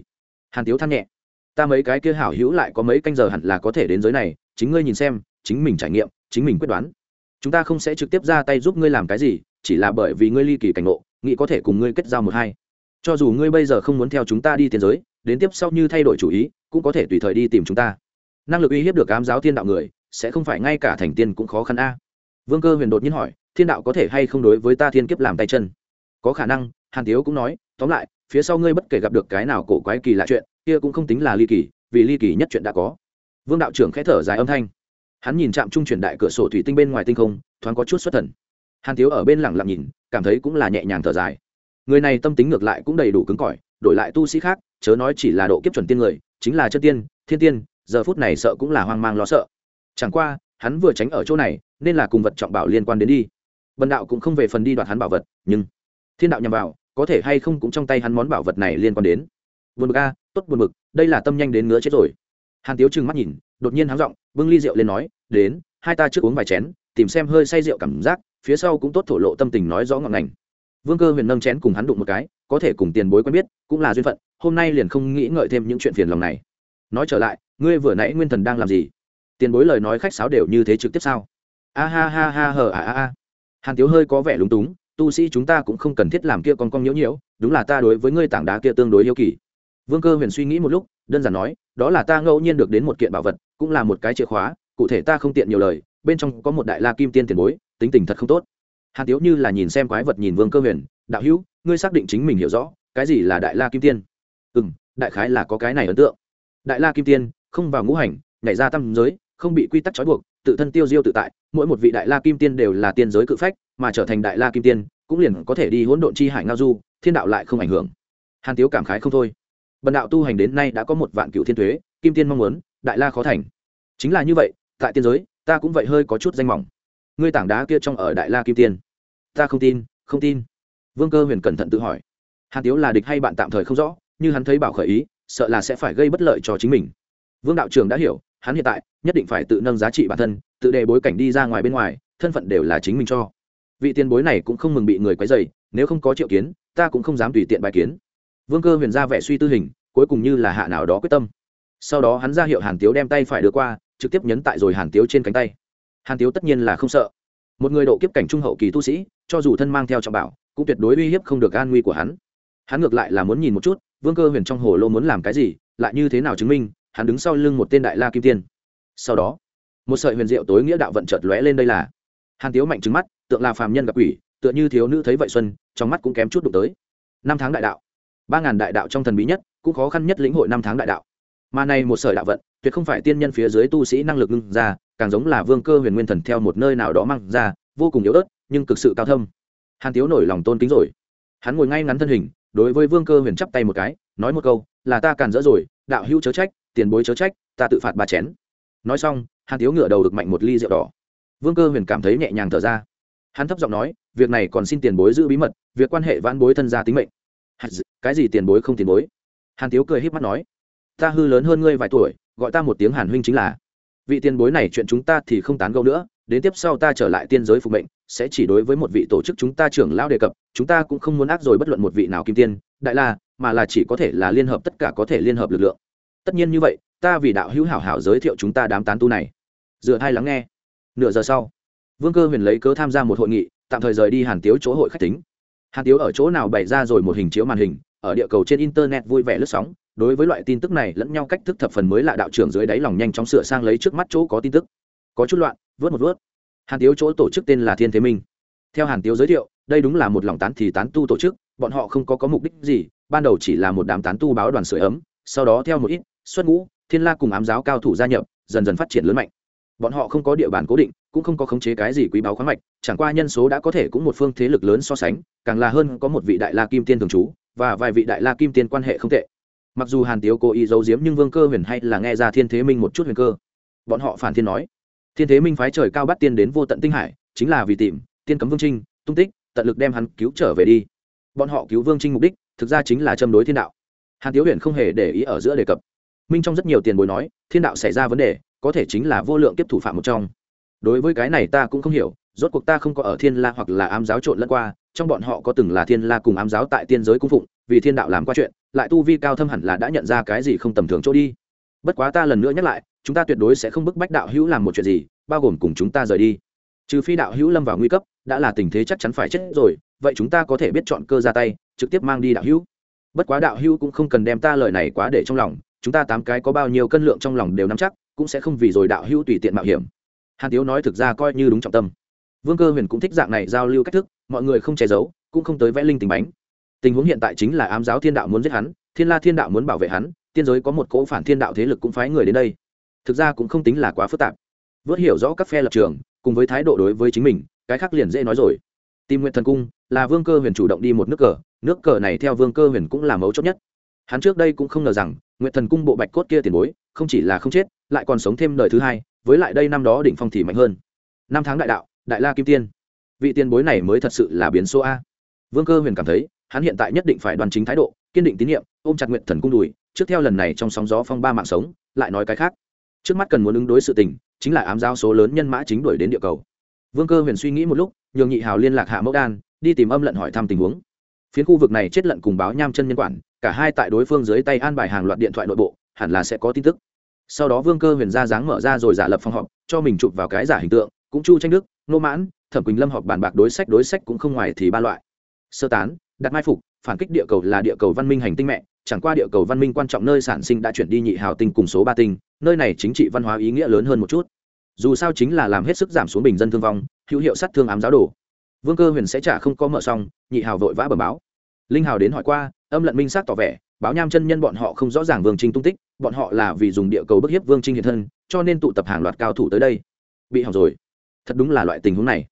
Hàn tiếu than nhẹ, ta mấy cái kia hảo hữu lại có mấy canh giờ hẳn là có thể đến giới này, chính ngươi nhìn xem, chính mình trải nghiệm, chính mình quyết đoán. Chúng ta không sẽ trực tiếp ra tay giúp ngươi làm cái gì, chỉ là bởi vì ngươi ly kỳ cảnh ngộ, nghĩ có thể cùng ngươi kết giao một hai cho dù ngươi bây giờ không muốn theo chúng ta đi tiền giới, đến tiếp sau như thay đổi chủ ý, cũng có thể tùy thời đi tìm chúng ta. Năng lực uy hiếp được ám giáo thiên đạo người, sẽ không phải ngay cả thành tiên cũng khó khăn a. Vương cơ huyền đột nhiên hỏi, thiên đạo có thể hay không đối với ta thiên kiếp làm tay chân? Có khả năng, hàn tiếu cũng nói, tóm lại, phía sau ngươi bất kể gặp được cái nào cổ quái kỳ lạ chuyện, kia cũng không tính là ly kỳ, vì ly kỳ nhất chuyện đã có. Vương đạo trưởng khẽ thở dài âm thanh. Hắn nhìn chạm trung chuyển đại cửa sổ thủy tinh bên ngoài tinh không, thoáng có chút xuất thần. Hàn tiếu ở bên lẳng lặng nhìn, cảm thấy cũng là nhẹ nhàng thở dài người này tâm tính ngược lại cũng đầy đủ cứng cỏi, đổi lại tu sĩ khác, chớ nói chỉ là độ kiếp chuẩn tiên người, chính là chân tiên, thiên tiên, giờ phút này sợ cũng là hoang mang lo sợ. Chẳng qua, hắn vừa tránh ở chỗ này, nên là cùng vật trọng bảo liên quan đến đi. Bần đạo cũng không về phần đi đoạt hắn bảo vật, nhưng thiên đạo nhằm vào, có thể hay không cũng trong tay hắn món bảo vật này liên quan đến. Buồn bực a, tốt buồn bực, đây là tâm nhanh đến ngứa chết rồi. Hàn tiếu trừng mắt nhìn, đột nhiên háng r ộ n g bưng ly rượu lên nói, đến, hai ta trước uống vài chén, tìm xem hơi say rượu cảm giác, phía sau cũng tốt thổ lộ tâm tình nói rõ ngọn ngành vương cơ huyền nâng chén cùng hắn đụng một cái, có thể cùng tiền bối quen biết, cũng là duyên phận, hôm nay liền không nghĩ ngợi thêm những chuyện phiền lòng này. Nói trở lại, ngươi vừa nãy nguyên thần đang làm gì? Tiền bối lời nói khách sáo đều như thế trực tiếp sao? A ha ha ha hờ à a a. Hàn tiếu hơi có vẻ lúng túng, tu sĩ chúng ta cũng không cần thiết làm kia con con nhiễu nhiễu, đúng là ta đối với ngươi tảng đá kia tương đối yêu kỳ. Vương cơ huyền suy nghĩ một lúc, đơn giản nói, đó là ta ngẫu nhiên được đến một kiện bảo vật, cũng là một cái chìa khóa, cụ thể ta không tiện nhiều lời, bên trong có một đại la kim tiên tiền bối, tính tình thật không tốt hàn tiếu như là nhìn xem quái vật nhìn vương cơ huyền, đạo hữu, ngươi xác định chính mình hiểu rõ, cái gì là đại la kim tiên? Ừ m đại khái là có cái này ấn tượng. Đại la kim tiên, không vào ngũ hành, nhảy ra tâm giới, không bị quy tắc trói buộc, tự thân tiêu diêu tự tại, mỗi một vị đại la kim tiên đều là tiên giới cự phách, mà trở thành đại la kim tiên, cũng liền có thể đi hỗn độn chi hải ngao du, thiên đạo lại không ảnh hưởng. Hàn tiếu cảm khái không thôi. Bần đạo tu hành đến nay đã có một vạn cựu thiên thuế kim tiên mong muốn, đại la khó thành. Chính là như vậy, tại tiên giới, ta cũng vậy hơi có chút danh mỏng. Ngươi tảng đá kia trong ở đại la kim tiên ta không tin không tin. Vương cơ huyền cẩn thận tự hỏi. Hàn tiếu là địch hay bạn tạm thời không rõ, như hắn thấy bảo khởi ý, sợ là sẽ phải gây bất lợi cho chính mình. Vương đạo trường đã hiểu, hắn hiện tại nhất định phải tự nâng giá trị bản thân, tự đề bối cảnh đi ra ngoài bên ngoài, thân phận đều là chính mình cho. Vị tiền bối này cũng không mừng bị người quấy dày nếu không có triệu kiến, ta cũng không dám tùy tiện bài kiến. Vương cơ huyền ra vẻ suy tư hình, cuối cùng như là hạ nào đó quyết tâm. Sau đó hắn ra hiệu hàn tiếu đem tay phải đưa qua, trực tiếp nhấn tại rồi hàn tiếu trên cánh tay. Hàn tiếu tất nhiên là không sợ. Một người độ kiếp cảnh trung hậu kỳ tu sĩ cho dù thân mang theo trọng bảo, cũng tuyệt đối uy hiếp không được an nguy của hắn. Hắn ngược lại là muốn nhìn một chút, vương cơ huyền trong hồ lô muốn làm cái gì, lại như thế nào chứng minh, hắn đứng sau lưng một tên đại la kim tiên. Sau đó, một sợi huyền diệu tối nghĩa đạo vận chợt lóe lên đây là. Hàn tiếu mạnh trứng mắt, tượng là phàm nhân gặp quỷ, tựa như thiếu nữ thấy vậy xuân, trong mắt cũng kém chút đụng tới. Năm tháng đại đạo. Ba ngàn đại đạo trong thần bí nhất, cũng khó khăn nhất lĩnh hội năm tháng đại đạo. Mà này một sợi đạo vận, tuyệt không phải tiên nhân phía dưới tu sĩ năng lực ngưng ra, càng giống là vương cơ huyền nguyên thần theo một nơi nào đó mang ra, vô cùng yếu ớt nhưng cực sự cao thâm. Hàn tiếu nổi lòng tôn kính rồi. Hắn ngồi ngay ngắn thân hình, đối với vương cơ huyền chắp tay một cái, nói một câu, là ta càn rỡ rồi, đạo hữu chớ trách, tiền bối chớ trách, ta tự phạt ba chén. Nói xong, hàn tiếu ngửa đầu được mạnh một ly rượu đỏ. Vương cơ huyền cảm thấy nhẹ nhàng thở ra. Hắn thấp giọng nói, việc này còn xin tiền bối giữ bí mật, việc quan hệ vãn bối thân gia tính mệnh. Cái gì tiền bối không tiền bối? Hàn tiếu cười h í p mắt nói, ta hư lớn hơn ngươi vài tuổi, gọi ta một tiếng hàn huynh chính là. Vị tiền bối này chuyện chúng ta thì không tán gẫu nữa, đến tiếp sau ta trở lại tiên giới phục mệnh sẽ chỉ đối với một vị tổ chức chúng ta trưởng lão đề cập, chúng ta cũng không muốn ác rồi bất luận một vị nào kim tiên, đại la, mà là chỉ có thể là liên hợp tất cả có thể liên hợp lực lượng. Tất nhiên như vậy, ta vì đạo hữu hảo hảo giới thiệu chúng ta đám tán tu này. Dựa hai lắng nghe. Nửa giờ sau, vương cơ huyền lấy cớ tham gia một hội nghị, tạm thời rời đi hàn tiếu chỗ hội khách tính. Hàn tiếu ở chỗ nào bày ra rồi một hình chiếu màn hình, ở địa cầu trên internet vui vẻ lướt sóng. Đối với loại tin tức này lẫn nhau cách thức thập phần mới là đạo trưởng dưới đáy lòng nhanh chóng sửa sang lấy trước mắt chỗ có tin tức. Có chút loạn, vớt một vớt hàn tiếu chỗ tổ chức tên là thiên thế minh. Theo hàn tiếu giới thiệu, đây đúng là một lòng tán thì tán tu tổ chức, bọn họ không có có mục đích gì, ban đầu chỉ là một đám tán tu báo đoàn sửa ấm, sau đó theo một ít, xuất ngũ, thiên la cùng ám giáo cao thủ gia nhập, dần dần phát triển lớn mạnh. Bọn họ không có địa bàn cố định, cũng không có khống chế cái gì quý báu khoáng mạch, chẳng qua nhân số đã có thể cũng một phương thế lực lớn so sánh, càng là hơn có một vị đại la kim tiên thường trú, và vài vị đại la kim tiên quan hệ không tệ. Mặc dù hàn tiếu cố ý giấu giếm nhưng vương cơ huyền hay là nghe ra thiên thế minh một chút huyền cơ. Bọn họ phản thiên nói thiên thế minh phái trời cao bắt tiên đến vô tận tinh hải, chính là vì tìm tiên cấm vương trinh, tung tích, tận lực đem hắn cứu trở về đi. Bọn họ cứu vương trinh mục đích, thực ra chính là châm đối thiên đạo. Hàn tiếu huyền không hề để ý ở giữa đề cập. Minh trong rất nhiều tiền bối nói, thiên đạo xảy ra vấn đề, có thể chính là vô lượng tiếp thủ phạm một trong. Đối với cái này ta cũng không hiểu, rốt cuộc ta không có ở thiên la hoặc là ám giáo trộn lẫn qua, trong bọn họ có từng là thiên la cùng ám giáo tại tiên giới cung phụng, vì thiên đạo làm qua chuyện, lại tu vi cao thâm hẳn là đã nhận ra cái gì không tầm thường chỗ đi bất quá ta lần nữa nhắc lại, chúng ta tuyệt đối sẽ không bức bách đạo hữu làm một chuyện gì, bao gồm cùng chúng ta rời đi. Trừ phi đạo hữu lâm vào nguy cấp, đã là tình thế chắc chắn phải chết rồi, vậy chúng ta có thể biết chọn cơ ra tay, trực tiếp mang đi đạo hữu. Bất quá đạo hữu cũng không cần đem ta lời này quá để trong lòng, chúng ta tám cái có bao nhiêu cân lượng trong lòng đều nắm chắc, cũng sẽ không vì rồi đạo hữu tùy tiện mạo hiểm. Hàn tiếu nói thực ra coi như đúng trọng tâm. Vương cơ huyền cũng thích dạng này giao lưu cách thức, mọi người không che giấu, cũng không tới vẽ linh tình bánh. Tình huống hiện tại chính là ám giáo thiên đạo muốn giết hắn, thiên la thiên đạo muốn bảo vệ hắn tiên giới có một cỗ phản thiên đạo thế lực cũng phái người đến đây. Thực ra cũng không tính là quá phức tạp. Vớt hiểu rõ các phe lập trường, cùng với thái độ đối với chính mình, cái khác liền dễ nói rồi. Tìm nguyện thần cung, là vương cơ huyền chủ động đi một nước cờ nước cờ này theo vương cơ huyền cũng là mấu chốt nhất. Hắn trước đây cũng không ngờ rằng nguyện thần cung bộ bạch cốt kia tiền bối, không chỉ là không chết, lại còn sống thêm đời thứ hai, với lại đây năm đó đỉnh phong thì mạnh hơn. Năm tháng đại đạo, đại la kim tiên. Vị tiền bối này mới thật sự là biến số a. Vương cơ huyền cảm thấy, hắn hiện tại nhất định phải đoàn chính thái độ, kiên định tín nhiệm, ôm chặt nguyện thần cung đùi trước theo lần này trong sóng gió phong ba mạng sống, lại nói cái khác. Trước mắt cần muốn ứng đối sự tình, chính là ám giao số lớn nhân mã chính đuổi đến địa cầu. Vương cơ huyền suy nghĩ một lúc, nhường nhị hào liên lạc hạ mẫu đan, đi tìm âm lận hỏi thăm tình huống. Phiến khu vực này chết lận cùng báo nham chân nhân quản, cả hai tại đối phương dưới tay an bài hàng loạt điện thoại nội bộ, hẳn là sẽ có tin tức. Sau đó vương cơ huyền ra dáng mở ra rồi giả lập phòng họp, cho mình chụp vào cái giả hình tượng, cũng chu tranh đức nô mãn, thẩm quỳnh lâm họp bàn bạc đối sách đối sách cũng không ngoài thì ba loại. Sơ tán, đặt mai phục phản kích địa cầu là địa cầu văn minh hành tinh mẹ, chẳng qua địa cầu văn minh quan trọng nơi sản sinh đã chuyển đi nhị hào tinh cùng số ba tinh, nơi này chính trị văn hóa ý nghĩa lớn hơn một chút. Dù sao chính là làm hết sức giảm xuống bình dân thương vong, hữu hiệu sát thương ám giáo đồ. Vương cơ huyền sẽ trả không có mở xong, nhị hào vội vã bẩm báo. Linh hào đến hỏi qua, âm lận minh xác tỏ vẻ, báo nham chân nhân bọn họ không rõ ràng vương trinh tung tích, bọn họ là vì dùng địa cầu bức hiếp vương trinh hiện thân, cho nên tụ tập hàng loạt cao thủ tới đây. Bị hỏng rồi. Thật đúng là loại tình huống này.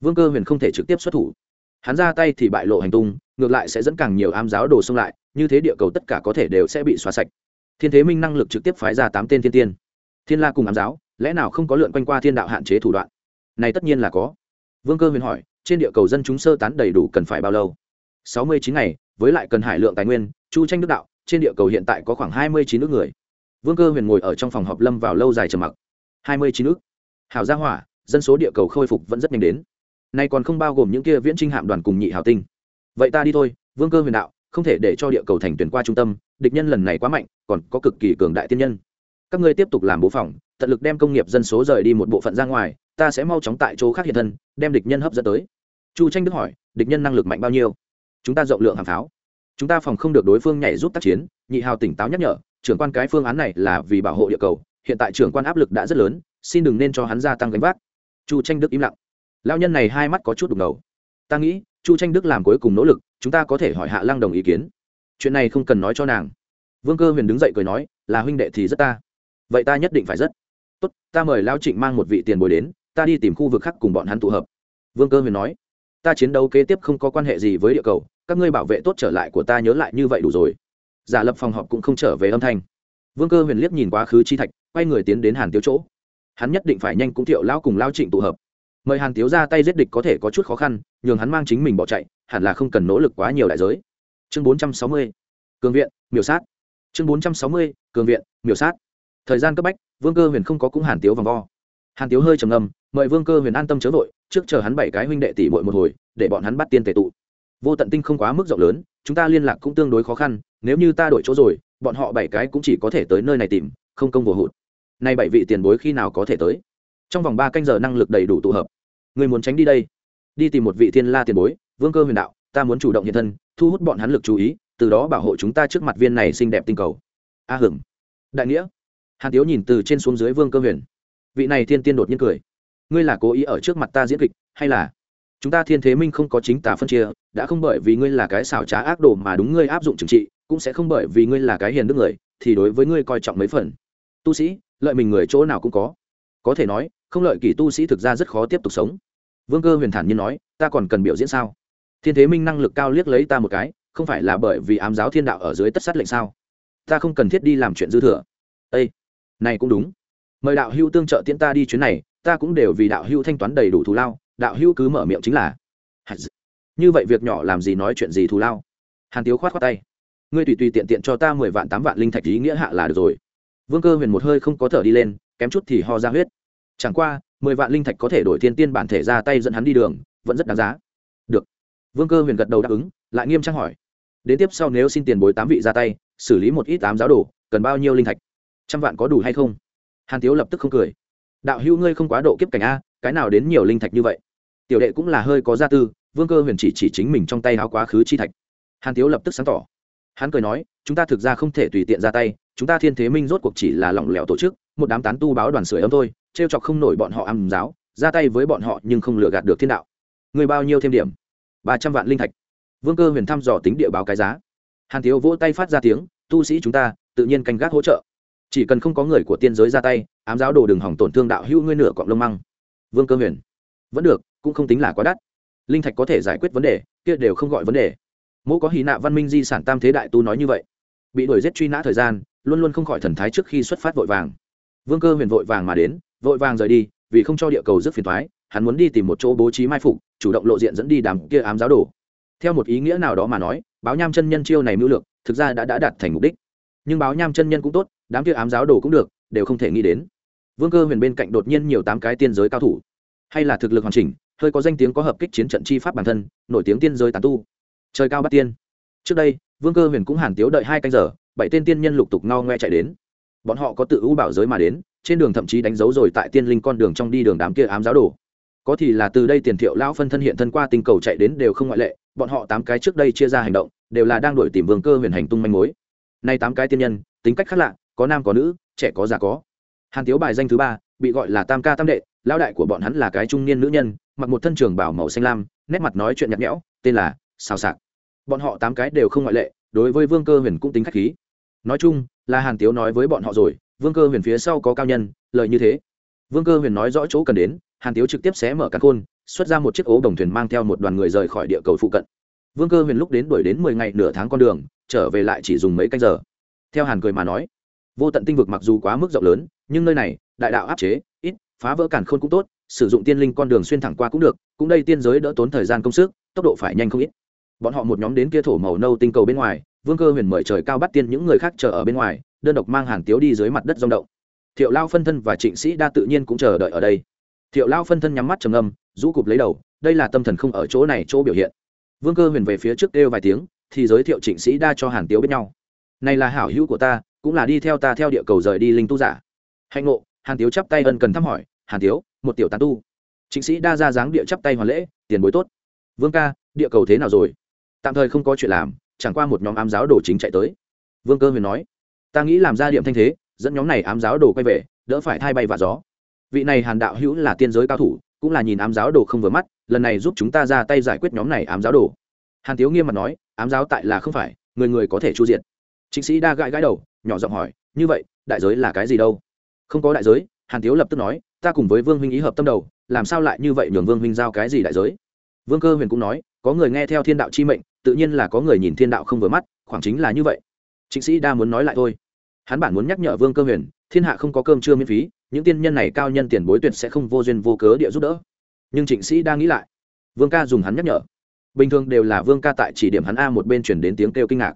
Vương cơ huyền không thể trực tiếp xuất thủ. Hắn ra tay thì bại lộ hành tung ngược lại sẽ dẫn càng nhiều ám giáo đồ xông lại, như thế địa cầu tất cả có thể đều sẽ bị xóa sạch. Thiên thế minh năng lực trực tiếp phái ra tám tên thiên tiên. Thiên la cùng ám giáo, lẽ nào không có lượn quanh qua thiên đạo hạn chế thủ đoạn? Này tất nhiên là có. Vương cơ huyền hỏi, trên địa cầu dân chúng sơ tán đầy đủ cần phải bao lâu? Sáu mươi chín ngày, với lại cần hải lượng tài nguyên, chu tranh đức đạo, trên địa cầu hiện tại có khoảng hai mươi chín nước người. Vương cơ huyền ngồi ở trong phòng họp lâm vào lâu dài trầm mặc. Hai mươi chín nước. Hảo gia hỏa, dân số địa cầu khôi phục vẫn rất nhanh đến. Nay còn không bao gồm những kia viễn trinh hạm đoàn cùng nhị hào tinh vậy ta đi thôi, vương cơ huyền đạo, không thể để cho địa cầu thành tuyển qua trung tâm, địch nhân lần này quá mạnh, còn có cực kỳ cường đại tiên nhân. Các ngươi tiếp tục làm bố phòng, tận lực đem công nghiệp dân số rời đi một bộ phận ra ngoài, ta sẽ mau chóng tại chỗ khác hiện thân, đem địch nhân hấp dẫn tới. Chu tranh đức hỏi, địch nhân năng lực mạnh bao nhiêu? Chúng ta rộng lượng hàng pháo. Chúng ta phòng không được đối phương nhảy giúp tác chiến. Nhị hào tỉnh táo nhắc nhở, trưởng quan cái phương án này là vì bảo hộ địa cầu, hiện tại trưởng quan áp lực đã rất lớn, xin đừng nên cho hắn gia tăng gánh vác. Chu tranh đức im lặng. Lao nhân này hai mắt có chút đục ngầu. Ta nghĩ chu tranh đức làm cuối cùng nỗ lực, chúng ta có thể hỏi hạ lăng đồng ý kiến. Chuyện này không cần nói cho nàng. Vương cơ huyền đứng dậy cười nói, là huynh đệ thì rất ta. Vậy ta nhất định phải rất. Tốt, ta mời lao trịnh mang một vị tiền bồi đến, ta đi tìm khu vực khác cùng bọn hắn tụ hợp. Vương cơ huyền nói, ta chiến đấu kế tiếp không có quan hệ gì với địa cầu, các ngươi bảo vệ tốt trở lại của ta nhớ lại như vậy đủ rồi. Giả lập phòng họp cũng không trở về âm thanh. Vương cơ huyền liếc nhìn quá khứ chi thạch, quay người tiến đến hàn Tiêu chỗ. Hắn nhất định phải nhanh cũng thiệu lao cùng lao trịnh tụ hợp mời hàn tiếu ra tay giết địch có thể có chút khó khăn, nhường hắn mang chính mình bỏ chạy, hẳn là không cần nỗ lực quá nhiều đại giới. Chương bốn trăm sáu mươi, cường viện, miểu sát. Chương bốn trăm sáu mươi, cường viện, miểu sát. Thời gian cấp bách, vương cơ huyền không có cũng hàn tiếu vòng vo. Hàn tiếu hơi trầm ngâm, mời vương cơ huyền an tâm chớ vội, trước chờ hắn bảy cái huynh đệ tỷ bội một hồi, để bọn hắn bắt tiên tệ tụ. Vô tận tinh không quá mức rộng lớn, chúng ta liên lạc cũng tương đối khó khăn, nếu như ta đổi chỗ rồi, bọn họ bảy cái cũng chỉ có thể tới nơi này tìm, không công vô hụt. Nay bảy vị tiền bối khi nào có thể tới? Trong vòng ba canh giờ năng lực đầy đủ tụ hợp. Người muốn tránh đi đây. Đi tìm một vị thiên la tiền bối, vương cơ huyền đạo, ta muốn chủ động hiện thân, thu hút bọn hắn lực chú ý, từ đó bảo hộ chúng ta trước mặt viên này xinh đẹp tinh cầu. A hửng đại nghĩa. Hàn tiếu nhìn từ trên xuống dưới vương cơ huyền. Vị này thiên tiên đột nhiên cười. Ngươi là cố ý ở trước mặt ta diễn kịch, hay là? Chúng ta thiên thế minh không có chính tả phân chia, đã không bởi vì ngươi là cái xảo trá ác đồ mà đúng ngươi áp dụng trừng trị, cũng sẽ không bởi vì ngươi là cái hiền đức người, thì đối với ngươi coi trọng mấy phần. Tu sĩ, lợi mình người chỗ nào cũng có có thể nói, không lợi kỳ tu sĩ thực ra rất khó tiếp tục sống. Vương cơ huyền thản nhiên nói, ta còn cần biểu diễn sao? Thiên thế minh năng lực cao liếc lấy ta một cái, không phải là bởi vì ám giáo thiên đạo ở dưới tất sát lệnh sao? Ta không cần thiết đi làm chuyện dư thừa. Â này cũng đúng. Mời đạo hưu tương trợ tiễn ta đi chuyến này, ta cũng đều vì đạo hưu thanh toán đầy đủ thù lao, đạo hưu cứ mở miệng chính là. Như vậy việc nhỏ làm gì nói chuyện gì thù lao? Hàn tiếu khoát khoát tay. Ngươi tùy tùy tiện tiện cho ta mười vạn tám vạn linh thạch ý nghĩa hạ là được rồi. Vương cơ huyền một hơi không có thở đi lên kém chút thì ho ra huyết. Chẳng qua, mười vạn linh thạch có thể đổi thiên tiên bản thể ra tay dẫn hắn đi đường, vẫn rất đáng giá. Được. Vương cơ huyền gật đầu đáp ứng, lại nghiêm trang hỏi. Đến tiếp sau nếu xin tiền bối tám vị ra tay, xử lý một ít tám giáo đồ, cần bao nhiêu linh thạch? Trăm vạn có đủ hay không? Hàn tiếu lập tức không cười. Đạo hữu ngươi không quá độ kiếp cảnh a, cái nào đến nhiều linh thạch như vậy? Tiểu đệ cũng là hơi có gia tư, vương cơ huyền chỉ chỉ chính mình trong tay háo quá khứ chi thạch. Hàn tiếu lập tức sáng tỏ. Hắn cười nói, chúng ta thực ra không thể tùy tiện ra tay, chúng ta thiên thế minh rốt cuộc chỉ là lỏng lẻo tổ chức một đám tán tu báo đoàn sưởi ấm thôi, trêu chọc không nổi bọn họ ăn giáo, ra tay với bọn họ nhưng không lừa gạt được thiên đạo. Người bao nhiêu thêm điểm? Ba trăm vạn linh thạch. Vương cơ huyền thăm dò tính địa báo cái giá. Hàn thiếu vỗ tay phát ra tiếng, tu sĩ chúng ta, tự nhiên canh gác hỗ trợ. Chỉ cần không có người của tiên giới ra tay, ám giáo đồ đừng hỏng tổn thương đạo hữu ngươi nửa cọng lông măng. Vương cơ huyền. Vẫn được, cũng không tính là quá đắt. Linh thạch có thể giải quyết vấn đề, kia đều không gọi vấn đề. Mẫu có hí nạ văn minh di sản tam thế đại tu nói như vậy. Bị đuổi giết truy nã thời gian, luôn luôn không khỏi thần thái trước khi xuất phát vội vàng vương cơ huyền vội vàng mà đến, vội vàng rời đi, vì không cho địa cầu rất phiền thoái hắn muốn đi tìm một chỗ bố trí mai phục, chủ động lộ diện dẫn đi đám kia ám giáo đồ. Theo một ý nghĩa nào đó mà nói, báo nham chân nhân chiêu này mưu lược, thực ra đã đã đạt thành mục đích. Nhưng báo nham chân nhân cũng tốt, đám kia ám giáo đồ cũng được, đều không thể nghĩ đến. Vương cơ huyền bên cạnh đột nhiên nhiều tám cái tiên giới cao thủ. Hay là thực lực hoàn chỉnh, hơi có danh tiếng có hợp kích chiến trận chi pháp bản thân, nổi tiếng tiên giới tán tu. Trời cao bắt tiên. Trước đây, vương cơ huyền cũng hàn tiếu đợi hai canh giờ, bảy tên tiên nhân lục tục ngao ngoe chạy đến bọn họ có tự ưu bảo giới mà đến, trên đường thậm chí đánh dấu rồi tại tiên linh con đường trong đi đường đám kia ám giáo đồ. Có thì là từ đây tiền thiệu lão phân thân hiện thân qua tinh cầu chạy đến đều không ngoại lệ, bọn họ tám cái trước đây chia ra hành động, đều là đang đổi tìm vương cơ huyền hành tung manh mối. Nay tám cái tiên nhân, tính cách khác lạ, có nam có nữ, trẻ có già có. Hàn tiếu bài danh thứ ba, bị gọi là tam ca tam đệ, lão đại của bọn hắn là cái trung niên nữ nhân, mặc một thân trường bảo màu xanh lam, nét mặt nói chuyện nhạt nhẽo, tên là sao sạc. Bọn họ tám cái đều không ngoại lệ, đối với vương cơ huyền cũng tính k h á c h khí nói chung, là hàn tiếu nói với bọn họ rồi, vương cơ huyền phía sau có cao nhân lợi như thế. Vương cơ huyền nói rõ chỗ cần đến, hàn tiếu trực tiếp xé mở căn khôn, xuất ra một chiếc ố đồng thuyền mang theo một đoàn người rời khỏi địa cầu phụ cận. Vương cơ huyền lúc đến đuổi đến mười ngày nửa tháng con đường, trở về lại chỉ dùng mấy canh giờ. Theo hàn cười mà nói, vô tận tinh vực mặc dù quá mức rộng lớn, nhưng nơi này, đại đạo áp chế, ít, phá vỡ cản khôn cũng tốt, sử dụng tiên linh con đường xuyên thẳng qua cũng được, cũng đây tiên giới đỡ tốn thời gian công sức, tốc độ phải nhanh không ít. Bọn họ một nhóm đến kia thổ màu nâu tinh cầu bên ngoài vương cơ huyền mời trời cao bắt tiên những người khác chờ ở bên ngoài, đơn độc mang hàn tiếu đi dưới mặt đất rong động. Thiệu lao phân thân và trịnh sĩ đa tự nhiên cũng chờ đợi ở đây. Thiệu lao phân thân nhắm mắt trầm âm rũ cụp lấy đầu, đây là tâm thần không ở chỗ này chỗ biểu hiện. Vương cơ huyền về phía trước kêu vài tiếng, thì giới thiệu trịnh sĩ đa cho hàn tiếu biết nhau. Này là hảo hữu của ta, cũng là đi theo ta theo địa cầu rời đi linh tu giả. Hạnh ngộ, hàn tiếu chắp tay ân cần thăm hỏi, hàn tiếu, một tiểu tán tu. Trịnh sĩ đa ra dáng địa chắp tay hoàn lễ, tiền bối tốt. Vương ca, địa cầu thế nào rồi? Tạm thời không có chuyện làm chẳng qua một nhóm ám giáo đồ chính chạy tới. Vương cơ huyền nói, ta nghĩ làm ra điểm thanh thế, dẫn nhóm này ám giáo đồ quay về, đỡ phải thay bay và gió. Vị này hàn đạo hữu là tiên giới cao thủ, cũng là nhìn ám giáo đồ không vừa mắt, lần này giúp chúng ta ra tay giải quyết nhóm này ám giáo đồ. Hàn tiếu nghiêm mặt nói, ám giáo tại là không phải, người người có thể chu diện chính sĩ đa gãi gãi đầu, nhỏ giọng hỏi, như vậy, đại giới là cái gì đâu? Không có đại giới, hàn tiếu lập tức nói, ta cùng với vương huynh ý hợp tâm đầu, làm sao lại như vậy nhường vương huynh giao cái gì đại giới? Vương cơ huyền cũng nói, có người nghe theo thiên đạo chi mệnh tự nhiên là có người nhìn thiên đạo không vừa mắt, khoảng chính là như vậy. Chính sĩ đa muốn nói lại thôi. Hắn bản muốn nhắc nhở vương cơ huyền, thiên hạ không có cơm trưa miễn phí, những tiên nhân này cao nhân tiền bối tuyệt sẽ không vô duyên vô cớ địa giúp đỡ. Nhưng trịnh sĩ đang nghĩ lại, vương ca dùng hắn nhắc nhở. Bình thường đều là vương ca tại chỉ điểm hắn a một bên chuyển đến tiếng kêu kinh ngạc.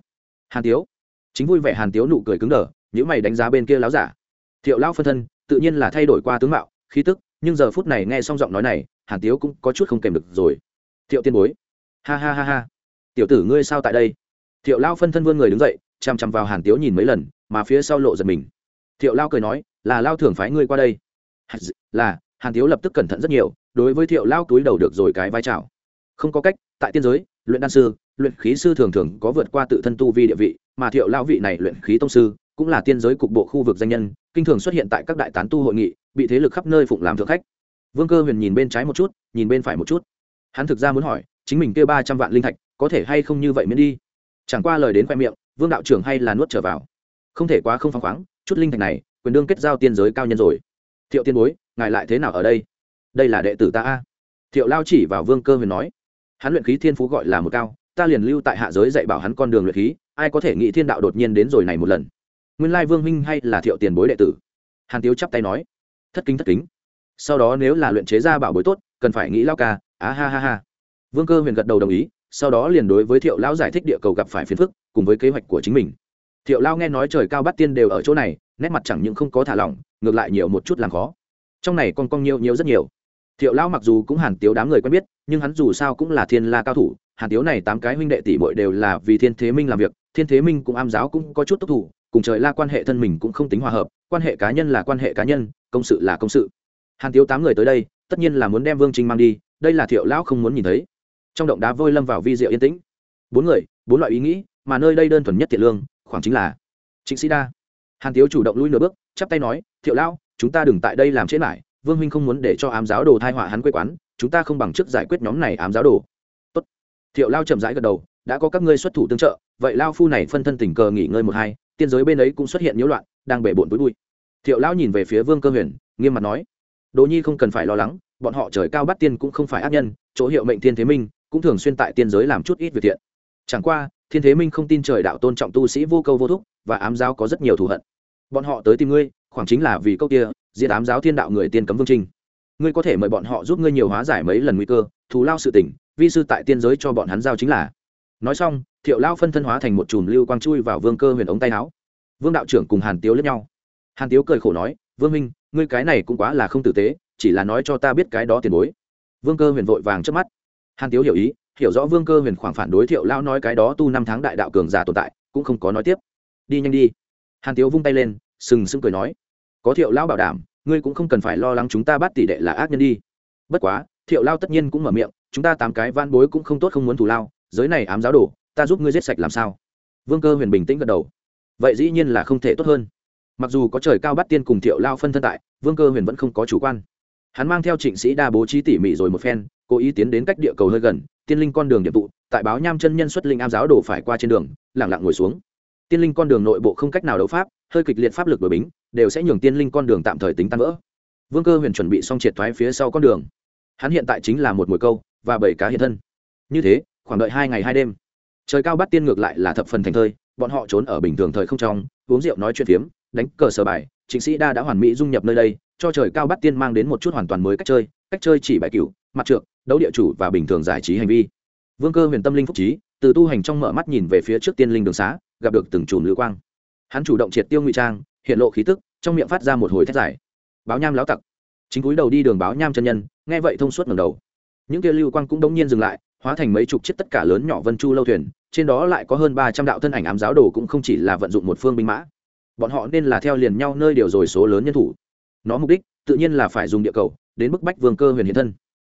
Hàn tiếu. Chính vui vẻ hàn tiếu nụ cười cứng đờ những mày đánh giá bên kia láo giả. Thiệu lão phân thân, tự nhiên là thay đổi qua tướng mạo, khí tức, nhưng giờ phút này nghe xong giọng nói này, hàn tiếu cũng có chút không kèm được rồi. Thiệu tiên bối. Ha ha ha ha tiểu tử ngươi sao tại đây? Thiệu lao phân thân vươn người đứng dậy chằm chằm vào hàn tiếu nhìn mấy lần, mà phía sau lộ giật mình. Thiệu lao cười nói, là lao thường phái ngươi qua đây. Là, hàn tiếu lập tức cẩn thận rất nhiều, đối với thiệu lao túi đầu được rồi cái vai trào không có cách, tại tiên giới, luyện đan sư, luyện khí sư thường thường có vượt qua tự thân tu vi địa vị, mà thiệu lao vị này luyện khí tông sư, cũng là tiên giới cục bộ khu vực danh nhân, kinh thường xuất hiện tại các đại tán tu hội nghị, bị thế lực khắp nơi phụng làm thượng khách. Vương cơ huyền nhìn bên trái một chút, nhìn bên phải một chút. Hắn thực ra muốn hỏi, chính mình kêu ba trăm vạn linh thạch có thể hay không như vậy miễn đi? Chẳng qua lời đến khoe miệng, vương đạo trưởng hay là nuốt trở vào. Không thể quá không phăng khoáng, chút linh thạch này, quyền đương kết giao tiên giới cao nhân rồi. Thiệu tiên bối, ngài lại thế nào ở đây? Đây là đệ tử ta a. Thiệu lao chỉ vào vương cơ huyền nói. Hắn luyện khí thiên phú gọi là một cao, ta liền lưu tại hạ giới dạy bảo hắn con đường luyện khí, ai có thể nghĩ thiên đạo đột nhiên đến rồi này một lần. Nguyên lai vương minh hay là thiệu tiền bối đệ tử? Hàn tiếu chắp tay nói. Thất kính thất kính. Sau đó nếu là luyện chế ra bảo bối tốt, cần phải nghĩ lao ca. Á ha ha ha. Vương cơ huyền gật đầu đồng ý sau đó liền đối với thiệu lão giải thích địa cầu gặp phải phiền phức, cùng với kế hoạch của chính mình. Thiệu lao nghe nói trời cao bắt tiên đều ở chỗ này, nét mặt chẳng những không có thả lỏng, ngược lại nhiều một chút làm khó. Trong này con con nhiều nhiều rất nhiều. Thiệu lao mặc dù cũng hàn tiếu đám người quen biết, nhưng hắn dù sao cũng là thiên la cao thủ, hàn tiếu này tám cái huynh đệ tỷ bội đều là vì thiên thế minh làm việc, thiên thế minh cũng am giáo cũng có chút tốc thủ, cùng trời la quan hệ thân mình cũng không tính hòa hợp, quan hệ cá nhân là quan hệ cá nhân, công sự là công sự. Hàn tiếu tám người tới đây, tất nhiên là muốn đem vương trinh mang đi, đây là thiệu lão không muốn nhìn thấy trong động đá vôi lâm vào vi diệu yên tĩnh. Bốn người, bốn loại ý nghĩ, mà nơi đây đơn thuần nhất thiện lương, khoảng chính là trịnh sĩ đa. Hàn tiếu chủ động lui nửa bước, chắp tay nói, thiệu lão, chúng ta đừng tại đây làm chết lại, vương huynh không muốn để cho ám giáo đồ thai họa hắn quê quán, chúng ta không bằng chức giải quyết nhóm này ám giáo đồ. Tốt. thiệu lao chậm rãi gật đầu, đã có các ngươi xuất thủ tương trợ, vậy lao phu này phân thân tình cờ nghỉ ngơi một hai, tiên giới bên ấy cũng xuất hiện nhiễu loạn, đang bể bộn túi bụi. Thiệu lão nhìn về phía vương cơ huyền, nghiêm mặt nói đỗ nhi không cần phải lo lắng, bọn họ trời cao bắt tiên cũng không phải ác nhân, chỗ hiệu mệnh thiên thế minh cũng thường xuyên tại tiên giới làm chút ít việc thiện. Chẳng qua, thiên thế minh không tin trời đạo tôn trọng tu sĩ vô câu vô thúc và ám giáo có rất nhiều thù hận. Bọn họ tới tìm ngươi, khoảng chính là vì câu kia diệt ám giáo thiên đạo người tiên cấm vương trinh ngươi có thể mời bọn họ giúp ngươi nhiều hóa giải mấy lần nguy cơ, thù lao sự tỉnh vi sư tại tiên giới cho bọn hắn giao chính là. Nói xong, thiệu lao phân thân hóa thành một chùm lưu quang chui vào vương cơ huyền ống tay áo. Vương đạo trưởng cùng hàn tiếu lẫn nhau. Hàn tiếu cười khổ nói, vương minh ngươi cái này cũng quá là không tử tế, chỉ là nói cho ta biết cái đó tiền bối. Vương cơ huyền vội vàng trước mắt hàn tiếu hiểu ý, hiểu rõ vương cơ huyền khoảng phản đối thiệu Lão nói cái đó tu năm tháng đại đạo cường giả tồn tại, cũng không có nói tiếp. Đi nhanh đi. Hàn tiếu vung tay lên, sừng sững cười nói, có thiệu Lão bảo đảm, ngươi cũng không cần phải lo lắng chúng ta bắt tỷ đệ là ác nhân đi. Bất quá, thiệu lao tất nhiên cũng mở miệng, chúng ta tám cái van bối cũng không tốt không muốn thù lao, giới này ám giáo đồ ta giúp ngươi giết sạch làm sao? Vương cơ huyền bình tĩnh gật đầu. Vậy dĩ nhiên là không thể tốt hơn. Mặc dù có trời cao bắt tiên cùng thiệu lao phân thân tại, vương cơ huyền vẫn không có chủ quan. Hắn mang theo trịnh sĩ đa bố trí tỉ mỉ rồi một phen cố ý tiến đến cách địa cầu hơi gần, tiên linh con đường điểm tụ, tại báo nham chân nhân xuất linh am giáo đổ phải qua trên đường lẳng lặng ngồi xuống. Tiên linh con đường nội bộ không cách nào đấu pháp, hơi kịch liệt pháp lực đổi bính, đều sẽ nhường tiên linh con đường tạm thời tính tan vỡ. Vương cơ huyền chuẩn bị xong triệt thoái phía sau con đường. Hắn hiện tại chính là một mồi câu và bảy cá hiện thân. Như thế, khoảng đợi hai ngày hai đêm, trời cao bắt tiên ngược lại là thập phần thành thơi, bọn họ trốn ở bình thường thời không trong, uống rượu nói chuyện phiếm, đánh cờ sở bài chính sĩ đa đã hoàn mỹ dung nhập nơi đây, cho trời cao bắt tiên mang đến một chút hoàn toàn mới cách chơi cách chơi chỉ bài cựu mặt trượng đấu địa chủ và bình thường giải trí hành vi. Vương cơ huyền tâm linh phúc trí từ tu hành trong mở mắt nhìn về phía trước tiên linh đường xá gặp được từng chùm lưu quang. Hắn chủ động triệt tiêu ngụy trang hiện lộ khí tức trong miệng phát ra một hồi thét dài, báo nham láo tặc. Chính cúi đầu đi đường báo nham chân nhân nghe vậy thông suốt ngầm đầu. Những kia lưu quang cũng đống nhiên dừng lại hóa thành mấy chục chiếc tất cả lớn nhỏ vân chu lâu thuyền trên đó lại có hơn ba trăm đạo thân ảnh ám giáo đồ cũng không chỉ là vận dụng một phương binh mã. Bọn họ nên là theo liền nhau nơi điều rồi số lớn nhân thủ. Nó mục đích tự nhiên là phải dùng địa cầu đến bức bách vương cơ huyền hiện thân.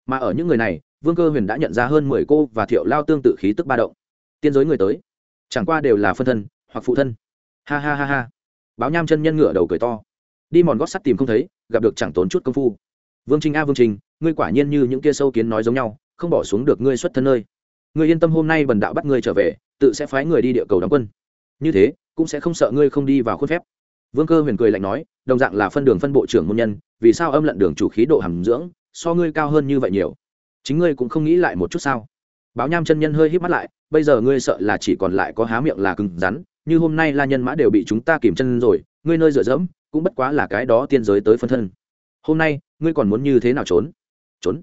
Mà ở những người này, vương cơ huyền đã nhận ra hơn mười cô và thiệu lao tương tự khí tức ba động. Tiên giới người tới. Chẳng qua đều là phân thân, hoặc phụ thân. Ha ha ha ha. Báo nham chân nhân ngựa đầu cười to. Đi mòn gót sắt tìm không thấy, gặp được chẳng tốn chút công phu. Vương trinh a, vương trinh, ngươi quả nhiên như những kia sâu kiến nói giống nhau, không bỏ xuống được ngươi xuất thân nơi. Ngươi yên tâm hôm nay bần đạo bắt ngươi trở về, tự sẽ phái người đi địa cầu đóng quân. Như thế, cũng sẽ không sợ ngươi không đi vào khuôn phép. Vương cơ huyền cười lạnh nói, đồng dạng là phân đường phân bộ trưởng môn nhân vì sao âm lận đường chủ khí độ hàm dưỡng so ngươi cao hơn như vậy nhiều? Chính ngươi cũng không nghĩ lại một chút sao? Báo nham chân nhân hơi hít mắt lại, bây giờ ngươi sợ là chỉ còn lại có há miệng là cứng rắn, như hôm nay la nhân mã đều bị chúng ta kìm chân rồi, ngươi nơi dựa dẫm cũng bất quá là cái đó tiên giới tới phân thân. Hôm nay, ngươi còn muốn như thế nào trốn? Trốn?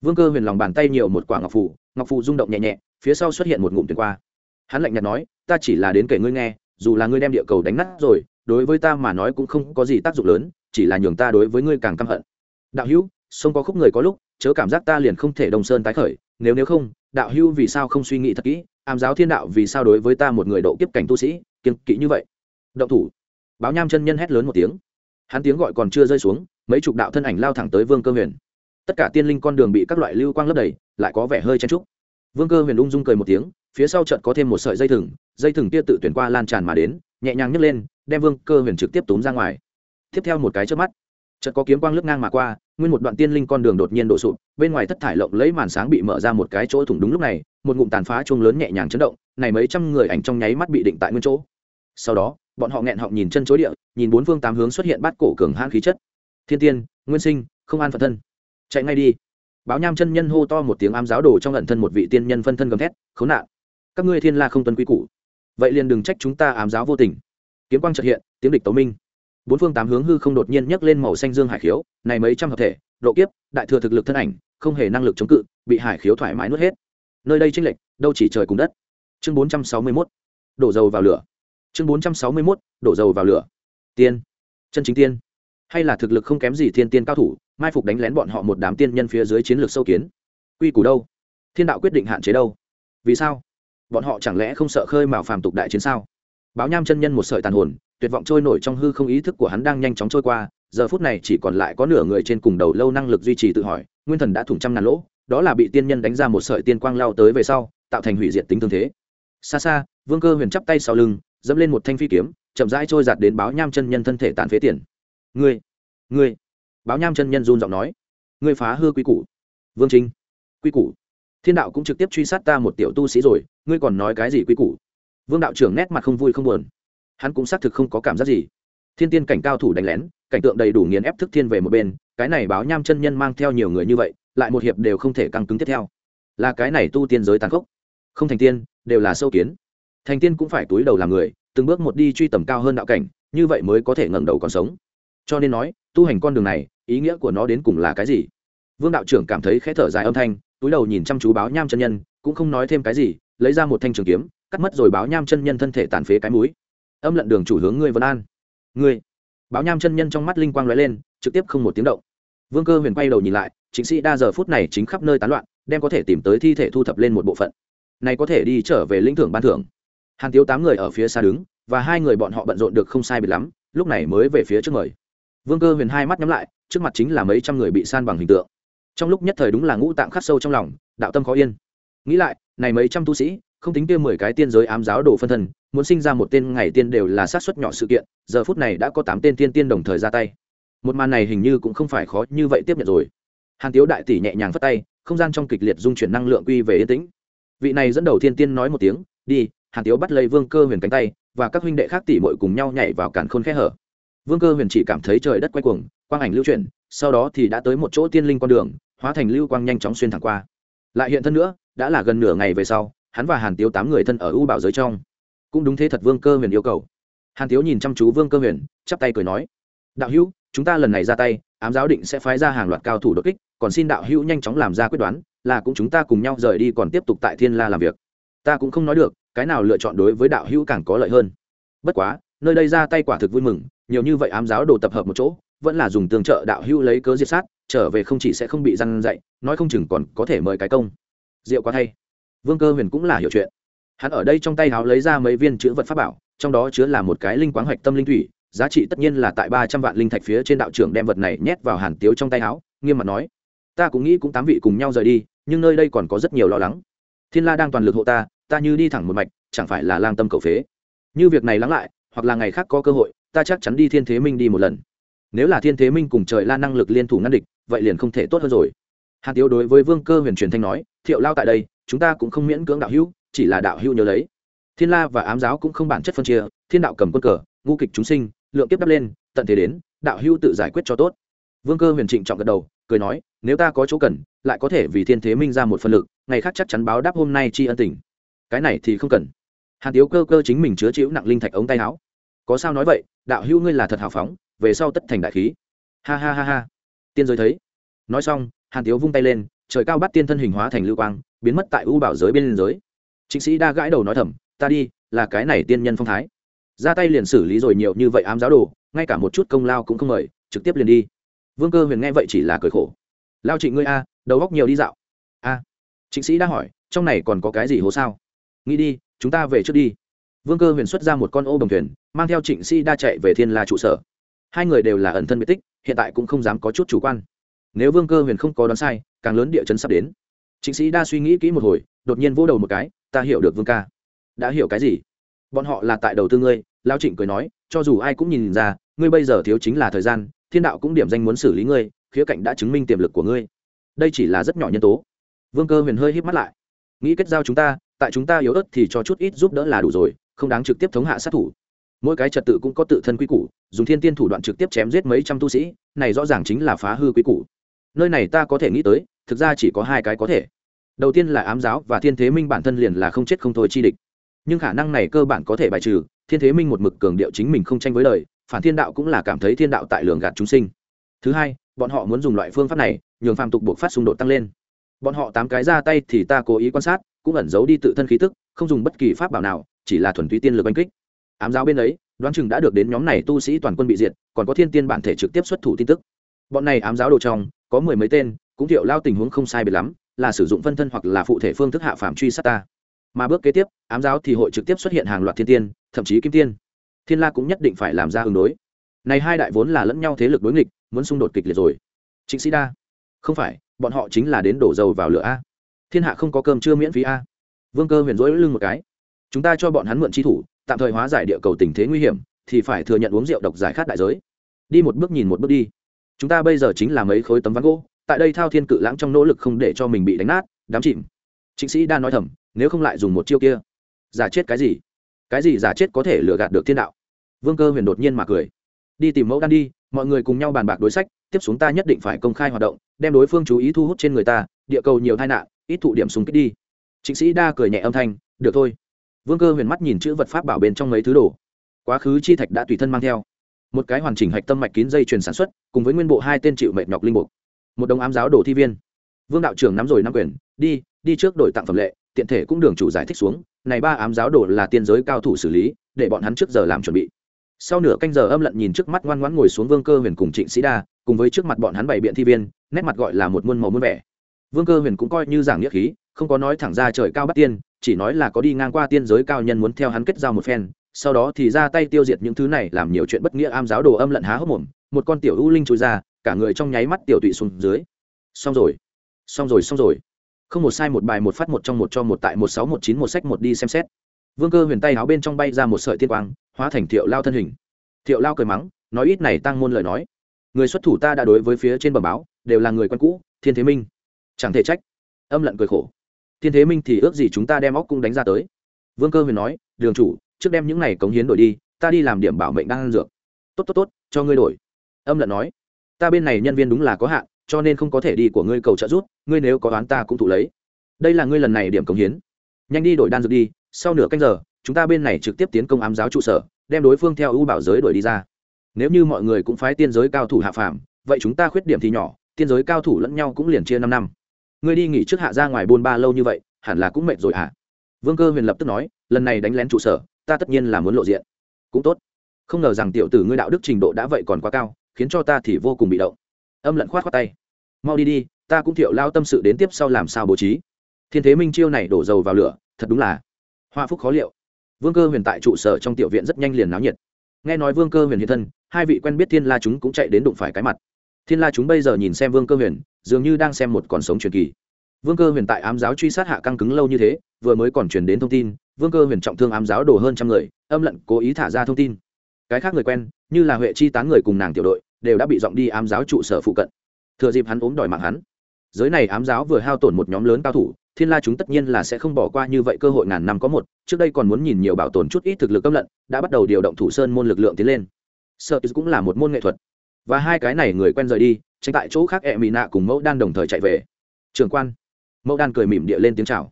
Vương cơ huyền lòng bàn tay nhiều một quả ngọc phù ngọc phù rung động nhẹ nhẹ, phía sau xuất hiện một ngụm tuyền qua. Hắn lạnh nhạt nói, ta chỉ là đến kể ngươi nghe, dù là ngươi đem địa cầu đánh nát rồi, đối với ta mà nói cũng không có gì tác dụng lớn chỉ là nhường ta đối với ngươi càng căm hận. Đạo hữu, sông có khúc người có lúc, chớ cảm giác ta liền không thể đồng sơn tái khởi, nếu nếu không, đạo hữu vì sao không suy nghĩ thật kỹ, ám giáo thiên đạo vì sao đối với ta một người độ kiếp cảnh tu sĩ kiên kỵ như vậy? Động thủ. Báo nham chân nhân hét lớn một tiếng. Hắn tiếng gọi còn chưa rơi xuống, mấy chục đạo thân ảnh lao thẳng tới vương cơ huyền. Tất cả tiên linh con đường bị các loại lưu quang lấp đầy, lại có vẻ hơi chen trúc vương cơ huyền ung dung cười một tiếng, phía sau trận có thêm một sợi dây thừng dây thừng kia tự tuyển qua lan tràn mà đến, nhẹ nhàng nhấc lên, đem vương cơ huyền trực tiếp túm ra ngoài tiếp theo một cái trước mắt. Chợt có kiếm quang lướt ngang mà qua, nguyên một đoạn tiên linh con đường đột nhiên đổ sụp, bên ngoài thất thải lộng lấy màn sáng bị mở ra một cái chỗ thủng đúng lúc này, một ngụm tàn phá chuông lớn nhẹ nhàng chấn động, này mấy trăm người ảnh trong nháy mắt bị định tại nguyên chỗ. Sau đó, bọn họ nghẹn họng nhìn chân chối địa, nhìn bốn phương tám hướng xuất hiện bát cổ cường hãn khí chất. Thiên tiên, nguyên sinh, không an phận thân. Chạy ngay đi. Báo nham chân nhân hô to một tiếng ám giáo đồ trong ẩn thân một vị tiên nhân phân thân gầm thét, khốn nạn! Các ngươi thiên la không tuân quy củ. Vậy liền đừng trách chúng ta ám giáo vô tình. Kiếm quang trợ hiện, tiếng địch tấu minh bốn phương tám hướng hư không đột nhiên nhấc lên màu xanh dương hải khiếu, này mấy trăm hợp thể, độ kiếp, đại thừa thực lực thân ảnh, không hề năng lực chống cự, bị hải khiếu thoải mái nuốt hết. Nơi đây tranh lệch, đâu chỉ trời cùng đất. Chương bốn trăm sáu mươi mốt, đổ dầu vào lửa. Chương bốn trăm sáu mươi mốt, đổ dầu vào lửa. Tiên. Chân chính tiên. Hay là thực lực không kém gì thiên tiên cao thủ, mai phục đánh lén bọn họ một đám tiên nhân phía dưới chiến lược sâu kiến. Quy củ đâu? Thiên đạo quyết định hạn chế đâu? Vì sao? Bọn họ chẳng lẽ không sợ khơi mào phàm tục đại chiến sao? Báo nham chân nhân một sợi tàn hồn tuyệt vọng trôi nổi trong hư không ý thức của hắn đang nhanh chóng trôi qua, giờ phút này chỉ còn lại có nửa người trên cùng đầu lâu năng lực duy trì tự hỏi, nguyên thần đã thủng trăm ngàn lỗ, đó là bị tiên nhân đánh ra một sợi tiên quang lao tới về sau, tạo thành hủy diệt tính thương thế. Xa xa, vương cơ huyền chắp tay sau lưng, dẫm lên một thanh phi kiếm, chậm rãi trôi giạt đến báo nham chân nhân thân thể tàn phế tiền. Ngươi ngươi! Báo nham chân nhân run giọng nói. Ngươi phá hư quy củ. Vương trinh quy củ. Thiên đạo cũng trực tiếp truy sát ta một tiểu tu sĩ rồi, ngươi còn nói cái gì quy củ? Vương đạo trưởng nét mặt không vui không buồn hắn cũng xác thực không có cảm giác gì. Thiên tiên cảnh cao thủ đánh lén, cảnh tượng đầy đủ nghiền ép thức thiên về một bên, cái này báo nham chân nhân mang theo nhiều người như vậy, lại một hiệp đều không thể căng cứng tiếp theo. Là cái này tu tiên giới tàn khốc. Không thành tiên, đều là sâu kiến. Thành tiên cũng phải túi đầu làm người, từng bước một đi truy tầm cao hơn đạo cảnh, như vậy mới có thể ngẩng đầu còn sống. Cho nên nói, tu hành con đường này, ý nghĩa của nó đến cùng là cái gì? Vương đạo trưởng cảm thấy khẽ thở dài âm thanh, túi đầu nhìn chăm chú báo nham chân nhân, cũng không nói thêm cái gì, lấy ra một thanh trường kiếm, cắt mất rồi báo nham chân nhân thân thể tàn phế cái mũi âm lận đường chủ hướng ngươi vân an. Ngươi. Báo nham chân nhân trong mắt linh quang lóe lên, trực tiếp không một tiếng động. Vương cơ huyền quay đầu nhìn lại, chính sĩ đa giờ phút này chính khắp nơi tán loạn, đem có thể tìm tới thi thể thu thập lên một bộ phận. Này có thể đi trở về lĩnh thưởng ban thưởng. Hàn tiếu tám người ở phía xa đứng, và hai người bọn họ bận rộn được không sai biệt lắm, lúc này mới về phía trước mời. Vương cơ huyền hai mắt nhắm lại, trước mặt chính là mấy trăm người bị san bằng hình tượng. Trong lúc nhất thời đúng là ngũ tạng khắc sâu trong lòng, đạo tâm khó yên. Nghĩ lại, này mấy trăm tu sĩ không tính kia mười cái tiên giới ám giáo đồ phân thân, muốn sinh ra một tên ngày tiên đều là sát xuất nhỏ sự kiện, giờ phút này đã có tám tên tiên tiên đồng thời ra tay. Một màn này hình như cũng không phải khó như vậy tiếp nhận rồi. Hàn tiếu đại tỷ nhẹ nhàng phất tay, không gian trong kịch liệt dung chuyển năng lượng quy về yên tĩnh. Vị này dẫn đầu thiên tiên nói một tiếng, đi. Hàn tiếu bắt lấy vương cơ huyền cánh tay, và các huynh đệ khác tỷ mội cùng nhau nhảy vào cản khôn khe hở. Vương cơ huyền chỉ cảm thấy trời đất quay cuồng, quang ảnh lưu chuyển, sau đó thì đã tới một chỗ tiên linh con đường, hóa thành lưu quang nhanh chóng xuyên thẳng qua. Lại hiện thân nữa, đã là gần nửa ngày về sau hắn và hàn tiếu tám người thân ở u bảo giới trong. Cũng đúng thế thật vương cơ huyền yêu cầu. Hàn tiếu nhìn chăm chú vương cơ huyền, chắp tay cười nói, đạo hữu, chúng ta lần này ra tay, ám giáo định sẽ phái ra hàng loạt cao thủ đột kích, còn xin đạo hữu nhanh chóng làm ra quyết đoán, là cũng chúng ta cùng nhau rời đi còn tiếp tục tại thiên la làm việc. Ta cũng không nói được, cái nào lựa chọn đối với đạo hữu càng có lợi hơn. Bất quá, nơi đây ra tay quả thực vui mừng, nhiều như vậy ám giáo đồ tập hợp một chỗ, vẫn là dùng tương trợ đạo hữu lấy cớ diệt sát, trở về không chỉ sẽ không bị răn dậy nói không chừng còn có thể mời cái công. Diệu quá thay vương cơ huyền cũng là hiểu chuyện. Hắn ở đây trong tay háo lấy ra mấy viên chữ vật pháp bảo, trong đó chứa là một cái linh quáng hoạch tâm linh thủy, giá trị tất nhiên là tại ba trăm vạn linh thạch phía trên đạo trưởng đem vật này nhét vào hàn tiếu trong tay háo, nghiêm mặt nói, ta cũng nghĩ cũng tám vị cùng nhau rời đi, nhưng nơi đây còn có rất nhiều lo lắng. Thiên la đang toàn lực hộ ta ta như đi thẳng một mạch, chẳng phải là lang tâm cầu phế. Như việc này lắng lại, hoặc là ngày khác có cơ hội, ta chắc chắn đi thiên thế minh đi một lần. Nếu là thiên thế minh cùng trời la năng lực liên thủ ngăn địch, vậy liền không thể tốt hơn rồi. Hàn tiếu đối với vương cơ huyền truyền thanh nói, thiệu lao tại đây chúng ta cũng không miễn cưỡng đạo hữu, chỉ là đạo hữu nhớ lấy. Thiên la và ám giáo cũng không bản chất phân chia, thiên đạo cầm quân cờ ngu kịch chúng sinh, lượng kiếp đắp lên, tận thế đến, đạo hữu tự giải quyết cho tốt. Vương cơ huyền trịnh trọng gật đầu, cười nói, nếu ta có chỗ cần, lại có thể vì thiên thế minh ra một phân lực, ngày khác chắc chắn báo đáp hôm nay tri ân tình. Cái này thì không cần. Hàn tiếu cơ cơ chính mình chứa chịu nặng linh thạch ống tay áo. Có sao nói vậy, đạo hữu ngươi là thật hào phóng, về sau tất thành đại khí. Ha ha ha ha. Tiên giới thấy. Nói xong, hàn tiếu vung tay lên, trời cao bắt tiên thân hình hóa thành lưu quang biến mất tại u bảo giới bên liên giới. Chính sĩ đa gãi đầu nói thầm, ta đi, là cái này tiên nhân phong thái. Ra tay liền xử lý rồi nhiều như vậy ám giáo đồ, ngay cả một chút công lao cũng không mời, trực tiếp liền đi. Vương cơ huyền nghe vậy chỉ là cười khổ. Lao trịnh ngươi a, đầu góc nhiều đi dạo. A? Trịnh sĩ đã hỏi, trong này còn có cái gì hố sao? Nghĩ đi, chúng ta về trước đi. Vương cơ huyền xuất ra một con ô đồng thuyền, mang theo trịnh sĩ đa chạy về thiên la trụ sở. Hai người đều là ẩn thân biệt tích, hiện tại cũng không dám có chút chủ quan. Nếu vương cơ huyền không có đoán sai, càng lớn địa chấn sắp đến trịnh sĩ đa suy nghĩ kỹ một hồi, đột nhiên vỗ đầu một cái, ta hiểu được vương ca. Đã hiểu cái gì? Bọn họ là tại đầu tư ngươi. Lao trịnh cười nói, cho dù ai cũng nhìn ra, ngươi bây giờ thiếu chính là thời gian, thiên đạo cũng điểm danh muốn xử lý ngươi, khía cạnh đã chứng minh tiềm lực của ngươi. Đây chỉ là rất nhỏ nhân tố. Vương cơ huyền hơi híp mắt lại. Nghĩ kết giao chúng ta, tại chúng ta yếu ớt thì cho chút ít giúp đỡ là đủ rồi, không đáng trực tiếp thống hạ sát thủ. Mỗi cái trật tự cũng có tự thân quy củ, dùng thiên tiên thủ đoạn trực tiếp chém giết mấy trăm tu sĩ, này rõ ràng chính là phá hư quy củ. Nơi này ta có thể nghĩ tới, thực ra chỉ có hai cái có thể đầu tiên là ám giáo và thiên thế minh bản thân liền là không chết không thôi chi địch. Nhưng khả năng này cơ bản có thể bài trừ, thiên thế minh một mực cường điệu chính mình không tranh với lời phản thiên đạo cũng là cảm thấy thiên đạo tại lường gạt chúng sinh. Thứ hai, bọn họ muốn dùng loại phương pháp này, nhường phàm tục buộc phát xung đột tăng lên. Bọn họ tám cái ra tay thì ta cố ý quan sát, cũng ẩn giấu đi tự thân khí tức, không dùng bất kỳ pháp bảo nào, chỉ là thuần túy tiên lực oanh kích. Ám giáo bên ấy, đoán chừng đã được đến nhóm này tu sĩ toàn quân bị diệt, còn có thiên tiên bản thể trực tiếp xuất thủ tin tức. Bọn này ám giáo đồ trong, có mười mấy tên, cũng thiệu lao tình huống không sai biệt lắm là sử dụng phân thân hoặc là phụ thể phương thức hạ phạm truy sát ta. Mà bước kế tiếp, ám giáo thì hội trực tiếp xuất hiện hàng loạt thiên tiên, thậm chí kim tiên. Thiên la cũng nhất định phải làm ra ứng đối. Này hai đại vốn là lẫn nhau thế lực đối nghịch, muốn xung đột kịch liệt rồi. Trịnh sĩ đa, không phải, bọn họ chính là đến đổ dầu vào lửa a. Thiên hạ không có cơm chưa miễn phí a. Vương cơ huyền rỗi lưng một cái. Chúng ta cho bọn hắn mượn chi thủ, tạm thời hóa giải địa cầu tình thế nguy hiểm, thì phải thừa nhận uống rượu độc giải khát đại giới. Đi một bước nhìn một bước đi. Chúng ta bây giờ chính là mấy khối tấm ván gỗ tại đây thao thiên cự lãng trong nỗ lực không để cho mình bị đánh nát, đám chìm. Trịnh sĩ đa nói thầm, nếu không lại dùng một chiêu kia, giả chết cái gì? Cái gì giả chết có thể lừa gạt được thiên đạo? Vương cơ huyền đột nhiên mà cười. Đi tìm mẫu đan đi, mọi người cùng nhau bàn bạc đối sách, tiếp xuống ta nhất định phải công khai hoạt động, đem đối phương chú ý thu hút trên người ta, địa cầu nhiều tai nạn, ít thụ điểm súng kích đi. Chính sĩ đa cười nhẹ âm thanh, được thôi. Vương cơ huyền mắt nhìn chữ vật pháp bảo bên trong mấy thứ đồ. Quá khứ chi thạch đã tùy thân mang theo. Một cái hoàn chỉnh hạch tâm mạch kín dây chuyền sản xuất, cùng với nguyên bộ hai tên chịu mệt nhọc linh mục một đồng ám giáo đồ thi viên. Vương đạo trưởng nắm rồi nắm quyền, đi đi trước đội tặng phẩm lệ, tiện thể cũng đường chủ giải thích xuống, này ba ám giáo đồ là tiên giới cao thủ xử lý, để bọn hắn trước giờ làm chuẩn bị. Sau nửa canh giờ âm lận nhìn trước mắt ngoan ngoãn ngồi xuống vương cơ huyền cùng trịnh sĩ đa, cùng với trước mặt bọn hắn bảy biện thi viên, nét mặt gọi là một muôn màu muôn vẻ. Vương cơ huyền cũng coi như giảng nghĩa khí, không có nói thẳng ra trời cao bắt tiên, chỉ nói là có đi ngang qua tiên giới cao nhân muốn theo hắn kết giao một phen, sau đó thì ra tay tiêu diệt những thứ này, làm nhiều chuyện bất nghĩa am giáo đồ âm lận há hốc mồm, một con tiểu u linh trôi ra cả người trong nháy mắt tiểu tụy xuống dưới. Xong rồi. Xong rồi xong rồi. Không một sai, một bài, một phát, một trong, một cho, một tại, một sáu, một chín, một sách, một đi xem xét. Vương cơ huyền tay áo bên trong bay ra một sợi tiên quang, hóa thành thiệu lao thân hình. Thiệu lao cười mắng, nói ít này tăng môn lời nói. Người xuất thủ ta đã đối với phía trên bờ báo, đều là người quen cũ, thiên thế minh. Chẳng thể trách. Âm lận cười khổ. Thiên thế minh thì ước gì chúng ta đem óc cũng đánh ra tới. Vương cơ huyền nói, đường chủ, trước đem những này cống hiến đổi đi, ta đi làm điểm bảo mệnh đang ăn dược. Tốt tốt tốt, cho ngươi đổi. Âm lận nói ta bên này nhân viên đúng là có hạn, cho nên không có thể đi của ngươi cầu trợ giúp, ngươi nếu có đoán ta cũng thụ lấy. Đây là ngươi lần này điểm cống hiến. Nhanh đi đổi đan dược đi, sau nửa canh giờ, chúng ta bên này trực tiếp tiến công ám giáo trụ sở, đem đối phương theo ưu bảo giới đuổi đi ra. Nếu như mọi người cũng phái tiên giới cao thủ hạ phàm, vậy chúng ta khuyết điểm thì nhỏ, tiên giới cao thủ lẫn nhau cũng liền chia năm năm. Ngươi đi nghỉ trước hạ ra ngoài buôn ba lâu như vậy, hẳn là cũng mệt rồi hả? Vương cơ huyền lập tức nói, lần này đánh lén trụ sở, ta tất nhiên là muốn lộ diện. Cũng tốt. Không ngờ rằng tiểu tử ngươi đạo đức trình độ đã vậy còn quá cao khiến cho ta thì vô cùng bị động. Âm lận khoát khoát tay. Mau đi đi, ta cũng thiệu lao tâm sự đến tiếp sau làm sao bố trí. Thiên thế minh chiêu này đổ dầu vào lửa, thật đúng là hoa phúc khó liệu. Vương cơ huyền tại trụ sở trong tiểu viện rất nhanh liền náo nhiệt. Nghe nói vương cơ huyền hiện thân, hai vị quen biết thiên la chúng cũng chạy đến đụng phải cái mặt. Thiên la chúng bây giờ nhìn xem vương cơ huyền, dường như đang xem một còn sống truyền kỳ. Vương cơ huyền tại ám giáo truy sát hạ căng cứng lâu như thế, vừa mới còn truyền đến thông tin, vương cơ huyền trọng thương ám giáo đổ hơn trăm người, âm lận cố ý thả ra thông tin. Cái khác người quen, như là huệ chi tán người cùng nàng tiểu đội đều đã bị dọn đi ám giáo trụ sở phụ cận. Thừa dịp hắn ốm đòi mạng hắn. Giới này ám giáo vừa hao tổn một nhóm lớn cao thủ, thiên la chúng tất nhiên là sẽ không bỏ qua như vậy cơ hội ngàn năm có một, trước đây còn muốn nhìn nhiều bảo tồn chút ít thực lực âm lận, đã bắt đầu điều động thủ sơn môn lực lượng tiến lên. Sợ cũng là một môn nghệ thuật. Và hai cái này người quen rời đi, tránh tại chỗ khác ẹ mị nạ cùng mẫu đan đồng thời chạy về. Trường quan. Mẫu đan cười mỉm địa lên tiếng chào.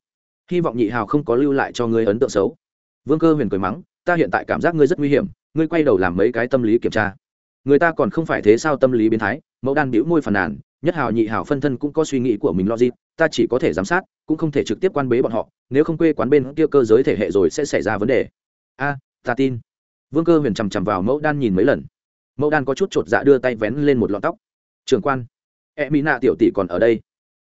Hy vọng nhị hào không có lưu lại cho ngươi ấn tượng xấu. Vương cơ huyền cười mắng, ta hiện tại cảm giác ngươi rất nguy hiểm, ngươi quay đầu làm mấy cái tâm lý kiểm tra người ta còn không phải thế sao tâm lý biến thái, mẫu đan bĩu môi phàn nàn, nhất hào nhị hào phân thân cũng có suy nghĩ của mình logic, ta chỉ có thể giám sát, cũng không thể trực tiếp quan bế bọn họ, nếu không quê quán bên kia cơ giới thể hệ rồi sẽ xảy ra vấn đề. A, ta tin. Vương cơ huyền chằm chằm vào mẫu đan nhìn mấy lần. Mẫu đan có chút chột dạ đưa tay vén lên một lọn tóc. Trường quan e mỹ nạ tiểu tỷ còn ở đây.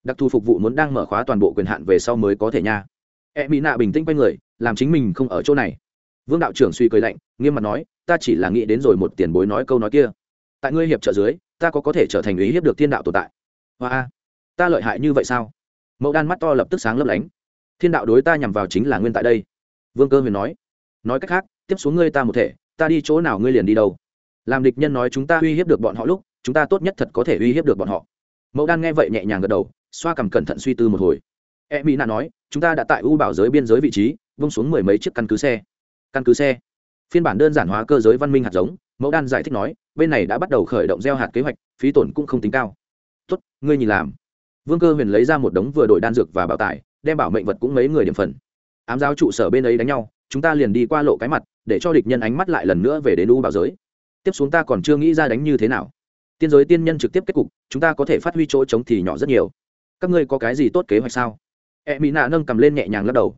Đặc thù phục vụ muốn đang mở khóa toàn bộ quyền hạn về sau mới có thể nha. E mỹ nạ bình tĩnh quay người, làm chính mình không ở chỗ này. Vương đạo trưởng suy cười lạnh, nghiêm mặt nói ta chỉ là nghĩ đến rồi một tiền bối nói câu nói kia. Tại ngươi hiệp trợ dưới, ta có có thể trở thành ý hiếp được thiên đạo tồn tại. Hoa ta lợi hại như vậy sao? Mẫu đan mắt to lập tức sáng lấp lánh. Thiên đạo đối ta nhằm vào chính là nguyên tại đây. Vương cơ huyền nói. Nói cách khác, tiếp xuống ngươi ta một thể, ta đi chỗ nào ngươi liền đi đâu. Làm địch nhân nói chúng ta uy hiếp được bọn họ lúc, chúng ta tốt nhất thật có thể uy hiếp được bọn họ. Mẫu đan nghe vậy nhẹ nhàng gật đầu, xoa cằm cẩn thận suy tư một hồi. E mỹ nạ nói, chúng ta đã tại u bảo giới biên giới vị trí, vung xuống mười mấy chiếc căn cứ xe. Căn cứ xe phiên bản đơn giản hóa cơ giới văn minh hạt giống, mẫu đan giải thích nói, bên này đã bắt đầu khởi động gieo hạt kế hoạch, phí tổn cũng không tính cao. Tốt, ngươi nhìn làm. Vương cơ huyền lấy ra một đống vừa đổi đan dược và bảo tải, đem bảo mệnh vật cũng mấy người điểm phần. Ám giáo trụ sở bên ấy đánh nhau, chúng ta liền đi qua lộ cái mặt, để cho địch nhân ánh mắt lại lần nữa về đến u bảo giới. Tiếp xuống ta còn chưa nghĩ ra đánh như thế nào. Tiên giới tiên nhân trực tiếp kết cục, chúng ta có thể phát huy chỗ chống thì nhỏ rất nhiều. Các ngươi có cái gì tốt kế hoạch sao? E mỹ nạ nâng cầm lên nhẹ nhàng lắc đầu.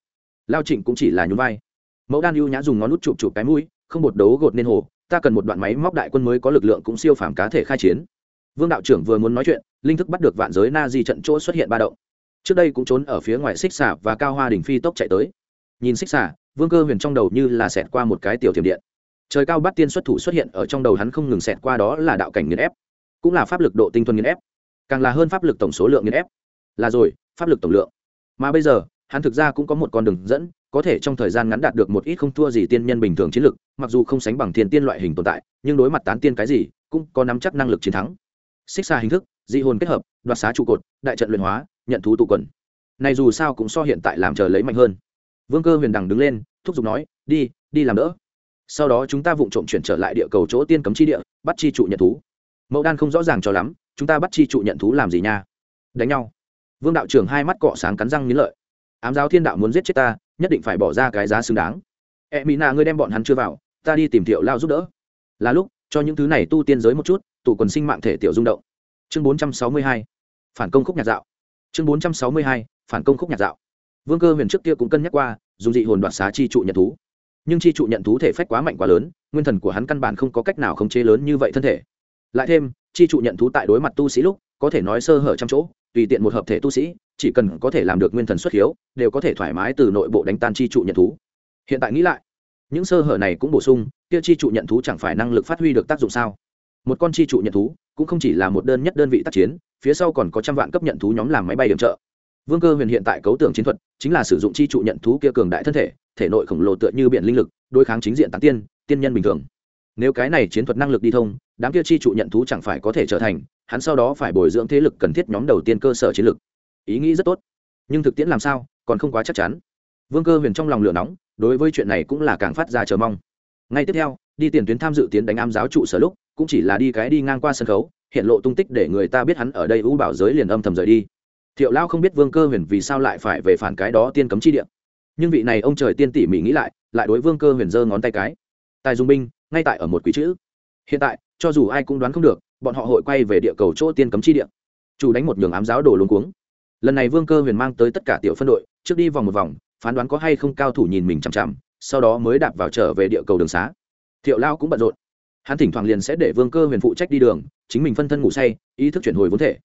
Lao trịnh cũng chỉ là nhún vai mẫu đan ưu nhã dùng ngón nút chụp chụp cái mũi, không bột đấu gột nên hồ, ta cần một đoạn máy móc đại quân mới có lực lượng cũng siêu phàm cá thể khai chiến. Vương đạo trưởng vừa muốn nói chuyện, linh thức bắt được vạn giới na di trận chỗ xuất hiện ba động. Trước đây cũng trốn ở phía ngoài xích xả và cao hoa đình phi tốc chạy tới. Nhìn xích xả vương cơ huyền trong đầu như là xẹt qua một cái tiểu thiểm điện. Trời cao bắt tiên xuất thủ xuất hiện ở trong đầu hắn không ngừng xẹt qua đó là đạo cảnh nghiền ép, cũng là pháp lực độ tinh thuần nghiền ép, càng là hơn pháp lực tổng số lượng nghiền ép. Là rồi, pháp lực tổng lượng. Mà bây giờ, hắn thực ra cũng có một con đường dẫn có thể trong thời gian ngắn đạt được một ít không thua gì tiên nhân bình thường chiến lực, mặc dù không sánh bằng thiên tiên loại hình tồn tại, nhưng đối mặt tán tiên cái gì, cũng có nắm chắc năng lực chiến thắng. Xích xa hình thức, dị hồn kết hợp, đoạt xá trụ cột, đại trận luyện hóa, nhận thú tụ quần. Này dù sao cũng so hiện tại làm chờ lấy mạnh hơn. Vương cơ huyền đằng đứng lên, thúc giục nói, đi đi làm đỡ. Sau đó chúng ta vụng trộm chuyển trở lại địa cầu chỗ tiên cấm chi địa, bắt chi trụ nhận thú. Mẫu đan không rõ ràng cho lắm, chúng ta bắt chi trụ nhận thú làm gì nha? Đánh nhau. Vương đạo trưởng hai mắt cọ sáng cắn răng nghiến lợi. Ám giáo thiên đạo muốn giết chết ta nhất định phải bỏ ra cái giá xứng đáng. E mỹ nạ ngươi đem bọn hắn chưa vào, ta đi tìm thiệu lao giúp đỡ. Là lúc, cho những thứ này tu tiên giới một chút, tụ quần sinh mạng thể tiểu rung động. Chương bốn trăm sáu mươi hai, phản công khúc nhạc dạo. Chương bốn trăm sáu mươi hai, phản công khúc nhạc dạo. Vương cơ huyền trước kia cũng cân nhắc qua, dùng dị hồn đoạt xá chi trụ nhận thú. Nhưng chi trụ nhận thú thể phách quá mạnh quá lớn, nguyên thần của hắn căn bản không có cách nào khống chế lớn như vậy thân thể. Lại thêm, chi trụ nhận thú tại đối mặt tu sĩ lúc, có thể nói sơ hở trăm chỗ, tùy tiện một hợp thể tu sĩ chỉ cần có thể làm được nguyên thần xuất hiếu, đều có thể thoải mái từ nội bộ đánh tan chi trụ nhận thú. Hiện tại nghĩ lại, những sơ hở này cũng bổ sung, kia chi trụ nhận thú chẳng phải năng lực phát huy được tác dụng sao? Một con chi trụ nhận thú cũng không chỉ là một đơn nhất đơn vị tác chiến, phía sau còn có trăm vạn cấp nhận thú nhóm làm máy bay điểm trợ. Vương cơ huyền hiện tại cấu tưởng chiến thuật, chính là sử dụng chi trụ nhận thú kia cường đại thân thể thể nội khổng lồ tựa như biển linh lực, đối kháng chính diện tán tiên tiên nhân bình thường. Nếu cái này chiến thuật năng lực đi thông, đám kia chi trụ nhận thú chẳng phải có thể trở thành, hắn sau đó phải bồi dưỡng thế lực cần thiết nhóm đầu tiên cơ sở chiến lực ý nghĩ rất tốt. Nhưng thực tiễn làm sao, còn không quá chắc chắn. Vương cơ huyền trong lòng lửa nóng, đối với chuyện này cũng là càng phát ra chờ mong. Ngay tiếp theo, đi tiền tuyến tham dự tiến đánh am giáo trụ sở lúc, cũng chỉ là đi cái đi ngang qua sân khấu, hiện lộ tung tích để người ta biết hắn ở đây u bảo giới liền âm thầm rời đi. Thiệu lao không biết vương cơ huyền vì sao lại phải về phản cái đó tiên cấm chi địa. Nhưng vị này ông trời tiên tỉ mỉ nghĩ lại lại đối vương cơ huyền giơ ngón tay cái. Tài dung binh ngay tại ở một quý chữ. Hiện tại, cho dù ai cũng đoán không được, bọn họ hội quay về địa cầu chỗ tiên cấm chi địa. Chủ đánh một nhường ám giáo đồ luống cuống lần này vương cơ huyền mang tới tất cả tiểu phân đội, trước đi vòng một vòng, phán đoán có hay không cao thủ nhìn mình chằm chằm, sau đó mới đạp vào trở về địa cầu đường xá. Thiệu lao cũng bận rộn. Hắn thỉnh thoảng liền sẽ để vương cơ huyền phụ trách đi đường, chính mình phân thân ngủ say, ý thức chuyển hồi vốn thể.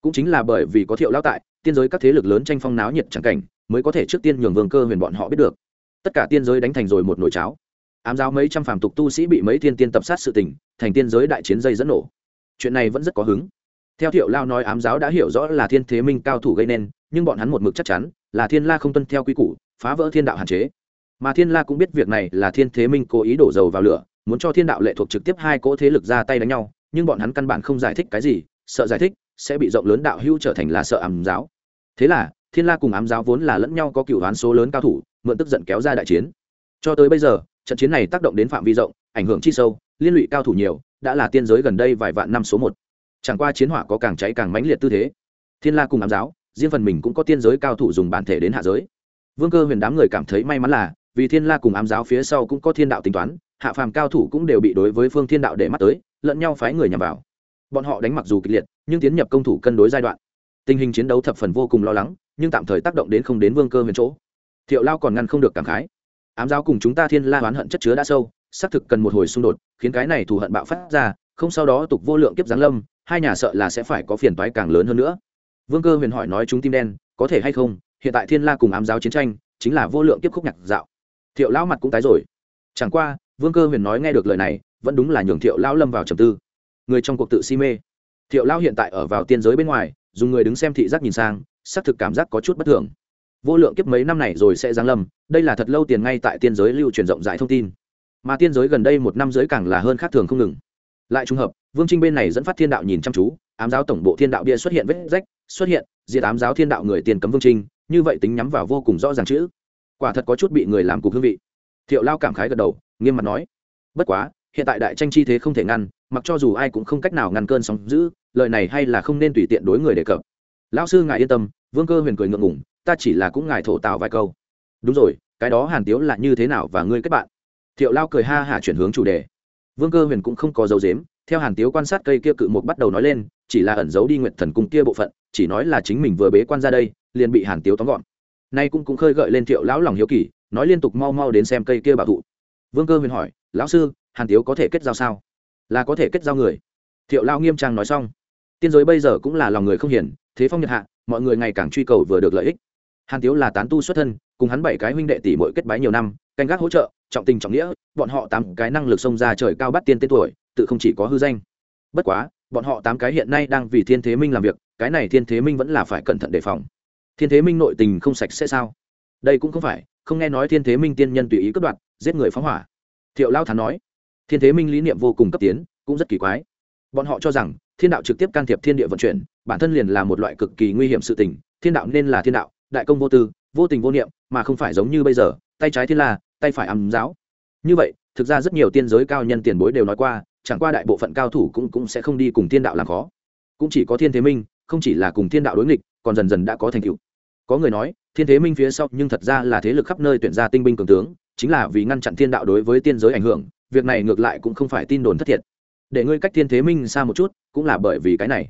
Cũng chính là bởi vì có thiệu lao tại, tiên giới các thế lực lớn tranh phong náo nhiệt chẳng cảnh, mới có thể trước tiên nhường vương cơ huyền bọn họ biết được. Tất cả tiên giới đánh thành rồi một nồi cháo. Ám giáo mấy trăm phàm tục tu sĩ bị mấy thiên tiên tập sát sự tình, thành tiên giới đại chiến dây dẫn nổ. Chuyện này vẫn rất có hứng theo thiệu lao nói ám giáo đã hiểu rõ là thiên thế minh cao thủ gây nên, nhưng bọn hắn một mực chắc chắn là thiên la không tuân theo quy củ, phá vỡ thiên đạo hạn chế. Mà thiên la cũng biết việc này là thiên thế minh cố ý đổ dầu vào lửa, muốn cho thiên đạo lệ thuộc trực tiếp hai cỗ thế lực ra tay đánh nhau, nhưng bọn hắn căn bản không giải thích cái gì, sợ giải thích sẽ bị rộng lớn đạo hưu trở thành là sợ ám giáo. Thế là, thiên la cùng ám giáo vốn là lẫn nhau có cựu đoán số lớn cao thủ, mượn tức giận kéo ra đại chiến. Cho tới bây giờ, trận chiến này tác động đến phạm vi rộng, ảnh hưởng chi sâu, liên lụy cao thủ nhiều, đã là tiên giới gần đây vài vạn năm số một chẳng qua chiến hỏa có càng cháy càng mãnh liệt tư thế. Thiên la cùng ám giáo, riêng phần mình cũng có tiên giới cao thủ dùng bản thể đến hạ giới. Vương cơ huyền đám người cảm thấy may mắn là, vì thiên la cùng ám giáo phía sau cũng có thiên đạo tính toán, hạ phàm cao thủ cũng đều bị đối với phương thiên đạo để mắt tới, lẫn nhau phái người nhằm vào. Bọn họ đánh mặc dù kịch liệt, nhưng tiến nhập công thủ cân đối giai đoạn. Tình hình chiến đấu thập phần vô cùng lo lắng, nhưng tạm thời tác động đến không đến vương cơ huyền chỗ. Thiệu lao còn ngăn không được cảm khái. Ám giáo cùng chúng ta thiên la oán hận chất chứa đã sâu, xác thực cần một hồi xung đột, khiến cái này thù hận bạo phát ra, không sau đó tục vô lượng kiếp giáng lâm hai nhà sợ là sẽ phải có phiền toái càng lớn hơn nữa. Vương cơ huyền hỏi nói chúng tim đen, có thể hay không? Hiện tại thiên la cùng ám giáo chiến tranh, chính là vô lượng tiếp khúc nhạc dạo. Thiệu lão mặt cũng tái rồi. Chẳng qua, vương cơ huyền nói nghe được lời này, vẫn đúng là nhường thiệu lão lâm vào trầm tư. Người trong cuộc tự si mê. Thiệu lão hiện tại ở vào tiên giới bên ngoài, dùng người đứng xem thị giác nhìn sang, xác thực cảm giác có chút bất thường. Vô lượng kiếp mấy năm này rồi sẽ giáng lâm, đây là thật lâu tiền ngay tại tiên giới lưu truyền rộng rãi thông tin. Mà tiên giới gần đây một năm giới càng là hơn khác thường không ngừng. Lại trùng hợp vương trinh bên này dẫn phát thiên đạo nhìn chăm chú, ám giáo tổng bộ thiên đạo bia xuất hiện vết rách, xuất hiện, diệt ám giáo thiên đạo người tiền cấm vương trinh, như vậy tính nhắm vào vô cùng rõ ràng chữ. Quả thật có chút bị người làm cục hương vị. Thiệu lao cảm khái gật đầu, nghiêm mặt nói, bất quá, hiện tại đại tranh chi thế không thể ngăn, mặc cho dù ai cũng không cách nào ngăn cơn sóng giữ lời này hay là không nên tùy tiện đối người đề cập. Lão sư ngài yên tâm. Vương cơ huyền cười ngượng ngủng ta chỉ là cũng ngài thổ tào vài câu. Đúng rồi, cái đó hàn tiếu là như thế nào và ngươi kết bạn? Thiệu lao cười ha hả chuyển hướng chủ đề. Vương cơ huyền cũng không có dấu dếm theo hàn tiếu quan sát cây kia cự mục bắt đầu nói lên, chỉ là ẩn giấu đi nguyện thần cung kia bộ phận, chỉ nói là chính mình vừa bế quan ra đây, liền bị hàn tiếu tóm gọn. Nay cũng cũng khơi gợi lên thiệu lão lòng hiếu kỳ, nói liên tục mau mau đến xem cây kia bảo thụ. Vương cơ huyền hỏi, lão sư, hàn tiếu có thể kết giao sao? Là có thể kết giao người. Thiệu lao nghiêm trang nói xong. Tiên giới bây giờ cũng là lòng người không hiển thế phong nhật hạ, mọi người ngày càng truy cầu vừa được lợi ích. Hàn tiếu là tán tu xuất thân, cùng hắn bảy cái huynh đệ tỷ mỗi kết bái nhiều năm, canh gác hỗ trợ, trọng tình trọng nghĩa, bọn họ tám cái năng lực xông ra trời cao bắt tiên tên tuổi tự không chỉ có hư danh. Bất quá, bọn họ tám cái hiện nay đang vì thiên thế minh làm việc, cái này thiên thế minh vẫn là phải cẩn thận đề phòng. Thiên thế minh nội tình không sạch sẽ sao? Đây cũng không phải, không nghe nói thiên thế minh tiên nhân tùy ý cướp đoạt, giết người phóng hỏa. Thiệu lao thán nói, thiên thế minh lý niệm vô cùng cấp tiến, cũng rất kỳ quái. Bọn họ cho rằng, thiên đạo trực tiếp can thiệp thiên địa vận chuyển, bản thân liền là một loại cực kỳ nguy hiểm sự tình, thiên đạo nên là thiên đạo, đại công vô tư, vô tình vô niệm, mà không phải giống như bây giờ, tay trái thiên la, tay phải âm giáo. Như vậy, thực ra rất nhiều tiên giới cao nhân tiền bối đều nói qua chẳng qua đại bộ phận cao thủ cũng cũng sẽ không đi cùng thiên đạo làm khó. Cũng chỉ có thiên thế minh, không chỉ là cùng thiên đạo đối nghịch, còn dần dần đã có thành tựu. Có người nói, thiên thế minh phía sau nhưng thật ra là thế lực khắp nơi tuyển ra tinh binh cường tướng, chính là vì ngăn chặn thiên đạo đối với tiên giới ảnh hưởng, việc này ngược lại cũng không phải tin đồn thất thiệt. Để ngươi cách thiên thế minh xa một chút, cũng là bởi vì cái này.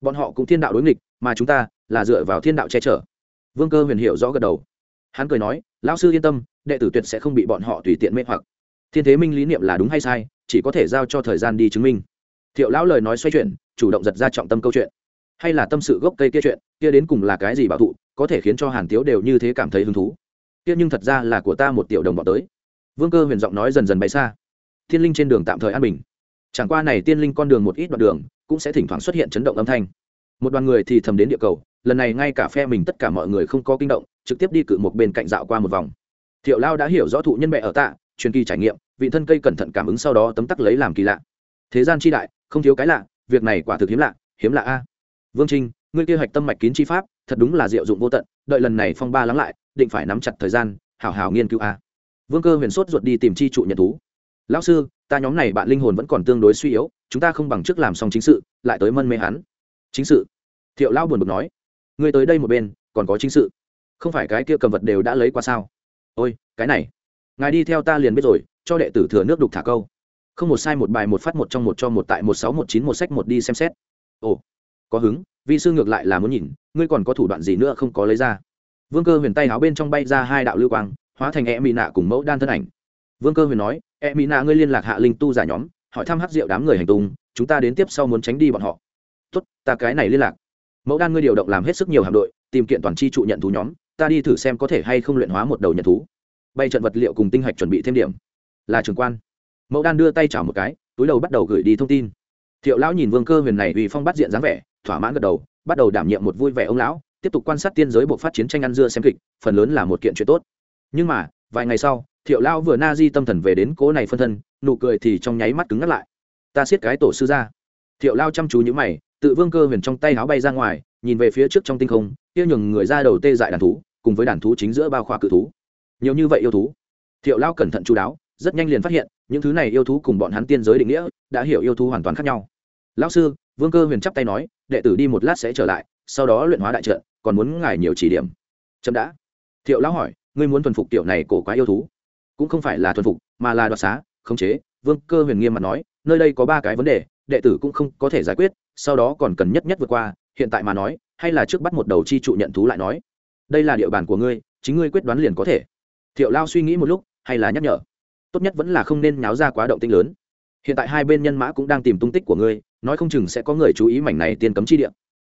Bọn họ cũng thiên đạo đối nghịch, mà chúng ta là dựa vào thiên đạo che chở. Vương cơ huyền hiểu rõ gật đầu. Hắn cười nói, lão sư yên tâm, đệ tử tuyệt sẽ không bị bọn họ tùy tiện mê hoặc. Thiên thế minh lý niệm là đúng hay sai chỉ có thể giao cho thời gian đi chứng minh. Thiệu lão lời nói xoay chuyển, chủ động giật ra trọng tâm câu chuyện. Hay là tâm sự gốc cây kia chuyện, kia đến cùng là cái gì bảo thụ, có thể khiến cho hàn tiếu đều như thế cảm thấy hứng thú. Kia nhưng thật ra là của ta một tiểu đồng bọn tới. Vương cơ huyền giọng nói dần dần bay xa. Thiên linh trên đường tạm thời an bình. Chẳng qua này tiên linh con đường một ít đoạn đường, cũng sẽ thỉnh thoảng xuất hiện chấn động âm thanh. Một đoàn người thì thầm đến địa cầu, lần này ngay cả phe mình tất cả mọi người không có kinh động, trực tiếp đi cự một bên cạnh dạo qua một vòng. Thiệu lao đã hiểu rõ thụ nhân mẹ ở tạ, truyền kỳ trải nghiệm vị thân cây cẩn thận cảm ứng sau đó tấm tắc lấy làm kỳ lạ. Thế gian chi đại, không thiếu cái lạ, việc này quả thực hiếm lạ hiếm lạ a. Vương trinh, ngươi kia hạch tâm mạch kín chi pháp, thật đúng là diệu dụng vô tận, đợi lần này phong ba lắng lại, định phải nắm chặt thời gian, hảo hảo nghiên cứu a. Vương cơ huyền sốt ruột đi tìm chi trụ nhận thú. Lão sư, ta nhóm này bạn linh hồn vẫn còn tương đối suy yếu, chúng ta không bằng trước làm xong chính sự, lại tới mân mê hắn. Chính sự? Thiệu lão buồn bực nói. Ngươi tới đây một bên, còn có chính sự. Không phải cái kia cầm vật đều đã lấy qua sao? Ôi, cái này. Ngài đi theo ta liền biết rồi cho đệ tử thừa nước đục thả câu. Không một sai một bài một phát một trong một cho một tại một sáu một chín một sách một đi xem xét. Ồ, có hứng, vi sư ngược lại là muốn nhìn, ngươi còn có thủ đoạn gì nữa không có lấy ra? Vương cơ huyền tay áo bên trong bay ra hai đạo lưu quang, hóa thành e mỹ nạ cùng mẫu đan thân ảnh. Vương cơ huyền nói e mỹ nạ ngươi liên lạc hạ linh tu giả nhóm, hỏi thăm hát rượu đám người hành tung, chúng ta đến tiếp sau muốn tránh đi bọn họ. Tốt, ta cái này liên lạc. Mẫu đan ngươi điều động làm hết sức nhiều hạm đội, tìm kiện toàn chi trụ nhận thú nhóm, ta đi thử xem có thể hay không luyện hóa một đầu nhận thú. Bay trận vật liệu cùng tinh hạch chuẩn bị thêm điểm là trưởng quan. Mẫu đan đưa tay chảo một cái, túi đầu bắt đầu gửi đi thông tin. Thiệu lão nhìn vương cơ huyền này vì phong bắt diện dáng vẻ, thỏa mãn gật đầu, bắt đầu đảm nhiệm một vui vẻ ông lão, tiếp tục quan sát tiên giới bộ phát chiến tranh ăn dưa xem kịch, phần lớn là một kiện chuyện tốt. Nhưng mà, vài ngày sau, thiệu lão vừa na di tâm thần về đến cố này phân thân, nụ cười thì trong nháy mắt cứng ngắt lại. Ta siết cái tổ sư ra. Thiệu lao chăm chú những mày, tự vương cơ huyền trong tay áo bay ra ngoài, nhìn về phía trước trong tinh không, kia nhường người ra đầu tê dại đàn thú, cùng với đàn thú chính giữa bao khoa cự thú. Nhiều như vậy yêu thú. Thiệu lao cẩn thận chú đáo rất nhanh liền phát hiện, những thứ này yêu thú cùng bọn hắn tiên giới định nghĩa, đã hiểu yêu thú hoàn toàn khác nhau. Lão sư, vương cơ huyền chắp tay nói, đệ tử đi một lát sẽ trở lại, sau đó luyện hóa đại trận, còn muốn ngài nhiều chỉ điểm. Chậm đã. Thiệu lão hỏi, ngươi muốn thuần phục tiểu này cổ quá yêu thú? Cũng không phải là thuần phục, mà là đoạt xá, khống chế. Vương cơ huyền nghiêm mặt nói, nơi đây có ba cái vấn đề, đệ tử cũng không có thể giải quyết, sau đó còn cần nhất nhất vượt qua, hiện tại mà nói, hay là trước bắt một đầu chi trụ nhận thú lại nói. Đây là địa bàn của ngươi, chính ngươi quyết đoán liền có thể. Thiệu lao suy nghĩ một lúc, hay là nhắc nhở? Tốt nhất vẫn là không nên nháo ra quá động tinh lớn. Hiện tại hai bên nhân mã cũng đang tìm tung tích của ngươi, nói không chừng sẽ có người chú ý mảnh này tiên cấm chi địa.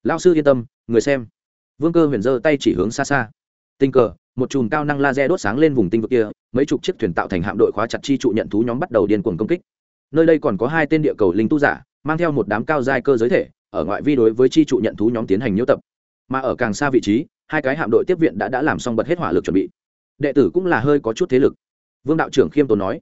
Lao sư yên tâm, người xem. Vương cơ huyền giơ tay chỉ hướng xa xa. Tình cờ, một chùm cao năng laser đốt sáng lên vùng tinh vực kia, mấy chục chiếc thuyền tạo thành hạm đội khóa chặt chi trụ nhận thú nhóm bắt đầu điên cuồng công kích. Nơi đây còn có hai tên địa cầu linh tu giả, mang theo một đám cao giai cơ giới thể, ở ngoại vi đối với chi trụ nhận thú nhóm tiến hành nhiễu tập. Mà ở càng xa vị trí, hai cái hạm đội tiếp viện đã đã làm xong bật hết hỏa lực chuẩn bị. Đệ tử cũng là hơi có chút thế lực vương đạo trưởng khiêm tốn nói.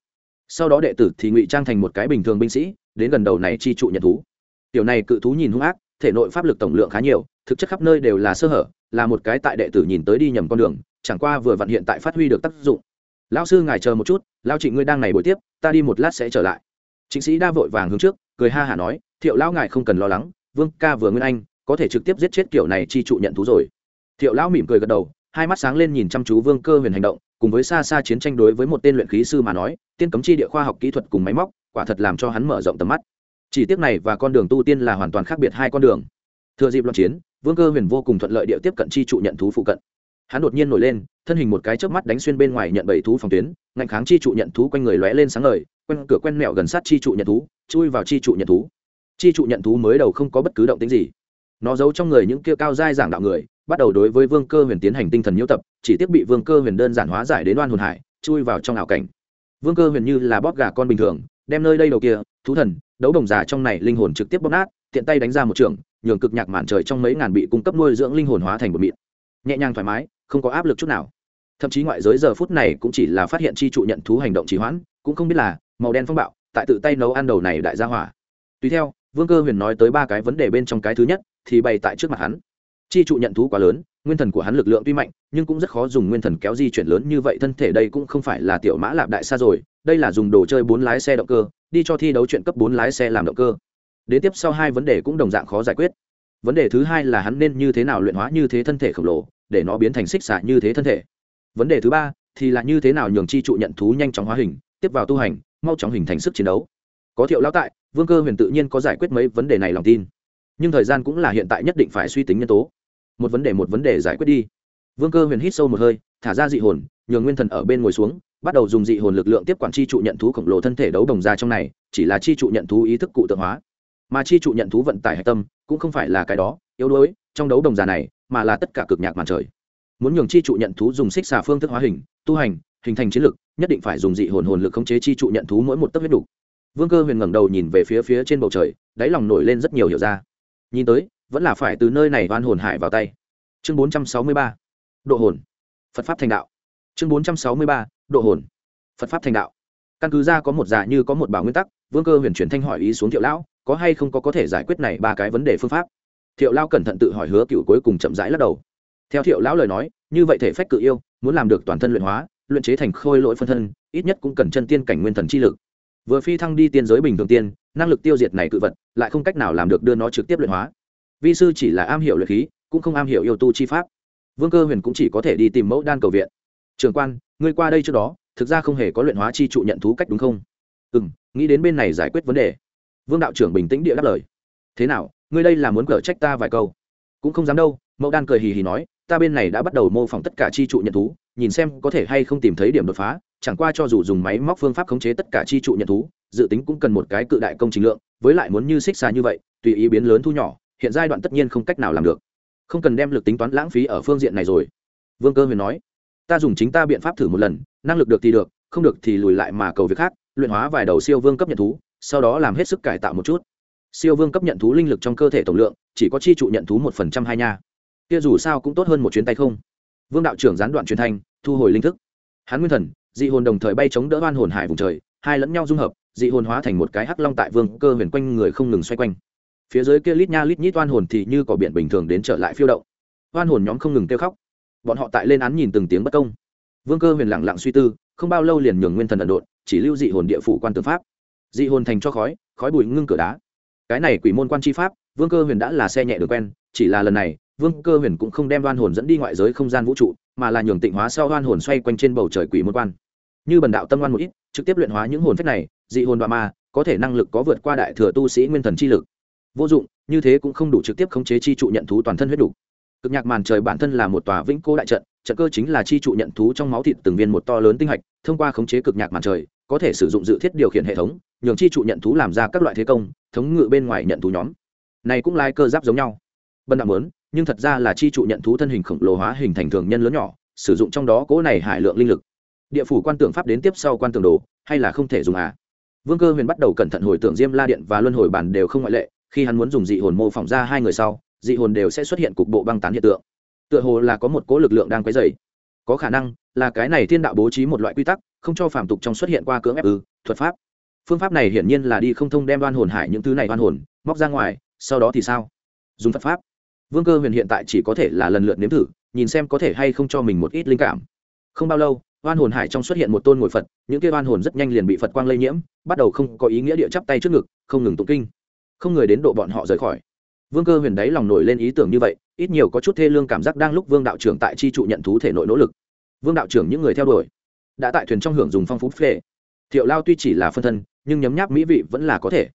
Sau đó đệ tử thì ngụy trang thành một cái bình thường binh sĩ, đến gần đầu này chi trụ nhận thú. Tiểu này cự thú nhìn hung ác, thể nội pháp lực tổng lượng khá nhiều, thực chất khắp nơi đều là sơ hở, là một cái tại đệ tử nhìn tới đi nhầm con đường, chẳng qua vừa vặn hiện tại phát huy được tác dụng. Lão sư ngài chờ một chút lao trịnh ngươi đang này buổi tiếp, ta đi một lát sẽ trở lại. Chính sĩ đa vội vàng hướng trước, cười ha hả nói, thiệu lão ngài không cần lo lắng, vương ca vừa nguyên anh, có thể trực tiếp giết chết kiểu này chi trụ nhận thú rồi. Thiệu lão mỉm cười gật đầu, hai mắt sáng lên nhìn chăm chú vương cơ huyền hành động cùng với xa xa chiến tranh đối với một tên luyện khí sư mà nói, tiên cấm chi địa khoa học kỹ thuật cùng máy móc, quả thật làm cho hắn mở rộng tầm mắt. Chỉ tiếc này và con đường tu tiên là hoàn toàn khác biệt hai con đường. Thừa dịp loạn chiến, vương cơ huyền vô cùng thuận lợi địa tiếp cận chi trụ nhận thú phụ cận. Hắn đột nhiên nổi lên, thân hình một cái chớp mắt đánh xuyên bên ngoài nhận bảy thú phòng tuyến ngạnh kháng chi trụ nhận thú quanh người lóe lên sáng ngời, quen cửa quen mẹo gần sát chi trụ nhận thú, chui vào chi trụ nhận thú. Chi trụ nhận thú mới đầu không có bất cứ động tính gì nó giấu trong người những kia cao dai giảng đạo người, bắt đầu đối với vương cơ huyền tiến hành tinh thần nhiễu tập, chỉ tiếp bị vương cơ huyền đơn giản hóa giải đến oan hồn hải, chui vào trong ảo cảnh. Vương cơ huyền như là bóp gà con bình thường, đem nơi đây đầu kia, thú thần, đấu đồng giả trong này linh hồn trực tiếp bóp nát, tiện tay đánh ra một trường, nhường cực nhạc màn trời trong mấy ngàn bị cung cấp nuôi dưỡng linh hồn hóa thành một mịn. Nhẹ nhàng thoải mái, không có áp lực chút nào. Thậm chí ngoại giới giờ phút này cũng chỉ là phát hiện chi trụ nhận thú hành động trì hoãn, cũng không biết là màu đen phong bạo, tại tự tay nấu ăn đầu này đại gia hỏa. Tùy theo vương cơ huyền nói tới ba cái vấn đề bên trong cái thứ nhất, thì bày tại trước mặt hắn. Chi trụ nhận thú quá lớn, nguyên thần của hắn lực lượng tuy mạnh, nhưng cũng rất khó dùng nguyên thần kéo di chuyển lớn như vậy, thân thể đây cũng không phải là tiểu mã lạp đại xa rồi, đây là dùng đồ chơi bốn lái xe động cơ, đi cho thi đấu chuyện cấp bốn lái xe làm động cơ. Đến tiếp sau hai vấn đề cũng đồng dạng khó giải quyết. Vấn đề thứ hai là hắn nên như thế nào luyện hóa như thế thân thể khổng lồ, để nó biến thành xích xạ như thế thân thể. Vấn đề thứ ba, thì là như thế nào nhường chi trụ nhận thú nhanh chóng hóa hình, tiếp vào tu hành, mau chóng hình thành sức chiến đấu. Có thiệu lão tại vương cơ huyền tự nhiên có giải quyết mấy vấn đề này lòng tin. Nhưng thời gian cũng là hiện tại nhất định phải suy tính nhân tố. Một vấn đề một vấn đề giải quyết đi. Vương cơ huyền hít sâu một hơi, thả ra dị hồn, nhường nguyên thần ở bên ngồi xuống, bắt đầu dùng dị hồn lực lượng tiếp quản chi trụ nhận thú khổng lồ thân thể đấu đồng ra trong này, chỉ là chi trụ nhận thú ý thức cụ tượng hóa. Mà chi trụ nhận thú vận tải hạch tâm, cũng không phải là cái đó, yếu đuối, trong đấu đồng già này, mà là tất cả cực nhạc màn trời. Muốn nhường chi trụ nhận thú dùng xích xà phương thức hóa hình, tu hành, hình thành chiến lực, nhất định phải dùng dị hồn hồn lực khống chế chi trụ nhận thú mỗi một tấc huyết đủ vương cơ huyền ngẩng đầu nhìn về phía phía trên bầu trời, đáy lòng nổi lên rất nhiều hiểu ra. Nhìn tới, vẫn là phải từ nơi này oan hồn hải vào tay. Chương bốn trăm sáu mươi ba, độ hồn. Phật pháp thành đạo. Chương bốn trăm sáu mươi ba, độ hồn. Phật pháp thành đạo. Căn cứ ra có một giả như có một bảo nguyên tắc, vương cơ huyền chuyển thanh hỏi ý xuống thiệu lão, có hay không có có thể giải quyết này ba cái vấn đề phương pháp? Thiệu lão cẩn thận tự hỏi hứa cựu cuối cùng chậm rãi lắc đầu. Theo thiệu lão lời nói, như vậy thể phách cự yêu, muốn làm được toàn thân luyện hóa, luyện chế thành khôi lỗi phân thân, ít nhất cũng cần chân tiên cảnh nguyên thần chi lực vừa phi thăng đi tiên giới bình thường tiên, năng lực tiêu diệt này cự vật, lại không cách nào làm được đưa nó trực tiếp luyện hóa. Vi sư chỉ là am hiểu luyện khí, cũng không am hiểu yêu tu chi pháp. Vương cơ huyền cũng chỉ có thể đi tìm mẫu đan cầu viện. Trường quan, ngươi qua đây trước đó, thực ra không hề có luyện hóa chi trụ nhận thú cách đúng không? Ừ m nghĩ đến bên này giải quyết vấn đề. Vương đạo trưởng bình tĩnh địa đáp lời. Thế nào, ngươi đây là muốn cở trách ta vài câu? Cũng không dám đâu, mẫu đan cười hì hì nói ta bên này đã bắt đầu mô phỏng tất cả chi trụ nhận thú, nhìn xem có thể hay không tìm thấy điểm đột phá, chẳng qua cho dù dùng máy móc phương pháp khống chế tất cả chi trụ nhận thú, dự tính cũng cần một cái cự đại công trình lượng, với lại muốn như xích xa như vậy, tùy ý biến lớn thu nhỏ, hiện giai đoạn tất nhiên không cách nào làm được. Không cần đem lực tính toán lãng phí ở phương diện này rồi. Vương cơ huyền nói. Ta dùng chính ta biện pháp thử một lần, năng lực được thì được, không được thì lùi lại mà cầu việc khác, luyện hóa vài đầu siêu vương cấp nhận thú, sau đó làm hết sức cải tạo một chút. Siêu vương cấp nhận thú linh lực trong cơ thể tổng lượng, chỉ có chi trụ nhận thú một phần trăm hai nha kia dù sao cũng tốt hơn một chuyến tay không? Vương đạo trưởng gián đoạn truyền thanh, thu hồi linh thức. Hắn nguyên thần, dị hồn đồng thời bay chống đỡ oan hồn hải vùng trời, hai lẫn nhau dung hợp, dị hồn hóa thành một cái hắc long tại vương cơ huyền quanh người không ngừng xoay quanh. Phía dưới kia lít nha lít nhít oan hồn thì như cỏ biển bình thường đến trở lại phiêu động. Oan hồn nhóm không ngừng kêu khóc. Bọn họ tại lên án nhìn từng tiếng bất công. Vương cơ huyền lặng lặng suy tư, không bao lâu liền nhường nguyên thần ẩn độn, chỉ lưu dị hồn địa phủ quan tư pháp. Dị hồn thành cho khói khói bụi ngưng cửa đá. Cái này quỷ môn quan chi pháp, vương cơ huyền đã là xe nhẹ được quen, chỉ là lần này vương cơ huyền cũng không đem đoan hồn dẫn đi ngoại giới không gian vũ trụ, mà là nhường tịnh hóa sau đoan hồn xoay quanh trên bầu trời quỷ môn quan. Như bần đạo tâm đoan một ít, trực tiếp luyện hóa những hồn phách này, dị hồn đoạn ma, có thể năng lực có vượt qua đại thừa tu sĩ nguyên thần chi lực. Vô dụng, như thế cũng không đủ trực tiếp khống chế chi trụ nhận thú toàn thân huyết đủ. Cực nhạc màn trời bản thân là một tòa vĩnh cố đại trận trận cơ chính là chi trụ nhận thú trong máu thịt từng viên một to lớn tinh hạch, thông qua khống chế cực nhạc màn trời, có thể sử dụng dự thiết điều khiển hệ thống, nhường chi trụ nhận thú làm ra các loại thế công, thống ngự bên ngoài nhận thú nhóm. Này cũng lai cơ giáp giống nhau. Bần đạo muốn nhưng thật ra là chi trụ nhận thú thân hình khổng lồ hóa hình thành thường nhân lớn nhỏ, sử dụng trong đó cỗ này hải lượng linh lực. Địa phủ quan tưởng pháp đến tiếp sau quan tưởng đồ, hay là không thể dùng à? Vương cơ huyền bắt đầu cẩn thận hồi tưởng diêm la điện và luân hồi bản đều không ngoại lệ, khi hắn muốn dùng dị hồn mô phỏng ra hai người sau, dị hồn đều sẽ xuất hiện cục bộ băng tán hiện tượng. Tựa hồ là có một cố lực lượng đang quấy dày có khả năng là cái này thiên đạo bố trí một loại quy tắc, không cho phàm tục trong xuất hiện qua cưỡng ép ư, thuật pháp. Phương pháp này hiển nhiên là đi không thông đem đoan hồn hải những thứ này đoan hồn móc ra ngoài, sau đó thì sao? Dùng phật pháp vương cơ huyền hiện tại chỉ có thể là lần lượt nếm thử, nhìn xem có thể hay không cho mình một ít linh cảm. Không bao lâu, oan hồn hải trong xuất hiện một tôn ngồi phật, những kia oan hồn rất nhanh liền bị phật quang lây nhiễm, bắt đầu không có ý nghĩa địa chắp tay trước ngực, không ngừng tụng kinh. Không người đến độ bọn họ rời khỏi. Vương cơ huyền đáy lòng nổi lên ý tưởng như vậy, ít nhiều có chút thê lương cảm giác đang lúc vương đạo trưởng tại chi trụ nhận thú thể nội nỗ lực. Vương đạo trưởng những người theo đuổi, đã tại thuyền trong hưởng dùng phong phú phê. Thiệu lao tuy chỉ là phân thân, nhưng nhấm nháp mỹ vị vẫn là có thể.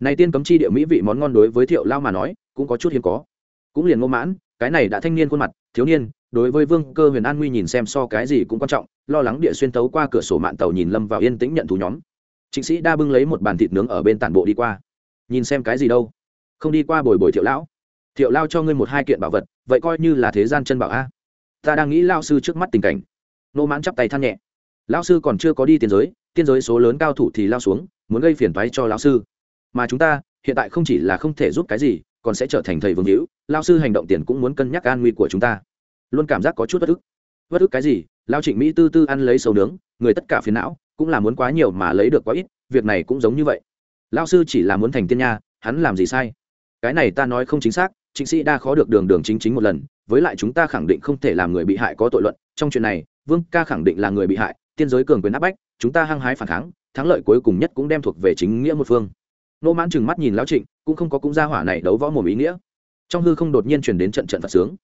Này tiên cấm chi địa mỹ vị món ngon đối với thiệu lao mà nói, cũng có chút hiếm có cũng liền ngô mãn, cái này đã thanh niên khuôn mặt, thiếu niên, đối với vương cơ huyền an nguy nhìn xem so cái gì cũng quan trọng, lo lắng địa xuyên tấu qua cửa sổ mạng tàu nhìn lâm vào yên tĩnh nhận thú nhóm. Trịnh sĩ đa bưng lấy một bàn thịt nướng ở bên tản bộ đi qua. Nhìn xem cái gì đâu? Không đi qua bồi bồi thiệu lão. Thiệu lao cho ngươi một hai kiện bảo vật, vậy coi như là thế gian chân bảo a. Ta đang nghĩ lao sư trước mắt tình cảnh. Nô mãn chắp tay than nhẹ. Lao sư còn chưa có đi tiên giới tiên giới số lớn cao thủ thì lao xuống, muốn gây phiền toái cho lao sư. Mà chúng ta, hiện tại không chỉ là không thể giúp cái gì, còn sẽ trở thành thầy vương hữu lao sư hành động tiền cũng muốn cân nhắc an nguy của chúng ta. Luôn cảm giác có chút bất ức. Bất ức cái gì? Lao trịnh mỹ tư tư ăn lấy sầu nướng, người tất cả phiền não, cũng là muốn quá nhiều mà lấy được quá ít, việc này cũng giống như vậy. Lao sư chỉ là muốn thành tiên nha, hắn làm gì sai? Cái này ta nói không chính xác chính sĩ đa khó được đường đường chính chính một lần, với lại chúng ta khẳng định không thể làm người bị hại có tội luận, trong chuyện này, vương ca khẳng định là người bị hại, tiên giới cường quyền áp bách, chúng ta hăng hái phản kháng, thắng lợi cuối cùng nhất cũng đem thuộc về chính nghĩa một phương. Nô mãn chừng mắt nhìn lão trịnh, cũng không có cũng gia hỏa này đấu võ mồm ý nghĩa trong hư không đột nhiên chuyển đến trận trận phật sướng.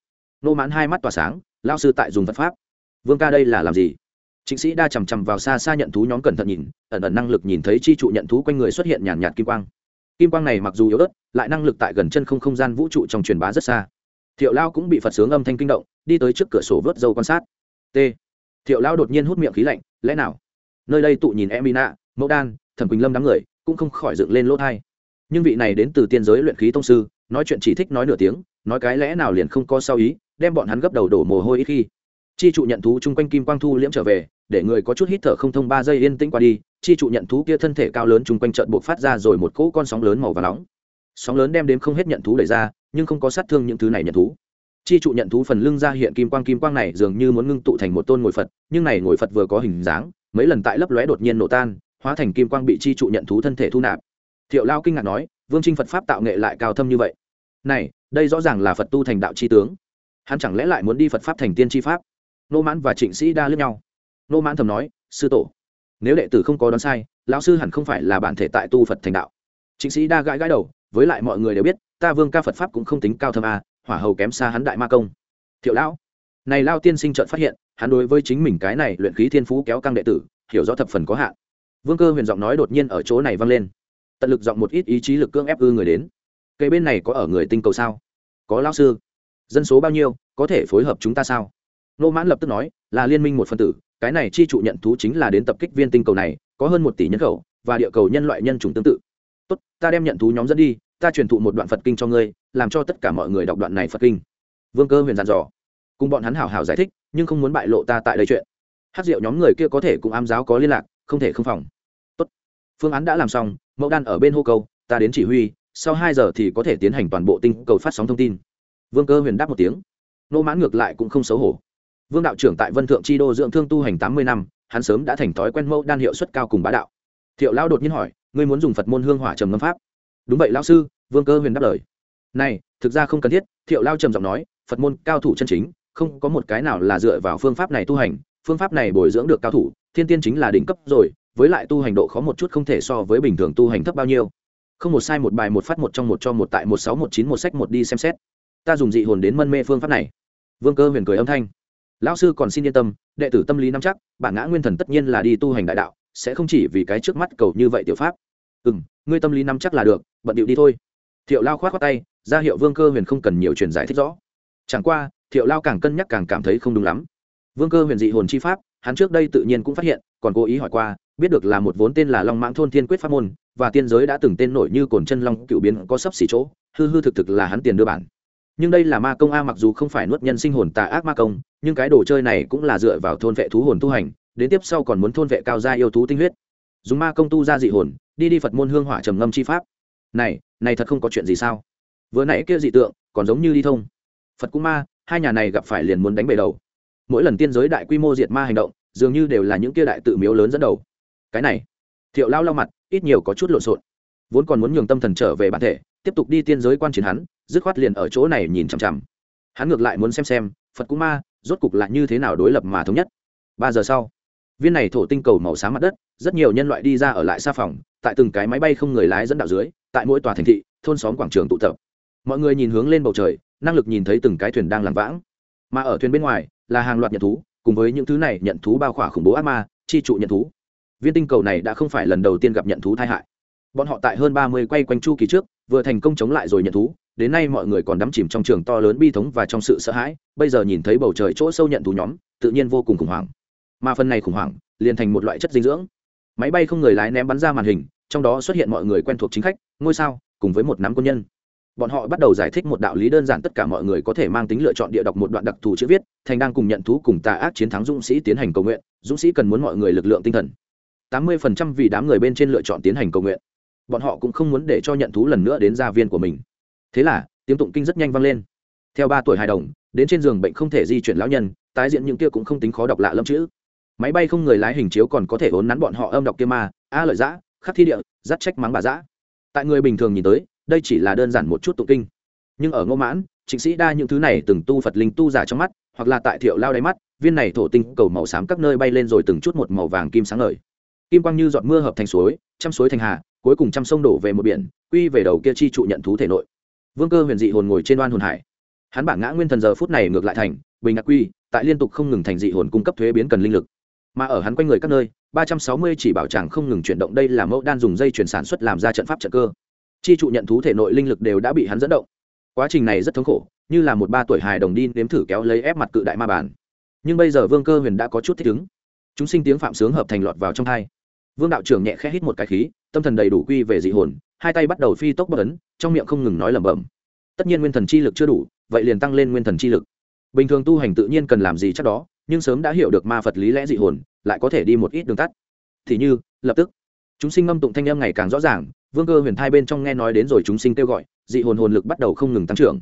Nô mãn hai mắt tỏa sáng lao sư tại dùng phật pháp. Vương ca đây là làm gì? Chính sĩ đa chằm chằm vào xa xa nhận thú nhóm cẩn thận nhìn, ẩn ẩn năng lực nhìn thấy chi trụ nhận thú quanh người xuất hiện nhàn nhạt kim quang. Kim quang này mặc dù yếu ớt, lại năng lực tại gần chân không không gian vũ trụ trong truyền bá rất xa. Thiệu lao cũng bị phật sướng âm thanh kinh động, đi tới trước cửa sổ vớt dâu quan sát. T. Thiệu lao đột nhiên hút miệng khí lạnh, lẽ nào? Nơi đây tụ nhìn emina, mẫu đan, thẩm quỳnh lâm đám người, cũng không khỏi dựng lên lỗ thai nhưng vị này đến từ tiên giới luyện khí tông sư nói chuyện chỉ thích nói nửa tiếng, nói cái lẽ nào liền không có sao ý, đem bọn hắn gấp đầu đổ mồ hôi ít khi. Chi trụ nhận thú chung quanh kim quang thu liễm trở về, để người có chút hít thở không thông ba giây yên tĩnh qua đi, chi trụ nhận thú kia thân thể cao lớn chung quanh trận buộc phát ra rồi một cỗ con sóng lớn màu và nóng. Sóng lớn đem đến không hết nhận thú đẩy ra, nhưng không có sát thương những thứ này nhận thú. Chi trụ nhận thú phần lưng ra hiện kim quang kim quang này dường như muốn ngưng tụ thành một tôn ngồi phật, nhưng này ngồi phật vừa có hình dáng, mấy lần tại lấp lóe đột nhiên nổ tan, hóa thành kim quang bị chi trụ nhận thú thân thể thu nạp. Thiệu lao kinh ngạc nói vương trinh phật pháp tạo nghệ lại cao thâm như vậy. Này, đây rõ ràng là phật tu thành đạo c tướng. Hắn chẳng lẽ lại muốn đi phật pháp thành tiên tri pháp? Nô mãn và trịnh sĩ đa lướt nhau. Nô mãn thầm nói, sư tổ, nếu đệ tử không có đoán sai, lão sư hẳn không phải là bản thể tại tu phật thành đạo. Trịnh sĩ đa gãi gãi đầu, với lại mọi người đều biết, ta vương ca phật pháp cũng không tính cao thâm a, hỏa hầu kém xa hắn đại ma công. Thiệu lão. Này lao tiên sinh trợn phát hiện, hắn đối với chính mình cái này luyện khí thiên phú kéo căng đệ tử, hiểu rõ thập phần có hạn. Vương cơ huyền giọng nói đột nhiên ở chỗ này vang lên tận lực giọng một ít ý chí lực cưỡng ép ư người đến. Cây bên này có ở người tinh cầu sao? Có lao sư. Dân số bao nhiêu, có thể phối hợp chúng ta sao? Nô mãn lập tức nói, là liên minh một phân tử, cái này chi trụ nhận thú chính là đến tập kích viên tinh cầu này, có hơn một tỷ nhân khẩu, và địa cầu nhân loại nhân chủng tương tự. Tốt, ta đem nhận thú nhóm dẫn đi, ta truyền thụ một đoạn phật kinh cho ngươi, làm cho tất cả mọi người đọc đoạn này phật kinh. Vương cơ huyền dàn dò. Cùng bọn hắn hảo hảo giải thích, nhưng không muốn bại lộ ta tại đây chuyện. Hát rượu nhóm người kia có thể cùng ám giáo có liên lạc, không thể không phòng phương án đã làm xong mẫu đan ở bên hô cầu, ta đến chỉ huy sau hai giờ thì có thể tiến hành toàn bộ tinh cầu phát sóng thông tin. Vương cơ huyền đáp một tiếng. Nô mãn ngược lại cũng không xấu hổ. Vương đạo trưởng tại vân thượng chi đô dưỡng thương tu hành tám mươi năm hắn sớm đã thành thói quen mẫu đan hiệu suất cao cùng bá đạo. Thiệu lao đột nhiên hỏi ngươi muốn dùng phật môn hương hỏa trầm ngâm pháp? Đúng vậy lao sư vương cơ huyền đáp lời. Này thực ra không cần thiết thiệu lao trầm giọng nói phật môn cao thủ chân chính không có một cái nào là dựa vào phương pháp này tu hành phương pháp này bồi dưỡng được cao thủ thiên tiên chính là đỉnh cấp rồi với lại tu hành độ khó một chút không thể so với bình thường tu hành thấp bao nhiêu. Không một sai một bài, một phát, một trong một cho, một tại một sáu, một chín, một sách, một đi xem xét. Ta dùng dị hồn đến mân mê phương pháp này. Vương cơ huyền cười âm thanh. Lão sư còn xin yên tâm, đệ tử tâm lý nắm chắc, bản ngã nguyên thần tất nhiên là đi tu hành đại đạo, sẽ không chỉ vì cái trước mắt cầu như vậy tiểu pháp. Ừ m ngươi tâm lý nắm chắc là được, bận điệu đi thôi. Thiệu lao k h o á t khoác tay, ra hiệu vương cơ huyền không cần nhiều truyền giải thích rõ. Chẳng qua, thiệu lao càng cân nhắc càng cảm thấy không đúng lắm. Vương cơ huyền dị hồn chi pháp, hắn trước đây tự nhiên cũng phát hiện, còn cố ý hỏi qua biết được là một vốn tên là long mãng thôn thiên quyết pháp môn, và tiên giới đã từng tên nổi như cồn chân long cựu biến có sấp xỉ chỗ, hư hư thực thực là hắn tiền đưa bản. Nhưng đây là ma công a, mặc dù không phải nuốt nhân sinh hồn tà ác ma công, nhưng cái đồ chơi này cũng là dựa vào thôn vệ thú hồn tu hành, đến tiếp sau còn muốn thôn vệ cao gia yêu thú tinh huyết. Dùng ma công tu ra dị hồn, đi đi phật môn hương hỏa trầm ngâm chi pháp. Này này thật không có chuyện gì sao? Vừa nãy kia dị tượng, còn giống như đi thông. Phật cũng ma, hai nhà này gặp phải liền muốn đánh bể đầu. Mỗi lần tiên giới đại quy mô diệt ma hành động, dường như đều là những kia đại tự miếu lớn dẫn đầu cái này. Thiệu lao lao mặt, ít nhiều có chút lộn xộn. Vốn còn muốn nhường tâm thần trở về bản thể, tiếp tục đi tiên giới quan chiến hắn, dứt khoát liền ở chỗ này nhìn chằm chằm. Hắn ngược lại muốn xem xem, phật cũng ma rốt cục lại như thế nào đối lập mà thống nhất. Ba giờ sau, viên này thổ tinh cầu màu sáng mặt đất, rất nhiều nhân loại đi ra ở lại xa phòng, tại từng cái máy bay không người lái dẫn đạo dưới, tại mỗi tòa thành thị, thôn xóm quảng trường tụ tập. Mọi người nhìn hướng lên bầu trời, năng lực nhìn thấy từng cái thuyền đang làm vãng. Mà ở thuyền bên ngoài, là hàng loạt nhận thú, cùng với những thứ này nhận thú bao khỏa khủng bố ác ma, chi trụ nhận thú viên tinh cầu này đã không phải lần đầu tiên gặp nhận thú tai hại. Bọn họ tại hơn ba mươi quay quanh chu kỳ trước, vừa thành công chống lại rồi nhận thú, đến nay mọi người còn đắm chìm trong trường to lớn bi thống và trong sự sợ hãi, bây giờ nhìn thấy bầu trời chỗ sâu nhận thú nhóm, tự nhiên vô cùng khủng hoảng. Mà phần này khủng hoảng, liền thành một loại chất dinh dưỡng. Máy bay không người lái ném bắn ra màn hình, trong đó xuất hiện mọi người quen thuộc chính khách, ngôi sao, cùng với một nắm quân nhân. Bọn họ bắt đầu giải thích một đạo lý đơn giản tất cả mọi người có thể mang tính lựa chọn địa đọc một đoạn đặc thù chữ viết, thành đang cùng nhận thú cùng tà ác chiến thắng dũng sĩ tiến hành cầu nguyện, dũng sĩ cần muốn mọi người lực lượng tinh thần tám mươi phần trăm vì đám người bên trên lựa chọn tiến hành cầu nguyện. Bọn họ cũng không muốn để cho nhận thú lần nữa đến gia viên của mình. Thế là, tiếng tụng kinh rất nhanh vang lên. Theo ba tuổi hài đồng, đến trên giường bệnh không thể di chuyển lão nhân, tái diễn những kia cũng không tính khó đọc lạ lâm chữ. Máy bay không người lái hình chiếu còn có thể vốn nắn bọn họ âm đọc kia ma a lợi giã, khắc thi địa, dắt trách mắng bà giã. Tại người bình thường nhìn tới, đây chỉ là đơn giản một chút tụng kinh. Nhưng ở ngô mãn, trịnh sĩ đa những thứ này từng tu phật linh tu giả trong mắt, hoặc là tại thiệu lao đáy mắt, viên này thổ tinh cầu màu xám các nơi bay lên rồi từng chút một màu vàng kim sáng ngời kim quang như giọt mưa hợp thành suối, trăm suối thành hà, cuối cùng trăm sông đổ về một biển, quy về đầu kia chi trụ nhận thú thể nội. Vương cơ huyền dị hồn ngồi trên đoan hồn hải. Hắn bản ngã nguyên thần giờ phút này ngược lại thành, bình ngạc quy, tại liên tục không ngừng thành dị hồn cung cấp thuế biến cần linh lực. Mà ở hắn quanh người các nơi, ba trăm sáu mươi chỉ bảo tràng không ngừng chuyển động đây là mẫu đan dùng dây chuyển sản xuất làm ra trận pháp trận cơ. Chi trụ nhận thú thể nội linh lực đều đã bị hắn dẫn động. Quá trình này rất thống khổ, như là một ba tuổi hài đồng đi nếm thử kéo lấy ép mặt cự đại ma bản nhưng bây giờ vương cơ huyền đã có chút thích ứng. Chúng sinh tiếng phạm sướng hợp thành lọt vào trong thai vương đạo trưởng nhẹ khẽ hít một cái khí, tâm thần đầy đủ quy về dị hồn, hai tay bắt đầu phi tốc bất ấn, trong miệng không ngừng nói lẩm bẩm. Tất nhiên nguyên thần chi lực chưa đủ, vậy liền tăng lên nguyên thần chi lực. Bình thường tu hành tự nhiên cần làm gì chắc đó, nhưng sớm đã hiểu được ma phật lý lẽ dị hồn, lại có thể đi một ít đường tắt. Thì như, lập tức, chúng sinh ngâm tụng thanh âm ngày càng rõ ràng, vương cơ huyền thai bên trong nghe nói đến rồi chúng sinh kêu gọi, dị hồn hồn lực bắt đầu không ngừng tăng trưởng.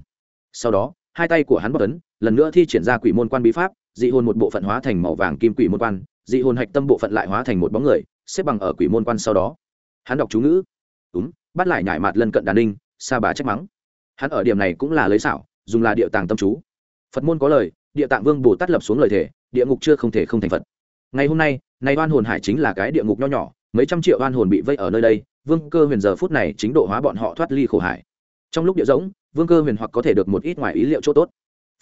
Sau đó, hai tay của hắn bất ấn, lần nữa thi triển ra quỷ môn quan bí pháp, dị hồn một bộ phận hóa thành màu vàng kim quỷ môn quan, dị hồn hạch tâm bộ phận lại hóa thành một bóng người xếp bằng ở quỷ môn quan sau đó. Hắn đọc chú ngữ. Đúng bắt lại nhải mặt lân cận đàn ninh sa bà trách mắng. Hắn ở điểm này cũng là lấy xảo, dùng là địa tàng tâm chú. Phật môn có lời, địa tạng vương bồ tát lập xuống lời thể địa ngục chưa không thể không thành phật. Ngày hôm nay nay oan hồn hải chính là cái địa ngục nho nhỏ, mấy trăm triệu oan hồn bị vây ở nơi đây, vương cơ huyền giờ phút này chính độ hóa bọn họ thoát ly khổ hải. Trong lúc địa giống vương cơ huyền hoặc có thể được một ít ngoài ý liệu chỗ tốt.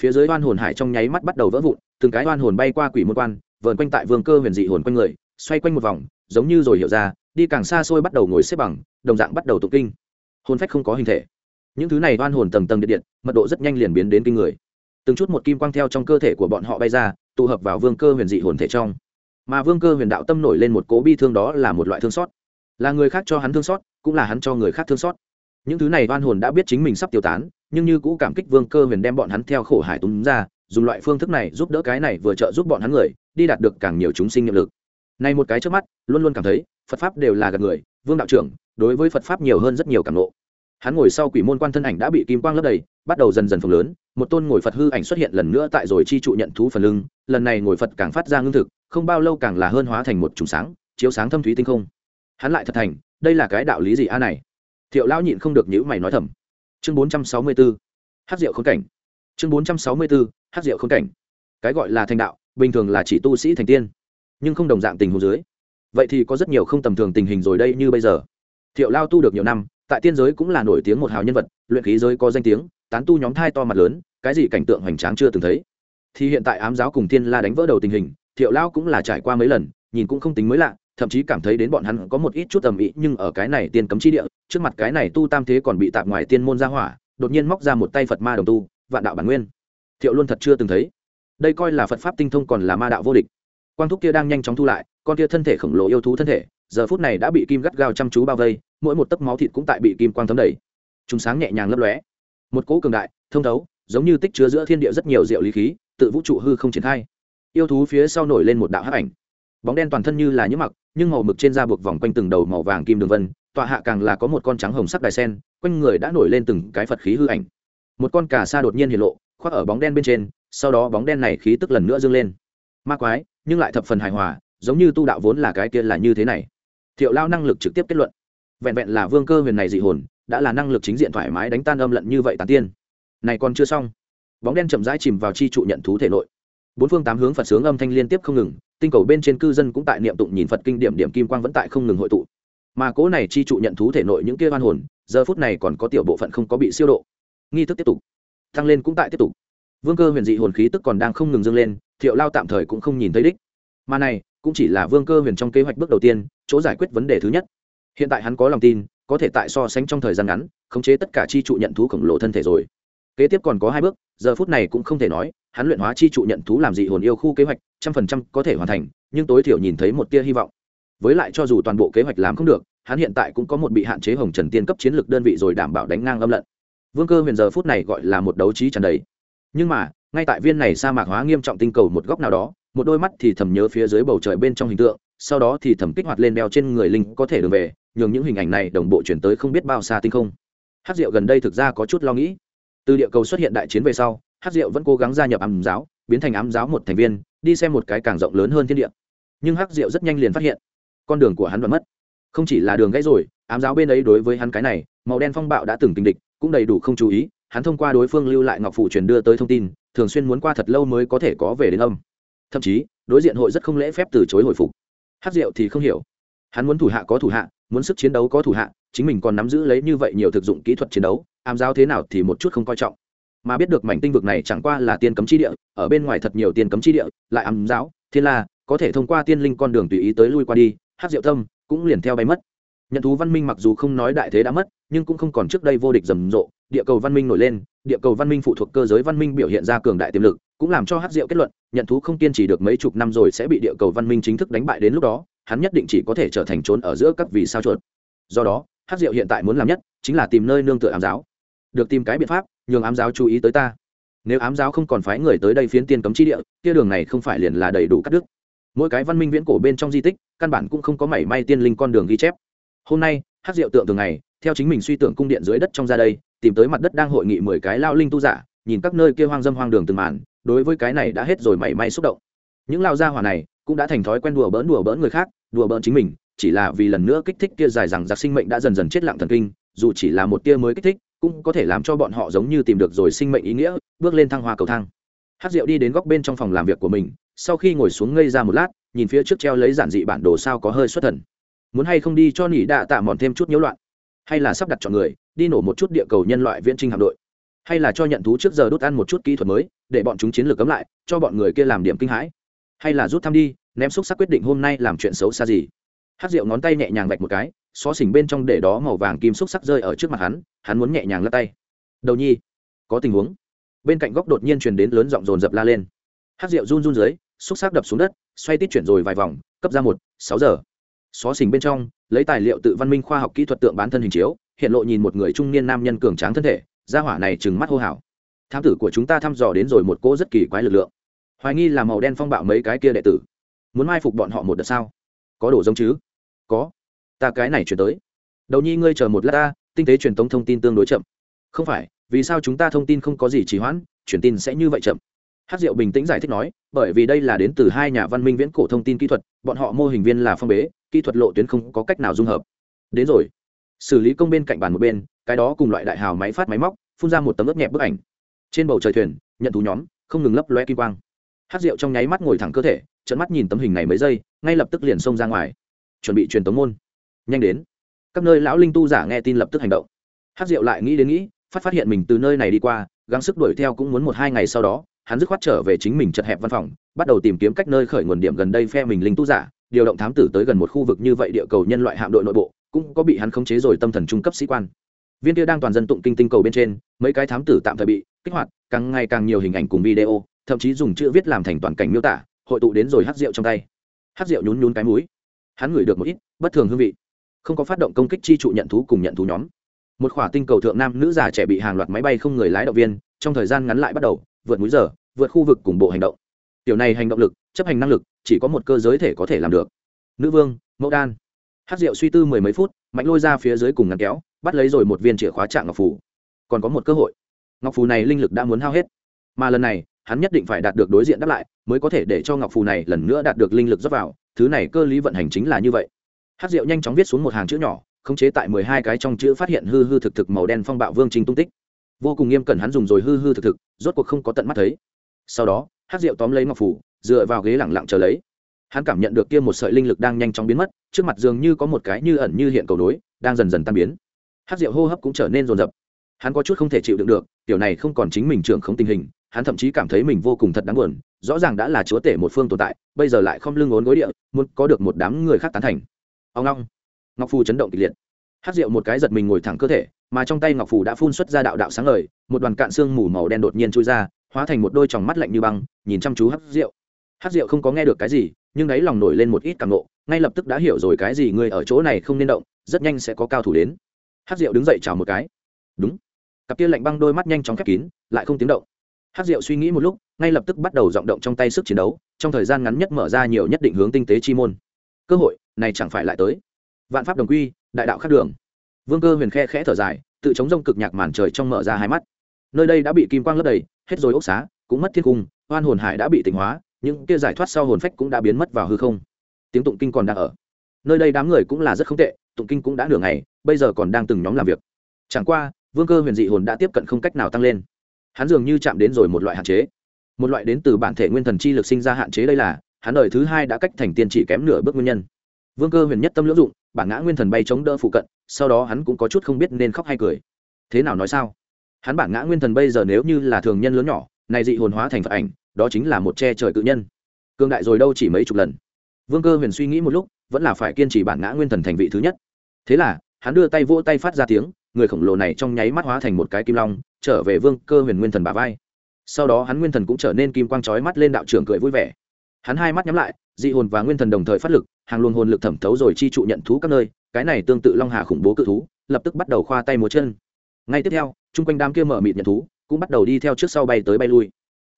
Phía dưới oan hồn hải trong nháy mắt bắt đầu vỡ vụn, từng cái oan hồn bay qua quỷ môn quan, vờn quanh tại vương cơ huyền dị hồn quanh người, xoay quanh một vòng giống như rồi hiểu ra, đi càng xa xôi bắt đầu ngồi xếp bằng, đồng dạng bắt đầu tụng kinh. Hồn phách không có hình thể. Những thứ này oan hồn tầng tầng điện điện, mật độ rất nhanh liền biến đến kinh người. Từng chút một kim quang theo trong cơ thể của bọn họ bay ra, tụ hợp vào vương cơ huyền dị hồn thể trong. Mà vương cơ huyền đạo tâm nổi lên một cố bi thương đó là một loại thương xót. Là người khác cho hắn thương xót, cũng là hắn cho người khác thương xót. Những thứ này oan hồn đã biết chính mình sắp tiêu tán, nhưng như cũ cảm kích vương cơ huyền đem bọn hắn theo khổ hải túm ra, dùng loại phương thức này giúp đỡ cái này vừa trợ giúp bọn hắn người, đi đạt được càng nhiều chúng sinh nhiệm lực này một cái trước mắt, luôn luôn cảm thấy, phật pháp đều là gạt người, vương đạo trưởng, đối với phật pháp nhiều hơn rất nhiều cảm nộ hắn ngồi sau quỷ môn quan thân ảnh đã bị kim quang lấp đầy, bắt đầu dần dần phồng lớn, một tôn ngồi phật hư ảnh xuất hiện lần nữa tại rồi chi trụ nhận thú phần lưng, lần này ngồi phật càng phát ra ngưng thực, không bao lâu càng là hơn hóa thành một trùng sáng, chiếu sáng thâm thúy tinh không. Hắn lại thật thành, đây là cái đạo lý gì a này? Thiệu lão nhịn không được nhíu mày nói thầm. Chương bốn trăm sáu mươi 464 hát rượu khốn cảnh. Chương bốn trăm sáu mươi 464 hát rượu khốn cảnh. Cái gọi là thành đạo, bình thường là chỉ tu sĩ thành tiên nhưng không đồng dạng tình huống dưới. Vậy thì có rất nhiều không tầm thường tình hình rồi đây như bây giờ. Thiệu lao tu được nhiều năm, tại tiên giới cũng là nổi tiếng một hào nhân vật, luyện khí giới có danh tiếng, tán tu nhóm thai to mặt lớn, cái gì cảnh tượng hoành tráng chưa từng thấy. Thì hiện tại ám giáo cùng tiên la đánh vỡ đầu tình hình, thiệu lao cũng là trải qua mấy lần, nhìn cũng không tính mới lạ, thậm chí cảm thấy đến bọn hắn có một ít chút tầm ý nhưng ở cái này tiên cấm chi địa, trước mặt cái này tu tam thế còn bị tạp ngoài tiên môn ra hỏa, đột nhiên móc ra một tay phật ma đồng tu, vạn đạo bản nguyên. Thiệu luôn thật chưa từng thấy. Đây coi là phật pháp tinh thông còn là ma đạo vô địch quang thúc kia đang nhanh chóng thu lại, con kia thân thể khổng lồ yêu thú thân thể, giờ phút này đã bị kim gắt gao chăm chú bao vây, mỗi một tấc máu thịt cũng tại bị kim quang thấm đầy. Chúng sáng nhẹ nhàng lấp lóe. Một cỗ cường đại, thông thấu, giống như tích chứa giữa thiên địa rất nhiều diệu lý khí, tự vũ trụ hư không triển khai. Yêu thú phía sau nổi lên một đạo hắc ảnh. Bóng đen toàn thân như là nhũ mặc, nhưng màu mực trên da buộc vòng quanh từng đầu màu vàng kim đường vân, tọa hạ càng là có một con trắng hồng sắc đài sen, quanh người đã nổi lên từng cái phật khí hư ảnh. Một con cà sa đột nhiên hiện lộ, khoác ở bóng đen bên trên, sau đó bóng đen này khí tức lần nữa dâng lên ma quái, nhưng lại thập phần hài hòa, giống như tu đạo vốn là cái kia là như thế này. Thiệu lao năng lực trực tiếp kết luận. Vẹn vẹn là vương cơ huyền này dị hồn, đã là năng lực chính diện thoải mái đánh tan âm lận như vậy tàn tiên. Này còn chưa xong. Bóng đen chậm rãi chìm vào chi trụ nhận thú thể nội. Bốn phương tám hướng phật sướng âm thanh liên tiếp không ngừng, tinh cầu bên trên cư dân cũng tại niệm tụng nhìn phật kinh điểm điểm kim quang vẫn tại không ngừng hội tụ. Mà cố này chi trụ nhận thú thể nội những kia oan hồn, giờ phút này còn có tiểu bộ phận không có bị siêu độ. Nghi thức tiếp tục. Tăng lên cũng tại tiếp tục vương cơ huyền dị hồn khí tức còn đang không ngừng dâng lên, thiệu lao tạm thời cũng không nhìn thấy đích. Mà này, cũng chỉ là vương cơ huyền trong kế hoạch bước đầu tiên, chỗ giải quyết vấn đề thứ nhất. Hiện tại hắn có lòng tin, có thể tại so sánh trong thời gian ngắn, khống chế tất cả chi trụ nhận thú khổng lồ thân thể rồi. Kế tiếp còn có hai bước, giờ phút này cũng không thể nói, hắn luyện hóa chi trụ nhận thú làm dị hồn yêu khu kế hoạch, trăm phần trăm có thể hoàn thành, nhưng tối thiểu nhìn thấy một tia hy vọng. Với lại cho dù toàn bộ kế hoạch làm không được, hắn hiện tại cũng có một bị hạn chế hồng trần tiên cấp chiến lược đơn vị rồi đảm bảo đánh ngang âm lận. Vương cơ huyền giờ phút này gọi là một đấu trí tràn đầy nhưng mà, ngay tại viên này sa mạc hóa nghiêm trọng tinh cầu một góc nào đó, một đôi mắt thì thầm nhớ phía dưới bầu trời bên trong hình tượng, sau đó thì thầm kích hoạt lên đeo trên người linh có thể đường về, nhường những hình ảnh này đồng bộ chuyển tới không biết bao xa tinh không. Hát diệu gần đây thực ra có chút lo nghĩ. Từ địa cầu xuất hiện đại chiến về sau hát diệu vẫn cố gắng gia nhập ám giáo, biến thành ám giáo một thành viên, đi xem một cái càng rộng lớn hơn thiên địa. Nhưng hát diệu rất nhanh liền phát hiện, con đường của hắn vẫn mất. Không chỉ là đường gãy rồi, ám giáo bên ấy đối với hắn cái này, màu đen phong bạo đã từng tình địch, cũng đầy đủ không chú ý hắn thông qua đối phương lưu lại ngọc phủ truyền đưa tới thông tin, thường xuyên muốn qua thật lâu mới có thể có về đến âm. Thậm chí, đối diện hội rất không lễ phép từ chối hồi phục. Hát diệu thì không hiểu. Hắn muốn thủ hạ có thủ hạ, muốn sức chiến đấu có thủ hạ, chính mình còn nắm giữ lấy như vậy nhiều thực dụng kỹ thuật chiến đấu, ám giáo thế nào thì một chút không coi trọng. Mà biết được mảnh tinh vực này chẳng qua là tiên cấm chi địa, ở bên ngoài thật nhiều tiên cấm chi địa, lại ám giáo, thiên la, có thể thông qua tiên linh con đường tùy ý tới lui qua đi, hát diệu tâm cũng liền theo bay mất nhận thú văn minh mặc dù không nói đại thế đã mất, nhưng cũng không còn trước đây vô địch rầm rộ. Địa cầu văn minh nổi lên, địa cầu văn minh phụ thuộc cơ giới văn minh biểu hiện ra cường đại tiềm lực, cũng làm cho hát diệu kết luận, nhận thú không kiên trì được mấy chục năm rồi sẽ bị địa cầu văn minh chính thức đánh bại đến lúc đó, hắn nhất định chỉ có thể trở thành trốn ở giữa các vì sao chuột. Do đó, hát diệu hiện tại muốn làm nhất, chính là tìm nơi nương tựa ám giáo. Được tìm cái biện pháp, nhường ám giáo chú ý tới ta. Nếu ám giáo không còn phái người tới đây phiến tiên cấm chi địa, kia đường này không phải liền là đầy đủ cắt đứt. Mỗi cái văn minh viễn cổ bên trong di tích, căn bản cũng không có mảy may tiên linh con đường ghi chép hôm nay, hát diệu tượng thường ngày, theo chính mình suy tưởng cung điện dưới đất trong ra đây, tìm tới mặt đất đang hội nghị mười cái lao linh tu giả, nhìn các nơi kia hoang dâm hoang đường từng màn, đối với cái này đã hết rồi mảy may xúc động. Những lao gia hỏa này cũng đã thành thói quen đùa bỡn đùa bỡn người khác, đùa bỡn chính mình, chỉ là vì lần nữa kích thích kia dài rằng giặc sinh mệnh đã dần dần chết lặng thần kinh, dù chỉ là một tia mới kích thích, cũng có thể làm cho bọn họ giống như tìm được rồi sinh mệnh ý nghĩa, bước lên thăng hoa cầu thang. Hát rượu đi đến góc bên trong phòng làm việc của mình, sau khi ngồi xuống ngây ra một lát, nhìn phía trước treo lấy giản dị bản đồ sao có hơi xuất thần muốn hay không đi cho nỉ đạ tạ mòn thêm chút nhiễu loạn? Hay là sắp đặt chọn người, đi nổ một chút địa cầu nhân loại viễn trinh hạm đội? Hay là cho nhận thú trước giờ đốt ăn một chút kỹ thuật mới, để bọn chúng chiến lược cấm lại, cho bọn người kia làm điểm kinh hãi? Hay là rút thăm đi, ném xúc sắc quyết định hôm nay làm chuyện xấu xa gì? Hát rượu ngón tay nhẹ nhàng vạch một cái, xó xỉnh bên trong để đó màu vàng kim xúc sắc rơi ở trước mặt hắn hắn muốn nhẹ nhàng lắc tay. Đầu nhi, có tình huống. Bên cạnh góc đột nhiên truyền đến lớn giọng rồn rập la lên. Hát rượu run run dưới, xúc sắc đập xuống đất, xoay tít chuyển rồi vài vòng, cấp ra một, sáu giờ xó xỉnh bên trong, lấy tài liệu tự văn minh khoa học kỹ thuật tượng bán thân hình chiếu, hiện lộ nhìn một người trung niên nam nhân cường tráng thân thể ra hỏa này trừng mắt hô hào. Thám tử của chúng ta thăm dò đến rồi một cỗ rất kỳ quái lực lượng. Hoài nghi là màu đen phong bạo mấy cái kia đệ tử. Muốn mai phục bọn họ một đợt sao? Có đồ giống chứ? Có. Ta cái này chuyển tới. Đầu nhi ngươi chờ một lát ta, tinh tế truyền tống thông tin tương đối chậm. Không phải, vì sao chúng ta thông tin không có gì trì hoãn, truyền tin sẽ như vậy chậm? Hát diệu bình tĩnh giải thích nói, bởi vì đây là đến từ hai nhà văn minh viễn cổ thông tin kỹ thuật, bọn họ mô hình viên là phong bế, kỹ thuật lộ tuyến không có cách nào dung hợp. Đến rồi. Xử lý công bên cạnh bàn một bên, cái đó cùng loại đại hào máy phát máy móc, phun ra một tấm ướp nhẹp bức ảnh. Trên bầu trời thuyền, nhận thú nhóm, không ngừng lấp loe kim quang. Hát rượu trong nháy mắt ngồi thẳng cơ thể trận mắt nhìn tấm hình này mấy giây, ngay lập tức liền xông ra ngoài. Chuẩn bị truyền tống môn. Nhanh đến. Các nơi lão linh tu giả nghe tin lập tức hành động. Hát rượu lại nghĩ đến nghĩ, phát phát hiện mình từ nơi này đi qua, gắng sức đuổi theo cũng muốn một hai ngày sau đó hắn dứt khoát trở về chính mình chật hẹp văn phòng, bắt đầu tìm kiếm cách nơi khởi nguồn điểm gần đây phe mình linh tu giả, điều động thám tử tới gần một khu vực như vậy địa cầu nhân loại hạm đội nội bộ, cũng có bị hắn khống chế rồi tâm thần trung cấp sĩ quan. Viên kia đang toàn dân tụng kinh tinh cầu bên trên, mấy cái thám tử tạm thời bị kích hoạt, càng ngày càng nhiều hình ảnh cùng video, thậm chí dùng chữ viết làm thành toàn cảnh miêu tả, hội tụ đến rồi hát rượu trong tay. Hát rượu nhún nhún cái mũi. Hắn ngửi được một ít bất thường hương vị. Không có phát động công kích chi trụ nhận thú cùng nhận thú nhóm. Một khỏa tinh cầu thượng nam nữ già trẻ bị hàng loạt máy bay không người lái động viên, trong thời gian ngắn lại bắt đầu vượt múi giờ, vượt khu vực cùng bộ hành động. Tiểu này hành động lực, chấp hành năng lực, chỉ có một cơ giới thể có thể làm được. Nữ vương, mẫu đan. Hát rượu suy tư mười mấy phút, mạnh lôi ra phía dưới cùng ngăn kéo, bắt lấy rồi một viên chìa khóa trạng ngọc phù. Còn có một cơ hội. Ngọc phù này linh lực đã muốn hao hết. Mà lần này, hắn nhất định phải đạt được đối diện đáp lại, mới có thể để cho ngọc phù này lần nữa đạt được linh lực dốc vào. Thứ này cơ lý vận hành chính là như vậy. Hát rượu nhanh chóng viết xuống một hàng chữ nhỏ, khống chế tại mười hai cái trong chữ phát hiện hư hư thực thực màu đen phong bạo vương trình tung tích vô cùng nghiêm cẩn hắn dùng rồi hư hư thực thực, rốt cuộc không có tận mắt thấy. Sau đó, hát rượu tóm lấy ngọc phủ, dựa vào ghế lẳng lặng chờ lấy. Hắn cảm nhận được kia một sợi linh lực đang nhanh chóng biến mất, trước mặt dường như có một cái như ẩn như hiện cầu nối, đang dần dần tan biến. Hát rượu hô hấp cũng trở nên rồn rập hắn có chút không thể chịu đựng được, kiểu này không còn chính mình trưởng không tình hình, hắn thậm chí cảm thấy mình vô cùng thật đáng buồn, rõ ràng đã là chúa tể một phương tồn tại, bây giờ lại không lưng ốn gối địa, muốn có được một đám người khác tán thành. Ông long. Ngọc phù chấn động kịch liệt. Hát rượu một cái giật mình ngồi thẳng cơ thể mà trong tay ngọc phủ đã phun xuất ra đạo đạo sáng lời một đoàn cạn xương mù màu đen đột nhiên trôi ra, hóa thành một đôi tròng mắt lạnh như băng, nhìn chăm chú hát rượu hát rượu không có nghe được cái gì, nhưng đáy lòng nổi lên một ít cảm nộ, ngay lập tức đã hiểu rồi cái gì người ở chỗ này không nên động, rất nhanh sẽ có cao thủ đến. Hát rượu đứng dậy chào một cái. Đúng. Cặp kia lạnh băng đôi mắt nhanh chóng khép kín, lại không tiếng động. Hát rượu suy nghĩ một lúc, ngay lập tức bắt đầu dọn động trong tay sức chiến đấu, trong thời gian ngắn nhất mở ra nhiều nhất định hướng tinh tế chi môn. Cơ hội, này chẳng phải lại tới. Vạn pháp đồng quy, đại đạo khắc đường vương cơ huyền khe khẽ thở dài, tự chống rông cực nhạc màn trời trong mở ra hai mắt. Nơi đây đã bị kim quang lấp đầy, hết rồi ốc xá, cũng mất thiên cung hoan hồn hải đã bị tỉnh hóa, những kia giải thoát sau hồn phách cũng đã biến mất vào hư không. Tiếng tụng kinh còn đang ở. Nơi đây đám người cũng là rất không tệ, tụng kinh cũng đã nửa ngày, bây giờ còn đang từng nhóm làm việc. Chẳng qua, vương cơ huyền dị hồn đã tiếp cận không cách nào tăng lên. Hắn dường như chạm đến rồi một loại hạn chế. Một loại đến từ bản thể nguyên thần chi lực sinh ra hạn chế đây là, hắn đời thứ hai đã cách thành tiên chỉ kém nửa bước nguyên nhân vương cơ huyền nhất tâm lưỡng dụng, bản ngã nguyên thần bay chống đỡ phụ cận, sau đó hắn cũng có chút không biết nên khóc hay cười. Thế nào nói sao? Hắn bản ngã nguyên thần bây giờ nếu như là thường nhân lớn nhỏ, này dị hồn hóa thành phật ảnh, đó chính là một che trời cự nhân. Cương đại rồi đâu chỉ mấy chục lần. Vương cơ huyền suy nghĩ một lúc, vẫn là phải kiên trì bản ngã nguyên thần thành vị thứ nhất. Thế là, hắn đưa tay vỗ tay phát ra tiếng, người khổng lồ này trong nháy mắt hóa thành một cái kim long, trở về vương cơ huyền nguyên thần bà vai. Sau đó hắn nguyên thần cũng trở nên kim quang trói mắt lên đạo trưởng cười vui vẻ. Hắn hai mắt nhắm lại dị hồn và nguyên thần đồng thời phát lực, hàng luồng hồn lực thẩm thấu rồi chi trụ nhận thú các nơi, cái này tương tự long hà khủng bố cự thú, lập tức bắt đầu khoa tay múa chân. Ngay tiếp theo, chung quanh đám kia mở mịt nhận thú cũng bắt đầu đi theo trước sau bay tới bay lui.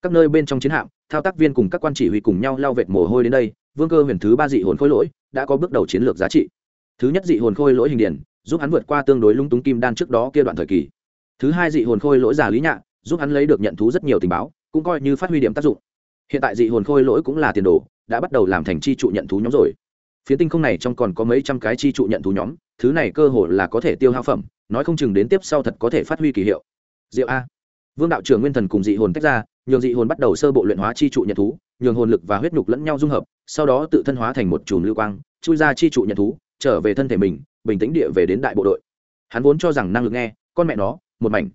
Các nơi bên trong chiến hạm, thao tác viên cùng các quan chỉ huy cùng nhau lao vệt mồ hôi đến đây, vương cơ huyền thứ ba dị hồn khôi lỗi đã có bước đầu chiến lược giá trị. Thứ nhất dị hồn khôi lỗi hình điển, giúp hắn vượt qua tương đối lung túng kim đan trước đó kia đoạn thời kỳ. Thứ hai dị hồn khôi lỗi giả lý nhạ, giúp hắn lấy được nhận thú rất nhiều tình báo, cũng coi như phát huy điểm tác dụng. Hiện tại dị hồn khôi lỗi cũng là tiền đồ đã bắt đầu làm thành chi trụ nhận thú nhóm rồi. Phía tinh không này trong còn có mấy trăm cái chi trụ nhận thú nhóm, thứ này cơ hồ là có thể tiêu hao phẩm, nói không chừng đến tiếp sau thật có thể phát huy kỳ hiệu. Diệu a. Vương đạo trưởng nguyên thần cùng dị hồn tách ra, nhường dị hồn bắt đầu sơ bộ luyện hóa chi trụ nhận thú, nhường hồn lực và huyết nhục lẫn nhau dung hợp, sau đó tự thân hóa thành một chùm lưu quang, chui ra chi trụ nhận thú, trở về thân thể mình, bình tĩnh địa về đến đại bộ đội. Hắn vốn cho rằng năng lực nghe, con mẹ nó, một mảnh.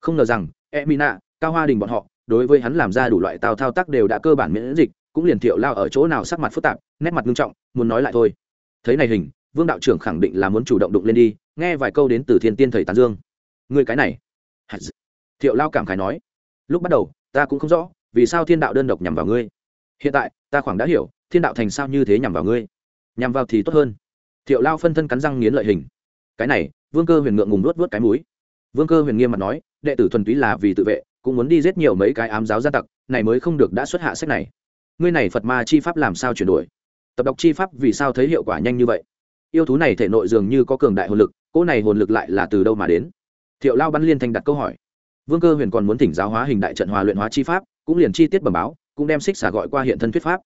Không ngờ rằng e mina cao hoa đình bọn họ, đối với hắn làm ra đủ loại tào thao tác đều đã cơ bản miễn dịch cũng liền thiệu lao ở chỗ nào sắc mặt phức tạp, nét mặt nghiêm trọng, muốn nói lại thôi. Thấy này hình, vương đạo trưởng khẳng định là muốn chủ động đụng lên đi, nghe vài câu đến từ thiên tiên thầy tán dương. Người cái này. Thiệu lao cảm khái nói. Lúc bắt đầu, ta cũng không rõ, vì sao thiên đạo đơn độc nhằm vào ngươi. Hiện tại, ta khoảng đã hiểu, thiên đạo thành sao như thế nhằm vào ngươi. Nhằm vào thì tốt hơn. Thiệu lao phân thân cắn răng nghiến lợi hình. Cái này, vương cơ huyền ngượng ngùng nuốt vớt cái múi vương cơ huyền nghiêm mặt nói, đệ tử thuần túy là vì tự vệ, cũng muốn đi giết nhiều mấy cái ám giáo gia tặc, này mới không được đã xuất hạ sách này ngươi này phật ma chi pháp làm sao chuyển đổi? Tập đọc chi pháp vì sao thấy hiệu quả nhanh như vậy? Yêu thú này thể nội dường như có cường đại hồn lực cỗ này hồn lực lại là từ đâu mà đến? Thiệu lao bắn liên thanh đặt câu hỏi. Vương cơ huyền còn muốn thỉnh giáo hóa hình đại trận hòa luyện hóa chi pháp cũng liền chi tiết bẩm báo cũng đem xích xả gọi qua hiện thân thuyết pháp.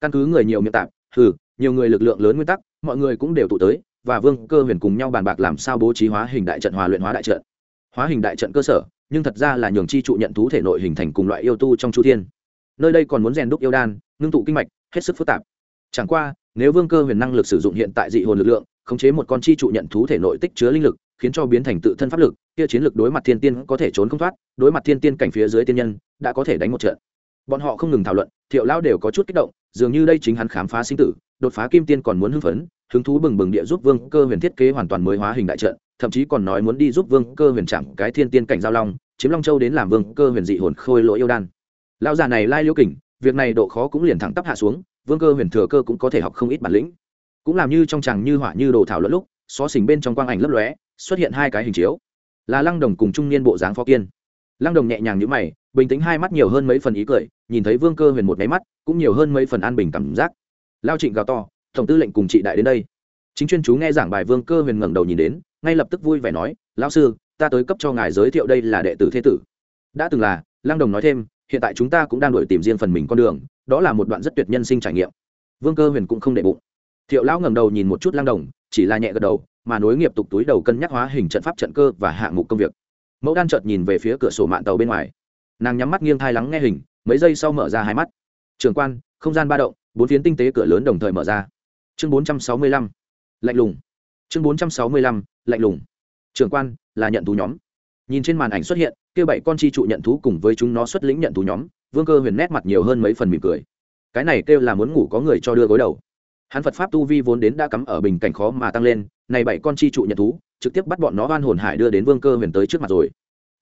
Căn cứ người nhiều miệng tạp ừ, nhiều người lực lượng lớn nguyên tắc mọi người cũng đều tụ tới và vương cơ huyền cùng nhau bàn bạc làm sao bố trí hóa hình đại trận hòa luyện hóa đại trận. Hóa hình đại trận cơ sở nhưng thật ra là nhường chi trụ nhận thú thể nội hình thành cùng loại yêu tu trong chu thiên nơi đây còn muốn rèn đúc yêu đan, ngưng tụ kinh mạch, hết sức phức tạp. Chẳng qua, nếu vương cơ huyền năng lực sử dụng hiện tại dị hồn lực lượng, khống chế một con chi trụ nhận thú thể nội tích chứa linh lực, khiến cho biến thành tự thân pháp lực, kia chiến lực đối mặt thiên tiên có thể trốn không thoát, đối mặt thiên tiên cảnh phía dưới tiên nhân, đã có thể đánh một trận. Bọn họ không ngừng thảo luận, thiệu lão đều có chút kích động, dường như đây chính hắn khám phá sinh tử, đột phá kim tiên còn muốn hưng phấn, hứng thú bừng bừng địa giúp vương cơ huyền thiết kế hoàn toàn mới hóa hình đại trận, thậm chí còn nói muốn đi giúp vương cơ huyền chạm cái thiên tiên cảnh giao long, chiếm long châu đến làm vương cơ huyền dị hồn khôi lỗi yêu đan lão già này lai liêu kỉnh việc này độ khó cũng liền thẳng tắp hạ xuống, vương cơ huyền thừa cơ cũng có thể học không ít bản lĩnh. Cũng làm như trong chàng như hỏa như đồ thảo luận lúc, xó xỉnh bên trong quang ảnh lấp lóe, xuất hiện hai cái hình chiếu. Là lăng đồng cùng trung niên bộ dáng phó kiên. Lăng đồng nhẹ nhàng nhữ mày, bình tĩnh hai mắt nhiều hơn mấy phần ý cười, nhìn thấy vương cơ huyền một máy mắt, cũng nhiều hơn mấy phần an bình cảm giác. Lao trịnh gào to, tổng tư lệnh cùng chị đại đến đây. Chính chuyên chú nghe giảng bài vương cơ huyền ngẩng đầu nhìn đến, ngay lập tức vui vẻ nói, lão sư, ta tới cấp cho ngài giới thiệu đây là đệ tử thế tử. Đã từng là, lăng đồng nói thêm hiện tại chúng ta cũng đang đổi tìm riêng phần mình con đường, đó là một đoạn rất tuyệt nhân sinh trải nghiệm. Vương cơ huyền cũng không để bụng. Thiệu lão ngẩng đầu nhìn một chút lang đồng, chỉ là nhẹ gật đầu, mà nối nghiệp tục túi đầu cân nhắc hóa hình trận pháp trận cơ và hạng mục công việc. Mẫu đan chợt nhìn về phía cửa sổ mạng tàu bên ngoài. Nàng nhắm mắt nghiêng thai lắng nghe hình, mấy giây sau mở ra hai mắt. Trường quan, không gian ba động, bốn phiến tinh tế cửa lớn đồng thời mở ra. Chương bốn trăm sáu mươi lăm. Lạnh lùng. Chương bốn trăm sáu mươi lăm, lạnh lùng. Trường quan, là nhận thú nhóm nhìn trên màn ảnh xuất hiện, kia bảy con chi trụ nhận thú cùng với chúng nó xuất lĩnh nhận thú nhóm, vương cơ huyền nét mặt nhiều hơn mấy phần mỉm cười. Cái này kêu là muốn ngủ có người cho đưa gối đầu. Hắn phật pháp tu vi vốn đến đã cắm ở bình cảnh khó mà tăng lên, này bảy con chi trụ nhận thú, trực tiếp bắt bọn nó oan hồn hải đưa đến vương cơ huyền tới trước mặt rồi.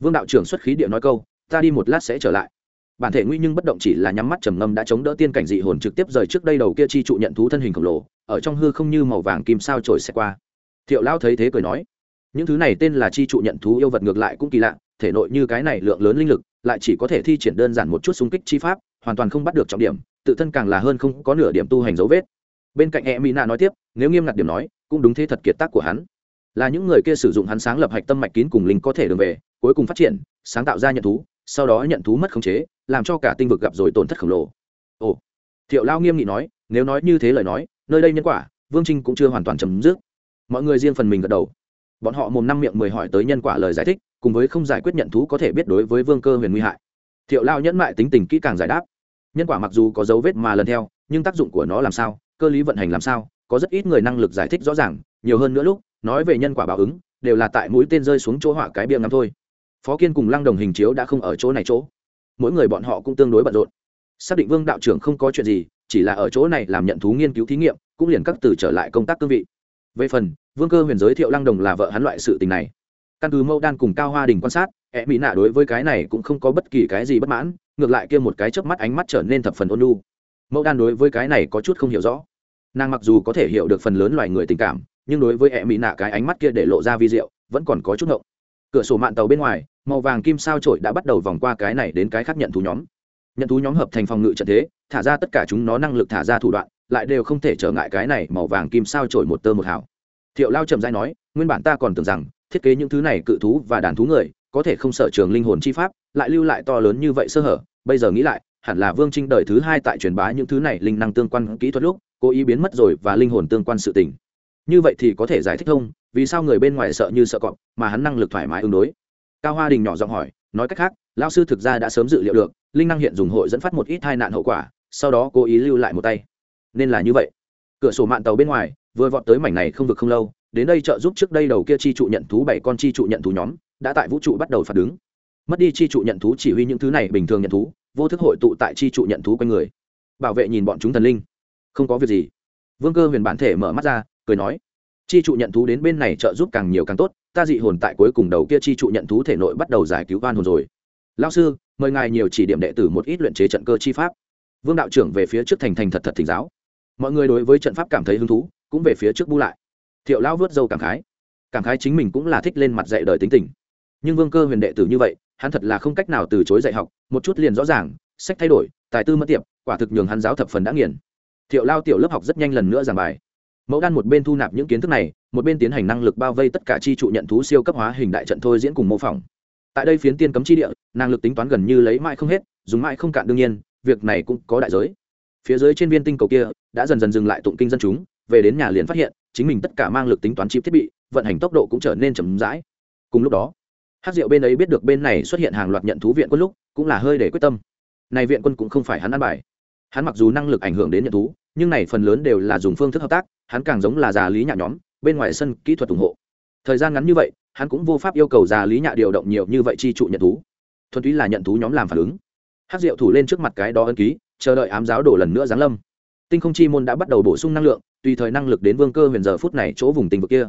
Vương đạo trưởng xuất khí địa nói câu, ta đi một lát sẽ trở lại. Bản thể nguy nhưng bất động chỉ là nhắm mắt trầm ngâm đã chống đỡ tiên cảnh dị hồn trực tiếp rời trước đây đầu kia chi trụ nhận thú thân hình khổng lồ, ở trong hư không như màu vàng kim sao trổi xẹt qua. Thiệu lao thấy thế cười nói những thứ này tên là chi trụ nhận thú yêu vật ngược lại cũng kỳ lạ, thể nội như cái này lượng lớn linh lực, lại chỉ có thể thi triển đơn giản một chút xung kích chi pháp, hoàn toàn không bắt được trọng điểm, tự thân càng là hơn không có nửa điểm tu hành dấu vết. Bên cạnh e mỹ nạ nói tiếp, nếu nghiêm ngặt điểm nói, cũng đúng thế thật kiệt tác của hắn. Là những người kia sử dụng hắn sáng lập hạch tâm mạch kín cùng linh có thể đường về, cuối cùng phát triển, sáng tạo ra nhận thú, sau đó nhận thú mất khống chế, làm cho cả tinh vực gặp rồi tổn thất khổng lồ. Ồ. Thiệu lao nghiêm nghị nói, nếu nói như thế lời nói, nơi đây nhân quả, vương trinh cũng chưa hoàn toàn chấm dứt. Mọi người riêng phần mình gật đầu bọn họ mồm năm miệng mười hỏi tới nhân quả lời giải thích, cùng với không giải quyết nhận thú có thể biết đối với vương cơ huyền nguy hại. Thiệu lao nhẫn mại tính tình kỹ càng giải đáp. Nhân quả mặc dù có dấu vết mà lần theo, nhưng tác dụng của nó làm sao, cơ lý vận hành làm sao, có rất ít người năng lực giải thích rõ ràng, nhiều hơn nữa lúc, nói về nhân quả báo ứng, đều là tại mũi tên rơi xuống chỗ họa cái bia ngắm thôi. Phó kiên cùng lăng đồng hình chiếu đã không ở chỗ này chỗ. Mỗi người bọn họ cũng tương đối bận rộn. Xác định vương đạo trưởng không có chuyện gì, chỉ là ở chỗ này làm nhận thú nghiên cứu thí nghiệm, cũng liền các từ trở lại công tác cương vị về phần, vương cơ huyền giới thiệu lăng đồng là vợ hắn loại sự tình này. Căn cứ mẫu đan cùng cao hoa đình quan sát e mỹ nạ đối với cái này cũng không có bất kỳ cái gì bất mãn, ngược lại kia một cái chớp mắt ánh mắt trở nên thập phần ôn lu mẫu đan đối với cái này có chút không hiểu rõ. Nàng mặc dù có thể hiểu được phần lớn loài người tình cảm, nhưng đối với e mỹ nạ cái ánh mắt kia để lộ ra vi diệu, vẫn còn có chút ngộng. Cửa sổ mạng tàu bên ngoài, màu vàng kim sao trổi đã bắt đầu vòng qua cái này đến cái khác nhận thú nhóm. Nhận thú nhóm hợp thành phòng ngự trận thế, thả ra tất cả chúng nó năng lực thả ra thủ đoạn lại đều không thể trở ngại cái này màu vàng kim sao trổi một tơ một hào. Thiệu lao trầm dai nói, nguyên bản ta còn tưởng rằng, thiết kế những thứ này cự thú và đàn thú người, có thể không sợ trường linh hồn chi pháp, lại lưu lại to lớn như vậy sơ hở. Bây giờ nghĩ lại, hẳn là vương trinh đời thứ hai tại truyền bá những thứ này linh năng tương quan kỹ thuật lúc, cố ý biến mất rồi và linh hồn tương quan sự tình. Như vậy thì có thể giải thích thông vì sao người bên ngoài sợ như sợ cọp, mà hắn năng lực thoải mái ứng đối? Cao hoa đình nhỏ giọng hỏi, nói cách khác lao sư thực ra đã sớm dự liệu được, linh năng hiện dùng hội dẫn phát một ít tai nạn hậu quả, sau đó cố ý lưu lại một tay nên là như vậy. Cửa sổ mạng tàu bên ngoài, vừa vọt tới mảnh này không vực không lâu, đến đây trợ giúp trước đây đầu kia chi trụ nhận thú bảy con chi trụ nhận thú nhóm, đã tại vũ trụ bắt đầu phạt đứng mất đi chi trụ nhận thú chỉ huy những thứ này bình thường nhận thú, vô thức hội tụ tại chi trụ nhận thú quanh người. Bảo vệ nhìn bọn chúng thần linh. Không có việc gì. Vương cơ huyền bản thể mở mắt ra, cười nói, chi trụ nhận thú đến bên này trợ giúp càng nhiều càng tốt, ta dị hồn tại cuối cùng đầu kia chi trụ nhận thú thể nội bắt đầu giải cứu van hồn rồi. Lao sư, mời ngài nhiều chỉ điểm đệ tử một ít luyện chế trận cơ chi pháp. Vương đạo trưởng về phía trước thành thành thật thật thỉnh giáo mọi người đối với trận pháp cảm thấy hứng thú, cũng về phía trước bu lại. Thiệu lão vớt dâu cảm khái. Cảm khái chính mình cũng là thích lên mặt dạy đời tính tình. Nhưng vương cơ huyền đệ tử như vậy, hắn thật là không cách nào từ chối dạy học, một chút liền rõ ràng, sách thay đổi, tài tư mất tiệp, quả thực nhường hắn giáo thập phần đã nghiền. Thiệu lao tiểu lớp học rất nhanh lần nữa giảng bài. Mẫu đan một bên thu nạp những kiến thức này, một bên tiến hành năng lực bao vây tất cả chi trụ nhận thú siêu cấp hóa hình đại trận thôi diễn cùng mô phỏng. Tại đây phiến tiên cấm chi địa, năng lực tính toán gần như lấy mãi không hết, dùng mãi không cạn đương nhiên, việc này cũng có đại giới phía dưới trên viên tinh cầu kia đã dần dần dừng lại tụng kinh dân chúng, về đến nhà liền phát hiện, chính mình tất cả mang lực tính toán chip thiết bị, vận hành tốc độ cũng trở nên chậm rãi. Cùng lúc đó hát diệu bên ấy biết được bên này xuất hiện hàng loạt nhận thú viện quân lúc, cũng là hơi để quyết tâm. Này viện quân cũng không phải hắn ăn bài. Hắn mặc dù năng lực ảnh hưởng đến nhận thú, nhưng này phần lớn đều là dùng phương thức hợp tác, hắn càng giống là già lý nhạ nhóm, bên ngoài sân kỹ thuật ủng hộ. Thời gian ngắn như vậy, hắn cũng vô pháp yêu cầu già lý nhạ điều động nhiều như vậy chi trụ nhận thú. Thuần túy là nhận thú nhóm làm phản ứng. Hát diệu thủ lên trước mặt cái đó ân ký chờ đợi ám giáo đổ lần nữa giáng lâm. Tinh không chi môn đã bắt đầu bổ sung năng lượng, tùy thời năng lực đến vương cơ huyền giờ phút này chỗ vùng tình vực kia.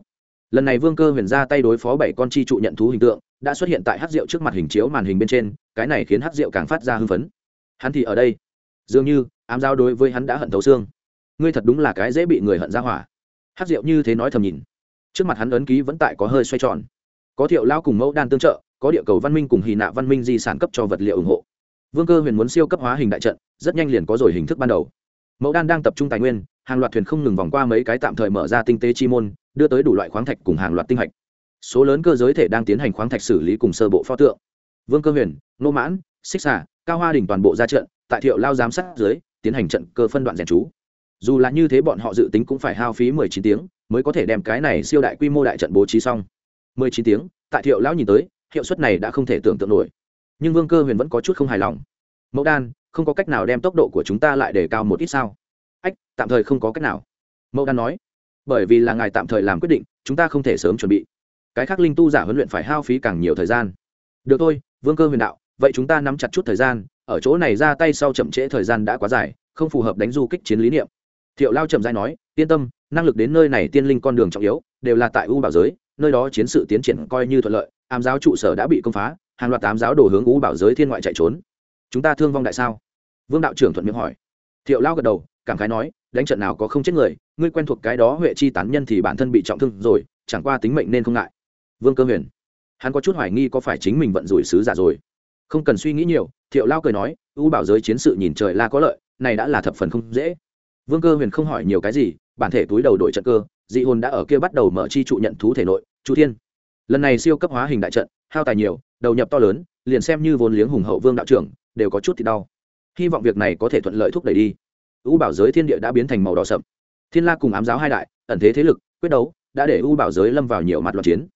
Lần này vương cơ huyền ra tay đối phó bảy con chi trụ nhận thú hình tượng, đã xuất hiện tại hát rượu trước mặt hình chiếu màn hình bên trên, cái này khiến hát rượu càng phát ra hưng phấn. Hắn thì ở đây. Dường như, ám giáo đối với hắn đã hận thấu xương. Ngươi thật đúng là cái dễ bị người hận ra hỏa. Hát rượu như thế nói thầm nhìn. Trước mặt hắn ấn ký vẫn tại có hơi xoay tròn. Có thiệu lao cùng mẫu đan tương trợ, có địa cầu văn minh cùng hì nạ văn minh di sản cấp cho vật liệu ủng hộ vương cơ huyền muốn siêu cấp hóa hình đại trận, rất nhanh liền có rồi hình thức ban đầu. Mẫu đan đang tập trung tài nguyên, hàng loạt thuyền không ngừng vòng qua mấy cái tạm thời mở ra tinh tế chi môn, đưa tới đủ loại khoáng thạch cùng hàng loạt tinh hạch. Số lớn cơ giới thể đang tiến hành khoáng thạch xử lý cùng sơ bộ pho tượng. Vương cơ huyền, nô mãn, xích xả cao hoa đình toàn bộ ra trận, tại thiệu lao giám sát dưới, tiến hành trận cơ phân đoạn rèn chú dù là như thế bọn họ dự tính cũng phải hao phí mười chín tiếng mới có thể đem cái này siêu đại quy mô đại trận bố trí xong. mười chín tiếng, tại thiệu lão nhìn tới, hiệu suất này đã không thể tưởng tượng nổi nhưng vương cơ huyền vẫn có chút không hài lòng. Mẫu đan, không có cách nào đem tốc độ của chúng ta lại để cao một ít sao? Ách, tạm thời không có cách nào. Mẫu đan nói, bởi vì là ngài tạm thời làm quyết định, chúng ta không thể sớm chuẩn bị. Cái khác linh tu giả huấn luyện phải hao phí càng nhiều thời gian. Được thôi, vương cơ huyền đạo, vậy chúng ta nắm chặt chút thời gian, ở chỗ này ra tay sau chậm trễ thời gian đã quá dài, không phù hợp đánh du kích chiến lý niệm. Thiệu lao chậm dai nói, yên tâm, năng lực đến nơi này tiên linh con đường trọng yếu, đều là tại u bảo giới, nơi đó chiến sự tiến triển coi như thuận lợi, ám giáo trụ sở đã bị công phá hàng loạt tám giáo đổ hướng u bảo giới thiên ngoại chạy trốn. Chúng ta thương vong đại sao? Vương đạo trưởng thuận miệng hỏi. Thiệu lao gật đầu, cảm khái nói, đánh trận nào có không chết người, ngươi quen thuộc cái đó huệ chi tán nhân thì bản thân bị trọng thương rồi, chẳng qua tính mệnh nên không ngại. Vương cơ huyền, hắn có chút hoài nghi có phải chính mình vận rủi sứ giả rồi. Không cần suy nghĩ nhiều, thiệu lao cười nói u bảo giới chiến sự nhìn trời la có lợi, này đã là thập phần không dễ. Vương cơ huyền không hỏi nhiều cái gì, bản thể túi đầu đội trận cơ, dị hồn đã ở kia bắt đầu mở chi trụ nhận thú thể nội, chu thiên. Lần này siêu cấp hóa hình đại trận hao tài nhiều, đầu nhập to lớn, liền xem như vốn liếng hùng hậu vương đạo trưởng, đều có chút thì đau. Hy vọng việc này có thể thuận lợi thúc đẩy đi. U bảo giới thiên địa đã biến thành màu đỏ sậm. Thiên la cùng ám giáo hai đại, ẩn thế thế lực, quyết đấu, đã để u bảo giới lâm vào nhiều mặt loạn chiến.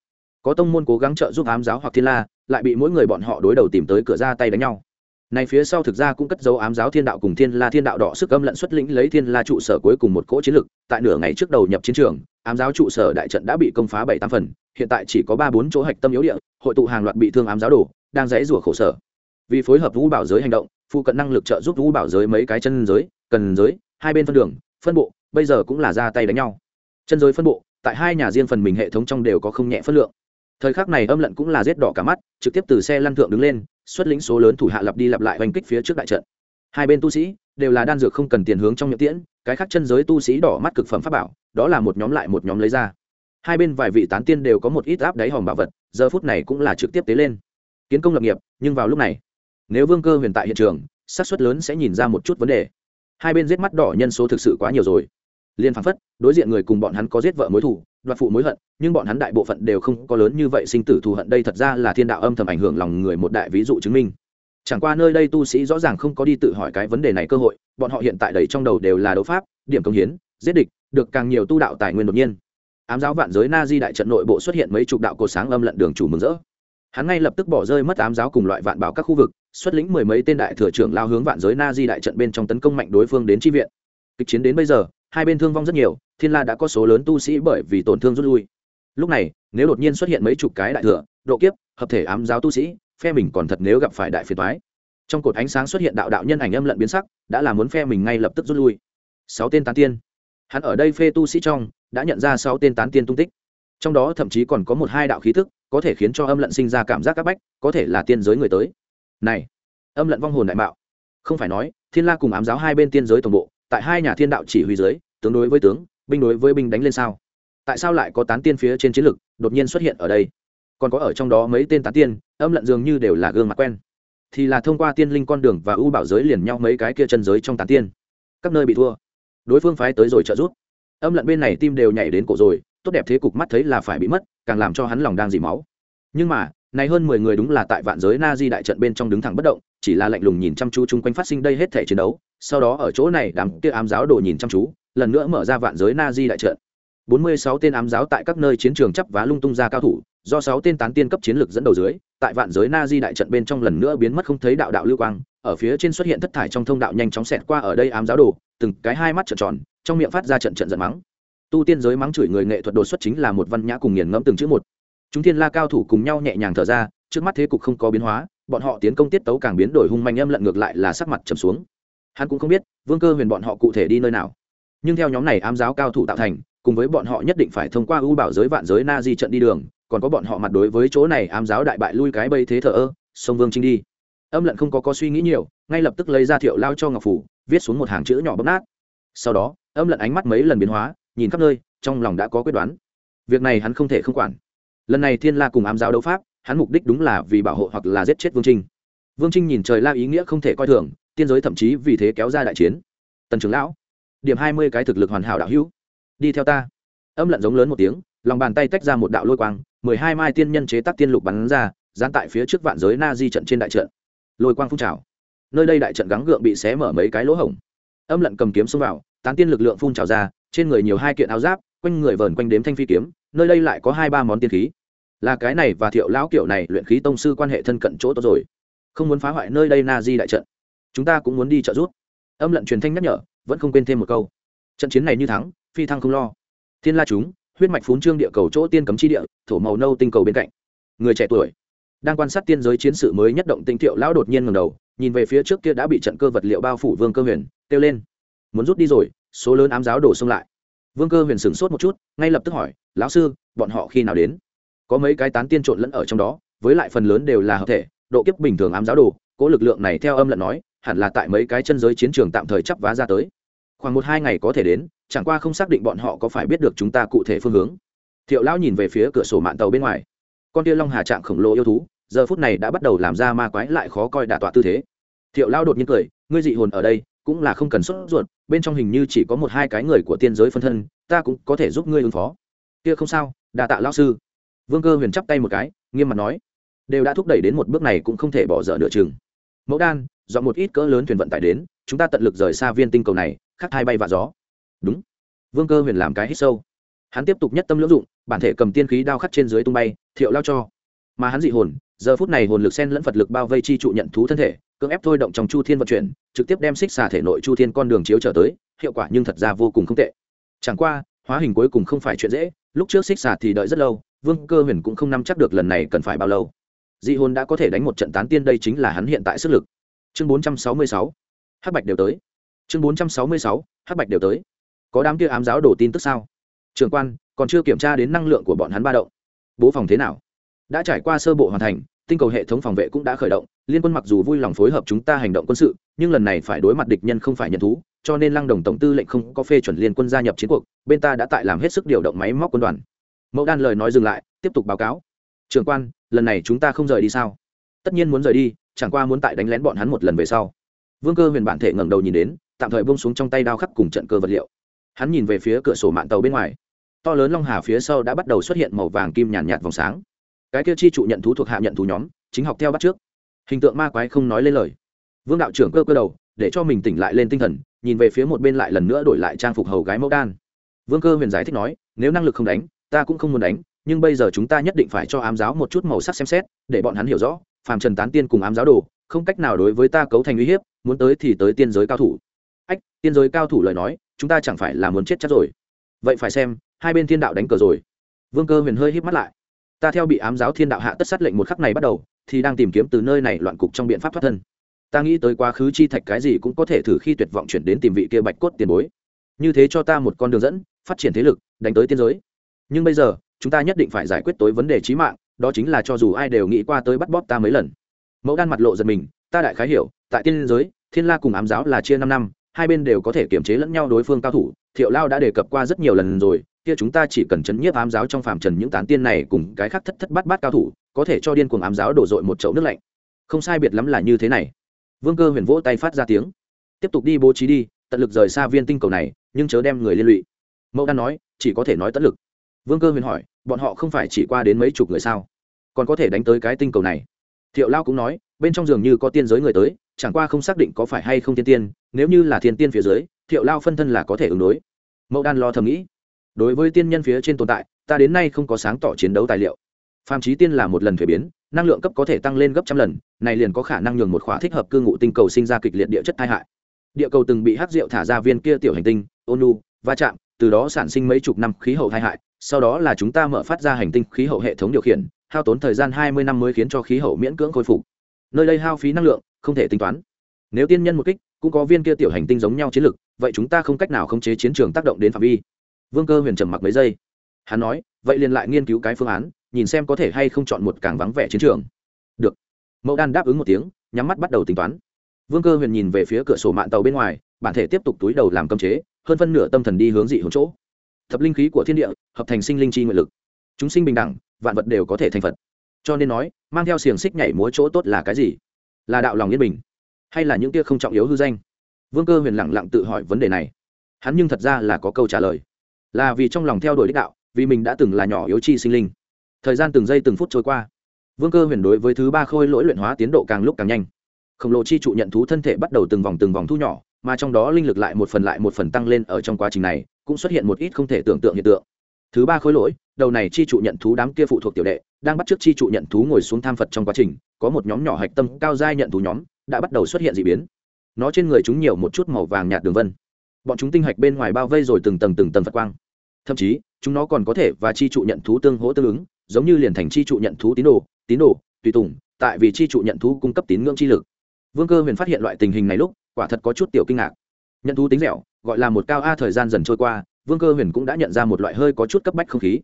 Có tông môn cố gắng trợ giúp ám giáo hoặc thiên la, lại bị mỗi người bọn họ đối đầu tìm tới cửa ra tay đánh nhau. Này phía sau thực ra cũng cất dấu ám giáo thiên đạo cùng thiên la thiên đạo đỏ sức âm lận xuất lĩnh lấy thiên la trụ sở cuối cùng một cỗ chiến lực, tại nửa ngày trước đầu nhập chiến trường, ám giáo trụ sở đại trận đã bị công phá bảy tám phần hiện tại chỉ có ba bốn chỗ hạch tâm yếu địa, hội tụ hàng loạt bị thương ám giáo đổ đang rẽ rủa khổ sở. Vì phối hợp vũ bảo giới hành động, phụ cận năng lực trợ giúp vũ bảo giới mấy cái chân giới, cần giới, hai bên phân đường, phân bộ, bây giờ cũng là ra tay đánh nhau. Chân giới phân bộ, tại hai nhà riêng phần mình hệ thống trong đều có không nhẹ phân lượng. Thời khắc này âm lận cũng là giết đỏ cả mắt, trực tiếp từ xe lăn thượng đứng lên, xuất lĩnh số lớn thủ hạ lặp đi lặp lại oanh kích phía trước đại trận. Hai bên tu sĩ đều là đan dược không cần tiền hướng trong miệng tiễn, cái khác chân giới tu sĩ đỏ mắt cực phẩm pháp bảo, đó là một nhóm lại một nhóm lấy ra hai bên vài vị tán tiên đều có một ít áp đáy hòm bảo vật, giờ phút này cũng là trực tiếp tế lên. Kiến công lập nghiệp, nhưng vào lúc này, nếu vương cơ huyền tại hiện trường, xác suất lớn sẽ nhìn ra một chút vấn đề. Hai bên giết mắt đỏ nhân số thực sự quá nhiều rồi. Liên phán phất, đối diện người cùng bọn hắn có giết vợ mối thủ đoạt phụ mối hận, nhưng bọn hắn đại bộ phận đều không có lớn như vậy sinh tử thù hận đây thật ra là thiên đạo âm thầm ảnh hưởng lòng người một đại ví dụ chứng minh. Chẳng qua nơi đây tu sĩ rõ ràng không có đi tự hỏi cái vấn đề này cơ hội, bọn họ hiện tại đầy trong đầu đều là đấu pháp, điểm công hiến, giết địch, được càng nhiều tu đạo tài nguyên đột nhiên ám giáo vạn giới na di đại trận nội bộ xuất hiện mấy chục đạo cột sáng âm lận đường chủ mừng rỡ. Hắn ngay lập tức bỏ rơi mất ám giáo cùng loại vạn bảo các khu vực, xuất lĩnh mười mấy tên đại thừa trưởng lao hướng vạn giới na di đại trận bên trong tấn công mạnh đối phương đến tri viện. Kịch chiến đến bây giờ, hai bên thương vong rất nhiều, thiên la đã có số lớn tu sĩ bởi vì tổn thương rút lui. Lúc này, nếu đột nhiên xuất hiện mấy chục cái đại thừa, độ kiếp, hợp thể ám giáo tu sĩ, phe mình còn thật nếu gặp phải đại phiền thoái trong cột ánh sáng xuất hiện đạo đạo nhân ảnh âm lận biến sắc, đã là muốn phe mình ngay lập tức rút lui. Sáu tên tán tiên. Hắn ở đây phê tu sĩ trong đã nhận ra sáu tên tán tiên tung tích. Trong đó thậm chí còn có một hai đạo khí thức, có thể khiến cho âm lận sinh ra cảm giác c áp bách, có thể là tiên giới người tới. Này, âm lận vong hồn đại mạo. Không phải nói, thiên la cùng ám giáo hai bên tiên giới tổng bộ, tại hai nhà thiên đạo chỉ huy giới tướng đối với tướng, binh đối với binh đánh lên sao? Tại sao lại có tán tiên phía trên chiến lực đột nhiên xuất hiện ở đây? Còn có ở trong đó mấy tên tán tiên, âm lận dường như đều là gương mặt quen. Thì là thông qua tiên linh con đường và ưu bảo giới liền nhau mấy cái kia chân giới trong tán tiên. Các nơi bị thua. Đối phương phái tới rồi trợ giúp âm lận bên này tim đều nhảy đến cổ rồi, tốt đẹp thế cục mắt thấy là phải bị mất, càng làm cho hắn lòng đang dì máu. Nhưng mà, này hơn mười người đúng là tại vạn giới na di đại trận bên trong đứng thẳng bất động, chỉ là lạnh lùng nhìn chăm chú chung quanh phát sinh đây hết thể chiến đấu, sau đó ở chỗ này đám kia ám giáo đồ nhìn chăm chú, lần nữa mở ra vạn giới na di đại trận. Bốn mươi sáu tên ám giáo tại các nơi chiến trường chấp vá lung tung ra cao thủ, do sáu tên tán tiên cấp chiến lược dẫn đầu dưới, tại vạn giới na di đại trận bên trong lần nữa biến mất không thấy đạo đạo lưu quang ở phía trên xuất hiện thất thải trong thông đạo nhanh chóng xẹt qua ở đây ám giáo đồ, từng cái hai mắt trợn tròn, trong miệng phát ra trận trận giận mắng. Tu tiên giới mắng chửi người nghệ thuật đột xuất chính là một văn nhã cùng nghiền ngẫm từng chữ một. Chúng thiên la cao thủ cùng nhau nhẹ nhàng thở ra, trước mắt thế cục không có biến hóa, bọn họ tiến công tiết tấu càng biến đổi hung manh âm lận ngược lại là sắc mặt trầm xuống. Hắn cũng không biết, vương cơ huyền bọn họ cụ thể đi nơi nào. Nhưng theo nhóm này ám giáo cao thủ tạo thành, cùng với bọn họ nhất định phải thông qua ưu bảo giới vạn giới na di trận đi đường, còn có bọn họ mặt đối với chỗ này ám giáo đại bại lui cái bây thế thờ ơ, sông vương trinh đi âm lận không có có suy nghĩ nhiều, ngay lập tức lấy ra thiệu lao cho ngọc phủ, viết xuống một hàng chữ nhỏ bóp nát. Sau đó, âm lận ánh mắt mấy lần biến hóa, nhìn khắp nơi, trong lòng đã có quyết đoán. Việc này hắn không thể không quản. Lần này thiên la cùng ám giáo đấu pháp, hắn mục đích đúng là vì bảo hộ hoặc là giết chết vương trinh. Vương trinh nhìn trời la ý nghĩa không thể coi thường, tiên giới thậm chí vì thế kéo ra đại chiến. Tần trưởng lão, điểm hai mươi cái thực lực hoàn hảo đạo hữu, đi theo ta. Âm lận giống lớn một tiếng, lòng bàn tay tách ra một đạo lôi quang, mười hai mai tiên nhân chế tác tiên lục bắn ra dán tại phía trước vạn giới na di trận trên đại trận lôi quang phun trào. Nơi đây đại trận gắng gượng bị xé mở mấy cái lỗ hổng. Âm lận cầm kiếm xông vào, tán tiên lực lượng phun trào ra, trên người nhiều hai kiện áo giáp, quanh người vờn quanh đếm thanh phi kiếm, nơi đây lại có hai ba món tiên khí. Là cái này và thiệu lão kiểu này luyện khí tông sư quan hệ thân cận chỗ tốt rồi. Không muốn phá hoại nơi đây na di đại trận. Chúng ta cũng muốn đi trợ giúp. Âm lận truyền thanh nhắc nhở, vẫn không quên thêm một câu. Trận chiến này như thắng, phi thăng không lo. Thiên la chúng, huyết mạch phún trương địa cầu chỗ tiên cấm chi địa, thổ màu nâu tinh cầu bên cạnh. Người trẻ tuổi đang quan sát tiên giới chiến sự mới nhất động tinh thiệu lão đột nhiên ngầm đầu, nhìn về phía trước kia đã bị trận cơ vật liệu bao phủ vương cơ huyền, kêu lên. Muốn rút đi rồi, số lớn ám giáo đổ xông lại. Vương cơ huyền sửng sốt một chút, ngay lập tức hỏi, lão sư, bọn họ khi nào đến? Có mấy cái tán tiên trộn lẫn ở trong đó, với lại phần lớn đều là hợp thể, độ kiếp bình thường ám giáo đồ, cố lực lượng này theo âm lận nói, hẳn là tại mấy cái chân giới chiến trường tạm thời chấp vá ra tới. Khoảng một hai ngày có thể đến, chẳng qua không xác định bọn họ có phải biết được chúng ta cụ thể phương hướng. Thiệu lão nhìn về phía cửa sổ mạng tàu bên ngoài con tia long hà trạng khổng lồ yêu thú, giờ phút này đã bắt đầu làm ra ma quái lại khó coi đả tọa tư thế. Thiệu lao đột nhiên cười, ngươi dị hồn ở đây, cũng là không cần sốt ruột, bên trong hình như chỉ có một hai cái người của tiên giới phân thân, ta cũng có thể giúp ngươi ứng phó. Kia không sao đà tạ lão sư. Vương cơ huyền chắp tay một cái, nghiêm mặt nói. Đều đã thúc đẩy đến một bước này cũng không thể bỏ dở nửa chừng. Mẫu đan, dọn một ít cỡ lớn thuyền vận tải đến, chúng ta tận lực rời xa viên tinh cầu này, khắc thai bay và gió. Đúng. Vương cơ huyền làm cái hít sâu hắn tiếp tục nhất tâm lưỡng dụng, bản thể cầm tiên khí đao khắc trên dưới tung bay, thiệu lao cho. Mà hắn dị hồn, giờ phút này hồn lực sen lẫn phật lực bao vây chi trụ nhận thú thân thể, cưỡng ép thôi động trong chu thiên vận chuyển, trực tiếp đem xích xà thể nội chu thiên con đường chiếu trở tới, hiệu quả nhưng thật ra vô cùng không tệ. Chẳng qua, hóa hình cuối cùng không phải chuyện dễ, lúc trước xích xà thì đợi rất lâu, vương cơ huyền cũng không nắm chắc được lần này cần phải bao lâu. Dị hồn đã có thể đánh một trận tán tiên đây chính là hắn hiện tại sức lực. Chương bốn trăm sáu mươi sáu, hắc bạch đều tới. Chương bốn trăm sáu mươi sáu, hắc bạch đều tới. Có đám kia ám giáo đổ tin tức sao? Trường quan, còn chưa kiểm tra đến năng lượng của bọn hắn ba động. Bố phòng thế nào? Đã trải qua sơ bộ hoàn thành, tinh cầu hệ thống phòng vệ cũng đã khởi động, liên quân mặc dù vui lòng phối hợp chúng ta hành động quân sự, nhưng lần này phải đối mặt địch nhân không phải nhận thú, cho nên lăng đồng tổng tư lệnh không có phê chuẩn liên quân gia nhập chiến cuộc, bên ta đã tại làm hết sức điều động máy móc quân đoàn. Mẫu đan lời nói dừng lại, tiếp tục báo cáo. Trường quan, lần này chúng ta không rời đi sao? Tất nhiên muốn rời đi, chẳng qua muốn tại đánh lén bọn hắn một lần về sau. Vương cơ huyền bản thể ngẩng đầu nhìn đến, tạm thời bông xuống trong tay đao khắc cùng trận cơ vật liệu. Hắn nhìn về phía cửa sổ mạng tàu bên ngoài to lớn long hà phía sau đã bắt đầu xuất hiện màu vàng kim nhàn nhạt, nhạt vòng sáng. Cái kia chi trụ nhận thú thuộc hạ nhận thú nhóm chính học theo bắt trước. Hình tượng ma quái không nói lên lời. Vương đạo trưởng cơ cơ đầu để cho mình tỉnh lại lên tinh thần nhìn về phía một bên lại lần nữa đổi lại trang phục hầu gái mẫu đan. Vương cơ huyền giải thích nói nếu năng lực không đánh ta cũng không muốn đánh nhưng bây giờ chúng ta nhất định phải cho ám giáo một chút màu sắc xem xét để bọn hắn hiểu rõ phàm trần tán tiên cùng ám giáo đồ không cách nào đối với ta cấu thành uy hiếp muốn tới thì tới tiên giới cao thủ. Ách tiên giới cao thủ lời nói chúng ta chẳng phải là muốn chết chắc rồi. Vậy phải xem hai bên thiên đạo đánh cờ rồi. Vương cơ huyền hơi hít mắt lại. Ta theo bị ám giáo thiên đạo hạ tất sát lệnh một khắc này bắt đầu, thì đang tìm kiếm từ nơi này loạn cục trong biện pháp thoát thân. Ta nghĩ tới quá khứ chi thạch cái gì cũng có thể thử khi tuyệt vọng chuyển đến tìm vị kia bạch cốt tiền bối. Như thế cho ta một con đường dẫn, phát triển thế lực, đánh tới tiên giới. Nhưng bây giờ, chúng ta nhất định phải giải quyết tối vấn đề trí mạng, đó chính là cho dù ai đều nghĩ qua tới bắt bóp ta mấy lần. Mẫu đan mặt lộ giật mình, ta đại khái hiểu, tại tiên giới, thiên la cùng ám giáo là chia năm năm, hai bên đều có thể kiểm chế lẫn nhau đối phương cao thủ thiệu lao đã đề cập qua rất nhiều lần rồi, kia chúng ta chỉ cần chấn nhiếp ám giáo trong phàm trần những tán tiên này cùng cái khác thất thất bát bát cao thủ, có thể cho điên cuồng ám giáo đổ dội một chậu nước lạnh. Không sai biệt lắm là như thế này. Vương cơ huyền vỗ tay phát ra tiếng. Tiếp tục đi bố trí đi, tận lực rời xa viên tinh cầu này, nhưng chớ đem người liên lụy. Mẫu đan nói, chỉ có thể nói tận lực. Vương cơ huyền hỏi, bọn họ không phải chỉ qua đến mấy chục người sao? Còn có thể đánh tới cái tinh cầu này. Thiệu lao cũng nói, bên trong giường như có tiên giới người tới, chẳng qua không xác định có phải hay không tiên tiên, nếu như là thiên tiên phía dưới thiệu lao phân thân là có thể ứng đối. Mẫu đan lo thầm nghĩ. Đối với tiên nhân phía trên tồn tại, ta đến nay không có sáng tỏ chiến đấu tài liệu. Phạm trí tiên là một lần thuế biến, năng lượng cấp có thể tăng lên gấp trăm lần, này liền có khả năng nhường một khóa thích hợp cư ngụ tinh cầu sinh ra kịch liệt địa chất tai hại. Địa cầu từng bị hắc rượu thả ra viên kia tiểu hành tinh, ônu, va chạm, từ đó sản sinh mấy chục năm khí hậu tai hại, sau đó là chúng ta mở phát ra hành tinh khí hậu hệ thống điều khiển, hao tốn thời gian hai mươi năm mới khiến cho khí hậu miễn cưỡng khôi phục. Nơi đây hao phí năng lượng, không thể tính toán. Nếu tiên nhân một kích cũng có viên kia tiểu hành tinh giống nhau chiến lực, vậy chúng ta không cách nào khống chế chiến trường tác động đến phạm vi. Vương cơ huyền trầm mặc mấy giây. Hắn nói, vậy liền lại nghiên cứu cái phương án, nhìn xem có thể hay không chọn một càng vắng vẻ chiến trường. Được. Mẫu đan đáp ứng một tiếng, nhắm mắt bắt đầu tính toán. Vương cơ huyền nhìn về phía cửa sổ mạng tàu bên ngoài, bản thể tiếp tục túi đầu làm cấm chế, hơn phân nửa tâm thần đi hướng dị hồn chỗ. Thập linh khí của thiên địa, hợp thành sinh linh chi nguyện lực. Chúng sinh bình đẳng, vạn vật đều có thể thành phật. Cho nên nói, mang theo xiềng xích nhảy múa chỗ tốt là cái gì? Là đạo lòng yên bình hay là những kia không trọng yếu hư danh? Vương cơ huyền lẳng lặng tự hỏi vấn đề này. Hắn nhưng thật ra là có câu trả lời. Là vì trong lòng theo đuổi đích đạo, vì mình đã từng là nhỏ yếu chi sinh linh. Thời gian từng giây từng phút trôi qua. Vương cơ huyền đối với thứ ba khôi lỗi luyện hóa tiến độ càng lúc càng nhanh. Khổng lồ chi trụ nhận thú thân thể bắt đầu từng vòng từng vòng thu nhỏ, mà trong đó linh lực lại một phần lại một phần tăng lên ở trong quá trình này, cũng xuất hiện một ít không thể tưởng tượng hiện tượng. Thứ ba khối lỗi, đầu này chi trụ nhận thú đám kia phụ thuộc tiểu đệ, đang bắt t r ư ớ c chi trụ nhận thú ngồi xuống tham phật trong quá trình, có một nhóm nhỏ hạch tâm cao giai nhận thú nhóm đã bắt đầu xuất hiện d ị biến. Nó trên người chúng nhiều một chút màu vàng nhạt đường vân. Bọn chúng tinh hạch bên ngoài bao vây rồi từng tầng từng tầng phật quang. Thậm chí, chúng nó còn có thể và chi trụ nhận thú tương hỗ tương ứng, giống như liền thành chi trụ nhận thú tín đồ tín đồ, tùy tùng, tại vì chi trụ nhận thú cung cấp tín ngưỡng chi lực. Vương cơ huyền phát hiện loại tình hình này lúc, quả thật có chút tiểu kinh ngạc. Nhận thú tính dẻo, gọi là một cao a thời gian dần trôi qua, vương cơ huyền cũng đã nhận ra một loại hơi có chút cấp bách không khí.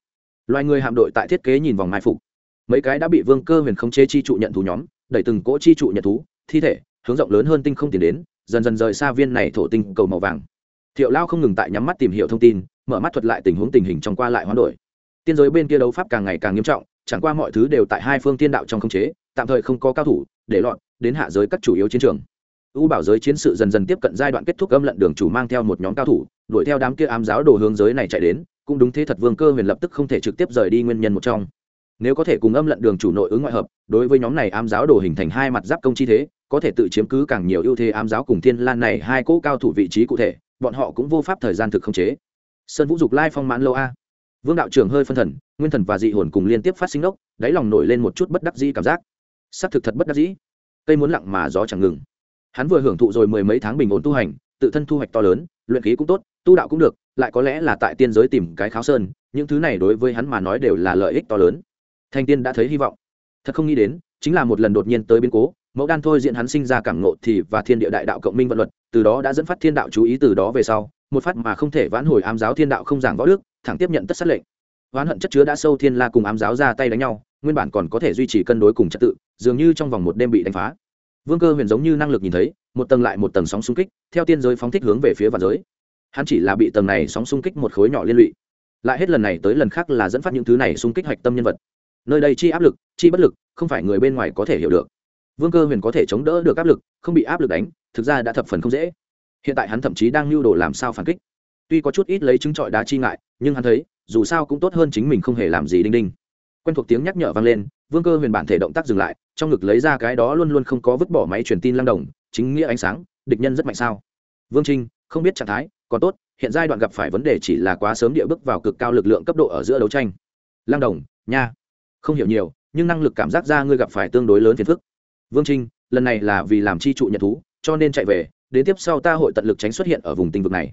Loài người hạm đội tại thiết kế nhìn vòng mai phục. Mấy cái đã bị vương cơ huyền khống chế chi trụ nhận thú nhóm, đẩy từng cỗ chi trụ nhận thú thi thể, hướng rộng lớn hơn tinh không tiến đến, dần dần rời xa viên này thổ tinh cầu màu vàng. Thiệu lao không ngừng tại nhắm mắt tìm hiểu thông tin, mở mắt thuật lại tình huống tình hình trong qua lại hoán đổi. Tiên giới bên kia đấu pháp càng ngày càng nghiêm trọng, chẳng qua mọi thứ đều tại hai phương tiên đạo trong khống chế, tạm thời không có cao thủ, để lọt đến hạ giới các chủ yếu chiến trường. U bảo giới chiến sự dần dần tiếp cận giai đoạn kết thúc âm lận đường chủ mang theo một nhóm cao thủ, đuổi theo đám kia ám giáo đồ hướng giới này chạy đến, cũng đúng thế thật vương cơ huyền lập tức không thể trực tiếp rời đi nguyên nhân một trong. Nếu có thể cùng âm lận đường chủ nội ứng ngoại hợp, đối với nhóm này ám giáo đồ hình thành hai mặt giáp công chi thế có thể tự chiếm cứ càng nhiều ưu thế ám giáo cùng thiên lan này hai cỗ cao thủ vị trí cụ thể, bọn họ cũng vô pháp thời gian thực không chế. Sơn vũ dục lai phong mãn lâu a. Vương đạo trưởng hơi phân thần, nguyên thần và dị hồn cùng liên tiếp phát sinh ốc, đáy lòng nổi lên một chút bất đắc dĩ cảm giác. Xác thực thật bất đắc dĩ. Cây muốn lặng mà gió chẳng ngừng. Hắn vừa hưởng thụ rồi mười mấy tháng bình ổn tu hành, tự thân thu hoạch to lớn, luyện khí cũng tốt, tu đạo cũng được, lại có lẽ là tại tiên giới tìm cái kháo sơn, những thứ này đối với hắn mà nói đều là lợi ích to lớn. Thanh tiên đã thấy hy vọng. Thật không nghĩ đến, chính là một lần đột nhiên tới biến cố mẫu đan thôi diện hắn sinh ra cảm ngộ thì và thiên địa đại đạo cộng minh vận luật, từ đó đã dẫn phát thiên đạo chú ý từ đó về sau, một phát mà không thể vãn hồi ám giáo thiên đạo không giảng võ đức, thẳng tiếp nhận tất sát lệnh. Oán hận chất chứa đã sâu thiên la cùng ám giáo ra tay đánh nhau, nguyên bản còn có thể duy trì cân đối cùng trật tự, dường như trong vòng một đêm bị đánh phá. Vương cơ huyền giống như năng lực nhìn thấy, một tầng lại một tầng sóng xung kích, theo tiên giới phóng thích hướng về phía và giới. Hắn chỉ là bị tầng này sóng xung kích một khối nhỏ liên lụy. Lại hết lần này tới lần khác là dẫn phát những thứ này xung kích hạch tâm nhân vật. Nơi đây chi áp lực, chi bất lực, không phải người bên ngoài có thể hiểu được vương cơ huyền có thể chống đỡ được áp lực, không bị áp lực đánh, thực ra đã thập phần không dễ. Hiện tại hắn thậm chí đang lưu đồ làm sao phản kích. Tuy có chút ít lấy chứng trọi đá chi ngại, nhưng hắn thấy, dù sao cũng tốt hơn chính mình không hề làm gì đinh đinh. Quen thuộc tiếng nhắc nhở vang lên, vương cơ huyền bản thể động tác dừng lại, trong ngực lấy ra cái đó luôn luôn không có vứt bỏ máy truyền tin lăng đồng, chính nghĩa ánh sáng, địch nhân rất mạnh sao? Vương trinh, không biết trạng thái, còn tốt, hiện giai đoạn gặp phải vấn đề chỉ là quá sớm địa bước vào cực cao lực lượng cấp độ ở giữa đấu tranh. Lăng đồng, nha. Không hiểu nhiều, nhưng năng lực cảm giác ra ngươi gặp phải tương đối lớn phiền phức vương trinh, lần này là vì làm chi trụ nhận thú, cho nên chạy về, đến tiếp sau ta hội tận lực tránh xuất hiện ở vùng tinh vực này.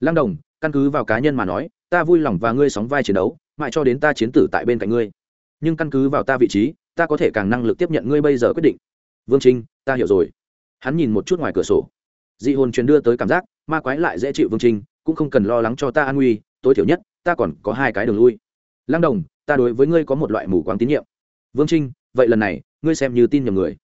Lăng đồng, căn cứ vào cá nhân mà nói, ta vui lòng và ngươi sóng vai chiến đấu, mãi cho đến ta chiến tử tại bên cạnh ngươi. Nhưng căn cứ vào ta vị trí, ta có thể càng năng lực tiếp nhận ngươi bây giờ quyết định. Vương trinh, ta hiểu rồi. Hắn nhìn một chút ngoài cửa sổ. Dị hồn truyền đưa tới cảm giác, ma quái lại dễ chịu vương trinh, cũng không cần lo lắng cho ta an nguy, tối thiểu nhất, ta còn có hai cái đường lui. Lăng đồng, ta đối với ngươi có một loại mù quáng tín nhiệm. Vương trinh, vậy lần này, ngươi xem như tin nhầm người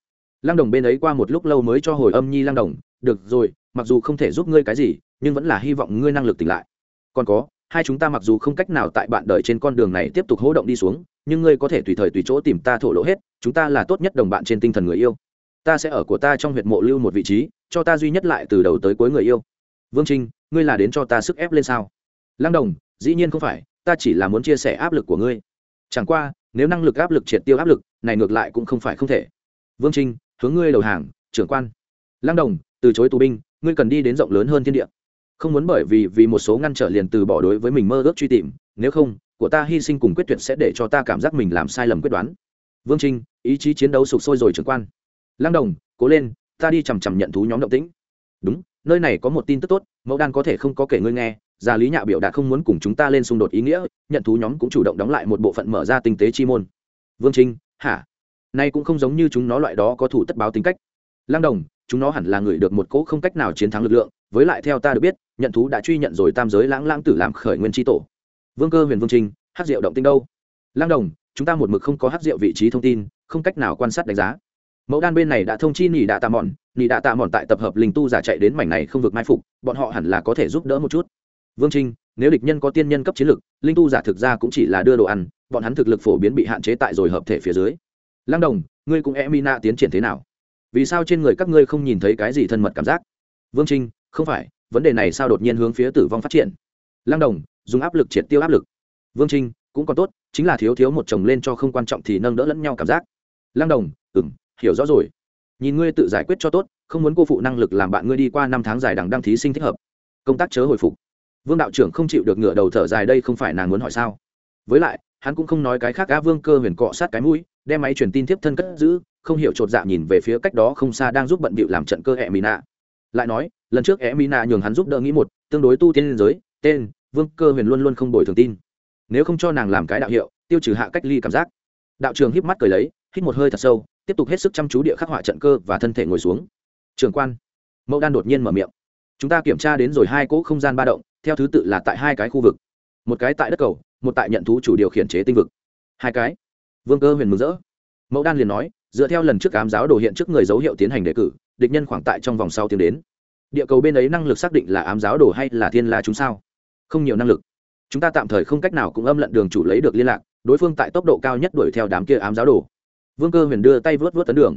lăng đồng bên ấy qua một lúc lâu mới cho hồi âm nhi lăng đồng, được rồi, mặc dù không thể giúp ngươi cái gì, nhưng vẫn là hy vọng ngươi năng lực tỉnh lại. Còn có, hai chúng ta mặc dù không cách nào tại bạn đời trên con đường này tiếp tục hỗ động đi xuống, nhưng ngươi có thể tùy thời tùy chỗ tìm ta thổ lộ hết, chúng ta là tốt nhất đồng bạn trên tinh thần người yêu. Ta sẽ ở của ta trong huyệt mộ lưu một vị trí, cho ta duy nhất lại từ đầu tới cuối người yêu. Vương trinh, ngươi là đến cho ta sức ép lên sao? Lăng đồng, dĩ nhiên không phải, ta chỉ là muốn chia sẻ áp lực của ngươi. Chẳng qua, nếu năng lực áp lực triệt tiêu áp lực, này ngược lại cũng không phải không thể. Vương trinh hướng ngươi đầu hàng, trưởng quan. Lăng đồng, từ chối tù binh, ngươi cần đi đến rộng lớn hơn thiên địa. Không muốn bởi vì vì một số ngăn trở liền từ bỏ đối với mình mơ ước truy tìm, nếu không, của ta hy sinh cùng quyết tuyệt sẽ để cho ta cảm giác mình làm sai lầm quyết đoán. Vương trinh, ý chí chiến đấu sụp sôi rồi trưởng quan. Lăng đồng, cố lên, ta đi chằm chằm nhận thú nhóm động tĩnh. Đúng, nơi này có một tin tức tốt, mẫu đan có thể không có kể ngươi nghe già lý nhạ biểu đạt không muốn cùng chúng ta lên xung đột ý nghĩa, nhận thú nhóm cũng chủ động đóng lại một bộ phận mở ra tinh tế chi môn. Vương trinh, hả? Nay cũng không giống như chúng nó loại đó có thủ tất báo tính cách. Lăng đồng, chúng nó hẳn là người được một cỗ không cách nào chiến thắng lực lượng, với lại theo ta được biết, nhận thú đã truy nhận rồi tam giới lãng lãng tử làm khởi nguyên tri tổ. Vương cơ huyền vương trinh hát diệu động tinh đâu? Lăng đồng, chúng ta một mực không có hát diệu vị trí thông tin, không cách nào quan sát đánh giá. Mẫu đan bên này đã thông chi nỉ đạ tạ mòn nỉ đạ tạ mòn tại tập hợp linh tu giả chạy đến mảnh này không vượt mai phục, bọn họ hẳn là có thể giúp đỡ một chút. Vương trinh nếu địch nhân có tiên nhân cấp chiến lực, linh tu giả thực ra cũng chỉ là đưa đồ ăn, bọn hắn thực lực phổ biến bị hạn chế tại rồi hợp thể phía dưới lăng đồng, ngươi cũng e mina tiến triển thế nào? Vì sao trên người các ngươi không nhìn thấy cái gì thân mật cảm giác? Vương trinh, không phải, vấn đề này sao đột nhiên hướng phía tử vong phát triển? Lăng đồng, dùng áp lực triệt tiêu áp lực. Vương trinh, cũng còn tốt, chính là thiếu thiếu một chồng lên cho không quan trọng thì nâng đỡ lẫn nhau cảm giác. Lăng đồng ừng hiểu rõ rồi. Nhìn ngươi tự giải quyết cho tốt, không muốn cô phụ năng lực làm bạn ngươi đi qua năm tháng dài đằng đăng thí sinh thích hợp. Công tác chớ hồi phục. Vương đạo trưởng không chịu được ngựa đầu thở dài đây không phải nàng muốn hỏi sao? Với lại, hắn cũng không nói cái khác á, vương cơ huyền cọ sát cái mũi đem máy truyền tin tiếp thân cất giữ, không hiểu chột dạ nhìn về phía cách đó không xa đang giúp bận bịu làm trận cơ e mina lại nói, lần trước e mina nhường hắn giúp đỡ nghĩ một, tương đối tu tiên liên giới, tên, vương cơ huyền luôn luôn không bồi thường tin. Nếu không cho nàng làm cái đạo hiệu, tiêu trừ hạ cách ly cảm giác. Đạo trường híp mắt cười lấy, hít một hơi thật sâu, tiếp tục hết sức chăm chú địa khắc họa trận cơ và thân thể ngồi xuống. Trường quan, mẫu đan đột nhiên mở miệng. Chúng ta kiểm tra đến rồi hai cỗ không gian ba động, theo thứ tự là tại hai cái khu vực. Một cái tại đất cầu, một tại nhận thú chủ điều khiển chế tinh vực. Hai cái vương cơ huyền mừng rỡ. Mẫu đan liền nói, dựa theo lần trước cám giáo đồ hiện trước người dấu hiệu tiến hành đề cử, địch nhân khoảng tại trong vòng sau tiến đến. Địa cầu bên ấy năng lực xác định là ám giáo đồ hay là thiên la chúng sao? Không nhiều năng lực. Chúng ta tạm thời không cách nào cũng âm lận đường chủ lấy được liên lạc, đối phương tại tốc độ cao nhất đuổi theo đám kia ám giáo đồ. Vương cơ huyền đưa tay vớt vớt tấn đường.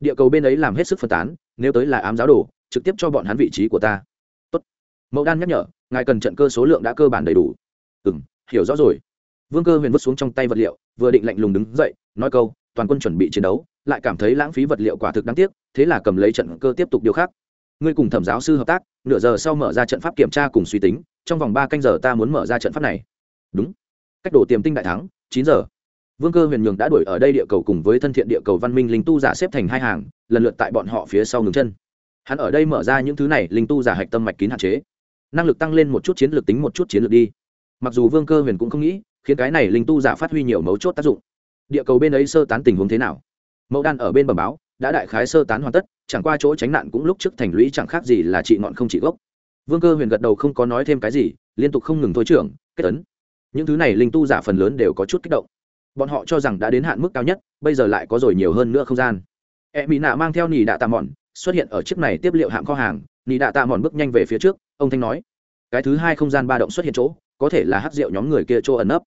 Địa cầu bên ấy làm hết sức phân tán, nếu tới là ám giáo đồ, trực tiếp cho bọn hắn vị trí của ta. Tốt. mẫu đan nhắc nhở, ngài cần trận cơ số lượng đã cơ bản đầy đủ. Ừ m hiểu rõ rồi. Vương cơ huyền vứt xuống trong tay vật liệu vừa định lạnh lùng đứng dậy, nói câu, toàn quân chuẩn bị chiến đấu, lại cảm thấy lãng phí vật liệu quả thực đáng tiếc, thế là cầm lấy trận cơ tiếp tục điều khác. Ngươi cùng thẩm giáo sư hợp tác, nửa giờ sau mở ra trận pháp kiểm tra cùng suy tính, trong vòng ba canh giờ ta muốn mở ra trận pháp này. Đúng. Cách đổ tiềm tinh đại thắng, chín giờ. Vương cơ huyền nhường đã đuổi ở đây địa cầu cùng với thân thiện địa cầu văn minh linh tu giả xếp thành hai hàng, lần lượt tại bọn họ phía sau ngừng chân. Hắn ở đây mở ra những thứ này, linh tu giả hạch tâm mạch kín hạn chế. Năng lực tăng lên một chút, chiến lược tính một chút, chiến lược đi. Mặc dù vương cơ huyền cũng không nghĩ khiến cái này linh tu giả phát huy nhiều mấu chốt tác dụng. Địa cầu bên ấy sơ tán tình huống thế nào? Mẫu đan ở bên bờ báo, đã đại khái sơ tán hoàn tất, chẳng qua chỗ tránh nạn cũng lúc trước thành lũy chẳng khác gì là trị ngọn không trị gốc. Vương cơ huyền gật đầu không có nói thêm cái gì, liên tục không ngừng thôi trưởng, kết tấn những thứ này linh tu giả phần lớn đều có chút kích động. Bọn họ cho rằng đã đến hạn mức cao nhất, bây giờ lại có rồi nhiều hơn nữa không gian. E mỹ nạ mang theo nỉ đạ tạ mòn xuất hiện ở chiếc này tiếp liệu hạng kho hàng. Nỉ đạ tạ mòn bước nhanh về phía trước, ông thanh nói, cái thứ hai không gian ba động xuất hiện chỗ, có thể là hát rượu nhóm người kia chỗ ẩn nấp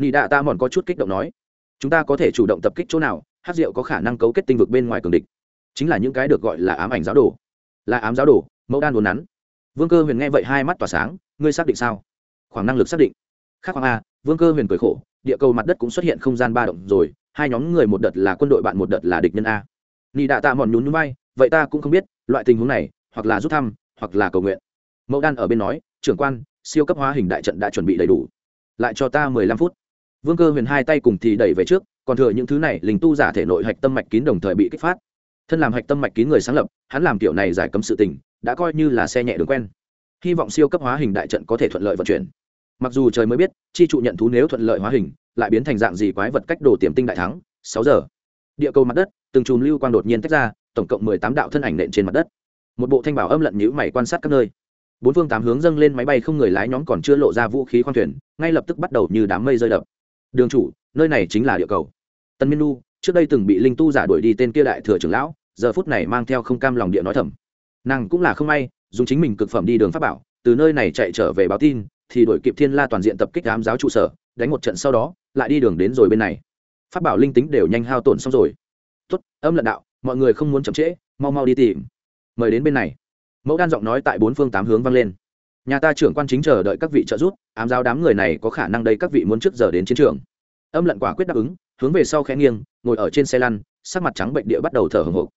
nị đạ ta mòn có chút kích động nói, chúng ta có thể chủ động tập kích chỗ nào? Hát rượu có khả năng cấu kết tinh vực bên ngoài cường địch. Chính là những cái được gọi là ám ảnh giáo đồ. Là ám giáo đồ, mẫu đan đồn nắn. Vương cơ huyền nghe vậy hai mắt tỏa sáng, ngươi xác định sao? Khoảng năng lực xác định. Khác khoảng a, vương cơ huyền cười khổ, địa cầu mặt đất cũng xuất hiện không gian ba động rồi, hai nhóm người một đợt là quân đội bạn, một đợt là địch nhân a. Nị đạ tạ mòn nhún nhún bay vậy ta cũng không biết, loại tình huống này, hoặc là rút thăm, hoặc là cầu nguyện. Mẫu đan ở bên nói, trưởng quan, siêu cấp hóa hình đại trận đã chuẩn bị đầy đủ. Lại cho ta mười lăm phút vương cơ huyền hai tay cùng thì đẩy về trước, còn thừa những thứ này, linh tu giả thể nội hạch tâm mạch kín đồng thời bị kích phát. Thân làm hạch tâm mạch kín người sáng lập, hắn làm kiểu này giải cấm sự tình, đã coi như là xe nhẹ đường quen. Hy vọng siêu cấp hóa hình đại trận có thể thuận lợi vận chuyển. Mặc dù trời mới biết, chi trụ nhận thú nếu thuận lợi hóa hình, lại biến thành dạng gì quái vật cách đồ tiềm tinh đại thắng, sáu giờ. Địa cầu mặt đất, từng chùm lưu quang đột nhiên tách ra, tổng cộng mười tám đạo thân ảnh nện trên mặt đất. Một bộ thanh bảo âm lận nhữ mày quan sát các nơi. Bốn phương tám hướng dâng lên máy bay không người lái nhóm còn chưa lộ ra vũ khí khoang thuyền, ngay lập tức bắt đầu như đám mây rơi đập đường chủ, nơi này chính là địa cầu. Tân miên nu, trước đây từng bị linh tu giả đuổi đi tên kia đại thừa trưởng lão, giờ phút này mang theo không cam lòng địa nói thầm. Nàng cũng là không may, dùng chính mình cực phẩm đi đường pháp bảo, từ nơi này chạy trở về báo tin, thì đổi kịp thiên la toàn diện tập kích ám giáo trụ sở, đánh một trận sau đó, lại đi đường đến rồi bên này. Pháp bảo linh tính đều nhanh hao tổn xong rồi. Tốt, âm lận đạo, mọi người không muốn chậm trễ, mau mau đi tìm. Mời đến bên này. Mẫu đan giọng nói tại bốn phương tám hướng vang lên nhà ta trưởng quan chính chờ đợi các vị trợ giúp, ám giáo đám người này có khả năng đây các vị muốn trước giờ đến chiến trường. Âm lận quả quyết đáp ứng, hướng về sau khẽ nghiêng, ngồi ở trên xe lăn, sắc mặt trắng bệnh địa bắt đầu thở hồng hộc.